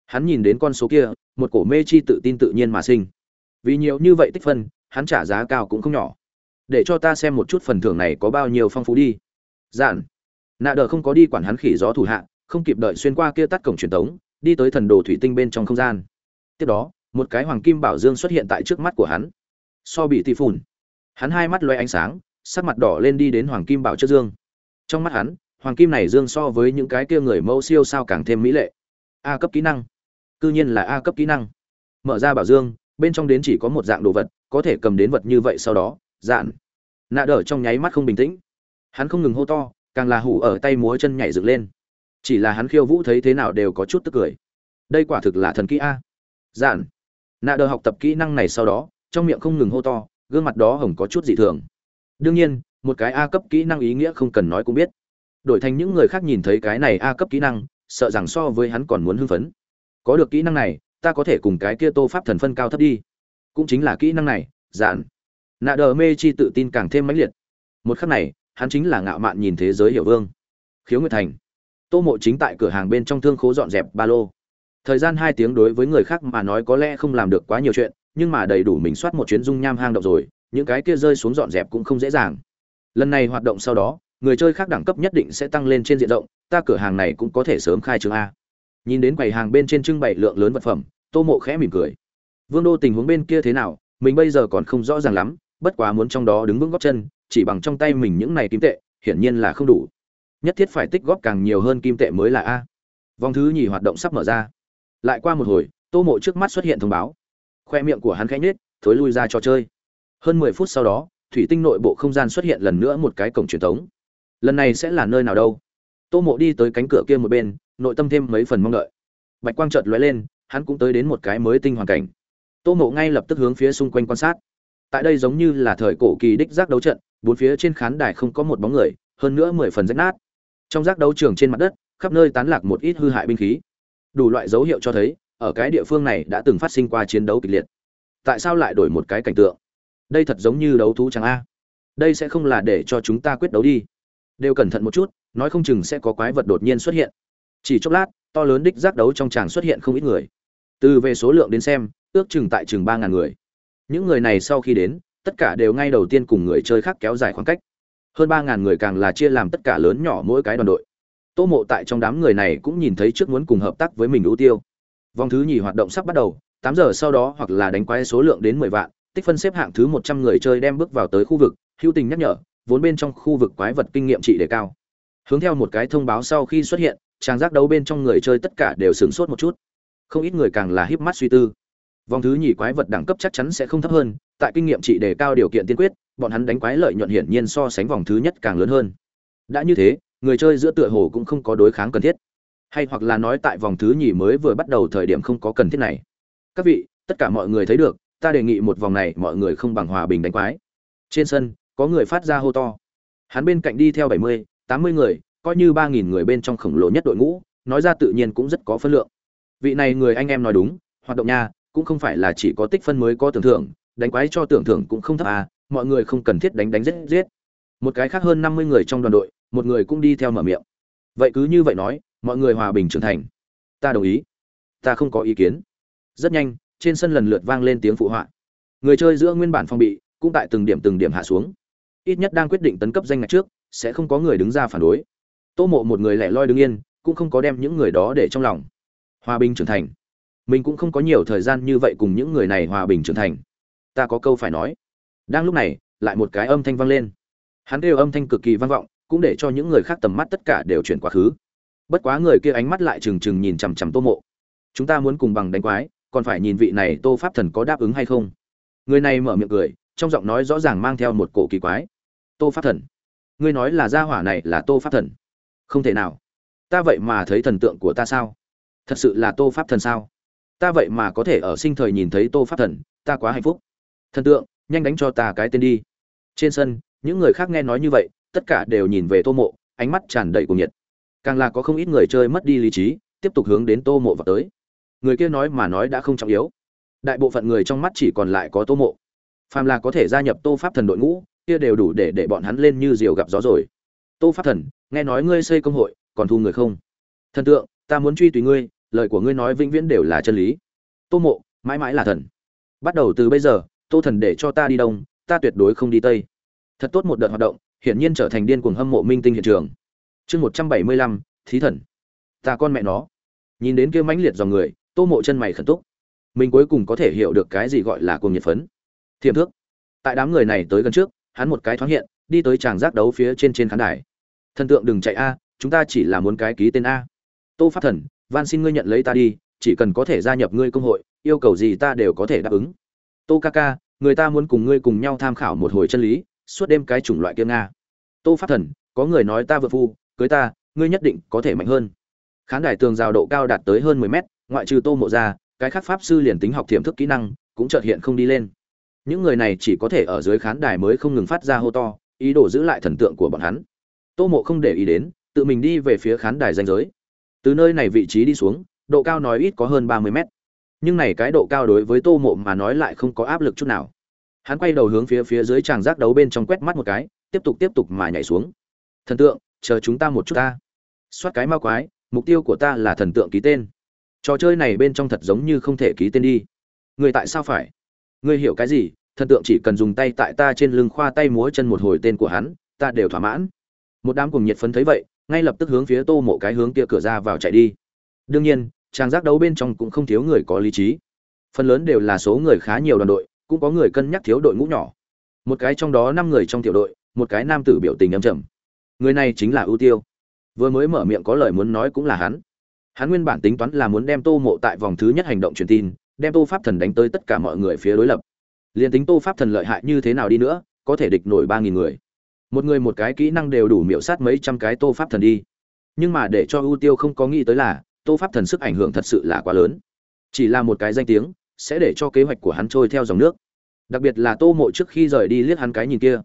hắn nhìn đến con số kia, một cổ mê chi tự tin tự nhiên mà sinh. Vì nhiều như vậy tích phân, hắn trả giá cao cũng không nhỏ. Để cho ta xem một chút phần thưởng này có bao nhiêu phong phú đi. Dạn. nạ đờ không có đi quản hắn khỉ gió thủ hạ, không kịp đợi xuyên qua kia tắt cổng truyền tống, đi tới thần đồ thủy tinh bên trong không gian. Tiếp đó, một cái hoàng kim bảo dương xuất hiện tại trước mắt của hắn. So bị tì phùn. Hắn hai mắt loay ánh sáng, sắc mặt đỏ lên đi đến hoàng kim bảo trước dương. Trong mắt hắn, hoàng kim này dương so với những cái kia người mẫu siêu sao càng thêm mỹ lệ. A cấp kỹ năng cư nhiên là a cấp kỹ năng. Mở ra bảo dương, bên trong đến chỉ có một dạng đồ vật, có thể cầm đến vật như vậy sau đó, dạn. Nạ đỡ trong nháy mắt không bình tĩnh. Hắn không ngừng hô to, càng là hủ ở tay múa chân nhảy dựng lên. Chỉ là hắn khiêu vũ thấy thế nào đều có chút tức cười. Đây quả thực là thần kỹ a. Dạn. Nạ đỡ học tập kỹ năng này sau đó, trong miệng không ngừng hô to, gương mặt đó hồng có chút dị thường. Đương nhiên, một cái a cấp kỹ năng ý nghĩa không cần nói cũng biết. Đổi thành những người khác nhìn thấy cái này a cấp kỹ năng, sợ rằng so với hắn còn muốn hưng phấn có được kỹ năng này, ta có thể cùng cái kia tô pháp thần phân cao thấp đi. Cũng chính là kỹ năng này dạn nạ đờ mê chi tự tin càng thêm mãnh liệt. Một khắc này, hắn chính là ngạo mạn nhìn thế giới hiểu vương. Khiếu nguyệt thành. Tô mộ chính tại cửa hàng bên trong thương khố dọn dẹp ba lô. Thời gian hai tiếng đối với người khác mà nói có lẽ không làm được quá nhiều chuyện, nhưng mà đầy đủ mình soát một chuyến dung nham hang động rồi, những cái kia rơi xuống dọn dẹp cũng không dễ dàng. Lần này hoạt động sau đó, người chơi khác đẳng cấp nhất định sẽ tăng lên trên diện rộng, ta cửa hàng này cũng có thể sớm khai trương a nhìn đến quầy hàng bên trên trưng bày lượng lớn vật phẩm, tô mộ khẽ mỉm cười. Vương đô tình huống bên kia thế nào, mình bây giờ còn không rõ ràng lắm, bất quá muốn trong đó đứng vững góp chân, chỉ bằng trong tay mình những này kim tệ, hiển nhiên là không đủ. Nhất thiết phải tích góp càng nhiều hơn kim tệ mới là a. Vòng thứ nhì hoạt động sắp mở ra. Lại qua một hồi, tô mộ trước mắt xuất hiện thông báo. Khoe miệng của hắn khẽ nhết thối lui ra trò chơi. Hơn mười phút sau đó, thủy tinh nội bộ không gian xuất hiện lần nữa một cái cổng truyền thống. Lần này sẽ là nơi nào đâu? Tô mộ đi tới cánh cửa kia một bên nội tâm thêm mấy phần mong đợi. Bạch quang chợt lóe lên, hắn cũng tới đến một cái mới tinh hoàn cảnh. Tô mộ ngay lập tức hướng phía xung quanh quan sát. Tại đây giống như là thời cổ kỳ đích giác đấu trận, bốn phía trên khán đài không có một bóng người, hơn nữa mười phần rách nát. Trong giác đấu trường trên mặt đất, khắp nơi tán lạc một ít hư hại binh khí. Đủ loại dấu hiệu cho thấy, ở cái địa phương này đã từng phát sinh qua chiến đấu kịch liệt. Tại sao lại đổi một cái cảnh tượng? Đây thật giống như đấu thú chẳng a. Đây sẽ không là để cho chúng ta quyết đấu đi. Đều cẩn thận một chút, nói không chừng sẽ có quái vật đột nhiên xuất hiện chỉ chốc lát, to lớn đích giác đấu trong tràng xuất hiện không ít người. Từ về số lượng đến xem, ước chừng tại chừng ba ngàn người. Những người này sau khi đến, tất cả đều ngay đầu tiên cùng người chơi khác kéo dài khoảng cách. Hơn ba ngàn người càng là chia làm tất cả lớn nhỏ mỗi cái đoàn đội. Tô mộ tại trong đám người này cũng nhìn thấy trước muốn cùng hợp tác với mình ưu tiêu. Vòng thứ nhì hoạt động sắp bắt đầu, tám giờ sau đó hoặc là đánh quái số lượng đến mười vạn, tích phân xếp hạng thứ một trăm người chơi đem bước vào tới khu vực, hữu tình nhắc nhở, vốn bên trong khu vực quái vật kinh nghiệm trị đề cao. Hướng theo một cái thông báo sau khi xuất hiện trang giác đấu bên trong người chơi tất cả đều sửng sốt một chút. Không ít người càng là híp mắt suy tư. Vòng thứ nhì quái vật đẳng cấp chắc chắn sẽ không thấp hơn, tại kinh nghiệm trị đề cao điều kiện tiên quyết, bọn hắn đánh quái lợi nhuận hiển nhiên so sánh vòng thứ nhất càng lớn hơn. Đã như thế, người chơi giữa tựa hồ cũng không có đối kháng cần thiết. Hay hoặc là nói tại vòng thứ nhì mới vừa bắt đầu thời điểm không có cần thiết này. Các vị, tất cả mọi người thấy được, ta đề nghị một vòng này mọi người không bằng hòa bình đánh quái. Trên sân, có người phát ra hô to. Hắn bên cạnh đi theo bảy mươi, tám mươi người coi như ba nghìn người bên trong khổng lồ nhất đội ngũ, nói ra tự nhiên cũng rất có phân lượng. Vị này người anh em nói đúng, hoạt động nha, cũng không phải là chỉ có tích phân mới có tưởng thưởng, đánh quái cho tưởng thưởng cũng không thấp à mọi người không cần thiết đánh đánh giết giết. Một cái khác hơn năm mươi người trong đoàn đội, một người cũng đi theo mở miệng. Vậy cứ như vậy nói, mọi người hòa bình trưởng thành. Ta đồng ý. Ta không có ý kiến. Rất nhanh, trên sân lần lượt vang lên tiếng phụ họa. Người chơi giữa nguyên bản phong bị, cũng tại từng điểm từng điểm hạ xuống. Ít nhất đang quyết định tấn cấp danh ngạch trước, sẽ không có người đứng ra phản đối tô mộ một người lẻ loi đứng yên, cũng không có đem những người đó để trong lòng. Hòa bình trưởng thành. Mình cũng không có nhiều thời gian như vậy cùng những người này hòa bình trưởng thành. Ta có câu phải nói. Đang lúc này, lại một cái âm thanh vang lên. Hắn kêu âm thanh cực kỳ vang vọng, cũng để cho những người khác tầm mắt tất cả đều chuyển quá khứ. Bất quá người kia ánh mắt lại trừng trừng nhìn chằm chằm tô mộ. Chúng ta muốn cùng bằng đánh quái, còn phải nhìn vị này tô pháp thần có đáp ứng hay không? Người này mở miệng cười, trong giọng nói rõ ràng mang theo một cổ kỳ quái. Tô pháp thần. Ngươi nói là gia hỏa này là tô pháp thần không thể nào. Ta vậy mà thấy thần tượng của ta sao? Thật sự là tô pháp thần sao? Ta vậy mà có thể ở sinh thời nhìn thấy tô pháp thần, ta quá hạnh phúc. Thần tượng, nhanh đánh cho ta cái tên đi. Trên sân, những người khác nghe nói như vậy, tất cả đều nhìn về tô mộ, ánh mắt tràn đầy cuồng nhiệt. Càng là có không ít người chơi mất đi lý trí, tiếp tục hướng đến tô mộ vào tới. Người kia nói mà nói đã không trọng yếu. Đại bộ phận người trong mắt chỉ còn lại có tô mộ. Phàm là có thể gia nhập tô pháp thần đội ngũ, kia đều đủ để để bọn hắn lên như diều gặp gió rồi tô pháp thần, nghe nói ngươi xây công hội, còn thu người không? Thần tượng, ta muốn truy tùy ngươi, lời của ngươi nói vĩnh viễn đều là chân lý. Tô mộ, mãi mãi là thần. Bắt đầu từ bây giờ, tô thần để cho ta đi đông, ta tuyệt đối không đi tây. Thật tốt một đợt hoạt động, hiển nhiên trở thành điên cuồng hâm mộ minh tinh hiện trường. Chương một trăm bảy mươi lăm, thí thần. Ta con mẹ nó. Nhìn đến kia mãnh liệt dòng người, tô mộ chân mày khẩn túc. Mình cuối cùng có thể hiểu được cái gì gọi là cuồng nhiệt phấn. Thiềm thước. Tại đám người này tới gần trước, hắn một cái thoáng hiện, đi tới tràng giác đấu phía trên trên khán đài thần tượng đừng chạy a, chúng ta chỉ là muốn cái ký tên a. Tô pháp thần, van xin ngươi nhận lấy ta đi, chỉ cần có thể gia nhập ngươi công hội, yêu cầu gì ta đều có thể đáp ứng. Tô ca ca, người ta muốn cùng ngươi cùng nhau tham khảo một hồi chân lý, suốt đêm cái chủng loại kia nga. Tô pháp thần, có người nói ta vượt phu, cưới ta, ngươi nhất định có thể mạnh hơn. Khán đài tường rào độ cao đạt tới hơn mười mét, ngoại trừ tô mộ ra cái khác pháp sư liền tính học thiểm thức kỹ năng, cũng chợt hiện không đi lên. Những người này chỉ có thể ở dưới khán đài mới không ngừng phát ra hô to, ý đồ giữ lại thần tượng của bọn hắn tô mộ không để ý đến, tự mình đi về phía khán đài danh giới. Từ nơi này vị trí đi xuống, độ cao nói ít có hơn ba mươi mét. Nhưng này cái độ cao đối với tô mộ mà nói lại không có áp lực chút nào. Hắn quay đầu hướng phía phía dưới tràng giác đấu bên trong quét mắt một cái, tiếp tục tiếp tục mà nhảy xuống. Thần tượng, chờ chúng ta một chút ta. Soát cái ma quái, mục tiêu của ta là thần tượng ký tên. Trò chơi này bên trong thật giống như không thể ký tên đi. Người tại sao phải? Ngươi hiểu cái gì? Thần tượng chỉ cần dùng tay tại ta trên lưng khoa tay múa chân một hồi tên của hắn, ta đều thỏa mãn một đám cùng nhiệt phấn thấy vậy, ngay lập tức hướng phía tô mộ cái hướng kia cửa ra vào chạy đi. Đương nhiên trang giác đấu bên trong cũng không thiếu người có lý trí. Phần lớn đều là số người khá nhiều đoàn đội, cũng có người cân nhắc thiếu đội ngũ nhỏ. Một cái trong đó năm người trong tiểu đội, một cái nam tử biểu tình âm trầm. Người này chính là ưu tiêu. Vừa mới mở miệng có lời muốn nói cũng là hắn. Hắn nguyên bản tính toán là muốn đem tô mộ tại vòng thứ nhất hành động truyền tin, đem tô pháp thần đánh tới tất cả mọi người phía đối lập. Liền tính tô pháp thần lợi hại như thế nào đi nữa, có thể địch nổi ba nghìn người một người một cái kỹ năng đều đủ miểu sát mấy trăm cái tô pháp thần đi. Nhưng mà để cho ưu tiêu không có nghĩ tới là, tô pháp thần sức ảnh hưởng thật sự là quá lớn. Chỉ là một cái danh tiếng, sẽ để cho kế hoạch của hắn trôi theo dòng nước. Đặc biệt là tô mộ trước khi rời đi liếc hắn cái nhìn kia.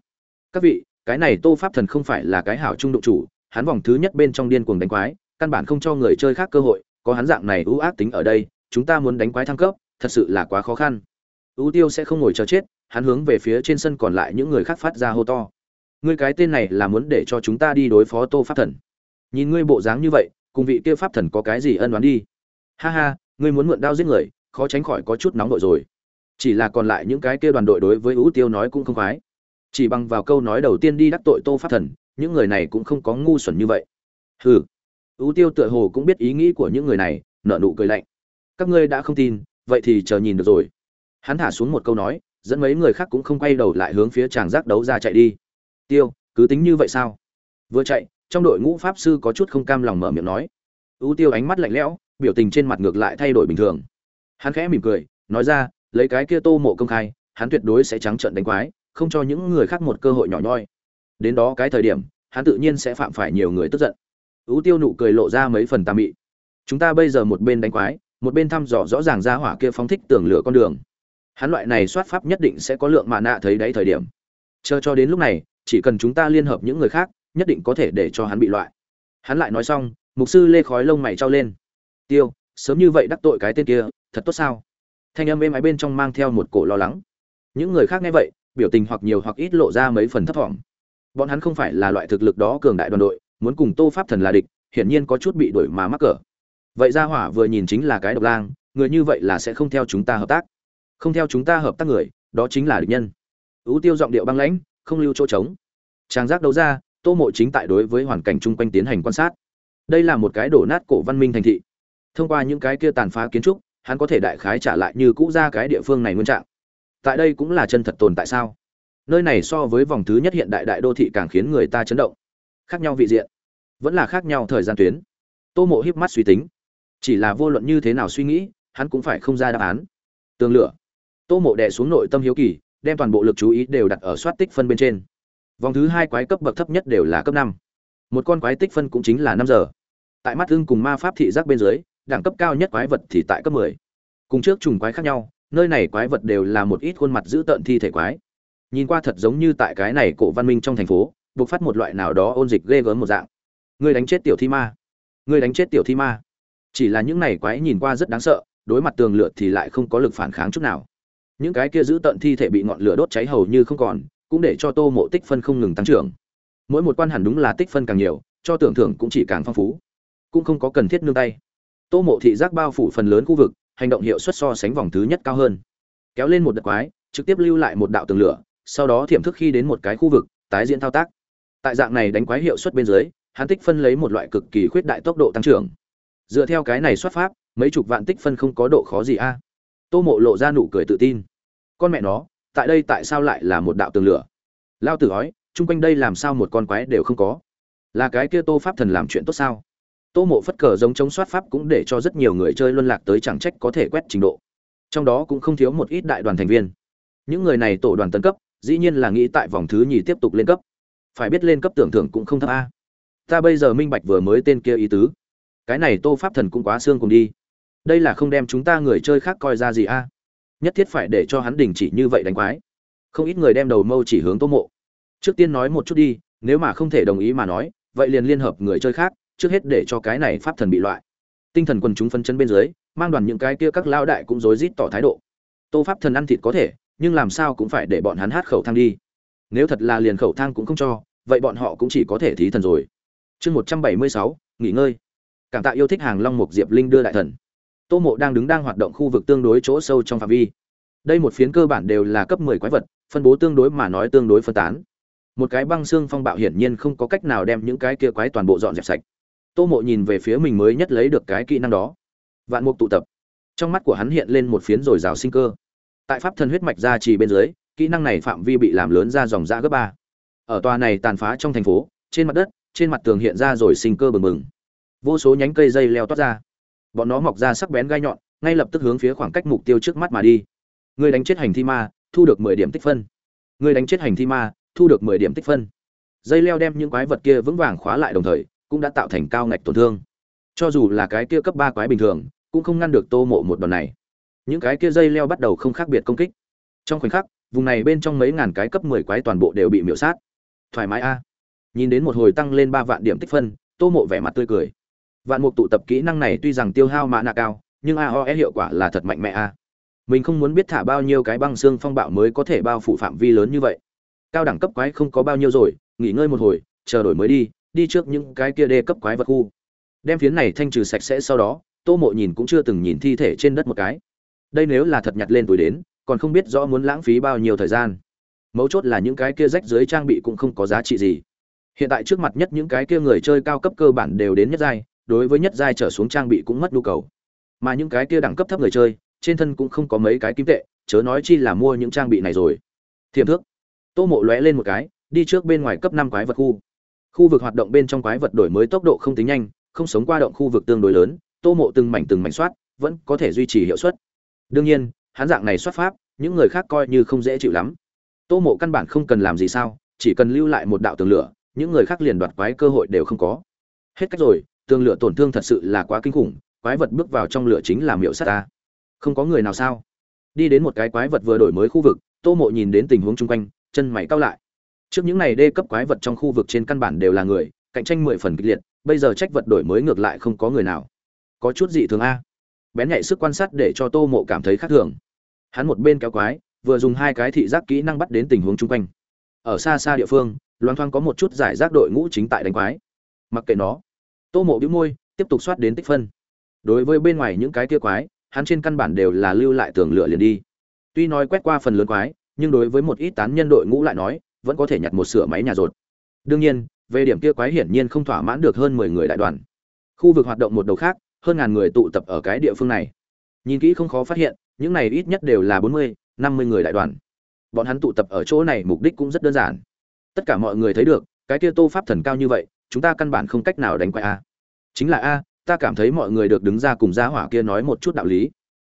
Các vị, cái này tô pháp thần không phải là cái hảo trung độ chủ, hắn vòng thứ nhất bên trong điên cuồng đánh quái, căn bản không cho người chơi khác cơ hội, có hắn dạng này ưu ác tính ở đây, chúng ta muốn đánh quái thăng cấp, thật sự là quá khó khăn. Ưu tiêu sẽ không ngồi chờ chết, hắn hướng về phía trên sân còn lại những người khác phát ra hô to ngươi cái tên này là muốn để cho chúng ta đi đối phó tô pháp thần. Nhìn ngươi bộ dáng như vậy, cùng vị kia pháp thần có cái gì ân đoán đi? Ha ha, ngươi muốn mượn đao giết người, khó tránh khỏi có chút nóng đội rồi. Chỉ là còn lại những cái kia đoàn đội đối với ưu tiêu nói cũng không khoái. Chỉ bằng vào câu nói đầu tiên đi đắc tội tô pháp thần, những người này cũng không có ngu xuẩn như vậy. Hừ. Ưu tiêu tựa hồ cũng biết ý nghĩ của những người này, nở nụ cười lạnh. Các ngươi đã không tin, vậy thì chờ nhìn được rồi. Hắn thả xuống một câu nói, dẫn mấy người khác cũng không quay đầu lại hướng phía tràng giác đấu ra chạy đi tiêu, cứ tính như vậy sao? Vừa chạy, trong đội ngũ pháp sư có chút không cam lòng mở miệng nói. Ưu tiêu ánh mắt lạnh lẽo, biểu tình trên mặt ngược lại thay đổi bình thường. Hắn khẽ mỉm cười, nói ra, lấy cái kia tô mộ công khai, hắn tuyệt đối sẽ trắng trợn đánh quái, không cho những người khác một cơ hội nhỏ nhoi. Đến đó cái thời điểm, hắn tự nhiên sẽ phạm phải nhiều người tức giận. Ưu tiêu nụ cười lộ ra mấy phần tà mị. Chúng ta bây giờ một bên đánh quái, một bên thăm dò rõ ràng ra hỏa kia phóng thích tưởng lửa con đường. Hắn loại này soát pháp nhất định sẽ có lượng mạ nạ thấy đấy thời điểm. Chờ cho đến lúc này chỉ cần chúng ta liên hợp những người khác, nhất định có thể để cho hắn bị loại. Hắn lại nói xong, mục sư lê khói lông mày trao lên. Tiêu, sớm như vậy đắc tội cái tên kia, thật tốt sao? Thanh âm êm ái bên trong mang theo một cổ lo lắng. Những người khác nghe vậy, biểu tình hoặc nhiều hoặc ít lộ ra mấy phần thấp thỏm. Bọn hắn không phải là loại thực lực đó cường đại đoàn đội, muốn cùng tô pháp thần là địch, hiển nhiên có chút bị đuổi mà mắc cỡ. Vậy gia hỏa vừa nhìn chính là cái độc lang, người như vậy là sẽ không theo chúng ta hợp tác. Không theo chúng ta hợp tác người, đó chính là địch nhân. Ưu tiêu giọng điệu băng lãnh không lưu chỗ trống. Trang giác đấu ra, tô mộ chính tại đối với hoàn cảnh chung quanh tiến hành quan sát. Đây là một cái đổ nát cổ văn minh thành thị. Thông qua những cái kia tàn phá kiến trúc, hắn có thể đại khái trả lại như cũ ra cái địa phương này nguyên trạng. Tại đây cũng là chân thật tồn tại sao? Nơi này so với vòng thứ nhất hiện đại đại đô thị càng khiến người ta chấn động. Khác nhau vị diện, vẫn là khác nhau thời gian tuyến. Tô mộ híp mắt suy tính. Chỉ là vô luận như thế nào suy nghĩ, hắn cũng phải không ra đáp án. Tường lửa. Tô mộ đè xuống nội tâm hiếu kỳ đem toàn bộ lực chú ý đều đặt ở soát tích phân bên trên. Vòng thứ hai quái cấp bậc thấp nhất đều là cấp năm. Một con quái tích phân cũng chính là năm giờ. Tại mắt ưng cùng ma pháp thị giác bên dưới, đẳng cấp cao nhất quái vật thì tại cấp mười. Cùng trước trùng quái khác nhau, nơi này quái vật đều là một ít khuôn mặt giữ tợn thi thể quái. Nhìn qua thật giống như tại cái này cổ văn minh trong thành phố buộc phát một loại nào đó ôn dịch ghê gớm một dạng. Người đánh chết tiểu thi ma. Người đánh chết tiểu thi ma. Chỉ là những này quái nhìn qua rất đáng sợ, đối mặt tường lửa thì lại không có lực phản kháng chút nào những cái kia giữ tận thi thể bị ngọn lửa đốt cháy hầu như không còn, cũng để cho tô mộ tích phân không ngừng tăng trưởng. Mỗi một quan hẳn đúng là tích phân càng nhiều, cho tưởng thưởng cũng chỉ càng phong phú. Cũng không có cần thiết nương tay. Tô mộ thị giác bao phủ phần lớn khu vực, hành động hiệu suất so sánh vòng thứ nhất cao hơn. Kéo lên một đợt quái, trực tiếp lưu lại một đạo tường lửa, sau đó thiểm thức khi đến một cái khu vực, tái diễn thao tác. Tại dạng này đánh quái hiệu suất bên dưới, hắn tích phân lấy một loại cực kỳ khuyết đại tốc độ tăng trưởng. Dựa theo cái này xuất pháp, mấy chục vạn tích phân không có độ khó gì a tô mộ lộ ra nụ cười tự tin. Con mẹ nó, tại đây tại sao lại là một đạo tường lửa? Lao tử nói chung quanh đây làm sao một con quái đều không có? Là cái kia tô pháp thần làm chuyện tốt sao? Tô mộ phất cờ giống chống soát pháp cũng để cho rất nhiều người chơi luân lạc tới chẳng trách có thể quét trình độ. Trong đó cũng không thiếu một ít đại đoàn thành viên. Những người này tổ đoàn tấn cấp, dĩ nhiên là nghĩ tại vòng thứ nhì tiếp tục lên cấp. Phải biết lên cấp tưởng thưởng cũng không thấp a. Ta bây giờ minh bạch vừa mới tên kia ý tứ. Cái này tô pháp thần cũng quá xương cùng đi đây là không đem chúng ta người chơi khác coi ra gì a? Nhất thiết phải để cho hắn đình chỉ như vậy đánh quái. Không ít người đem đầu mâu chỉ hướng tô mộ. Trước tiên nói một chút đi, nếu mà không thể đồng ý mà nói, vậy liền liên hợp người chơi khác, trước hết để cho cái này pháp thần bị loại. Tinh thần quần chúng phân chân bên dưới, mang đoàn những cái kia các lao đại cũng rối rít tỏ thái độ. Tô pháp thần ăn thịt có thể, nhưng làm sao cũng phải để bọn hắn hát khẩu thang đi. Nếu thật là liền khẩu thang cũng không cho, vậy bọn họ cũng chỉ có thể thí thần rồi. Chương một trăm bảy mươi sáu, nghỉ ngơi. Cảm tạ yêu thích hàng long mục diệp linh đưa đại thần tô mộ đang đứng đang hoạt động khu vực tương đối chỗ sâu trong phạm vi. Đây một phiến cơ bản đều là cấp 10 quái vật, phân bố tương đối mà nói tương đối phân tán. Một cái băng xương phong bạo hiển nhiên không có cách nào đem những cái kia quái toàn bộ dọn dẹp sạch. Tô mộ nhìn về phía mình mới nhất lấy được cái kỹ năng đó. Vạn mục tụ tập. Trong mắt của hắn hiện lên một phiến rồi rào sinh cơ. Tại pháp thân huyết mạch ra trì bên dưới, kỹ năng này phạm vi bị làm lớn ra dòng ra gấp ba. Ở tòa này tàn phá trong thành phố, trên mặt đất, trên mặt tường hiện ra rồi sinh cơ bừng bừng. Vô số nhánh cây dây leo toát ra bọn nó mọc ra sắc bén gai nhọn, ngay lập tức hướng phía khoảng cách mục tiêu trước mắt mà đi. Người đánh chết hành thi ma, thu được mười điểm tích phân. Người đánh chết hành thi ma, thu được mười điểm tích phân. Dây leo đem những quái vật kia vững vàng khóa lại đồng thời, cũng đã tạo thành cao ngạch tổn thương. Cho dù là cái kia cấp ba quái bình thường, cũng không ngăn được tô mộ một đòn này. Những cái kia dây leo bắt đầu không khác biệt công kích. Trong khoảnh khắc, vùng này bên trong mấy ngàn cái cấp mười quái toàn bộ đều bị miễu sát. Thoải mái a. Nhìn đến một hồi tăng lên ba vạn điểm tích phân, tô mộ vẻ mặt tươi cười vạn mục tụ tập kỹ năng này tuy rằng tiêu hao mã nạ cao, nhưng aoe hiệu quả là thật mạnh mẽ a. Mình không muốn biết thả bao nhiêu cái băng xương phong bạo mới có thể bao phủ phạm vi lớn như vậy. Cao đẳng cấp quái không có bao nhiêu rồi, nghỉ ngơi một hồi, chờ đổi mới đi đi trước những cái kia đê cấp quái vật khu. Đem phiến này thanh trừ sạch sẽ sau đó, tô mộ nhìn cũng chưa từng nhìn thi thể trên đất một cái. Đây nếu là thật nhặt lên tuổi đến, còn không biết rõ muốn lãng phí bao nhiêu thời gian. Mấu chốt là những cái kia rách dưới trang bị cũng không có giá trị gì. Hiện tại trước mặt nhất những cái kia người chơi cao cấp cơ bản đều đến nhất giai đối với nhất giai trở xuống trang bị cũng mất nhu cầu. Mà những cái kia đẳng cấp thấp người chơi, trên thân cũng không có mấy cái kim tệ, chớ nói chi là mua những trang bị này rồi. Thiềm thước. Tô mộ lóe lên một cái, đi trước bên ngoài cấp năm quái vật khu. Khu vực hoạt động bên trong quái vật đổi mới tốc độ không tính nhanh, không sống qua động khu vực tương đối lớn, tô mộ từng mảnh từng mảnh soát, vẫn có thể duy trì hiệu suất. Đương nhiên, hắn dạng này soát pháp, những người khác coi như không dễ chịu lắm. Tô mộ căn bản không cần làm gì sao, chỉ cần lưu lại một đạo tường lửa, những người khác liền đoạt quái cơ hội đều không có. Hết cách rồi tường lửa tổn thương thật sự là quá kinh khủng, quái vật bước vào trong lửa chính là miệu sắt ta. Không có người nào sao? Đi đến một cái quái vật vừa đổi mới khu vực, tô mộ nhìn đến tình huống chung quanh, chân mày cao lại. Trước những này đê cấp quái vật trong khu vực trên căn bản đều là người, cạnh tranh mười phần kịch liệt, bây giờ trách vật đổi mới ngược lại không có người nào. Có chút gì thường a. Bén nhạy sức quan sát để cho tô mộ cảm thấy khác thường. Hắn một bên kéo quái, vừa dùng hai cái thị giác kỹ năng bắt đến tình huống chung quanh. Ở xa xa địa phương loan thoang có một chút giải rác đội ngũ chính tại đánh quái. Mặc kệ nó tô mộ bĩu môi, tiếp tục soát đến tích phân. Đối với bên ngoài những cái kia quái, hắn trên căn bản đều là lưu lại tường lửa liền đi. Tuy nói quét qua phần lớn quái, nhưng đối với một ít tán nhân đội ngũ lại nói, vẫn có thể nhặt một sửa máy nhà rột. Đương nhiên, về điểm kia quái hiển nhiên không thỏa mãn được hơn mười người đại đoàn. Khu vực hoạt động một đầu khác, hơn ngàn người tụ tập ở cái địa phương này. Nhìn kỹ không khó phát hiện, những này ít nhất đều là bốn mươi, năm mươi người đại đoàn. Bọn hắn tụ tập ở chỗ này mục đích cũng rất đơn giản. Tất cả mọi người thấy được, cái kia tô pháp thần cao như vậy chúng ta căn bản không cách nào đánh quay a. Chính là a, ta cảm thấy mọi người được đứng ra cùng gia hỏa kia nói một chút đạo lý.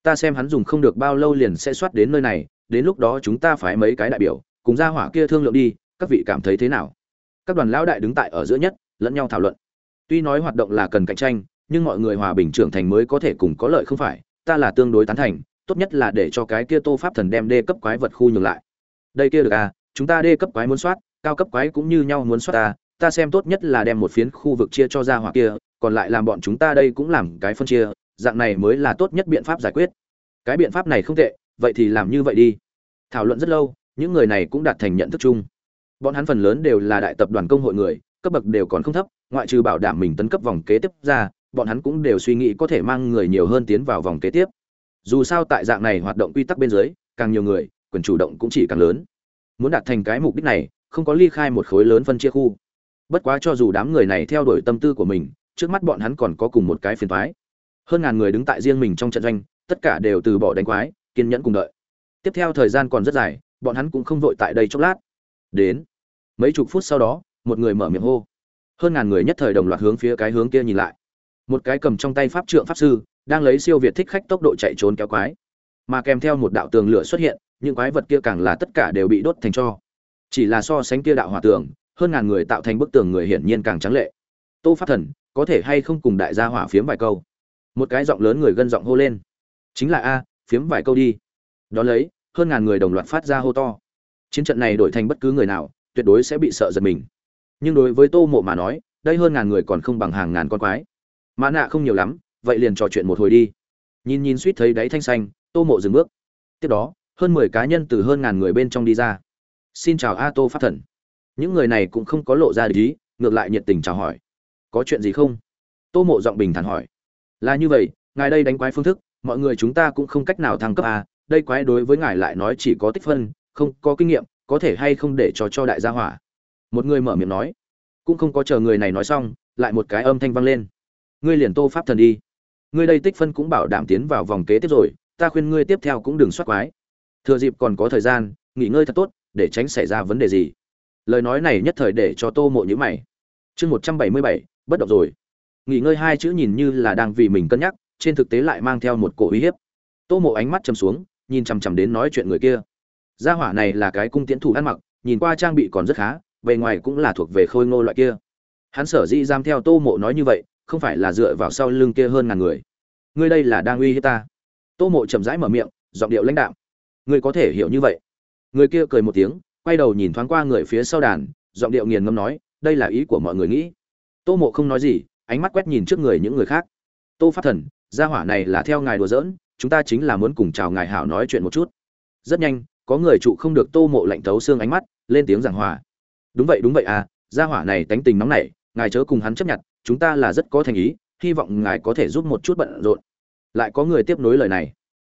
Ta xem hắn dùng không được bao lâu liền sẽ soát đến nơi này, đến lúc đó chúng ta phải mấy cái đại biểu, cùng gia hỏa kia thương lượng đi, các vị cảm thấy thế nào? Các đoàn lão đại đứng tại ở giữa nhất, lẫn nhau thảo luận. Tuy nói hoạt động là cần cạnh tranh, nhưng mọi người hòa bình trưởng thành mới có thể cùng có lợi không phải, ta là tương đối tán thành, tốt nhất là để cho cái kia tô pháp thần đem đê cấp quái vật khu nhường lại. Đây kia được à chúng ta đê cấp quái muốn soát, cao cấp quái cũng như nhau muốn soát ta ta xem tốt nhất là đem một phiến khu vực chia cho ra hỏa kia, còn lại làm bọn chúng ta đây cũng làm cái phân chia, dạng này mới là tốt nhất biện pháp giải quyết. Cái biện pháp này không tệ, vậy thì làm như vậy đi. Thảo luận rất lâu, những người này cũng đạt thành nhận thức chung. Bọn hắn phần lớn đều là đại tập đoàn công hội người, cấp bậc đều còn không thấp, ngoại trừ bảo đảm mình tấn cấp vòng kế tiếp ra, bọn hắn cũng đều suy nghĩ có thể mang người nhiều hơn tiến vào vòng kế tiếp. Dù sao tại dạng này hoạt động quy tắc bên dưới, càng nhiều người, quyền chủ động cũng chỉ càng lớn. Muốn đạt thành cái mục đích này, không có ly khai một khối lớn phân chia khu bất quá cho dù đám người này theo đuổi tâm tư của mình, trước mắt bọn hắn còn có cùng một cái phiền thoái hơn ngàn người đứng tại riêng mình trong trận doanh, tất cả đều từ bỏ đánh quái, kiên nhẫn cùng đợi. Tiếp theo thời gian còn rất dài, bọn hắn cũng không vội tại đây chốc lát. Đến mấy chục phút sau đó, một người mở miệng hô. Hơn ngàn người nhất thời đồng loạt hướng phía cái hướng kia nhìn lại. Một cái cầm trong tay pháp trượng pháp sư, đang lấy siêu việt thích khách tốc độ chạy trốn kéo quái. Mà kèm theo một đạo tường lửa xuất hiện, những quái vật kia càng là tất cả đều bị đốt thành cho. Chỉ là so sánh kia đạo hỏa tường hơn ngàn người tạo thành bức tường người hiển nhiên càng trắng lệ. Tô pháp thần, có thể hay không cùng đại gia hỏa phiếm vài câu? Một cái giọng lớn người gân giọng hô lên. Chính là a, phiếm vài câu đi. Đó lấy, hơn ngàn người đồng loạt phát ra hô to. Chiến trận này đổi thành bất cứ người nào, tuyệt đối sẽ bị sợ giật mình. Nhưng đối với tô mộ mà nói, đây hơn ngàn người còn không bằng hàng ngàn con quái. Mã nạ không nhiều lắm, vậy liền trò chuyện một hồi đi. Nhìn nhìn suýt thấy đáy thanh xanh, tô mộ dừng bước. Tiếp đó, hơn mười cá nhân từ hơn ngàn người bên trong đi ra. Xin chào a tô pháp thần những người này cũng không có lộ ra lý ngược lại nhiệt tình chào hỏi. Có chuyện gì không? Tô mộ giọng bình thản hỏi. Là như vậy, ngài đây đánh quái phương thức, mọi người chúng ta cũng không cách nào thăng cấp à? đây quái đối với ngài lại nói chỉ có tích phân, không có kinh nghiệm, có thể hay không để cho cho đại gia hỏa? Một người mở miệng nói. Cũng không có chờ người này nói xong, lại một cái âm thanh vang lên. Ngươi liền tô pháp thần đi. Ngươi đây tích phân cũng bảo đảm tiến vào vòng kế tiếp rồi, ta khuyên ngươi tiếp theo cũng đừng soát quái. Thừa dịp còn có thời gian, nghỉ ngơi thật tốt, để tránh xảy ra vấn đề gì lời nói này nhất thời để cho tô mộ nhữ mày. Chương một trăm bảy mươi bảy, bất động rồi. Nghỉ ngơi hai chữ nhìn như là đang vì mình cân nhắc, trên thực tế lại mang theo một cổ uy hiếp. Tô mộ ánh mắt chầm xuống, nhìn chằm chằm đến nói chuyện người kia. Gia hỏa này là cái cung tiễn thủ ăn mặc, nhìn qua trang bị còn rất khá, bề ngoài cũng là thuộc về khôi ngô loại kia. Hắn sở dĩ giam theo tô mộ nói như vậy, không phải là dựa vào sau lưng kia hơn ngàn người. Ngươi đây là đang uy hiếp ta. Tô mộ chậm rãi mở miệng, giọng điệu lãnh đạm. Ngươi có thể hiểu như vậy. Người kia cười một tiếng quay đầu nhìn thoáng qua người phía sau đàn, giọng điệu nghiền ngâm nói, đây là ý của mọi người nghĩ. Tô mộ không nói gì, ánh mắt quét nhìn trước người những người khác. Tô pháp thần, gia hỏa này là theo ngài đùa giỡn, chúng ta chính là muốn cùng chào ngài hảo nói chuyện một chút. Rất nhanh, có người trụ không được tô mộ lạnh thấu xương ánh mắt, lên tiếng giảng hòa. Đúng vậy đúng vậy à gia hỏa này tánh tình nóng nảy, ngài chớ cùng hắn chấp nhận, chúng ta là rất có thành ý, hy vọng ngài có thể giúp một chút bận rộn. Lại có người tiếp nối lời này.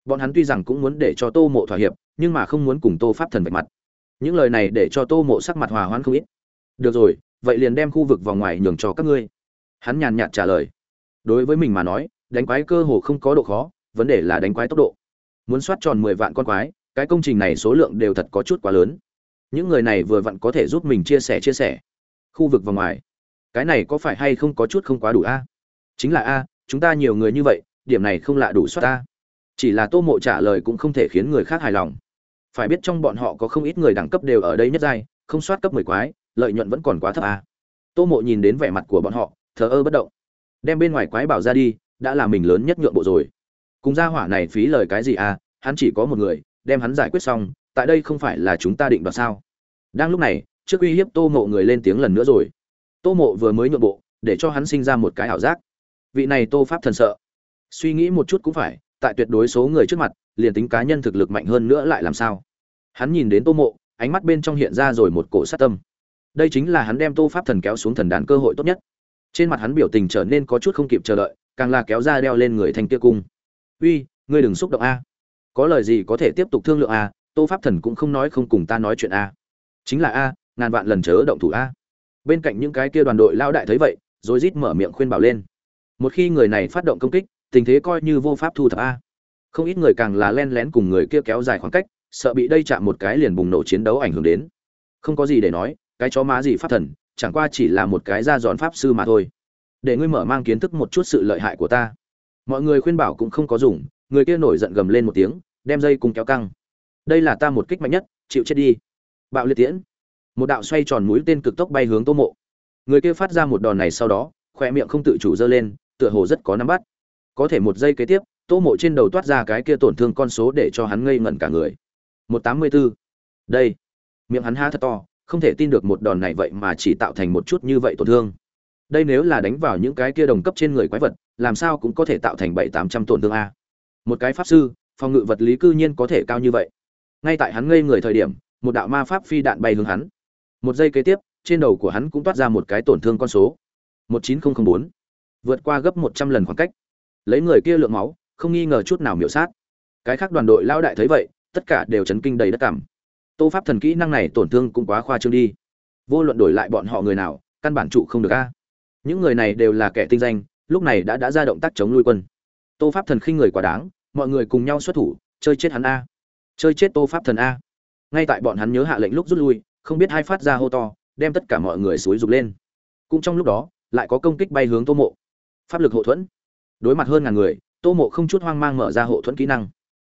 Bọn hắn tuy rằng cũng muốn để cho tô mộ thỏa hiệp, nhưng mà không muốn cùng tô pháp thần vạch mặt những lời này để cho tô mộ sắc mặt hòa hoãn không ít. Được rồi, vậy liền đem khu vực vòng ngoài nhường cho các ngươi. Hắn nhàn nhạt trả lời. Đối với mình mà nói, đánh quái cơ hồ không có độ khó, vấn đề là đánh quái tốc độ. Muốn soát tròn mười vạn con quái, cái công trình này số lượng đều thật có chút quá lớn. Những người này vừa vặn có thể giúp mình chia sẻ chia sẻ. Khu vực vòng ngoài. Cái này có phải hay không có chút không quá đủ a? Chính là a, chúng ta nhiều người như vậy, điểm này không lạ đủ soát ta chỉ là tô mộ trả lời cũng không thể khiến người khác hài lòng phải biết trong bọn họ có không ít người đẳng cấp đều ở đây nhất giai, không soát cấp mười quái, lợi nhuận vẫn còn quá thấp à? tô mộ nhìn đến vẻ mặt của bọn họ, thờ ơ bất động. Đem bên ngoài quái bảo ra đi, đã là mình lớn nhất nhượng bộ rồi. Cùng gia hỏa này phí lời cái gì à hắn chỉ có một người, đem hắn giải quyết xong, tại đây không phải là chúng ta định đoạt sao. Đang lúc này, trước uy hiếp tô mộ người lên tiếng lần nữa rồi. Tô mộ vừa mới nhượng bộ, để cho hắn sinh ra một cái ảo giác. Vị này tô pháp thần sợ. Suy nghĩ một chút cũng phải, tại tuyệt đối số người trước mặt, liền tính cá nhân thực lực mạnh hơn nữa lại làm sao? Hắn nhìn đến tô mộ, ánh mắt bên trong hiện ra rồi một cổ sát tâm. Đây chính là hắn đem tô pháp thần kéo xuống thần đàn cơ hội tốt nhất. Trên mặt hắn biểu tình trở nên có chút không kịp chờ đợi, càng là kéo ra đeo lên người thanh kia cung. Uy, ngươi đừng xúc động a. Có lời gì có thể tiếp tục thương lượng a? Tô pháp thần cũng không nói không cùng ta nói chuyện a. Chính là a, ngàn vạn lần chớ động thủ a. Bên cạnh những cái kia đoàn đội lao đại thấy vậy rồi rít mở miệng khuyên bảo lên. Một khi người này phát động công kích, tình thế coi như vô pháp thu thập a. Không ít người càng là len lén cùng người kia kéo dài khoảng cách sợ bị đây chạm một cái liền bùng nổ chiến đấu ảnh hưởng đến. Không có gì để nói, cái chó má gì pháp thần, chẳng qua chỉ là một cái ra giòn pháp sư mà thôi. Để ngươi mở mang kiến thức một chút sự lợi hại của ta. Mọi người khuyên bảo cũng không có dùng, người kia nổi giận gầm lên một tiếng, đem dây cùng kéo căng. Đây là ta một kích mạnh nhất, chịu chết đi. Bạo liệt tiễn. Một đạo xoay tròn mũi tên cực tốc bay hướng tô mộ. Người kia phát ra một đòn này sau đó khoe miệng không tự chủ dơ lên, tựa hồ rất có nắm bắt. Có thể một giây kế tiếp, tô mộ trên đầu toát ra cái kia tổn thương con số để cho hắn ngây ngẩn cả người một tám mươi bốn đây. Miệng hắn há thật to, không thể tin được một đòn này vậy mà chỉ tạo thành một chút như vậy tổn thương. Đây nếu là đánh vào những cái kia đồng cấp trên người quái vật, làm sao cũng có thể tạo thành bảy tám trăm tổn thương a. Một cái pháp sư, phòng ngự vật lý cư nhiên có thể cao như vậy. Ngay tại hắn ngây người thời điểm, một đạo ma pháp phi đạn bay hướng hắn. Một giây kế tiếp, trên đầu của hắn cũng toát ra một cái tổn thương con số. một chín nghìn bốn. Vượt qua gấp một trăm lần khoảng cách. Lấy người kia lượng máu, không nghi ngờ chút nào miểu sát. Cái khác đoàn đội lao đại thấy vậy tất cả đều chấn kinh đầy đất cảm. Tô pháp thần kỹ năng này tổn thương cũng quá khoa trương đi. Vô luận đổi lại bọn họ người nào, căn bản trụ không được a. Những người này đều là kẻ tinh danh, lúc này đã đã ra động tác chống lui quân. Tô pháp thần khinh người quá đáng, mọi người cùng nhau xuất thủ, chơi chết hắn a. Chơi chết tô pháp thần a. Ngay tại bọn hắn nhớ hạ lệnh lúc rút lui, không biết hai phát ra hô to, đem tất cả mọi người xúi rục lên. Cũng trong lúc đó, lại có công kích bay hướng tô mộ. Pháp lực hộ thuẫn. Đối mặt hơn ngàn người, tô mộ không chút hoang mang mở ra hộ thuẫn kỹ năng.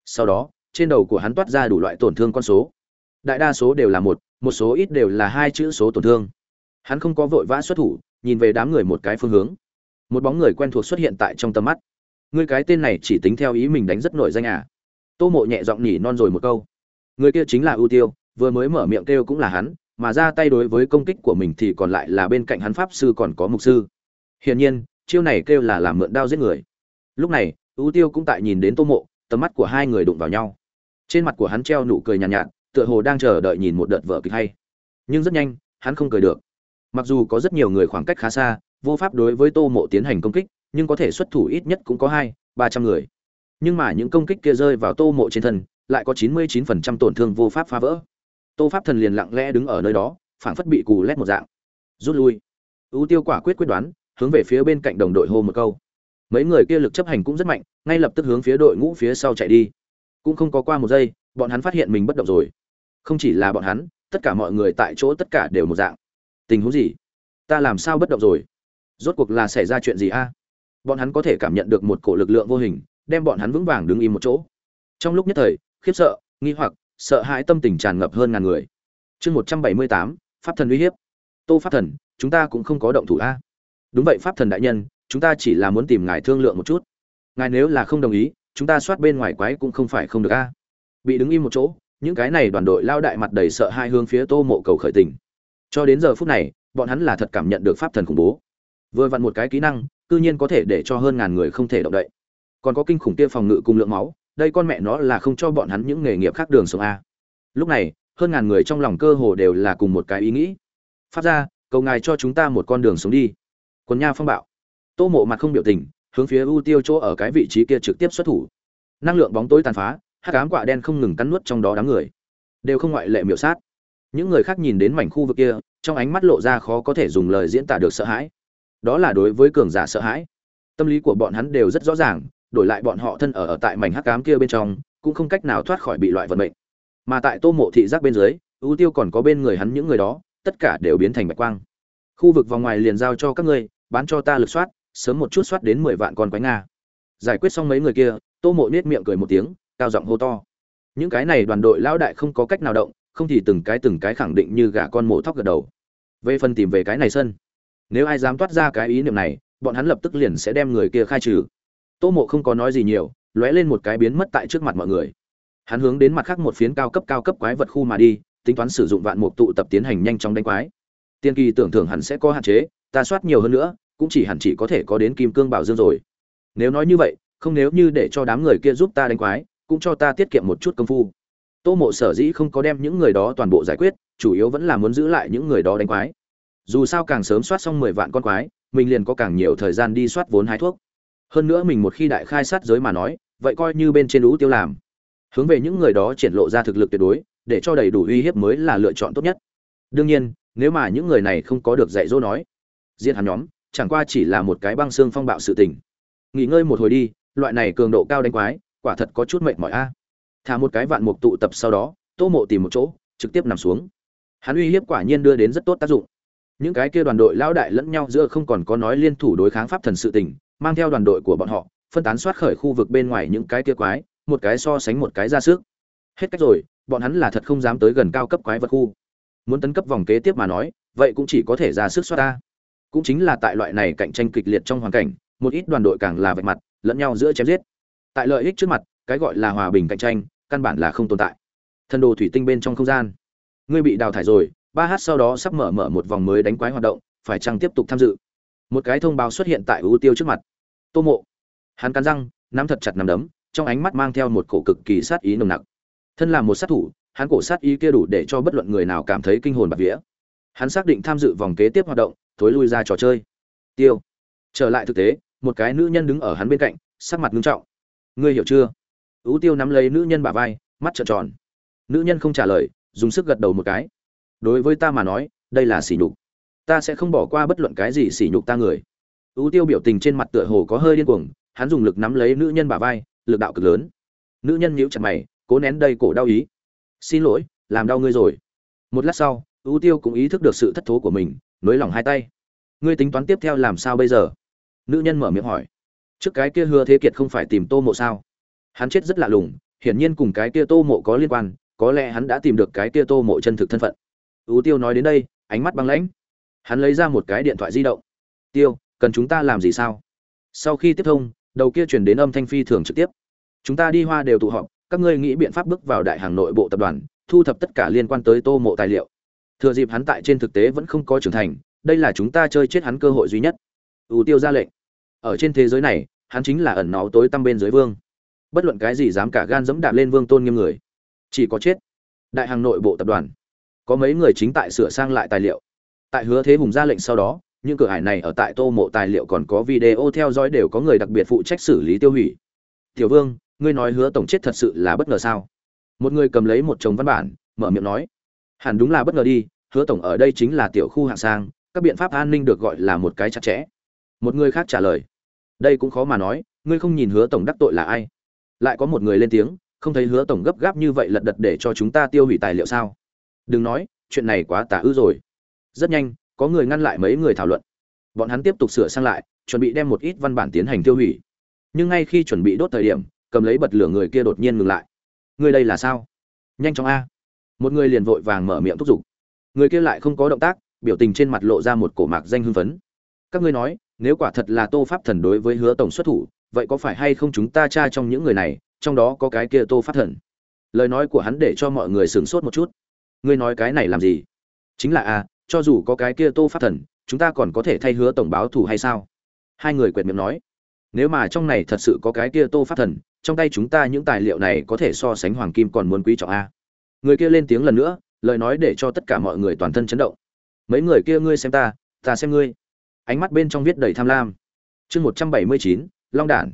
Sau đó trên đầu của hắn toát ra đủ loại tổn thương con số. Đại đa số đều là một một số ít đều là hai chữ số tổn thương. Hắn không có vội vã xuất thủ, nhìn về đám người một cái phương hướng. Một bóng người quen thuộc xuất hiện tại trong tầm mắt. Người cái tên này chỉ tính theo ý mình đánh rất nổi danh à. Tô mộ nhẹ giọng nhỉ non rồi một câu. Người kia chính là ưu tiêu, vừa mới mở miệng kêu cũng là hắn, mà ra tay đối với công kích của mình thì còn lại là bên cạnh hắn pháp sư còn có mục sư. Hiển nhiên, chiêu này kêu là làm mượn đao giết người. Lúc này, ưu tiêu cũng tại nhìn đến tô mộ, tầm mắt của hai người đụng vào nhau trên mặt của hắn treo nụ cười nhàn nhạt, nhạt tựa hồ đang chờ đợi nhìn một đợt vở kịch hay. Nhưng rất nhanh hắn không cười được. Mặc dù có rất nhiều người khoảng cách khá xa vô pháp đối với tô mộ tiến hành công kích nhưng có thể xuất thủ ít nhất cũng có hai ba trăm người. Nhưng mà những công kích kia rơi vào tô mộ trên thân lại có chín mươi chín phần trăm tổn thương vô pháp phá vỡ. Tô pháp thần liền lặng lẽ đứng ở nơi đó phảng phất bị cù lét một dạng. Rút lui. Ưu tiêu quả quyết quyết đoán hướng về phía bên cạnh đồng đội hô một câu. Mấy người kia lực chấp hành cũng rất mạnh ngay lập tức hướng phía đội ngũ phía sau chạy đi cũng không có qua một giây, bọn hắn phát hiện mình bất động rồi. Không chỉ là bọn hắn, tất cả mọi người tại chỗ tất cả đều một dạng. Tình huống gì? Ta làm sao bất động rồi? Rốt cuộc là xảy ra chuyện gì a? Bọn hắn có thể cảm nhận được một cổ lực lượng vô hình, đem bọn hắn vững vàng đứng im một chỗ. Trong lúc nhất thời, khiếp sợ, nghi hoặc, sợ hãi tâm tình tràn ngập hơn ngàn người. Chương một trăm bảy mươi tám, pháp thần uy hiếp. Tô pháp thần, chúng ta cũng không có động thủ a. Đúng vậy pháp thần đại nhân, chúng ta chỉ là muốn tìm ngài thương lượng một chút. Ngài nếu là không đồng ý chúng ta soát bên ngoài quái cũng không phải không được a. Bị đứng im một chỗ, những cái này đoàn đội lao đại mặt đầy sợ hai hướng phía tô mộ cầu khởi tình. Cho đến giờ phút này, bọn hắn là thật cảm nhận được pháp thần khủng bố. Vừa vặn một cái kỹ năng, cư nhiên có thể để cho hơn ngàn người không thể động đậy. Còn có kinh khủng kia phòng ngự cùng lượng máu, đây con mẹ nó là không cho bọn hắn những nghề nghiệp khác đường sống a. Lúc này, hơn ngàn người trong lòng cơ hồ đều là cùng một cái ý nghĩ. Phát ra cầu ngài cho chúng ta một con đường sống đi. Quần nha phong bạo. Tô mộ mặt không biểu tình hướng phía ưu tiêu chỗ ở cái vị trí kia trực tiếp xuất thủ. Năng lượng bóng tối tàn phá hát cám quạ đen không ngừng cắn nuốt trong đó đám người. Đều không ngoại lệ miểu sát. Những người khác nhìn đến mảnh khu vực kia trong ánh mắt lộ ra khó có thể dùng lời diễn tả được sợ hãi. Đó là đối với cường giả sợ hãi. Tâm lý của bọn hắn đều rất rõ ràng đổi lại bọn họ thân ở, ở tại mảnh hắc cám kia bên trong cũng không cách nào thoát khỏi bị loại vận mệnh. Mà tại tô mộ thị giác bên dưới ưu tiêu còn có bên người hắn những người đó tất cả đều biến thành bạch quang. Khu vực vòng ngoài liền giao cho các ngươi bán cho ta lực soát sớm một chút soát đến mười vạn con quái nga. Giải quyết xong mấy người kia, tô mộ nết miệng cười một tiếng, cao giọng hô to. Những cái này đoàn đội lão đại không có cách nào động, không thì từng cái từng cái khẳng định như gà con mổ thóc gật đầu. Về phần tìm về cái này sân, nếu ai dám toát ra cái ý niệm này, bọn hắn lập tức liền sẽ đem người kia khai trừ. Tô mộ không có nói gì nhiều, lóe lên một cái biến mất tại trước mặt mọi người. Hắn hướng đến mặt khác một phiến cao cấp cao cấp quái vật khu mà đi, tính toán sử dụng vạn mục tụ tập tiến hành nhanh chóng đánh quái. Tiên kỳ tưởng thưởng hẳn sẽ có hạn chế, ta soát nhiều hơn nữa cũng chỉ hẳn chỉ có thể có đến kim cương bảo dương rồi. Nếu nói như vậy, không nếu như để cho đám người kia giúp ta đánh quái, cũng cho ta tiết kiệm một chút công phu. Tô mộ sở dĩ không có đem những người đó toàn bộ giải quyết, chủ yếu vẫn là muốn giữ lại những người đó đánh quái. Dù sao càng sớm soát xong mười vạn con quái, mình liền có càng nhiều thời gian đi soát vốn hái thuốc. Hơn nữa mình một khi đại khai sát giới mà nói, vậy coi như bên trên lũ tiêu làm. Hướng về những người đó triển lộ ra thực lực tuyệt đối, để cho đầy đủ uy hiếp mới là lựa chọn tốt nhất. Đương nhiên, nếu mà những người này không có được dạy dỗ nói diện hắn nhóm chẳng qua chỉ là một cái băng xương phong bạo sự tình. Nghỉ ngơi một hồi đi, loại này cường độ cao đánh quái, quả thật có chút mệt mỏi a. Thả một cái vạn mục tụ tập sau đó, tô mộ tìm một chỗ, trực tiếp nằm xuống. Hắn uy hiếp quả nhiên đưa đến rất tốt tác dụng. Những cái kia đoàn đội lão đại lẫn nhau giữa không còn có nói liên thủ đối kháng pháp thần sự tình, mang theo đoàn đội của bọn họ, phân tán soát khởi khu vực bên ngoài những cái kia quái, một cái so sánh một cái ra sức. Hết cách rồi, bọn hắn là thật không dám tới gần cao cấp quái vật khu. Muốn tấn cấp vòng kế tiếp mà nói, vậy cũng chỉ có thể ra sức soát ta cũng chính là tại loại này cạnh tranh kịch liệt trong hoàn cảnh, một ít đoàn đội càng là vạch mặt, lẫn nhau giữa chém giết. Tại lợi ích trước mặt, cái gọi là hòa bình cạnh tranh, căn bản là không tồn tại. Thần đồ thủy tinh bên trong không gian. Ngươi bị đào thải rồi, ba h sau đó sắp mở mở một vòng mới đánh quái hoạt động, phải chăng tiếp tục tham dự? Một cái thông báo xuất hiện tại ưu tiêu trước mặt. Tô mộ. Hắn cắn răng, nắm thật chặt nắm đấm, trong ánh mắt mang theo một cổ cực kỳ sát ý nồng nặc. Thân là một sát thủ, hắn cổ sát ý kia đủ để cho bất luận người nào cảm thấy kinh hồn bạt vía. Hắn xác định tham dự vòng kế tiếp hoạt động thối lui ra trò chơi. Tiêu. Trở lại thực tế, một cái nữ nhân đứng ở hắn bên cạnh, sắc mặt nghiêm trọng. Ngươi hiểu chưa? Ú tiêu nắm lấy nữ nhân bả vai, mắt trợn tròn. Nữ nhân không trả lời, dùng sức gật đầu một cái. Đối với ta mà nói, đây là sỉ nhục. Ta sẽ không bỏ qua bất luận cái gì sỉ nhục ta người. Ú tiêu biểu tình trên mặt tựa hồ có hơi điên cuồng, hắn dùng lực nắm lấy nữ nhân bả vai, lực đạo cực lớn. Nữ nhân nhíu chặt mày, cố nén đầy cổ đau ý. Xin lỗi, làm đau ngươi rồi. Một lát sau, ú tiêu cũng ý thức được sự thất thố của mình nới lỏng hai tay. Ngươi tính toán tiếp theo làm sao bây giờ? Nữ nhân mở miệng hỏi. Trước cái kia hứa thế kiệt không phải tìm tô mộ sao? Hắn chết rất lạ lùng, hiển nhiên cùng cái kia tô mộ có liên quan, có lẽ hắn đã tìm được cái kia tô mộ chân thực thân phận. Ưu tiêu nói đến đây, ánh mắt băng lãnh. Hắn lấy ra một cái điện thoại di động. Tiêu, cần chúng ta làm gì sao? Sau khi tiếp thông, đầu kia chuyển đến âm thanh phi thường trực tiếp. Chúng ta đi hoa đều tụ họp, các ngươi nghĩ biện pháp bước vào đại hàng nội bộ tập đoàn, thu thập tất cả liên quan tới tô mộ tài liệu thừa dịp hắn tại trên thực tế vẫn không có trưởng thành, đây là chúng ta chơi chết hắn cơ hội duy nhất. Ưu tiêu ra lệnh. Ở trên thế giới này, hắn chính là ẩn náu tối tăm bên dưới vương. Bất luận cái gì dám cả gan dẫm đạp lên vương tôn nghiêm người, chỉ có chết. Đại hàng nội bộ tập đoàn. Có mấy người chính tại sửa sang lại tài liệu. Tại hứa thế hùng ra lệnh sau đó, những cửa hải này ở tại tô mộ tài liệu còn có video theo dõi đều có người đặc biệt phụ trách xử lý tiêu hủy. Tiểu vương, ngươi nói hứa tổng chết thật sự là bất ngờ sao? Một người cầm lấy một chồng văn bản, mở miệng nói hẳn đúng là bất ngờ đi, hứa tổng ở đây chính là tiểu khu hạng sang, các biện pháp an ninh được gọi là một cái chặt chẽ. Một người khác trả lời. Đây cũng khó mà nói, ngươi không nhìn hứa tổng đắc tội là ai? Lại có một người lên tiếng, không thấy hứa tổng gấp gáp như vậy lật đật để cho chúng ta tiêu hủy tài liệu sao? Đừng nói, chuyện này quá tà ư rồi. Rất nhanh, có người ngăn lại mấy người thảo luận. Bọn hắn tiếp tục sửa sang lại, chuẩn bị đem một ít văn bản tiến hành tiêu hủy. Nhưng ngay khi chuẩn bị đốt thời điểm, cầm lấy bật lửa người kia đột nhiên ngừng lại. Người đây là sao? Nhanh chóng a một người liền vội vàng mở miệng thúc giục. Người kia lại không có động tác, biểu tình trên mặt lộ ra một cổ mạc danh hưng phấn. Các ngươi nói, nếu quả thật là tô pháp thần đối với hứa tổng xuất thủ, vậy có phải hay không chúng ta tra trong những người này, trong đó có cái kia tô pháp thần? Lời nói của hắn để cho mọi người sửng sốt một chút. Ngươi nói cái này làm gì? Chính là a cho dù có cái kia tô pháp thần, chúng ta còn có thể thay hứa tổng báo thù hay sao? Hai người quệt miệng nói. Nếu mà trong này thật sự có cái kia tô pháp thần, trong tay chúng ta những tài liệu này có thể so sánh hoàng kim còn muốn quý trọng a người kia lên tiếng lần nữa, lời nói để cho tất cả mọi người toàn thân chấn động. Mấy người kia ngươi xem ta ta xem ngươi. Ánh mắt bên trong viết đầy tham lam. Chương một trăm bảy mươi chín, long đản.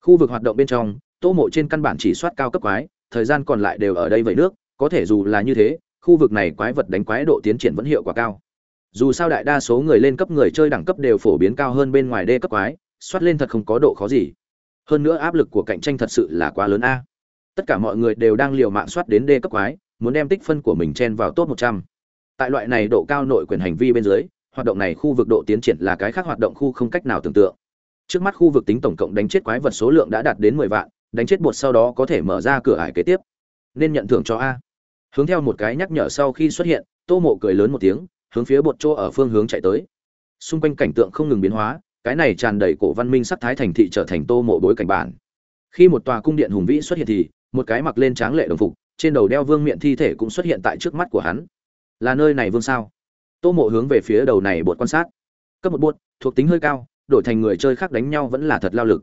Khu vực hoạt động bên trong, tô mộ trên căn bản chỉ soát cao cấp quái, thời gian còn lại đều ở đây vậy nước, có thể dù là như thế, khu vực này quái vật đánh quái độ tiến triển vẫn hiệu quả cao. Dù sao đại đa số người lên cấp người chơi đẳng cấp đều phổ biến cao hơn bên ngoài đê cấp quái, soát lên thật không có độ khó gì. Hơn nữa áp lực của cạnh tranh thật sự là quá lớn a tất cả mọi người đều đang liều mạng soát đến đê cấp quái, muốn đem tích phân của mình chen vào top 100. tại loại này độ cao nội quyền hành vi bên dưới, hoạt động này khu vực độ tiến triển là cái khác hoạt động khu không cách nào tưởng tượng. Trước mắt khu vực tính tổng cộng đánh chết quái vật số lượng đã đạt đến 10 vạn, đánh chết bột sau đó có thể mở ra cửa ải kế tiếp. Nên nhận thưởng cho a. Hướng theo một cái nhắc nhở sau khi xuất hiện, tô mộ cười lớn một tiếng, hướng phía bột chỗ ở phương hướng chạy tới. Xung quanh cảnh tượng không ngừng biến hóa, cái này tràn đầy cổ văn minh sắc thái thành thị trở thành tô mộ bối cảnh bản. Khi một tòa cung điện hùng vĩ xuất hiện thì một cái mặc lên tráng lệ đồng phục, trên đầu đeo vương miện thi thể cũng xuất hiện tại trước mắt của hắn. Là nơi này vương sao? Tô mộ hướng về phía đầu này bột quan sát. Cấp một bột, thuộc tính hơi cao, đổi thành người chơi khác đánh nhau vẫn là thật lao lực.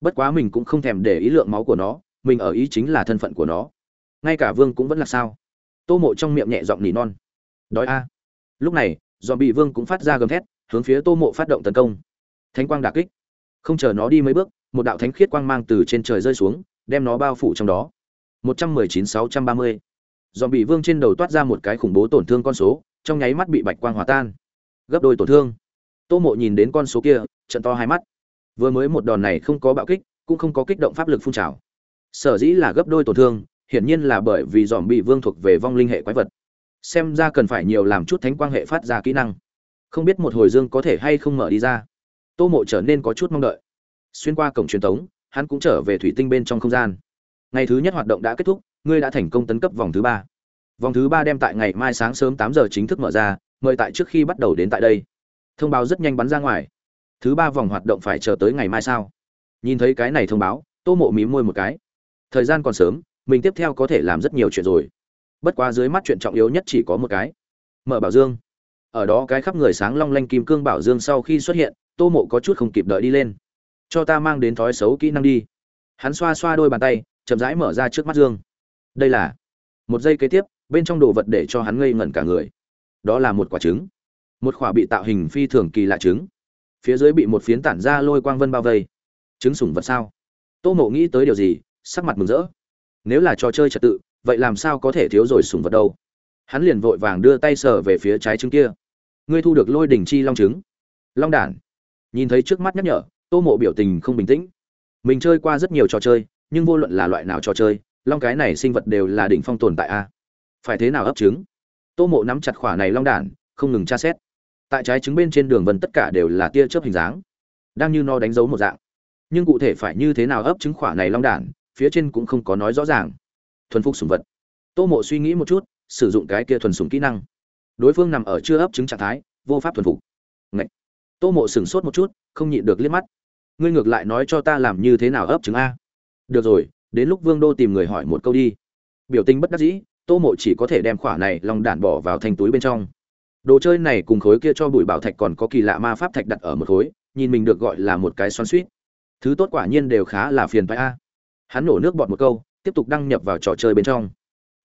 Bất quá mình cũng không thèm để ý lượng máu của nó, mình ở ý chính là thân phận của nó. Ngay cả vương cũng vẫn là sao? Tô mộ trong miệng nhẹ giọng nỉ non. Đói a. Lúc này dòm bị vương cũng phát ra gầm thét, hướng phía tô mộ phát động tấn công. Thánh quang đà kích. Không chờ nó đi mấy bước, một đạo thánh khiết quang mang từ trên trời rơi xuống đem nó bao phủ trong đó. 119-630. dòm bị vương trên đầu toát ra một cái khủng bố tổn thương con số, trong nháy mắt bị bạch quang hòa tan. Gấp đôi tổn thương. Tô mộ nhìn đến con số kia, trận to hai mắt. Vừa mới một đòn này không có bạo kích, cũng không có kích động pháp lực phun trào. Sở dĩ là gấp đôi tổn thương, hiển nhiên là bởi vì dòm bị vương thuộc về vong linh hệ quái vật. Xem ra cần phải nhiều làm chút thánh quang hệ phát ra kỹ năng. Không biết một hồi dương có thể hay không mở đi ra. Tô mộ trở nên có chút mong đợi. Xuyên qua cổng truyền thống hắn cũng trở về thủy tinh bên trong không gian. Ngày thứ nhất hoạt động đã kết thúc, ngươi đã thành công tấn cấp vòng thứ ba. Vòng thứ ba đem tại ngày mai sáng sớm tám giờ chính thức mở ra, mời tại trước khi bắt đầu đến tại đây. Thông báo rất nhanh bắn ra ngoài. Thứ ba vòng hoạt động phải chờ tới ngày mai sao? Nhìn thấy cái này thông báo, tô mộ mí môi một cái. Thời gian còn sớm, mình tiếp theo có thể làm rất nhiều chuyện rồi. Bất quá dưới mắt chuyện trọng yếu nhất chỉ có một cái. Mở bảo dương. Ở đó cái khắp người sáng long lanh kim cương bảo dương sau khi xuất hiện, tô mộ có chút không kịp đợi đi lên cho ta mang đến thói xấu kỹ năng đi. Hắn xoa xoa đôi bàn tay, chậm rãi mở ra trước mắt dương. Đây là một giây kế tiếp, bên trong đồ vật để cho hắn ngây ngẩn cả người. Đó là một quả trứng. Một quả bị tạo hình phi thường kỳ lạ trứng. Phía dưới bị một phiến tản ra lôi quang vân bao vây. Trứng sủng vật sao? Tô mộ nghĩ tới điều gì, sắc mặt mừng rỡ. Nếu là trò chơi trật tự, vậy làm sao có thể thiếu rồi sủng vật đâu? Hắn liền vội vàng đưa tay sờ về phía trái trứng kia. Ngươi thu được lôi đỉnh chi long trứng. Long đản. Nhìn thấy trước mắt nhắc nhở tô mộ biểu tình không bình tĩnh. Mình chơi qua rất nhiều trò chơi, nhưng vô luận là loại nào trò chơi, long cái này sinh vật đều là đỉnh phong tồn tại a. Phải thế nào ấp trứng? Tô mộ nắm chặt khỏa này long đản, không ngừng tra xét. Tại trái trứng bên trên đường vân tất cả đều là tia chớp hình dáng, đang như nó đánh dấu một dạng. Nhưng cụ thể phải như thế nào ấp trứng khỏa này long đản, phía trên cũng không có nói rõ ràng. Thuần phục sùng vật. Tô mộ suy nghĩ một chút, sử dụng cái kia thuần sùng kỹ năng. Đối phương nằm ở chưa ấp trứng trạng thái, vô pháp thuần phục. Ngậy. tô mộ sửng sốt một chút không nhịn được liếc mắt. Ngươi ngược lại nói cho ta làm như thế nào ấp trứng a? Được rồi, đến lúc vương đô tìm người hỏi một câu đi. Biểu tình bất đắc dĩ, tô mộ chỉ có thể đem khỏa này lòng đạn bỏ vào thành túi bên trong. Đồ chơi này cùng khối kia cho bụi bảo thạch còn có kỳ lạ ma pháp thạch đặt ở một khối, nhìn mình được gọi là một cái xoắn suýt thứ tốt quả nhiên đều khá là phiền phái a. Hắn nổ nước bọt một câu, tiếp tục đăng nhập vào trò chơi bên trong.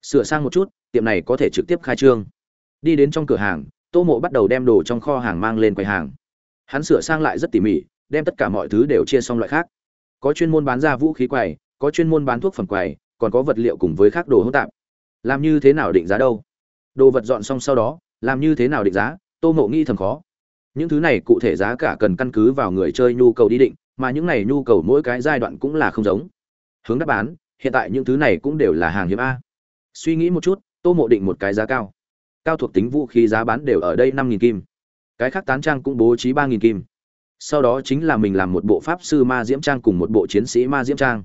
Sửa sang một chút, tiệm này có thể trực tiếp khai trương. Đi đến trong cửa hàng, tô mộ bắt đầu đem đồ trong kho hàng mang lên quầy hàng hắn sửa sang lại rất tỉ mỉ, đem tất cả mọi thứ đều chia xong loại khác. Có chuyên môn bán ra vũ khí quầy, có chuyên môn bán thuốc phẩm quầy, còn có vật liệu cùng với khác đồ hỗn tạp. Làm như thế nào định giá đâu? Đồ vật dọn xong sau đó, làm như thế nào định giá? Tô mộ nghi thầm khó. Những thứ này cụ thể giá cả cần căn cứ vào người chơi nhu cầu đi định, mà những này nhu cầu mỗi cái giai đoạn cũng là không giống. Hướng đáp bán hiện tại những thứ này cũng đều là hàng hiếm a. Suy nghĩ một chút, tô mộ định một cái giá cao. Cao thuộc tính vũ khí giá bán đều ở đây năm nghìn kim cái khác tán trang cũng bố trí ba nghìn kim. Sau đó chính là mình làm một bộ pháp sư ma diễm trang cùng một bộ chiến sĩ ma diễm trang.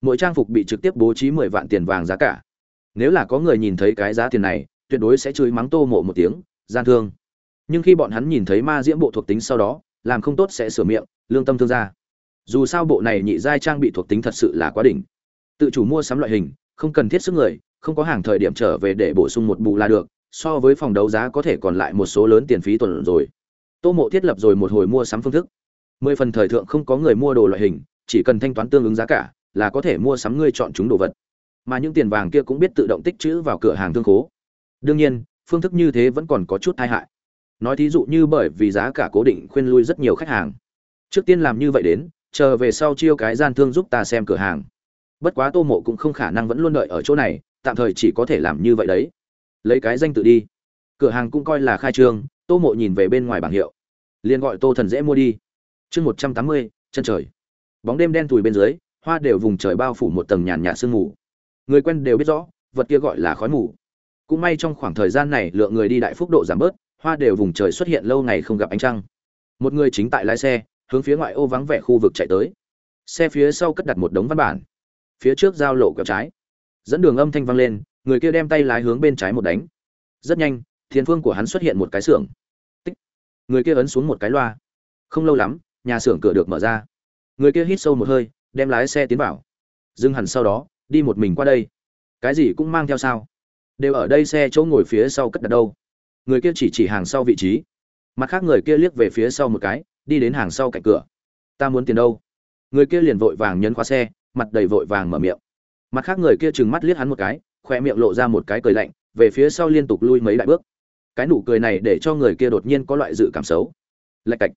Mỗi trang phục bị trực tiếp bố trí mười vạn tiền vàng giá cả. Nếu là có người nhìn thấy cái giá tiền này, tuyệt đối sẽ chửi mắng tô mộ một tiếng, gian thương. Nhưng khi bọn hắn nhìn thấy ma diễm bộ thuộc tính sau đó, làm không tốt sẽ sửa miệng, lương tâm thương gia dù sao bộ này nhị giai trang bị thuộc tính thật sự là quá đỉnh. Tự chủ mua sắm loại hình, không cần thiết sức người, không có hàng thời điểm trở về để bổ sung một bù là được so với phòng đấu giá có thể còn lại một số lớn tiền phí tuần rồi. Tô mộ thiết lập rồi một hồi mua sắm phương thức. Mười phần thời thượng không có người mua đồ loại hình, chỉ cần thanh toán tương ứng giá cả, là có thể mua sắm ngươi chọn chúng đồ vật. Mà những tiền vàng kia cũng biết tự động tích trữ vào cửa hàng thương khố. Đương nhiên, phương thức như thế vẫn còn có chút tai hại. Nói thí dụ như bởi vì giá cả cố định khuyên lui rất nhiều khách hàng. Trước tiên làm như vậy đến, chờ về sau chiêu cái gian thương giúp ta xem cửa hàng. Bất quá tô mộ cũng không khả năng vẫn luôn đợi ở chỗ này, tạm thời chỉ có thể làm như vậy đấy lấy cái danh tự đi. Cửa hàng cũng coi là khai trương, tô mộ nhìn về bên ngoài bảng hiệu. Liền gọi tô thần dễ mua đi. Chương một trăm tám mươi, chân trời. Bóng đêm đen thùi bên dưới, hoa đều vùng trời bao phủ một tầng nhàn nhạt sương mù. Người quen đều biết rõ, vật kia gọi là khói mù. Cũng may trong khoảng thời gian này lượng người đi đại phúc độ giảm bớt, hoa đều vùng trời xuất hiện lâu ngày không gặp ánh trăng. Một người chính tại lái xe, hướng phía ngoại ô vắng vẻ khu vực chạy tới. Xe phía sau cất đặt một đống văn bản. Phía trước giao lộ quẹo trái. Dẫn đường âm thanh vang lên người kia đem tay lái hướng bên trái một đánh. Rất nhanh, thiên phương của hắn xuất hiện một cái xưởng. Tích. người kia ấn xuống một cái loa. Không lâu lắm, nhà xưởng cửa được mở ra. Người kia hít sâu một hơi, đem lái xe tiến vào. Dừng hẳn sau đó, đi một mình qua đây. Cái gì cũng mang theo sao? Đều ở đây xe chỗ ngồi phía sau cất đặt đâu. Người kia chỉ chỉ hàng sau vị trí. Mặt khác người kia liếc về phía sau một cái, đi đến hàng sau cạnh cửa. Ta muốn tiền đâu? Người kia liền vội vàng nhấn khóa xe, mặt đầy vội vàng mở miệng. Mặt khác người kia trừng mắt liếc hắn một cái khoe miệng lộ ra một cái cười lạnh, về phía sau liên tục lui mấy đại bước. Cái nụ cười này để cho người kia đột nhiên có loại dự cảm xấu. Lạch cạch.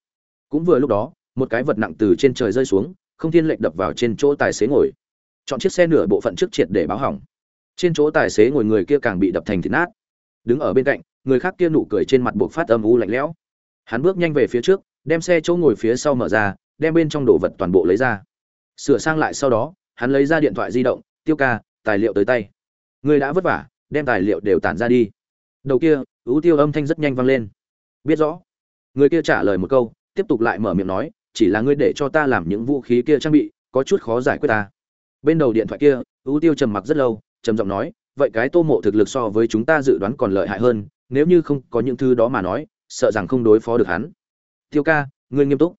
Cũng vừa lúc đó, một cái vật nặng từ trên trời rơi xuống, không thiên lệch đập vào trên chỗ tài xế ngồi. Chọn chiếc xe nửa bộ phận trước triệt để báo hỏng. Trên chỗ tài xế ngồi người kia càng bị đập thành thịt nát. Đứng ở bên cạnh, người khác kia nụ cười trên mặt buộc phát âm u lạnh lẽo. Hắn bước nhanh về phía trước, đem xe chỗ ngồi phía sau mở ra, đem bên trong đồ vật toàn bộ lấy ra. Sửa sang lại sau đó, hắn lấy ra điện thoại di động, tiêu ca, tài liệu tới tay. Ngươi đã vất vả, đem tài liệu đều tản ra đi. Đầu kia, ưu tiêu âm thanh rất nhanh vang lên. Biết rõ. Người kia trả lời một câu, tiếp tục lại mở miệng nói, chỉ là ngươi để cho ta làm những vũ khí kia trang bị, có chút khó giải quyết ta. Bên đầu điện thoại kia, ưu tiêu trầm mặc rất lâu, trầm giọng nói, vậy cái tô mộ thực lực so với chúng ta dự đoán còn lợi hại hơn, nếu như không có những thứ đó mà nói, sợ rằng không đối phó được hắn. Tiêu ca, ngươi nghiêm túc.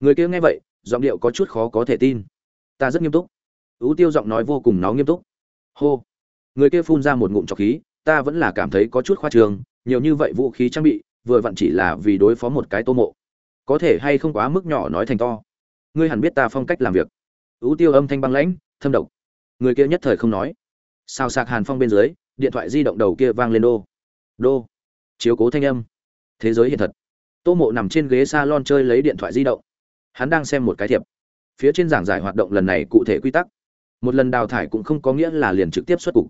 Người kia nghe vậy, giọng điệu có chút khó có thể tin. Ta rất nghiêm túc. Ưu tiêu giọng nói vô cùng nó nghiêm túc. Hô người kia phun ra một ngụm trọc khí, ta vẫn là cảm thấy có chút khoa trường nhiều như vậy vũ khí trang bị, vừa vặn chỉ là vì đối phó một cái tô mộ. Có thể hay không quá mức nhỏ nói thành to. Ngươi hẳn biết ta phong cách làm việc. Ưu tiêu âm thanh băng lãnh, thâm độc. Người kia nhất thời không nói. Sao sạc hàn phong bên dưới, điện thoại di động đầu kia vang lên đô. Đô. Chiếu cố thanh âm. Thế giới hiện thật. Tô mộ nằm trên ghế s a lon chơi lấy điện thoại di động. Hắn đang xem một cái thiệp. Phía trên giảng giải hoạt động lần này cụ thể quy tắc. Một lần đào thải cũng không có nghĩa là liền trực tiếp xuất cục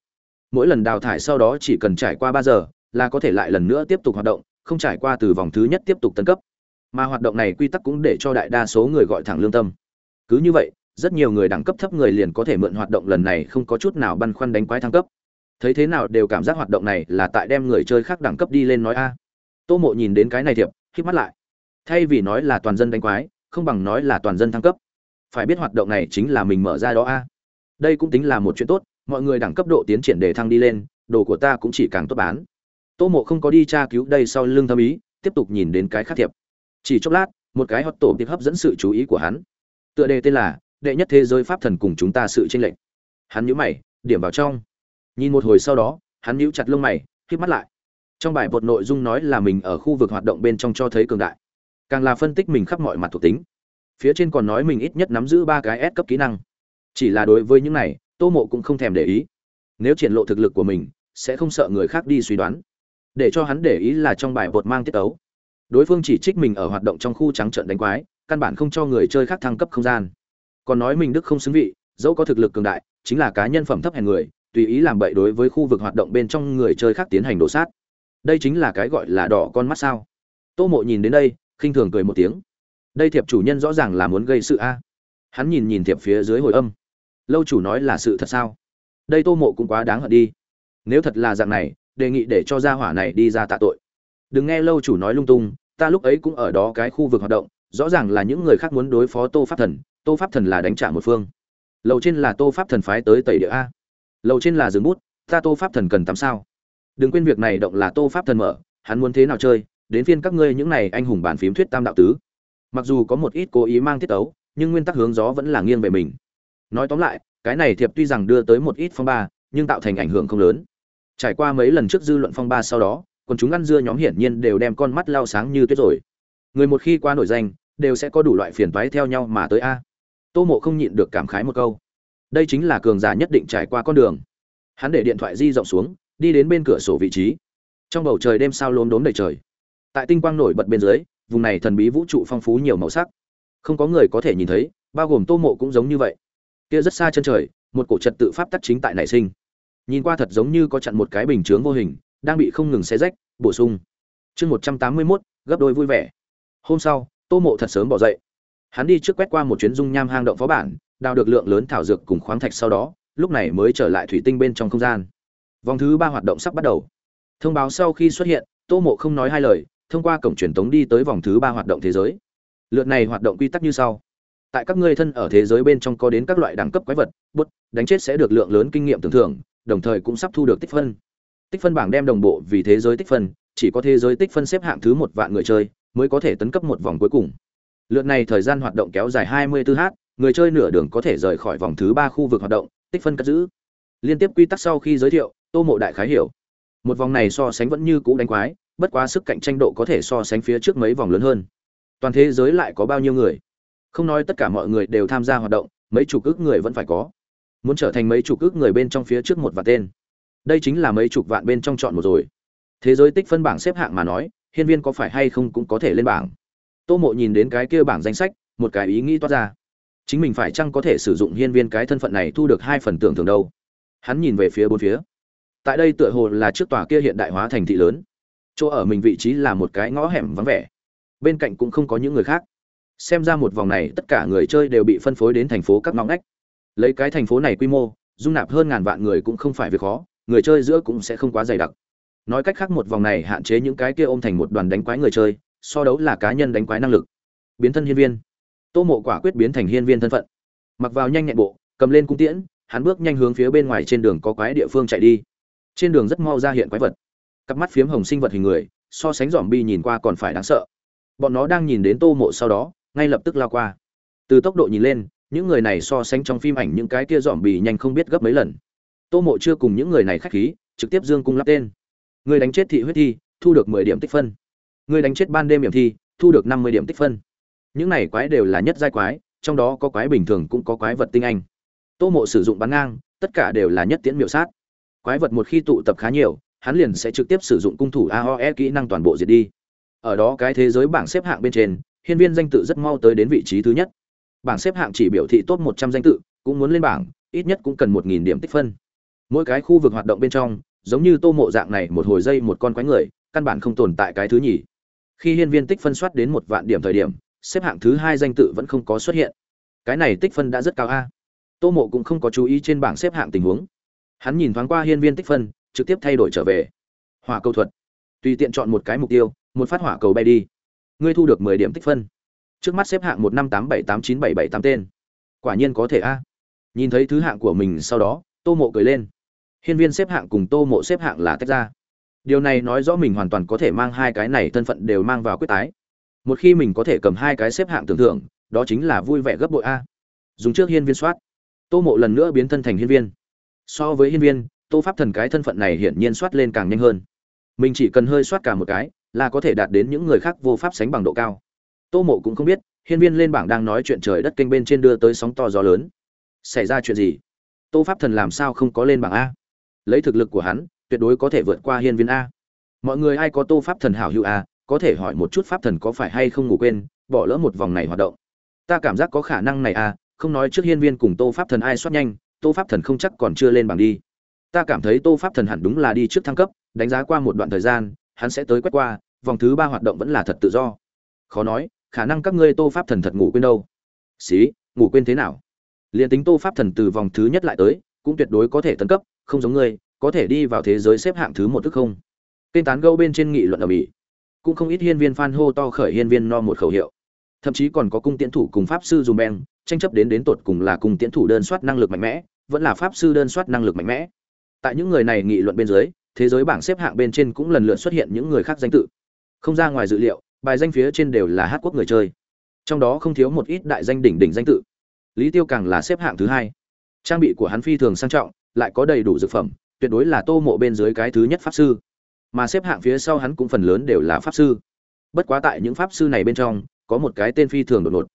mỗi lần đào thải sau đó chỉ cần trải qua ba giờ là có thể lại lần nữa tiếp tục hoạt động, không trải qua từ vòng thứ nhất tiếp tục tấn cấp. Mà hoạt động này quy tắc cũng để cho đại đa số người gọi thẳng lương tâm. Cứ như vậy, rất nhiều người đẳng cấp thấp người liền có thể mượn hoạt động lần này không có chút nào băn khoăn đánh quái thăng cấp. Thấy thế nào đều cảm giác hoạt động này là tại đem người chơi khác đẳng cấp đi lên nói a. Tô mộ nhìn đến cái này thiệp k mắt lại. Thay vì nói là toàn dân đánh quái, không bằng nói là toàn dân thăng cấp. Phải biết hoạt động này chính là mình mở ra đó a. Đây cũng tính là một chuyện tốt mọi người đẳng cấp độ tiến triển để thăng đi lên, đồ của ta cũng chỉ càng tốt bán. Tô mộ không có đi tra cứu đây sau lưng thâm ý, tiếp tục nhìn đến cái khác thiệp. Chỉ chốc lát, một cái hot tổ tiếp hấp dẫn sự chú ý của hắn. Tựa đề tên là, đệ nhất thế giới pháp thần cùng chúng ta sự tranh lệch. Hắn nhíu mày, điểm vào trong. Nhìn một hồi sau đó, hắn nhíu chặt lông mày, khép mắt lại. Trong bài bột nội dung nói là mình ở khu vực hoạt động bên trong cho thấy cường đại. Càng là phân tích mình khắp mọi mặt thuộc tính. Phía trên còn nói mình ít nhất nắm giữ ba cái S cấp kỹ năng. Chỉ là đối với những này tô mộ cũng không thèm để ý. Nếu triển lộ thực lực của mình, sẽ không sợ người khác đi suy đoán. Để cho hắn để ý là trong bài bột mang tiết tấu. Đối phương chỉ trích mình ở hoạt động trong khu trắng trợn đánh quái, căn bản không cho người chơi khác thăng cấp không gian. Còn nói mình đức không xứng vị, dẫu có thực lực cường đại, chính là cá nhân phẩm thấp hèn người, tùy ý làm bậy đối với khu vực hoạt động bên trong người chơi khác tiến hành đổ sát. Đây chính là cái gọi là đỏ con mắt sao. Tô mộ nhìn đến đây, khinh thường cười một tiếng. Đây thiệp chủ nhân rõ ràng là muốn gây sự a. Hắn nhìn nhìn thiệp phía dưới hồi âm lâu chủ nói là sự thật sao? Đây tô mộ cũng quá đáng hận đi. Nếu thật là dạng này, đề nghị để cho gia hỏa này đi ra tạ tội. Đừng nghe lâu chủ nói lung tung, ta lúc ấy cũng ở đó cái khu vực hoạt động, rõ ràng là những người khác muốn đối phó tô pháp thần, tô pháp thần là đánh trả một phương. Lầu trên là tô pháp thần phái tới tẩy địa a. Lầu trên là rừng bút, ta tô pháp thần cần tắm sao? Đừng quên việc này động là tô pháp thần mở, hắn muốn thế nào chơi, đến phiên các ngươi những này anh hùng bàn phím thuyết tam đạo tứ. Mặc dù có một ít cố ý mang tiết tấu, nhưng nguyên tắc hướng gió vẫn là nghiêng về mình nói tóm lại, cái này thiệp tuy rằng đưa tới một ít phong ba, nhưng tạo thành ảnh hưởng không lớn. Trải qua mấy lần trước dư luận phong ba sau đó còn chúng ăn dưa nhóm hiển nhiên đều đem con mắt lao sáng như tuyết rồi. Người một khi qua nổi danh, đều sẽ có đủ loại phiền toái theo nhau mà tới a. Tô mộ không nhịn được cảm khái một câu. Đây chính là cường giả nhất định trải qua con đường. Hắn để điện thoại di rộng xuống, đi đến bên cửa sổ vị trí. Trong bầu trời đêm sao lốm đốm đầy trời. Tại tinh quang nổi bật bên dưới, vùng này thần bí vũ trụ phong phú nhiều màu sắc. Không có người có thể nhìn thấy, bao gồm tô mộ cũng giống như vậy kia rất xa chân trời, một cổ trật tự pháp tắc chính tại nảy sinh. Nhìn qua thật giống như có chặn một cái bình chướng vô hình, đang bị không ngừng xé rách, bổ sung. Chương một trăm tám mươi mốt, gấp đôi vui vẻ. Hôm sau, tô mộ thật sớm bỏ dậy. Hắn đi trước quét qua một chuyến dung nham hang động phó bản, đào được lượng lớn thảo dược cùng khoáng thạch sau đó, lúc này mới trở lại thủy tinh bên trong không gian. Vòng thứ ba hoạt động sắp bắt đầu. Thông báo sau khi xuất hiện, tô mộ không nói hai lời, thông qua cổng truyền tống đi tới vòng thứ ba hoạt động thế giới. Lượt này hoạt động quy tắc như sau tại các ngươi thân ở thế giới bên trong có đến các loại đẳng cấp quái vật, bút, đánh chết sẽ được lượng lớn kinh nghiệm tưởng thưởng, đồng thời cũng sắp thu được tích phân. Tích phân bảng đem đồng bộ vì thế giới tích phân, chỉ có thế giới tích phân xếp hạng thứ một vạn người chơi mới có thể tấn cấp một vòng cuối cùng. Lượt này thời gian hoạt động kéo dài 24 h người chơi nửa đường có thể rời khỏi vòng thứ ba khu vực hoạt động, tích phân cất giữ. Liên tiếp quy tắc sau khi giới thiệu, tô mộ đại khái hiểu. Một vòng này so sánh vẫn như cũ đánh quái, bất quá sức cạnh tranh độ có thể so sánh phía trước mấy vòng lớn hơn. Toàn thế giới lại có bao nhiêu người? Không nói tất cả mọi người đều tham gia hoạt động, mấy chục ước người vẫn phải có. Muốn trở thành mấy chục ước người bên trong phía trước một và tên. Đây chính là mấy chục vạn bên trong chọn một rồi. Thế giới tích phân bảng xếp hạng mà nói, hiên viên có phải hay không cũng có thể lên bảng. Tô mộ nhìn đến cái kia bảng danh sách, một cái ý nghĩ toát ra. Chính mình phải chăng có thể sử dụng hiên viên cái thân phận này thu được hai phần tưởng thường đâu? Hắn nhìn về phía bốn phía. Tại đây tựa hồ là trước tòa kia hiện đại hóa thành thị lớn. Chỗ ở mình vị trí là một cái ngõ hẻm vắng vẻ. Bên cạnh cũng không có những người khác xem ra một vòng này tất cả người chơi đều bị phân phối đến thành phố các ngõ ngách. Lấy cái thành phố này quy mô, dung nạp hơn ngàn vạn người cũng không phải việc khó, người chơi giữa cũng sẽ không quá dày đặc. Nói cách khác một vòng này hạn chế những cái kia ôm thành một đoàn đánh quái người chơi, so đấu là cá nhân đánh quái năng lực. Biến thân hiên viên. Tô mộ quả quyết biến thành hiên viên thân phận. Mặc vào nhanh nhẹn bộ, cầm lên cung tiễn, hắn bước nhanh hướng phía bên ngoài trên đường có quái địa phương chạy đi. Trên đường rất mau ra hiện quái vật. Cặp mắt phiếm hồng sinh vật hình người, so sánh dòm bi nhìn qua còn phải đáng sợ. Bọn nó đang nhìn đến tô mộ sau đó ngay lập tức lao qua. Từ tốc độ nhìn lên, những người này so sánh trong phim ảnh những cái kia dòm bì nhanh không biết gấp mấy lần. Tô mộ chưa cùng những người này khách khí, trực tiếp dương cung lắp tên. Người đánh chết thị huyết thi, thu được mười điểm tích phân. Người đánh chết ban đêm điểm thi, thu được năm mươi điểm tích phân. Những này quái đều là nhất giai quái, trong đó có quái bình thường cũng có quái vật tinh anh. Tô mộ sử dụng bắn ngang, tất cả đều là nhất tiễn miểu sát. Quái vật một khi tụ tập khá nhiều, hắn liền sẽ trực tiếp sử dụng cung thủ aoe kỹ năng toàn bộ diệt đi. Ở đó cái thế giới bảng xếp hạng bên trên hiên viên danh tự rất mau tới đến vị trí thứ nhất. Bảng xếp hạng chỉ biểu thị top một trăm danh tự, cũng muốn lên bảng, ít nhất cũng cần một nghìn điểm tích phân. Mỗi cái khu vực hoạt động bên trong, giống như tô mộ dạng này một hồi dây một con quái người, căn bản không tồn tại cái thứ nhì. Khi hiên viên tích phân soát đến một vạn điểm thời điểm, xếp hạng thứ hai danh tự vẫn không có xuất hiện. Cái này tích phân đã rất cao a. Tô mộ cũng không có chú ý trên bảng xếp hạng tình huống. Hắn nhìn thoáng qua hiên viên tích phân, trực tiếp thay đổi trở về. Hỏa cầu thuật. Tùy tiện chọn một cái mục tiêu, một phát hỏa cầu bay đi ngươi thu được mười điểm tích phân. Trước mắt xếp hạng một năm tám bảy tám chín bảy bảy tám tên. Quả nhiên có thể a. Nhìn thấy thứ hạng của mình sau đó, tô mộ cười lên. Hiên viên xếp hạng cùng tô mộ xếp hạng là tách ra. Điều này nói rõ mình hoàn toàn có thể mang hai cái này thân phận đều mang vào quyết tái. Một khi mình có thể cầm hai cái xếp hạng tưởng thưởng, đó chính là vui vẻ gấp bội a. Dùng trước hiên viên soát. Tô mộ lần nữa biến thân thành hiên viên. So với hiên viên, tô pháp thần cái thân phận này hiển nhiên soát lên càng nhanh hơn. Mình chỉ cần hơi soát cả một cái là có thể đạt đến những người khác vô pháp sánh bằng độ cao. Tô mộ cũng không biết, hiên viên lên bảng đang nói chuyện trời đất kênh bên trên đưa tới sóng to gió lớn. Xảy ra chuyện gì? Tô pháp thần làm sao không có lên bảng a? Lấy thực lực của hắn, tuyệt đối có thể vượt qua hiên viên a. Mọi người ai có tô pháp thần hảo hữu a, có thể hỏi một chút pháp thần có phải hay không ngủ quên, bỏ lỡ một vòng này hoạt động. Ta cảm giác có khả năng này a, không nói trước hiên viên cùng tô pháp thần ai soát nhanh, tô pháp thần không chắc còn chưa lên bảng đi. Ta cảm thấy tô pháp thần hẳn đúng là đi trước thăng cấp, đánh giá qua một đoạn thời gian, hắn sẽ tới quét qua vòng thứ ba hoạt động vẫn là thật tự do. Khó nói, khả năng các ngươi tô pháp thần thật ngủ quên đâu. Xí, ngủ quên thế nào? Liền tính tô pháp thần từ vòng thứ nhất lại tới, cũng tuyệt đối có thể tấn cấp, không giống ngươi, có thể đi vào thế giới xếp hạng thứ một tức không? Kênh tán gâu bên trên nghị luận ở mỹ. Cũng không ít hiên viên phan hô to khởi hiên viên no một khẩu hiệu. Thậm chí còn có cung tiễn thủ cùng pháp sư dùng beng, tranh chấp đến đến tột cùng là cung tiễn thủ đơn soát năng lực mạnh mẽ, vẫn là pháp sư đơn soát năng lực mạnh mẽ. Tại những người này nghị luận bên dưới, thế giới bảng xếp hạng bên trên cũng lần lượt xuất hiện những người khác danh tự không ra ngoài dự liệu, bài danh phía trên đều là hát quốc người chơi. Trong đó không thiếu một ít đại danh đỉnh đỉnh danh tự. Lý tiêu càng là xếp hạng thứ hai. Trang bị của hắn phi thường sang trọng, lại có đầy đủ dược phẩm, tuyệt đối là tô mộ bên dưới cái thứ nhất pháp sư. Mà xếp hạng phía sau hắn cũng phần lớn đều là pháp sư. Bất quá tại những pháp sư này bên trong, có một cái tên phi thường đột ngột.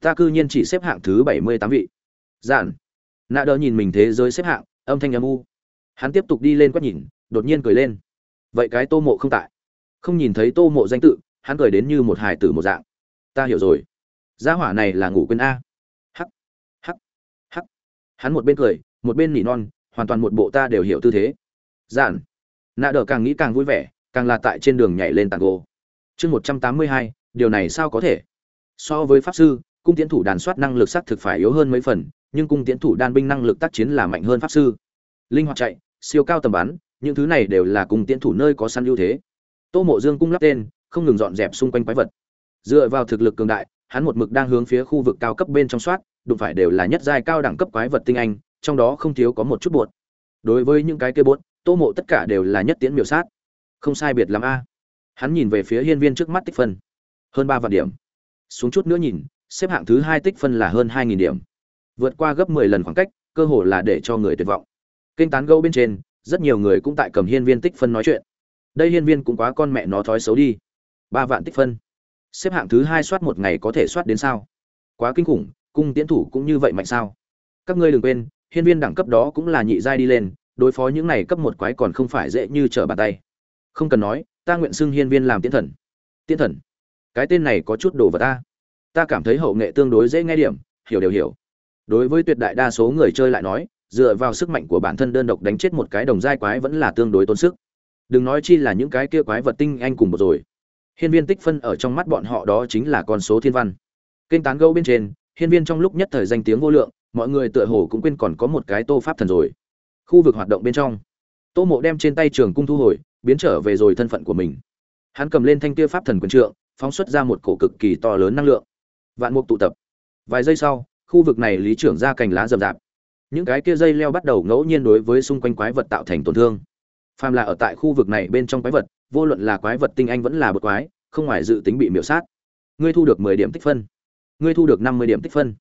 Ta cư nhiên chỉ xếp hạng thứ bảy mươi tám vị. Giản. Nạ đỡ nhìn mình thế giới xếp hạng, âm thanh âm u. Hắn tiếp tục đi lên quét nhìn, đột nhiên cười lên. Vậy cái tô mộ không tại không nhìn thấy tô mộ danh tự, hắn cười đến như một hài tử một dạng. Ta hiểu rồi. Gia hỏa này là ngủ quên a. Hắc hắc hắc. Hắn một bên cười, một bên nỉ non, hoàn toàn một bộ ta đều hiểu tư thế. Giản. Nạ đỡ càng nghĩ càng vui vẻ, càng là tại trên đường nhảy lên tàn gỗ chương một trăm tám mươi hai, điều này sao có thể? So với pháp sư, cung tiến thủ đàn soát năng lực xác thực phải yếu hơn mấy phần, nhưng cung tiến thủ đan binh năng lực tác chiến là mạnh hơn pháp sư. Linh hoạt chạy, siêu cao tầm bắn, những thứ này đều là cung tiến thủ nơi có săn ưu thế tô mộ dương cung lắp tên, không ngừng dọn dẹp xung quanh quái vật. Dựa vào thực lực cường đại, hắn một mực đang hướng phía khu vực cao cấp bên trong soát, đụng phải đều là nhất giai cao đẳng cấp quái vật tinh anh, trong đó không thiếu có một chút buột đối với những cái kia buột tô mộ tất cả đều là nhất tiễn miểu sát. Không sai biệt lắm a. Hắn nhìn về phía hiên viên trước mắt tích phân. Hơn ba vạn điểm. Xuống chút nữa nhìn, xếp hạng thứ hai tích phân là hơn hai nghìn điểm. Vượt qua gấp mười lần khoảng cách, cơ hồ là để cho người tuyệt vọng. Kênh tán gâu bên trên, rất nhiều người cũng tại cầm hiên viên tích phân nói chuyện đây hiên viên cũng quá con mẹ nó thói xấu đi. Ba vạn tích phân. Xếp hạng thứ hai soát một ngày có thể soát đến sao? Quá kinh khủng, cung tiến thủ cũng như vậy mạnh sao? Các ngươi đừng quên, hiên viên đẳng cấp đó cũng là nhị giai đi lên, đối phó những này cấp một quái còn không phải dễ như trở bàn tay. Không cần nói, ta nguyện xưng hiên viên làm tiến thần. Tiến thần? Cái tên này có chút đồ vật ta. Ta cảm thấy hậu nghệ tương đối dễ nghe điểm, hiểu đều hiểu. Đối với tuyệt đại đa số người chơi lại nói, dựa vào sức mạnh của bản thân đơn độc đánh chết một cái đồng giai quái vẫn là tương đối tốn sức đừng nói chi là những cái kia quái vật tinh anh cùng một rồi. Hiên viên tích phân ở trong mắt bọn họ đó chính là con số thiên văn. Kênh tán gấu bên trên, hiên viên trong lúc nhất thời danh tiếng vô lượng, mọi người tựa hồ cũng quên còn có một cái tô pháp thần rồi. Khu vực hoạt động bên trong. Tô mộ đem trên tay trường cung thu hồi, biến trở về rồi thân phận của mình. Hắn cầm lên thanh kia pháp thần quyền trượng, phóng xuất ra một cổ cực kỳ to lớn năng lượng. Vạn mục tụ tập. Vài giây sau, khu vực này lý trưởng ra cành lá rậm rạp. Những cái kia dây leo bắt đầu ngẫu nhiên đối với xung quanh quái vật tạo thành tổn thương phàm là ở tại khu vực này bên trong quái vật, vô luận là quái vật tinh anh vẫn là bột quái, không ngoài dự tính bị miễu sát. Ngươi thu được mười điểm tích phân. Ngươi thu được năm mươi điểm tích phân.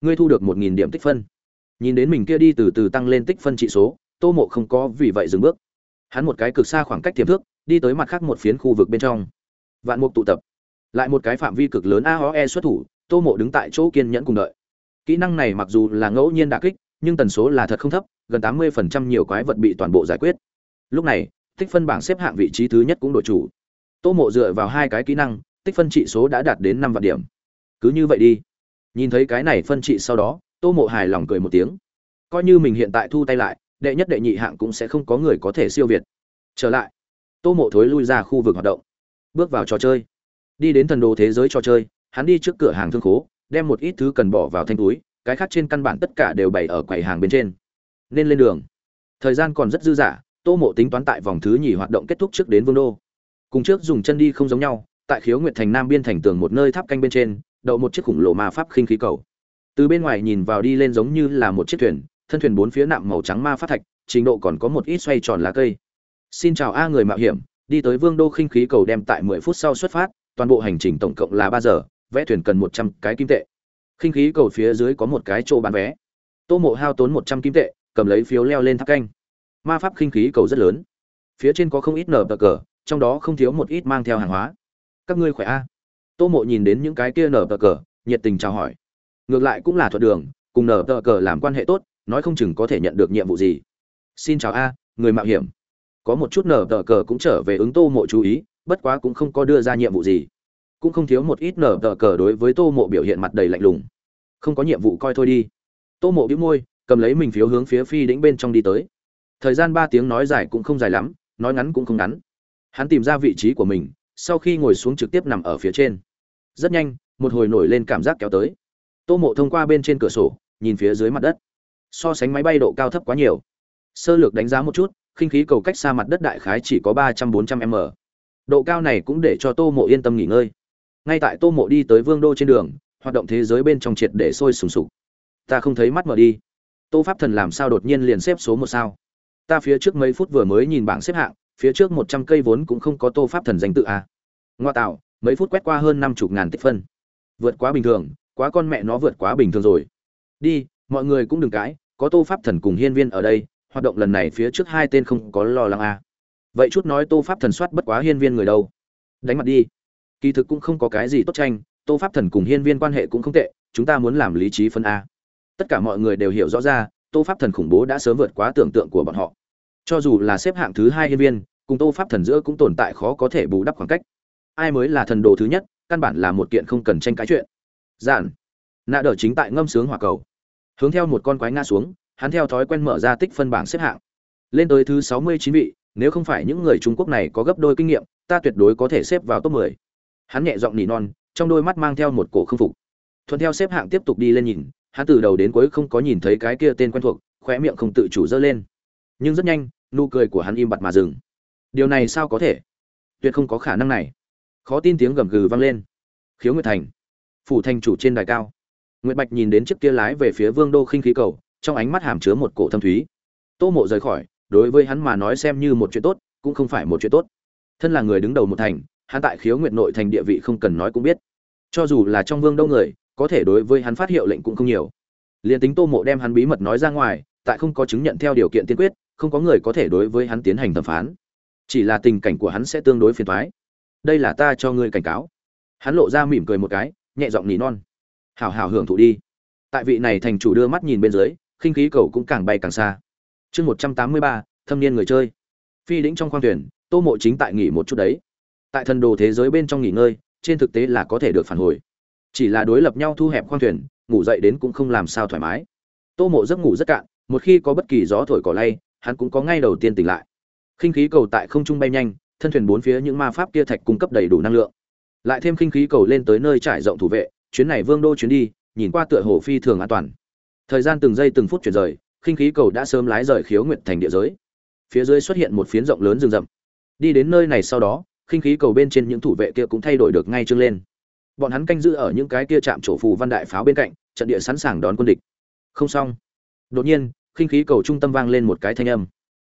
Ngươi thu được một nghìn điểm tích phân. Nhìn đến mình kia đi từ từ tăng lên tích phân trị số, tô mộ không có vì vậy dừng bước. Hắn một cái cực xa khoảng cách tiềm thước đi tới mặt khác một phiến khu vực bên trong. Vạn mục tụ tập. Lại một cái phạm vi cực lớn a ho e xuất thủ, tô mộ đứng tại chỗ kiên nhẫn cùng đợi. Kỹ năng này mặc dù là ngẫu nhiên đà kích, nhưng tần số là thật không thấp, gần tám mươi phần trăm nhiều quái vật bị toàn bộ giải quyết lúc này, tích phân bảng xếp hạng vị trí thứ nhất cũng đội chủ. Tô mộ dựa vào hai cái kỹ năng, tích phân trị số đã đạt đến năm vạn điểm. Cứ như vậy đi. Nhìn thấy cái này phân trị sau đó, tô mộ hài lòng cười một tiếng. Coi như mình hiện tại thu tay lại, đệ nhất đệ nhị hạng cũng sẽ không có người có thể siêu việt. Trở lại, tô mộ thối lui ra khu vực hoạt động. Bước vào trò chơi. Đi đến thần đồ thế giới trò chơi, hắn đi trước cửa hàng thương khố, đem một ít thứ cần bỏ vào thanh túi, cái khác trên căn bản tất cả đều bày ở quầy hàng bên trên. Nên lên đường. Thời gian còn rất dư dả tô mộ tính toán tại vòng thứ nhì hoạt động kết thúc trước đến vương đô. Cùng trước dùng chân đi không giống nhau, tại khiếu nguyệt thành nam biên thành tường một nơi tháp canh bên trên, đậu một chiếc khủng lồ ma pháp khinh khí cầu. Từ bên ngoài nhìn vào đi lên giống như là một chiếc thuyền, thân thuyền bốn phía nạm màu trắng ma pháp thạch, trình độ còn có một ít xoay tròn lá cây. Xin chào a người mạo hiểm, đi tới vương đô khinh khí cầu đem tại mười phút sau xuất phát, toàn bộ hành trình tổng cộng là ba giờ, vẽ thuyền cần một trăm cái kim tệ. Khinh khí cầu phía dưới có một cái chỗ bán vé. Tô mộ hao tốn một trăm kim tệ, cầm lấy phiếu leo lên tháp canh ma pháp khinh khí cầu rất lớn. Phía trên có không ít nở bờ cờ, trong đó không thiếu một ít mang theo hàng hóa. Các ngươi khỏe a? Tô mộ nhìn đến những cái kia nở bờ cờ, nhiệt tình chào hỏi. Ngược lại cũng là thuật đường, cùng nở bờ cờ làm quan hệ tốt, nói không chừng có thể nhận được nhiệm vụ gì. Xin chào a, người mạo hiểm. Có một chút nở bờ cờ cũng trở về ứng tô mộ chú ý, bất quá cũng không có đưa ra nhiệm vụ gì. Cũng không thiếu một ít nở bờ cờ đối với tô mộ biểu hiện mặt đầy lạnh lùng. Không có nhiệm vụ coi thôi đi. Tô mộ bĩu môi, cầm lấy mình phiếu hướng phía phi đĩnh bên trong đi tới thời gian ba tiếng nói dài cũng không dài lắm, nói ngắn cũng không ngắn. Hắn tìm ra vị trí của mình, sau khi ngồi xuống trực tiếp nằm ở phía trên. Rất nhanh, một hồi nổi lên cảm giác kéo tới. Tô mộ thông qua bên trên cửa sổ, nhìn phía dưới mặt đất. So sánh máy bay độ cao thấp quá nhiều. Sơ lược đánh giá một chút, khinh khí cầu cách xa mặt đất đại khái chỉ có ba trăm bốn trăm m. Độ cao này cũng để cho tô mộ yên tâm nghỉ ngơi. Ngay tại tô mộ đi tới vương đô trên đường, hoạt động thế giới bên trong triệt để sôi sùng sục. Ta không thấy mắt mở đi. Tô pháp thần làm sao đột nhiên liền xếp số một sao? Ta phía trước mấy phút vừa mới nhìn bảng xếp hạng, phía trước một trăm cây vốn cũng không có tô pháp thần danh tự à. ngoa tạo, mấy phút quét qua hơn năm chục ngàn tích phân. Vượt quá bình thường, quá con mẹ nó vượt quá bình thường rồi. Đi, mọi người cũng đừng cãi, có tô pháp thần cùng hiên viên ở đây, hoạt động lần này phía trước hai tên không có lo lắng à. vậy chút nói tô pháp thần soát bất quá hiên viên người đâu. Đánh mặt đi. Kỳ thực cũng không có cái gì tốt tranh, tô pháp thần cùng hiên viên quan hệ cũng không tệ, chúng ta muốn làm lý trí phân a tất cả mọi người đều hiểu rõ ra tô pháp thần khủng bố đã sớm vượt quá tưởng tượng của bọn họ. Cho dù là xếp hạng thứ hai hiên viên, cùng tô pháp thần giữa cũng tồn tại khó có thể bù đắp khoảng cách. Ai mới là thần đồ thứ nhất, căn bản là một kiện không cần tranh cãi chuyện. Giản. Nạ đỡ chính tại ngâm sướng hỏa cầu. Hướng theo một con quái ngã xuống, hắn theo thói quen mở ra tích phân bảng xếp hạng. Lên tới thứ sáu mươi chín vị, nếu không phải những người trung quốc này có gấp đôi kinh nghiệm, ta tuyệt đối có thể xếp vào top mười. Hắn nhẹ giọng nỉ non, trong đôi mắt mang theo một cổ không phục. Thuận theo xếp hạng tiếp tục đi lên nhìn hắn từ đầu đến cuối không có nhìn thấy cái kia tên quen thuộc, khóe miệng không tự chủ dơ lên. Nhưng rất nhanh, nụ cười của hắn im bặt mà dừng. Điều này sao có thể? Tuyệt không có khả năng này. Khó tin tiếng gầm gừ vang lên. Khiếu nguyệt thành. Phủ thành chủ trên đài cao. Nguyệt bạch nhìn đến chiếc kia lái về phía vương đô khinh khí cầu, trong ánh mắt hàm chứa một cổ thâm thúy. Tô mộ rời khỏi, đối với hắn mà nói xem như một chuyện tốt, cũng không phải một chuyện tốt. Thân là người đứng đầu một thành, hắn tại khiếu nguyệt nội thành địa vị không cần nói cũng biết. Cho dù là trong vương đô người có thể đối với hắn phát hiệu lệnh cũng không nhiều. Liền tính tô mộ đem hắn bí mật nói ra ngoài, tại không có chứng nhận theo điều kiện tiên quyết, không có người có thể đối với hắn tiến hành thẩm phán. Chỉ là tình cảnh của hắn sẽ tương đối phiền thoái đây là ta cho ngươi cảnh cáo. Hắn lộ ra mỉm cười một cái, nhẹ giọng nỉ non. Hào hào hưởng thụ đi. Tại vị này thành chủ đưa mắt nhìn bên dưới, khinh khí cầu cũng càng bay càng xa. Chương một trăm tám mươi ba, thâm niên người chơi. Phi đĩnh trong khoang thuyền, tô mộ chính tại nghỉ một chút đấy. Tại thần đồ thế giới bên trong nghỉ ngơi, trên thực tế là có thể được phản hồi chỉ là đối lập nhau thu hẹp khoang thuyền, ngủ dậy đến cũng không làm sao thoải mái. Tô mộ giấc ngủ rất cạn, một khi có bất kỳ gió thổi cỏ lay, hắn cũng có ngay đầu tiên tỉnh lại. Khinh khí cầu tại không trung bay nhanh, thân thuyền bốn phía những ma pháp kia thạch cung cấp đầy đủ năng lượng. Lại thêm khinh khí cầu lên tới nơi trải rộng thủ vệ, chuyến này vương đô chuyến đi, nhìn qua tựa hồ phi thường an toàn. Thời gian từng giây từng phút chuyển rời, khinh khí cầu đã sớm lái rời khiếu nguyện thành địa giới. Phía dưới xuất hiện một phiến rộng lớn rừng rậm. Đi đến nơi này sau đó, khinh khí cầu bên trên những thủ vệ kia cũng thay đổi được ngay trương lên bọn hắn canh giữ ở những cái kia chạm chỗ phù văn đại pháo bên cạnh, trận địa sẵn sàng đón quân địch. Không xong. Đột nhiên, khinh khí cầu trung tâm vang lên một cái thanh âm.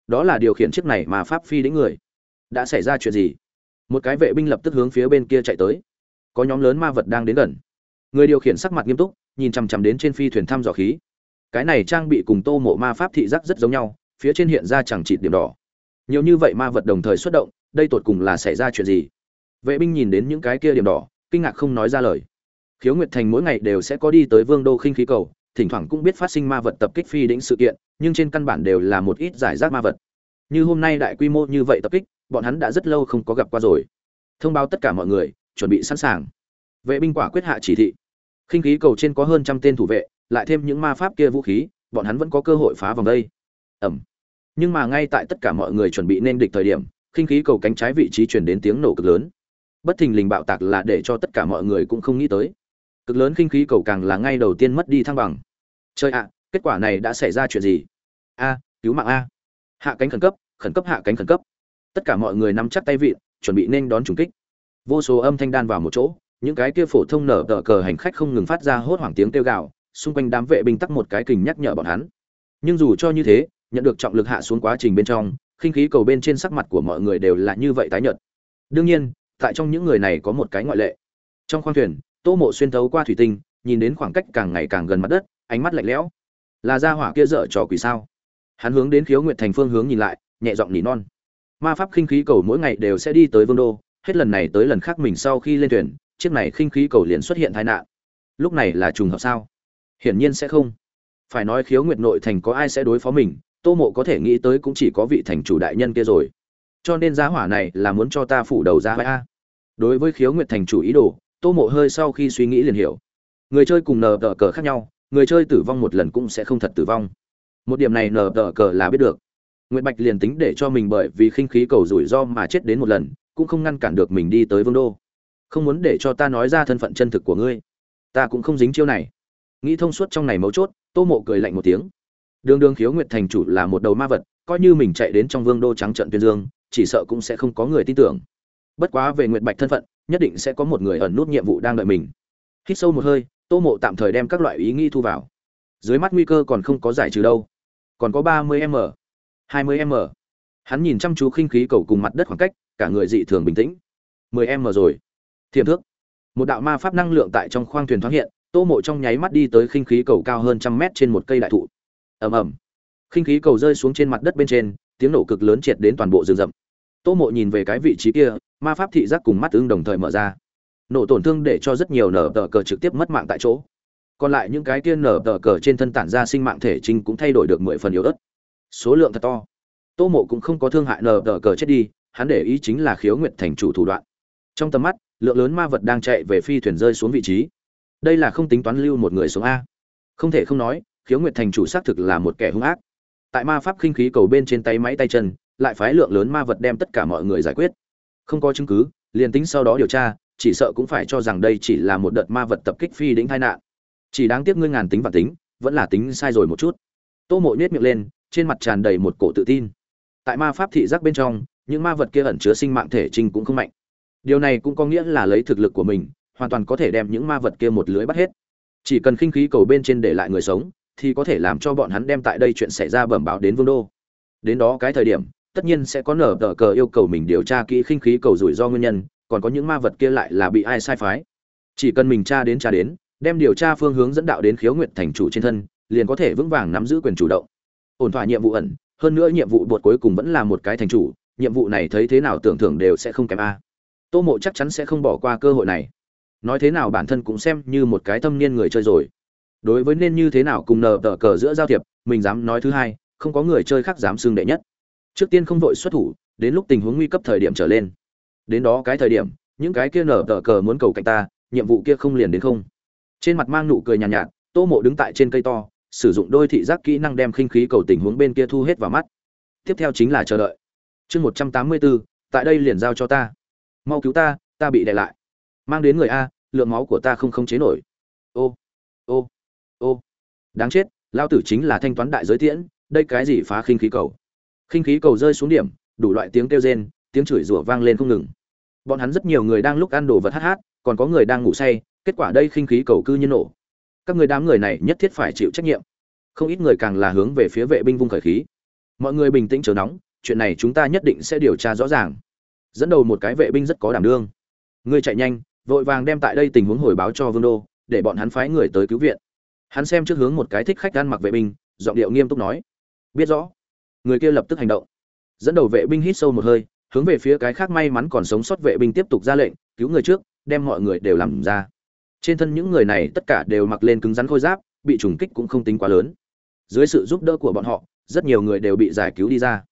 Đó là điều khiển chiếc này mà pháp phi đến người. Đã xảy ra chuyện gì? Một cái vệ binh lập tức hướng phía bên kia chạy tới. Có nhóm lớn ma vật đang đến gần. Người điều khiển sắc mặt nghiêm túc, nhìn chằm chằm đến trên phi thuyền thăm dò khí. Cái này trang bị cùng tô mộ ma pháp thị giác rất giống nhau, phía trên hiện ra chẳng chịt điểm đỏ. Nhiều như vậy ma vật đồng thời xuất động, đây tột cùng là xảy ra chuyện gì? Vệ binh nhìn đến những cái kia điểm đỏ kinh ngạc không nói ra lời. Khiếu nguyệt thành mỗi ngày đều sẽ có đi tới vương đô khinh khí cầu, thỉnh thoảng cũng biết phát sinh ma vật tập kích phi đỉnh sự kiện, nhưng trên căn bản đều là một ít giải rác ma vật. Như hôm nay đại quy mô như vậy tập kích, bọn hắn đã rất lâu không có gặp qua rồi. Thông báo tất cả mọi người, chuẩn bị sẵn sàng. Vệ binh quả quyết hạ chỉ thị. Khinh khí cầu trên có hơn trăm tên thủ vệ, lại thêm những ma pháp kia vũ khí, bọn hắn vẫn có cơ hội phá vòng đây. Ẩm. Nhưng mà ngay tại tất cả mọi người chuẩn bị nên địch thời điểm, khinh khí cầu cánh trái vị trí chuyển đến tiếng nổ cực lớn bất thình lình bạo tạc là để cho tất cả mọi người cũng không nghĩ tới. Cực lớn khinh khí cầu càng là ngay đầu tiên mất đi thăng bằng. Chơi ạ, kết quả này đã xảy ra chuyện gì? A, cứu mạng a. Hạ cánh khẩn cấp khẩn cấp hạ cánh khẩn cấp. Tất cả mọi người nắm chắc tay vịn, chuẩn bị nên đón trùng kích. Vô số âm thanh đan vào một chỗ, những cái kia phổ thông nở tờ cờ hành khách không ngừng phát ra hốt hoảng tiếng kêu gào, xung quanh đám vệ binh tắc một cái kình nhắc nhở bọn hắn. Nhưng dù cho như thế, nhận được trọng lực hạ xuống quá trình bên trong, khinh khí cầu bên trên sắc mặt của mọi người đều là như vậy tái nhợt. Đương nhiên tại trong những người này có một cái ngoại lệ. Trong khoang thuyền, tô mộ xuyên thấu qua thủy tinh, nhìn đến khoảng cách càng ngày càng gần mặt đất, ánh mắt lạnh lẽo. Là Ra hỏa kia dở trò quỷ sao? Hắn hướng đến khiếu nguyệt thành phương hướng nhìn lại, nhẹ giọng nỉ non. Ma pháp khinh khí cầu mỗi ngày đều sẽ đi tới vương đô, hết lần này tới lần khác mình sau khi lên thuyền, chiếc này khinh khí cầu liền xuất hiện tai nạn. Lúc này là trùng hợp sao? Hiển nhiên sẽ không. Phải nói khiếu nguyệt nội thành có ai sẽ đối phó mình, tô mộ có thể nghĩ tới cũng chỉ có vị thành chủ đại nhân kia rồi cho nên giá hỏa này là muốn cho ta phủ đầu ra vai a. Đối với khiếu nguyệt thành chủ ý đồ, tô mộ hơi sau khi suy nghĩ liền hiểu. Người chơi cùng nờ tờ cờ khác nhau, người chơi tử vong một lần cũng sẽ không thật tử vong. Một điểm này nờ tờ cờ là biết được. Nguyệt bạch liền tính để cho mình bởi vì khinh khí cầu rủi ro mà chết đến một lần, cũng không ngăn cản được mình đi tới vương đô. Không muốn để cho ta nói ra thân phận chân thực của ngươi. Ta cũng không dính chiêu này. Nghĩ thông suốt trong này mấu chốt, tô mộ cười lạnh một tiếng. Đường đường khiếu nguyệt thành chủ là một đầu ma vật, coi như mình chạy đến trong vương đô trắng trận tuyên dương chỉ sợ cũng sẽ không có người tin tưởng. Bất quá về nguyệt bạch thân phận, nhất định sẽ có một người ẩn nút nhiệm vụ đang đợi mình. Hít sâu một hơi, tô mộ tạm thời đem các loại ý nghĩ thu vào. Dưới mắt nguy cơ còn không có giải trừ đâu. Còn có ba mươi m 20 m. Hắn nhìn chăm chú khinh khí cầu cùng mặt đất khoảng cách, cả người dị thường bình tĩnh. 10 m rồi. Thiềm thước. Một đạo ma pháp năng lượng tại trong khoang thuyền thoáng hiện, tô mộ trong nháy mắt đi tới khinh khí cầu cao hơn trăm mét trên một cây đại thụ. Ầm ầm. Khinh khí cầu rơi xuống trên mặt đất bên trên tiếng nổ cực lớn triệt đến toàn bộ rừng rậm. Tô mộ nhìn về cái vị trí kia, ma pháp thị giác cùng mắt ứng đồng thời mở ra. Nổ tổn thương để cho rất nhiều nở tờ cờ trực tiếp mất mạng tại chỗ. Còn lại những cái kia nở tờ cờ trên thân tản ra sinh mạng thể trinh cũng thay đổi được mười phần yếu ớt. Số lượng thật to. Tô mộ cũng không có thương hại nở tờ cờ chết đi, hắn để ý chính là khiếu nguyệt thành chủ thủ đoạn. Trong tầm mắt, lượng lớn ma vật đang chạy về phi thuyền rơi xuống vị trí. Đây là không tính toán lưu một người xuống a. Không thể không nói, khiếu nguyệt thành chủ xác thực là một kẻ hung ác tại ma pháp khinh khí cầu bên trên tay máy tay chân, lại phái lượng lớn ma vật đem tất cả mọi người giải quyết. Không có chứng cứ, liền tính sau đó điều tra, chỉ sợ cũng phải cho rằng đây chỉ là một đợt ma vật tập kích phi đỉnh tai nạn. Chỉ đáng tiếc ngươi ngàn tính và tính, vẫn là tính sai rồi một chút. Tô mộ nhét miệng lên, trên mặt tràn đầy một cổ tự tin. Tại ma pháp thị giác bên trong, những ma vật kia ẩn chứa sinh mạng thể trinh cũng không mạnh. Điều này cũng có nghĩa là lấy thực lực của mình, hoàn toàn có thể đem những ma vật kia một lưới bắt hết. Chỉ cần khinh khí cầu bên trên để lại người sống thì có thể làm cho bọn hắn đem tại đây chuyện xảy ra bẩm báo đến vương đô. Đến đó cái thời điểm, tất nhiên sẽ có nở tờ cờ yêu cầu mình điều tra kỹ khinh khí cầu rủi ro nguyên nhân, còn có những ma vật kia lại là bị ai sai phái. Chỉ cần mình tra đến tra đến, đem điều tra phương hướng dẫn đạo đến khiếu nguyện thành chủ trên thân, liền có thể vững vàng nắm giữ quyền chủ động. Ổn thỏa nhiệm vụ ẩn, hơn nữa nhiệm vụ buộc cuối cùng vẫn là một cái thành chủ, nhiệm vụ này thấy thế nào tưởng thưởng đều sẽ không kém a. Tô mộ chắc chắn sẽ không bỏ qua cơ hội này. Nói thế nào bản thân cũng xem như một cái thâm niên người chơi rồi đối với nên như thế nào cùng nờ tờ cờ giữa giao thiệp mình dám nói thứ hai không có người chơi khác dám xưng đệ nhất. Trước tiên không vội xuất thủ đến lúc tình huống nguy cấp thời điểm trở lên. Đến đó cái thời điểm những cái kia nở tờ cờ muốn cầu cạnh ta nhiệm vụ kia không liền đến không. Trên mặt mang nụ cười nhàn nhạt, nhạt tô mộ đứng tại trên cây to sử dụng đôi thị giác kỹ năng đem khinh khí cầu tình huống bên kia thu hết vào mắt. Tiếp theo chính là chờ đợi. Chương một trăm tám mươi bốn tại đây liền giao cho ta. Mau cứu ta ta bị đè lại. Mang đến người a lượng máu của ta không không chế nổi. Ô ô ô, đáng chết, lao tử chính là thanh toán đại giới tiễn, đây cái gì phá khinh khí cầu? Khinh khí cầu rơi xuống điểm, đủ loại tiếng kêu rên, tiếng chửi rủa vang lên không ngừng. Bọn hắn rất nhiều người đang lúc ăn đồ vật hát hát, còn có người đang ngủ say, kết quả đây khinh khí cầu cư nhiên nổ. Các người đám người này nhất thiết phải chịu trách nhiệm. Không ít người càng là hướng về phía vệ binh vung khởi khí. Mọi người bình tĩnh chờ nóng, chuyện này chúng ta nhất định sẽ điều tra rõ ràng. Dẫn đầu một cái vệ binh rất có đảm đương. Ngươi chạy nhanh, vội vàng đem tại đây tình huống hồi báo cho vương đô, để bọn hắn phái người tới cứu viện hắn xem trước hướng một cái thích khách ăn mặc vệ binh, giọng điệu nghiêm túc nói, biết rõ. Người kia lập tức hành động. Dẫn đầu vệ binh hít sâu một hơi, hướng về phía cái khác may mắn còn sống sót vệ binh tiếp tục ra lệnh, cứu người trước, đem mọi người đều làm ra. Trên thân những người này tất cả đều mặc lên cứng rắn khôi giáp, bị trùng kích cũng không tính quá lớn. Dưới sự giúp đỡ của bọn họ, rất nhiều người đều bị giải cứu đi ra.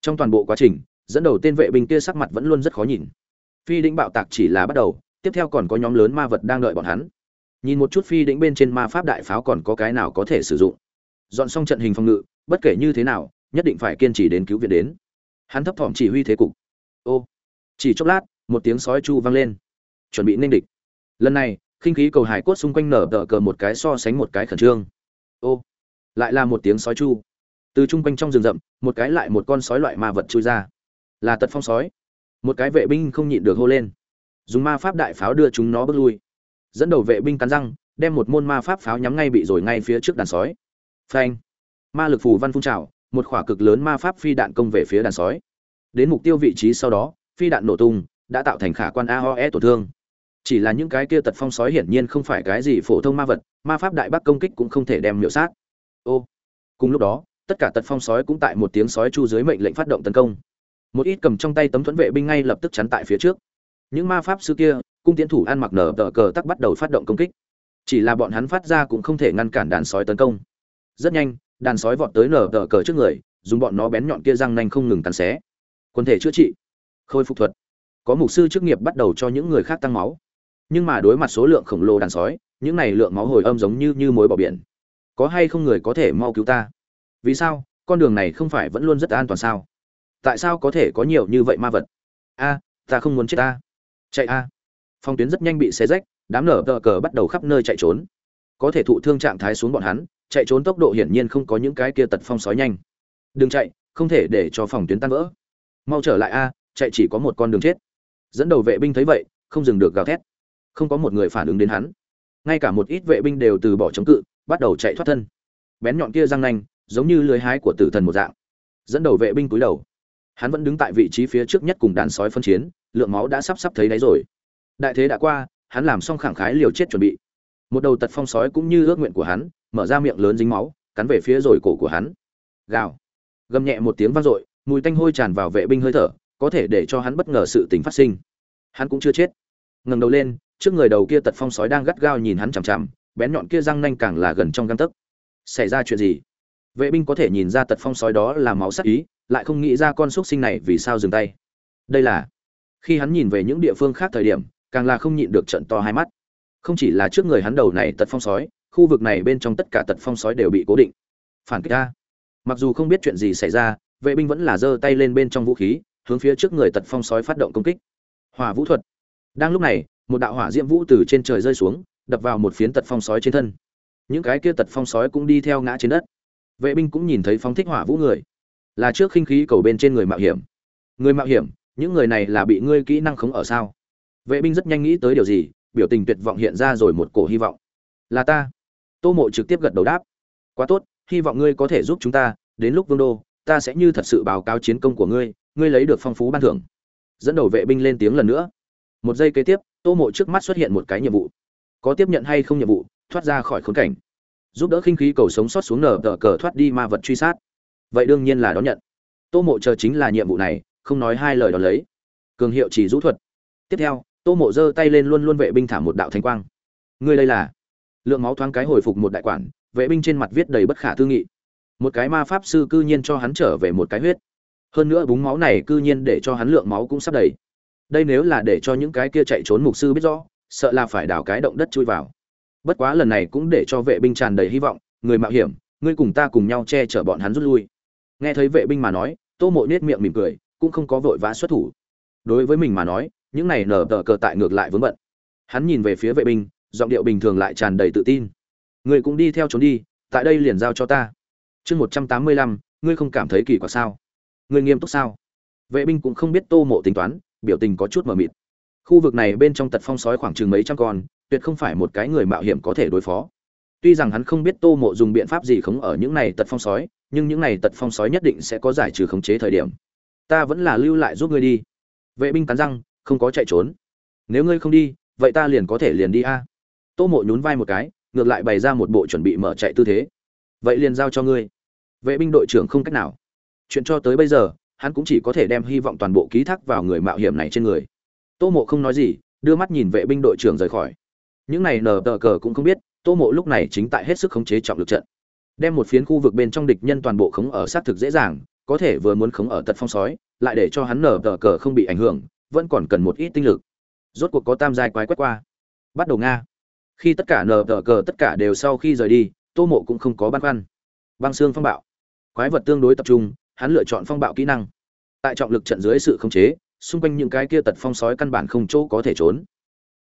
Trong toàn bộ quá trình, dẫn đầu tên vệ binh kia sắc mặt vẫn luôn rất khó nhìn. Phi đĩnh bạo tạc chỉ là bắt đầu, tiếp theo còn có nhóm lớn ma vật đang đợi bọn hắn nhìn một chút phi đĩnh bên trên ma pháp đại pháo còn có cái nào có thể sử dụng. Dọn xong trận hình phòng ngự, bất kể như thế nào, nhất định phải kiên trì đến cứu viện đến. Hắn thấp thỏm chỉ huy thế cục. Ô, chỉ chốc lát, một tiếng sói chu vang lên. Chuẩn bị nên địch. Lần này, khinh khí cầu hải cốt xung quanh nở đỡ cờ một cái so sánh một cái khẩn trương. Ô, lại là một tiếng sói chu. Từ chung quanh trong rừng rậm, một cái lại một con sói loại ma vật chui ra. Là tật phong sói. Một cái vệ binh không nhịn được hô lên. Dùng ma pháp đại pháo đưa chúng nó bước lui dẫn đầu vệ binh cắn răng, đem một môn ma pháp pháo nhắm ngay bị rồi ngay phía trước đàn sói. Phanh. Ma lực phù văn phun trào, một khỏa cực lớn ma pháp phi đạn công về phía đàn sói. Đến mục tiêu vị trí sau đó, phi đạn nổ tung, đã tạo thành khả quan aoe tổn thương. Chỉ là những cái kia tật phong sói hiển nhiên không phải cái gì phổ thông ma vật, ma pháp đại bắc công kích cũng không thể đem miểu sát. Ô. Cùng lúc đó, tất cả tật phong sói cũng tại một tiếng sói chu dưới mệnh lệnh phát động tấn công. Một ít cầm trong tay tấm thuẫn vệ binh ngay lập tức chắn tại phía trước. Những ma pháp sư kia cung tiến thủ ăn mặc nở tờ cờ tắc bắt đầu phát động công kích. Chỉ là bọn hắn phát ra cũng không thể ngăn cản đàn sói tấn công. Rất nhanh, đàn sói vọt tới nở tờ cờ trước người, dùng bọn nó bén nhọn kia răng nanh không ngừng cắn xé. Quân thể chữa trị, khôi phục thuật. Có mục sư chức nghiệp bắt đầu cho những người khác tăng máu. Nhưng mà đối mặt số lượng khổng lồ đàn sói, những này lượng máu hồi âm giống như như mối bỏ biển. Có hay không người có thể mau cứu ta? Vì sao? Con đường này không phải vẫn luôn rất an toàn sao? Tại sao có thể có nhiều như vậy ma vật? A, ta không muốn chết ta. Chạy a phong tuyến rất nhanh bị xé rách, đám nở tờ cờ bắt đầu khắp nơi chạy trốn. Có thể thụ thương trạng thái xuống bọn hắn, chạy trốn tốc độ hiển nhiên không có những cái kia tật phong sói nhanh. Đừng chạy, không thể để cho phòng tuyến tan vỡ. Mau trở lại a, chạy chỉ có một con đường chết. Dẫn đầu vệ binh thấy vậy, không dừng được gào thét. Không có một người phản ứng đến hắn. Ngay cả một ít vệ binh đều từ bỏ chống cự, bắt đầu chạy thoát thân. Bén nhọn kia răng nanh, giống như lưới hái của tử thần một dạng. Dẫn đầu vệ binh cúi đầu. Hắn vẫn đứng tại vị trí phía trước nhất cùng đàn sói phân chiến, lượng máu đã sắp sắp thấy đáy rồi đại thế đã qua, hắn làm xong khẳng khái liều chết chuẩn bị. Một đầu tật phong sói cũng như ước nguyện của hắn, mở ra miệng lớn dính máu, cắn về phía rồi cổ của hắn. Gào. Gầm nhẹ một tiếng vang dội, mùi tanh hôi tràn vào vệ binh hơi thở, có thể để cho hắn bất ngờ sự tình phát sinh. Hắn cũng chưa chết. Ngẩng đầu lên, trước người đầu kia tật phong sói đang gắt gao nhìn hắn chằm chằm, bén nhọn kia răng nanh càng là gần trong găng tấc. Xảy ra chuyện gì? Vệ binh có thể nhìn ra tật phong sói đó là máu sắc ý, lại không nghĩ ra con xúc sinh này vì sao dừng tay. Đây là khi hắn nhìn về những địa phương khác thời điểm càng là không nhịn được trận to hai mắt. Không chỉ là trước người hắn đầu này tật phong sói, khu vực này bên trong tất cả tật phong sói đều bị cố định. Phản kích ta mặc dù không biết chuyện gì xảy ra, vệ binh vẫn là giơ tay lên bên trong vũ khí, hướng phía trước người tật phong sói phát động công kích. Hỏa vũ thuật. Đang lúc này, một đạo hỏa diễm vũ từ trên trời rơi xuống, đập vào một phiến tật phong sói trên thân. Những cái kia tật phong sói cũng đi theo ngã trên đất. Vệ binh cũng nhìn thấy phóng thích hỏa vũ người. Là trước khinh khí cầu bên trên người mạo hiểm. Người mạo hiểm, những người này là bị ngươi kỹ năng khống ở sao? Vệ binh rất nhanh nghĩ tới điều gì, biểu tình tuyệt vọng hiện ra rồi một cổ hy vọng. Là ta. Tô mộ trực tiếp gật đầu đáp. Quá tốt, hy vọng ngươi có thể giúp chúng ta, đến lúc vương đô, ta sẽ như thật sự báo cáo chiến công của ngươi ngươi lấy được phong phú ban thưởng. Dẫn đầu vệ binh lên tiếng lần nữa. Một giây kế tiếp, tô mộ trước mắt xuất hiện một cái nhiệm vụ. Có tiếp nhận hay không nhiệm vụ, thoát ra khỏi khốn cảnh. Giúp đỡ khinh khí cầu sống sót xuống nở tờ cờ thoát đi ma vật truy sát. Vậy đương nhiên là đón nhận. Tô mộ chờ chính là nhiệm vụ này, không nói hai lời đón lấy. Cường hiệu chỉ rũ thuật. Tiếp theo tô mộ giơ tay lên luôn luôn vệ binh thả một đạo thanh quang. Ngươi đây là? Lượng máu thoáng cái hồi phục một đại quản, vệ binh trên mặt viết đầy bất khả tư nghị. Một cái ma pháp sư cư nhiên cho hắn trở về một cái huyết. Hơn nữa búng máu này cư nhiên để cho hắn lượng máu cũng sắp đầy. Đây nếu là để cho những cái kia chạy trốn mục sư biết rõ, sợ là phải đào cái động đất chui vào. Bất quá lần này cũng để cho vệ binh tràn đầy hy vọng, người mạo hiểm, ngươi cùng ta cùng nhau che chở bọn hắn rút lui. Nghe thấy vệ binh mà nói, tô mộ nết miệng mỉm cười, cũng không có vội vã xuất thủ. Đối với mình mà nói những này nở tờ cờ tại ngược lại vướng bận. Hắn nhìn về phía vệ binh, giọng điệu bình thường lại tràn đầy tự tin. Người cũng đi theo trốn đi, tại đây liền giao cho ta. Chương một trăm tám mươi lăm, ngươi không cảm thấy kỳ quặc sao? Ngươi nghiêm túc sao? Vệ binh cũng không biết tô mộ tính toán, biểu tình có chút mờ mịt. Khu vực này bên trong tật phong sói khoảng chừng mấy trăm con, tuyệt không phải một cái người mạo hiểm có thể đối phó. Tuy rằng hắn không biết tô mộ dùng biện pháp gì khống ở những này tật phong sói, nhưng những này tật phong sói nhất định sẽ có giải trừ khống chế thời điểm. Ta vẫn là lưu lại giúp ngươi đi. Vệ binh cắn răng không có chạy trốn. Nếu ngươi không đi, vậy ta liền có thể liền đi a. Tô mộ nhún vai một cái, ngược lại bày ra một bộ chuẩn bị mở chạy tư thế. Vậy liền giao cho ngươi. Vệ binh đội trưởng không cách nào. Chuyện cho tới bây giờ, hắn cũng chỉ có thể đem hy vọng toàn bộ ký thác vào người mạo hiểm này trên người. Tô mộ không nói gì, đưa mắt nhìn vệ binh đội trưởng rời khỏi. Những này nờ tờ cờ cũng không biết, tô mộ lúc này chính tại hết sức khống chế trọng lực trận. Đem một phiến khu vực bên trong địch nhân toàn bộ khống ở xác thực dễ dàng, có thể vừa muốn khống ở tật phong sói, lại để cho hắn nở tờ cờ không bị ảnh hưởng vẫn còn cần một ít tinh lực. Rốt cuộc có tam giai quái quét qua. Bắt đầu nga. Khi tất cả nờ tờ cờ tất cả đều sau khi rời đi, tô mộ cũng không có băn khoăn. Băng xương phong bạo. Quái vật tương đối tập trung, hắn lựa chọn phong bạo kỹ năng. Tại trọng lực trận dưới sự khống chế, xung quanh những cái kia tật phong sói căn bản không chỗ có thể trốn.